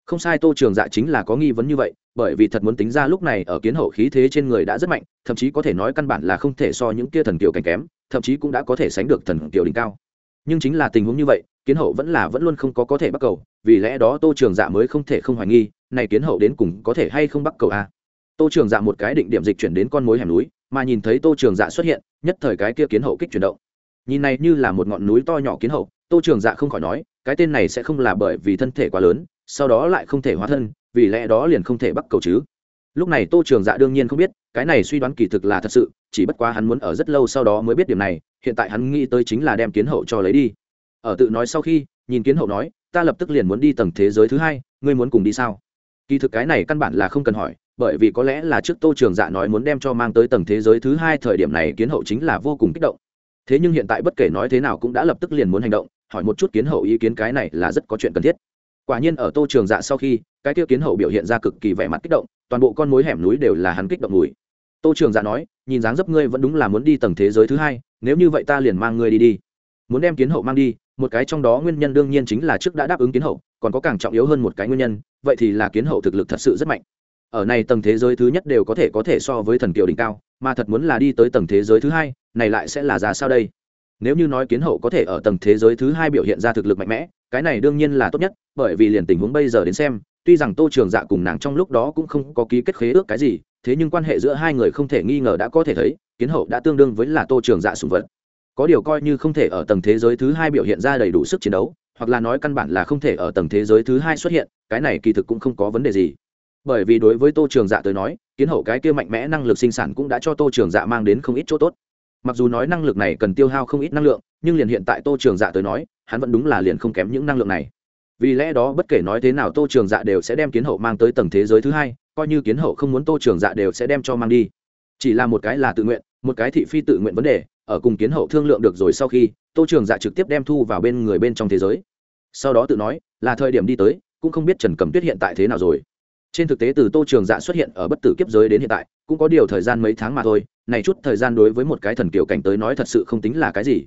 không sai, tô trường dạ chính là có nghi vấn như vậy, bởi vì thật muốn tính ra lúc này ở kiến hậu khí thế trên người đã rất mạnh, thậm chí có thể nói căn bản là không thể so những kia thần kiều cảnh kém thậm chí cũng đã có thể sánh được thần kiều đỉnh cao. Nhưng chính là tình huống như vậy, kiến hậu vẫn là vẫn luôn không có có thể bắt cầu, vì lẽ đó tô trường dạ mới không thể không hoài nghi, này kiến hậu đến cùng có thể hay không bắt cầu a tô trường dạ một cái định điểm dịch chuyển đến con mối hẻm núi, mà nhìn thấy tô trường dạ xuất hiện, nhất thời cái kia kiến hậu kích chuyển động. Nhìn này như là một ngọn núi to nhỏ kiến hậu, tô trường dạ không khỏi nói, cái tên này sẽ không là bởi vì thân thể quá lớn, sau đó lại không thể hóa thân, vì lẽ đó liền không thể bắt cầu chứ lúc này tô trường dạ đương nhiên không biết, cái này suy đoán kỳ thực là thật sự, chỉ bất quá hắn muốn ở rất lâu sau đó mới biết điểm này, hiện tại hắn nghĩ tới chính là đem kiến hậu cho lấy đi. Ở tự nói sau khi, nhìn kiến hậu nói, ta lập tức liền muốn đi tầng thế giới thứ hai, ngươi muốn cùng đi sao? Kỳ thực cái này căn bản là không cần hỏi, bởi vì có lẽ là trước tô trường dạ nói muốn đem cho mang tới tầng thế giới thứ hai thời điểm này kiến hậu chính là vô cùng kích động. Thế nhưng hiện tại bất kể nói thế nào cũng đã lập tức liền muốn hành động, hỏi một chút kiến hậu ý kiến cái này là rất có chuyện cần thiết. Quả nhiên ở tô trường dạ sau khi, cái tiêu kiến hậu biểu hiện ra cực kỳ vẻ mặt kích động toàn bộ con mối hẻm núi đều là hắn kích động mùi tô trường dạ nói, nhìn dáng dấp ngươi vẫn đúng là muốn đi tầng thế giới thứ hai, nếu như vậy ta liền mang ngươi đi đi. Muốn đem kiến hậu mang đi, một cái trong đó nguyên nhân đương nhiên chính là trước đã đáp ứng kiến hậu, còn có càng trọng yếu hơn một cái nguyên nhân, vậy thì là kiến hậu thực lực thật sự rất mạnh. Ở này tầng thế giới thứ nhất đều có thể có thể so với thần kiều đỉnh cao, mà thật muốn là đi tới tầng thế giới thứ hai, này lại sẽ là ra sao đây? Nếu như nói kiến hậu có thể ở tầng thế giới thứ hai biểu hiện ra thực lực mạnh mẽ, cái này đương nhiên là tốt nhất, bởi vì liền tình huống bây giờ đến xem tuy rằng tô trường dạ cùng nàng trong lúc đó cũng không có ký kết khế ước cái gì, thế nhưng quan hệ giữa hai người không thể nghi ngờ đã có thể thấy, kiến hậu đã tương đương với là tô trường dạ sùng vật. Có điều coi như không thể ở tầng thế giới thứ hai biểu hiện ra đầy đủ sức chiến đấu, hoặc là nói căn bản là không thể ở tầng thế giới thứ hai xuất hiện, cái này kỳ thực cũng không có vấn đề gì. Bởi vì đối với tô trường dạ tới nói, kiến hậu cái kia mạnh mẽ năng lực sinh sản cũng đã cho tô trường dạ mang đến không ít chỗ tốt. Mặc dù nói năng lực này cần tiêu hao không ít năng lượng, nhưng liền hiện tại tô trường dạ tới nói, hắn vẫn đúng là liền không kém những năng lượng này vì lẽ đó bất kể nói thế nào tô trường dạ đều sẽ đem kiến hậu mang tới tầng thế giới thứ hai, coi như kiến hậu không muốn tô trường dạ đều sẽ đem cho mang đi. Chỉ là một cái là tự nguyện, một cái thị phi tự nguyện vấn đề, ở cùng kiến hậu thương lượng được rồi sau khi, tô trường dạ trực tiếp đem thu vào bên người bên trong thế giới. Sau đó tự nói, là thời điểm đi tới, cũng không biết trần cầm tuyết hiện tại thế nào rồi. Trên thực tế từ tô trường dạ xuất hiện ở bất tử kiếp giới đến hiện tại, cũng có điều thời gian mấy tháng mà thôi, này chút thời gian đối với một cái thần kiểu cảnh tới nói thật sự không tính là cái gì.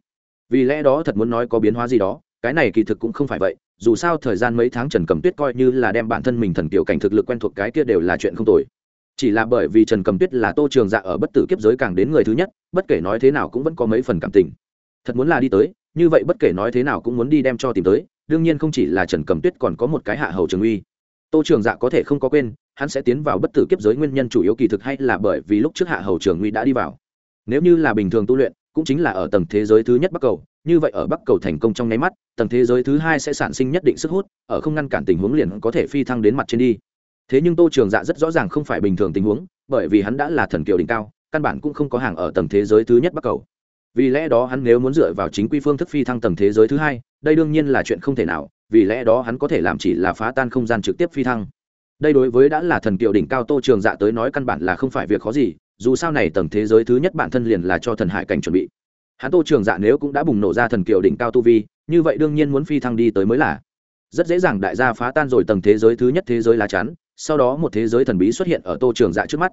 Vì lẽ đó thật muốn nói có biến hóa gì đó cái này kỳ thực cũng không phải vậy, dù sao thời gian mấy tháng trần cầm tuyết coi như là đem bản thân mình thần kiểu cảnh thực lực quen thuộc cái kia đều là chuyện không tồi. Chỉ là bởi vì trần cầm tuyết là tô trường dạ ở bất tử kiếp giới càng đến người thứ nhất, bất kể nói thế nào cũng vẫn có mấy phần cảm tình. Thật muốn là đi tới, như vậy bất kể nói thế nào cũng muốn đi đem cho tìm tới, đương nhiên không chỉ là trần cầm tuyết còn có một cái hạ hầu trường uy. Tô trường dạ có thể không có quên, hắn sẽ tiến vào bất tử kiếp giới nguyên nhân chủ yếu kỳ thực hay là bởi vì lúc trước hạ hầu trường uy đã đi vào. Nếu như là bình thường tu luyện, cũng chính là ở tầng thế giới thứ nhất bắc cầu như vậy ở bắc cầu thành công trong nháy mắt, tầng thế giới thứ hai sẽ sản sinh nhất định sức hút, ở không ngăn cản tình huống liền có thể phi thăng đến mặt trên đi. Thế nhưng tô trường dạ rất rõ ràng không phải bình thường tình huống, bởi vì hắn đã là thần kiều đỉnh cao, căn bản cũng không có hàng ở tầng thế giới thứ nhất bắc cầu. Vì lẽ đó hắn nếu muốn dựa vào chính quy phương thức phi thăng tầng thế giới thứ hai, đây đương nhiên là chuyện không thể nào, vì lẽ đó hắn có thể làm chỉ là phá tan không gian trực tiếp phi thăng. Đây đối với đã là thần kiều đỉnh cao tô trường dạ tới nói căn bản là không phải việc khó gì, dù sao này tầng thế giới thứ nhất bản thân liền là cho thần hải cảnh chuẩn bị hắn tô trường dạ nếu cũng đã bùng nổ ra thần kiều đỉnh cao tu vi, như vậy đương nhiên muốn phi thăng đi tới mới là. Rất dễ dàng đại gia phá tan rồi tầng thế giới thứ nhất thế giới lá chắn, sau đó một thế giới thần bí xuất hiện ở tô trường dạ trước mắt.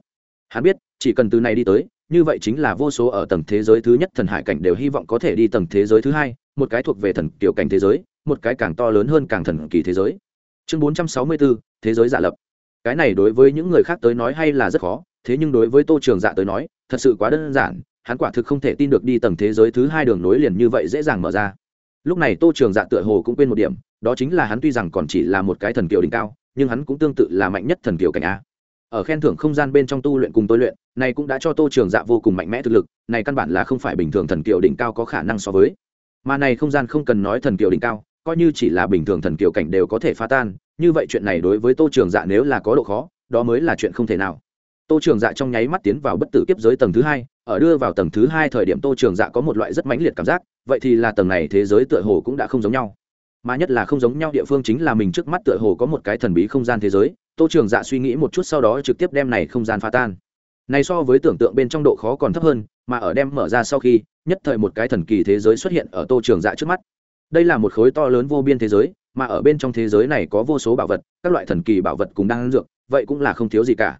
Hắn biết, chỉ cần từ này đi tới, như vậy chính là vô số ở tầng thế giới thứ nhất thần hải cảnh đều hy vọng có thể đi tầng thế giới thứ hai, một cái thuộc về thần kiểu cảnh thế giới, một cái càng to lớn hơn càng thần kỳ thế giới. Chương bốn trăm sáu mươi bốn thế giới giả lập. Cái này đối với những người khác tới nói hay là rất khó, thế nhưng đối với tô trường dạ tới nói, thật sự quá đơn giản hắn quả thực không thể tin được đi tầng thế giới thứ hai đường nối liền như vậy dễ dàng mở ra. Lúc này tô trường dạ tựa hồ cũng quên một điểm, đó chính là hắn tuy rằng còn chỉ là một cái thần kiều đỉnh cao, nhưng hắn cũng tương tự là mạnh nhất thần kiều cảnh a. Ở khen thưởng không gian bên trong tu luyện cùng tôi luyện, này cũng đã cho tô trường dạ vô cùng mạnh mẽ thực lực, này căn bản là không phải bình thường thần kiều đỉnh cao có khả năng so với. Mà này không gian không cần nói thần kiều đỉnh cao, coi như chỉ là bình thường thần kiều cảnh đều có thể phá tan, như vậy chuyện này đối với tô trường dạ nếu là có độ khó, đó mới là chuyện không thể nào. Tô trường dạ trong nháy mắt tiến vào bất tử kiếp giới tầng thứ hai ở đưa vào tầng thứ hai thời điểm tô trường dạ có một loại rất mãnh liệt cảm giác, vậy thì là tầng này thế giới tựa hồ cũng đã không giống nhau. Mà nhất là không giống nhau địa phương chính là mình trước mắt tựa hồ có một cái thần bí không gian thế giới, tô trường dạ suy nghĩ một chút sau đó trực tiếp đem này không gian phá tan. Này so với tưởng tượng bên trong độ khó còn thấp hơn, mà ở đem mở ra sau khi, nhất thời một cái thần kỳ thế giới xuất hiện ở tô trường dạ trước mắt. Đây là một khối to lớn vô biên thế giới, mà ở bên trong thế giới này có vô số bảo vật, các loại thần kỳ bảo vật cùng đan dược, vậy cũng là không thiếu gì cả.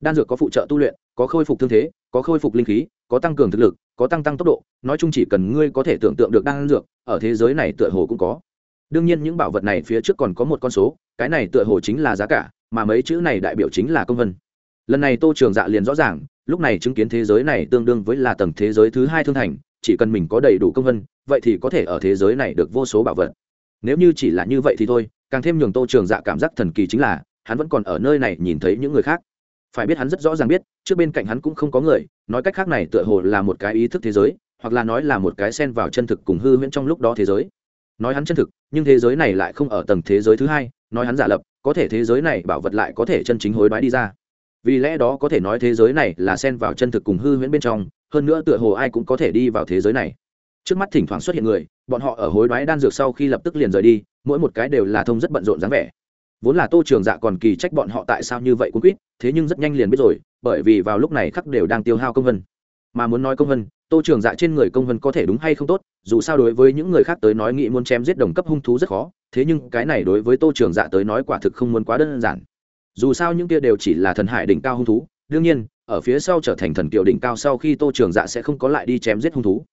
Đan dược có phụ trợ tu luyện có khôi phục thương thế, có khôi phục linh khí, có tăng cường thực lực, có tăng tăng tốc độ, nói chung chỉ cần ngươi có thể tưởng tượng được đan dược, ở thế giới này tựa hồ cũng có. Đương nhiên những bảo vật này phía trước còn có một con số, cái này tựa hồ chính là giá cả, mà mấy chữ này đại biểu chính là công vân. Lần này tô trường dạ liền rõ ràng, lúc này chứng kiến thế giới này tương đương với là tầng thế giới thứ hai thương thành, chỉ cần mình có đầy đủ công vân, vậy thì có thể ở thế giới này được vô số bảo vật. Nếu như chỉ là như vậy thì thôi, càng thêm nhường tô trường dạ cảm giác thần kỳ chính là, hắn vẫn còn ở nơi này nhìn thấy những người khác phải biết hắn rất rõ ràng biết, trước bên cạnh hắn cũng không có người, nói cách khác này tựa hồ là một cái ý thức thế giới, hoặc là nói là một cái xen vào chân thực cùng hư huyễn trong lúc đó thế giới. Nói hắn chân thực, nhưng thế giới này lại không ở tầng thế giới thứ hai, nói hắn giả lập, có thể thế giới này bảo vật lại có thể chân chính hối đoái đi ra. Vì lẽ đó có thể nói thế giới này là xen vào chân thực cùng hư huyễn bên trong, hơn nữa tựa hồ ai cũng có thể đi vào thế giới này. Trước mắt thỉnh thoảng xuất hiện người, bọn họ ở hối đoái đan dược sau khi lập tức liền rời đi, mỗi một cái đều là thông rất bận rộn dáng vẻ vốn là tô trường dạ còn kỳ trách bọn họ tại sao như vậy cũng quýt, thế nhưng rất nhanh liền biết rồi, bởi vì vào lúc này khắc đều đang tiêu hao công vân. Mà muốn nói công vân, tô trường dạ trên người công vân có thể đúng hay không tốt, dù sao đối với những người khác tới nói nghĩ muốn chém giết đồng cấp hung thú rất khó, thế nhưng cái này đối với tô trường dạ tới nói quả thực không muốn quá đơn giản. Dù sao những kia đều chỉ là thần hải đỉnh cao hung thú, đương nhiên, ở phía sau trở thành thần kiều đỉnh cao sau khi tô trường dạ sẽ không có lại đi chém giết hung thú.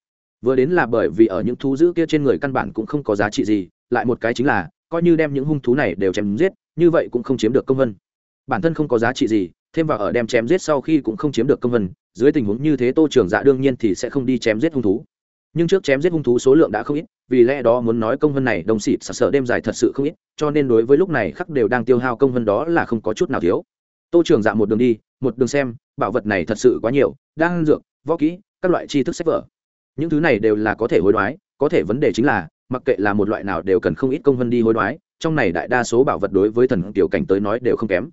Vừa đến là bởi vì ở những thú dữ kia trên người căn bản cũng không có giá trị gì, lại một cái chính là coi như đem những hung thú này đều chém giết, như vậy cũng không chiếm được công vân. Bản thân không có giá trị gì, thêm vào ở đem chém giết sau khi cũng không chiếm được công vân, dưới tình huống như thế tô trường dạ đương nhiên thì sẽ không đi chém giết hung thú. Nhưng trước chém giết hung thú số lượng đã không ít, vì lẽ đó muốn nói công vân này đồng xịt sợ sợ đêm dài thật sự không ít, cho nên đối với lúc này khắc đều đang tiêu hao công vân đó là không có chút nào thiếu. Tô trường dạ một đường đi, một đường xem, bảo vật này thật sự quá nhiều đang dược, võ kỹ, các loại tri thức sách vở. Những thứ này đều là có thể hối đoái, có thể vấn đề chính là mặc kệ là một loại nào đều cần không ít công vân đi hối đoái, trong này đại đa số bảo vật đối với thần tiểu cảnh tới nói đều không kém.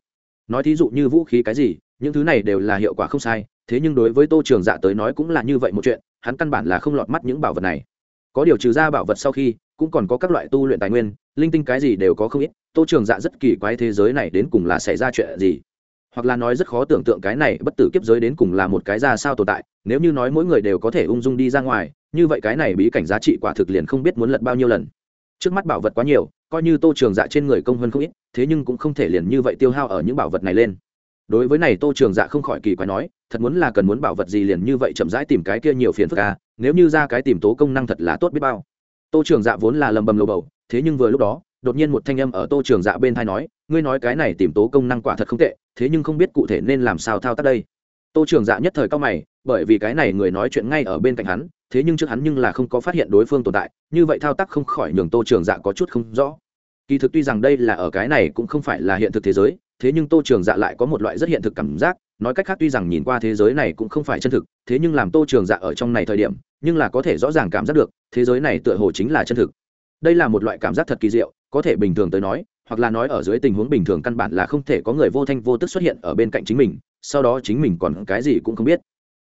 Nói thí dụ như vũ khí cái gì, những thứ này đều là hiệu quả không sai, thế nhưng đối với tô trường dạ tới nói cũng là như vậy một chuyện, hắn căn bản là không lọt mắt những bảo vật này. Có điều trừ ra bảo vật sau khi, cũng còn có các loại tu luyện tài nguyên, linh tinh cái gì đều có không ít, tô trường dạ rất kỳ quái thế giới này đến cùng là xảy ra chuyện gì hoặc là nói rất khó tưởng tượng cái này bất tử kiếp giới đến cùng là một cái ra sao tồn tại, nếu như nói mỗi người đều có thể ung dung đi ra ngoài, như vậy cái này bí cảnh giá trị quả thực liền không biết muốn lật bao nhiêu lần. Trước mắt bảo vật quá nhiều, coi như tô trường dạ trên người công hơn không ít, thế nhưng cũng không thể liền như vậy tiêu hao ở những bảo vật này lên. Đối với này tô trường dạ không khỏi kỳ quái nói, thật muốn là cần muốn bảo vật gì liền như vậy chậm rãi tìm cái kia nhiều phiền phức à nếu như ra cái tìm tố công năng thật là tốt biết bao. Tô trường dạ vốn là lầm bầm lầu bầu, thế nhưng vừa lúc đó, đột nhiên một thanh âm ở tô trường dạ bên thai nói, ngươi nói cái này tìm tố công năng quả thật không tệ thế nhưng không biết cụ thể nên làm sao thao tác đây. Tô trường dạ nhất thời cao mày, bởi vì cái này người nói chuyện ngay ở bên cạnh hắn, thế nhưng trước hắn nhưng là không có phát hiện đối phương tồn tại, như vậy thao tác không khỏi nhường tô trường dạ có chút không rõ. Kỳ thực tuy rằng đây là ở cái này cũng không phải là hiện thực thế giới, thế nhưng tô trường dạ lại có một loại rất hiện thực cảm giác, nói cách khác tuy rằng nhìn qua thế giới này cũng không phải chân thực, thế nhưng làm tô trường dạ ở trong này thời điểm, nhưng là có thể rõ ràng cảm giác được, thế giới này tựa hồ chính là chân thực. Đây là một loại cảm giác thật kỳ diệu, có thể bình thường tới nói hoặc là nói ở dưới tình huống bình thường căn bản là không thể có người vô thanh vô tức xuất hiện ở bên cạnh chính mình, sau đó chính mình còn cái gì cũng không biết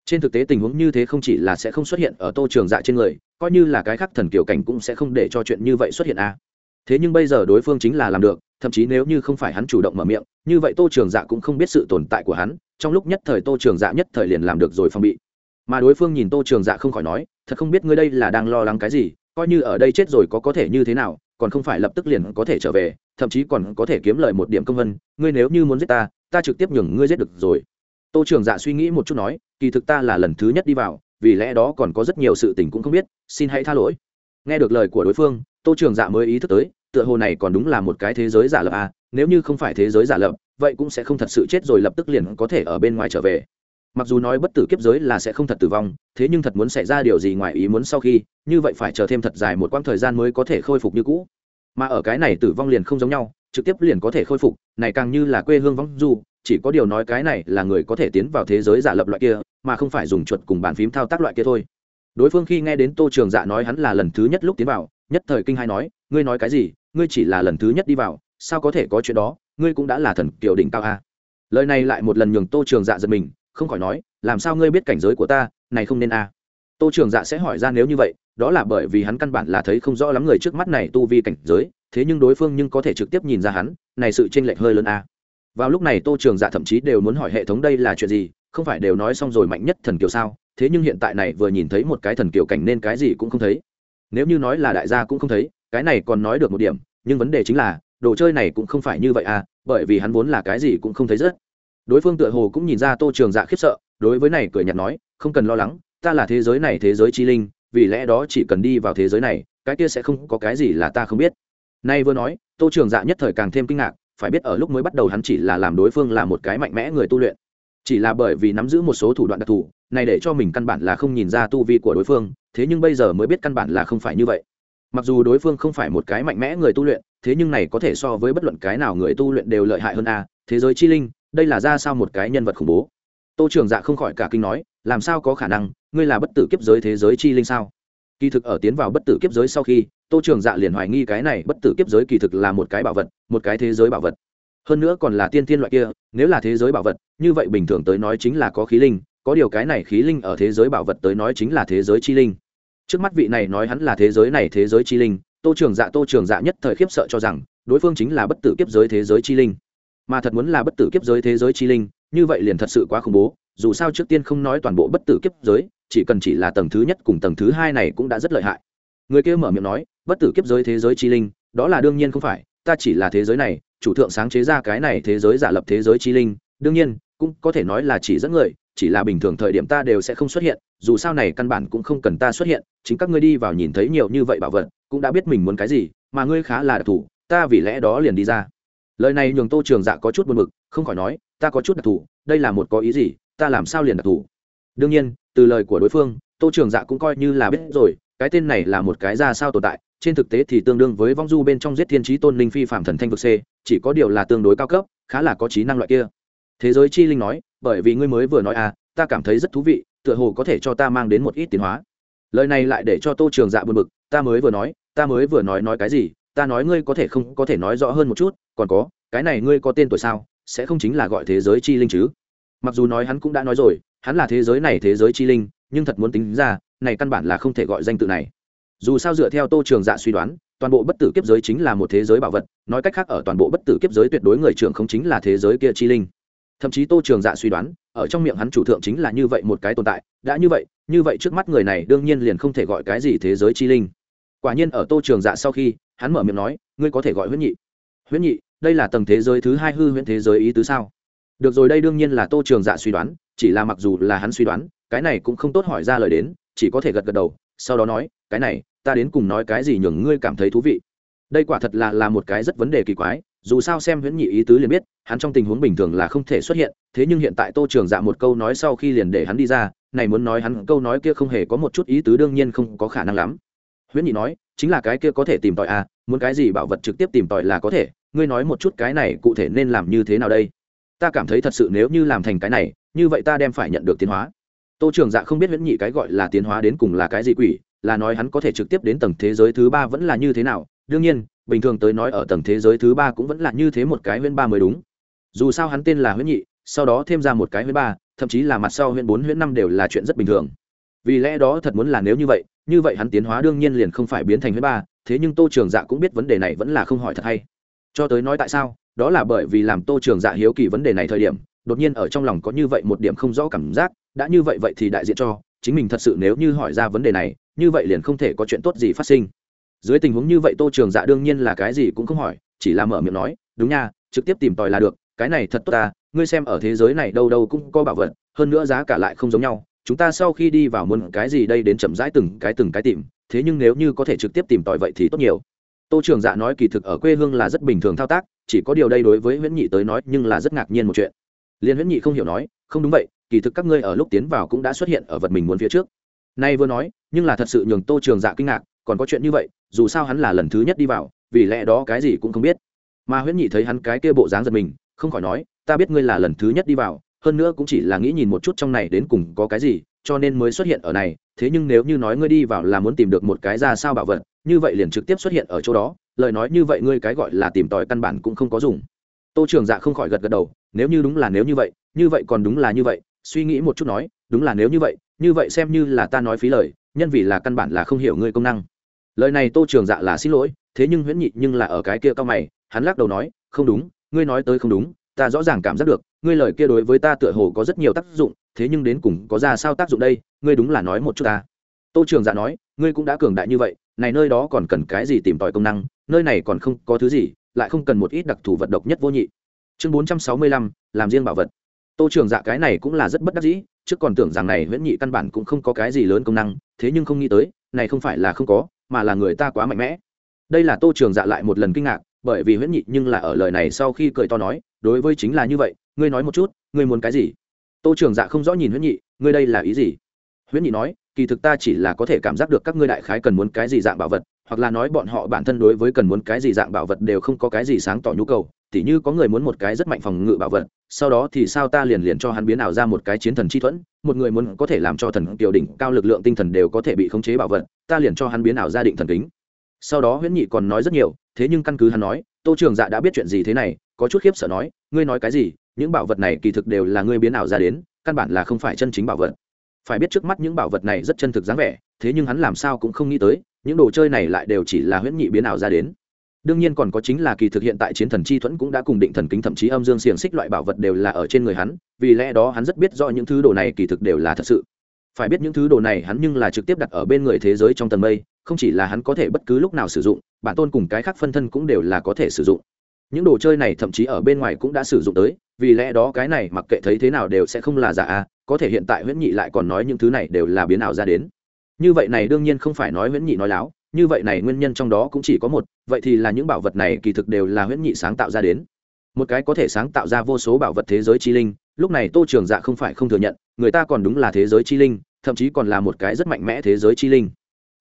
trên thực tế tình huống như thế không chỉ là sẽ không xuất hiện ở tô trường dạ trên người, coi như là cái khác thần kiểu cảnh cũng sẽ không để cho chuyện như vậy xuất hiện a à. thế nhưng bây giờ đối phương chính là làm được, thậm chí nếu như không phải hắn chủ động mở miệng, như vậy tô trường dạ cũng không biết sự tồn tại của hắn, trong lúc nhất thời tô trường dạ nhất thời liền làm được rồi phong bị mà đối phương nhìn tô trường dạ không khỏi nói, thật không biết ngươi đây là đang lo lắng cái gì, coi như ở đây chết rồi có có thể như thế nào, còn không phải lập tức liền có thể trở về thậm chí còn có thể kiếm lời một điểm công vân, ngươi nếu như muốn giết ta ta trực tiếp nhường ngươi giết được rồi. Tô trường dạ suy nghĩ một chút nói, kỳ thực ta là lần thứ nhất đi vào, vì lẽ đó còn có rất nhiều sự tình cũng không biết, xin hãy tha lỗi. Nghe được lời của đối phương, tô trường dạ mới ý thức tới, tựa hồ này còn đúng là một cái thế giới giả lập à nếu như không phải thế giới giả lập, vậy cũng sẽ không thật sự chết rồi lập tức liền có thể ở bên ngoài trở về. Mặc dù nói bất tử kiếp giới là sẽ không thật tử vong, thế nhưng thật muốn xảy ra điều gì ngoài ý muốn sau khi, như vậy phải chờ thêm thật dài một quãng thời gian mới có thể khôi phục như cũ mà ở cái này tử vong liền không giống nhau, trực tiếp liền có thể khôi phục, này càng như là quê hương vong du, chỉ có điều nói cái này là người có thể tiến vào thế giới giả lập loại kia, mà không phải dùng chuột cùng bàn phím thao tác loại kia thôi. Đối phương khi nghe đến tô trường dạ nói hắn là lần thứ nhất lúc tiến vào, nhất thời kinh hai nói, ngươi nói cái gì? Ngươi chỉ là lần thứ nhất đi vào, sao có thể có chuyện đó? Ngươi cũng đã là thần kiều đỉnh cao a. Lời này lại một lần nhường tô trường dạ giật mình, không khỏi nói, làm sao ngươi biết cảnh giới của ta, này không nên a? Tô trường dạ sẽ hỏi ra nếu như vậy, đó là bởi vì hắn căn bản là thấy không rõ lắm người trước mắt này tu vi cảnh giới, thế nhưng đối phương nhưng có thể trực tiếp nhìn ra hắn, này sự chênh lệch hơi lớn a. Vào lúc này tô trường dạ thậm chí đều muốn hỏi hệ thống đây là chuyện gì, không phải đều nói xong rồi mạnh nhất thần kiều sao, thế nhưng hiện tại này vừa nhìn thấy một cái thần kiều cảnh nên cái gì cũng không thấy. Nếu như nói là đại gia cũng không thấy, cái này còn nói được một điểm, nhưng vấn đề chính là, đồ chơi này cũng không phải như vậy à bởi vì hắn vốn là cái gì cũng không thấy rất đối phương tựa hồ cũng nhìn ra tô trường dạ khiếp sợ, đối với này cười nhạt nói, không cần lo lắng ta là thế giới này thế giới chi linh, vì lẽ đó chỉ cần đi vào thế giới này, cái kia sẽ không có cái gì là ta không biết. Nay vừa nói, tô trường dạ nhất thời càng thêm kinh ngạc, phải biết ở lúc mới bắt đầu hắn chỉ là làm đối phương là một cái mạnh mẽ người tu luyện. Chỉ là bởi vì nắm giữ một số thủ đoạn đặc thù, này để cho mình căn bản là không nhìn ra tu vi của đối phương, thế nhưng bây giờ mới biết căn bản là không phải như vậy. Mặc dù đối phương không phải một cái mạnh mẽ người tu luyện, thế nhưng này có thể so với bất luận cái nào người tu luyện đều lợi hại hơn a, thế giới chi linh, đây là ra sao một cái nhân vật khủng bố. Tô trường dạ không khỏi cả kinh nói, làm sao có khả năng ngươi là bất tử kiếp giới thế giới chi linh sao? Kỳ thực ở tiến vào bất tử kiếp giới sau khi, tô trường dạ liền hoài nghi cái này bất tử kiếp giới kỳ thực là một cái bảo vật, một cái thế giới bảo vật. Hơn nữa còn là tiên tiên loại kia, nếu là thế giới bảo vật, như vậy bình thường tới nói chính là có khí linh, có điều cái này khí linh ở thế giới bảo vật tới nói chính là thế giới chi linh. Trước mắt vị này nói hắn là thế giới này thế giới chi linh, tô trường dạ tô trường dạ nhất thời khiếp sợ cho rằng, đối phương chính là bất tử kiếp giới thế giới chi linh. Mà thật muốn là bất tử kiếp giới thế giới chi linh, như vậy liền thật sự quá khủng bố, dù sao trước tiên không nói toàn bộ bất tử kiếp giới chỉ cần chỉ là tầng thứ nhất cùng tầng thứ hai này cũng đã rất lợi hại. Người kia mở miệng nói, bất tử kiếp giới thế giới chi linh, đó là đương nhiên không phải, ta chỉ là thế giới này, chủ thượng sáng chế ra cái này thế giới giả lập thế giới chi linh, đương nhiên, cũng có thể nói là chỉ dẫn người, chỉ là bình thường thời điểm ta đều sẽ không xuất hiện, dù sao này căn bản cũng không cần ta xuất hiện, chính các ngươi đi vào nhìn thấy nhiều như vậy bảo vật, cũng đã biết mình muốn cái gì, mà ngươi khá là đặc thù, ta vì lẽ đó liền đi ra. Lời này nhường tô trường dạ có chút buồn mực không khỏi nói, ta có chút đặc thù, đây là một có ý gì, ta làm sao liền đặc thù? Đương nhiên, từ lời của đối phương, tô trường dạ cũng coi như là biết rồi, cái tên này là một cái ra sao tồn tại, trên thực tế thì tương đương với vong du bên trong giết thiên trí tôn linh phi phạm thần thanh vực c, chỉ có điều là tương đối cao cấp, khá là có trí năng loại kia. Thế giới chi linh nói, bởi vì ngươi mới vừa nói à ta cảm thấy rất thú vị, tựa hồ có thể cho ta mang đến một ít tiến hóa. Lời này lại để cho tô trường dạ buồn bực, ta mới vừa nói, ta mới vừa nói nói cái gì, ta nói ngươi có thể không, có thể nói rõ hơn một chút, còn có, cái này ngươi có tên tuổi sao, sẽ không chính là gọi thế giới chi linh chứ? Mặc dù nói hắn cũng đã nói rồi hắn là thế giới này thế giới chi linh, nhưng thật muốn tính ra, này căn bản là không thể gọi danh tự này. Dù sao dựa theo tô trường dạ suy đoán, toàn bộ bất tử kiếp giới chính là một thế giới bảo vật, nói cách khác ở toàn bộ bất tử kiếp giới tuyệt đối người trưởng không chính là thế giới kia chi linh. Thậm chí tô trường dạ suy đoán, ở trong miệng hắn chủ thượng chính là như vậy một cái tồn tại, đã như vậy như vậy trước mắt người này đương nhiên liền không thể gọi cái gì thế giới chi linh. Quả nhiên ở tô trường dạ sau khi, hắn mở miệng nói, ngươi có thể gọi huyết nhị. Huyết nhị, đây là tầng thế giới thứ hai hư huyễn thế giới ý tứ sao? Được rồi, đây đương nhiên là tô trường dạ suy đoán, chỉ là mặc dù là hắn suy đoán, cái này cũng không tốt hỏi ra lời đến, chỉ có thể gật gật đầu, sau đó nói, cái này, ta đến cùng nói cái gì nhường ngươi cảm thấy thú vị? Đây quả thật là là một cái rất vấn đề kỳ quái, dù sao xem huyễn nhị ý tứ liền biết, hắn trong tình huống bình thường là không thể xuất hiện, thế nhưng hiện tại tô trường dạ một câu nói sau khi liền để hắn đi ra, này muốn nói hắn câu nói kia không hề có một chút ý tứ đương nhiên không có khả năng lắm. Huyễn nhị nói, chính là cái kia có thể tìm tòi à muốn cái gì bảo vật trực tiếp tìm tòi là có thể, ngươi nói một chút cái này cụ thể nên làm như thế nào đây? Ta cảm thấy thật sự nếu như làm thành cái này, như vậy ta đem phải nhận được tiến hóa. Tô trường dạ không biết huyễn nhị cái gọi là tiến hóa đến cùng là cái gì quỷ, là nói hắn có thể trực tiếp đến tầng thế giới thứ ba vẫn là như thế nào. Đương nhiên, bình thường tới nói ở tầng thế giới thứ ba cũng vẫn là như thế một cái huyễn ba mới đúng. Dù sao hắn tên là huyễn nhị, sau đó thêm ra một cái huyễn ba, thậm chí là mặt sau huyễn bốn, huyễn năm đều là chuyện rất bình thường. Vì lẽ đó thật muốn là nếu như vậy như vậy hắn tiến hóa đương nhiên liền không phải biến thành huyễn ba, thế nhưng tô trường dạ cũng biết vấn đề này vẫn là không hỏi thật hay. Cho tới nói tại sao đó là bởi vì làm tô trường dạ hiếu kỳ vấn đề này thời điểm, đột nhiên ở trong lòng có như vậy một điểm không rõ cảm giác, đã như vậy vậy thì đại diện cho, chính mình thật sự nếu như hỏi ra vấn đề này, như vậy liền không thể có chuyện tốt gì phát sinh. Dưới tình huống như vậy tô trường dạ đương nhiên là cái gì cũng không hỏi, chỉ là mở miệng nói, đúng nha, trực tiếp tìm tòi là được, cái này thật tốt ta, ngươi xem ở thế giới này đâu đâu cũng có bảo vật, hơn nữa giá cả lại không giống nhau, chúng ta sau khi đi vào muốn cái gì đây đến chậm rãi từng cái từng cái tìm, thế nhưng nếu như có thể trực tiếp tìm tòi vậy thì tốt nhiều tô trường dạ nói kỳ thực ở quê hương là rất bình thường thao tác, chỉ có điều đây đối với huyễn nhị tới nói nhưng là rất ngạc nhiên một chuyện. Liên huyễn nhị không hiểu nói, không đúng vậy, kỳ thực các ngươi ở lúc tiến vào cũng đã xuất hiện ở vật mình muốn phía trước. Nay vừa nói, nhưng là thật sự nhường tô trường dạ kinh ngạc, còn có chuyện như vậy, dù sao hắn là lần thứ nhất đi vào, vì lẽ đó cái gì cũng không biết. Mà huyễn nhị thấy hắn cái kia bộ dáng giật mình, không khỏi nói, ta biết ngươi là lần thứ nhất đi vào, hơn nữa cũng chỉ là nghĩ nhìn một chút trong này đến cùng có cái gì cho nên mới xuất hiện ở này, thế nhưng nếu như nói ngươi đi vào là muốn tìm được một cái ra sao bảo vật, như vậy liền trực tiếp xuất hiện ở chỗ đó, lời nói như vậy ngươi cái gọi là tìm tòi căn bản cũng không có dùng. Tô trường dạ không khỏi gật gật đầu, nếu như đúng là nếu như vậy như vậy còn đúng là như vậy, suy nghĩ một chút nói, đúng là nếu như vậy như vậy xem như là ta nói phí lời, nhân vì là căn bản là không hiểu ngươi công năng. Lời này tô trường dạ là xin lỗi, thế nhưng huyễn nhị nhưng là ở cái kia cao mày, hắn lắc đầu nói, không đúng, ngươi nói tới không đúng, ta rõ ràng cảm giác được, ngươi lời kia đối với ta tựa hồ có rất nhiều tác dụng thế nhưng đến cùng có ra sao tác dụng đây, ngươi đúng là nói một chút ta. Tô trường dạ nói, ngươi cũng đã cường đại như vậy, này nơi đó còn cần cái gì tìm tòi công năng, nơi này còn không có thứ gì, lại không cần một ít đặc thù vật độc nhất vô nhị. Chương bốn trăm sáu mươi lăm, làm riêng bảo vật. Tô trường dạ cái này cũng là rất bất đắc dĩ, trước còn tưởng rằng này huyễn nhị căn bản cũng không có cái gì lớn công năng, thế nhưng không nghĩ tới, này không phải là không có, mà là người ta quá mạnh mẽ. Đây là tô trường dạ lại một lần kinh ngạc, bởi vì huyễn nhị nhưng là ở lời này sau khi cười to nói, đối với chính là như vậy, ngươi nói một chút, ngươi muốn cái gì? Tô trường dạ không rõ nhìn huyễn nhị, ngươi đây là ý gì? Huyễn nhị nói, kỳ thực ta chỉ là có thể cảm giác được các ngươi đại khái cần muốn cái gì dạng bảo vật, hoặc là nói bọn họ bản thân đối với cần muốn cái gì dạng bảo vật đều không có cái gì sáng tỏ nhu cầu. Tỉ như có người muốn một cái rất mạnh phòng ngự bảo vật, sau đó thì sao ta liền liền cho hắn biến ảo ra một cái chiến thần chi thuẫn, một người muốn có thể làm cho thần tiểu đỉnh cao lực lượng tinh thần đều có thể bị khống chế bảo vật, ta liền cho hắn biến ảo ra định thần kính. Sau đó huyễn nhị còn nói rất nhiều, thế nhưng căn cứ hắn nói, tô trường dạ đã biết chuyện gì thế này, có chút khiếp sợ nói, ngươi nói cái gì? Những bảo vật này kỳ thực đều là ngươi biến ảo ra đến, căn bản là không phải chân chính bảo vật. Phải biết trước mắt những bảo vật này rất chân thực dáng vẻ, thế nhưng hắn làm sao cũng không nghĩ tới, những đồ chơi này lại đều chỉ là huyễn nhị biến ảo ra đến. Đương nhiên còn có chính là kỳ thực hiện tại chiến thần chi thuẫn cũng đã cùng định thần kính thậm chí âm dương xiềng xích loại bảo vật đều là ở trên người hắn, vì lẽ đó hắn rất biết rõ những thứ đồ này kỳ thực đều là thật sự. Phải biết những thứ đồ này hắn nhưng là trực tiếp đặt ở bên người thế giới trong tầng mây, không chỉ là hắn có thể bất cứ lúc nào sử dụng, bản tôn cùng cái khác phân thân cũng đều là có thể sử dụng. Những đồ chơi này thậm chí ở bên ngoài cũng đã sử dụng tới vì lẽ đó cái này mặc kệ thấy thế nào đều sẽ không là giả a, có thể hiện tại huyễn nhị lại còn nói những thứ này đều là biến ảo ra đến. Như vậy này đương nhiên không phải nói huyễn nhị nói láo, như vậy này nguyên nhân trong đó cũng chỉ có một, vậy thì là những bảo vật này kỳ thực đều là huyễn nhị sáng tạo ra đến. Một cái có thể sáng tạo ra vô số bảo vật thế giới chi linh, lúc này tô trường dạ không phải không thừa nhận, người ta còn đúng là thế giới chi linh, thậm chí còn là một cái rất mạnh mẽ thế giới chi linh.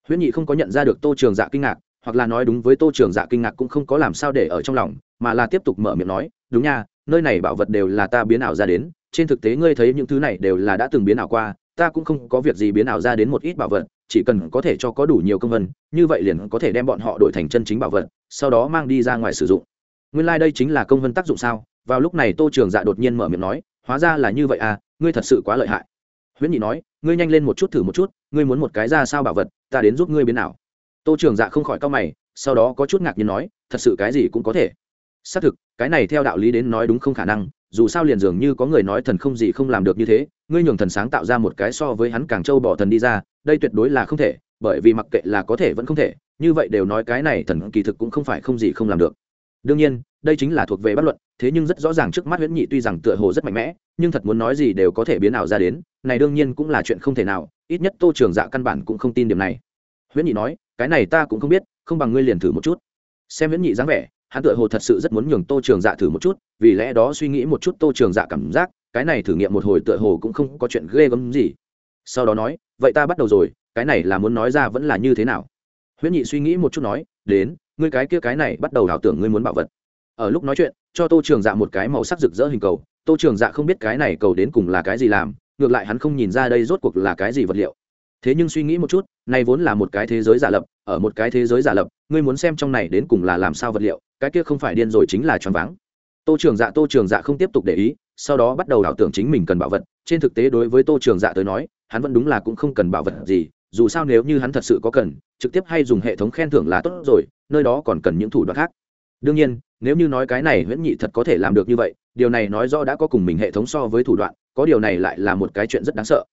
Huyễn nhị không có nhận ra được tô trường dạ kinh ngạc, hoặc là nói đúng với tô trường dạ kinh ngạc cũng không có làm sao để ở trong lòng, mà là tiếp tục mở miệng nói, đúng nha nơi này bảo vật đều là ta biến ảo ra đến, trên thực tế ngươi thấy những thứ này đều là đã từng biến ảo qua, ta cũng không có việc gì biến ảo ra đến một ít bảo vật, chỉ cần có thể cho có đủ nhiều công vân, như vậy liền có thể đem bọn họ đổi thành chân chính bảo vật, sau đó mang đi ra ngoài sử dụng. Nguyên lai、like、đây chính là công vân tác dụng sao? Vào lúc này tô trường dạ đột nhiên mở miệng nói, hóa ra là như vậy à ngươi thật sự quá lợi hại. Huyễn nhị nói, ngươi nhanh lên một chút thử một chút, ngươi muốn một cái ra sao bảo vật, ta đến giúp ngươi biến ảo. tô trường dạ không khỏi cao mày, sau đó có chút ngạc nhiên nói, thật sự cái gì cũng có thể xác thực, cái này theo đạo lý đến nói đúng không khả năng, dù sao liền dường như có người nói thần không gì không làm được như thế, ngươi nhường thần sáng tạo ra một cái so với hắn càng trâu bỏ thần đi ra, đây tuyệt đối là không thể, bởi vì mặc kệ là có thể vẫn không thể, như vậy đều nói cái này thần kỳ thực cũng không phải không gì không làm được. Đương nhiên, đây chính là thuộc về bất luận, thế nhưng rất rõ ràng trước mắt huyễn nhị tuy rằng tựa hồ rất mạnh mẽ, nhưng thật muốn nói gì đều có thể biến ảo ra đến, này đương nhiên cũng là chuyện không thể nào, ít nhất tô trường dạ căn bản cũng không tin điểm này. Huyễn nhị nói, cái này ta cũng không biết, không bằng ngươi liền thử một chút. Xem huyễn nhị dáng vẻ hắn tựa hồ thật sự rất muốn nhường tô trường dạ thử một chút, vì lẽ đó suy nghĩ một chút tô trường dạ cảm giác, cái này thử nghiệm một hồi tựa hồ cũng không có chuyện ghê gớm gì. Sau đó nói, vậy ta bắt đầu rồi, cái này là muốn nói ra vẫn là như thế nào? Huyễn nhị suy nghĩ một chút nói, đến, ngươi cái kia cái này bắt đầu ảo tưởng ngươi muốn bảo vật. Ở lúc nói chuyện, cho tô trường dạ một cái màu sắc rực rỡ hình cầu, tô trường dạ không biết cái này cầu đến cùng là cái gì làm, ngược lại hắn không nhìn ra đây rốt cuộc là cái gì vật liệu thế nhưng suy nghĩ một chút này vốn là một cái thế giới giả lập, ở một cái thế giới giả lập, ngươi muốn xem trong này đến cùng là làm sao vật liệu, cái kia không phải điên rồi chính là choáng váng. Tô trường dạ tô trường dạ không tiếp tục để ý, sau đó bắt đầu đảo tưởng chính mình cần bảo vật. Trên thực tế đối với tô trường dạ tới nói, hắn vẫn đúng là cũng không cần bảo vật gì, dù sao nếu như hắn thật sự có cần, trực tiếp hay dùng hệ thống khen thưởng là tốt rồi, nơi đó còn cần những thủ đoạn khác. Đương nhiên, nếu như nói cái này nguyễn nhị thật có thể làm được như vậy, điều này nói rõ đã có cùng mình hệ thống so với thủ đoạn, có điều này lại là một cái chuyện rất đáng sợ.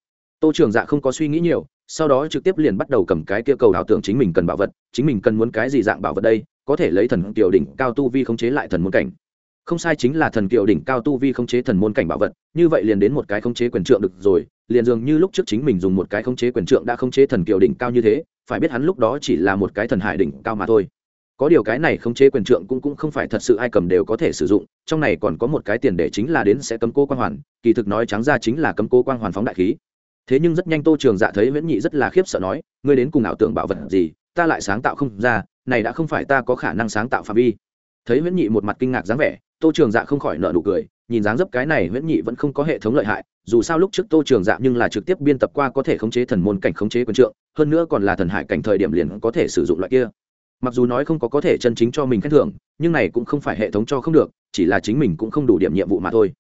Tô trường dạ không có suy nghĩ nhiều sau đó trực tiếp liền bắt đầu cầm cái kia cầu ảo tưởng chính mình cần bảo vật, chính mình cần muốn cái gì dạng bảo vật đây, có thể lấy thần kiều đỉnh cao tu vi khống chế lại thần môn cảnh. Không sai chính là thần kiều đỉnh cao tu vi khống chế thần môn cảnh bảo vật, như vậy liền đến một cái khống chế quyền trượng được rồi, liền dường như lúc trước chính mình dùng một cái khống chế quyền trượng đã khống chế thần kiều đỉnh cao như thế, phải biết hắn lúc đó chỉ là một cái thần hải đỉnh cao mà thôi. Có điều cái này khống chế quyền trượng cũng cũng không phải thật sự ai cầm đều có thể sử dụng, trong này còn có một cái tiền để chính là đến sẽ cấm cố quang hoàn, kỳ thực nói trắng ra chính là cấm cố quang hoàn phóng đại khí thế nhưng rất nhanh tô trường dạ thấy viễn nhị rất là khiếp sợ nói, ngươi đến cùng ảo tưởng bảo vật gì, ta lại sáng tạo không ra, này đã không phải ta có khả năng sáng tạo phạm vi. Thấy viễn nhị một mặt kinh ngạc dáng vẻ, tô trường dạ không khỏi nợ nụ cười, nhìn dáng dấp cái này viễn nhị vẫn không có hệ thống lợi hại, dù sao lúc trước tô trường dạ nhưng là trực tiếp biên tập qua có thể khống chế thần môn cảnh khống chế quân trượng, hơn nữa còn là thần hải cảnh thời điểm liền có thể sử dụng loại kia. Mặc dù nói không có có thể chân chính cho mình khen thưởng, nhưng này cũng không phải hệ thống cho không được, chỉ là chính mình cũng không đủ điểm nhiệm vụ mà thôi.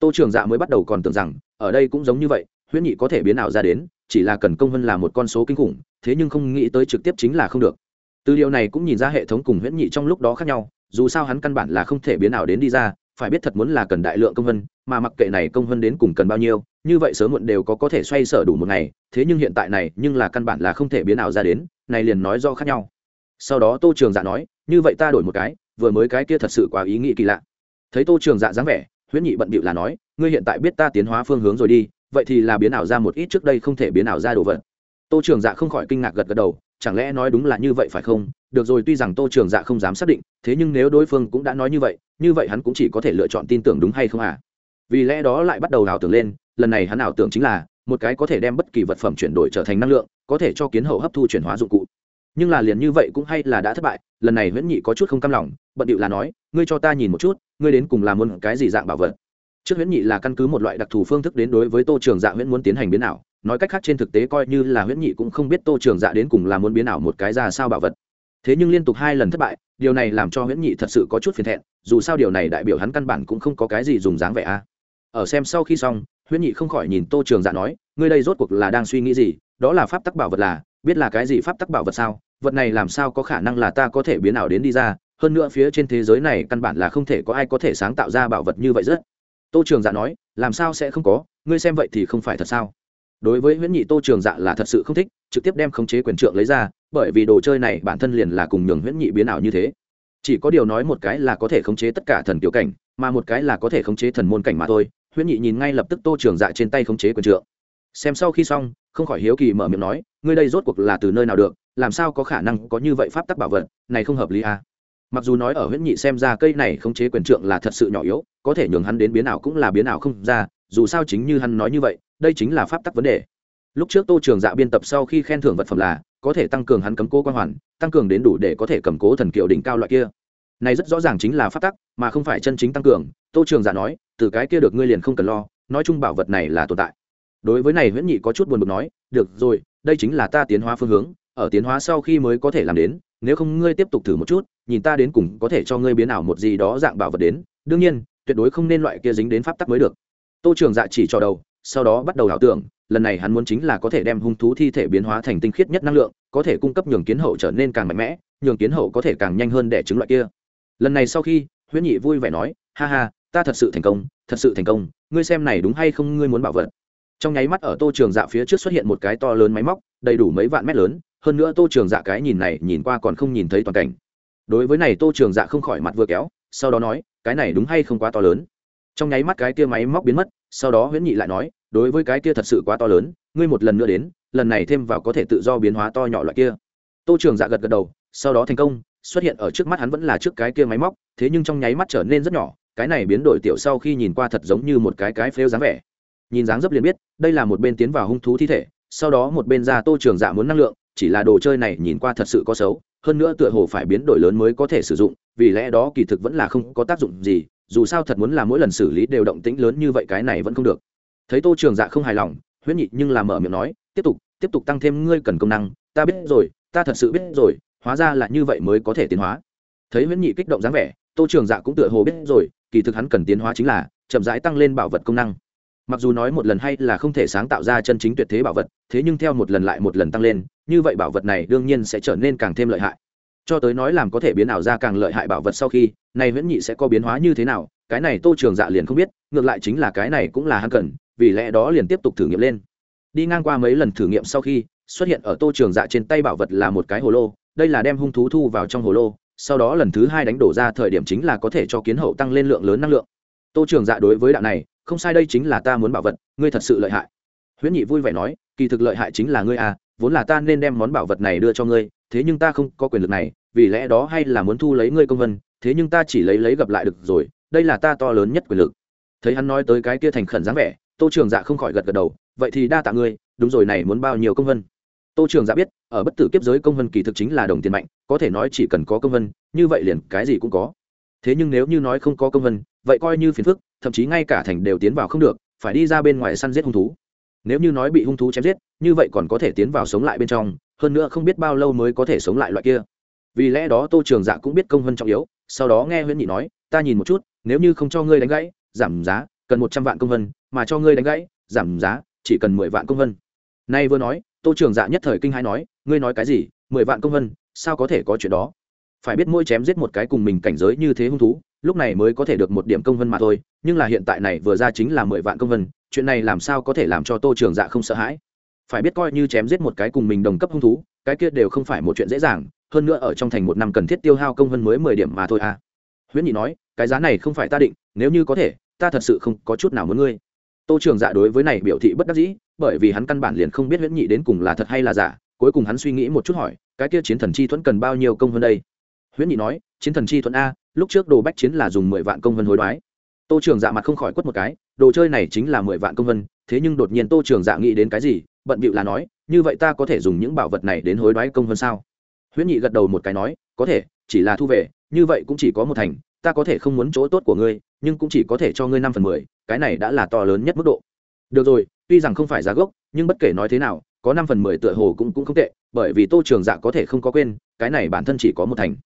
Tô trường dạ mới bắt đầu còn tưởng rằng, ở đây cũng giống như vậy huyễn nhị có thể biến ảo ra đến, chỉ là cần công hơn là một con số kinh khủng, thế nhưng không nghĩ tới trực tiếp chính là không được. Từ điều này cũng nhìn ra hệ thống cùng huyễn nhị trong lúc đó khác nhau, dù sao hắn căn bản là không thể biến ảo đến đi ra, phải biết thật muốn là cần đại lượng công vân, mà mặc kệ này công vân đến cùng cần bao nhiêu, như vậy sớm muộn đều có có thể xoay sở đủ một ngày, thế nhưng hiện tại này, nhưng là căn bản là không thể biến ảo ra đến, này liền nói do khác nhau. Sau đó tô trường dạ nói, như vậy ta đổi một cái, vừa mới cái kia thật sự quá ý nghĩ kỳ lạ. Thấy tô trường dạ dáng vẻ, huyễn nhị bận bịu là nói, ngươi hiện tại biết ta tiến hóa phương hướng rồi đi vậy thì là biến ảo ra một ít trước đây không thể biến ảo ra đồ vật. Tô trường dạ không khỏi kinh ngạc gật gật đầu, chẳng lẽ nói đúng là như vậy phải không? Được rồi, tuy rằng tô trường dạ không dám xác định, thế nhưng nếu đối phương cũng đã nói như vậy như vậy hắn cũng chỉ có thể lựa chọn tin tưởng đúng hay không à? Vì lẽ đó lại bắt đầu ảo tưởng lên, lần này hắn ảo tưởng chính là một cái có thể đem bất kỳ vật phẩm chuyển đổi trở thành năng lượng, có thể cho kiến hậu hấp thu chuyển hóa dụng cụ. Nhưng là liền như vậy cũng hay là đã thất bại, lần này huyễn nhị có chút không cam lòng, bận điệu là nói, ngươi cho ta nhìn một chút, ngươi đến cùng làm muốn cái gì dạng bảo vật? Trước huyễn nhị là căn cứ một loại đặc thù phương thức đến đối với tô trường dạ huyễn muốn tiến hành biến ảo. Nói cách khác trên thực tế coi như là huyễn nhị cũng không biết tô trường dạ đến cùng là muốn biến ảo một cái ra sao bảo vật. Thế nhưng liên tục hai lần thất bại, điều này làm cho huyễn nhị thật sự có chút phiền thẹn, dù sao điều này đại biểu hắn căn bản cũng không có cái gì dùng dáng vẻ a. Ở xem sau khi xong, huyễn nhị không khỏi nhìn tô trường dạ nói, ngươi đây rốt cuộc là đang suy nghĩ gì? Đó là pháp tắc bảo vật là, biết là cái gì pháp tắc bảo vật sao? Vật này làm sao có khả năng là ta có thể biến ảo đến đi ra? Hơn nữa phía trên thế giới này căn bản là không thể có ai có thể sáng tạo ra bảo vật như vậy rất tô trường dạ nói, làm sao sẽ không có? Ngươi xem vậy thì không phải thật sao? Đối với huyễn nhị, tô trường dạ là thật sự không thích, trực tiếp đem khống chế quyền trượng lấy ra, bởi vì đồ chơi này bản thân liền là cùng nhường huyễn nhị biến ảo như thế. Chỉ có điều nói một cái là có thể khống chế tất cả thần tiểu cảnh, mà một cái là có thể khống chế thần môn cảnh mà thôi. Huyễn nhị nhìn ngay lập tức tô trường dạ trên tay khống chế quyền trượng. Xem sau khi xong, không khỏi hiếu kỳ mở miệng nói, ngươi đây rốt cuộc là từ nơi nào được? Làm sao có khả năng có như vậy pháp tắc bảo vật? Này không hợp lý à? Mặc dù nói ở huyễn nhị xem ra cây này khống chế quyền trượng là thật sự nhỏ yếu, có thể nhường hắn đến biến ảo cũng là biến ảo không ra, dù sao chính như hắn nói như vậy, đây chính là pháp tắc vấn đề. Lúc trước tô trường dạ biên tập sau khi khen thưởng vật phẩm là, có thể tăng cường hắn cấm cố quan hoàn, tăng cường đến đủ để có thể cầm cố thần kiệu đỉnh cao loại kia. Này rất rõ ràng chính là pháp tắc, mà không phải chân chính tăng cường, tô trường dạ nói, từ cái kia được ngươi liền không cần lo, nói chung bảo vật này là tồn tại. Đối với này huyễn nhị có chút buồn bực nói, được rồi, đây chính là ta tiến hóa phương hướng, ở tiến hóa sau khi mới có thể làm đến nếu không ngươi tiếp tục thử một chút, nhìn ta đến cùng có thể cho ngươi biến ảo một gì đó dạng bảo vật đến. Đương nhiên, tuyệt đối không nên loại kia dính đến pháp tắc mới được. Tô trường dạ chỉ cho đầu, sau đó bắt đầu ảo tưởng, lần này hắn muốn chính là có thể đem hung thú thi thể biến hóa thành tinh khiết nhất năng lượng, có thể cung cấp nhường kiến hậu trở nên càng mạnh mẽ, nhường kiến hậu có thể càng nhanh hơn để chứng loại kia. Lần này sau khi, huyễn nhị vui vẻ nói, ha ha, ta thật sự thành công, thật sự thành công, ngươi xem này đúng hay không ngươi muốn bảo vật? Trong nháy mắt ở tô trường dạ phía trước xuất hiện một cái to lớn máy móc, đầy đủ mấy vạn mét lớn hơn nữa tô trường dạ cái nhìn này nhìn qua còn không nhìn thấy toàn cảnh. Đối với này tô trường dạ không khỏi mặt vừa kéo, sau đó nói, cái này đúng hay không quá to lớn? Trong nháy mắt cái kia máy móc biến mất, sau đó huyễn nhị lại nói, đối với cái kia thật sự quá to lớn, ngươi một lần nữa đến, lần này thêm vào có thể tự do biến hóa to nhỏ loại kia. Tô trường dạ gật gật đầu, sau đó thành công, xuất hiện ở trước mắt hắn vẫn là trước cái kia máy móc, thế nhưng trong nháy mắt trở nên rất nhỏ, cái này biến đổi tiểu sau khi nhìn qua thật giống như một cái cái phêu dáng vẻ. Nhìn dáng dấp liền biết, đây là một bên tiến vào hung thú thi thể, sau đó một bên ra tô trường dạ muốn năng lượng chỉ là đồ chơi này nhìn qua thật sự có xấu, hơn nữa tựa hồ phải biến đổi lớn mới có thể sử dụng, vì lẽ đó kỳ thực vẫn là không có tác dụng gì, dù sao thật muốn là mỗi lần xử lý đều động tĩnh lớn như vậy cái này vẫn không được. Thấy tô trường dạ không hài lòng huyết nhị nhưng làm mở miệng nói, tiếp tục tiếp tục tăng thêm ngươi cần công năng, ta biết rồi, ta thật sự biết rồi, hóa ra là như vậy mới có thể tiến hóa. Thấy huyết nhị kích động dáng vẻ, tô trường dạ cũng tựa hồ biết rồi, kỳ thực hắn cần tiến hóa chính là chậm rãi tăng lên bảo vật công năng mặc dù nói một lần hay là không thể sáng tạo ra chân chính tuyệt thế bảo vật, thế nhưng theo một lần lại một lần tăng lên, như vậy bảo vật này đương nhiên sẽ trở nên càng thêm lợi hại. Cho tới nói làm có thể biến ảo ra càng lợi hại bảo vật sau khi, này viễn nhị sẽ có biến hóa như thế nào, cái này tô trường dạ liền không biết, ngược lại chính là cái này cũng là hắn cần, vì lẽ đó liền tiếp tục thử nghiệm lên. Đi ngang qua mấy lần thử nghiệm sau khi, xuất hiện ở tô trường dạ trên tay bảo vật là một cái hồ lô, đây là đem hung thú thu vào trong hồ lô, sau đó lần thứ hai đánh đổ ra thời điểm chính là có thể cho kiến hậu tăng lên lượng lớn năng lượng. Tô trường dạ đối với đạo này không sai đây chính là ta muốn bảo vật, ngươi thật sự lợi hại. Huyễn nhị vui vẻ nói, kỳ thực lợi hại chính là ngươi à vốn là ta nên đem món bảo vật này đưa cho ngươi, thế nhưng ta không có quyền lực này, vì lẽ đó hay là muốn thu lấy ngươi công vân, thế nhưng ta chỉ lấy lấy gặp lại được rồi, đây là ta to lớn nhất quyền lực. Thấy hắn nói tới cái kia thành khẩn dáng vẻ, tô trường dạ không khỏi gật gật đầu, vậy thì đa tạ ngươi, đúng rồi này muốn bao nhiêu công vân? Tô trường dạ biết, ở bất tử kiếp giới công vân kỳ thực chính là đồng tiền mạnh, có thể nói chỉ cần có công vân, như vậy liền cái gì cũng có. Thế nhưng nếu như nói không có công vân, vậy coi như phiền phức thậm chí ngay cả thành đều tiến vào không được, phải đi ra bên ngoài săn giết hung thú. Nếu như nói bị hung thú chém giết, như vậy còn có thể tiến vào sống lại bên trong, hơn nữa không biết bao lâu mới có thể sống lại loại kia. Vì lẽ đó tô trường dạ cũng biết công vân trọng yếu, sau đó nghe huyễn nhị nói, ta nhìn một chút, nếu như không cho ngươi đánh gãy, giảm giá, cần một trăm vạn công vân mà cho ngươi đánh gãy, giảm giá, chỉ cần mười vạn công vân nay vừa nói, tô trường dạ nhất thời kinh hai nói, ngươi nói cái gì? Mười vạn công vân sao có thể có chuyện đó? Phải biết mỗi chém giết một cái cùng mình cảnh giới như thế hung thú lúc này mới có thể được một điểm công vân mà thôi, nhưng là hiện tại này vừa ra chính là mười vạn công vân, chuyện này làm sao có thể làm cho tô trường dạ không sợ hãi? Phải biết coi như chém giết một cái cùng mình đồng cấp hung thú, cái kia đều không phải một chuyện dễ dàng, hơn nữa ở trong thành một năm cần thiết tiêu hao công vân mới mười điểm mà thôi à. Huyễn nhị nói, cái giá này không phải ta định, nếu như có thể, ta thật sự không có chút nào muốn ngươi. Tô trường dạ đối với này biểu thị bất đắc dĩ, bởi vì hắn căn bản liền không biết huyễn nhị đến cùng là thật hay là giả, cuối cùng hắn suy nghĩ một chút hỏi, cái kia chiến thần chi thuẫn cần bao nhiêu công hơn đây? Huyễn nhị nói chiến thần chi thuận a, lúc trước đồ bách chiến là dùng mười vạn công vân hối đoái. Tô trường dạ mặt không khỏi quất một cái, đồ chơi này chính là mười vạn công vân, thế nhưng đột nhiên tô trường dạ nghĩ đến cái gì, bận bịu là nói, như vậy ta có thể dùng những bảo vật này đến hối đoái công vân sao? Huyễn nhị gật đầu một cái nói, có thể, chỉ là thu về, như vậy cũng chỉ có một thành, ta có thể không muốn chỗ tốt của ngươi, nhưng cũng chỉ có thể cho ngươi năm phần mười, cái này đã là to lớn nhất mức độ. Được rồi, tuy rằng không phải giá gốc, nhưng bất kể nói thế nào, có năm phần mười tựa hồ cũng cũng không tệ, bởi vì tô trường dạ có thể không có quên, cái này bản thân chỉ có một thành.